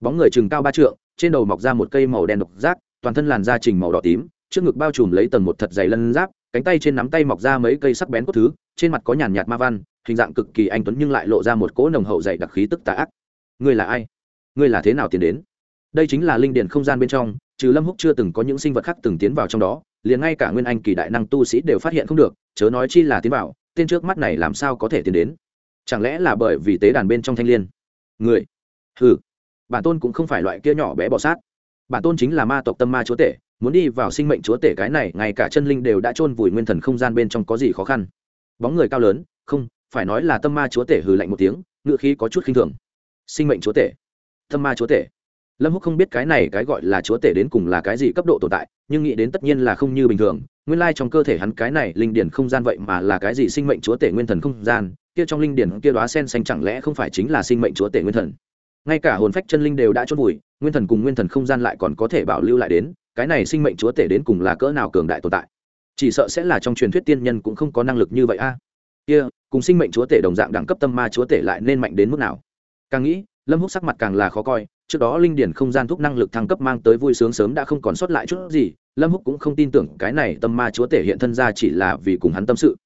Bóng người chừng cao ba trượng, trên đầu mọc ra một cây màu đen độc giác toàn thân làn da trình màu đỏ tím, trước ngực bao trùm lấy tầng một thật dày lân giáp, cánh tay trên nắm tay mọc ra mấy cây sắc bén cốt thứ, trên mặt có nhàn nhạt ma văn, hình dạng cực kỳ anh tuấn nhưng lại lộ ra một cỗ nồng hậu dày đặc khí tức tà ác. Ngươi là ai? Ngươi là thế nào tiến đến? Đây chính là linh điển không gian bên trong, trừ lâm húc chưa từng có những sinh vật khác từng tiến vào trong đó, liền ngay cả nguyên anh kỳ đại năng tu sĩ đều phát hiện không được, chớ nói chi là tiến vào, tên trước mắt này làm sao có thể tiến đến? Chẳng lẽ là bởi vì tế đàn bên trong thanh liên? Người hừ. Bản tôn cũng không phải loại kia nhỏ bé bọ sát bản tôn chính là ma tộc tâm ma chúa tể, muốn đi vào sinh mệnh chúa tể cái này, ngay cả chân linh đều đã chôn vùi nguyên thần không gian bên trong có gì khó khăn. Bóng người cao lớn, không, phải nói là tâm ma chúa tể hừ lạnh một tiếng ngựa khí có chút khinh thường. Sinh mệnh chúa tể, tâm ma chúa tể. Lâm húc không biết cái này cái gọi là chúa tể đến cùng là cái gì cấp độ tồn tại, nhưng nghĩ đến tất nhiên là không như bình thường, nguyên lai trong cơ thể hắn cái này linh điển không gian vậy mà là cái gì sinh mệnh chúa tể nguyên thần không gian, kia trong linh điển kia đóa sen xanh chẳng lẽ không phải chính là sinh mệnh chúa tể nguyên thần? Ngay cả hồn phách chân linh đều đã chôn vùi nguyên thần cùng nguyên thần không gian lại còn có thể bảo lưu lại đến, cái này sinh mệnh chúa tể đến cùng là cỡ nào cường đại tồn tại? Chỉ sợ sẽ là trong truyền thuyết tiên nhân cũng không có năng lực như vậy a. Kia, cùng sinh mệnh chúa tể đồng dạng đẳng cấp tâm ma chúa tể lại nên mạnh đến mức nào? Càng nghĩ, lâm húc sắc mặt càng là khó coi, trước đó linh điển không gian thúc năng lực thăng cấp mang tới vui sướng sớm đã không còn sót lại chút gì, lâm húc cũng không tin tưởng cái này tâm ma chúa tể hiện thân ra chỉ là vì cùng hắn tâm sự.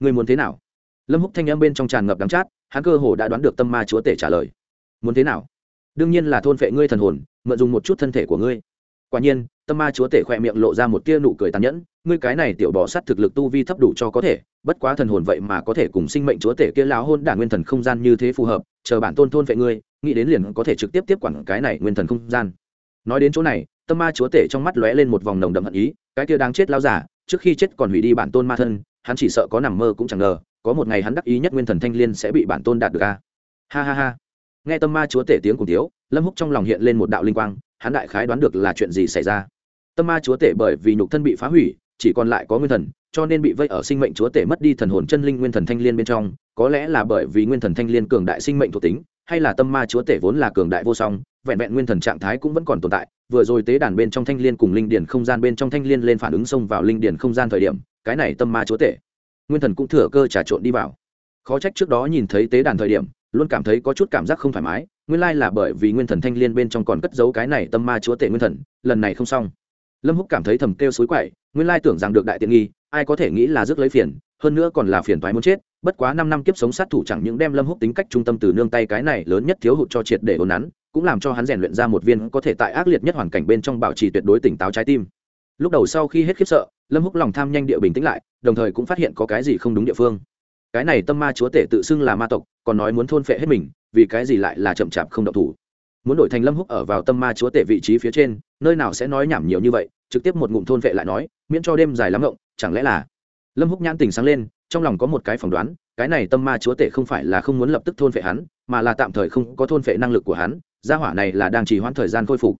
Người muốn thế nào? Lâm húc thanh âm bên trong tràn ngập đắng chát, hắn cơ hồ đã đoán được tâm ma chúa tể trả lời. Muốn thế nào? Đương nhiên là thôn phệ ngươi thần hồn, mượn dùng một chút thân thể của ngươi. Quả nhiên, tâm ma chúa tể khỏe miệng lộ ra một tia nụ cười tàn nhẫn, ngươi cái này tiểu bỏ sắt thực lực tu vi thấp đủ cho có thể, bất quá thần hồn vậy mà có thể cùng sinh mệnh chúa tể kia lão hôn đả nguyên thần không gian như thế phù hợp, chờ bản tôn thôn vệ ngươi, nghĩ đến liền có thể trực tiếp tiếp quản cái này nguyên thần không gian. Nói đến chỗ này, tâm ma chúa tể trong mắt lóe lên một vòng nồng đậm hận ý, cái kia đang chết lao giả, trước khi chết còn hủy đi bản tôn ma thân, hắn chỉ sợ có nằm mơ cũng chẳng ngờ, có một ngày hắn đắc ý nhất nguyên thần thanh liên sẽ bị bản tôn đạt được a. Ha ha ha nghe tâm ma chúa tể tiếng cùng tiếu lâm húc trong lòng hiện lên một đạo linh quang, hắn đại khái đoán được là chuyện gì xảy ra. Tâm ma chúa tể bởi vì nhục thân bị phá hủy, chỉ còn lại có nguyên thần, cho nên bị vây ở sinh mệnh chúa tể mất đi thần hồn chân linh nguyên thần thanh liên bên trong, có lẽ là bởi vì nguyên thần thanh liên cường đại sinh mệnh thuộc tính, hay là tâm ma chúa tể vốn là cường đại vô song, vẹn vẹn nguyên thần trạng thái cũng vẫn còn tồn tại, vừa rồi tế đàn bên trong thanh liên cùng linh điển không gian bên trong thanh liên lên phản ứng xông vào linh điển không gian thời điểm, cái này tâm ma chúa tể, nguyên thần cũng thừa cơ trà trộn đi vào. Khó trách trước đó nhìn thấy tế đàn thời điểm luôn cảm thấy có chút cảm giác không thoải mái, nguyên lai là bởi vì nguyên thần thanh liên bên trong còn cất giấu cái này tâm ma chúa tể nguyên thần, lần này không xong. Lâm húc cảm thấy thầm kêu xối quậy, nguyên lai tưởng rằng được đại tiện nghi, ai có thể nghĩ là rước lấy phiền, hơn nữa còn là phiền toái muốn chết, bất quá năm năm kiếp sống sát thủ chẳng những đem lâm húc tính cách trung tâm từ nương tay cái này lớn nhất thiếu hụt cho triệt để ổn nắn, cũng làm cho hắn rèn luyện ra một viên có thể tại ác liệt nhất hoàn cảnh bên trong bảo trì tuyệt đối tỉnh táo trái tim. Lúc đầu sau khi hết khiếp sợ, lâm húc lòng tham nhanh địa bình tĩnh lại, đồng thời cũng phát hiện có cái gì không đúng địa phương cái này tâm ma chúa tể tự xưng là ma tộc, còn nói muốn thôn phệ hết mình, vì cái gì lại là chậm chạp không động thủ? Muốn đổi thành lâm húc ở vào tâm ma chúa tể vị trí phía trên, nơi nào sẽ nói nhảm nhiều như vậy, trực tiếp một ngụm thôn vệ lại nói, miễn cho đêm dài lắm ngộng, chẳng lẽ là? Lâm húc nhãn tình sáng lên, trong lòng có một cái phỏng đoán, cái này tâm ma chúa tể không phải là không muốn lập tức thôn vệ hắn, mà là tạm thời không có thôn vệ năng lực của hắn, gia hỏa này là đang trì hoãn thời gian khôi phục.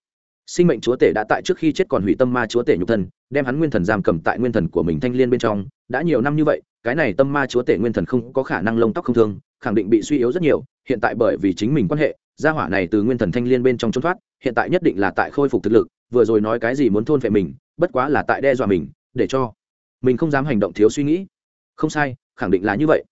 Sinh mệnh chúa tể đã tại trước khi chết còn hủy tâm ma chúa tể nhục thân, đem hắn nguyên thần giam cầm tại nguyên thần của mình thanh liên bên trong đã nhiều năm như vậy, cái này tâm ma chúa tể nguyên thần không có khả năng lông tóc không thương, khẳng định bị suy yếu rất nhiều, hiện tại bởi vì chính mình quan hệ, gia hỏa này từ nguyên thần thanh liên bên trong trốn thoát, hiện tại nhất định là tại khôi phục thực lực, vừa rồi nói cái gì muốn thôn vệ mình, bất quá là tại đe dọa mình, để cho mình không dám hành động thiếu suy nghĩ. Không sai, khẳng định là như vậy.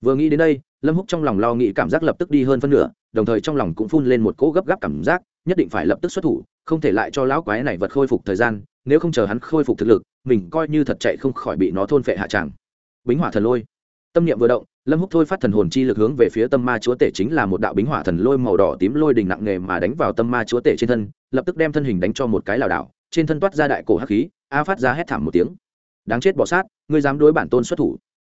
Vừa nghĩ đến đây, lâm húc trong lòng lo nghĩ cảm giác lập tức đi hơn phân nửa, đồng thời trong lòng cũng phun lên một cỗ gấp gáp cảm giác, nhất định phải lập tức xuất thủ, không thể lại cho lão quái này vật khôi phục thời gian nếu không chờ hắn khôi phục thực lực, mình coi như thật chạy không khỏi bị nó thôn phệ hạ tràng. Bính hỏa thần lôi. Tâm niệm vừa động, lâm húc thôi phát thần hồn chi lực hướng về phía tâm ma chúa tể chính là một đạo bính hỏa thần lôi màu đỏ tím lôi đình nặng nghề mà đánh vào tâm ma chúa tể trên thân, lập tức đem thân hình đánh cho một cái lảo đảo, trên thân toát ra đại cổ hắc khí, a phát ra hét thảm một tiếng. Đáng chết bỏ sát, ngươi dám đối bản tôn xuất thủ.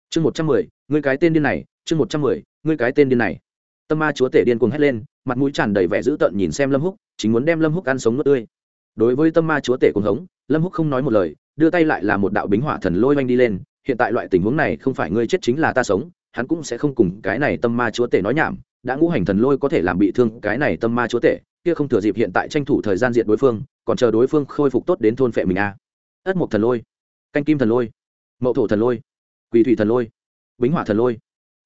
Chương một trăm mười, ngươi cái tên điên này, chương một trăm mười, ngươi cái tên điên này. Tâm ma chúa tể điên cuồng hét lên, mặt mũi tràn đầy vẻ dữ tợn nhìn xem lâm húc, chính muốn đem lâm húc ăn sống nuốt tươi đối với tâm ma chúa tể cuồng hống, lâm húc không nói một lời, đưa tay lại là một đạo bính hỏa thần lôi oanh đi lên, hiện tại loại tình huống này không phải ngươi chết chính là ta sống, hắn cũng sẽ không cùng cái này tâm ma chúa tể nói nhảm, đã ngũ hành thần lôi có thể làm bị thương cái này tâm ma chúa tể, kia không thừa dịp hiện tại tranh thủ thời gian diện đối phương, còn chờ đối phương khôi phục tốt đến thôn phệ mình a à. ất mộc thần lôi, canh kim thần lôi, mậu thổ thần lôi quỳ thủy thần lôi, bính hỏa thần lôi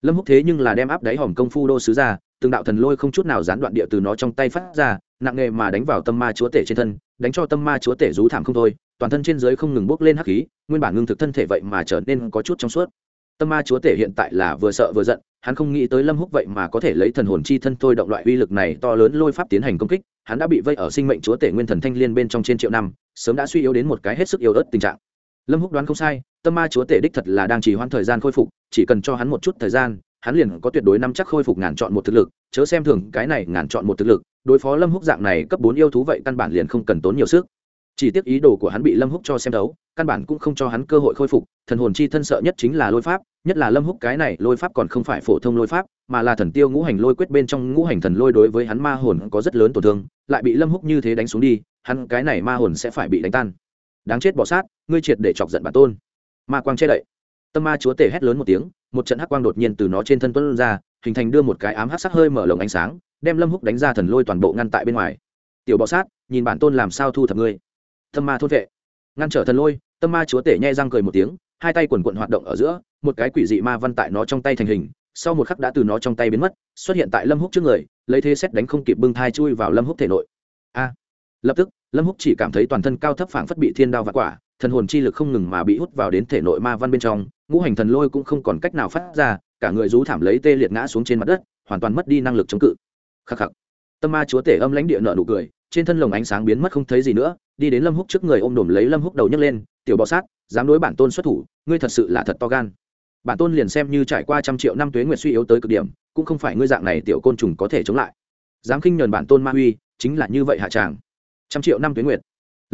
lâm húc thế nhưng là đem áp đáy hòm công phu đô sứ ra, từng đạo thần lôi không chút nào gián đoạn địa từ nó trong tay phát ra, nặng nghề mà đánh vào tâm ma chúa tể trên thân đánh cho tâm ma chúa tể rú thảm không thôi, toàn thân trên dưới không ngừng bốc lên hắc khí, nguyên bản ngưng thực thân thể vậy mà trở nên có chút trong suốt. Tâm ma chúa tể hiện tại là vừa sợ vừa giận, hắn không nghĩ tới lâm húc vậy mà có thể lấy thần hồn chi thân thôi động loại uy lực này to lớn lôi pháp tiến hành công kích, hắn đã bị vây ở sinh mệnh chúa tể nguyên thần thanh liên bên trong trên triệu năm, sớm đã suy yếu đến một cái hết sức yếu ớt tình trạng. Lâm húc đoán không sai, tâm ma chúa tể đích thật là đang trì hoãn thời gian khôi phục, chỉ cần cho hắn một chút thời gian hắn liền có tuyệt đối năm chắc khôi phục ngàn chọn một thực lực, chớ xem thường cái này ngàn chọn một thực lực, đối phó lâm húc dạng này cấp bốn yêu thú vậy căn bản liền không cần tốn nhiều sức. Chỉ tiếc ý đồ của hắn bị lâm húc cho xem đấu căn bản cũng không cho hắn cơ hội khôi phục, thần hồn chi thân sợ nhất chính là lôi pháp, nhất là lâm húc cái này lôi pháp còn không phải phổ thông lôi pháp, mà là thần tiêu ngũ hành lôi quyết bên trong ngũ hành thần lôi đối với hắn ma hồn có rất lớn tổn thương, lại bị lâm húc như thế đánh xuống đi, hắn cái này ma hồn sẽ phải bị đánh tan. Đáng chết bỏ sát, ngươi triệt để chọc giận bản tôn. Ma quang che đậy tâm ma chúa tể hét lớn một tiếng, một trận hắc quang đột nhiên từ nó trên thân tuân ra, hình thành đưa một cái ám hắc sắc hơi mở lồng ánh sáng, đem lâm húc đánh ra thần lôi toàn bộ ngăn tại bên ngoài. Tiểu bọ sát, nhìn bản tôn làm sao thu thập ngươi? Tâm ma thôn vệ. Ngăn trở thần lôi, tâm ma chúa tể nhai răng cười một tiếng, hai tay quần quận hoạt động ở giữa, một cái quỷ dị ma văn tại nó trong tay thành hình, sau một khắc đã từ nó trong tay biến mất, xuất hiện tại lâm húc trước người, lấy thế xét đánh không kịp bưng thai chui vào lâm húc thể nội. A! Lập tức, lâm húc chỉ cảm thấy toàn thân cao thấp phảng phất bị thiên đao vặt quả thần hồn chi lực không ngừng mà bị hút vào đến thể nội ma văn bên trong, ngũ hành thần lôi cũng không còn cách nào phát ra, cả người rú thảm lấy tê liệt ngã xuống trên mặt đất, hoàn toàn mất đi năng lực chống cự. Khắc khắc. Tâm ma chúa tể âm lãnh địa nợ nụ cười, trên thân lồng ánh sáng biến mất không thấy gì nữa, đi đến lâm húc trước người ôm đồm lấy lâm húc đầu nhấc lên, tiểu bọ sát, dám đối bản tôn xuất thủ, ngươi thật sự là thật to gan. Bản tôn liền xem như trải qua trăm triệu năm tuế nguyệt suy yếu tới cực điểm, cũng không phải ngươi dạng này tiểu côn trùng có thể chống lại. Dám khinh nhờn bản tôn ma huy chính là như vậy hạ tràng trăm triệu năm tuế nguyệt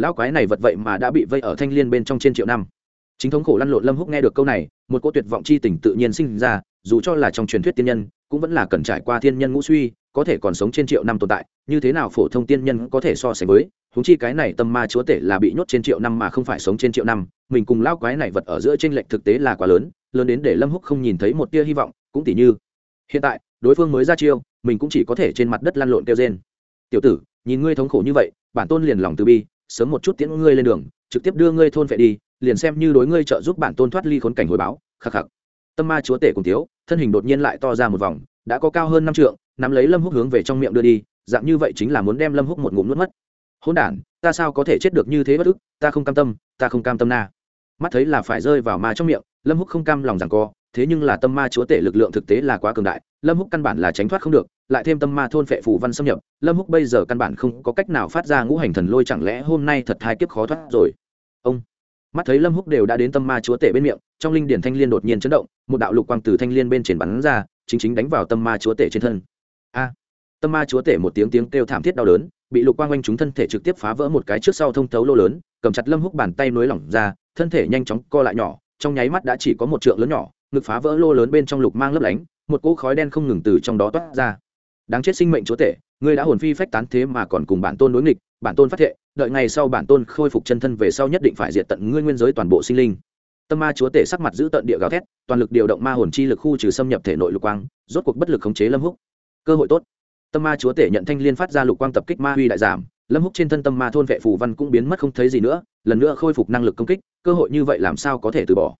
lão quái này vật vậy mà đã bị vây ở thanh liên bên trong trên triệu năm. Chính thống khổ lăn lộn lâm húc nghe được câu này, một cô tuyệt vọng chi tình tự nhiên sinh ra, dù cho là trong truyền thuyết tiên nhân, cũng vẫn là cần trải qua thiên nhân ngũ suy, có thể còn sống trên triệu năm tồn tại, như thế nào phổ thông tiên nhân có thể so sánh với húng chi cái này tâm ma chúa tể là bị nhốt trên triệu năm mà không phải sống trên triệu năm, mình cùng lao quái này vật ở giữa trên lệch thực tế là quá lớn lớn đến để lâm húc không nhìn thấy một tia hy vọng, cũng tỉ như, hiện tại, đối phương mới ra chiêu, mình cũng chỉ có thể trên mặt đất lăn lộn kêu trên tiểu tử, nhìn ngươi thống khổ như vậy, bản tôn liền lòng từ bi sớm một chút tiễn ngươi lên đường, trực tiếp đưa ngươi thôn vệ đi, liền xem như đối ngươi trợ giúp bản tôn thoát ly khốn cảnh hồi báo, khắc khắc. Tâm ma chúa tể cùng thiếu, thân hình đột nhiên lại to ra một vòng, đã có cao hơn năm trượng, nắm lấy lâm húc hướng về trong miệng đưa đi, dạng như vậy chính là muốn đem lâm húc một ngụm nuốt mất. Hỗn đản, ta sao có thể chết được như thế bất ức, ta không cam tâm, ta không cam tâm na. Mắt thấy là phải rơi vào ma trong miệng, lâm húc không cam lòng rằng co, thế nhưng là tâm ma chúa tể lực lượng thực tế là quá cường đại, lâm húc căn bản là tránh thoát không được lại thêm tâm ma thôn phệ phù văn xâm nhập, lâm húc bây giờ căn bản không có cách nào phát ra ngũ hành thần lôi, chẳng lẽ hôm nay thật hai kiếp khó thoát rồi? Ông, mắt thấy lâm húc đều đã đến tâm ma chúa tể bên miệng, trong linh điển thanh liên đột nhiên chấn động, một đạo lục quang từ thanh liên bên trên bắn ra, chính chính đánh vào tâm ma chúa tể trên thân. A, tâm ma chúa tể một tiếng tiếng kêu thảm thiết đau đớn, bị lục quang quanh chúng thân thể trực tiếp phá vỡ một cái trước sau thông thấu lô lớn, cầm chặt lâm húc bàn tay nối lỏng ra, thân thể nhanh chóng co lại nhỏ, trong nháy mắt đã chỉ có một trượng lớn nhỏ, ngực phá vỡ lô lớn bên trong lục mang lấp lánh, một cỗ khói đen không ngừng từ trong đó toát ra đáng chết sinh mệnh chúa tể, ngươi đã hồn phi phách tán thế mà còn cùng bản tôn đối nghịch, bản tôn phát thệ, đợi ngày sau bản tôn khôi phục chân thân về sau nhất định phải diệt tận ngươi nguyên giới toàn bộ sinh linh. Tâm ma chúa tể sắc mặt giữ tận địa gào thét, toàn lực điều động ma hồn chi lực khu trừ xâm nhập thể nội lục quang, rốt cuộc bất lực khống chế lâm húc. Cơ hội tốt. Tâm ma chúa tể nhận thanh liên phát ra lục quang tập kích ma huy đại giảm, lâm húc trên thân tâm ma thôn vệ phù văn cũng biến mất không thấy gì nữa, lần nữa khôi phục năng lực công kích, cơ hội như vậy làm sao có thể từ bỏ?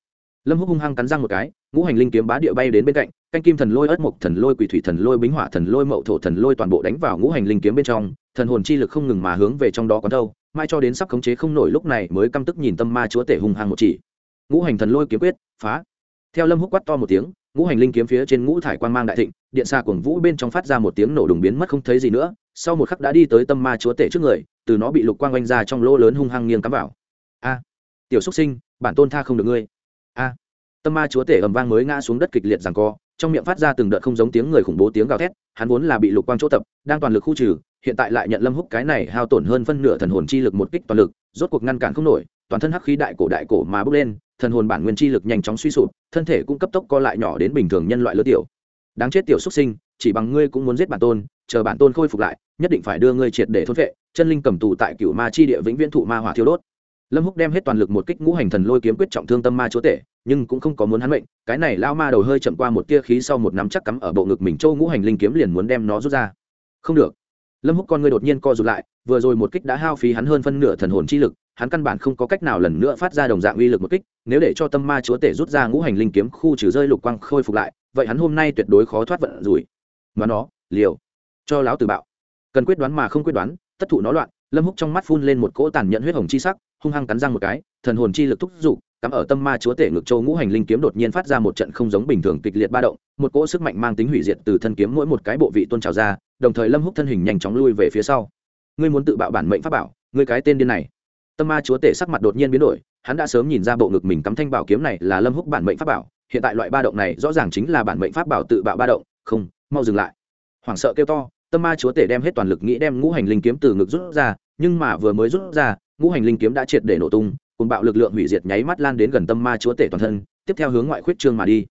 Lâm húc hung hăng cắn răng một cái, ngũ hành linh kiếm bá địa bay đến bên cạnh canh kim thần lôi ớt mộc thần lôi quỷ thủy thần lôi bính hỏa thần lôi mậu thổ thần lôi toàn bộ đánh vào ngũ hành linh kiếm bên trong, thần hồn chi lực không ngừng mà hướng về trong đó quán đâu mai cho đến sắp khống chế không nổi lúc này mới căm tức nhìn tâm ma chúa tể hung hăng một chỉ. Ngũ hành thần lôi kiếm quyết, phá. Theo lâm húc quát to một tiếng, ngũ hành linh kiếm phía trên ngũ thải quang mang đại thịnh, điện xa cuồng vũ bên trong phát ra một tiếng nổ đùng biến mất không thấy gì nữa, sau một khắc đã đi tới tâm ma chúa tể trước người, từ nó bị lục quang oanh ra trong lỗ lớn hung hăng nghiêng cắm vào. A, tiểu xúc sinh, bản tôn tha không được ngươi. A, tâm ma chúa tể ầm vang mới ngã xuống đất kịch liệt rằng co trong miệng phát ra từng đợt không giống tiếng người khủng bố tiếng gào thét, hắn vốn là bị lục quang chỗ tập, đang toàn lực khu trừ, hiện tại lại nhận lâm húc cái này hao tổn hơn phân nửa thần hồn chi lực một kích toàn lực, rốt cuộc ngăn cản không nổi, toàn thân hắc khí đại cổ đại cổ mà bốc lên, thần hồn bản nguyên chi lực nhanh chóng suy sụp, thân thể cũng cấp tốc co lại nhỏ đến bình thường nhân loại lứa tiểu. Đáng chết tiểu xuất sinh, chỉ bằng ngươi cũng muốn giết bản tôn, chờ bản tôn khôi phục lại, nhất định phải đưa ngươi triệt để thôn vệ, chân linh cầm tù tại cửu ma chi địa vĩnh viễn thụ ma hỏa thiêu đốt. Lâm húc đem hết toàn lực một kích ngũ hành thần lôi kiếm quyết trọng thương tâm ma chúa tể nhưng cũng không có muốn hắn mệnh, cái này lao ma đầu hơi chậm qua một tia khí sau một nắm chắc cắm ở bộ ngực mình, châu ngũ hành linh kiếm liền muốn đem nó rút ra. Không được. Lâm húc con người đột nhiên co rụt lại, vừa rồi một kích đã hao phí hắn hơn phân nửa thần hồn chi lực, hắn căn bản không có cách nào lần nữa phát ra đồng dạng uy lực một kích, nếu để cho tâm ma chúa tể rút ra ngũ hành linh kiếm khu trừ rơi lục quang khôi phục lại, vậy hắn hôm nay tuyệt đối khó thoát vận rủi. Mà nó, liều. Cho láo từ bạo. Cần quyết đoán mà không quyết đoán, tất thụ nó loạn, lâm húc trong mắt phun lên một cỗ tàn nhẫn huyết hồng chi sắc, hung hăng cắn răng một cái, thần hồn chi lực thúc giục cắm ở tâm ma chúa tể ngực châu ngũ hành linh kiếm đột nhiên phát ra một trận không giống bình thường kịch liệt ba động, một cỗ sức mạnh mang tính hủy diệt từ thân kiếm mỗi một cái bộ vị tôn trào ra, đồng thời lâm húc thân hình nhanh chóng lui về phía sau. Ngươi muốn tự bạo bản mệnh pháp bảo, ngươi cái tên điên này. Tâm ma chúa tể sắc mặt đột nhiên biến đổi, hắn đã sớm nhìn ra bộ ngực mình cắm thanh bảo kiếm này là lâm húc bản mệnh pháp bảo, hiện tại loại ba động này rõ ràng chính là bản mệnh pháp bảo tự bạo ba động, không, mau dừng lại. Hoảng sợ kêu to, tâm ma chúa tể đem hết toàn lực nghĩ đem ngũ hành linh kiếm từ ngực rút ra, nhưng mà vừa mới rút ra, ngũ hành linh kiếm đã triệt để nổ tung cùng bạo lực lượng hủy diệt nháy mắt lan đến gần tâm ma chúa tể toàn thân, tiếp theo hướng ngoại khuyết trương mà đi.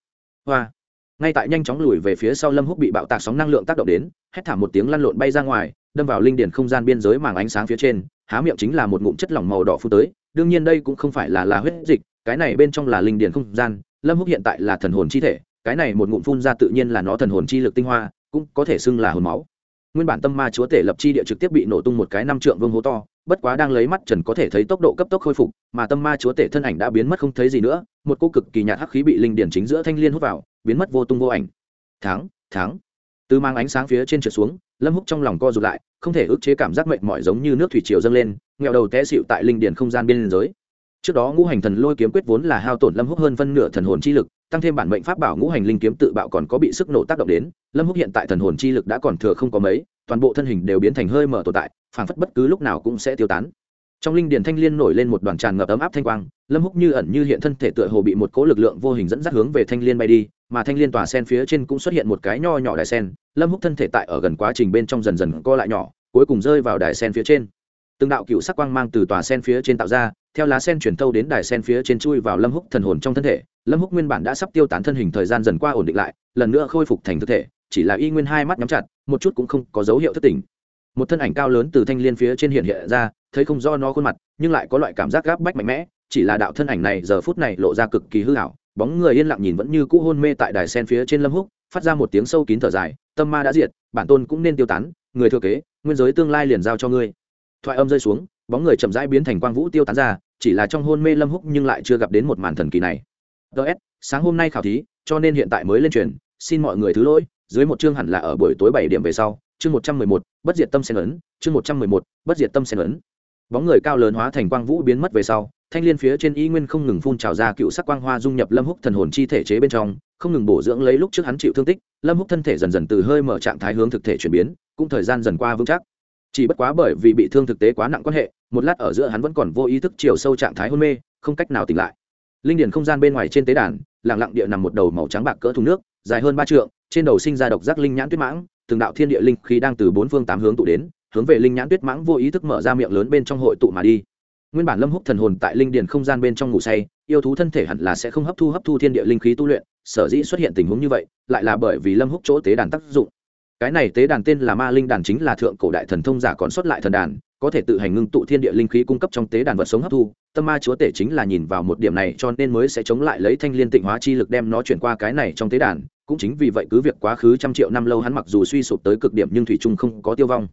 Hoa. Ngay tại nhanh chóng lùi về phía sau lâm húc bị bạo tạc sóng năng lượng tác động đến, hét thảm một tiếng lăn lộn bay ra ngoài, đâm vào linh điển không gian biên giới màng ánh sáng phía trên, há miệng chính là một ngụm chất lỏng màu đỏ phun tới, đương nhiên đây cũng không phải là là huyết dịch, cái này bên trong là linh điển không gian, lâm húc hiện tại là thần hồn chi thể, cái này một ngụm phun ra tự nhiên là nó thần hồn chi lực tinh hoa, cũng có thể xưng là hồn máu. Nguyên bản tâm ma chúa tể lập chi địa trực tiếp bị nổ tung một cái năm trượng vương hố to bất quá đang lấy mắt trần có thể thấy tốc độ cấp tốc khôi phục, mà tâm ma chúa tể thân ảnh đã biến mất không thấy gì nữa, một cô cực kỳ nhạt hắc khí bị linh điển chính giữa thanh liên hút vào, biến mất vô tung vô ảnh. Tháng tháng từ mang ánh sáng phía trên trượt xuống, lâm húc trong lòng co rụt lại, không thể ức chế cảm giác mệt mỏi giống như nước thủy triều dâng lên, nghẹo đầu té xịu tại linh điển không gian biên giới. Trước đó ngũ hành thần lôi kiếm quyết vốn là hao tổn lâm húc hơn phân nửa thần hồn chi lực tăng thêm bản mệnh pháp bảo ngũ hành linh kiếm tự bạo còn có bị sức nổ tác động đến, lâm húc hiện tại thần hồn chi lực đã còn thừa không có mấy, toàn bộ thân hình đều biến thành hơi mở tồn tại, phảng phất bất cứ lúc nào cũng sẽ tiêu tán. Trong linh điền thanh liên nổi lên một đoàn tràn ngập ấm áp thanh quang, lâm húc như ẩn như hiện thân thể tựa hồ bị một cỗ lực lượng vô hình dẫn dắt hướng về thanh liên bay đi, mà thanh liên tòa sen phía trên cũng xuất hiện một cái nho nhỏ đài sen, lâm húc thân thể tại ở gần quá trình bên trong dần dần co lại nhỏ, cuối cùng rơi vào đài sen phía trên. Từng đạo cựu sắc quang mang từ tòa sen phía trên tạo ra theo lá sen chuyển thâu đến đài sen phía trên chui vào lâm húc thần hồn trong thân thể, lâm húc nguyên bản đã sắp tiêu tán thân hình thời gian dần qua ổn định lại, lần nữa khôi phục thành thực thể, chỉ là y nguyên hai mắt nhắm chặt, một chút cũng không có dấu hiệu thất tỉnh một thân ảnh cao lớn từ thanh liên phía trên hiện hiện ra, thấy không do nó khuôn mặt, nhưng lại có loại cảm giác gáp bách mạnh mẽ, chỉ là đạo thân ảnh này giờ phút này lộ ra cực kỳ hư hảo bóng người yên lặng nhìn vẫn như cũ hôn mê tại đài sen phía trên lâm húc, phát ra một tiếng sâu kín thở dài, tâm ma đã diệt, bản tôn cũng nên tiêu tán, người thừa kế, nguyên giới tương lai liền giao cho ngươi. Thoại âm rơi xuống bóng người chậm rãi biến thành quang vũ tiêu tán ra, chỉ là trong hôn mê lâm húc nhưng lại chưa gặp đến một màn thần kỳ này. Ts sáng hôm nay khảo thí, cho nên hiện tại mới lên truyền, xin mọi người thứ lỗi, dưới một chương hẳn là ở buổi tối bảy điểm về sau, chương một trăm mười một, bất diệt tâm sen ấn, chương một trăm mười một, bất diệt tâm sen ấn. Bóng người cao lớn hóa thành quang vũ biến mất về sau, thanh liên phía trên y nguyên không ngừng phun trào ra cựu sắc quang hoa dung nhập lâm húc thần hồn chi thể chế bên trong, không ngừng bổ dưỡng lấy lúc trước hắn chịu thương tích, lâm húc thân thể dần dần từ hơi mở trạng thái hướng thực thể chuyển biến, cũng thời gian dần qua vững chắc chỉ bất quá bởi vì bị thương thực tế quá nặng quan hệ, một lát ở giữa hắn vẫn còn vô ý thức chiều sâu trạng thái hôn mê, không cách nào tỉnh lại. Linh điển không gian bên ngoài trên tế đàn, lặng lặng địa nằm một đầu màu trắng bạc cỡ thùng nước, dài hơn ba trượng, trên đầu sinh ra độc giác linh nhãn tuyết mãng, từng đạo thiên địa linh khí đang từ bốn phương tám hướng tụ đến, hướng về linh nhãn tuyết mãng vô ý thức mở ra miệng lớn bên trong hội tụ mà đi. Nguyên bản lâm húc thần hồn tại linh điền không gian bên trong ngủ say, yêu thú thân thể hẳn là sẽ không hấp thu hấp thu thiên địa linh khí tu luyện, sở dĩ xuất hiện tình huống như vậy, lại là bởi vì lâm húc chỗ tế đàn tác dụng cái này tế đàn tên là ma linh đàn chính là thượng cổ đại thần thông giả còn xuất lại thần đàn, có thể tự hành ngưng tụ thiên địa linh khí cung cấp trong tế đàn vật sống hấp thu. Tâm ma chúa tể chính là nhìn vào một điểm này cho nên mới sẽ chống lại lấy thanh liên tịnh hóa chi lực đem nó chuyển qua cái này trong tế đàn. Cũng chính vì vậy cứ việc quá khứ trăm triệu năm lâu hắn mặc dù suy sụp tới cực điểm nhưng thủy trung không có tiêu vong.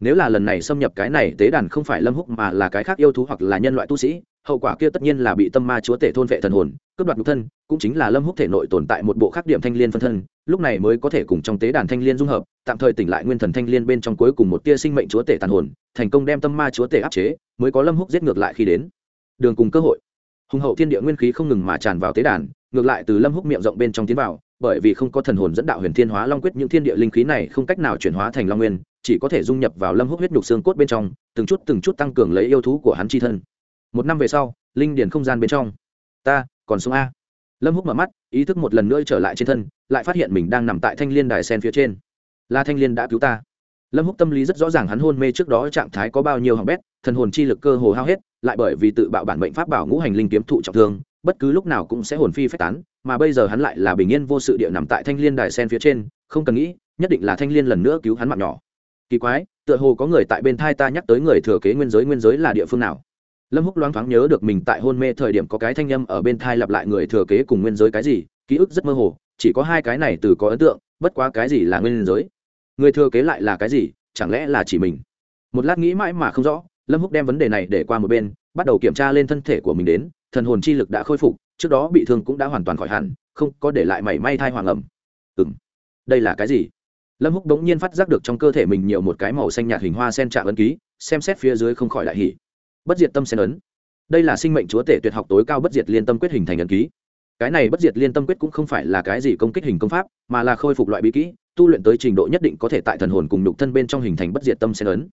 Nếu là lần này xâm nhập cái này tế đàn không phải lâm húc mà là cái khác yêu thú hoặc là nhân loại tu sĩ, hậu quả kia tất nhiên là bị tâm ma chúa tể thôn vệ thần hồn, cướp đoạt nhục thân, cũng chính là lâm húc thể nội tồn tại một bộ khác điểm thanh liên phân thân lúc này mới có thể cùng trong tế đàn thanh liên dung hợp, tạm thời tỉnh lại nguyên thần thanh liên bên trong cuối cùng một tia sinh mệnh chúa tể tàn hồn, thành công đem tâm ma chúa tể áp chế, mới có lâm húc giết ngược lại khi đến. Đường cùng cơ hội. Hùng hậu thiên địa nguyên khí không ngừng mà tràn vào tế đàn, ngược lại từ lâm húc miệng rộng bên trong tiến vào, bởi vì không có thần hồn dẫn đạo huyền thiên hóa long quyết những thiên địa linh khí này không cách nào chuyển hóa thành long nguyên, chỉ có thể dung nhập vào lâm húc huyết nhục xương cốt bên trong, từng chút từng chút tăng cường lấy yêu thú của hắn chi thân. Một năm về sau, linh điền không gian bên trong. Ta, còn sống a lâm húc mở mắt, ý thức một lần nữa trở lại trên thân, lại phát hiện mình đang nằm tại thanh liên đài sen phía trên. Là thanh liên đã cứu ta. Lâm húc tâm lý rất rõ ràng hắn hôn mê trước đó trạng thái có bao nhiêu hỏng bét, thần hồn chi lực cơ hồ hao hết, lại bởi vì tự bạo bản bệnh pháp bảo ngũ hành linh kiếm thụ trọng thương, bất cứ lúc nào cũng sẽ hồn phi phách tán, mà bây giờ hắn lại là bình yên vô sự địa nằm tại thanh liên đài sen phía trên, không cần nghĩ, nhất định là thanh liên lần nữa cứu hắn mạng nhỏ. Kỳ quái, tựa hồ có người tại bên thai ta nhắc tới người thừa kế nguyên giới nguyên giới là địa phương nào? Lâm húc loáng thoáng nhớ được mình tại hôn mê thời điểm có cái thanh â m ở bên thai lặp lại người thừa kế cùng nguyên giới cái gì, ký ức rất mơ hồ, chỉ có hai cái này từ có ấn tượng, bất quá cái gì là nguyên giới? Người thừa kế lại là cái gì, chẳng lẽ là chỉ mình? Một lát nghĩ mãi mà không rõ, lâm húc đem vấn đề này để qua một bên, bắt đầu kiểm tra lên thân thể của mình đến, thần hồn chi lực đã khôi phục, trước đó bị thương cũng đã hoàn toàn khỏi hẳn, không có để lại mảy may thai hoàng ẩm. Ừ m đây là cái gì? Lâm húc đống nhiên phát giác được trong cơ thể mình nhiều một cái màu xanh nhạt hình hoa sen chạm ấn ký, xem xét phía dưới không khỏi đại hỉ bất diệt tâm sen ấn. Đây là sinh mệnh chúa tể tuyệt học tối cao bất diệt liên tâm quyết hình thành ấn ký. Cái này bất diệt liên tâm quyết cũng không phải là cái gì công kích hình công pháp, mà là khôi phục loại bí kỹ, tu luyện tới trình độ nhất định có thể tại thần hồn cùng nhục thân bên trong hình thành bất diệt tâm sen ấn.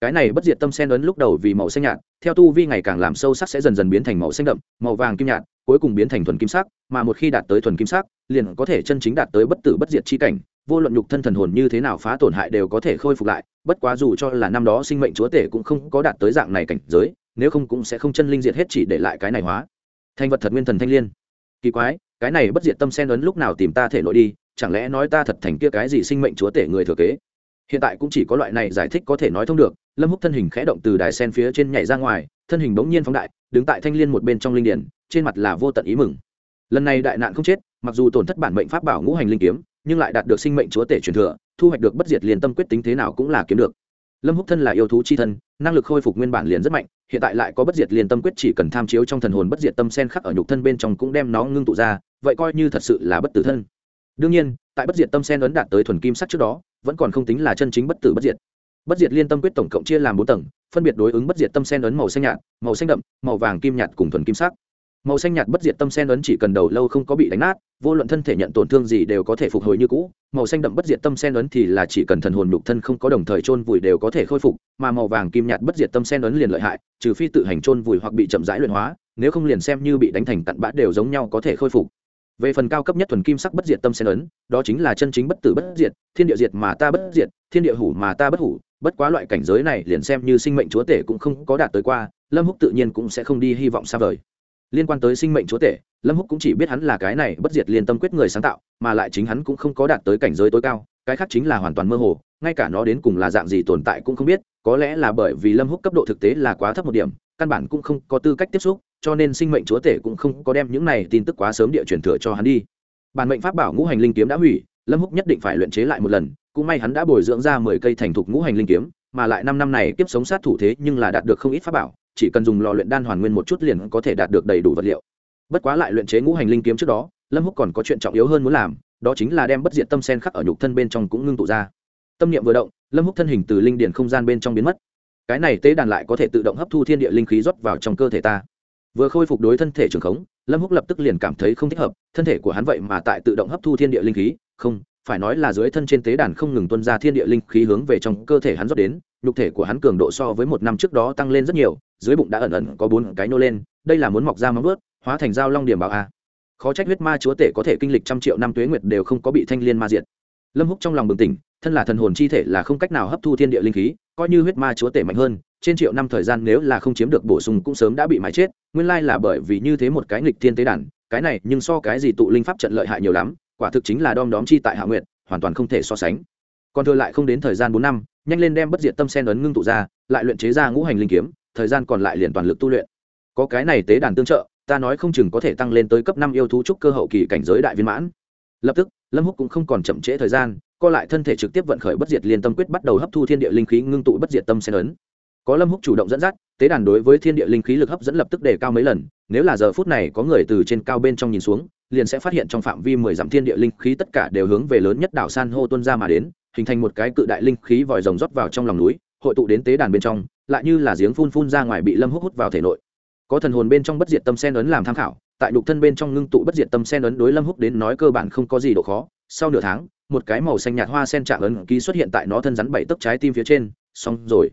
Cái này bất diệt tâm sen ấn lúc đầu vì màu xanh nhạt, theo tu vi ngày càng làm sâu sắc sẽ dần dần biến thành màu xanh đậm, màu vàng kim nhạt, cuối cùng biến thành thuần kim sắc, mà một khi đạt tới thuần kim sắc, liền có thể chân chính đạt tới bất tử bất diệt chi cảnh vô luận nhục thân thần hồn như thế nào phá tổn hại đều có thể khôi phục lại, bất quá dù cho là năm đó sinh mệnh chúa tể cũng không có đạt tới dạng này cảnh giới, nếu không cũng sẽ không chân linh diệt hết chỉ để lại cái này hóa. Thành vật thật nguyên thần thanh liên. Kỳ quái, cái này bất diệt tâm sen ấn lúc nào tìm ta thể nội đi, chẳng lẽ nói ta thật thành kia cái gì sinh mệnh chúa tể người thừa kế? Hiện tại cũng chỉ có loại này giải thích có thể nói thông được, lâm húc thân hình khẽ động từ đài sen phía trên nhảy ra ngoài, thân hình bỗng nhiên phóng đại, đứng tại thanh liên một bên trong linh điển, trên mặt là vô tận ý mừng. Lần này đại nạn không chết, mặc dù tổn thất bản mệnh pháp bảo ngũ hành linh kiếm nhưng lại đạt được sinh mệnh chúa tể truyền thừa, thu hoạch được bất diệt liền tâm quyết tính thế nào cũng là kiếm được. Lâm húc thân là yêu thú chi thân, năng lực khôi phục nguyên bản liền rất mạnh, hiện tại lại có bất diệt liền tâm quyết chỉ cần tham chiếu trong thần hồn bất diệt tâm sen khắc ở nhục thân bên trong cũng đem nó ngưng tụ ra, vậy coi như thật sự là bất tử thân. Đương nhiên, tại bất diệt tâm sen ấn đạt tới thuần kim sắc trước đó, vẫn còn không tính là chân chính bất tử bất diệt. Bất diệt liên tâm quyết tổng cộng chia làm bốn tầng, phân biệt đối ứng bất diệt tâm sen ấn màu xanh nhạt, màu xanh đậm, màu vàng kim nhạt cùng thuần kim sắc màu xanh nhạt bất diệt tâm sen ấn chỉ cần đầu lâu không có bị đánh nát, vô luận thân thể nhận tổn thương gì đều có thể phục hồi như cũ, màu xanh đậm bất diệt tâm sen ấn thì là chỉ cần thần hồn nhục thân không có đồng thời chôn vùi đều có thể khôi phục, mà màu vàng kim nhạt bất diệt tâm sen ấn liền lợi hại, trừ phi tự hành chôn vùi hoặc bị chậm rãi luyện hóa, nếu không liền xem như bị đánh thành cặn bã đều giống nhau có thể khôi phục. Về phần cao cấp nhất thuần kim sắc bất diệt tâm sen ấn, đó chính là chân chính bất tử bất diệt, thiên địa diệt mà ta bất diệt, thiên địa hủ mà ta bất hủ, bất quá loại cảnh giới này liền xem như sinh mệnh chúa tể cũng không có đạt tới qua, lâm húc tự nhiên cũng sẽ không đi hy vọng xa vời liên quan tới sinh mệnh chúa tể, lâm húc cũng chỉ biết hắn là cái này bất diệt liên tâm quyết người sáng tạo, mà lại chính hắn cũng không có đạt tới cảnh giới tối cao, cái khác chính là hoàn toàn mơ hồ, ngay cả nó đến cùng là dạng gì tồn tại cũng không biết, có lẽ là bởi vì lâm húc cấp độ thực tế là quá thấp một điểm, căn bản cũng không có tư cách tiếp xúc, cho nên sinh mệnh chúa tể cũng không có đem những này tin tức quá sớm địa truyền thừa cho hắn đi. Bản mệnh pháp bảo ngũ hành linh kiếm đã hủy, lâm húc nhất định phải luyện chế lại một lần, cũng may hắn đã bồi dưỡng ra mười cây thành thục ngũ hành linh kiếm, mà lại năm năm này kiếp sống sát thủ thế nhưng là đạt được không ít pháp bảo chỉ cần dùng lò luyện đan hoàn nguyên một chút liền có thể đạt được đầy đủ vật liệu. Bất quá lại luyện chế ngũ hành linh kiếm trước đó, lâm húc còn có chuyện trọng yếu hơn muốn làm, đó chính là đem bất diệt tâm sen khắc ở nhục thân bên trong cũng ngưng tụ ra. Tâm niệm vừa động, lâm húc thân hình từ linh điển không gian bên trong biến mất. Cái này tế đàn lại có thể tự động hấp thu thiên địa linh khí rót vào trong cơ thể ta. Vừa khôi phục đối thân thể trường khống, lâm húc lập tức liền cảm thấy không thích hợp, thân thể của hắn vậy mà tại tự động hấp thu thiên địa linh khí, không, phải nói là dưới thân trên tế đàn không ngừng tuân ra thiên địa linh khí hướng về trong cơ thể hắn rót đến, nhục thể của hắn cường độ so với một năm trước đó tăng lên rất nhiều dưới bụng đã ẩn ẩn có bốn cái nô lên đây là muốn mọc ra móng vớt hóa thành dao long điểm bảo a. Khó trách huyết ma chúa tể có thể kinh lịch trăm triệu năm tuế nguyệt đều không có bị thanh liên ma diệt. Lâm húc trong lòng bừng tỉnh thân là thần hồn chi thể là không cách nào hấp thu thiên địa linh khí coi như huyết ma chúa tể mạnh hơn trên triệu năm thời gian nếu là không chiếm được bổ sung cũng sớm đã bị mái chết nguyên lai là bởi vì như thế một cái nghịch thiên tế đản, cái này nhưng so cái gì tụ linh pháp trận lợi hại nhiều lắm quả thực chính là đom đóm chi tại hạ nguyện hoàn toàn không thể so sánh. Còn thừa lại không đến thời gian bốn năm nhanh lên đem bất diệt tâm sen ấn ngưng tụ ra lại luyện chế ra ngũ hành linh kiếm thời gian còn lại liền toàn lực tu luyện. Có cái này tế đàn tương trợ, ta nói không chừng có thể tăng lên tới cấp năm yêu thú trúc cơ hậu kỳ cảnh giới đại viên mãn. Lập tức, lâm húc cũng không còn chậm trễ thời gian, co lại thân thể trực tiếp vận khởi bất diệt liên tâm quyết bắt đầu hấp thu thiên địa linh khí ngưng tụ bất diệt tâm sen ấn. Có lâm húc chủ động dẫn dắt, tế đàn đối với thiên địa linh khí lực hấp dẫn lập tức đề cao mấy lần, nếu là giờ phút này có người từ trên cao bên trong nhìn xuống, liền sẽ phát hiện trong phạm vi mười dặm thiên địa linh khí tất cả đều hướng về lớn nhất đảo san hô tuân ra mà đến, hình thành một cái cự đại linh khí vòi rồng rót vào trong lòng núi hội tụ đến tế đàn bên trong, lại như là giếng phun phun ra ngoài bị lâm hút hút vào thể nội. Có thần hồn bên trong bất diệt tâm sen ấn làm tham khảo, tại nhục thân bên trong ngưng tụ bất diệt tâm sen ấn đối lâm húc đến nói cơ bản không có gì độ khó. Sau nửa tháng, một cái màu xanh nhạt hoa sen trạng ấn ký xuất hiện tại nó thân rắn bảy tấc trái tim phía trên. Xong rồi.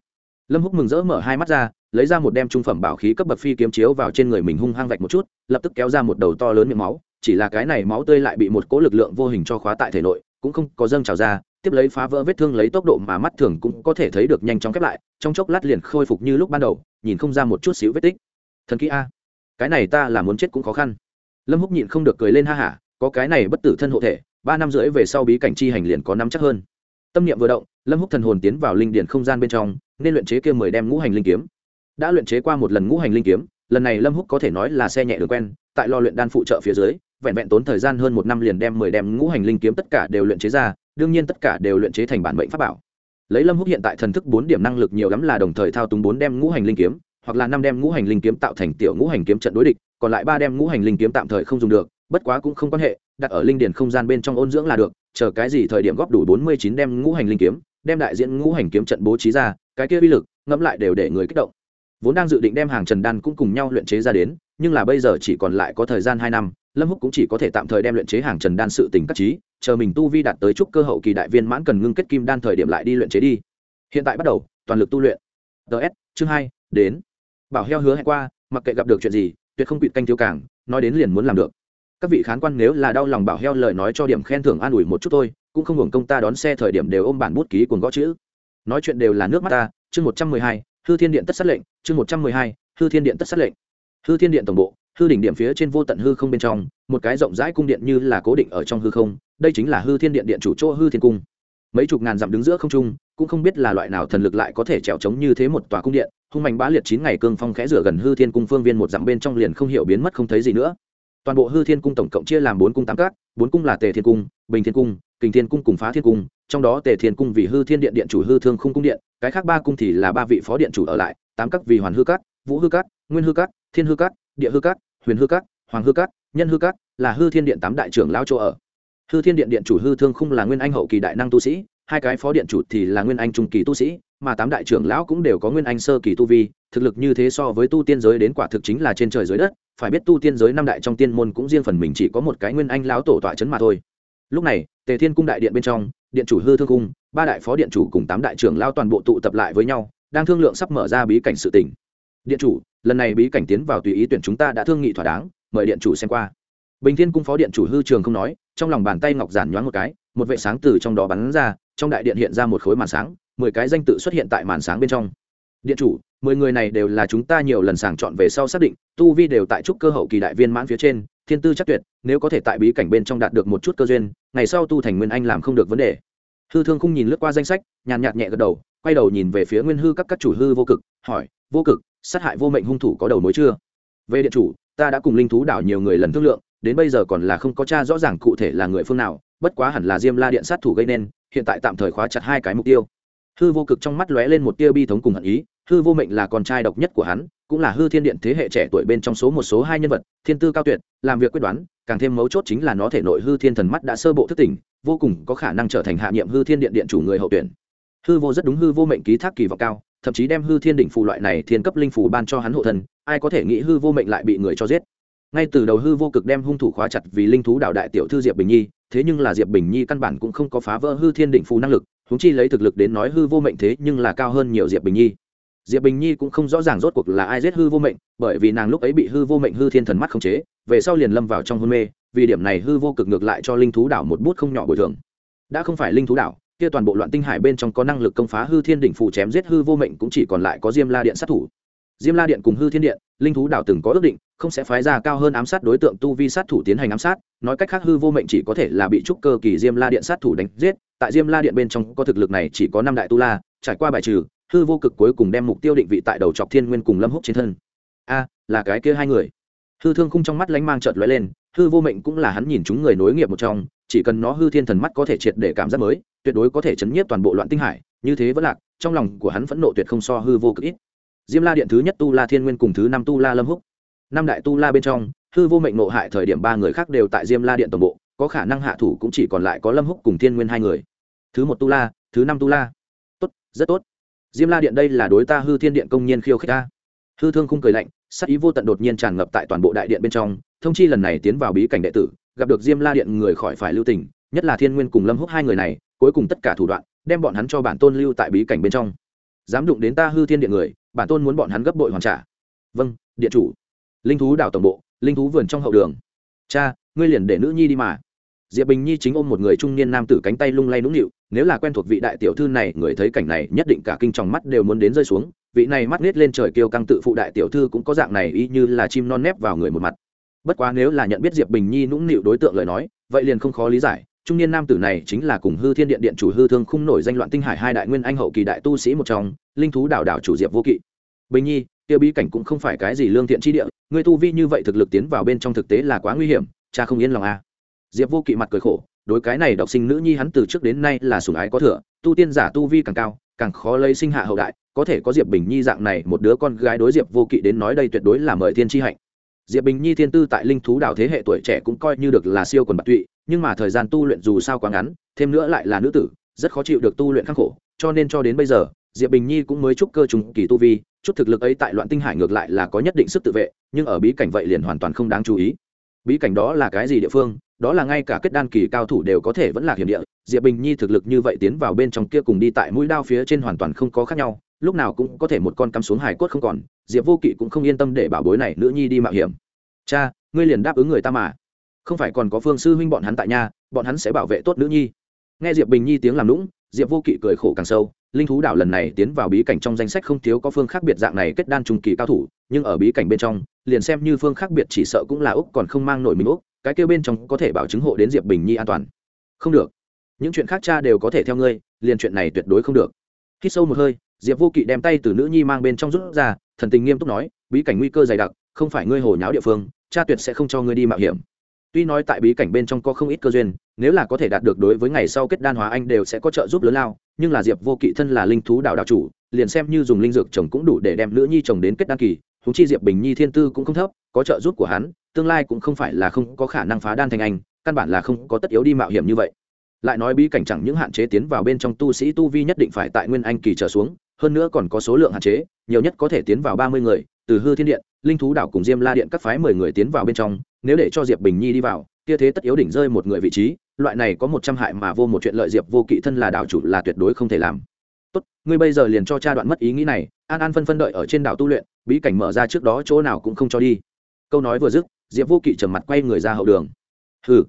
Lâm húc mừng rỡ mở hai mắt ra, lấy ra một đem trung phẩm bảo khí cấp bậc phi kiếm chiếu vào trên người mình hung hăng vạch một chút, lập tức kéo ra một đầu to lớn miệng máu, chỉ là cái này máu tươi lại bị một cỗ lực lượng vô hình cho khóa tại thể nội, cũng không có dâng trào ra tiếp lấy phá vỡ vết thương lấy tốc độ mà mắt thường cũng có thể thấy được nhanh chóng khép lại, trong chốc lát liền khôi phục như lúc ban đầu, nhìn không ra một chút xíu vết tích. Thần kỹ a, cái này ta là muốn chết cũng khó khăn. Lâm húc nhịn không được cười lên ha hả, có cái này bất tử thân hộ thể, ba năm rưỡi về sau bí cảnh chi hành liền có nắm chắc hơn. Tâm niệm vừa động, lâm húc thần hồn tiến vào linh điển không gian bên trong, nên luyện chế kia mười đem ngũ hành linh kiếm. Đã luyện chế qua một lần ngũ hành linh kiếm, lần này lâm húc có thể nói là xe nhẹ đường quen, tại lo luyện đan phụ trợ phía dưới, vẹn vẹn tốn thời gian hơn một năm liền đem mười đem ngũ hành linh kiếm tất cả đều luyện chế ra đương nhiên tất cả đều luyện chế thành bản mệnh pháp bảo. Lấy lâm húc hiện tại thần thức bốn điểm năng lực nhiều lắm là đồng thời thao túng bốn đem ngũ hành linh kiếm, hoặc là năm đem ngũ hành linh kiếm tạo thành tiểu ngũ hành kiếm trận đối địch, còn lại ba đem ngũ hành linh kiếm tạm thời không dùng được, bất quá cũng không quan hệ, đặt ở linh điển không gian bên trong ôn dưỡng là được, chờ cái gì thời điểm góp đủ bốn mươi chín đem ngũ hành linh kiếm, đem đại diện ngũ hành kiếm trận bố trí ra, cái kia uy lực, ngẫm lại đều để người kích động. Vốn đang dự định đem hàng trần đan cũng cùng nhau luyện chế ra đến, nhưng là bây giờ chỉ còn lại có thời gian hai năm, lâm húc cũng chỉ có thể tạm thời đem luyện chế hàng trần đan sự tình cắt trí chờ mình tu vi đạt tới trúc cơ hậu kỳ đại viên mãn cần ngưng kết kim đan thời điểm lại đi luyện chế đi. Hiện tại bắt đầu, toàn lực tu luyện. Ts chương hai, đến. Bảo heo hứa hẹn qua, mặc kệ gặp được chuyện gì, tuyệt không quỵt canh thiếu cảng, nói đến liền muốn làm được. Các vị khán quan nếu là đau lòng bảo heo lời nói cho điểm khen thưởng an ủi một chút thôi, cũng không hưởng công ta đón xe thời điểm đều ôm bản bút ký cuồng gõ chữ. Nói chuyện đều là nước mắt ta, chương một trăm mười hai, hư thiên điện tất sát lệnh, chương một trăm mười hai, hư thiên điện tất sát lệnh. Hư thiên điện tổng bộ hư đỉnh điểm phía trên vô tận hư không bên trong một cái rộng rãi cung điện như là cố định ở trong hư không đây chính là hư thiên điện điện chủ chỗ hư thiên cung mấy chục ngàn dặm đứng giữa không trung cũng không biết là loại nào thần lực lại có thể trèo trống như thế một tòa cung điện hung mạnh bá liệt chín ngày cương phong khẽ rửa gần hư thiên cung phương viên một dặm bên trong liền không hiểu biến mất không thấy gì nữa toàn bộ hư thiên cung tổng cộng chia làm bốn cung tám cát. bốn cung là tề thiên cung bình thiên cung kình thiên cung cùng phá thiên cung trong đó tề thiên cung vì hư thiên điện điện chủ hư thương khung cung điện cái khác ba cung thì là ba vị phó điện chủ ở lại tám các vì hoàn hư cát, vũ hư cát, nguyên hư cát, thiên hư cát, địa hư cát huyền hư các, hoàng hư các, nhân hư các là hư thiên điện tám đại trưởng lao chỗ ở. Hư thiên điện điện chủ hư thương khung là nguyên anh hậu kỳ đại năng tu sĩ, hai cái phó điện chủ thì là nguyên anh trung kỳ tu sĩ, mà tám đại trưởng lão cũng đều có nguyên anh sơ kỳ tu vi, thực lực như thế so với tu tiên giới đến quả thực chính là trên trời dưới đất, phải biết tu tiên giới năm đại trong tiên môn cũng riêng phần mình chỉ có một cái nguyên anh lão tổ tọa chấn mà thôi. Lúc này, tề thiên cung đại điện bên trong, điện chủ hư thương cung ba đại phó điện chủ cùng tám đại trưởng lao toàn bộ tụ tập lại với nhau, đang thương lượng sắp mở ra bí cảnh sự tỉnh. Điện chủ lần này bí cảnh tiến vào tùy ý tuyển chúng ta đã thương nghị thỏa đáng, mời điện chủ xem qua. Bình thiên cung phó điện chủ hư trường không nói, trong lòng bàn tay ngọc giản nhoáng một cái, một vệ sáng từ trong đó bắn ra, trong đại điện hiện ra một khối màn sáng, mười cái danh tự xuất hiện tại màn sáng bên trong. Điện chủ, mười người này đều là chúng ta nhiều lần sàng chọn về sau xác định, tu vi đều tại trúc cơ hậu kỳ đại viên mãn phía trên, thiên tư chắc tuyệt, nếu có thể tại bí cảnh bên trong đạt được một chút cơ duyên, ngày sau tu thành nguyên anh làm không được vấn đề. Hư thương không nhìn lướt qua danh sách, nhàn nhạt nhẹ gật đầu, quay đầu nhìn về phía nguyên hư các các chủ hư vô cực, hỏi, vô cực sát hại vô mệnh hung thủ có đầu mối chưa? Về điện chủ, ta đã cùng linh thú đảo nhiều người lần thương lượng, đến bây giờ còn là không có cha rõ ràng cụ thể là người phương nào, bất quá hẳn là diêm la điện sát thủ gây nên, hiện tại tạm thời khóa chặt hai cái mục tiêu. Hư vô cực trong mắt lóe lên một tia bi thống cùng hận ý, hư vô mệnh là con trai độc nhất của hắn, cũng là hư thiên điện thế hệ trẻ tuổi bên trong số một số hai nhân vật, thiên tư cao tuyệt, làm việc quyết đoán, càng thêm mấu chốt chính là nó thể nội hư thiên thần mắt đã sơ bộ thức tỉnh, vô cùng có khả năng trở thành hạ nhiệm hư thiên điện điện chủ người hậu tuyển. Hư vô rất đúng, hư vô mệnh ký thác kỳ vọng cao thậm chí đem hư thiên đỉnh phù loại này thiên cấp linh phù ban cho hắn hộ thân, ai có thể nghĩ hư vô mệnh lại bị người cho giết. Ngay từ đầu hư vô cực đem hung thủ khóa chặt vì linh thú đạo đại tiểu thư diệp bình nhi, thế nhưng là diệp bình nhi căn bản cũng không có phá vỡ hư thiên đỉnh phù năng lực húng chi lấy thực lực đến nói hư vô mệnh thế nhưng là cao hơn nhiều diệp bình nhi. Diệp bình nhi cũng không rõ ràng rốt cuộc là ai giết hư vô mệnh, bởi vì nàng lúc ấy bị hư vô mệnh hư thiên thần mắt khống chế, về sau liền lâm vào trong hôn mê, vì điểm này hư vô cực ngược lại cho linh thú đảo một bút không nhỏ bồi thường. Đã không phải linh thú đảo kia toàn bộ loạn tinh hải bên trong có năng lực công phá hư thiên đỉnh phù chém giết hư vô mệnh cũng chỉ còn lại có diêm la điện sát thủ. Diêm la điện cùng hư thiên điện, linh thú đảo từng có ước định, không sẽ phái ra cao hơn ám sát đối tượng tu vi sát thủ tiến hành ám sát. Nói cách khác, hư vô mệnh chỉ có thể là bị trúc cơ kỳ diêm la điện sát thủ đánh giết. Tại diêm la điện bên trong có thực lực này chỉ có năm đại tu la, trải qua bài trừ, hư vô cực cuối cùng đem mục tiêu định vị tại đầu chọc thiên nguyên cùng lâm húc trên thân. A, là cái kia hai người. Hư thương khung trong mắt lánh mang trợt lóe lên, hư vô mệnh cũng là hắn nhìn chúng người nối nghiệp một trong chỉ cần nó hư thiên thần mắt có thể triệt để cảm giác mới, tuyệt đối có thể chấn nhiếp toàn bộ loạn tinh hải, như thế vẫn lạc, trong lòng của hắn phẫn nộ tuyệt không so hư vô cực ít. Diêm la điện thứ nhất tu la thiên nguyên cùng thứ năm tu la lâm húc. Năm đại tu la bên trong, hư vô mệnh nộ hại thời điểm ba người khác đều tại diêm la điện tổng bộ, có khả năng hạ thủ cũng chỉ còn lại có lâm húc cùng thiên nguyên hai người. Thứ một tu la, thứ năm tu la. Tốt, rất tốt. Diêm la điện đây là đối ta hư thiên điện công nhiên khiêu khích ta. Hư thương không cười lạnh sắc ý vô tận đột nhiên tràn ngập tại toàn bộ đại điện bên trong, thông chi lần này tiến vào bí cảnh đệ tử gặp được diêm la điện người khỏi phải lưu tình, nhất là thiên nguyên cùng lâm húc hai người này, cuối cùng tất cả thủ đoạn, đem bọn hắn cho bản tôn lưu tại bí cảnh bên trong. Dám đụng đến ta hư thiên điện người, bản tôn muốn bọn hắn gấp bội hoàn trả. Vâng điện chủ. Linh thú đảo tổng bộ, linh thú vườn trong hậu đường. Cha, ngươi liền để nữ nhi đi mà. Diệp bình nhi chính ôm một người trung niên nam tử cánh tay lung lay nũng nịu, nếu là quen thuộc vị đại tiểu thư này, người thấy cảnh này, nhất định cả kinh tròng mắt đều muốn đến rơi xuống. Vị này mắt nết lên trời kêu căng tự phụ đại tiểu thư cũng có dạng này y như là chim non nép vào người một mặt bất quá nếu là nhận biết diệp bình nhi nũng nịu đối tượng lời nói, vậy liền không khó lý giải, trung niên nam tử này chính là cùng hư thiên điện điện chủ hư thương khung nổi danh loạn tinh hải hai đại nguyên anh hậu kỳ đại tu sĩ một trong, linh thú đảo đảo chủ diệp vô kỵ bình nhi tiêu bí cảnh cũng không phải cái gì lương thiện chi địa người tu vi như vậy thực lực tiến vào bên trong thực tế là quá nguy hiểm, cha không yên lòng a à. diệp vô kỵ mặt cười khổ, đối cái này độc sinh nữ nhi hắn từ trước đến nay là sủng ái có thừa, tu tiên giả tu vi càng cao, càng khó lấy sinh hạ hậu đại, có thể có diệp bình nhi dạng này một đứa con gái đối diệp vô kỵ đến nói đây tuyệt đối là mời thiên tri hạnh diệp bình nhi thiên tư tại linh thú đảo thế hệ tuổi trẻ cũng coi như được là siêu quần bạc tụy, nhưng mà thời gian tu luyện dù sao quá ngắn, thêm nữa lại là nữ tử, rất khó chịu được tu luyện khắc khổ, cho nên cho đến bây giờ, diệp bình nhi cũng mới chúc cơ trùng kỳ tu vi, chút thực lực ấy tại loạn tinh hải ngược lại là có nhất định sức tự vệ, nhưng ở bí cảnh vậy liền hoàn toàn không đáng chú ý. Bí cảnh đó là cái gì địa phương? Đó là ngay cả kết đan kỳ cao thủ đều có thể vẫn là hiểm địa. Diệp bình nhi thực lực như vậy tiến vào bên trong kia cùng đi tại mũi đao phía trên hoàn toàn không có khác nhau lúc nào cũng có thể một con cắm xuống hải cốt không còn, diệp vô kỵ cũng không yên tâm để bảo bối này nữ nhi đi mạo hiểm. Cha, ngươi liền đáp ứng người ta mà. Không phải còn có phương sư huynh bọn hắn tại nhà, bọn hắn sẽ bảo vệ tốt nữ nhi. Nghe diệp bình nhi tiếng làm lũng diệp vô kỵ cười khổ càng sâu, linh thú đảo lần này tiến vào bí cảnh trong danh sách không thiếu có phương khác biệt dạng này kết đan trùng kỳ cao thủ, nhưng ở bí cảnh bên trong, liền xem như phương khác biệt chỉ sợ cũng là úc còn không mang nổi mình úc, cái kêu bên trong có thể bảo chứng hộ đến diệp bình nhi an toàn. Không được. Những chuyện khác cha đều có thể theo ngươi, liền chuyện này tuyệt đối không được. Khi sâu một hơi diệp vô kỵ đem tay từ nữ nhi mang bên trong rút ra, thần tình nghiêm túc nói, bí cảnh nguy cơ dày đặc, không phải ngươi hồ nháo địa phương, cha tuyệt sẽ không cho ngươi đi mạo hiểm. Tuy nói tại bí cảnh bên trong có không ít cơ duyên, nếu là có thể đạt được đối với ngày sau kết đan hóa anh đều sẽ có trợ giúp lớn lao, nhưng là diệp vô kỵ thân là linh thú đạo đạo chủ, liền xem như dùng linh dược trồng cũng đủ để đem nữ nhi trồng đến kết đan kỳ húng chi diệp bình nhi thiên tư cũng không thấp, có trợ giúp của hắn, tương lai cũng không phải là không có khả năng phá đan thành anh, căn bản là không có tất yếu đi mạo hiểm như vậy. Lại nói bí cảnh chẳng những hạn chế tiến vào bên trong tu sĩ tu vi nhất định phải tại nguyên anh kỳ trở xuống hơn nữa còn có số lượng hạn chế nhiều nhất có thể tiến vào ba mươi người từ hư thiên điện linh thú đảo cùng diêm la điện các phái mười người tiến vào bên trong nếu để cho diệp bình nhi đi vào kia thế tất yếu đỉnh rơi một người vị trí loại này có một trăm hại mà vô một chuyện lợi diệp vô kỵ thân là đảo chủ là tuyệt đối không thể làm. Tốt ngươi bây giờ liền cho cha đoạn mất ý nghĩ này an an phân phân đợi ở trên đảo tu luyện bí cảnh mở ra trước đó chỗ nào cũng không cho đi. Câu nói vừa dứt diệp vô kỵ trầm mặt quay người ra hậu đường. Hừ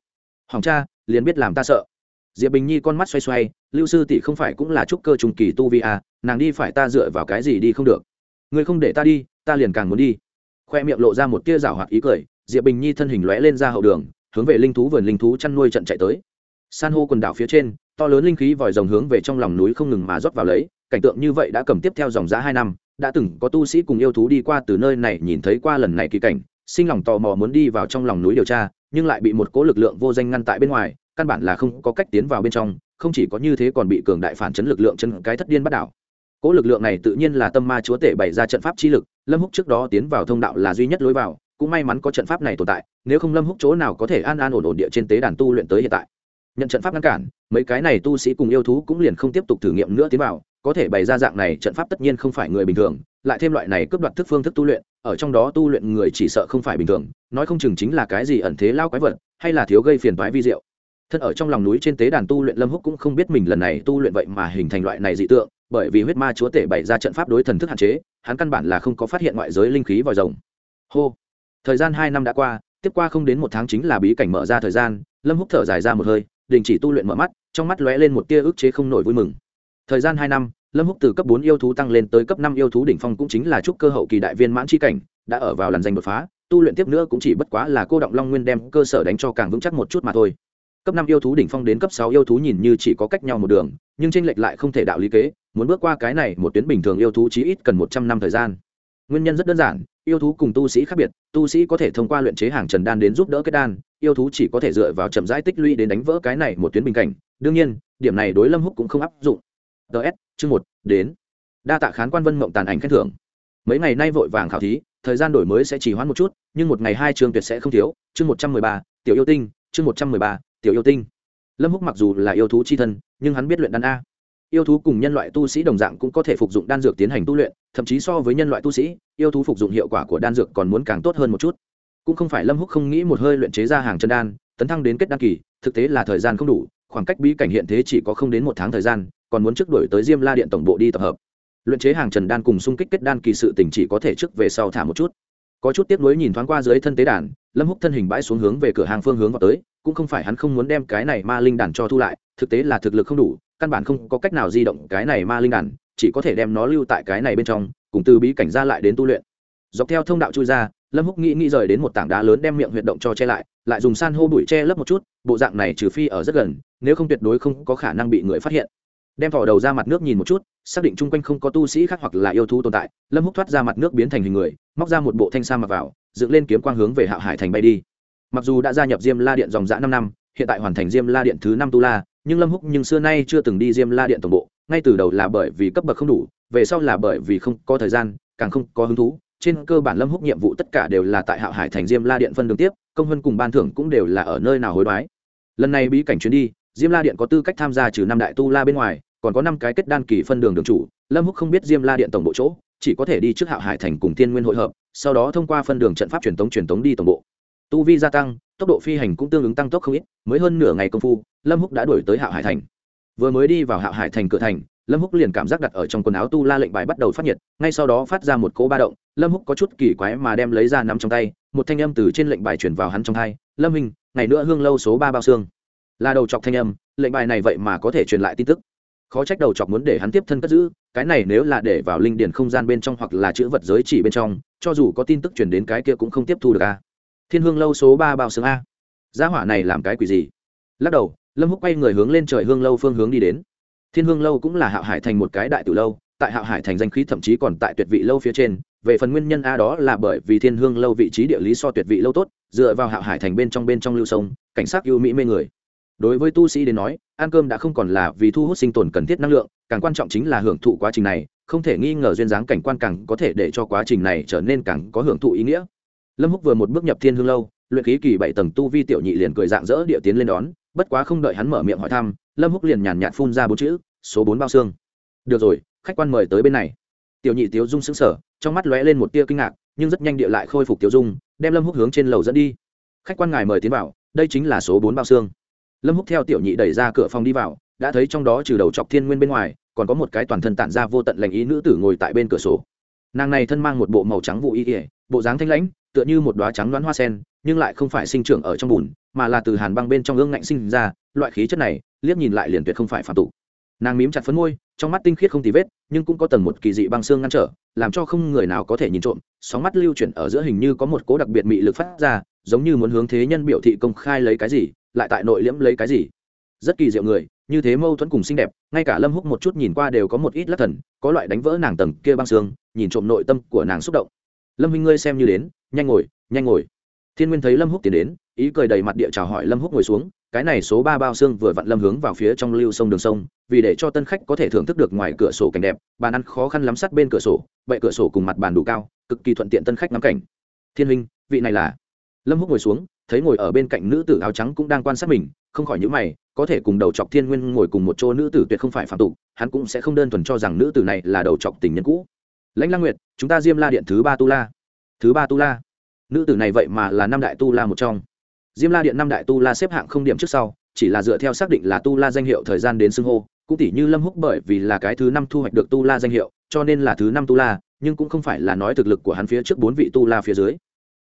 hoàng cha liền biết làm ta sợ. Diệp bình nhi con mắt xoay xoay lưu sư tỷ không phải cũng là trúc cơ trùng kỳ tu vi à, nàng đi phải ta dựa vào cái gì đi không được. Ngươi không để ta đi, ta liền càng muốn đi. Khoe miệng lộ ra một tia rảo hoạt ý cười, diệp bình nhi thân hình lóe lên ra hậu đường, hướng về linh thú vườn linh thú chăn nuôi trận chạy tới. San hô quần đảo phía trên, to lớn linh khí vòi rồng hướng về trong lòng núi không ngừng mà rót vào lấy, cảnh tượng như vậy đã cầm tiếp theo dòng giá hai năm, đã từng có tu sĩ cùng yêu thú đi qua từ nơi này nhìn thấy qua lần này kỳ cảnh, sinh lòng tò mò muốn đi vào trong lòng núi điều tra, nhưng lại bị một cố lực lượng vô danh ngăn tại bên ngoài, căn bản là không có cách tiến vào bên trong, không chỉ có như thế còn bị cường đại phản chấn lực lượng chân cái thất điên bắt đảo cỗ lực lượng này tự nhiên là tâm ma chúa tể bày ra trận pháp chi lực, lâm húc trước đó tiến vào thông đạo là duy nhất lối vào, cũng may mắn có trận pháp này tồn tại, nếu không lâm húc chỗ nào có thể an an ổn ổn địa trên tế đàn tu luyện tới hiện tại. Nhận trận pháp ngăn cản, mấy cái này tu sĩ cùng yêu thú cũng liền không tiếp tục thử nghiệm nữa tiến vào, có thể bày ra dạng này trận pháp tất nhiên không phải người bình thường, lại thêm loại này cướp đoạt thức phương thức tu luyện, ở trong đó tu luyện người chỉ sợ không phải bình thường, nói không chừng chính là cái gì ẩn thế lao quái vật, hay là thiếu gây phiền toái vi diệu. Thân ở trong lòng núi trên tế đàn tu luyện lâm húc cũng không biết mình lần này tu luyện vậy mà hình thành loại này dị tượng bởi vì huyết ma chúa tể bày ra trận pháp đối thần thức hạn chế, hắn căn bản là không có phát hiện ngoại giới linh khí vòi rồng. Hô! Thời gian hai năm đã qua, tiếp qua không đến một tháng chính là bí cảnh mở ra thời gian, lâm húc thở dài ra một hơi, đình chỉ tu luyện mở mắt, trong mắt lóe lên một tia ức chế không nổi vui mừng. Thời gian hai năm, lâm húc từ cấp bốn yêu thú tăng lên tới cấp năm yêu thú đỉnh phong cũng chính là trúc cơ hậu kỳ đại viên mãn chi cảnh, đã ở vào lần danh đột phá, tu luyện tiếp nữa cũng chỉ bất quá là cô động long nguyên đem cơ sở đánh cho càng vững chắc một chút mà thôi. Cấp năm yêu thú đỉnh phong đến cấp sáu yêu thú nhìn như chỉ có cách nhau một đường, nhưng tranh lệch lại không thể đạo lý kế muốn bước qua cái này một tuyến bình thường yêu thú chí ít cần một trăm năm thời gian. Nguyên nhân rất đơn giản, yêu thú cùng tu sĩ khác biệt, tu sĩ có thể thông qua luyện chế hàng trần đan đến giúp đỡ kết đan, yêu thú chỉ có thể dựa vào chậm rãi tích lũy đến đánh vỡ cái này một tuyến bình cảnh. Đương nhiên, điểm này đối lâm húc cũng không áp dụng. Ts chương một, đến. Đa tạ khán quan vân mộng tàn ảnh khen thưởng. Mấy ngày nay vội vàng khảo thí, thời gian đổi mới sẽ chỉ hoãn một chút, nhưng một ngày hai chương tuyệt sẽ không thiếu. Chương một trăm mười ba, tiểu yêu tinh, chương một trăm mười ba, tiểu yêu tinh. Lâm húc mặc dù là yêu thú c h i thân, nhưng hắn biết luyện đan a yêu thú cùng nhân loại tu sĩ đồng dạng cũng có thể phục dụng đan dược tiến hành tu luyện, thậm chí so với nhân loại tu sĩ, yêu thú phục dụng hiệu quả của đan dược còn muốn càng tốt hơn một chút. Cũng không phải lâm húc không nghĩ một hơi luyện chế ra hàng chân đan, tấn thăng đến kết đan kỳ, thực tế là thời gian không đủ, khoảng cách bí cảnh hiện thế chỉ có không đến một tháng thời gian, còn muốn trước đổi tới diêm la điện tổng bộ đi tập hợp. Luyện chế hàng trần đan cùng xung kích kết đan kỳ sự tình chỉ có thể trước về sau thả một chút. Có chút tiếp nối nhìn thoáng qua dưới thân tế đàn, lâm húc thân hình bãi xuống hướng về cửa hàng phương hướng vào tới, cũng không phải hắn không muốn đem cái này ma linh đàn cho thu lại, thực tế là thực lực không đủ căn bản không có cách nào di động cái này ma linh đàn, chỉ có thể đem nó lưu tại cái này bên trong, cùng từ bí cảnh ra lại đến tu luyện. Dọc theo thông đạo chui ra, lâm húc nghĩ nghĩ rời đến một tảng đá lớn đem miệng huyệt động cho che lại lại dùng san hô bụi che lấp một chút, bộ dạng này trừ phi ở rất gần, nếu không tuyệt đối không có khả năng bị người phát hiện. Đem thỏ đầu ra mặt nước nhìn một chút, xác định chung quanh không có tu sĩ khác hoặc là yêu thú tồn tại, lâm húc thoát ra mặt nước biến thành hình người, móc ra một bộ thanh sa mặc vào, dựng lên kiếm quang hướng về hạo hải thành bay đi. Mặc dù đã gia nhập diêm la điện dòng dã năm năm, hiện tại hoàn thành diêm la điện thứ năm tu la nhưng lâm húc nhưng xưa nay chưa từng đi diêm la điện tổng bộ, ngay từ đầu là bởi vì cấp bậc không đủ, về sau là bởi vì không có thời gian, càng không có hứng thú. Trên cơ bản lâm húc nhiệm vụ tất cả đều là tại hạo hải thành diêm la điện phân đường tiếp, công vân cùng ban thưởng cũng đều là ở nơi nào hối đoái. Lần này bí cảnh chuyến đi, diêm la điện có tư cách tham gia trừ năm đại tu la bên ngoài, còn có năm cái kết đan kỳ phân đường đường chủ. Lâm húc không biết diêm la điện tổng bộ chỗ, chỉ có thể đi trước hạo hải thành cùng thiên nguyên hội hợp, sau đó thông qua phân đường trận pháp truyền tống truyền tống đi tổng bộ tu vi gia tăng, tốc độ phi hành cũng tương ứng tăng tốc không ít, mới hơn nửa ngày công phu, lâm húc đã đuổi tới hạo hải thành. Vừa mới đi vào hạo hải thành cửa thành, lâm húc liền cảm giác đặt ở trong quần áo tu la lệnh bài bắt đầu phát nhiệt, ngay sau đó phát ra một cỗ ba động, lâm húc có chút kỳ quái mà đem lấy ra nắm trong tay, một thanh âm từ trên lệnh bài chuyển vào hắn trong tay lâm hình ngày nữa hương lâu số ba bao xương. Là đầu chọc thanh âm, lệnh bài này vậy mà có thể truyền lại tin tức. Khó trách đầu chọc muốn để hắn tiếp thân cất giữ, cái này nếu là để vào linh điển không gian bên trong hoặc là chữ vật giới chỉ bên trong, cho dù có tin tức truyền đến cái kia cũng không tiếp thu được a thiên hương lâu số ba bao xương a. Gia hỏa này làm cái quỷ gì? Lắc đầu, lâm húc quay người hướng lên trời hương lâu phương hướng đi đến. Thiên hương lâu cũng là hạo hải thành một cái đại tử lâu, tại hạo hải thành danh khí thậm chí còn tại tuyệt vị lâu phía trên. Về phần nguyên nhân a đó là bởi vì thiên hương lâu vị trí địa lý so tuyệt vị lâu tốt, dựa vào hạo hải thành bên trong bên trong lưu sông, cảnh sát ưu mỹ mê người. Đối với tu sĩ đến nói, ăn cơm đã không còn là vì thu hút sinh tồn cần thiết năng lượng, càng quan trọng chính là hưởng thụ quá trình này, không thể nghi ngờ duyên dáng cảnh quan càng có thể để cho quá trình này trở nên càng có hưởng thụ ý nghĩa lâm húc vừa một bước nhập thiên hương lâu, luyện khí kỳ bảy tầng tu vi tiểu nhị liền cười dạng dỡ địa tiến lên đón, bất quá không đợi hắn mở miệng hỏi thăm, lâm húc liền nhàn nhạt phun ra bốn chữ, số bốn bao xương. Được rồi, khách quan mời tới bên này. Tiểu nhị tiếu dung sững sờ, trong mắt lóe lên một tia kinh ngạc, nhưng rất nhanh địa lại khôi phục tiếu dung, đem lâm húc hướng trên lầu dẫn đi. Khách quan ngài mời tiến vào, đây chính là số bốn bao xương. Lâm húc theo tiểu nhị đẩy ra cửa phòng đi vào, đã thấy trong đó trừ đầu chọc thiên nguyên bên ngoài, còn có một cái toàn thân tản ra vô tận lành ý nữ tử ngồi tại bên cửa sổ. Nàng này thân mang một bộ màu trắng vụ y ỉa bộ dáng thanh lãnh tựa như một đóa trắng đoán hoa sen, nhưng lại không phải sinh trưởng ở trong bùn, mà là từ hàn băng bên trong ương ngạnh sinh ra, loại khí chất này, liếc nhìn lại liền tuyệt không phải phạm tụ nàng mím chặt phấn môi, trong mắt tinh khiết không tì vết, nhưng cũng có tầng một kỳ dị băng xương ngăn trở, làm cho không người nào có thể nhìn trộm, sóng mắt lưu chuyển ở giữa hình như có một cố đặc biệt mị lực phát ra, giống như muốn hướng thế nhân biểu thị công khai lấy cái gì, lại tại nội liễm lấy cái gì. Rất kỳ diệu người, như thế mâu thuẫn cùng xinh đẹp, ngay cả lâm húc một chút nhìn qua đều có một ít lắc thần, có loại đánh vỡ nàng tầng kia băng xương, nhìn trộm nội tâm của nàng xúc động. Lâm huynh ngươi xem như đến nhanh ngồi nhanh ngồi. Thiên nguyên thấy lâm húc tiến đến, ý cười đầy mặt địa chào hỏi lâm húc ngồi xuống, cái này số ba bao xương vừa vặn lâm hướng vào phía trong lưu sông đường sông, vì để cho tân khách có thể thưởng thức được ngoài cửa sổ cảnh đẹp, bàn ăn khó khăn lắm sát bên cửa sổ, bệ cửa sổ cùng mặt bàn đủ cao, cực kỳ thuận tiện tân khách ngắm cảnh. Thiên huynh, vị này là? Lâm húc ngồi xuống, thấy ngồi ở bên cạnh nữ tử áo trắng cũng đang quan sát mình, không khỏi những mày, có thể cùng đầu chọc thiên nguyên ngồi cùng một chỗ nữ tử tuyệt không phải phạm tục, hắn cũng sẽ không đơn thuần cho rằng nữ tử này là đầu chọc tình nhân cũ. Lãnh lang nguyệt, chúng ta diêm la điện thứ ba tu la thứ ba tu la. Nữ tử này vậy mà là năm đại tu la một trong. Diêm la điện năm đại tu la xếp hạng không điểm trước sau, chỉ là dựa theo xác định là tu la danh hiệu thời gian đến xưng hô, cũng tỷ như lâm húc bởi vì là cái thứ năm thu hoạch được tu la danh hiệu, cho nên là thứ năm tu la, nhưng cũng không phải là nói thực lực của hắn phía trước bốn vị tu la phía dưới.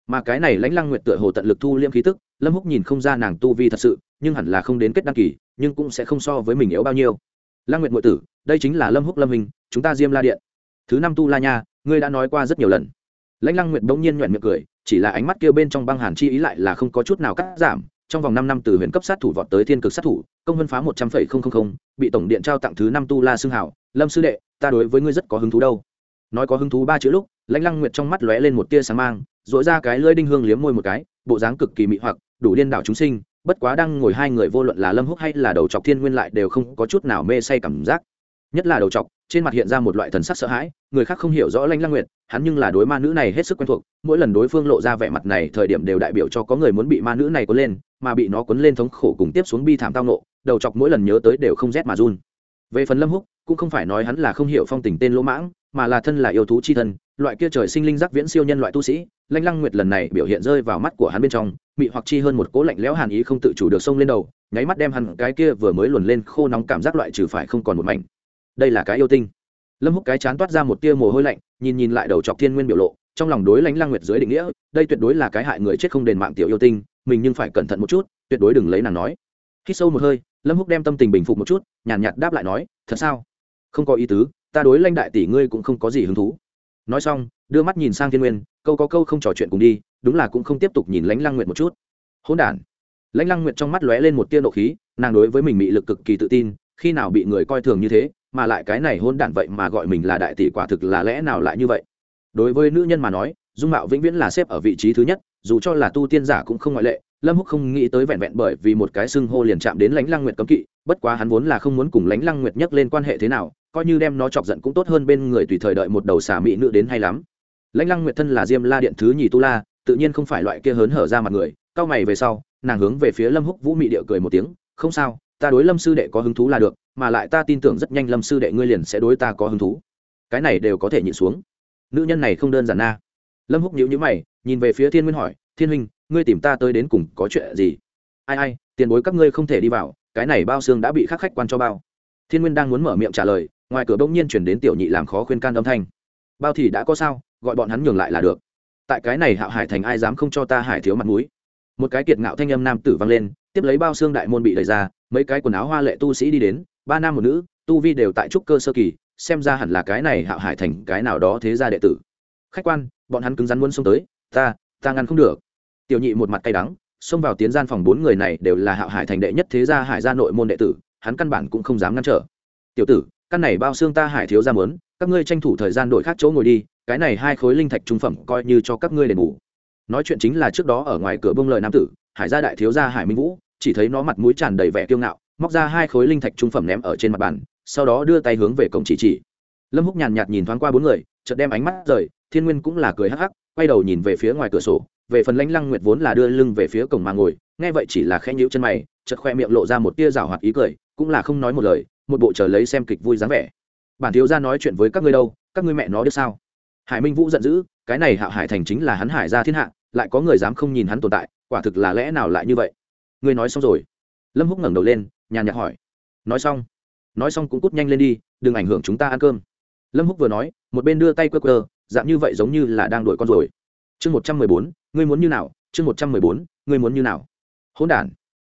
Mà cái này lãnh lăng nguyệt tựa hồ tận lực thu liêm khí tức, lâm húc nhìn không ra nàng tu vi thật sự, nhưng hẳn là không đến kết đăng kỳ, nhưng cũng sẽ không so với mình yếu bao nhiêu. Lăng nguyệt ngụy tử, đây chính là lâm húc lâm hình chúng ta diêm la điện. Thứ năm tu la nha, ngươi đã nói qua rất nhiều lần lãnh lăng nguyệt bỗng nhiên nhoẹn miệng cười, chỉ là ánh mắt kia bên trong băng hàn chi ý lại là không có chút nào cắt giảm. Trong vòng năm năm từ huyện cấp sát thủ vọt tới thiên cực sát thủ, công vân phá một trăm phẩy không không không, bị tổng điện trao tặng thứ năm tu la xương hảo. Lâm sư đệ, ta đối với ngươi rất có hứng thú đâu. Nói có hứng thú ba chữ lúc, lãnh lăng nguyệt trong mắt lóe lên một tia sáng mang dội ra cái lưỡi đinh hương liếm môi một cái, bộ dáng cực kỳ mị hoặc, đủ điên đảo chúng sinh, bất quá đang ngồi hai người vô luận là lâm húc hay là đầu chọc thiên nguyên lại đều không có chút nào mê say cảm giác nhất là đầu chọc, trên mặt hiện ra một loại thần sắc sợ hãi, người khác không hiểu rõ lanh lăng nguyệt, hắn nhưng là đối ma nữ này hết sức quen thuộc, mỗi lần đối phương lộ ra vẻ mặt này thời điểm đều đại biểu cho có người muốn bị ma nữ này cuốn lên, mà bị nó cuốn lên thống khổ cùng tiếp xuống bi thảm tao nộ, đầu chọc mỗi lần nhớ tới đều không rét mà run. Về phần lâm húc, cũng không phải nói hắn là không hiểu phong tình tên lỗ mãng, mà là thân là yêu thú chi thân, loại kia trời sinh linh giác viễn siêu nhân loại tu sĩ lanh lăng nguyệt lần này biểu hiện rơi vào mắt của hắn bên trong bị hoặc chi hơn một cố lạnh lẽo hàn ý không tự chủ được xông lên đầu, nháy mắt đem hắn cái kia vừa mới luồn lên khô nóng cảm giác loại trừ phải không còn một mảnh đây là cái yêu tinh. Lâm húc cái chán toát ra một tia mồ hôi lạnh nhìn nhìn lại đầu chọc thiên nguyên biểu lộ trong lòng đối lãnh lang nguyệt dưới định nghĩa đây tuyệt đối là cái hại người chết không đền mạng tiểu yêu tinh mình nhưng phải cẩn thận một chút tuyệt đối đừng lấy nàng nói. Khi sâu một hơi lâm húc đem tâm tình bình phục một chút nhàn nhạt, nhạt đáp lại nói thật sao? Không có ý tứ ta đối lãnh đại tỷ ngươi cũng không có gì hứng thú. Nói xong đưa mắt nhìn sang thiên nguyên câu có câu không trò chuyện cùng đi đúng là cũng không tiếp tục nhìn lãnh lang nguyệt một chút. Hỗn đản. Lãnh lang nguyệt trong mắt lóe lên một tia nộ khí nàng đối với mình bị lực cực kỳ tự tin khi nào bị người coi thường như thế mà lại cái này hôn đản vậy mà gọi mình là đại tỷ quả thực là lẽ nào lại như vậy? Đối với nữ nhân mà nói, dung mạo vĩnh viễn là xếp ở vị trí thứ nhất, dù cho là tu tiên giả cũng không ngoại lệ, lâm húc không nghĩ tới vẹn vẹn bởi vì một cái xưng hô liền chạm đến lãnh lăng nguyệt cấm kỵ, bất quá hắn vốn là không muốn cùng lãnh lăng nguyệt nhắc lên quan hệ thế nào, coi như đem nó chọc giận cũng tốt hơn bên người tùy thời đợi một đầu xả mỹ nữ đến hay lắm. Lãnh lăng nguyệt thân là diêm la điện thứ nhì tu la, tự nhiên không phải loại kia hớn hở ra mặt người, cao mày về sau, nàng hướng về phía lâm húc vũ mị địa cười một tiếng, không sao ta đối lâm sư đệ có hứng thú là được, mà lại ta tin tưởng rất nhanh lâm sư đệ ngươi liền sẽ đối ta có hứng thú. Cái này đều có thể nhịn xuống. Nữ nhân này không đơn giản na lâm húc nhíu nhíu mày, nhìn về phía thiên nguyên hỏi, thiên huynh, ngươi tìm ta tới đến cùng có chuyện gì? Ai ai, tiền bối các ngươi không thể đi vào, cái này bao xương đã bị khắc khách quan cho bao. Thiên nguyên đang muốn mở miệng trả lời, ngoài cửa bỗng nhiên chuyển đến tiểu nhị làm khó khuyên can âm thanh. Bao thì đã có sao, gọi bọn hắn nhường lại là được. Tại cái này hạo hải thành ai dám không cho ta hải thiếu mặt mũi? Một cái kiệt ngạo thanh âm nam tử vang lên, tiếp lấy bao xương đại môn bị đẩy ra mấy cái quần áo hoa lệ tu sĩ đi đến, ba nam một nữ, tu vi đều tại trúc cơ sơ kỳ, xem ra hẳn là cái này hạo hải thành cái nào đó thế gia đệ tử. Khách quan, bọn hắn cứng rắn muốn xông tới, ta ta ngăn không được. Tiểu nhị một mặt cay đắng, xông vào tiến gian phòng bốn người này đều là hạo hải thành đệ nhất thế gia hải gia nội môn đệ tử, hắn căn bản cũng không dám ngăn trở. Tiểu tử, căn này bao xương ta hải thiếu ra mớn các ngươi tranh thủ thời gian đổi khác chỗ ngồi đi, cái này hai khối linh thạch trung phẩm coi như cho các ngươi đền bù. Nói chuyện chính là trước đó ở ngoài cửa bông lời nam tử, hải gia đại thiếu gia hải minh vũ chỉ thấy nó mặt mũi tràn đầy vẻ kiêu ngạo, móc ra hai khối linh thạch trung phẩm ném ở trên mặt bàn, sau đó đưa tay hướng về cổng chỉ chỉ. Lâm húc nhàn nhạt nhìn thoáng qua bốn người, chợt đem ánh mắt rời, thiên nguyên cũng là cười hắc hắc, quay đầu nhìn về phía ngoài cửa sổ, về phần lãnh lăng nguyệt vốn là đưa lưng về phía cổng mà ngồi, nghe vậy chỉ là khẽ nhíu chân mày, chợt khoe miệng lộ ra một tia rào hoạt ý cười, cũng là không nói một lời, một bộ chờ lấy xem kịch vui dáng vẻ. Bản thiếu gia nói chuyện với các ngươi đâu, các ngươi mẹ nó biết sao? Hải minh vũ giận dữ, cái này hạo hải thành chính là hắn hải gia thiên hạ, lại có người dám không nhìn hắn tồn tại, quả thực là lẽ nào lại như vậy? Ngươi nói xong rồi. Lâm húc ngẩng đầu lên, nhàn nhạt hỏi. Nói xong. Nói xong cũng cút nhanh lên đi, đừng ảnh hưởng chúng ta ăn cơm. Lâm húc vừa nói, một bên đưa tay quơ quơ, dạng như vậy giống như là đang đuổi con rồi. Chương một trăm mười bốn, ngươi muốn như nào? Chương một trăm mười bốn, ngươi muốn như nào? Hỗn đản.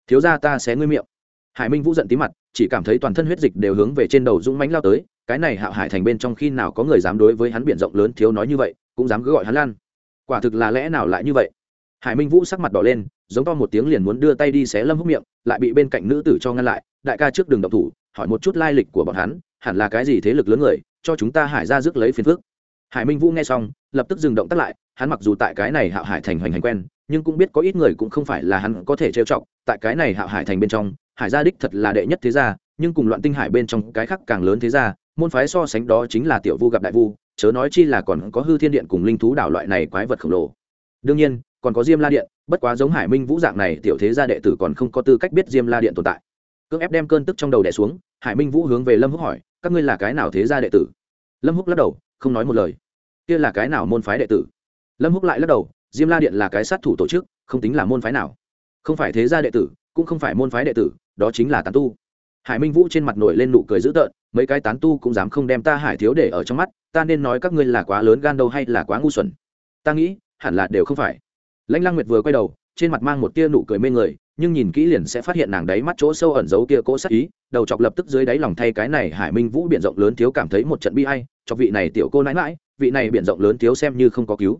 Thiếu gia ta xé ngươi miệng. Hải minh vũ giận tí mặt, chỉ cảm thấy toàn thân huyết dịch đều hướng về trên đầu dũng mãnh lao tới, cái này hạo hải thành bên trong khi nào có người dám đối với hắn biển rộng lớn thiếu nói như vậy, cũng dám cứ gọi hắn lan. Quả thực là lẽ nào lại như vậy? Hải minh vũ sắc mặt đỏ lên giống to một tiếng liền muốn đưa tay đi xé lâm húc miệng, lại bị bên cạnh nữ tử cho ngăn lại, đại ca trước đường động thủ, hỏi một chút lai lịch của bọn hắn, hẳn là cái gì thế lực lớn người, cho chúng ta hải ra rước lấy phiền phức. hải minh vũ nghe xong, lập tức dừng động tắt lại, hắn mặc dù tại cái này hạo hải thành hoành hành quen, nhưng cũng biết có ít người cũng không phải là hắn có thể trêu chọc, tại cái này hạo hải thành bên trong, hải gia đích thật là đệ nhất thế gia, nhưng cùng loạn tinh hải bên trong cái khác càng lớn thế gia, môn phái so sánh đó chính là tiểu vu gặp đại vu, chớ nói chi là còn có hư thiên điện cùng linh thú đảo loại này quái vật khổng lồ đương nhiên, còn có diêm la điện, bất quá giống hải minh vũ dạng này, tiểu thế gia đệ tử còn không có tư cách biết diêm la điện tồn tại. Cưỡng ép đem cơn tức trong đầu đẻ xuống, hải minh vũ hướng về lâm húc hỏi, các ngươi là cái nào thế gia đệ tử? Lâm húc lắc đầu, không nói một lời. Kia là cái nào môn phái đệ tử? Lâm húc lại lắc đầu, diêm la điện là cái sát thủ tổ chức, không tính là môn phái nào. Không phải thế gia đệ tử, cũng không phải môn phái đệ tử, đó chính là tán tu. Hải minh vũ trên mặt nổi lên nụ cười dữ tợn, mấy cái tán tu cũng dám không đem ta hải thiếu để ở trong mắt, ta nên nói các ngươi là quá lớn gan đâu hay là quá ngu xuẩn? Ta nghĩ hẳn là đều không phải. Lãnh lăng nguyệt vừa quay đầu, trên mặt mang một tia nụ cười mê người, nhưng nhìn kỹ liền sẽ phát hiện nàng đáy mắt chỗ sâu ẩn giấu kia cỗ sắc ý, đầu chọc lập tức dưới đáy lòng thay cái này hải minh vũ biển rộng lớn thiếu cảm thấy một trận bi hay cho vị này tiểu cô nãi mãi vị này biển rộng lớn thiếu xem như không có cứu.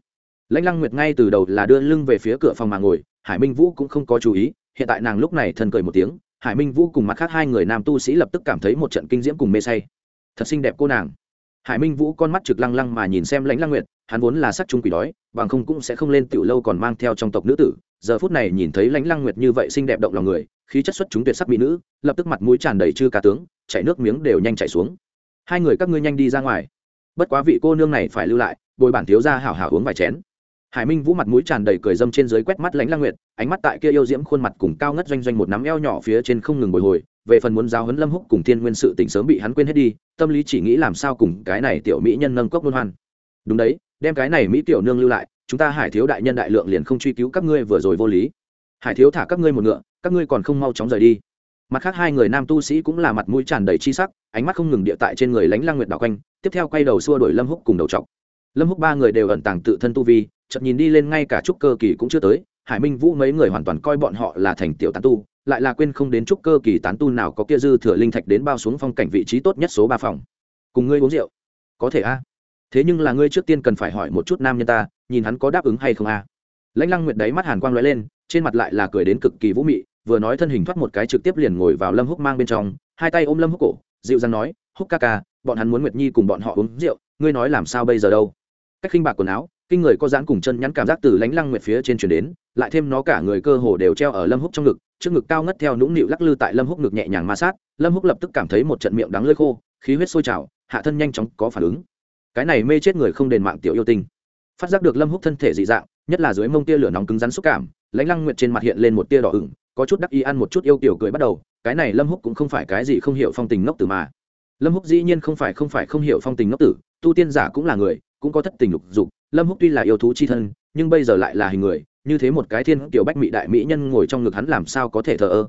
Lãnh lăng nguyệt ngay từ đầu là đưa lưng về phía cửa phòng mà ngồi, hải minh vũ cũng không có chú ý, hiện tại nàng lúc này thân cười một tiếng, hải minh vũ cùng mặt khác hai người nam tu sĩ lập tức cảm thấy một trận kinh diễm cùng mê say. Thật xinh đẹp cô nàng hải minh vũ con mắt trực lăng lăng mà nhìn xem lãnh lăng nguyệt, hắn vốn là sắc trung quỷ đói, bằng không cũng sẽ không lên tiểu lâu còn mang theo trong tộc nữ tử. Giờ phút này nhìn thấy lãnh lăng nguyệt như vậy xinh đẹp động lòng người, khí chất xuất chúng tuyệt sắc mỹ nữ, lập tức mặt mũi tràn đầy chư cả tướng, chảy nước miếng đều nhanh chảy xuống. Hai người các ngươi nhanh đi ra ngoài. Bất quá vị cô nương này phải lưu lại, bồi bản thiếu ra hảo hảo uống vài chén. Hải minh vũ mặt mũi tràn đầy cười dâm trên dưới quét mắt lãnh lang nguyệt, ánh mắt tại kia yêu diễm khuôn mặt cùng cao ngất doanh doanh một nắm eo nhỏ phía trên không ngừng bồi hồi về phần muốn giáo huấn lâm húc cùng thiên nguyên sự tình sớm bị hắn quên hết đi, tâm lý chỉ nghĩ làm sao cùng cái này tiểu mỹ nhân nâng cốc luân hoan. Đúng đấy, đem cái này mỹ tiểu nương lưu lại, chúng ta hải thiếu đại nhân đại lượng liền không truy cứu các ngươi vừa rồi vô lý. Hải thiếu thả các ngươi một ngựa, các ngươi còn không mau chóng rời đi. Mặt khác hai người nam tu sĩ cũng là mặt mũi tràn đầy chi sắc, ánh mắt không ngừng địa tại trên người lánh lang nguyệt đảo quanh, tiếp theo quay đầu xua đuổi lâm húc cùng đầu trọc. Lâm húc ba người đều ẩn tàng tự thân tu vi chậm nhìn đi lên ngay cả trúc cơ kỳ cũng chưa tới, hải minh vũ mấy người hoàn toàn coi bọn họ là thành tiểu tán tu lại là quên không đến chút cơ kỳ tán tu nào có kia dư thừa linh thạch đến bao xuống phong cảnh vị trí tốt nhất số ba phòng. Cùng ngươi uống rượu. Có thể a. À? Thế nhưng là ngươi trước tiên cần phải hỏi một chút nam nhân ta, nhìn hắn có đáp ứng hay không a. À? Lãnh lăng nguyệt đấy mắt hàn quang lóe lên, trên mặt lại là cười đến cực kỳ vũ mị, vừa nói thân hình thoát một cái trực tiếp liền ngồi vào lâm húc mang bên trong, hai tay ôm lâm húc cổ, dịu dàng nói, húc ca ca, bọn hắn muốn nguyệt nhi cùng bọn họ uống rượu, ngươi nói làm sao bây giờ đâu? Cách khinh bạc quần áo kinh người có dáng cùng chân nhắn cảm giác từ lánh lăng nguyệt phía trên chuyển đến, lại thêm nó cả người cơ hồ đều treo ở lâm húc trong ngực, trước ngực cao ngất theo nũng nịu lắc lư tại lâm húc ngực nhẹ nhàng ma sát, lâm húc lập tức cảm thấy một trận miệng đắng lơi khô, khí huyết sôi trào, hạ thân nhanh chóng có phản ứng. Cái này mê chết người không đền mạng tiểu yêu tinh. Phát giác được lâm húc thân thể dị dạng, nhất là dưới mông tia lửa nóng cứng rắn xúc cảm lãnh lăng nguyệt trên mặt hiện lên một tia đỏ ửng, có chút đắc ý ăn một chút yêu kiểu cười bắt đầu, cái này lâm húc cũng không phải cái gì không hiểu phong tình ngốc tử mà. Lâm húc dĩ nhiên không phải không phải không hiểu phong tình ngốc tử, tu tiên giả cũng là người, cũng có thất tình lục dục lâm húc tuy là yêu thú chi thân, nhưng bây giờ lại là hình người, như thế một cái thiên kiểu bách mỹ đại mỹ nhân ngồi trong ngực hắn làm sao có thể thờ ơ?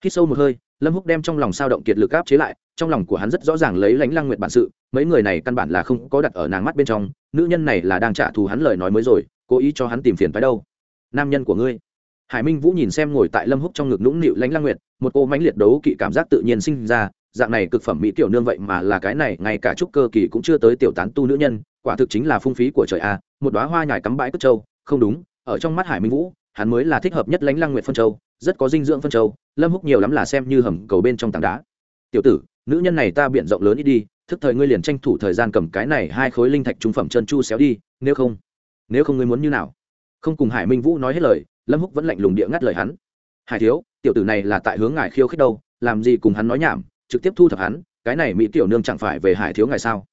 Khi sâu một hơi, lâm húc đem trong lòng sao động kiệt lực áp chế lại, trong lòng của hắn rất rõ ràng lấy lãnh lăng nguyệt bản sự, mấy người này căn bản là không có đặt ở nàng mắt bên trong, nữ nhân này là đang trả thù hắn lời nói mới rồi, cố ý cho hắn tìm phiền phái đâu. Nam nhân của ngươi. Hải minh vũ nhìn xem ngồi tại lâm húc trong ngực nũng nịu lãnh lăng nguyệt, một cô mãnh liệt đấu kỵ cảm giác tự nhiên sinh ra, dạng này cực phẩm mỹ tiểu nương vậy mà là cái này, ngay cả trúc cơ kỳ cũng chưa tới tiểu tán tu nữ nhân quả thực chính là phung phí của trời a, một đóa hoa nhài cắm bãi cất châu, không đúng, ở trong mắt hải minh vũ, hắn mới là thích hợp nhất lãnh lăng nguyệt phân châu, rất có dinh dưỡng phân châu, lâm húc nhiều lắm là xem như hầm cầu bên trong tảng đá. Tiểu tử, nữ nhân này ta biện rộng lớn ít đi, thức thời ngươi liền tranh thủ thời gian cầm cái này hai khối linh thạch trung phẩm chân chu xéo đi, nếu không nếu không ngươi muốn như nào? Không cùng hải minh vũ nói hết lời, lâm húc vẫn lạnh lùng địa ngắt lời hắn. Hải thiếu, tiểu tử này là tại hướng ngài khiêu khích đâu, làm gì cùng hắn nói nhảm, trực tiếp thu thập hắn, cái này mỹ tiểu nương chẳng phải về hải thiếu ngài sao?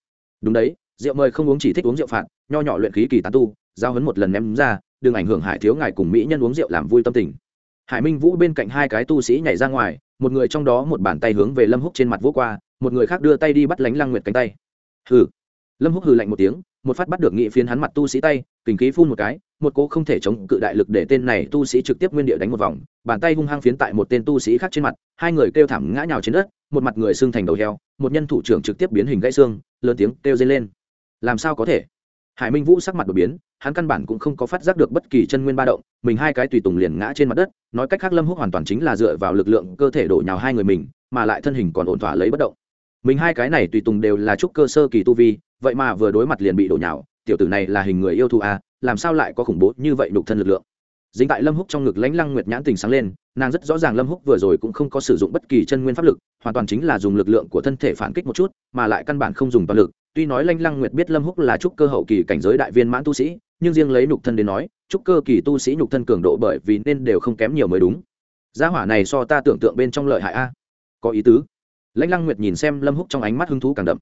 Đúng đấy rượu mời không uống chỉ thích uống rượu phạt, nho nhỏ luyện khí kỳ tán tu, giao hấn một lần ném ra, đừng ảnh hưởng hải thiếu ngài cùng mỹ nhân uống rượu làm vui tâm tình. Hải minh vũ bên cạnh hai cái tu sĩ nhảy ra ngoài, một người trong đó một bàn tay hướng về lâm húc trên mặt vỗ qua, một người khác đưa tay đi bắt lánh lăng nguyệt cánh tay. Hừ. Lâm húc hừ lạnh một tiếng, một phát bắt được nghị phiến hắn mặt tu sĩ tay kình khí phun một cái, một cô không thể chống cự đại lực để tên này tu sĩ trực tiếp nguyên địa đánh một vòng, bàn tay hung hăng phiến tại một tên tu sĩ khác trên mặt, hai người kêu thảm ngã nhào trên đất, một mặt người xương thành đầu heo, một nhân thủ trưởng trực tiếp biến hình gãy xương, lớn tiếng kêu dây lên làm sao có thể? Hải minh vũ sắc mặt đột biến hắn căn bản cũng không có phát giác được bất kỳ chân nguyên ba động mình hai cái tùy tùng liền ngã trên mặt đất nói cách khác lâm húc hoàn toàn chính là dựa vào lực lượng cơ thể đổ nhào hai người mình mà lại thân hình còn ổn thỏa lấy bất động. Mình hai cái này tùy tùng đều là trúc cơ sơ kỳ tu vi vậy mà vừa đối mặt liền bị đổ nhào tiểu tử này là hình người yêu thù a à, làm sao lại có khủng bố như vậy nhục thân lực lượng? Dính tại lâm húc trong ngực lãnh lăng nguyệt nhãn tình sáng lên nàng rất rõ ràng lâm húc vừa rồi cũng không có sử dụng bất kỳ chân nguyên pháp lực hoàn toàn chính là dùng lực lượng của thân thể phản kích một chút mà lại căn bản không dùng toàn lực tuy nói lanh lăng nguyệt biết lâm húc là trúc cơ hậu kỳ cảnh giới đại viên mãn tu sĩ, nhưng riêng lấy nhục thân đến nói, trúc cơ kỳ tu sĩ nhục thân cường độ bởi vì nên đều không kém nhiều mới đúng. Gia hỏa này so ta tưởng tượng bên trong lợi hại a. Có ý tứ. Lãnh lăng nguyệt nhìn xem lâm húc trong ánh mắt hứng thú càng đậm.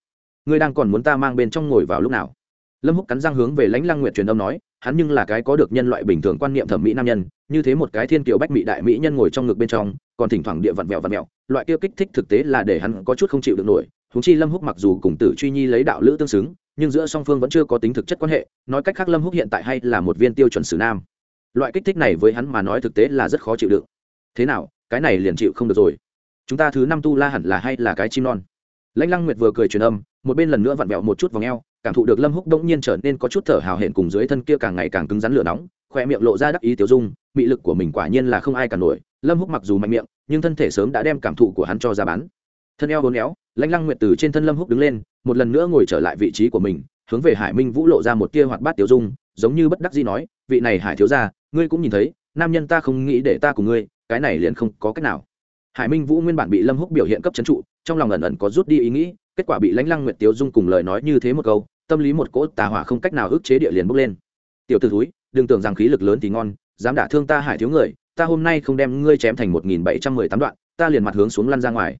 Ngươi đang còn muốn ta mang bên trong ngồi vào lúc nào? Lâm húc cắn răng hướng về lãnh lăng nguyệt truyền âm nói, hắn nhưng là cái có được nhân loại bình thường quan niệm thẩm mỹ nam nhân, như thế một cái thiên kiều bách mỹ đại mỹ nhân ngồi trong ngực bên trong, còn thỉnh thoảng địa vặn vẹo vặn vẹo, loại kia kích thích thực tế là để hắn có chút không chịu được nổi huống chi lâm húc mặc dù cùng tử truy nhi lấy đạo lữ tương xứng, nhưng giữa song phương vẫn chưa có tính thực chất quan hệ, nói cách khác lâm húc hiện tại hay là một viên tiêu chuẩn xử nam. Loại kích thích này với hắn mà nói thực tế là rất khó chịu đựng. Thế nào, cái này liền chịu không được rồi. Chúng ta thứ năm tu la hẳn là hay là cái chim non? Lãnh lăng nguyệt vừa cười truyền âm, một bên lần nữa vặn vẹo một chút vòng eo, cảm thụ được lâm húc đông nhiên trở nên có chút thở hào hẹn cùng dưới thân kia càng ngày càng cứng rắn lửa nóng, khoe miệng lộ ra đắc ý tiểu dung, mị lực của mình quả nhiên là không ai cả nổi. Lâm húc mặc dù mạnh miệng, nhưng thân thể sớm đã đem cảm thụ của hắn cho ra bán. Thân eo hôn éo lãnh lăng nguyệt từ trên thân lâm húc đứng lên, một lần nữa ngồi trở lại vị trí của mình, hướng về hải minh vũ lộ ra một tia hoạt bát tiểu dung, giống như bất đắc dĩ nói, vị này hải thiếu gia, ngươi cũng nhìn thấy, nam nhân ta không nghĩ để ta cùng ngươi, cái này liền không có cách nào. Hải minh vũ nguyên bản bị lâm húc biểu hiện cấp chấn trụ, trong lòng ẩn ẩn có rút đi ý nghĩ, kết quả bị lãnh lăng nguyệt tiểu dung cùng lời nói như thế một câu, tâm lý một cỗ tà hỏa không cách nào ức chế địa liền bốc lên. Tiểu t ử đừng tưởng rằng khí lực lớn thì ngon, dám đả thương ta hải thiếu người, ta hôm nay không đem ngươi chém thành một nghìn bảy trăm mười tám đoạn, ta liền mặt hướng xuống lăn ra ngoài.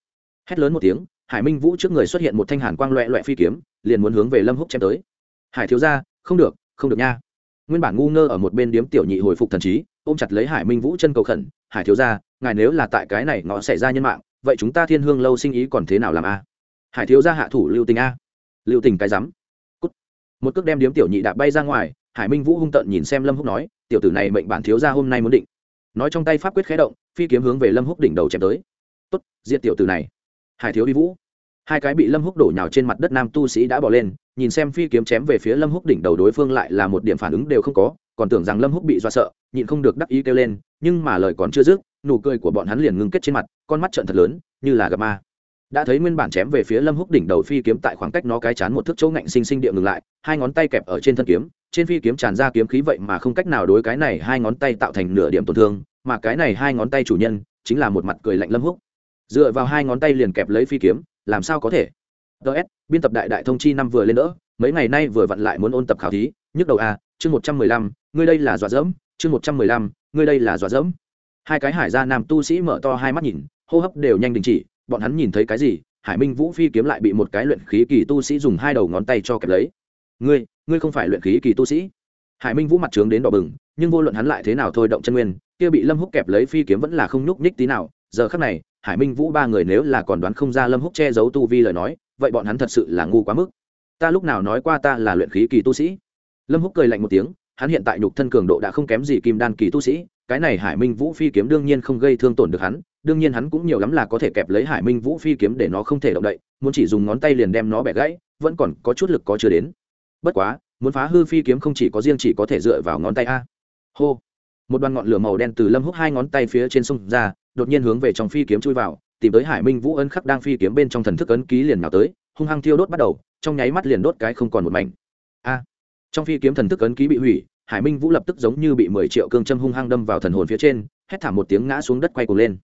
Hét lớn một tiếng hải minh vũ trước người xuất hiện một thanh hàn quang loẹ loẹ phi kiếm, liền muốn hướng về lâm húc chém tới. Hải thiếu ra không được không được nha. Nguyên bản ngu ngơ ở một bên điếm tiểu nhị hồi phục thần trí, ôm chặt lấy hải minh vũ chân cầu khẩn, hải thiếu ra ngài nếu là tại cái này ngõ xảy ra nhân mạng, vậy chúng ta thiên hương lâu sinh ý còn thế nào làm a? Hải thiếu gia hạ thủ lưu tình a. Lưu tình cái rắm. Cút. một cước đem điếm tiểu nhị đạp bay ra ngoài, hải minh vũ hung tợn nhìn xem lâm húc nói, tiểu tử này mệnh bản thiếu gia hôm nay muốn định. Nói trong tay pháp quyết khé động, phi kiếm hướng về lâm húc đỉnh đầu chém tới. Tốt, diệt tiểu tử này hải thiếu uy vũ. Hai cái bị lâm húc đổ nhào trên mặt đất nam tu sĩ đã bỏ lên, nhìn xem phi kiếm chém về phía lâm húc đỉnh đầu đối phương lại là một điểm phản ứng đều không có, còn tưởng rằng lâm húc bị do sợ, nhịn không được đắc ý kêu lên, nhưng mà lời còn chưa dứt, nụ cười của bọn hắn liền ngưng kết trên mặt, con mắt trợn thật lớn, như là gặp ma. Đã thấy nguyên bản chém về phía lâm húc đỉnh đầu phi kiếm tại khoảng cách nó cái chán một thước chỗ ngạnh sinh sinh địa ngừng lại, hai ngón tay kẹp ở trên thân kiếm, trên phi kiếm tràn ra kiếm khí vậy mà không cách nào đối cái này hai ngón tay tạo thành nửa điểm tổn thương, mà cái này hai ngón tay chủ nhân chính là một mặt cười lạnh lâm húc dựa vào hai ngón tay liền kẹp lấy phi kiếm, làm sao có thể? Ts biên tập đại đại thông chi năm vừa lên đỡ, mấy ngày nay vừa vặn lại muốn ôn tập khảo thí. Nhức đầu a chương một trăm mười lăm, ngươi đây là dọa dẫm, chương một trăm mười lăm, ngươi đây là dọa dẫm. Hai cái hải gia nam tu sĩ mở to hai mắt nhìn, hô hấp đều nhanh đình chỉ, bọn hắn nhìn thấy cái gì? Hải minh vũ phi kiếm lại bị một cái luyện khí kỳ tu sĩ dùng hai đầu ngón tay cho kẹp lấy. Ngươi ngươi không phải luyện khí kỳ tu sĩ. Hải minh vũ mặt trướng đến đỏ bừng, nhưng vô luận hắn lại thế nào thôi động chân nguyên, kia bị lâm húc kẹp lấy phi kiếm vẫn là không nhúc nhích tí nào. Giờ khắc này hải minh vũ ba người nếu là còn đoán không ra lâm húc che giấu tu vi lời nói, vậy bọn hắn thật sự là ngu quá mức. Ta lúc nào nói qua ta là luyện khí kỳ tu sĩ? Lâm húc cười lạnh một tiếng, hắn hiện tại nhục thân cường độ đã không kém gì kim đan kỳ tu sĩ, cái này hải minh vũ phi kiếm đương nhiên không gây thương tổn được hắn, đương nhiên hắn cũng nhiều lắm là có thể kẹp lấy hải minh vũ phi kiếm để nó không thể động đậy, muốn chỉ dùng ngón tay liền đem nó bẻ gãy, vẫn còn có chút lực có chưa đến. Bất quá, muốn phá hư phi kiếm không chỉ có riêng chỉ có thể dựa vào ngón tay a. Hô. Một đoàn ngọn lửa màu đen từ lâm húc hai ngón tay phía trên sông ra đột nhiên hướng về trong phi kiếm chui vào, tìm tới hải minh vũ ấn khắc đang phi kiếm bên trong thần thức ấn ký liền nào tới, hung hăng thiêu đốt bắt đầu, trong nháy mắt liền đốt cái không còn một mảnh. A! Trong phi kiếm thần thức ấn ký bị hủy, hải minh vũ lập tức giống như bị mười triệu cương châm hung hăng đâm vào thần hồn phía trên, hét thảm một tiếng ngã xuống đất quay cuồng lên.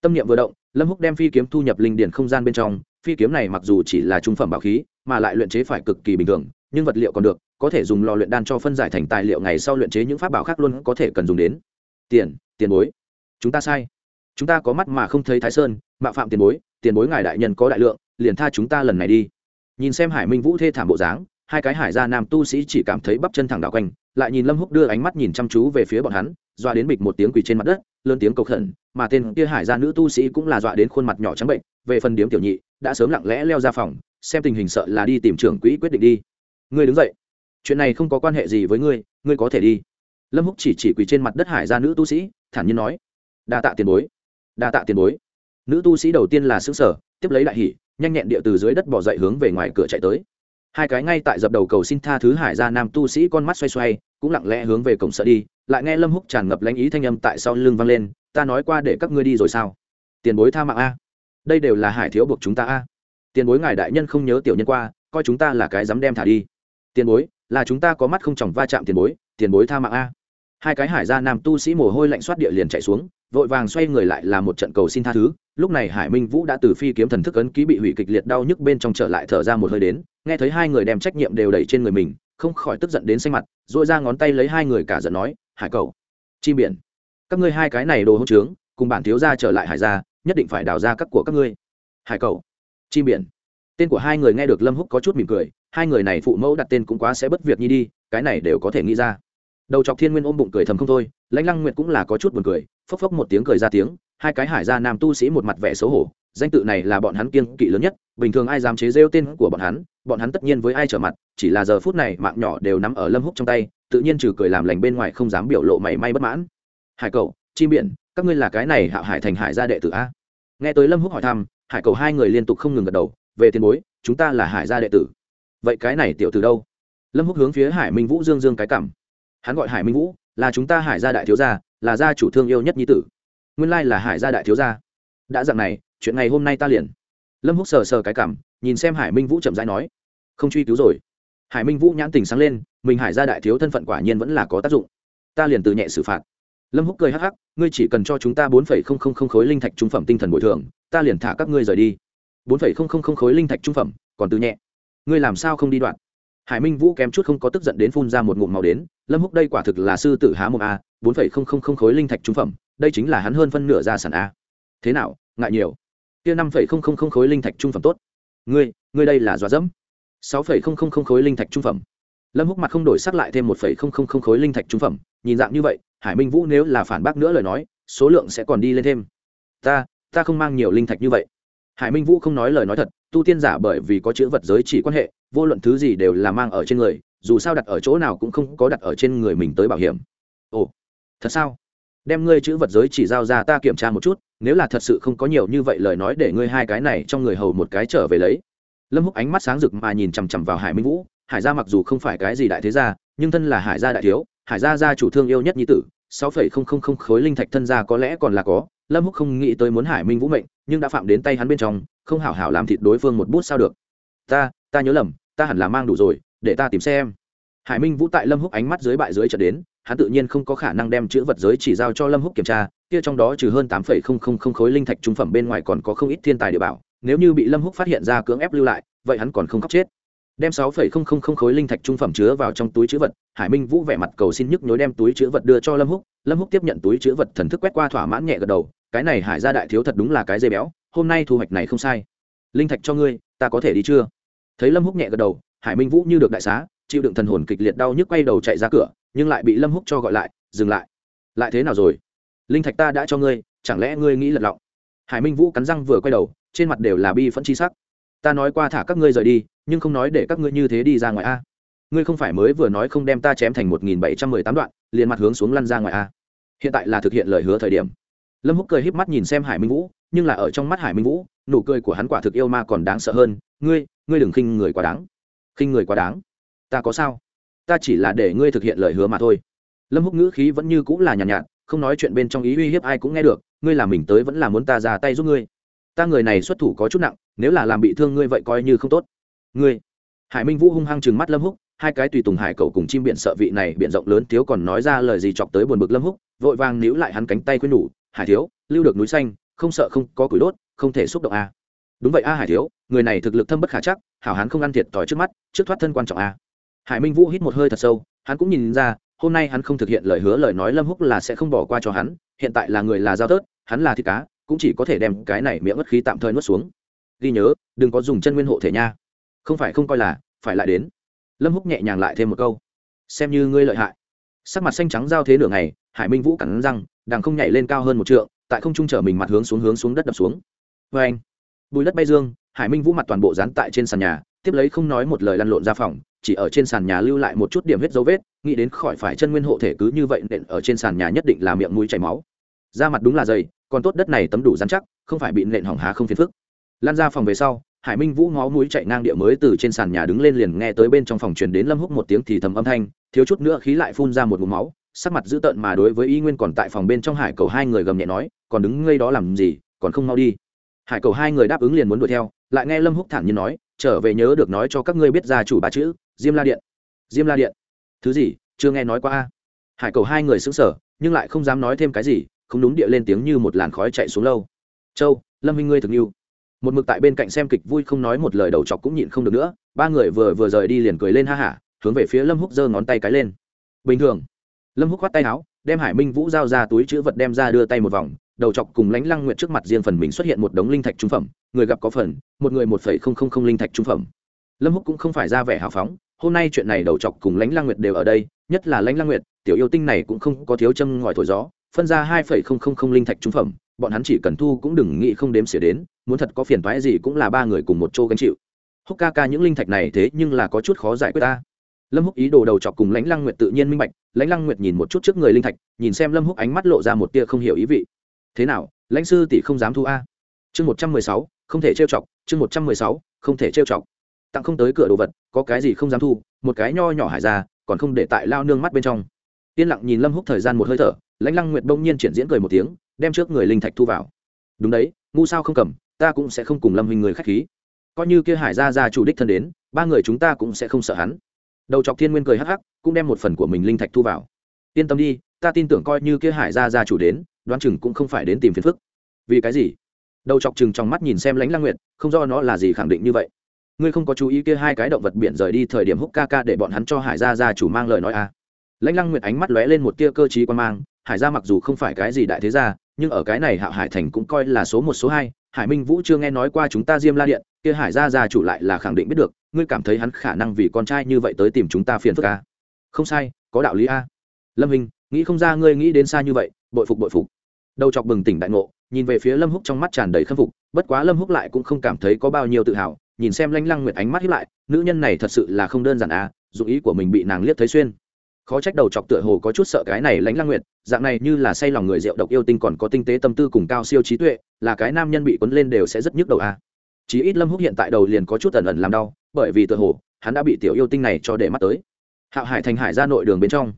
Tâm niệm vừa động, lâm húc đem phi kiếm thu nhập linh điển không gian bên trong, phi kiếm này mặc dù chỉ là trung phẩm bảo khí, mà lại luyện chế phải cực kỳ bình thường, nhưng vật liệu còn được, có thể dùng lò luyện đan cho phân giải thành tài liệu ngày sau luyện chế những pháp bảo khác luôn có thể cần dùng đến. Tiền tiền bối. Chúng ta sai chúng ta có mắt mà không thấy thái sơn mạo phạm tiền bối tiền bối ngài đại nhân có đại lượng, liền tha chúng ta lần này đi. Nhìn xem hải minh vũ thê thảm bộ dáng, hai cái hải gia nam tu sĩ chỉ cảm thấy bắp chân thẳng đảo quanh, lại nhìn lâm húc đưa ánh mắt nhìn chăm chú về phía bọn hắn, dọa đến bịch một tiếng quỳ trên mặt đất, lớn tiếng cầu khẩn, mà tên kia hải gia nữ tu sĩ cũng là dọa đến khuôn mặt nhỏ trắng bệnh, về phần điếm tiểu nhị, đã sớm lặng lẽ leo ra phòng, xem tình hình sợ là đi tìm trưởng quỹ quyết định đi. Ngươi đứng dậy. Chuyện này không có quan hệ gì với ngươi ngươi có thể đi. Lâm húc chỉ chỉ quỳ trên mặt đất hải gia nữ tu sĩ, thản nhiên nói. Đa tạ tiền bối đa tạ tiền bối. Nữ tu sĩ đầu tiên là xứ sở tiếp lấy đại hỷ nhanh nhẹn địa từ dưới đất bỏ dậy hướng về ngoài cửa chạy tới. Hai cái ngay tại dập đầu cầu xin tha thứ hải gia nam tu sĩ con mắt xoay xoay, cũng lặng lẽ hướng về cổng sợ đi, lại nghe lâm húc tràn ngập lãnh ý thanh âm tại sau lưng vang lên, ta nói qua để các ngươi đi rồi sao? Tiền bối tha mạng a. Đây đều là hải thiếu buộc chúng ta a. Tiền bối ngài đại nhân không nhớ tiểu nhân qua, coi chúng ta là cái dám đem thả đi. Tiền bối, là chúng ta có mắt không chồng va chạm tiền bối tiền bối tha mạng a. Hai cái hải gia nam tu sĩ mồ hôi lạnh soát địa liền chạy xuống vội vàng xoay người lại là một trận cầu xin tha thứ. Lúc này hải minh vũ đã từ phi kiếm thần thức ấn ký bị hủy kịch liệt đau nhức bên trong trở lại thở ra một hơi đến, nghe thấy hai người đem trách nhiệm đều đẩy trên người mình, không khỏi tức giận đến xanh mặt dội ra ngón tay lấy hai người cả giận nói, hải cầu chim biển, các ngươi hai cái này đồ hỗn trướng, cùng bản thiếu gia trở lại hải gia, nhất định phải đào ra các của các ngươi. Hải cầu chim biển. Tên của hai người nghe được lâm húc có chút mỉm cười, hai người này phụ mẫu đặt tên cũng quá sẽ bất việc nhi đi, cái này đều có thể nghĩ ra. Đầu chọc thiên nguyên ôm bụng cười thầm không thôi, lãnh lăng nguyệt cũng là có chút buồn cười phốc phốc một tiếng cười ra tiếng, hai cái hải gia nam tu sĩ một mặt vẻ xấu hổ, danh tự này là bọn hắn kiêng kỵ lớn nhất, bình thường ai dám chế rêu tên của bọn hắn bọn hắn tất nhiên với ai trở mặt, chỉ là giờ phút này mạng nhỏ đều nắm ở lâm húc trong tay, tự nhiên trừ cười làm lành bên ngoài không dám biểu lộ mảy may bất mãn. Hải cậu chim biển, các ngươi là cái này hạo hải thành hải gia đệ tử a? Nghe tới lâm húc hỏi thăm, hải cầu hai người liên tục không ngừng gật đầu, về tiền bối, chúng ta là hải gia đệ tử. Vậy cái này tiểu từ đâu? Lâm húc hướng phía hải minh vũ dương dương cái cảm. Hắn gọi hải minh vũ, là chúng ta hải gia đại thiếu gia là gia chủ thương yêu nhất nhi tử. Nguyên lai là hải gia đại thiếu gia. Đã dặn này, chuyện ngày hôm nay ta liền. Lâm húc sờ sờ cái cảm, nhìn xem hải minh vũ chậm rãi nói, không truy cứu rồi. Hải minh vũ nhãn tình sáng lên, mình hải gia đại thiếu thân phận quả nhiên vẫn là có tác dụng. Ta liền từ nhẹ xử phạt. Lâm húc cười hắc hắc, ngươi chỉ cần cho chúng ta bốn phẩy không không không khối linh thạch trung phẩm tinh thần bồi thường, ta liền thả các ngươi rời đi. bốn phẩy không không không khối linh thạch trung phẩm, còn từ nhẹ. Ngươi làm sao không đi đoạn? Hải minh vũ kém chút không có tức giận đến phun ra một ngụm màu đến, lâm húc đây quả thực là sư tử há một a bốn phẩy không không không khối linh thạch trung phẩm, đây chính là hắn hơn phân nửa gia sản a. Thế nào, ngại nhiều? Kia năm phẩy không không không khối linh thạch trung phẩm tốt. Ngươi ngươi đây là dọa dẫm. sáu phẩy không không không khối linh thạch trung phẩm. Lâm húc mặt không đổi sắc lại thêm một phẩy không không không khối linh thạch trung phẩm, nhìn dạng như vậy, hải minh vũ nếu là phản bác nữa lời nói, số lượng sẽ còn đi lên thêm. Ta ta không mang nhiều linh thạch như vậy. Hải minh vũ không nói lời nói thật, tu tiên giả bởi vì có chữ vật giới chỉ quan hệ, vô luận thứ gì đều là mang ở trên người, dù sao đặt ở chỗ nào cũng không có đặt ở trên người mình tới bảo hiểm. Ồ thật sao? Đem ngươi chữ vật giới chỉ giao ra ta kiểm tra một chút, nếu là thật sự không có nhiều như vậy lời nói để ngươi hai cái này trong người hầu một cái trở về lấy. Lâm húc ánh mắt sáng rực mà nhìn chằm chằm vào hải minh vũ, hải gia mặc dù không phải cái gì đại thế gia, nhưng thân là hải gia đại thiếu, hải gia gia chủ thương yêu nhất nhi tử, sáu phẩy không không không khối linh thạch thân gia có lẽ còn là có. Lâm húc không nghĩ tới muốn hải minh vũ mệnh, nhưng đã phạm đến tay hắn bên trong, không hảo hảo làm thịt đối phương một bút sao được. Ta ta nhớ lầm, ta hẳn là mang đủ rồi, để ta tìm xem hải minh vũ tại lâm húc ánh mắt dưới bại dưới trận đến, hắn tự nhiên không có khả năng đem chữ vật giới chỉ giao cho lâm húc kiểm tra, kia trong đó trừ hơn tám phẩy không không không khối linh thạch trung phẩm bên ngoài còn có không ít thiên tài địa bảo, nếu như bị lâm húc phát hiện ra cưỡng ép lưu lại, vậy hắn còn không khóc chết. Đem sáu phẩy không không không khối linh thạch trung phẩm chứa vào trong túi chữ vật, hải minh vũ vẻ mặt cầu xin nhức nhối đem túi chữ vật đưa cho lâm húc lâm húc tiếp nhận túi chữ vật thần thức quét qua thỏa mãn nhẹ gật đầu, cái này hải gia đại thiếu thật đúng là cái dây béo, hôm nay thu hoạch này không sai. Linh thạch cho ngươi, ta có thể đi chưa? Thấy lâm húc nhẹ gật đầu, hải minh vũ như được đại xá chịu đựng thần hồn kịch liệt đau nhức quay đầu chạy ra cửa, nhưng lại bị lâm húc cho gọi lại, dừng lại. Lại thế nào rồi? Linh thạch ta đã cho ngươi, chẳng lẽ ngươi nghĩ lật lọng? Hải minh vũ cắn răng vừa quay đầu, trên mặt đều là bi phẫn chi sắc. Ta nói qua thả các ngươi rời đi, nhưng không nói để các ngươi như thế đi ra ngoài a. Ngươi không phải mới vừa nói không đem ta chém thành một nghìn bảy trăm mười tám đoạn, liền mặt hướng xuống lăn ra ngoài a. Hiện tại là thực hiện lời hứa thời điểm. Lâm húc cười híp mắt nhìn xem hải minh vũ, nhưng là ở trong mắt hải minh vũ, nụ cười của hắn quả thực yêu ma còn đáng sợ hơn. Ngươi ngươi đừng khinh người quá đáng. Khinh người quá đáng ta có sao? Ta chỉ là để ngươi thực hiện lời hứa mà thôi. Lâm húc ngữ khí vẫn như cũng là nhàn nhạt, nhạt không nói chuyện bên trong ý uy hiếp ai cũng nghe được ngươi làm mình tới vẫn là muốn ta ra tay giúp ngươi. Ta người này xuất thủ có chút nặng nếu là làm bị thương ngươi vậy coi như không tốt. Ngươi. Hải minh vũ hung hăng chừng mắt lâm húc hai cái tùy tùng hải cậu cùng chim biện sợ vị này biện rộng lớn thiếu còn nói ra lời gì chọc tới buồn bực lâm húc vội vàng níu lại hắn cánh tay khuyên nhủ hải thiếu lưu được núi xanh không sợ không có củi đốt không thể xúc động a. Đúng vậy a hải thiếu người này thực lực thâm bất khả chắc hảo hán không ăn thiệt tỏi trước mắt trước thoát thân quan trọng a hải minh vũ hít một hơi thật sâu, hắn cũng nhìn ra, hôm nay hắn không thực hiện lời hứa lời nói lâm húc là sẽ không bỏ qua cho hắn, hiện tại là người là giao tớt hắn là thịt cá, cũng chỉ có thể đem cái này miệng ngất khí tạm thời nuốt xuống. Ghi nhớ, đừng có dùng chân nguyên hộ thể nha. Không phải không coi là, phải lại đến. Lâm húc nhẹ nhàng lại thêm một câu. Xem như ngươi lợi hại. Sắc mặt xanh trắng giao thế nửa ngày, hải minh vũ cắn răng, đằng không nhảy lên cao hơn một trượng, tại không trung trở mình mặt hướng xuống hướng xuống đất đập xuống. Vê anh bùi đất bay dương, hải minh vũ mặt toàn bộ dán tại trên sàn nhà tiếp lấy không nói một lời lăn lộn ra phòng, chỉ ở trên sàn nhà lưu lại một chút điểm huyết dấu vết, nghĩ đến khỏi phải chân nguyên hộ thể cứ như vậy nện ở trên sàn nhà nhất định là miệng mũi chảy máu. Da mặt đúng là dày, còn tốt đất này tấm đủ dán chắc, không phải bị nện hỏng há không phiền phức. Lan ra phòng về sau, hải minh vũ ngó mũi chạy ngang địa mới từ trên sàn nhà đứng lên liền nghe tới bên trong phòng truyền đến lâm húc một tiếng thì thầm âm thanh, thiếu chút nữa khí lại phun ra một ngụm máu, sắc mặt dữ tợn mà đối với y nguyên còn tại phòng bên trong hải cầu hai người gầm nhẹ nói, còn đứng ngây đó làm gì, còn không mau đi. Hải cầu hai người đáp ứng liền muốn đuổi theo, lại nghe lâm húc thản nhiên nói trở về nhớ được nói cho các ngươi biết gia chủ bà chữ, diêm la điện. Diêm la điện. Thứ gì? Chưa nghe nói qua a. Hải cầu hai người xứng sở nhưng lại không dám nói thêm cái gì, không đúng địa lên tiếng như một làn khói chạy xuống lâu. Châu, lâm minh ngươi thực yêu một mực tại bên cạnh xem kịch vui không nói một lời đầu chọc cũng nhịn không được nữa, ba người vừa vừa rời đi liền cười lên ha hả, hướng về phía lâm húc giơ ngón tay cái lên. Bình thường. Lâm húc khoát tay áo, đem hải minh vũ giao ra túi chữ vật đem ra đưa tay một vòng đầu chọc cùng lánh lăng nguyệt trước mặt riêng phần mình xuất hiện một đống linh thạch trung phẩm, người gặp có phần, một người một phẩy không không không linh thạch trung phẩm. Lâm húc cũng không phải ra vẻ hào phóng, hôm nay chuyện này đầu chọc cùng lánh lăng nguyệt đều ở đây, nhất là lánh lăng nguyệt, tiểu yêu tinh này cũng không có thiếu châm ngòi thổi gió, phân ra hai phẩy không không không linh thạch trung phẩm, bọn hắn chỉ cần thu cũng đừng nghĩ không đếm xỉa đến, muốn thật có phiền toái gì cũng là ba người cùng một chỗ gánh chịu. Húc ca ca những linh thạch này thế nhưng là có chút khó giải quyết ta. Lâm húc ý đồ đầu chọc cùng lãnh lăng nguyệt tự nhiên minh bạch, lãnh lăng nguyệt nhìn một chút trước người linh thạch, nhìn xem lâm húc ánh mắt lộ ra một tia không hiểu ý vị thế nào, lãnh sư tỷ không dám thu a? Chương một trăm mười sáu, không thể trêu chọc, chương một trăm mười sáu, không thể trêu chọc. Tặng không tới cửa đồ vật, có cái gì không dám thu, một cái nho nhỏ hải ra, còn không để tại lao nương mắt bên trong. Yên lặng nhìn lâm húc thời gian một hơi thở, lãnh lăng nguyệt bỗng nhiên triển diễn cười một tiếng, đem trước người linh thạch thu vào. Đúng đấy, ngu sao không cầm, ta cũng sẽ không cùng lâm huynh người khách khí. Coi như kia hải gia gia chủ đích thân đến, ba người chúng ta cũng sẽ không sợ hắn. Đầu chọc thiên nguyên cười hắc hắc, cũng đem một phần của mình linh thạch thu vào. Yên tâm đi, ta tin tưởng coi như kia hải gia gia chủ đến đoán chừng cũng không phải đến tìm phiền phức. Vì cái gì? Đầu chọc chừng trong mắt nhìn xem lãnh lang nguyệt, không do nó là gì khẳng định như vậy. Ngươi không có chú ý kia hai cái động vật biển rời đi thời điểm húc ca ca để bọn hắn cho hải gia gia chủ mang lời nói à? Lãnh lăng nguyệt ánh mắt lóe lên một tia cơ trí quan mang, hải gia mặc dù không phải cái gì đại thế gia, nhưng ở cái này hạo hải thành cũng coi là số một số hai, hải minh vũ chưa nghe nói qua chúng ta diêm la điện, kia hải gia gia chủ lại là khẳng định biết được, ngươi cảm thấy hắn khả năng vì con trai như vậy tới tìm chúng ta phiền phức a không sai, có đạo lý a. Lâm hình, nghĩ không ra ngươi nghĩ đến xa như vậy bội phục bội phục. Đầu chọc bừng tỉnh đại ngộ, nhìn về phía lâm húc trong mắt tràn đầy khâm phục, bất quá lâm húc lại cũng không cảm thấy có bao nhiêu tự hào, nhìn xem lanh lăng nguyệt ánh mắt hiếp lại, nữ nhân này thật sự là không đơn giản à dụng ý của mình bị nàng liếc thấy xuyên. Khó trách đầu chọc tựa hồ có chút sợ cái này lãnh lăng nguyệt, dạng này như là say lòng người rượu độc yêu tinh còn có tinh tế tâm tư cùng cao siêu trí tuệ, là cái nam nhân bị quấn lên đều sẽ rất nhức đầu à. chí ít lâm húc hiện tại đầu liền có chút ẩn ẩn làm đau, bởi vì tựa hồ, hắn đã bị tiểu yêu tinh này cho để mắt tới. Hạo hải thành hải ra nội đường bên trong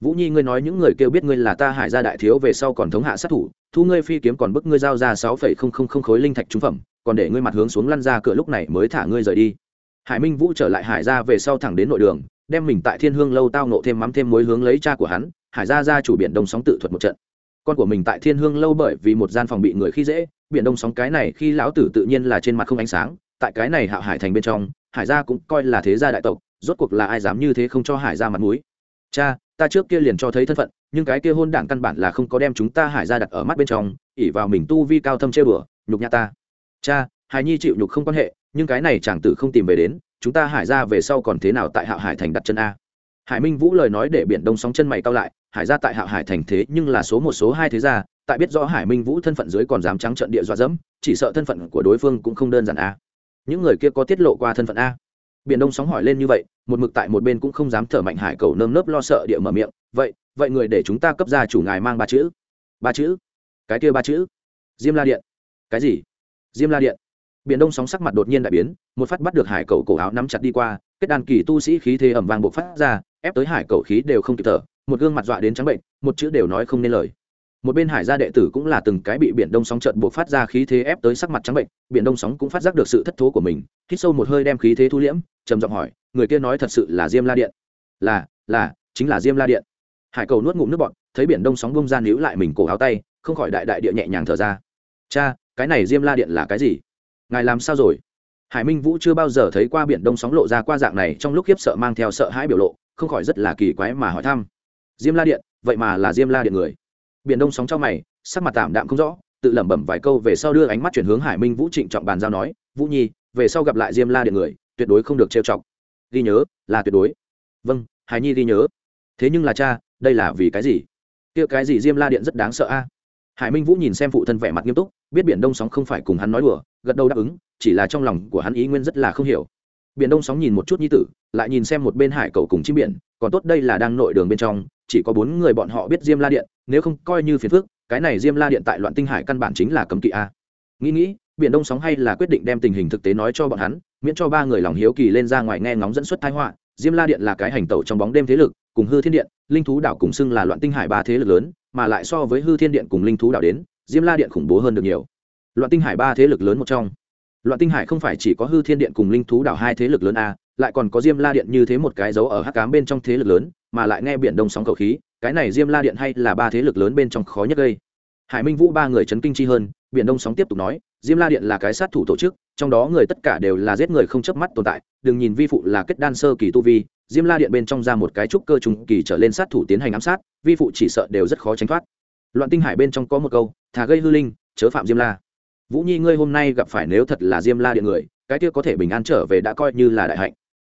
vũ nhi, ngươi nói những người kêu biết ngươi là ta hải gia đại thiếu về sau còn thống hạ sát thủ, thu ngươi phi kiếm còn bức ngươi giao ra sáu phẩy không không không khối linh thạch trung phẩm, còn để ngươi mặt hướng xuống lăn ra cửa lúc này mới thả ngươi rời đi. Hải minh vũ trở lại hải gia về sau thẳng đến nội đường, đem mình tại thiên hương lâu tao nộ thêm mắm thêm mối hướng lấy cha của hắn, hải gia ra chủ biển đông sóng tự thuật một trận. Con của mình tại thiên hương lâu bởi vì một gian phòng bị người khi dễ, biển đông sóng cái này khi lão tử tự nhiên là trên mặt không ánh sáng, tại cái này hạo hải thành bên trong, hải gia cũng coi là thế gia đại tộc, rốt cuộc là ai dám như thế không cho hải gia mặt mũi. Cha ta trước kia liền cho thấy thân phận, nhưng cái kia hôn đảng căn bản là không có đem chúng ta hải gia đặt ở mắt bên trong ỉ vào mình tu vi cao thâm chê bừa nhục nhã ta. Cha, hải nhi chịu nhục không quan hệ, nhưng cái này chàng tử không tìm về đến, chúng ta hải ra về sau còn thế nào tại hạo hải thành đặt chân a? Hải minh vũ lời nói để biển đông sóng chân mày cao lại, hải ra tại hạo hải thành thế nhưng là số một, số hai thế gia, tại biết rõ hải minh vũ thân phận dưới còn dám trắng trận địa dọa dẫm, chỉ sợ thân phận của đối phương cũng không đơn giản a. Những người kia có tiết lộ qua thân phận a? Biển đông sóng hỏi lên như vậy, một mực tại một bên cũng không dám thở mạnh hải cầu nơm nớp lo sợ địa mở miệng, vậy vậy người để chúng ta cấp ra chủ ngài mang ba chữ. Ba chữ? Cái kia ba chữ? Diêm la điện. Cái gì? Diêm la điện. Biển đông sóng sắc mặt đột nhiên đại biến, một phát bắt được hải cầu cổ áo nắm chặt đi qua, kết đàn kỳ tu sĩ khí thế ẩm vàng bộc phát ra, ép tới hải cầu khí đều không kịp thở, một gương mặt dọa đến trắng bệnh, một chữ đều nói không nên lời. Một bên hải gia đệ tử cũng là từng cái bị biển đông sóng trận buộc phát ra khí thế ép tới sắc mặt trắng bệnh, biển đông sóng cũng phát giác được sự thất thố của mình, hít sâu một hơi đem khí thế thu liễm trầm giọng hỏi, người kia nói thật sự là diêm la điện. Là là, chính là diêm la điện. Hải cầu nuốt ngụm nước bọt, thấy biển đông sóng bông ra níu lại mình cổ áo tay, không khỏi đại đại địa nhẹ nhàng thở ra. Cha, cái này diêm la điện là cái gì? Ngài làm sao rồi? Hải minh vũ chưa bao giờ thấy qua biển đông sóng lộ ra qua dạng này, trong lúc khiếp sợ mang theo sợ hãi biểu lộ, không khỏi rất là kỳ quái mà hỏi thăm. Diêm la điện, vậy mà là diêm la điện người. Biển đông sóng trong mày, sắc mặt tạm đạm không rõ, tự lẩm bẩm vài câu về sau đưa ánh mắt chuyển hướng hải minh vũ trịnh trọng bàn giao nói, vũ nhi, về sau gặp lại diêm la điện người tuyệt đối không được trêu chọc. Ghi nhớ là tuyệt đối. Vâng hải nhi ghi nhớ. Thế nhưng là cha đây là vì cái gì? Kia cái gì diêm la điện rất đáng sợ a? Hải minh vũ nhìn xem phụ thân vẻ mặt nghiêm túc biết biển đông sóng không phải cùng hắn nói đùa gật đầu đáp ứng chỉ là trong lòng của hắn ý nguyên rất là không hiểu. Biển đông sóng nhìn một chút nhi tử lại nhìn xem một bên hải cầu cùng chim biển còn tốt đây là đang nội đường bên trong chỉ có bốn người bọn họ biết diêm la điện nếu không coi như phiền phức, cái này diêm la điện tại loạn tinh hải căn bản chính là cấm kỵ a. Nghĩ nghĩ biển đông sóng hay là quyết định đem tình hình thực tế nói cho bọn hắn miễn cho ba người lòng hiếu kỳ lên ra ngoài nghe ngóng dẫn xuất thái họa, diêm la điện là cái hành tẩu trong bóng đêm thế lực, cùng hư thiên điện, linh thú đảo cùng xưng là loạn tinh hải ba thế lực lớn, mà lại so với hư thiên điện cùng linh thú đảo đến, diêm la điện khủng bố hơn được nhiều. Loạn tinh hải ba thế lực lớn một trong. Loạn tinh hải không phải chỉ có hư thiên điện cùng linh thú đảo hai thế lực lớn a, lại còn có diêm la điện như thế một cái dấu ở hắc cám bên trong thế lực lớn, mà lại nghe biển đông sóng cầu khí, cái này diêm la điện hay là ba thế lực lớn bên trong khó nhất gây. Hải minh vũ ba người chấn kinh chi hơn, biển đông sóng tiếp tục nói diêm la điện là cái sát thủ tổ chức, trong đó người tất cả đều là giết người không chớp mắt tồn tại, đừng nhìn vi phụ là kết đan sơ kỳ tu vi, diêm la điện bên trong ra một cái trúc cơ trùng kỳ trở lên sát thủ tiến hành ám sát, vi phụ chỉ sợ đều rất khó tránh thoát. Loạn tinh hải bên trong có một câu, thà gây hư linh, chớ phạm diêm la. Vũ nhi, ngươi hôm nay gặp phải nếu thật là diêm la điện người, cái kia có thể bình an trở về đã coi như là đại hạnh.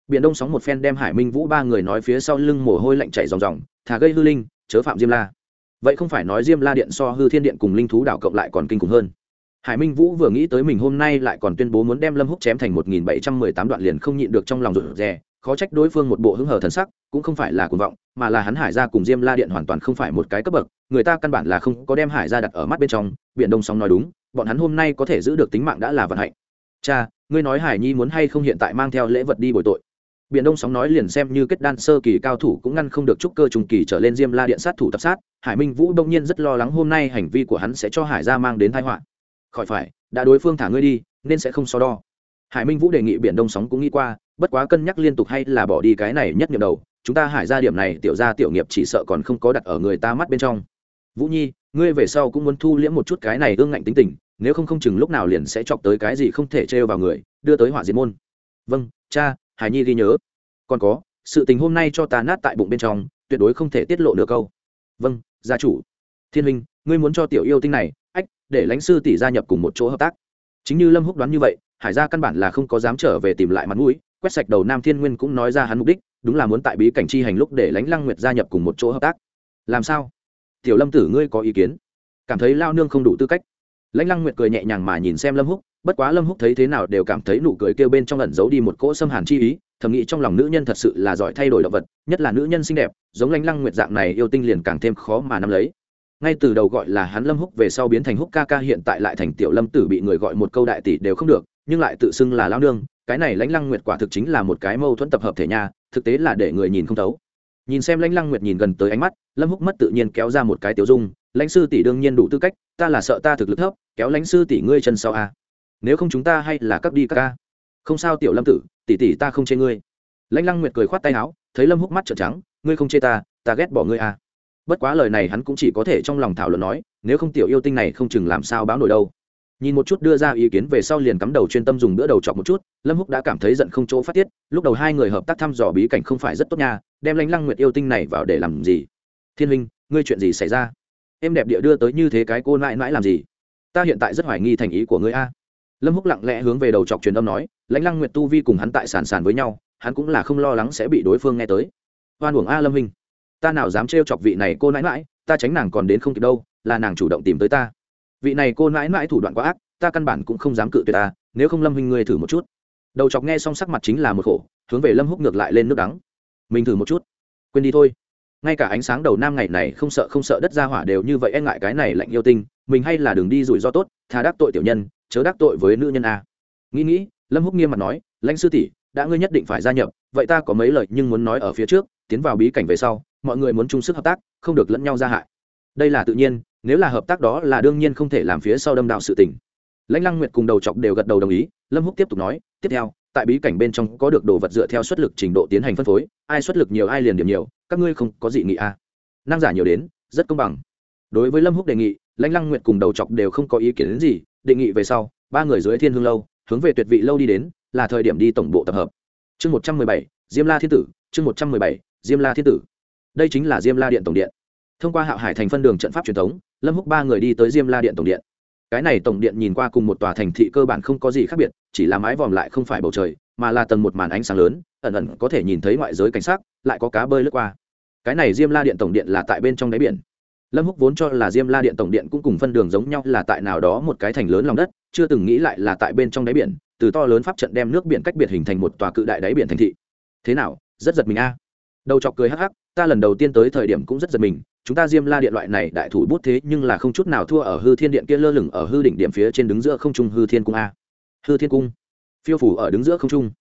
Biển đông sóng một phen đem hải minh vũ ba người nói phía sau lưng mồ hôi lạnh chảy ròng ròng, thà gây hư linh, chớ phạm diêm la. Vậy không phải nói diêm la điện so hư thiên điện cùng linh thú đảo cộng lại còn kinh khủng hơn hải minh vũ vừa nghĩ tới mình hôm nay lại còn tuyên bố muốn đem lâm húc chém thành một nghìn bảy trăm mười tám đoạn liền không nhịn được trong lòng rụt rè, khó trách đối phương một bộ hứng hờ thần sắc, cũng không phải là cuồng vọng, mà là hắn hải Gia cùng diêm la điện hoàn toàn không phải một cái cấp bậc, người ta căn bản là không có đem hải Gia đặt ở mắt bên trong, biển đông sóng nói đúng, bọn hắn hôm nay có thể giữ được tính mạng đã là vận hạnh. Cha, ngươi nói hải nhi muốn hay không hiện tại mang theo lễ vật đi bồi tội? Biển đông sóng nói liền xem như kết đan sơ kỳ cao thủ cũng ngăn không được trúc cơ trùng kỳ trở lên diêm la điện sát thủ tập sát, hải minh vũ đông nhiên rất lo lắng hôm nay hành vi của hắn sẽ cho hải gia mang đến tai họa khỏi phải, đã đối phương thả ngươi đi, nên sẽ không so đo. Hải minh vũ đề nghị biển đông sóng cũng nghĩ qua, bất quá cân nhắc liên tục hay là bỏ đi cái này nhất nhiệm đầu, chúng ta hải ra điểm này, tiểu ra tiểu nghiệp chỉ sợ còn không có đặt ở người ta mắt bên trong. Vũ nhi, ngươi về sau cũng muốn thu liễm một chút cái này ương ngạnh tính tình, nếu không không chừng lúc nào liền sẽ chọc tới cái gì không thể trêu vào người, đưa tới họa diệt môn. Vâng cha, hải nhi ghi nhớ. Còn có, sự tình hôm nay cho ta nát tại bụng bên trong, tuyệt đối không thể tiết lộ được câu. Vâng gia chủ. Thiên huynh, ngươi muốn cho tiểu yêu tinh này để lãnh sư tỷ gia nhập cùng một chỗ hợp tác. Chính như lâm húc đoán như vậy, hải gia căn bản là không có dám trở về tìm lại mặt mũi, quét sạch đầu nam thiên nguyên cũng nói ra hắn mục đích, đúng là muốn tại bí cảnh chi hành lúc để lãnh lăng nguyệt gia nhập cùng một chỗ hợp tác. Làm sao? Tiểu lâm tử ngươi có ý kiến? Cảm thấy lao nương không đủ tư cách. Lãnh lăng nguyệt cười nhẹ nhàng mà nhìn xem lâm húc, bất quá lâm húc thấy thế nào đều cảm thấy nụ cười kêu bên trong ẩn giấu đi một cỗ xâm hàn chi ý, thầm nghĩ trong lòng nữ nhân thật sự là giỏi thay đổi động vật, nhất là nữ nhân xinh đẹp, giống lãnh lăng nguyệt dạng này yêu tinh liền càng thêm khó mà nắm lấy ngay từ đầu gọi là hắn lâm húc, về sau biến thành húc ca ca, hiện tại lại thành tiểu lâm tử bị người gọi một câu đại tỷ đều không được, nhưng lại tự xưng là lao nương cái này lãnh lăng nguyệt quả thực chính là một cái mâu thuẫn tập hợp thể nha, thực tế là để người nhìn không thấu nhìn xem lãnh lăng nguyệt nhìn gần tới ánh mắt, lâm húc mất tự nhiên kéo ra một cái tiểu dung, lãnh sư tỷ đương nhiên đủ tư cách, ta là sợ ta thực lực thấp, kéo lãnh sư tỷ ngươi chân sau a à. nếu không chúng ta hay là cắp đi các ca không sao tiểu lâm tử, tỷ tỷ ta không chê ngươi lãnh lăng nguyệt cười khoát tay áo, thấy lâm húc mắt trợn trắng, ngươi không chê ta ta ghét bỏ ngươi a à bất quá lời này hắn cũng chỉ có thể trong lòng thảo luận nói nếu không tiểu yêu tinh này không chừng làm sao báo nổi đâu. Nhìn một chút đưa ra ý kiến về sau liền cắm đầu chuyên tâm dùng bữa đầu chọc một chút lâm húc đã cảm thấy giận không chỗ phát tiết lúc đầu hai người hợp tác thăm dò bí cảnh không phải rất tốt nha đem lãnh lăng nguyệt yêu tinh này vào để làm gì? Thiên Minh, ngươi chuyện gì xảy ra? Em đẹp địa đưa tới như thế cái cô nãi nãi làm gì? Ta hiện tại rất hoài nghi thành ý của ngươi a. Lâm húc lặng lẽ hướng về đầu chọc truyền âm nói lãnh lăng nguyệt tu vi cùng hắn tại sàn sàn với nhau hắn cũng là không lo lắng sẽ bị đối phương nghe tới. Oan uổng a lâm huynh ta nào dám trêu chọc vị này cô nãi nãi ta tránh nàng còn đến không kịp đâu, là nàng chủ động tìm tới ta. Vị này cô nãi nãi thủ đoạn quá ác, ta căn bản cũng không dám cự tuyệt ta, nếu không lâm huynh ngươi thử một chút. Đầu chọc nghe xong sắc mặt chính là một khổ, hướng về lâm húc ngược lại lên nước đắng. Mình thử một chút. Quên đi thôi. Ngay cả ánh sáng đầu nam ngày này không sợ không sợ đất ra hỏa đều như vậy e ngại cái này lạnh yêu tinh, mình hay là đường đi rủi ro tốt thà đắc tội tiểu nhân, chớ đắc tội với nữ nhân a. Nghĩ nghĩ, lâm húc nghiêm mặt nói, lãnh sư tỷ, đã ngươi nhất định phải gia nhập, vậy ta có mấy lời nhưng muốn nói ở phía trước, tiến vào bí cảnh về sau mọi người muốn chung sức hợp tác, không được lẫn nhau ra hại. Đây là tự nhiên, nếu là hợp tác đó là đương nhiên không thể làm phía sau đâm đạo sự tình. Lãnh lăng nguyệt cùng đầu chọc đều gật đầu đồng ý, lâm húc tiếp tục nói, tiếp theo, tại bí cảnh bên trong có được đồ vật dựa theo suất lực trình độ tiến hành phân phối, ai suất lực nhiều ai liền điểm nhiều, các ngươi không có gì nghị a à. năng giả nhiều đến, rất công bằng. Đối với lâm húc đề nghị, lãnh lăng nguyệt cùng đầu chọc đều không có ý kiến đến gì, đề nghị về sau, ba người dưới thiên hương lâu, hướng về tuyệt vị lâu đi đến, là thời điểm đi tổng bộ tập hợp. Chương một trăm mười bảy, diêm la thiên tử, chương một trăm mười bảy, diêm la thiên tử đây chính là diêm la điện tổng điện. Thông qua hạo hải thành phân đường trận pháp truyền thống, lâm húc ba người đi tới diêm la điện tổng điện. Cái này tổng điện nhìn qua cùng một tòa thành thị cơ bản không có gì khác biệt, chỉ là mái vòm lại không phải bầu trời, mà là tầng một màn ánh sáng lớn, ẩn ẩn có thể nhìn thấy ngoại giới cảnh sắc, lại có cá bơi lướt qua. Cái này diêm la điện tổng điện là tại bên trong đáy biển. Lâm húc vốn cho là diêm la điện tổng điện cũng cùng phân đường giống nhau là tại nào đó một cái thành lớn lòng đất, chưa từng nghĩ lại là tại bên trong đáy biển, từ to lớn pháp trận đem nước biển cách biệt hình thành một tòa cự đại đáy biển thành thị. Thế nào? Rất giật mình a. Đầu chọc cười hắc hắc ta lần đầu tiên tới thời điểm cũng rất giật mình, chúng ta diêm la điện loại này đại thủ bút thế nhưng là không chút nào thua ở hư thiên điện kia lơ lửng ở hư đỉnh điểm phía trên đứng giữa không trung hư thiên cung a. Hư thiên cung? Phiêu phủ ở đứng giữa không trung.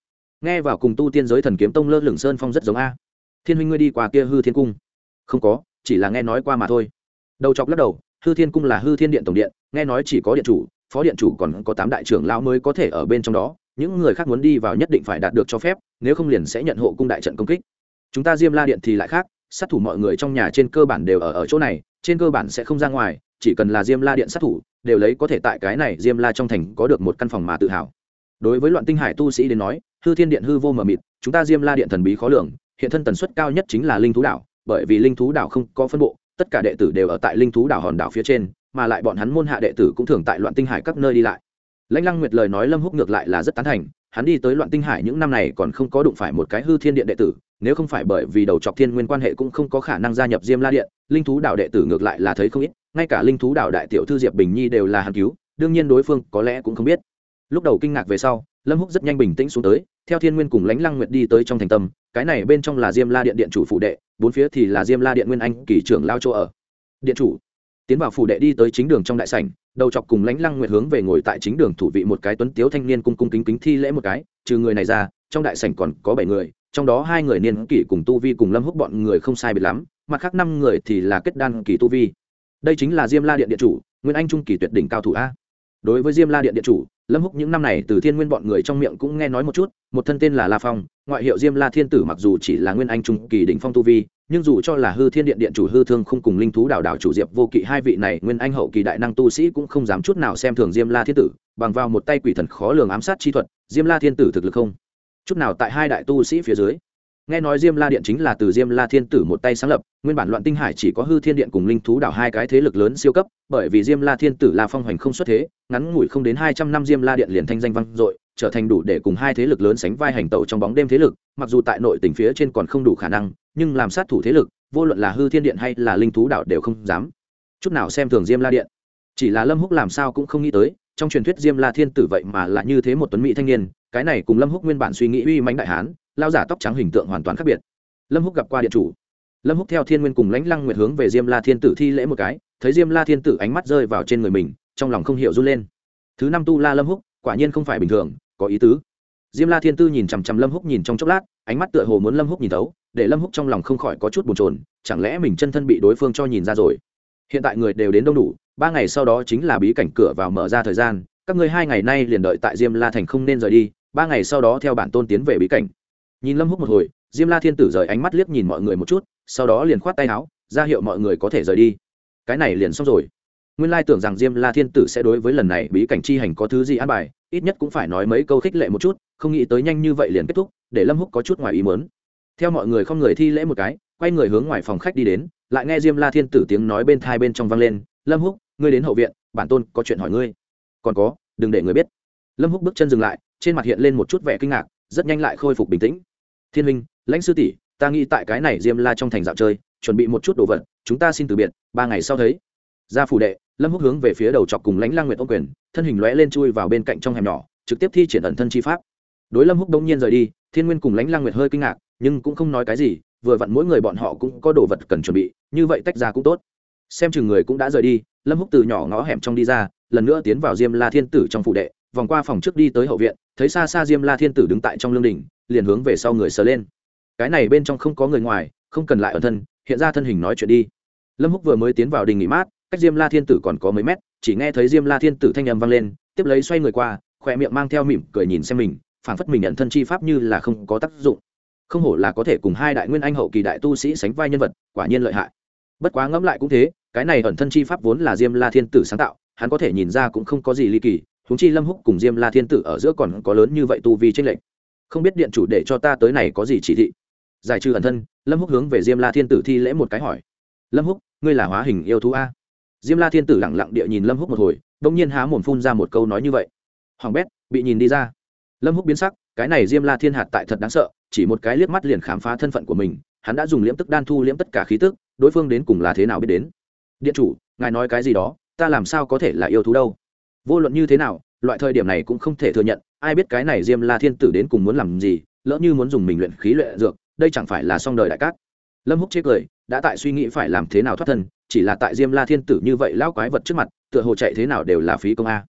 Nghe vào cùng tu tiên giới thần kiếm tông lơ lửng sơn phong rất giống a. Thiên huynh ngươi đi qua kia hư thiên cung. Không có, chỉ là nghe nói qua mà thôi. Đầu chọc lắc đầu, hư thiên cung là hư thiên điện tổng điện, nghe nói chỉ có điện chủ, phó điện chủ còn có tám đại trưởng lão mới có thể ở bên trong đó, những người khác muốn đi vào nhất định phải đạt được cho phép, nếu không liền sẽ nhận hộ cung đại trận công kích chúng ta diêm la điện thì lại khác, sát thủ mọi người trong nhà trên cơ bản đều ở ở chỗ này, trên cơ bản sẽ không ra ngoài, chỉ cần là diêm la điện sát thủ, đều lấy có thể tại cái này diêm la trong thành có được một căn phòng mà tự hào. Đối với loạn tinh hải tu sĩ đến nói, hư thiên điện hư vô mờ mịt, chúng ta diêm la điện thần bí khó lường, hiện thân tần suất cao nhất chính là linh thú đảo, bởi vì linh thú đảo không có phân bộ, tất cả đệ tử đều ở tại linh thú đảo hòn đảo phía trên, mà lại bọn hắn môn hạ đệ tử cũng thường tại loạn tinh hải các nơi đi lại. Lãnh lăng nguyệt lời nói lâm húc ngược lại là rất tán thành, hắn đi tới loạn tinh hải những năm này còn không có đụng phải một cái hư thiên điện đệ tử nếu không phải bởi vì đầu chọc thiên nguyên quan hệ cũng không có khả năng gia nhập diêm la điện, linh thú đạo đệ tử ngược lại là thấy không ít, ngay cả linh thú đạo đại tiểu thư diệp bình nhi đều là hàn cứu, đương nhiên đối phương có lẽ cũng không biết. Lúc đầu kinh ngạc về sau, lâm húc rất nhanh bình tĩnh xuống tới, theo thiên nguyên cùng lãnh lăng nguyệt đi tới trong thành tâm, cái này bên trong là diêm la điện điện chủ phụ đệ, bốn phía thì là diêm la điện nguyên anh Kỷ trưởng lao chỗ ở. Điện chủ, tiến vào phủ đệ đi tới chính đường trong đại sảnh, đầu chọc cùng lãnh lăng nguyệt hướng về ngồi tại chính đường thủ vị một cái tuấn tiếu thanh niên cung cung kính kính thi lễ một cái, trừ người này ra, trong đại sảnh còn có bảy người trong đó hai người niên kỷ cùng tu vi cùng lâm húc bọn người không sai biệt lắm, mặt khác năm người thì là kết đan kỳ tu vi. Đây chính là diêm la điện điện chủ, nguyên anh trung kỳ tuyệt đỉnh cao thủ a. Đối với diêm la điện điện chủ, lâm húc những năm này từ thiên nguyên bọn người trong miệng cũng nghe nói một chút, một thân tên là la phong, ngoại hiệu diêm la thiên tử mặc dù chỉ là nguyên anh trung kỳ đỉnh phong tu vi, nhưng dù cho là hư thiên điện điện chủ hư thương không cùng linh thú đảo đảo chủ diệp vô kỵ hai vị này nguyên anh hậu kỳ đại năng tu sĩ cũng không dám chút nào xem thường diêm la thiên tử, bằng vào một tay quỷ thần khó lường ám sát chi thuật, diêm la thiên tử thực lực không chút nào tại hai đại tu sĩ phía dưới. Nghe nói diêm la điện chính là từ diêm la thiên tử một tay sáng lập, nguyên bản loạn tinh hải chỉ có hư thiên điện cùng linh thú đảo hai cái thế lực lớn siêu cấp, bởi vì diêm la thiên tử là phong hoành không xuất thế, ngắn ngủi không đến hai trăm năm diêm la điện liền thanh danh vang dội, trở thành đủ để cùng hai thế lực lớn sánh vai hành tẩu trong bóng đêm thế lực, mặc dù tại nội tỉnh phía trên còn không đủ khả năng, nhưng làm sát thủ thế lực, vô luận là hư thiên điện hay là linh thú đảo đều không dám. Chút nào xem thường diêm la điện. Chỉ là lâm húc làm sao cũng không nghĩ tới trong truyền thuyết diêm la thiên tử vậy mà là như thế một tuấn mỹ thanh niên, cái này cùng lâm húc nguyên bản suy nghĩ uy mãnh đại hán, lao giả tóc trắng hình tượng hoàn toàn khác biệt. Lâm húc gặp qua điện chủ. Lâm húc theo thiên nguyên cùng lãnh lăng nguyệt hướng về diêm la thiên tử thi lễ một cái, thấy diêm la thiên tử ánh mắt rơi vào trên người mình, trong lòng không hiểu run lên. Thứ năm tu la lâm húc, quả nhiên không phải bình thường, có ý tứ. Diêm la thiên tư nhìn chằm chằm lâm húc nhìn trong chốc lát, ánh mắt tựa hồ muốn lâm húc nhìn thấu, để lâm húc trong lòng không khỏi có chút bồn chồn, chẳng lẽ mình chân thân bị đối phương cho nhìn ra rồi? Hiện tại người đều đến đông đủ ba ngày sau đó chính là bí cảnh cửa vào mở ra thời gian, các ngươi hai ngày nay liền đợi tại diêm la thành không nên rời đi, ba ngày sau đó theo bản tôn tiến về bí cảnh. Nhìn lâm húc một hồi, diêm la thiên tử rời ánh mắt liếc nhìn mọi người một chút, sau đó liền khoát tay áo, ra hiệu mọi người có thể rời đi. Cái này liền xong rồi. Nguyên lai tưởng rằng diêm la thiên tử sẽ đối với lần này bí cảnh chi hành có thứ gì an bài, ít nhất cũng phải nói mấy câu khích lệ một chút, không nghĩ tới nhanh như vậy liền kết thúc, để lâm húc có chút ngoài ý mớn theo mọi người không người thi lễ một cái, quay người hướng ngoài phòng khách đi đến, lại nghe diêm la thiên tử tiếng nói bên thai bên trong vang lên lâm húc, ngươi đến hậu viện, bản tôn có chuyện hỏi ngươi. Còn có, đừng để người biết. Lâm húc bước chân dừng lại, trên mặt hiện lên một chút vẻ kinh ngạc, rất nhanh lại khôi phục bình tĩnh. Thiên huynh, lãnh sư tỷ, ta nghĩ tại cái này diêm la trong thành dạo chơi, chuẩn bị một chút đồ vật, chúng ta xin từ biệt, ba ngày sau thấy. Ra phủ đệ, lâm húc hướng về phía đầu chọc cùng lãnh lang nguyện ô quyền, thân hình lóe lên chui vào bên cạnh trong hẻm nhỏ, trực tiếp thi triển ẩn thân chi pháp. Đối lâm húc đông nhiên rời đi, thiên nguyên cùng lãnh lang nguyệt hơi kinh ngạc, nhưng cũng không nói cái gì, vừa vặn mỗi người bọn họ cũng có đồ vật cần chuẩn bị, như vậy tách ra cũng tốt xem chừng người cũng đã rời đi, lâm húc từ nhỏ ngõ hẻm trong đi ra, lần nữa tiến vào diêm la thiên tử trong phủ đệ, vòng qua phòng trước đi tới hậu viện, thấy xa xa diêm la thiên tử đứng tại trong lương đình liền hướng về sau người sờ lên. Cái này bên trong không có người ngoài, không cần lại ở thân, hiện ra thân hình nói chuyện đi. Lâm húc vừa mới tiến vào đình nghỉ mát, cách diêm la thiên tử còn có mấy mét, chỉ nghe thấy diêm la thiên tử thanh âm vang lên, tiếp lấy xoay người qua, khỏe miệng mang theo mỉm cười nhìn xem mình, phảng phất mình nhận thân chi pháp như là không có tác dụng. Không hổ là có thể cùng hai đại nguyên anh hậu kỳ đại tu sĩ sánh vai nhân vật, quả nhiên lợi hại. Bất quá ngẫm lại cũng thế cái này ẩn thân chi pháp vốn là diêm la thiên tử sáng tạo, hắn có thể nhìn ra cũng không có gì ly kỳ húng chi lâm húc cùng diêm la thiên tử ở giữa còn có lớn như vậy tu vi tranh lệch. Không biết điện chủ để cho ta tới này có gì chỉ thị? Giải trừ ẩn thân, lâm húc hướng về diêm la thiên tử thi lễ một cái hỏi. Lâm húc, ngươi là hóa hình yêu thú a? Diêm la thiên tử lẳng lặng địa nhìn lâm húc một hồi đông nhiên há mồm phun ra một câu nói như vậy. Hoàng bét, bị nhìn đi ra. Lâm húc biến sắc, cái này diêm la thiên hạt tại thật đáng sợ, chỉ một cái liếc mắt liền khám phá thân phận của mình, hắn đã dùng liễm tức đan thu liễm tất cả khí tức, đối phương đến cùng là thế nào biết đến? Điện chủ, ngài nói cái gì đó, ta làm sao có thể là yêu thú đâu? Vô luận như thế nào, loại thời điểm này cũng không thể thừa nhận, ai biết cái này diêm la thiên tử đến cùng muốn làm gì, lỡ như muốn dùng mình luyện khí luyện dược, đây chẳng phải là xong đời đại cát. Lâm húc chế cười, đã tại suy nghĩ phải làm thế nào thoát thân, chỉ là tại diêm la thiên tử như vậy lão quái vật trước mặt, tựa hồ chạy thế nào đều là phí công a.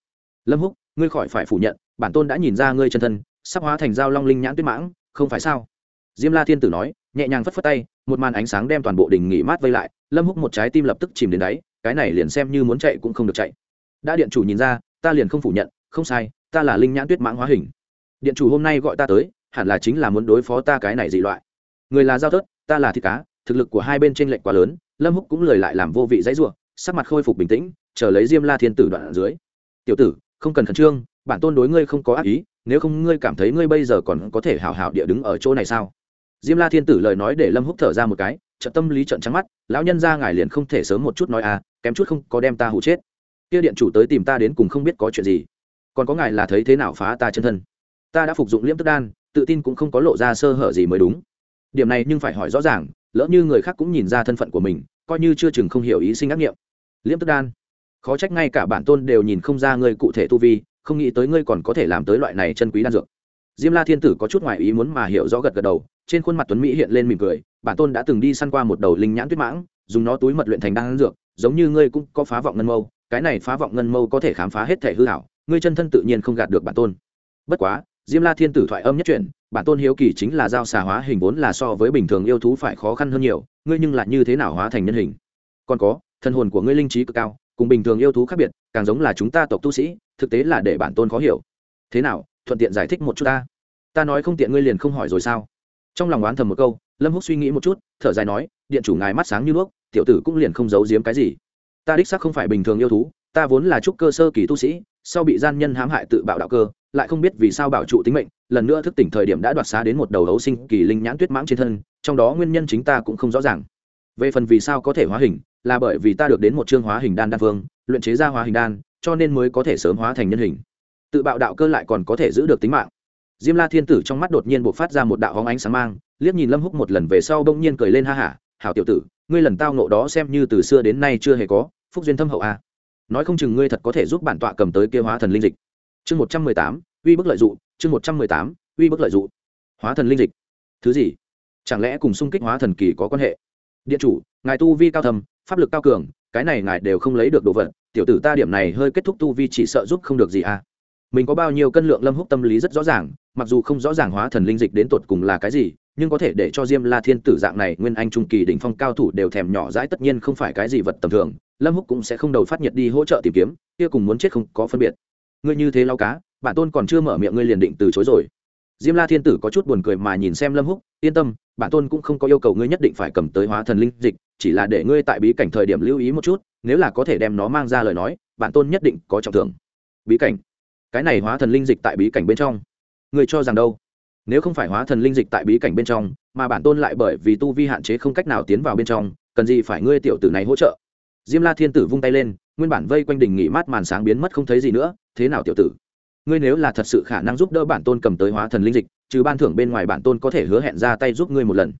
Lâm húc, ngươi khỏi phải phủ nhận, bản tôn đã nhìn ra ngươi chân thân, sắp hóa thành dao long linh nhãn tuyết mãng, không phải sao? Diêm la thiên tử nói, nhẹ nhàng phất phất tay, một màn ánh sáng đem toàn bộ đình nghỉ mát vây lại lâm húc một trái tim lập tức chìm đến đáy, cái này liền xem như muốn chạy cũng không được chạy. Đã điện chủ nhìn ra, ta liền không phủ nhận, không sai, ta là linh nhãn tuyết mãng hóa hình. Điện chủ hôm nay gọi ta tới, hẳn là chính là muốn đối phó ta cái này dị loại. Người là giao thớt, ta là thịt cá, thực lực của hai bên trên lệnh quá lớn, lâm húc cũng lời lại làm vô vị dãy ruộng sắc mặt khôi phục bình tĩnh, chờ lấy diêm la thiên tử đoạn ở dưới. Tiểu tử, không cần khẩn trương, bản tôn đối ngươi không có ác ý, nếu không ngươi cảm thấy ngươi bây giờ còn có thể hào hào địa đứng ở chỗ này sao? Diêm la thiên tử lời nói để lâm húc thở ra một cái trận tâm lý trận trắng mắt, lão nhân ra ngài liền không thể sớm một chút nói à kém chút không có đem ta hụ chết. Kia điện chủ tới tìm ta đến cùng không biết có chuyện gì. Còn có ngài là thấy thế nào phá ta chân thân? Ta đã phục dụng liễm tức đan, tự tin cũng không có lộ ra sơ hở gì mới đúng. Điểm này nhưng phải hỏi rõ ràng, lỡ như người khác cũng nhìn ra thân phận của mình, coi như chưa chừng không hiểu ý sinh ác nghiệm. Liễm tức đan. Khó trách ngay cả bản tôn đều nhìn không ra ngươi cụ thể tu vi, không nghĩ tới ngươi còn có thể làm tới loại này chân quý đan dược. Diêm la thiên tử có chút ngoài ý muốn mà hiểu rõ gật gật đầu, trên khuôn mặt tuấn mỹ hiện lên mỉm cười bản tôn đã từng đi săn qua một đầu linh nhãn tuyết mãng, dùng nó túi mật luyện thành đan dược, giống như ngươi cũng có phá vọng ngân mâu, cái này phá vọng ngân mâu có thể khám phá hết thể hư hảo, ngươi chân thân tự nhiên không gạt được bản tôn. Bất quá, diêm la thiên tử thoại âm nhất chuyện bản tôn hiếu kỳ chính là giao xà hóa hình vốn là so với bình thường yêu thú phải khó khăn hơn nhiều, ngươi nhưng lại như thế nào hóa thành nhân hình? Còn có, thân hồn của ngươi linh trí cực cao, cùng bình thường yêu thú khác biệt, càng giống là chúng ta tộc tu sĩ, thực tế là để bản tôn khó hiểu. Thế nào, thuận tiện giải thích một chút ta? Ta nói không tiện ngươi liền không hỏi rồi sao? Trong lòng oán thầm một câu lâm húc suy nghĩ một chút, thở dài nói, điện chủ ngài mắt sáng như đuốc, tiểu tử cũng liền không giấu giếm cái gì. Ta đích xác không phải bình thường yêu thú, ta vốn là trúc cơ sơ kỳ tu sĩ, sau bị gian nhân hãm hại tự bạo đạo cơ, lại không biết vì sao bảo trụ tính mệnh, lần nữa thức tỉnh thời điểm đã đoạt xá đến một đầu hấu sinh kỳ linh nhãn tuyết mãng trên thân, trong đó nguyên nhân chính ta cũng không rõ ràng. Về phần vì sao có thể hóa hình, là bởi vì ta được đến một chương hóa hình đan đan phương luyện chế ra hóa hình đan, cho nên mới có thể sớm hóa thành nhân hình. Tự bạo đạo cơ lại còn có thể giữ được tính mạng. Diêm la thiên tử trong mắt đột nhiên buộc phát ra một đạo hóng ánh sáng mang liếc nhìn lâm húc một lần về sau bỗng nhiên cười lên ha hả, hảo tiểu tử, ngươi lần tao nộ đó xem như từ xưa đến nay chưa hề có, phúc duyên thâm hậu a. À. nói không chừng ngươi thật có thể giúp bản tọa cầm tới kia hóa thần linh dịch. Chương một trăm mười tám, uy bức lợi dụ, chương một trăm mười tám, uy bức lợi dụ. Hóa thần linh dịch. Thứ gì? Chẳng lẽ cùng xung kích hóa thần kỳ có quan hệ? Điện chủ, ngài tu vi cao thầm pháp lực cao cường, cái này ngài đều không lấy được đồ vật, tiểu tử ta điểm này hơi kết thúc tu vi chỉ sợ giúp không được gì à mình có bao nhiêu cân lượng lâm húc tâm lý rất rõ ràng, mặc dù không rõ ràng hóa thần linh dịch đến tột cùng là cái gì nhưng có thể để cho diêm la thiên tử dạng này, nguyên anh trung kỳ đỉnh phong cao thủ đều thèm nhỏ dãi, tất nhiên không phải cái gì vật tầm thường. Lâm húc cũng sẽ không đầu phát nhiệt đi hỗ trợ tìm kiếm, kia cùng muốn chết không có phân biệt. Ngươi như thế lau cá bản tôn còn chưa mở miệng ngươi liền định từ chối rồi. Diêm la thiên tử có chút buồn cười mà nhìn xem lâm húc, yên tâm bản tôn cũng không có yêu cầu ngươi nhất định phải cầm tới hóa thần linh dịch, chỉ là để ngươi tại bí cảnh thời điểm lưu ý một chút, nếu là có thể đem nó mang ra lời nói bản tôn nhất định có trọng thưởng. Bí cảnh? Cái này hóa thần linh dịch tại bí cảnh bên trong. Người cho rằng đâu? Nếu không phải hóa thần linh dịch tại bí cảnh bên trong, mà bản tôn lại bởi vì tu vi hạn chế không cách nào tiến vào bên trong, cần gì phải ngươi tiểu tử này hỗ trợ? Diêm la thiên tử vung tay lên, nguyên bản vây quanh đỉnh nghỉ mát màn sáng biến mất không thấy gì nữa, thế nào tiểu tử? Ngươi nếu là thật sự khả năng giúp đỡ bản tôn cầm tới hóa thần linh dịch, trừ ban thưởng bên ngoài bản tôn có thể hứa hẹn ra tay giúp ngươi một lần.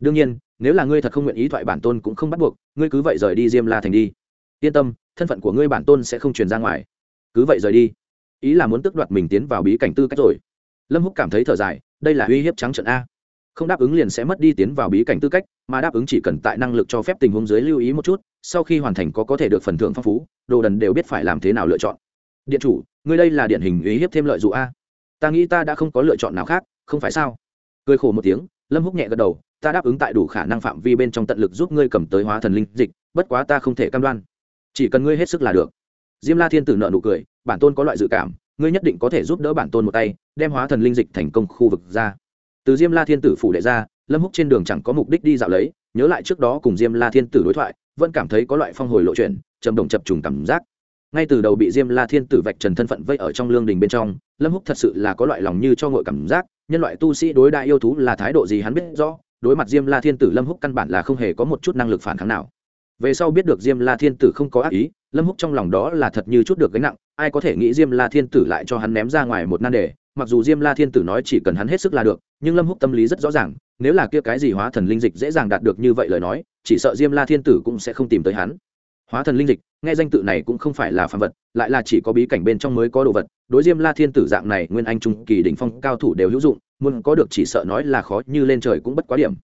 Đương nhiên, nếu là ngươi thật không nguyện ý thoại bản tôn cũng không bắt buộc, ngươi cứ vậy rời đi diêm la thành đi. Yên tâm, thân phận của ngươi bản tôn sẽ không truyền ra ngoài. Cứ vậy rời đi. Ý là muốn tước đoạt mình tiến vào bí cảnh tư cách rồi. Lâm húc cảm thấy thở dài đây là uy hiếp trắng trận a. Không đáp ứng liền sẽ mất đi tiến vào bí cảnh tư cách, mà đáp ứng chỉ cần tại năng lực cho phép tình huống dưới lưu ý một chút, sau khi hoàn thành có có thể được phần thưởng phong phú, đồ đần đều biết phải làm thế nào lựa chọn. Điện chủ, ngươi đây là điển hình uy hiếp thêm lợi dụ a. Ta nghĩ ta đã không có lựa chọn nào khác, không phải sao? Cười khổ một tiếng, lâm húc nhẹ gật đầu, ta đáp ứng tại đủ khả năng phạm vi bên trong tận lực giúp ngươi cầm tới hóa thần linh dịch, bất quá ta không thể cam đoan. Chỉ cần ngươi hết sức là được. Diêm la thiên tử nợ nụ cười, bản tôn có loại dự cảm ngươi nhất định có thể giúp đỡ bản tôn một tay, đem hóa thần linh dịch thành công khu vực ra. Từ diêm la thiên tử phủ đệ ra, lâm húc trên đường chẳng có mục đích đi dạo lấy, nhớ lại trước đó cùng diêm la thiên tử đối thoại, vẫn cảm thấy có loại phong hồi lộ chuyển, trầm đồng chập trùng cảm giác. Ngay từ đầu bị diêm la thiên tử vạch trần thân phận vây ở trong lương đình bên trong, lâm húc thật sự là có loại lòng như cho ngội cảm giác, nhân loại tu sĩ đối đại yêu thú là thái độ gì hắn biết rõ, đối mặt diêm la thiên tử lâm húc căn bản là không hề có một chút năng lực phản kháng nào về sau biết được diêm la thiên tử không có ác ý, lâm húc trong lòng đó là thật như chút được gánh nặng, ai có thể nghĩ diêm la thiên tử lại cho hắn ném ra ngoài một nan đề, mặc dù diêm la thiên tử nói chỉ cần hắn hết sức là được, nhưng lâm húc tâm lý rất rõ ràng, nếu là kia cái gì hóa thần linh dịch dễ dàng đạt được như vậy lời nói, chỉ sợ diêm la thiên tử cũng sẽ không tìm tới hắn. Hóa thần linh dịch, nghe danh tự này cũng không phải là phàm vật, lại là chỉ có bí cảnh bên trong mới có đồ vật, đối diêm la thiên tử dạng này, nguyên anh trung kỳ đỉnh phong cao thủ đều hữu dụng, muốn có được chỉ sợ nói là khó như lên trời cũng bất quá điểm.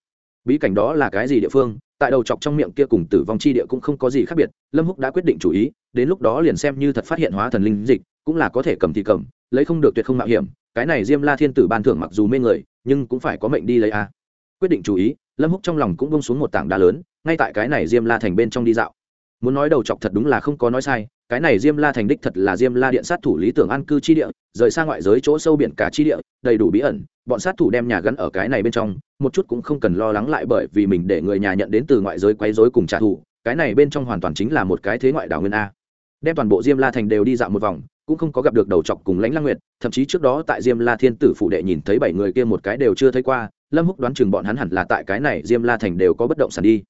Bí cảnh đó là cái gì địa phương tại đầu chọc trong miệng kia cùng tử vong chi địa cũng không có gì khác biệt, lâm húc đã quyết định chủ ý, đến lúc đó liền xem như thật phát hiện hóa thần linh dịch, cũng là có thể cầm thì cầm, lấy không được tuyệt không mạo hiểm, cái này diêm la thiên tử ban thưởng mặc dù mê người, nhưng cũng phải có mệnh đi lấy a. Quyết định chủ ý, lâm húc trong lòng cũng bông xuống một tảng đá lớn, ngay tại cái này diêm la thành bên trong đi dạo muốn nói đầu chọc thật đúng là không có nói sai, cái này diêm la thành đích thật là diêm la điện sát thủ lý tưởng an cư chi địa, rời xa ngoại giới chỗ sâu biển cả chi địa, đầy đủ bí ẩn, bọn sát thủ đem nhà gắn ở cái này bên trong, một chút cũng không cần lo lắng lại bởi vì mình để người nhà nhận đến từ ngoại giới quấy rối cùng trả thù, cái này bên trong hoàn toàn chính là một cái thế ngoại đảo nguyên a. Đem toàn bộ diêm la thành đều đi dạo một vòng, cũng không có gặp được đầu chọc cùng lãnh lăng nguyệt, thậm chí trước đó tại diêm la thiên tử phủ đệ nhìn thấy bảy người kia một cái đều chưa thấy qua, lâm húc đoán chừng bọn hắn hẳn là tại cái này diêm la thành đều có bất động sản đi.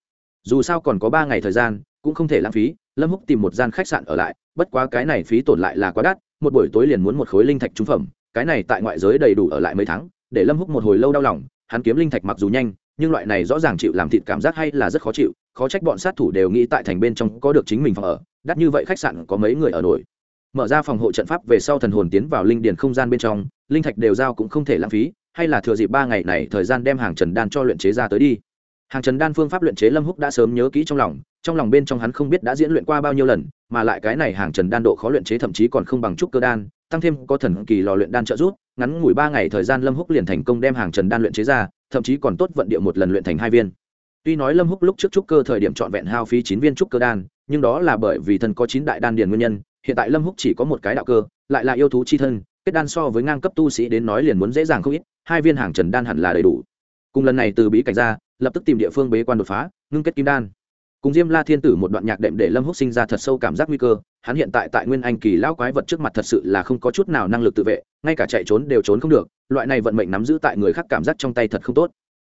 Dù sao còn có ba ngày thời gian cũng không thể lãng phí, lâm húc tìm một gian khách sạn ở lại, bất quá cái này phí tổn lại là quá đắt, một buổi tối liền muốn một khối linh thạch trung phẩm, cái này tại ngoại giới đầy đủ ở lại mấy tháng, để lâm húc một hồi lâu đau lòng, hắn kiếm linh thạch mặc dù nhanh, nhưng loại này rõ ràng chịu làm thịt cảm giác hay là rất khó chịu, khó trách bọn sát thủ đều nghĩ tại thành bên trong có được chính mình phòng ở, đắt như vậy khách sạn có mấy người ở nổi. Mở ra phòng hộ trận pháp về sau thần hồn tiến vào linh điền không gian bên trong, linh thạch đều giao cũng không thể lãng phí, hay là thừa dịp ba ngày này thời gian đem hàng trần đan cho luyện chế ra tới đi hàng trần đan phương pháp luyện chế lâm húc đã sớm nhớ kỹ trong lòng trong lòng bên trong hắn không biết đã diễn luyện qua bao nhiêu lần, mà lại cái này hàng trần đan độ khó luyện chế thậm chí còn không bằng trúc cơ đan, tăng thêm có thần kỳ lò luyện đan trợ giúp, ngắn ngủi ba ngày thời gian lâm húc liền thành công đem hàng trần đan luyện chế ra, thậm chí còn tốt vận địa một lần luyện thành hai viên. Tuy nói lâm húc lúc trước trúc cơ thời điểm trọn vẹn hao phí chín viên trúc cơ đan, nhưng đó là bởi vì thân có chín đại đan điền nguyên nhân, hiện tại lâm húc chỉ có một cái đạo cơ, lại là yêu thú chi thân, kết đan so với ngang cấp tu sĩ đến nói liền muốn dễ dàng không ít, hai viên hàng trần đan hẳn là đầy đủ. Cùng lần này từ bí cảnh ra lập tức tìm địa phương bế quan đột phá, ngưng kết kim đan. Cùng diêm la thiên tử một đoạn nhạc đệm để lâm húc sinh ra thật sâu cảm giác nguy cơ, hắn hiện tại tại nguyên anh kỳ lão quái vật trước mặt thật sự là không có chút nào năng lực tự vệ, ngay cả chạy trốn đều trốn không được, loại này vận mệnh nắm giữ tại người khác cảm giác trong tay thật không tốt.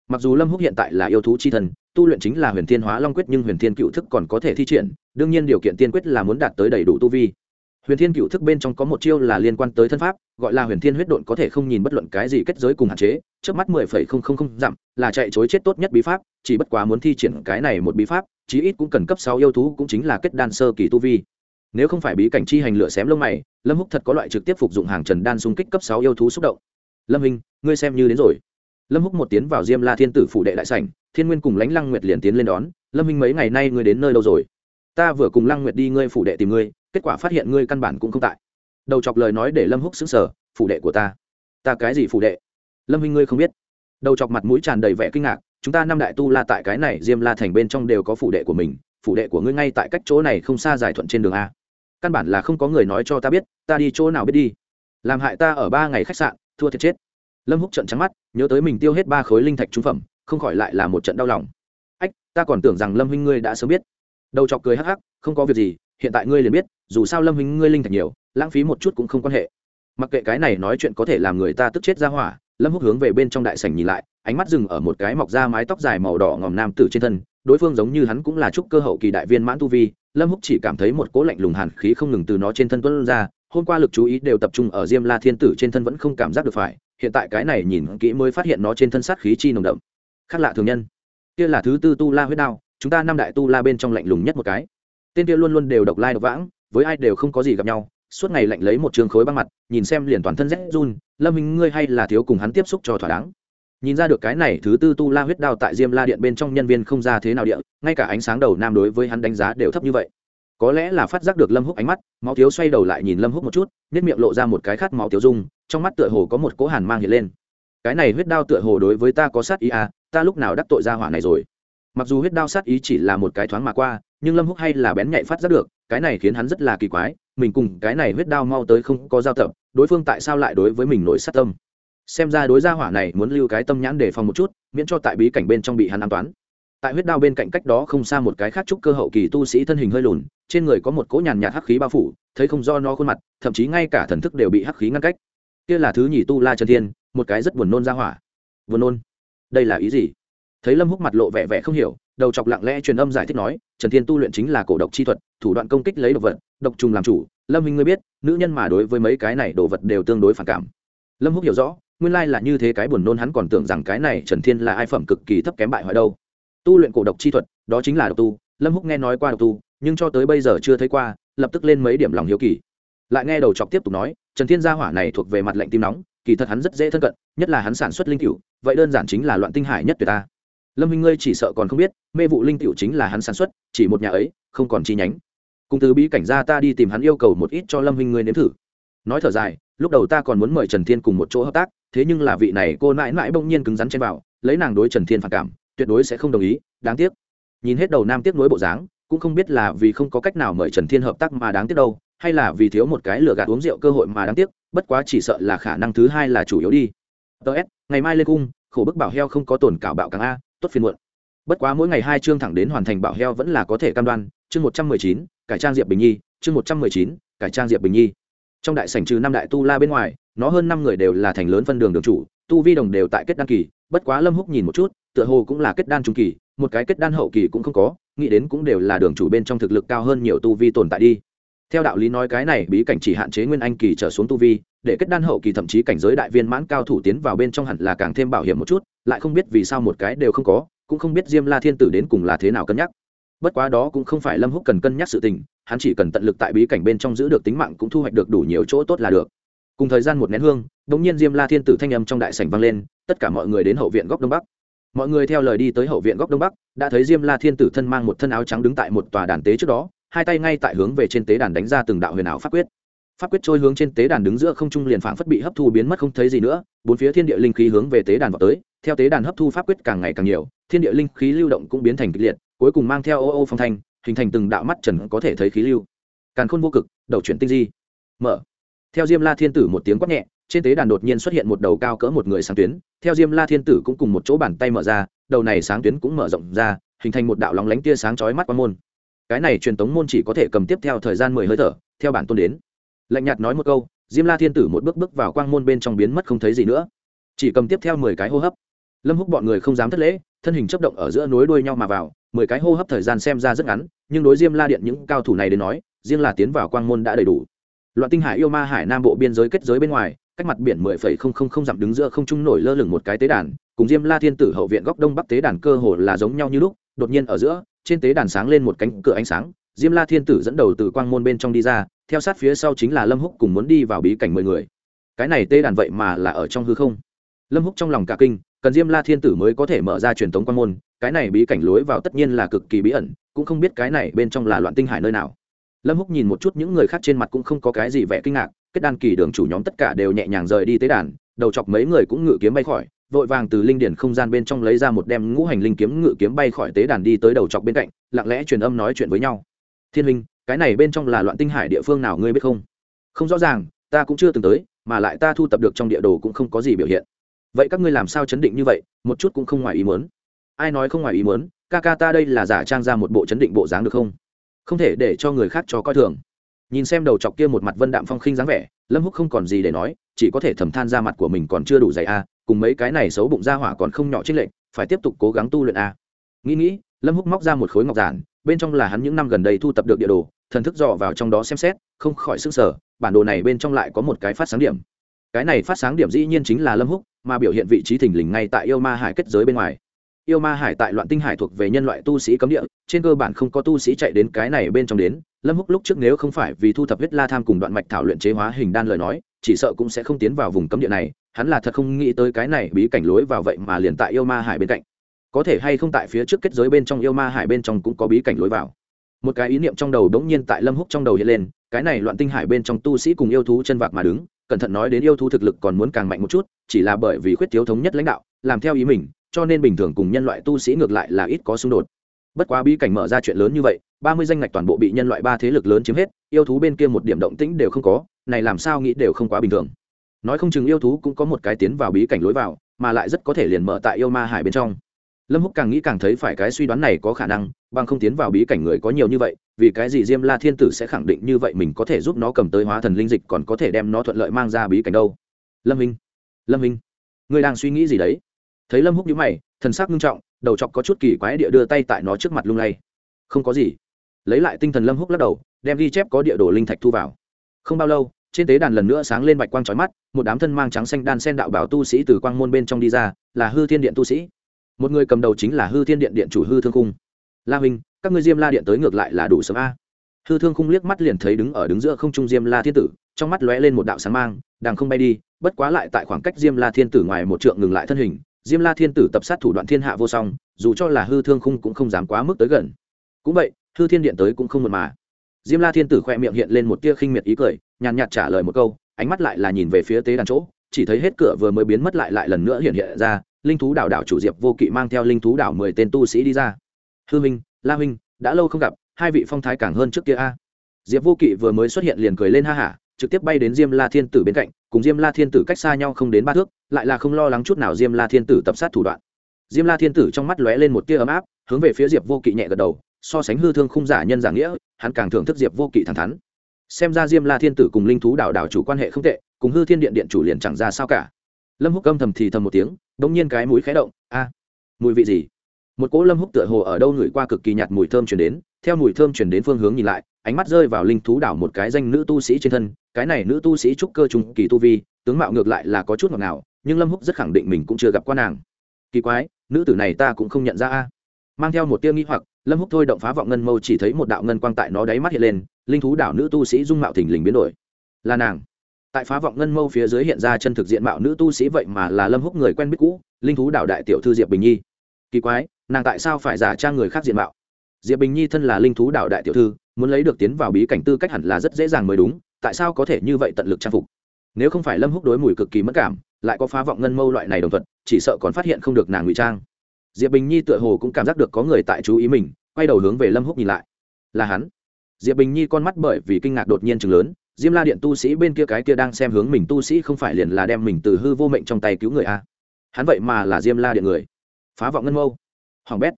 Mặc dù lâm húc hiện tại là yêu thú chi thần, tu luyện chính là huyền thiên hóa long quyết nhưng huyền thiên cựu thức còn có thể thi triển, đương nhiên điều kiện tiên quyết là muốn đạt tới đầy đủ tu vi huyền thiên cựu thức bên trong có một chiêu là liên quan tới thân pháp, gọi là huyền thiên huyết độn có thể không nhìn bất luận cái gì kết giới cùng hạn chế, trước mắt mười phẩy không không không dặm là chạy chối chết tốt nhất bí pháp, chỉ bất quá muốn thi triển cái này một bí pháp, chí ít cũng cần cấp sáu yêu thú cũng chính là kết đan sơ kỳ tu vi. Nếu không phải bí cảnh chi hành lửa xém lông mày, lâm húc thật có loại trực tiếp phục dụng hàng trần đan xung kích cấp sáu yêu thú xúc động. Lâm hình ngươi xem như đến rồi. Lâm húc một tiến vào diêm la thiên tử phủ đệ đại sảnh, thiên nguyên cùng lãnh lăng nguyệt liền tiến lên đón. Lâm hình mấy ngày nay ngươi đến nơi đâu rồi? Ta vừa cùng lăng nguyệt đi ngươi phủ đệ tìm ngươi kết quả phát hiện ngươi căn bản cũng không tại. Đầu chọc lời nói để lâm húc xứng sở phủ đệ của ta. Ta cái gì phủ đệ? Lâm huynh ngươi không biết. Đầu chọc mặt mũi tràn đầy vẻ kinh ngạc, chúng ta năm đại tu la tại cái này diêm la thành bên trong đều có phủ đệ của mình, phủ đệ của ngươi ngay tại cách chỗ này không xa giải thuận trên đường a. Căn bản là không có người nói cho ta biết, ta đi chỗ nào biết đi. Làm hại ta ở ba ngày khách sạn, thua thiệt chết. Lâm húc trận trắng mắt, nhớ tới mình tiêu hết ba khối linh thạch trung phẩm, không khỏi lại là một trận đau lòng. Ách, ta còn tưởng rằng lâm huynh ngươi đã sớm biết. Đầu chọc cười hắc hắc, không có việc gì, hiện tại ngươi liền biết dù sao lâm huynh ngươi linh thạch nhiều, lãng phí một chút cũng không quan hệ. Mặc kệ cái này nói chuyện có thể làm người ta tức chết ra hỏa, lâm húc hướng về bên trong đại sảnh nhìn lại, ánh mắt dừng ở một cái mọc ra mái tóc dài màu đỏ ngòm nam tử trên thân, đối phương giống như hắn cũng là trúc cơ hậu kỳ đại viên mãn tu vi, lâm húc chỉ cảm thấy một cỗ lạnh lùng hàn khí không ngừng từ nó trên thân tuân ra, hôm qua lực chú ý đều tập trung ở diêm la thiên tử trên thân vẫn không cảm giác được phải, hiện tại cái này nhìn kỹ mới phát hiện nó trên thân sát khí chi nồng đậm. Khác lạ thường nhân. Kia là thứ tư tu la huyết đao, chúng ta năm đại tu la bên trong lạnh lùng nhất một cái. Tên kia luôn luôn đều độc lai độc vãng với ai đều không có gì gặp nhau, suốt ngày lạnh lấy một trường khối băng mặt, nhìn xem liền toàn thân rét run, lâm hình ngươi hay là thiếu cùng hắn tiếp xúc cho thỏa đáng. Nhìn ra được cái này, thứ tư tu la huyết đao tại diêm la điện bên trong nhân viên không ra thế nào điện ngay cả ánh sáng đầu nam đối với hắn đánh giá đều thấp như vậy. Có lẽ là phát giác được lâm húc ánh mắt, máu thiếu xoay đầu lại nhìn lâm húc một chút nếp miệng lộ ra một cái khát máu thiếu dung, trong mắt tựa hồ có một cỗ hàn mang hiện lên. Cái này huyết đao tựa hồ đối với ta có sát ý à ta lúc nào đắc tội ra hỏa này rồi? Mặc dù huyết đao sát ý chỉ là một cái thoáng mà qua, nhưng lâm húc hay là bén nhạy phát giác được cái này khiến hắn rất là kỳ quái, mình cùng cái này huyết đao mau tới không có giao tập, đối phương tại sao lại đối với mình nổi sát tâm? Xem ra đối gia hỏa này muốn lưu cái tâm nhãn để phòng một chút, miễn cho tại bí cảnh bên trong bị hắn an toán. Tại huyết đao bên cạnh cách đó không xa một cái khác trúc cơ hậu kỳ tu sĩ thân hình hơi lùn, trên người có một cỗ nhàn nhạt hắc khí bao phủ, thấy không do no khuôn mặt, thậm chí ngay cả thần thức đều bị hắc khí ngăn cách. Kia là thứ nhì tu la trần thiên, một cái rất buồn nôn ra hỏa. Buồn nôn? Đây là ý gì? Thấy lâm húc mặt lộ vẻ vẻ không hiểu đầu chọc lặng lẽ truyền âm giải thích nói, trần thiên tu luyện chính là cổ độc chi thuật, thủ đoạn công kích lấy độc vật, độc trùng làm chủ. Lâm huynh ngươi biết, nữ nhân mà đối với mấy cái này đồ vật đều tương đối phản cảm. Lâm húc hiểu rõ, nguyên lai là như thế cái buồn nôn hắn còn tưởng rằng cái này trần thiên là ai phẩm cực kỳ thấp kém bại hoại đâu. Tu luyện cổ độc chi thuật, đó chính là độc tu. Lâm húc nghe nói qua độc tu, nhưng cho tới bây giờ chưa thấy qua, lập tức lên mấy điểm lòng hiếu kỳ. Lại nghe đầu chọc tiếp tục nói, trần thiên gia hỏa này thuộc về mặt lệnh tim nóng, kỳ thật hắn rất dễ thân cận, nhất là hắn sản xuất linh cựu vậy đơn giản chính là loạn tinh hải nhất tuyệt ta lâm huynh ngươi chỉ sợ còn không biết, mê vụ linh cựu chính là hắn sản xuất, chỉ một nhà ấy, không còn chi nhánh. Cùng từ bí cảnh ra ta đi tìm hắn yêu cầu một ít cho lâm huynh ngươi nếm thử. Nói thở dài, lúc đầu ta còn muốn mời trần thiên cùng một chỗ hợp tác, thế nhưng là vị này cô mãi mãi bỗng nhiên cứng rắn trên vào, lấy nàng đối trần thiên phản cảm, tuyệt đối sẽ không đồng ý, đáng tiếc. Nhìn hết đầu nam tiếc nối bộ dáng, cũng không biết là vì không có cách nào mời trần thiên hợp tác mà đáng tiếc đâu, hay là vì thiếu một cái lựa gạt uống rượu cơ hội mà đáng tiếc, bất quá chỉ sợ là khả năng thứ hai là chủ yếu đi. Ts ngày mai lên cung, khổ bức bảo heo không có tổn cảo bạo càng a tốt phiên muộn. Bất quá mỗi ngày hai chương thẳng đến hoàn thành bảo heo vẫn là có thể cam đoan, chương một trăm mười chín, cải trang diệp bình nhi, chương một trăm mười chín, cải trang diệp bình nhi. Trong đại sảnh trừ năm đại tu la bên ngoài, nó hơn năm người đều là thành lớn phân đường đường chủ, tu vi đồng đều tại kết đan kỳ, bất quá lâm húc nhìn một chút, tựa hồ cũng là kết đan trung kỳ, một cái kết đan hậu kỳ cũng không có, nghĩ đến cũng đều là đường chủ bên trong thực lực cao hơn nhiều tu vi tồn tại đi. Theo đạo lý nói cái này bí cảnh chỉ hạn chế nguyên anh kỳ trở xuống tu vi để kết đan hậu kỳ thậm chí cảnh giới đại viên mãn cao thủ tiến vào bên trong hẳn là càng thêm bảo hiểm một chút, lại không biết vì sao một cái đều không có, cũng không biết diêm la thiên tử đến cùng là thế nào cân nhắc. Bất quá đó cũng không phải lâm húc cần cân nhắc sự tình, hắn chỉ cần tận lực tại bí cảnh bên trong giữ được tính mạng cũng thu hoạch được đủ nhiều chỗ tốt là được. Cùng thời gian một nén hương đ ỗ n g nhiên diêm la thiên tử thanh âm trong đại sảnh vang lên, tất cả mọi người đến hậu viện góc đông bắc. Mọi người theo lời đi tới hậu viện góc đông bắc, đã thấy diêm la thiên tử thân mang một thân áo trắng đứng tại một tòa đàn tế trước đó, hai tay ngay tại hướng về trên tế đàn đánh ra từng đạo huyền ảo pháp quyết pháp quyết trôi hướng trên tế đàn đứng giữa không trung liền phảng phất bị hấp thu biến mất không thấy gì nữa, bốn phía thiên địa linh khí hướng về tế đàn vào tới, theo tế đàn hấp thu pháp quyết càng ngày càng nhiều, thiên địa linh khí lưu động cũng biến thành kịch liệt, cuối cùng mang theo ô ô phong thanh, hình thành từng đạo mắt trần có thể thấy khí lưu. Càn khôn vô cực, đầu chuyển tinh di. Mở. Theo diêm la thiên tử một tiếng quát nhẹ, trên tế đàn đột nhiên xuất hiện một đầu cao cỡ một người sáng tuyến, theo diêm la thiên tử cũng cùng một chỗ bàn tay mở ra, đầu này sáng tuyến cũng mở rộng ra, hình thành một đạo lóng lánh tia sáng chói mắt qua môn. Cái này truyền tống môn chỉ có thể cầm tiếp theo thời gian mười hơi thở, theo bản tôn đến lạnh nhạt nói một câu, diêm la thiên tử một bước bước vào quang môn bên trong biến mất không thấy gì nữa. Chỉ cầm tiếp theo mười cái hô hấp. Lâm húc bọn người không dám thất lễ, thân hình chấp động ở giữa nối đuôi nhau mà vào, mười cái hô hấp thời gian xem ra rất ngắn, nhưng đối diêm la điện những cao thủ này đến nói, riêng là tiến vào quang môn đã đầy đủ. Loạn tinh hải yêu ma hải nam bộ biên giới kết giới bên ngoài, cách mặt biển mười phẩy không không không dặm đứng giữa không trung nổi lơ lửng một cái tế đàn, cùng diêm la thiên tử hậu viện góc đông bắc tế đàn cơ hồ là giống nhau như lúc, đột nhiên ở giữa, trên tế đàn sáng lên một cánh cửa ánh sáng, diêm la thiên tử dẫn đầu từ quang môn bên trong đi ra theo sát phía sau chính là lâm húc cùng muốn đi vào bí cảnh mười người. Cái này tê đàn vậy mà là ở trong hư không? Lâm húc trong lòng cả kinh, cần diêm la thiên tử mới có thể mở ra truyền thống quan môn, cái này bí cảnh lối vào tất nhiên là cực kỳ bí ẩn, cũng không biết cái này bên trong là loạn tinh hải nơi nào. Lâm húc nhìn một chút những người khác trên mặt cũng không có cái gì vẻ kinh ngạc, kết đan kỳ đường chủ nhóm tất cả đều nhẹ nhàng rời đi tế đàn, đầu chọc mấy người cũng ngự kiếm bay khỏi, vội vàng từ linh điển không gian bên trong lấy ra một đem ngũ hành linh kiếm ngự kiếm bay khỏi tế đàn đi tới đầu chọc bên cạnh, lặng lẽ truyền âm nói chuyện với nhau. Thiên minh cái này bên trong là loạn tinh hải địa phương nào ngươi biết không? Không rõ ràng, ta cũng chưa từng tới, mà lại ta thu tập được trong địa đồ cũng không có gì biểu hiện. Vậy các ngươi làm sao chấn định như vậy? Một chút cũng không ngoài ý muốn. Ai nói không ngoài ý muốn? Ca ca ta đây là giả trang ra một bộ chấn định bộ dáng được không? Không thể để cho người khác cho coi thường. Nhìn xem đầu chọc kia một mặt vân đạm phong khinh dáng vẻ, lâm húc không còn gì để nói, chỉ có thể thầm than ra mặt của mình còn chưa đủ dày a, cùng mấy cái này xấu bụng ra hỏa còn không nhỏ trích lệnh phải tiếp tục cố gắng tu luyện a. Nghĩ nghĩ lâm húc móc ra một khối ngọc giản, bên trong là hắn những năm gần đây thu tập được địa đồ, thần thức dò vào trong đó xem xét, không khỏi sức sở bản đồ này bên trong lại có một cái phát sáng điểm. Cái này phát sáng điểm dĩ nhiên chính là lâm húc, mà biểu hiện vị trí thình lình ngay tại yêu ma hải kết giới bên ngoài. Yêu ma hải tại loạn tinh hải thuộc về nhân loại tu sĩ cấm địa, trên cơ bản không có tu sĩ chạy đến cái này bên trong đến, lâm húc lúc trước nếu không phải vì thu thập huyết la tham cùng đoạn mạch thảo luyện chế hóa hình đan lời nói, chỉ sợ cũng sẽ không tiến vào vùng cấm địa này, hắn là thật không nghĩ tới cái này bí cảnh lối vào vậy mà liền tại yêu ma hải bên cạnh có thể hay không tại phía trước kết giới bên trong yêu ma hải bên trong cũng có bí cảnh lối vào. Một cái ý niệm trong đầu đống nhiên tại lâm húc trong đầu hiện lên, cái này loạn tinh hải bên trong tu sĩ cùng yêu thú chân vạc mà đứng, cẩn thận nói đến yêu thú thực lực còn muốn càng mạnh một chút, chỉ là bởi vì khuyết thiếu thống nhất lãnh đạo, làm theo ý mình, cho nên bình thường cùng nhân loại tu sĩ ngược lại là ít có xung đột. Bất quá bí cảnh mở ra chuyện lớn như vậy, ba mươi danh ngạch toàn bộ bị nhân loại ba thế lực lớn chiếm hết, yêu thú bên kia một điểm động tĩnh đều không có, này làm sao nghĩ đều không quá bình thường. Nói không chừng yêu thú cũng có một cái tiến vào bí cảnh lối vào, mà lại rất có thể liền mở tại yêu ma hải bên trong lâm húc càng nghĩ càng thấy phải cái suy đoán này có khả năng, bằng không tiến vào bí cảnh người có nhiều như vậy, vì cái gì diêm la thiên tử sẽ khẳng định như vậy mình có thể giúp nó cầm tới hóa thần linh dịch còn có thể đem nó thuận lợi mang ra bí cảnh đâu? Lâm minh lâm minh người đang suy nghĩ gì đấy? Thấy lâm húc nhíu mày, thần sắc nghiêm trọng, đầu chọc có chút kỳ quái địa đưa tay tại nó trước mặt lung lay. Không có gì. Lấy lại tinh thần lâm húc lắc đầu, đem ghi chép có địa đồ linh thạch thu vào. Không bao lâu, trên tế đàn lần nữa sáng lên bạch quang chói mắt, một đám thân mang trắng xanh đan sen đạo bảo tu sĩ từ quang môn bên trong đi ra, là hư thiên điện tu sĩ một người cầm đầu chính là hư thiên điện điện chủ hư thương khung. La huynh, các ngươi diêm la điện tới ngược lại là đủ sớm a. Hư thương khung liếc mắt liền thấy đứng ở đứng giữa không trung diêm la thiên tử, trong mắt lóe lên một đạo sáng mang đang không bay đi, bất quá lại tại khoảng cách diêm la thiên tử ngoài một trượng ngừng lại thân hình, diêm la thiên tử tập sát thủ đoạn thiên hạ vô song, dù cho là hư thương khung cũng không dám quá mức tới gần. Cũng vậy, hư thiên điện tới cũng không mật mà. Diêm la thiên tử khoe miệng hiện lên một tia khinh miệt ý cười, nhàn nhạt trả lời một câu, ánh mắt lại là nhìn về phía tế đàn chỗ, chỉ thấy hết cửa vừa mới biến mất lại lại lần nữa hiện hiện ra linh thú đảo đảo chủ diệp vô kỵ mang theo linh thú đảo mười tên tu sĩ đi ra. Hư minh la minh đã lâu không gặp, hai vị phong thái càng hơn trước kia a. Diệp vô kỵ vừa mới xuất hiện liền cười lên ha hả, trực tiếp bay đến diêm la thiên tử bên cạnh, cùng diêm la thiên tử cách xa nhau không đến ba thước, lại là không lo lắng chút nào diêm la thiên tử tập sát thủ đoạn. Diêm la thiên tử trong mắt lóe lên một tia ấm áp, hướng về phía diệp vô kỵ nhẹ gật đầu, so sánh hư thương khung giả nhân giả nghĩa, hắn càng thưởng thức diệp vô kỵ thẳng thắn. Xem ra diêm la thiên tử cùng linh thú đảo đảo chủ quan hệ không tệ, cùng hư thiên điện điện chủ liền chẳng ra sao cả lâm húc âm thầm thì thầm một tiếng đ ỗ n g nhiên cái mũi khé động, a, mùi vị gì? Một cỗ lâm húc tựa hồ ở đâu ngửi qua cực kỳ nhạt mùi thơm chuyển đến, theo mùi thơm chuyển đến phương hướng nhìn lại, ánh mắt rơi vào linh thú đảo một cái danh nữ tu sĩ trên thân, cái này nữ tu sĩ trúc cơ trung kỳ tu vi, tướng mạo ngược lại là có chút ngọt ngào, nhưng lâm húc rất khẳng định mình cũng chưa gặp qua nàng. Kỳ quái, nữ tử này ta cũng không nhận ra a. Mang theo một tiêu nghi hoặc, lâm húc thôi động phá vọng ngân mâu chỉ thấy một đạo ngân quang tại nó đáy mắt hiện lên, linh thú đảo nữ tu sĩ dung mạo thình lình biến đổi. Là nàng tại phá vọng ngân mâu phía dưới hiện ra chân thực diện mạo nữ tu sĩ vậy mà là lâm húc người quen biết cũ, linh thú đảo đại tiểu thư diệp bình nhi. Kỳ quái, nàng tại sao phải giả trang người khác diện mạo? Diệp bình nhi thân là linh thú đảo đại tiểu thư, muốn lấy được tiến vào bí cảnh tư cách hẳn là rất dễ dàng mới đúng, tại sao có thể như vậy tận lực trang phục? Nếu không phải lâm húc đối mùi cực kỳ mất cảm, lại có phá vọng ngân mâu loại này đồng thuận, chỉ sợ còn phát hiện không được nàng ngụy trang. Diệp bình nhi tựa hồ cũng cảm giác được có người tại chú ý mình, quay đầu hướng về lâm húc nhìn lại. Là hắn. Diệp bình nhi con mắt bởi vì kinh ngạc đột nhiên chừng lớn diêm la điện tu sĩ bên kia cái kia đang xem hướng mình tu sĩ không phải liền là đem mình từ hư vô mệnh trong tay cứu người a hắn vậy mà là diêm la điện người. Phá vọng ngân mâu. Hoàng bét.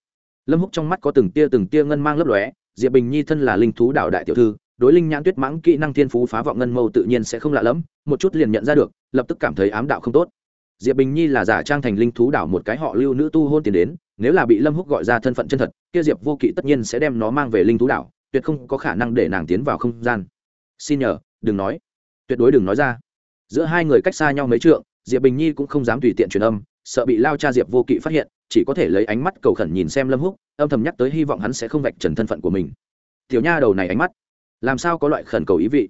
Lâm húc trong mắt có từng tia từng tia ngân mang lấp lóe, diệp bình nhi thân là linh thú đạo đại tiểu thư, đối linh nhãn tuyết mãng kỹ năng thiên phú phá vọng ngân mâu tự nhiên sẽ không lạ lẫm, một chút liền nhận ra được, lập tức cảm thấy ám đạo không tốt. Diệp bình nhi là giả trang thành linh thú đảo một cái họ lưu nữ tu hôn tiền đến, nếu là bị lâm húc gọi ra thân phận chân thật, kia diệp vô kỵ tất nhiên sẽ đem nó mang về linh thú đảo tuyệt không có khả năng để nàng tiến vào không gian. Xin nhờ đừng nói. Tuyệt đối đừng nói ra. Giữa hai người cách xa nhau mấy trượng, diệp bình nhi cũng không dám tùy tiện truyền âm, sợ bị lao cha diệp vô kỵ phát hiện, chỉ có thể lấy ánh mắt cầu khẩn nhìn xem lâm húc, âm thầm nhắc tới hy vọng hắn sẽ không vạch trần thân phận của mình. Tiểu nha đầu này ánh mắt, làm sao có loại khẩn cầu ý vị?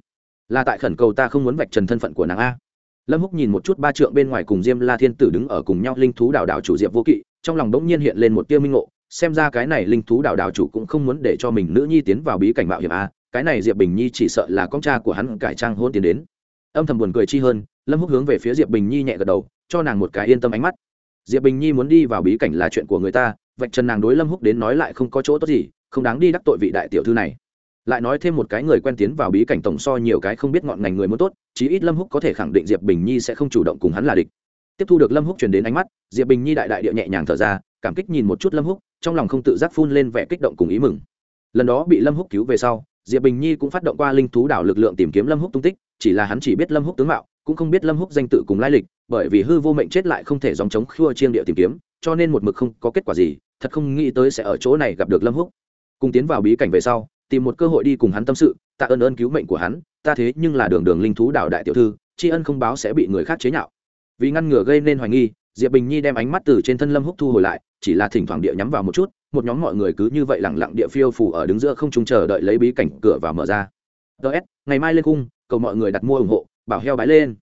Là tại khẩn cầu ta không muốn vạch trần thân phận của nàng a. Lâm húc nhìn một chút ba trượng bên ngoài cùng diêm la thiên tử đứng ở cùng nhau linh thú đảo đảo chủ diệp vô kỵ, trong lòng đống nhiên hiện lên một tia minh ngộ, xem ra cái này linh thú đảo đảo chủ cũng không muốn để cho mình nữ nhi tiến vào bí cảnh mạo hiểm a cái này diệp bình nhi chỉ sợ là con cha của hắn cải trang hôn tiến đến. Âm thầm buồn cười chi hơn, lâm húc hướng về phía diệp bình nhi nhẹ gật đầu, cho nàng một cái yên tâm ánh mắt. Diệp bình nhi muốn đi vào bí cảnh là chuyện của người ta, vạch trần nàng đối lâm húc đến nói lại không có chỗ tốt gì, không đáng đi đắc tội vị đại tiểu thư này. Lại nói thêm một cái người quen tiến vào bí cảnh tổng so nhiều cái không biết ngọn ngành người muốn tốt, chí ít lâm húc có thể khẳng định diệp bình nhi sẽ không chủ động cùng hắn là địch. Tiếp thu được lâm húc truyền đến ánh mắt, diệp bình nhi đại đại địa nhẹ nhàng thở ra, cảm kích nhìn một chút lâm húc, trong lòng không tự giác phun lên vẻ kích động cùng ý mừng. Lần đó bị lâm húc cứu về sau diệp bình nhi cũng phát động qua linh thú đảo lực lượng tìm kiếm lâm húc tung tích, chỉ là hắn chỉ biết lâm húc tướng mạo, cũng không biết lâm húc danh tự cùng lai lịch, bởi vì hư vô mệnh chết lại không thể dòng chống khua chiêng địa tìm kiếm, cho nên một mực không có kết quả gì, thật không nghĩ tới sẽ ở chỗ này gặp được lâm húc. Cùng tiến vào bí cảnh về sau, tìm một cơ hội đi cùng hắn tâm sự, tạ ơn ơn cứu mệnh của hắn, ta thế nhưng là đường đường linh thú đảo đại tiểu thư, tri ân không báo sẽ bị người khác chế nhạo. Vì ngăn ngừa gây nên hoài nghi, diệp bình nhi đem ánh mắt từ trên thân lâm húc thu hồi lại, chỉ là thỉnh thoảng địa nhắm vào một chút một nhóm mọi người cứ như vậy lẳng lặng địa phiêu phủ ở đứng giữa không trung chờ đợi lấy bí cảnh cửa và mở ra. Ts ngày mai lên cung, cầu mọi người đặt mua ủng hộ, bảo heo bái lên.